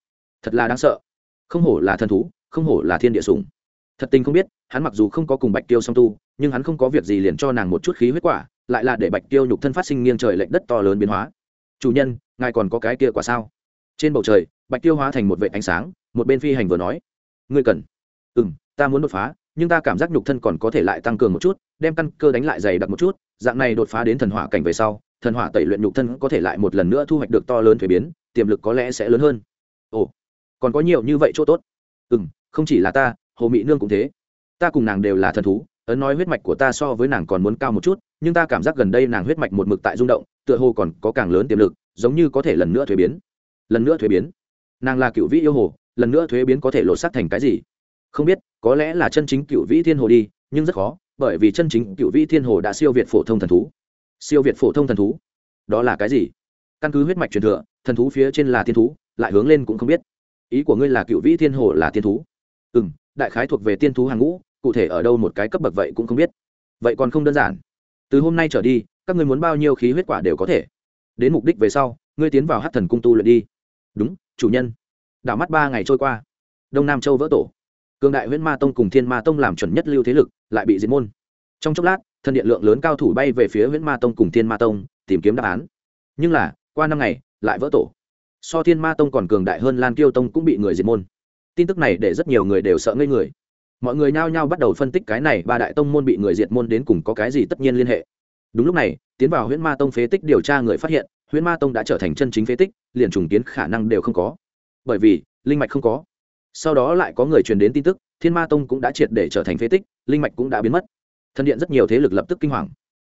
Thật là đáng sợ không hổ là thần thú, không hổ là thiên địa sủng. Thật tình không biết, hắn mặc dù không có cùng bạch tiêu song tu, nhưng hắn không có việc gì liền cho nàng một chút khí huyết quả, lại là để bạch tiêu nhục thân phát sinh nghiêng trời lệnh đất to lớn biến hóa. Chủ nhân, ngài còn có cái kia quả sao? Trên bầu trời, bạch tiêu hóa thành một vệ ánh sáng, một bên phi hành vừa nói. Ngươi cần. Ừ m ta muốn đột phá, nhưng ta cảm giác nhục thân còn có thể lại tăng cường một chút, đem căn cơ đánh lại dày đặc một chút, dạng này đột phá đến thần hỏa cảnh về sau, thần hỏa tẩy luyện nhục thân có thể lại một lần nữa thu hoạch được to lớn thuế biến, tiềm lực có lẽ sẽ lớn hơn. Ồ còn có nhiều như vậy chỗ tốt. Ừ m không chỉ là ta, hồ mỹ nương cũng thế. Ta cùng nàng đều là thần thú, ấn nói huyết mạch của ta so với nàng còn muốn cao một chút, nhưng ta cảm giác gần đây nàng huyết mạch một mực tại rung động, tựa hồ còn có càng lớn tiềm lực, giống như có thể lần nữa thuế biến. Lần nữa thuế biến? Nàng là cựu vĩ yêu hồ, lần nữa thuế biến có thể lột xác thành cái gì? Không biết, có lẽ là chân chính cựu vĩ thiên hồ đi, nhưng rất khó, bởi vì chân chính cựu vĩ thiên hồ đã siêu việt phổ thông thần thú. Siêu việt phổ thông thần thú? Đó là cái gì? Căn cứ huyết mạch truyền thừa, thần thú phía trên là thiên thú, lại hướng lên cũng không biết ý của ngươi là cựu vĩ thiên hồ là thiên thú. Ừ m đại khái thuộc về tiên thú hàng ngũ, cụ thể ở đâu một cái cấp bậc vậy cũng không biết. Vậy còn không đơn giản. Từ hôm nay trở đi, các ngươi muốn bao nhiêu khí huyết quả đều có thể. Đến mục đích về sau, ngươi tiến vào hát thần cung tu luyện đi. Đúng, chủ nhân. Đảo mắt ba ngày trôi qua. Đông nam châu vỡ tổ. Cường đại huyễn ma tông cùng thiên ma tông làm chuẩn nhất lưu thế lực, lại bị diệt môn. Trong chốc lát thân điện lượng lớn cao thủ bay về phía huyễn ma tông cùng thiên ma tông, tìm kiếm đáp án. Nhưng là, qua năm ngày, lại vỡ tổ so thiên ma tông còn cường đại hơn lan kiêu tông cũng bị người diệt môn. Tin tức này để rất nhiều người đều sợ ngây người. Mọi người nhao nhao bắt đầu phân tích cái này ba đại tông môn bị người diệt môn đến cùng có cái gì tất nhiên liên hệ. Đúng lúc này, tiến vào huyễn ma tông phế tích điều tra người phát hiện, huyễn ma tông đã trở thành chân chính phế tích, liền trùng kiến khả năng đều không có. Bởi vì, linh mạch không có. Sau đó lại có người truyền đến tin tức, thiên ma tông cũng đã triệt để trở thành phế tích, linh mạch cũng đã biến mất. Thân điện rất nhiều thế lực lập tức kinh hoàng.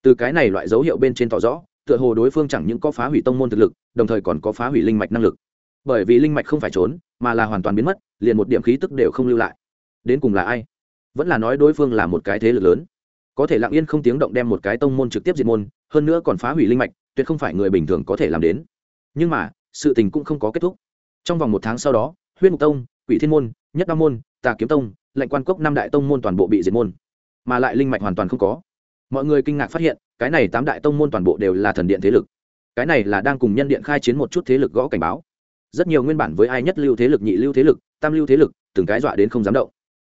Từ cái này loại dấu hiệu bên trên tỏ rõ tựa hồ đối phương chẳng những có phá hủy tông môn thực lực, đồng thời còn có phá hủy linh mạch năng lực. Bởi vì linh mạch không phải trốn, mà là hoàn toàn biến mất, liền một điểm khí tức đều không lưu lại. Đến cùng là ai? Vẫn là nói đối phương là một cái thế lực lớn. Có thể lặng yên không tiếng động đem một cái tông môn trực tiếp diệt môn, hơn nữa còn phá hủy linh mạch, tuyệt không phải người bình thường có thể làm đến. Nhưng mà, sự tình cũng không có kết thúc. Trong vòng một tháng sau đó, huyết mục tông, quỷ thiên môn, nhất đa môn, tà kiếm tông, lệnh quan cốc năm đại tông môn toàn bộ bị diệt môn, mà lại linh mạch hoàn toàn không có. Mọi người kinh ngạc phát hiện cái này tám đại tông môn toàn bộ đều là thần điện thế lực. Cái này là đang cùng nhân điện khai chiến một chút thế lực gõ cảnh báo. Rất nhiều nguyên bản với ai nhất lưu thế lực nhị lưu thế lực, tam lưu thế lực, từng cái dọa đến không dám động.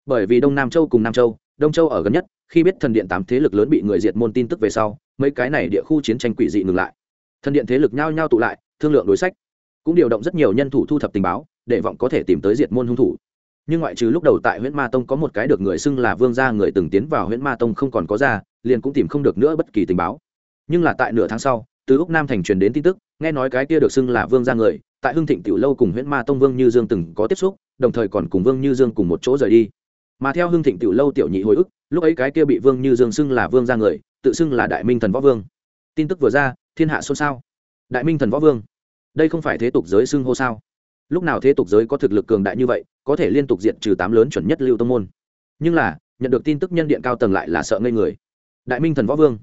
Bởi vì đông nam châu cùng nam châu, đông châu ở gần nhất, khi biết thần điện tám thế lực lớn bị người diệt môn tin tức về sau, mấy cái này địa khu chiến tranh quỷ dị ngừng lại. Thần điện thế lực nhao nhao tụ lại, thương lượng đối sách. Cũng điều động rất nhiều nhân thủ thu thập tình báo, để vọng có thể tìm tới diệt môn hung thủ nhưng ngoại trừ lúc đầu tại huyện ma tông có một cái được người xưng là vương gia người từng tiến vào huyện ma tông không còn có ra, liền cũng tìm không được nữa bất kỳ tình báo. Nhưng là tại nửa tháng sau, từ úc nam thành truyền đến tin tức, nghe nói cái kia được xưng là vương gia người, tại hưng thịnh tiểu lâu cùng huyện ma tông vương như dương từng có tiếp xúc, đồng thời còn cùng vương như dương cùng một chỗ rời đi. Mà theo hưng thịnh tiểu lâu tiểu nhị hồi ức, lúc ấy cái kia bị vương như dương xưng là vương gia người, tự xưng là đại minh thần võ vương. Tin tức vừa ra, thiên hạ xôn xao. Đại minh thần võ vương. Đây không phải thế tục giới xưng hô sao? Lúc nào thế tục giới có thực lực cường đại như vậy, có thể liên tục diện trừ tám lớn chuẩn nhất lưu tông môn. Nhưng là, nhận được tin tức nhân điện cao tầng lại là sợ ngây người. Đại minh thần võ vương.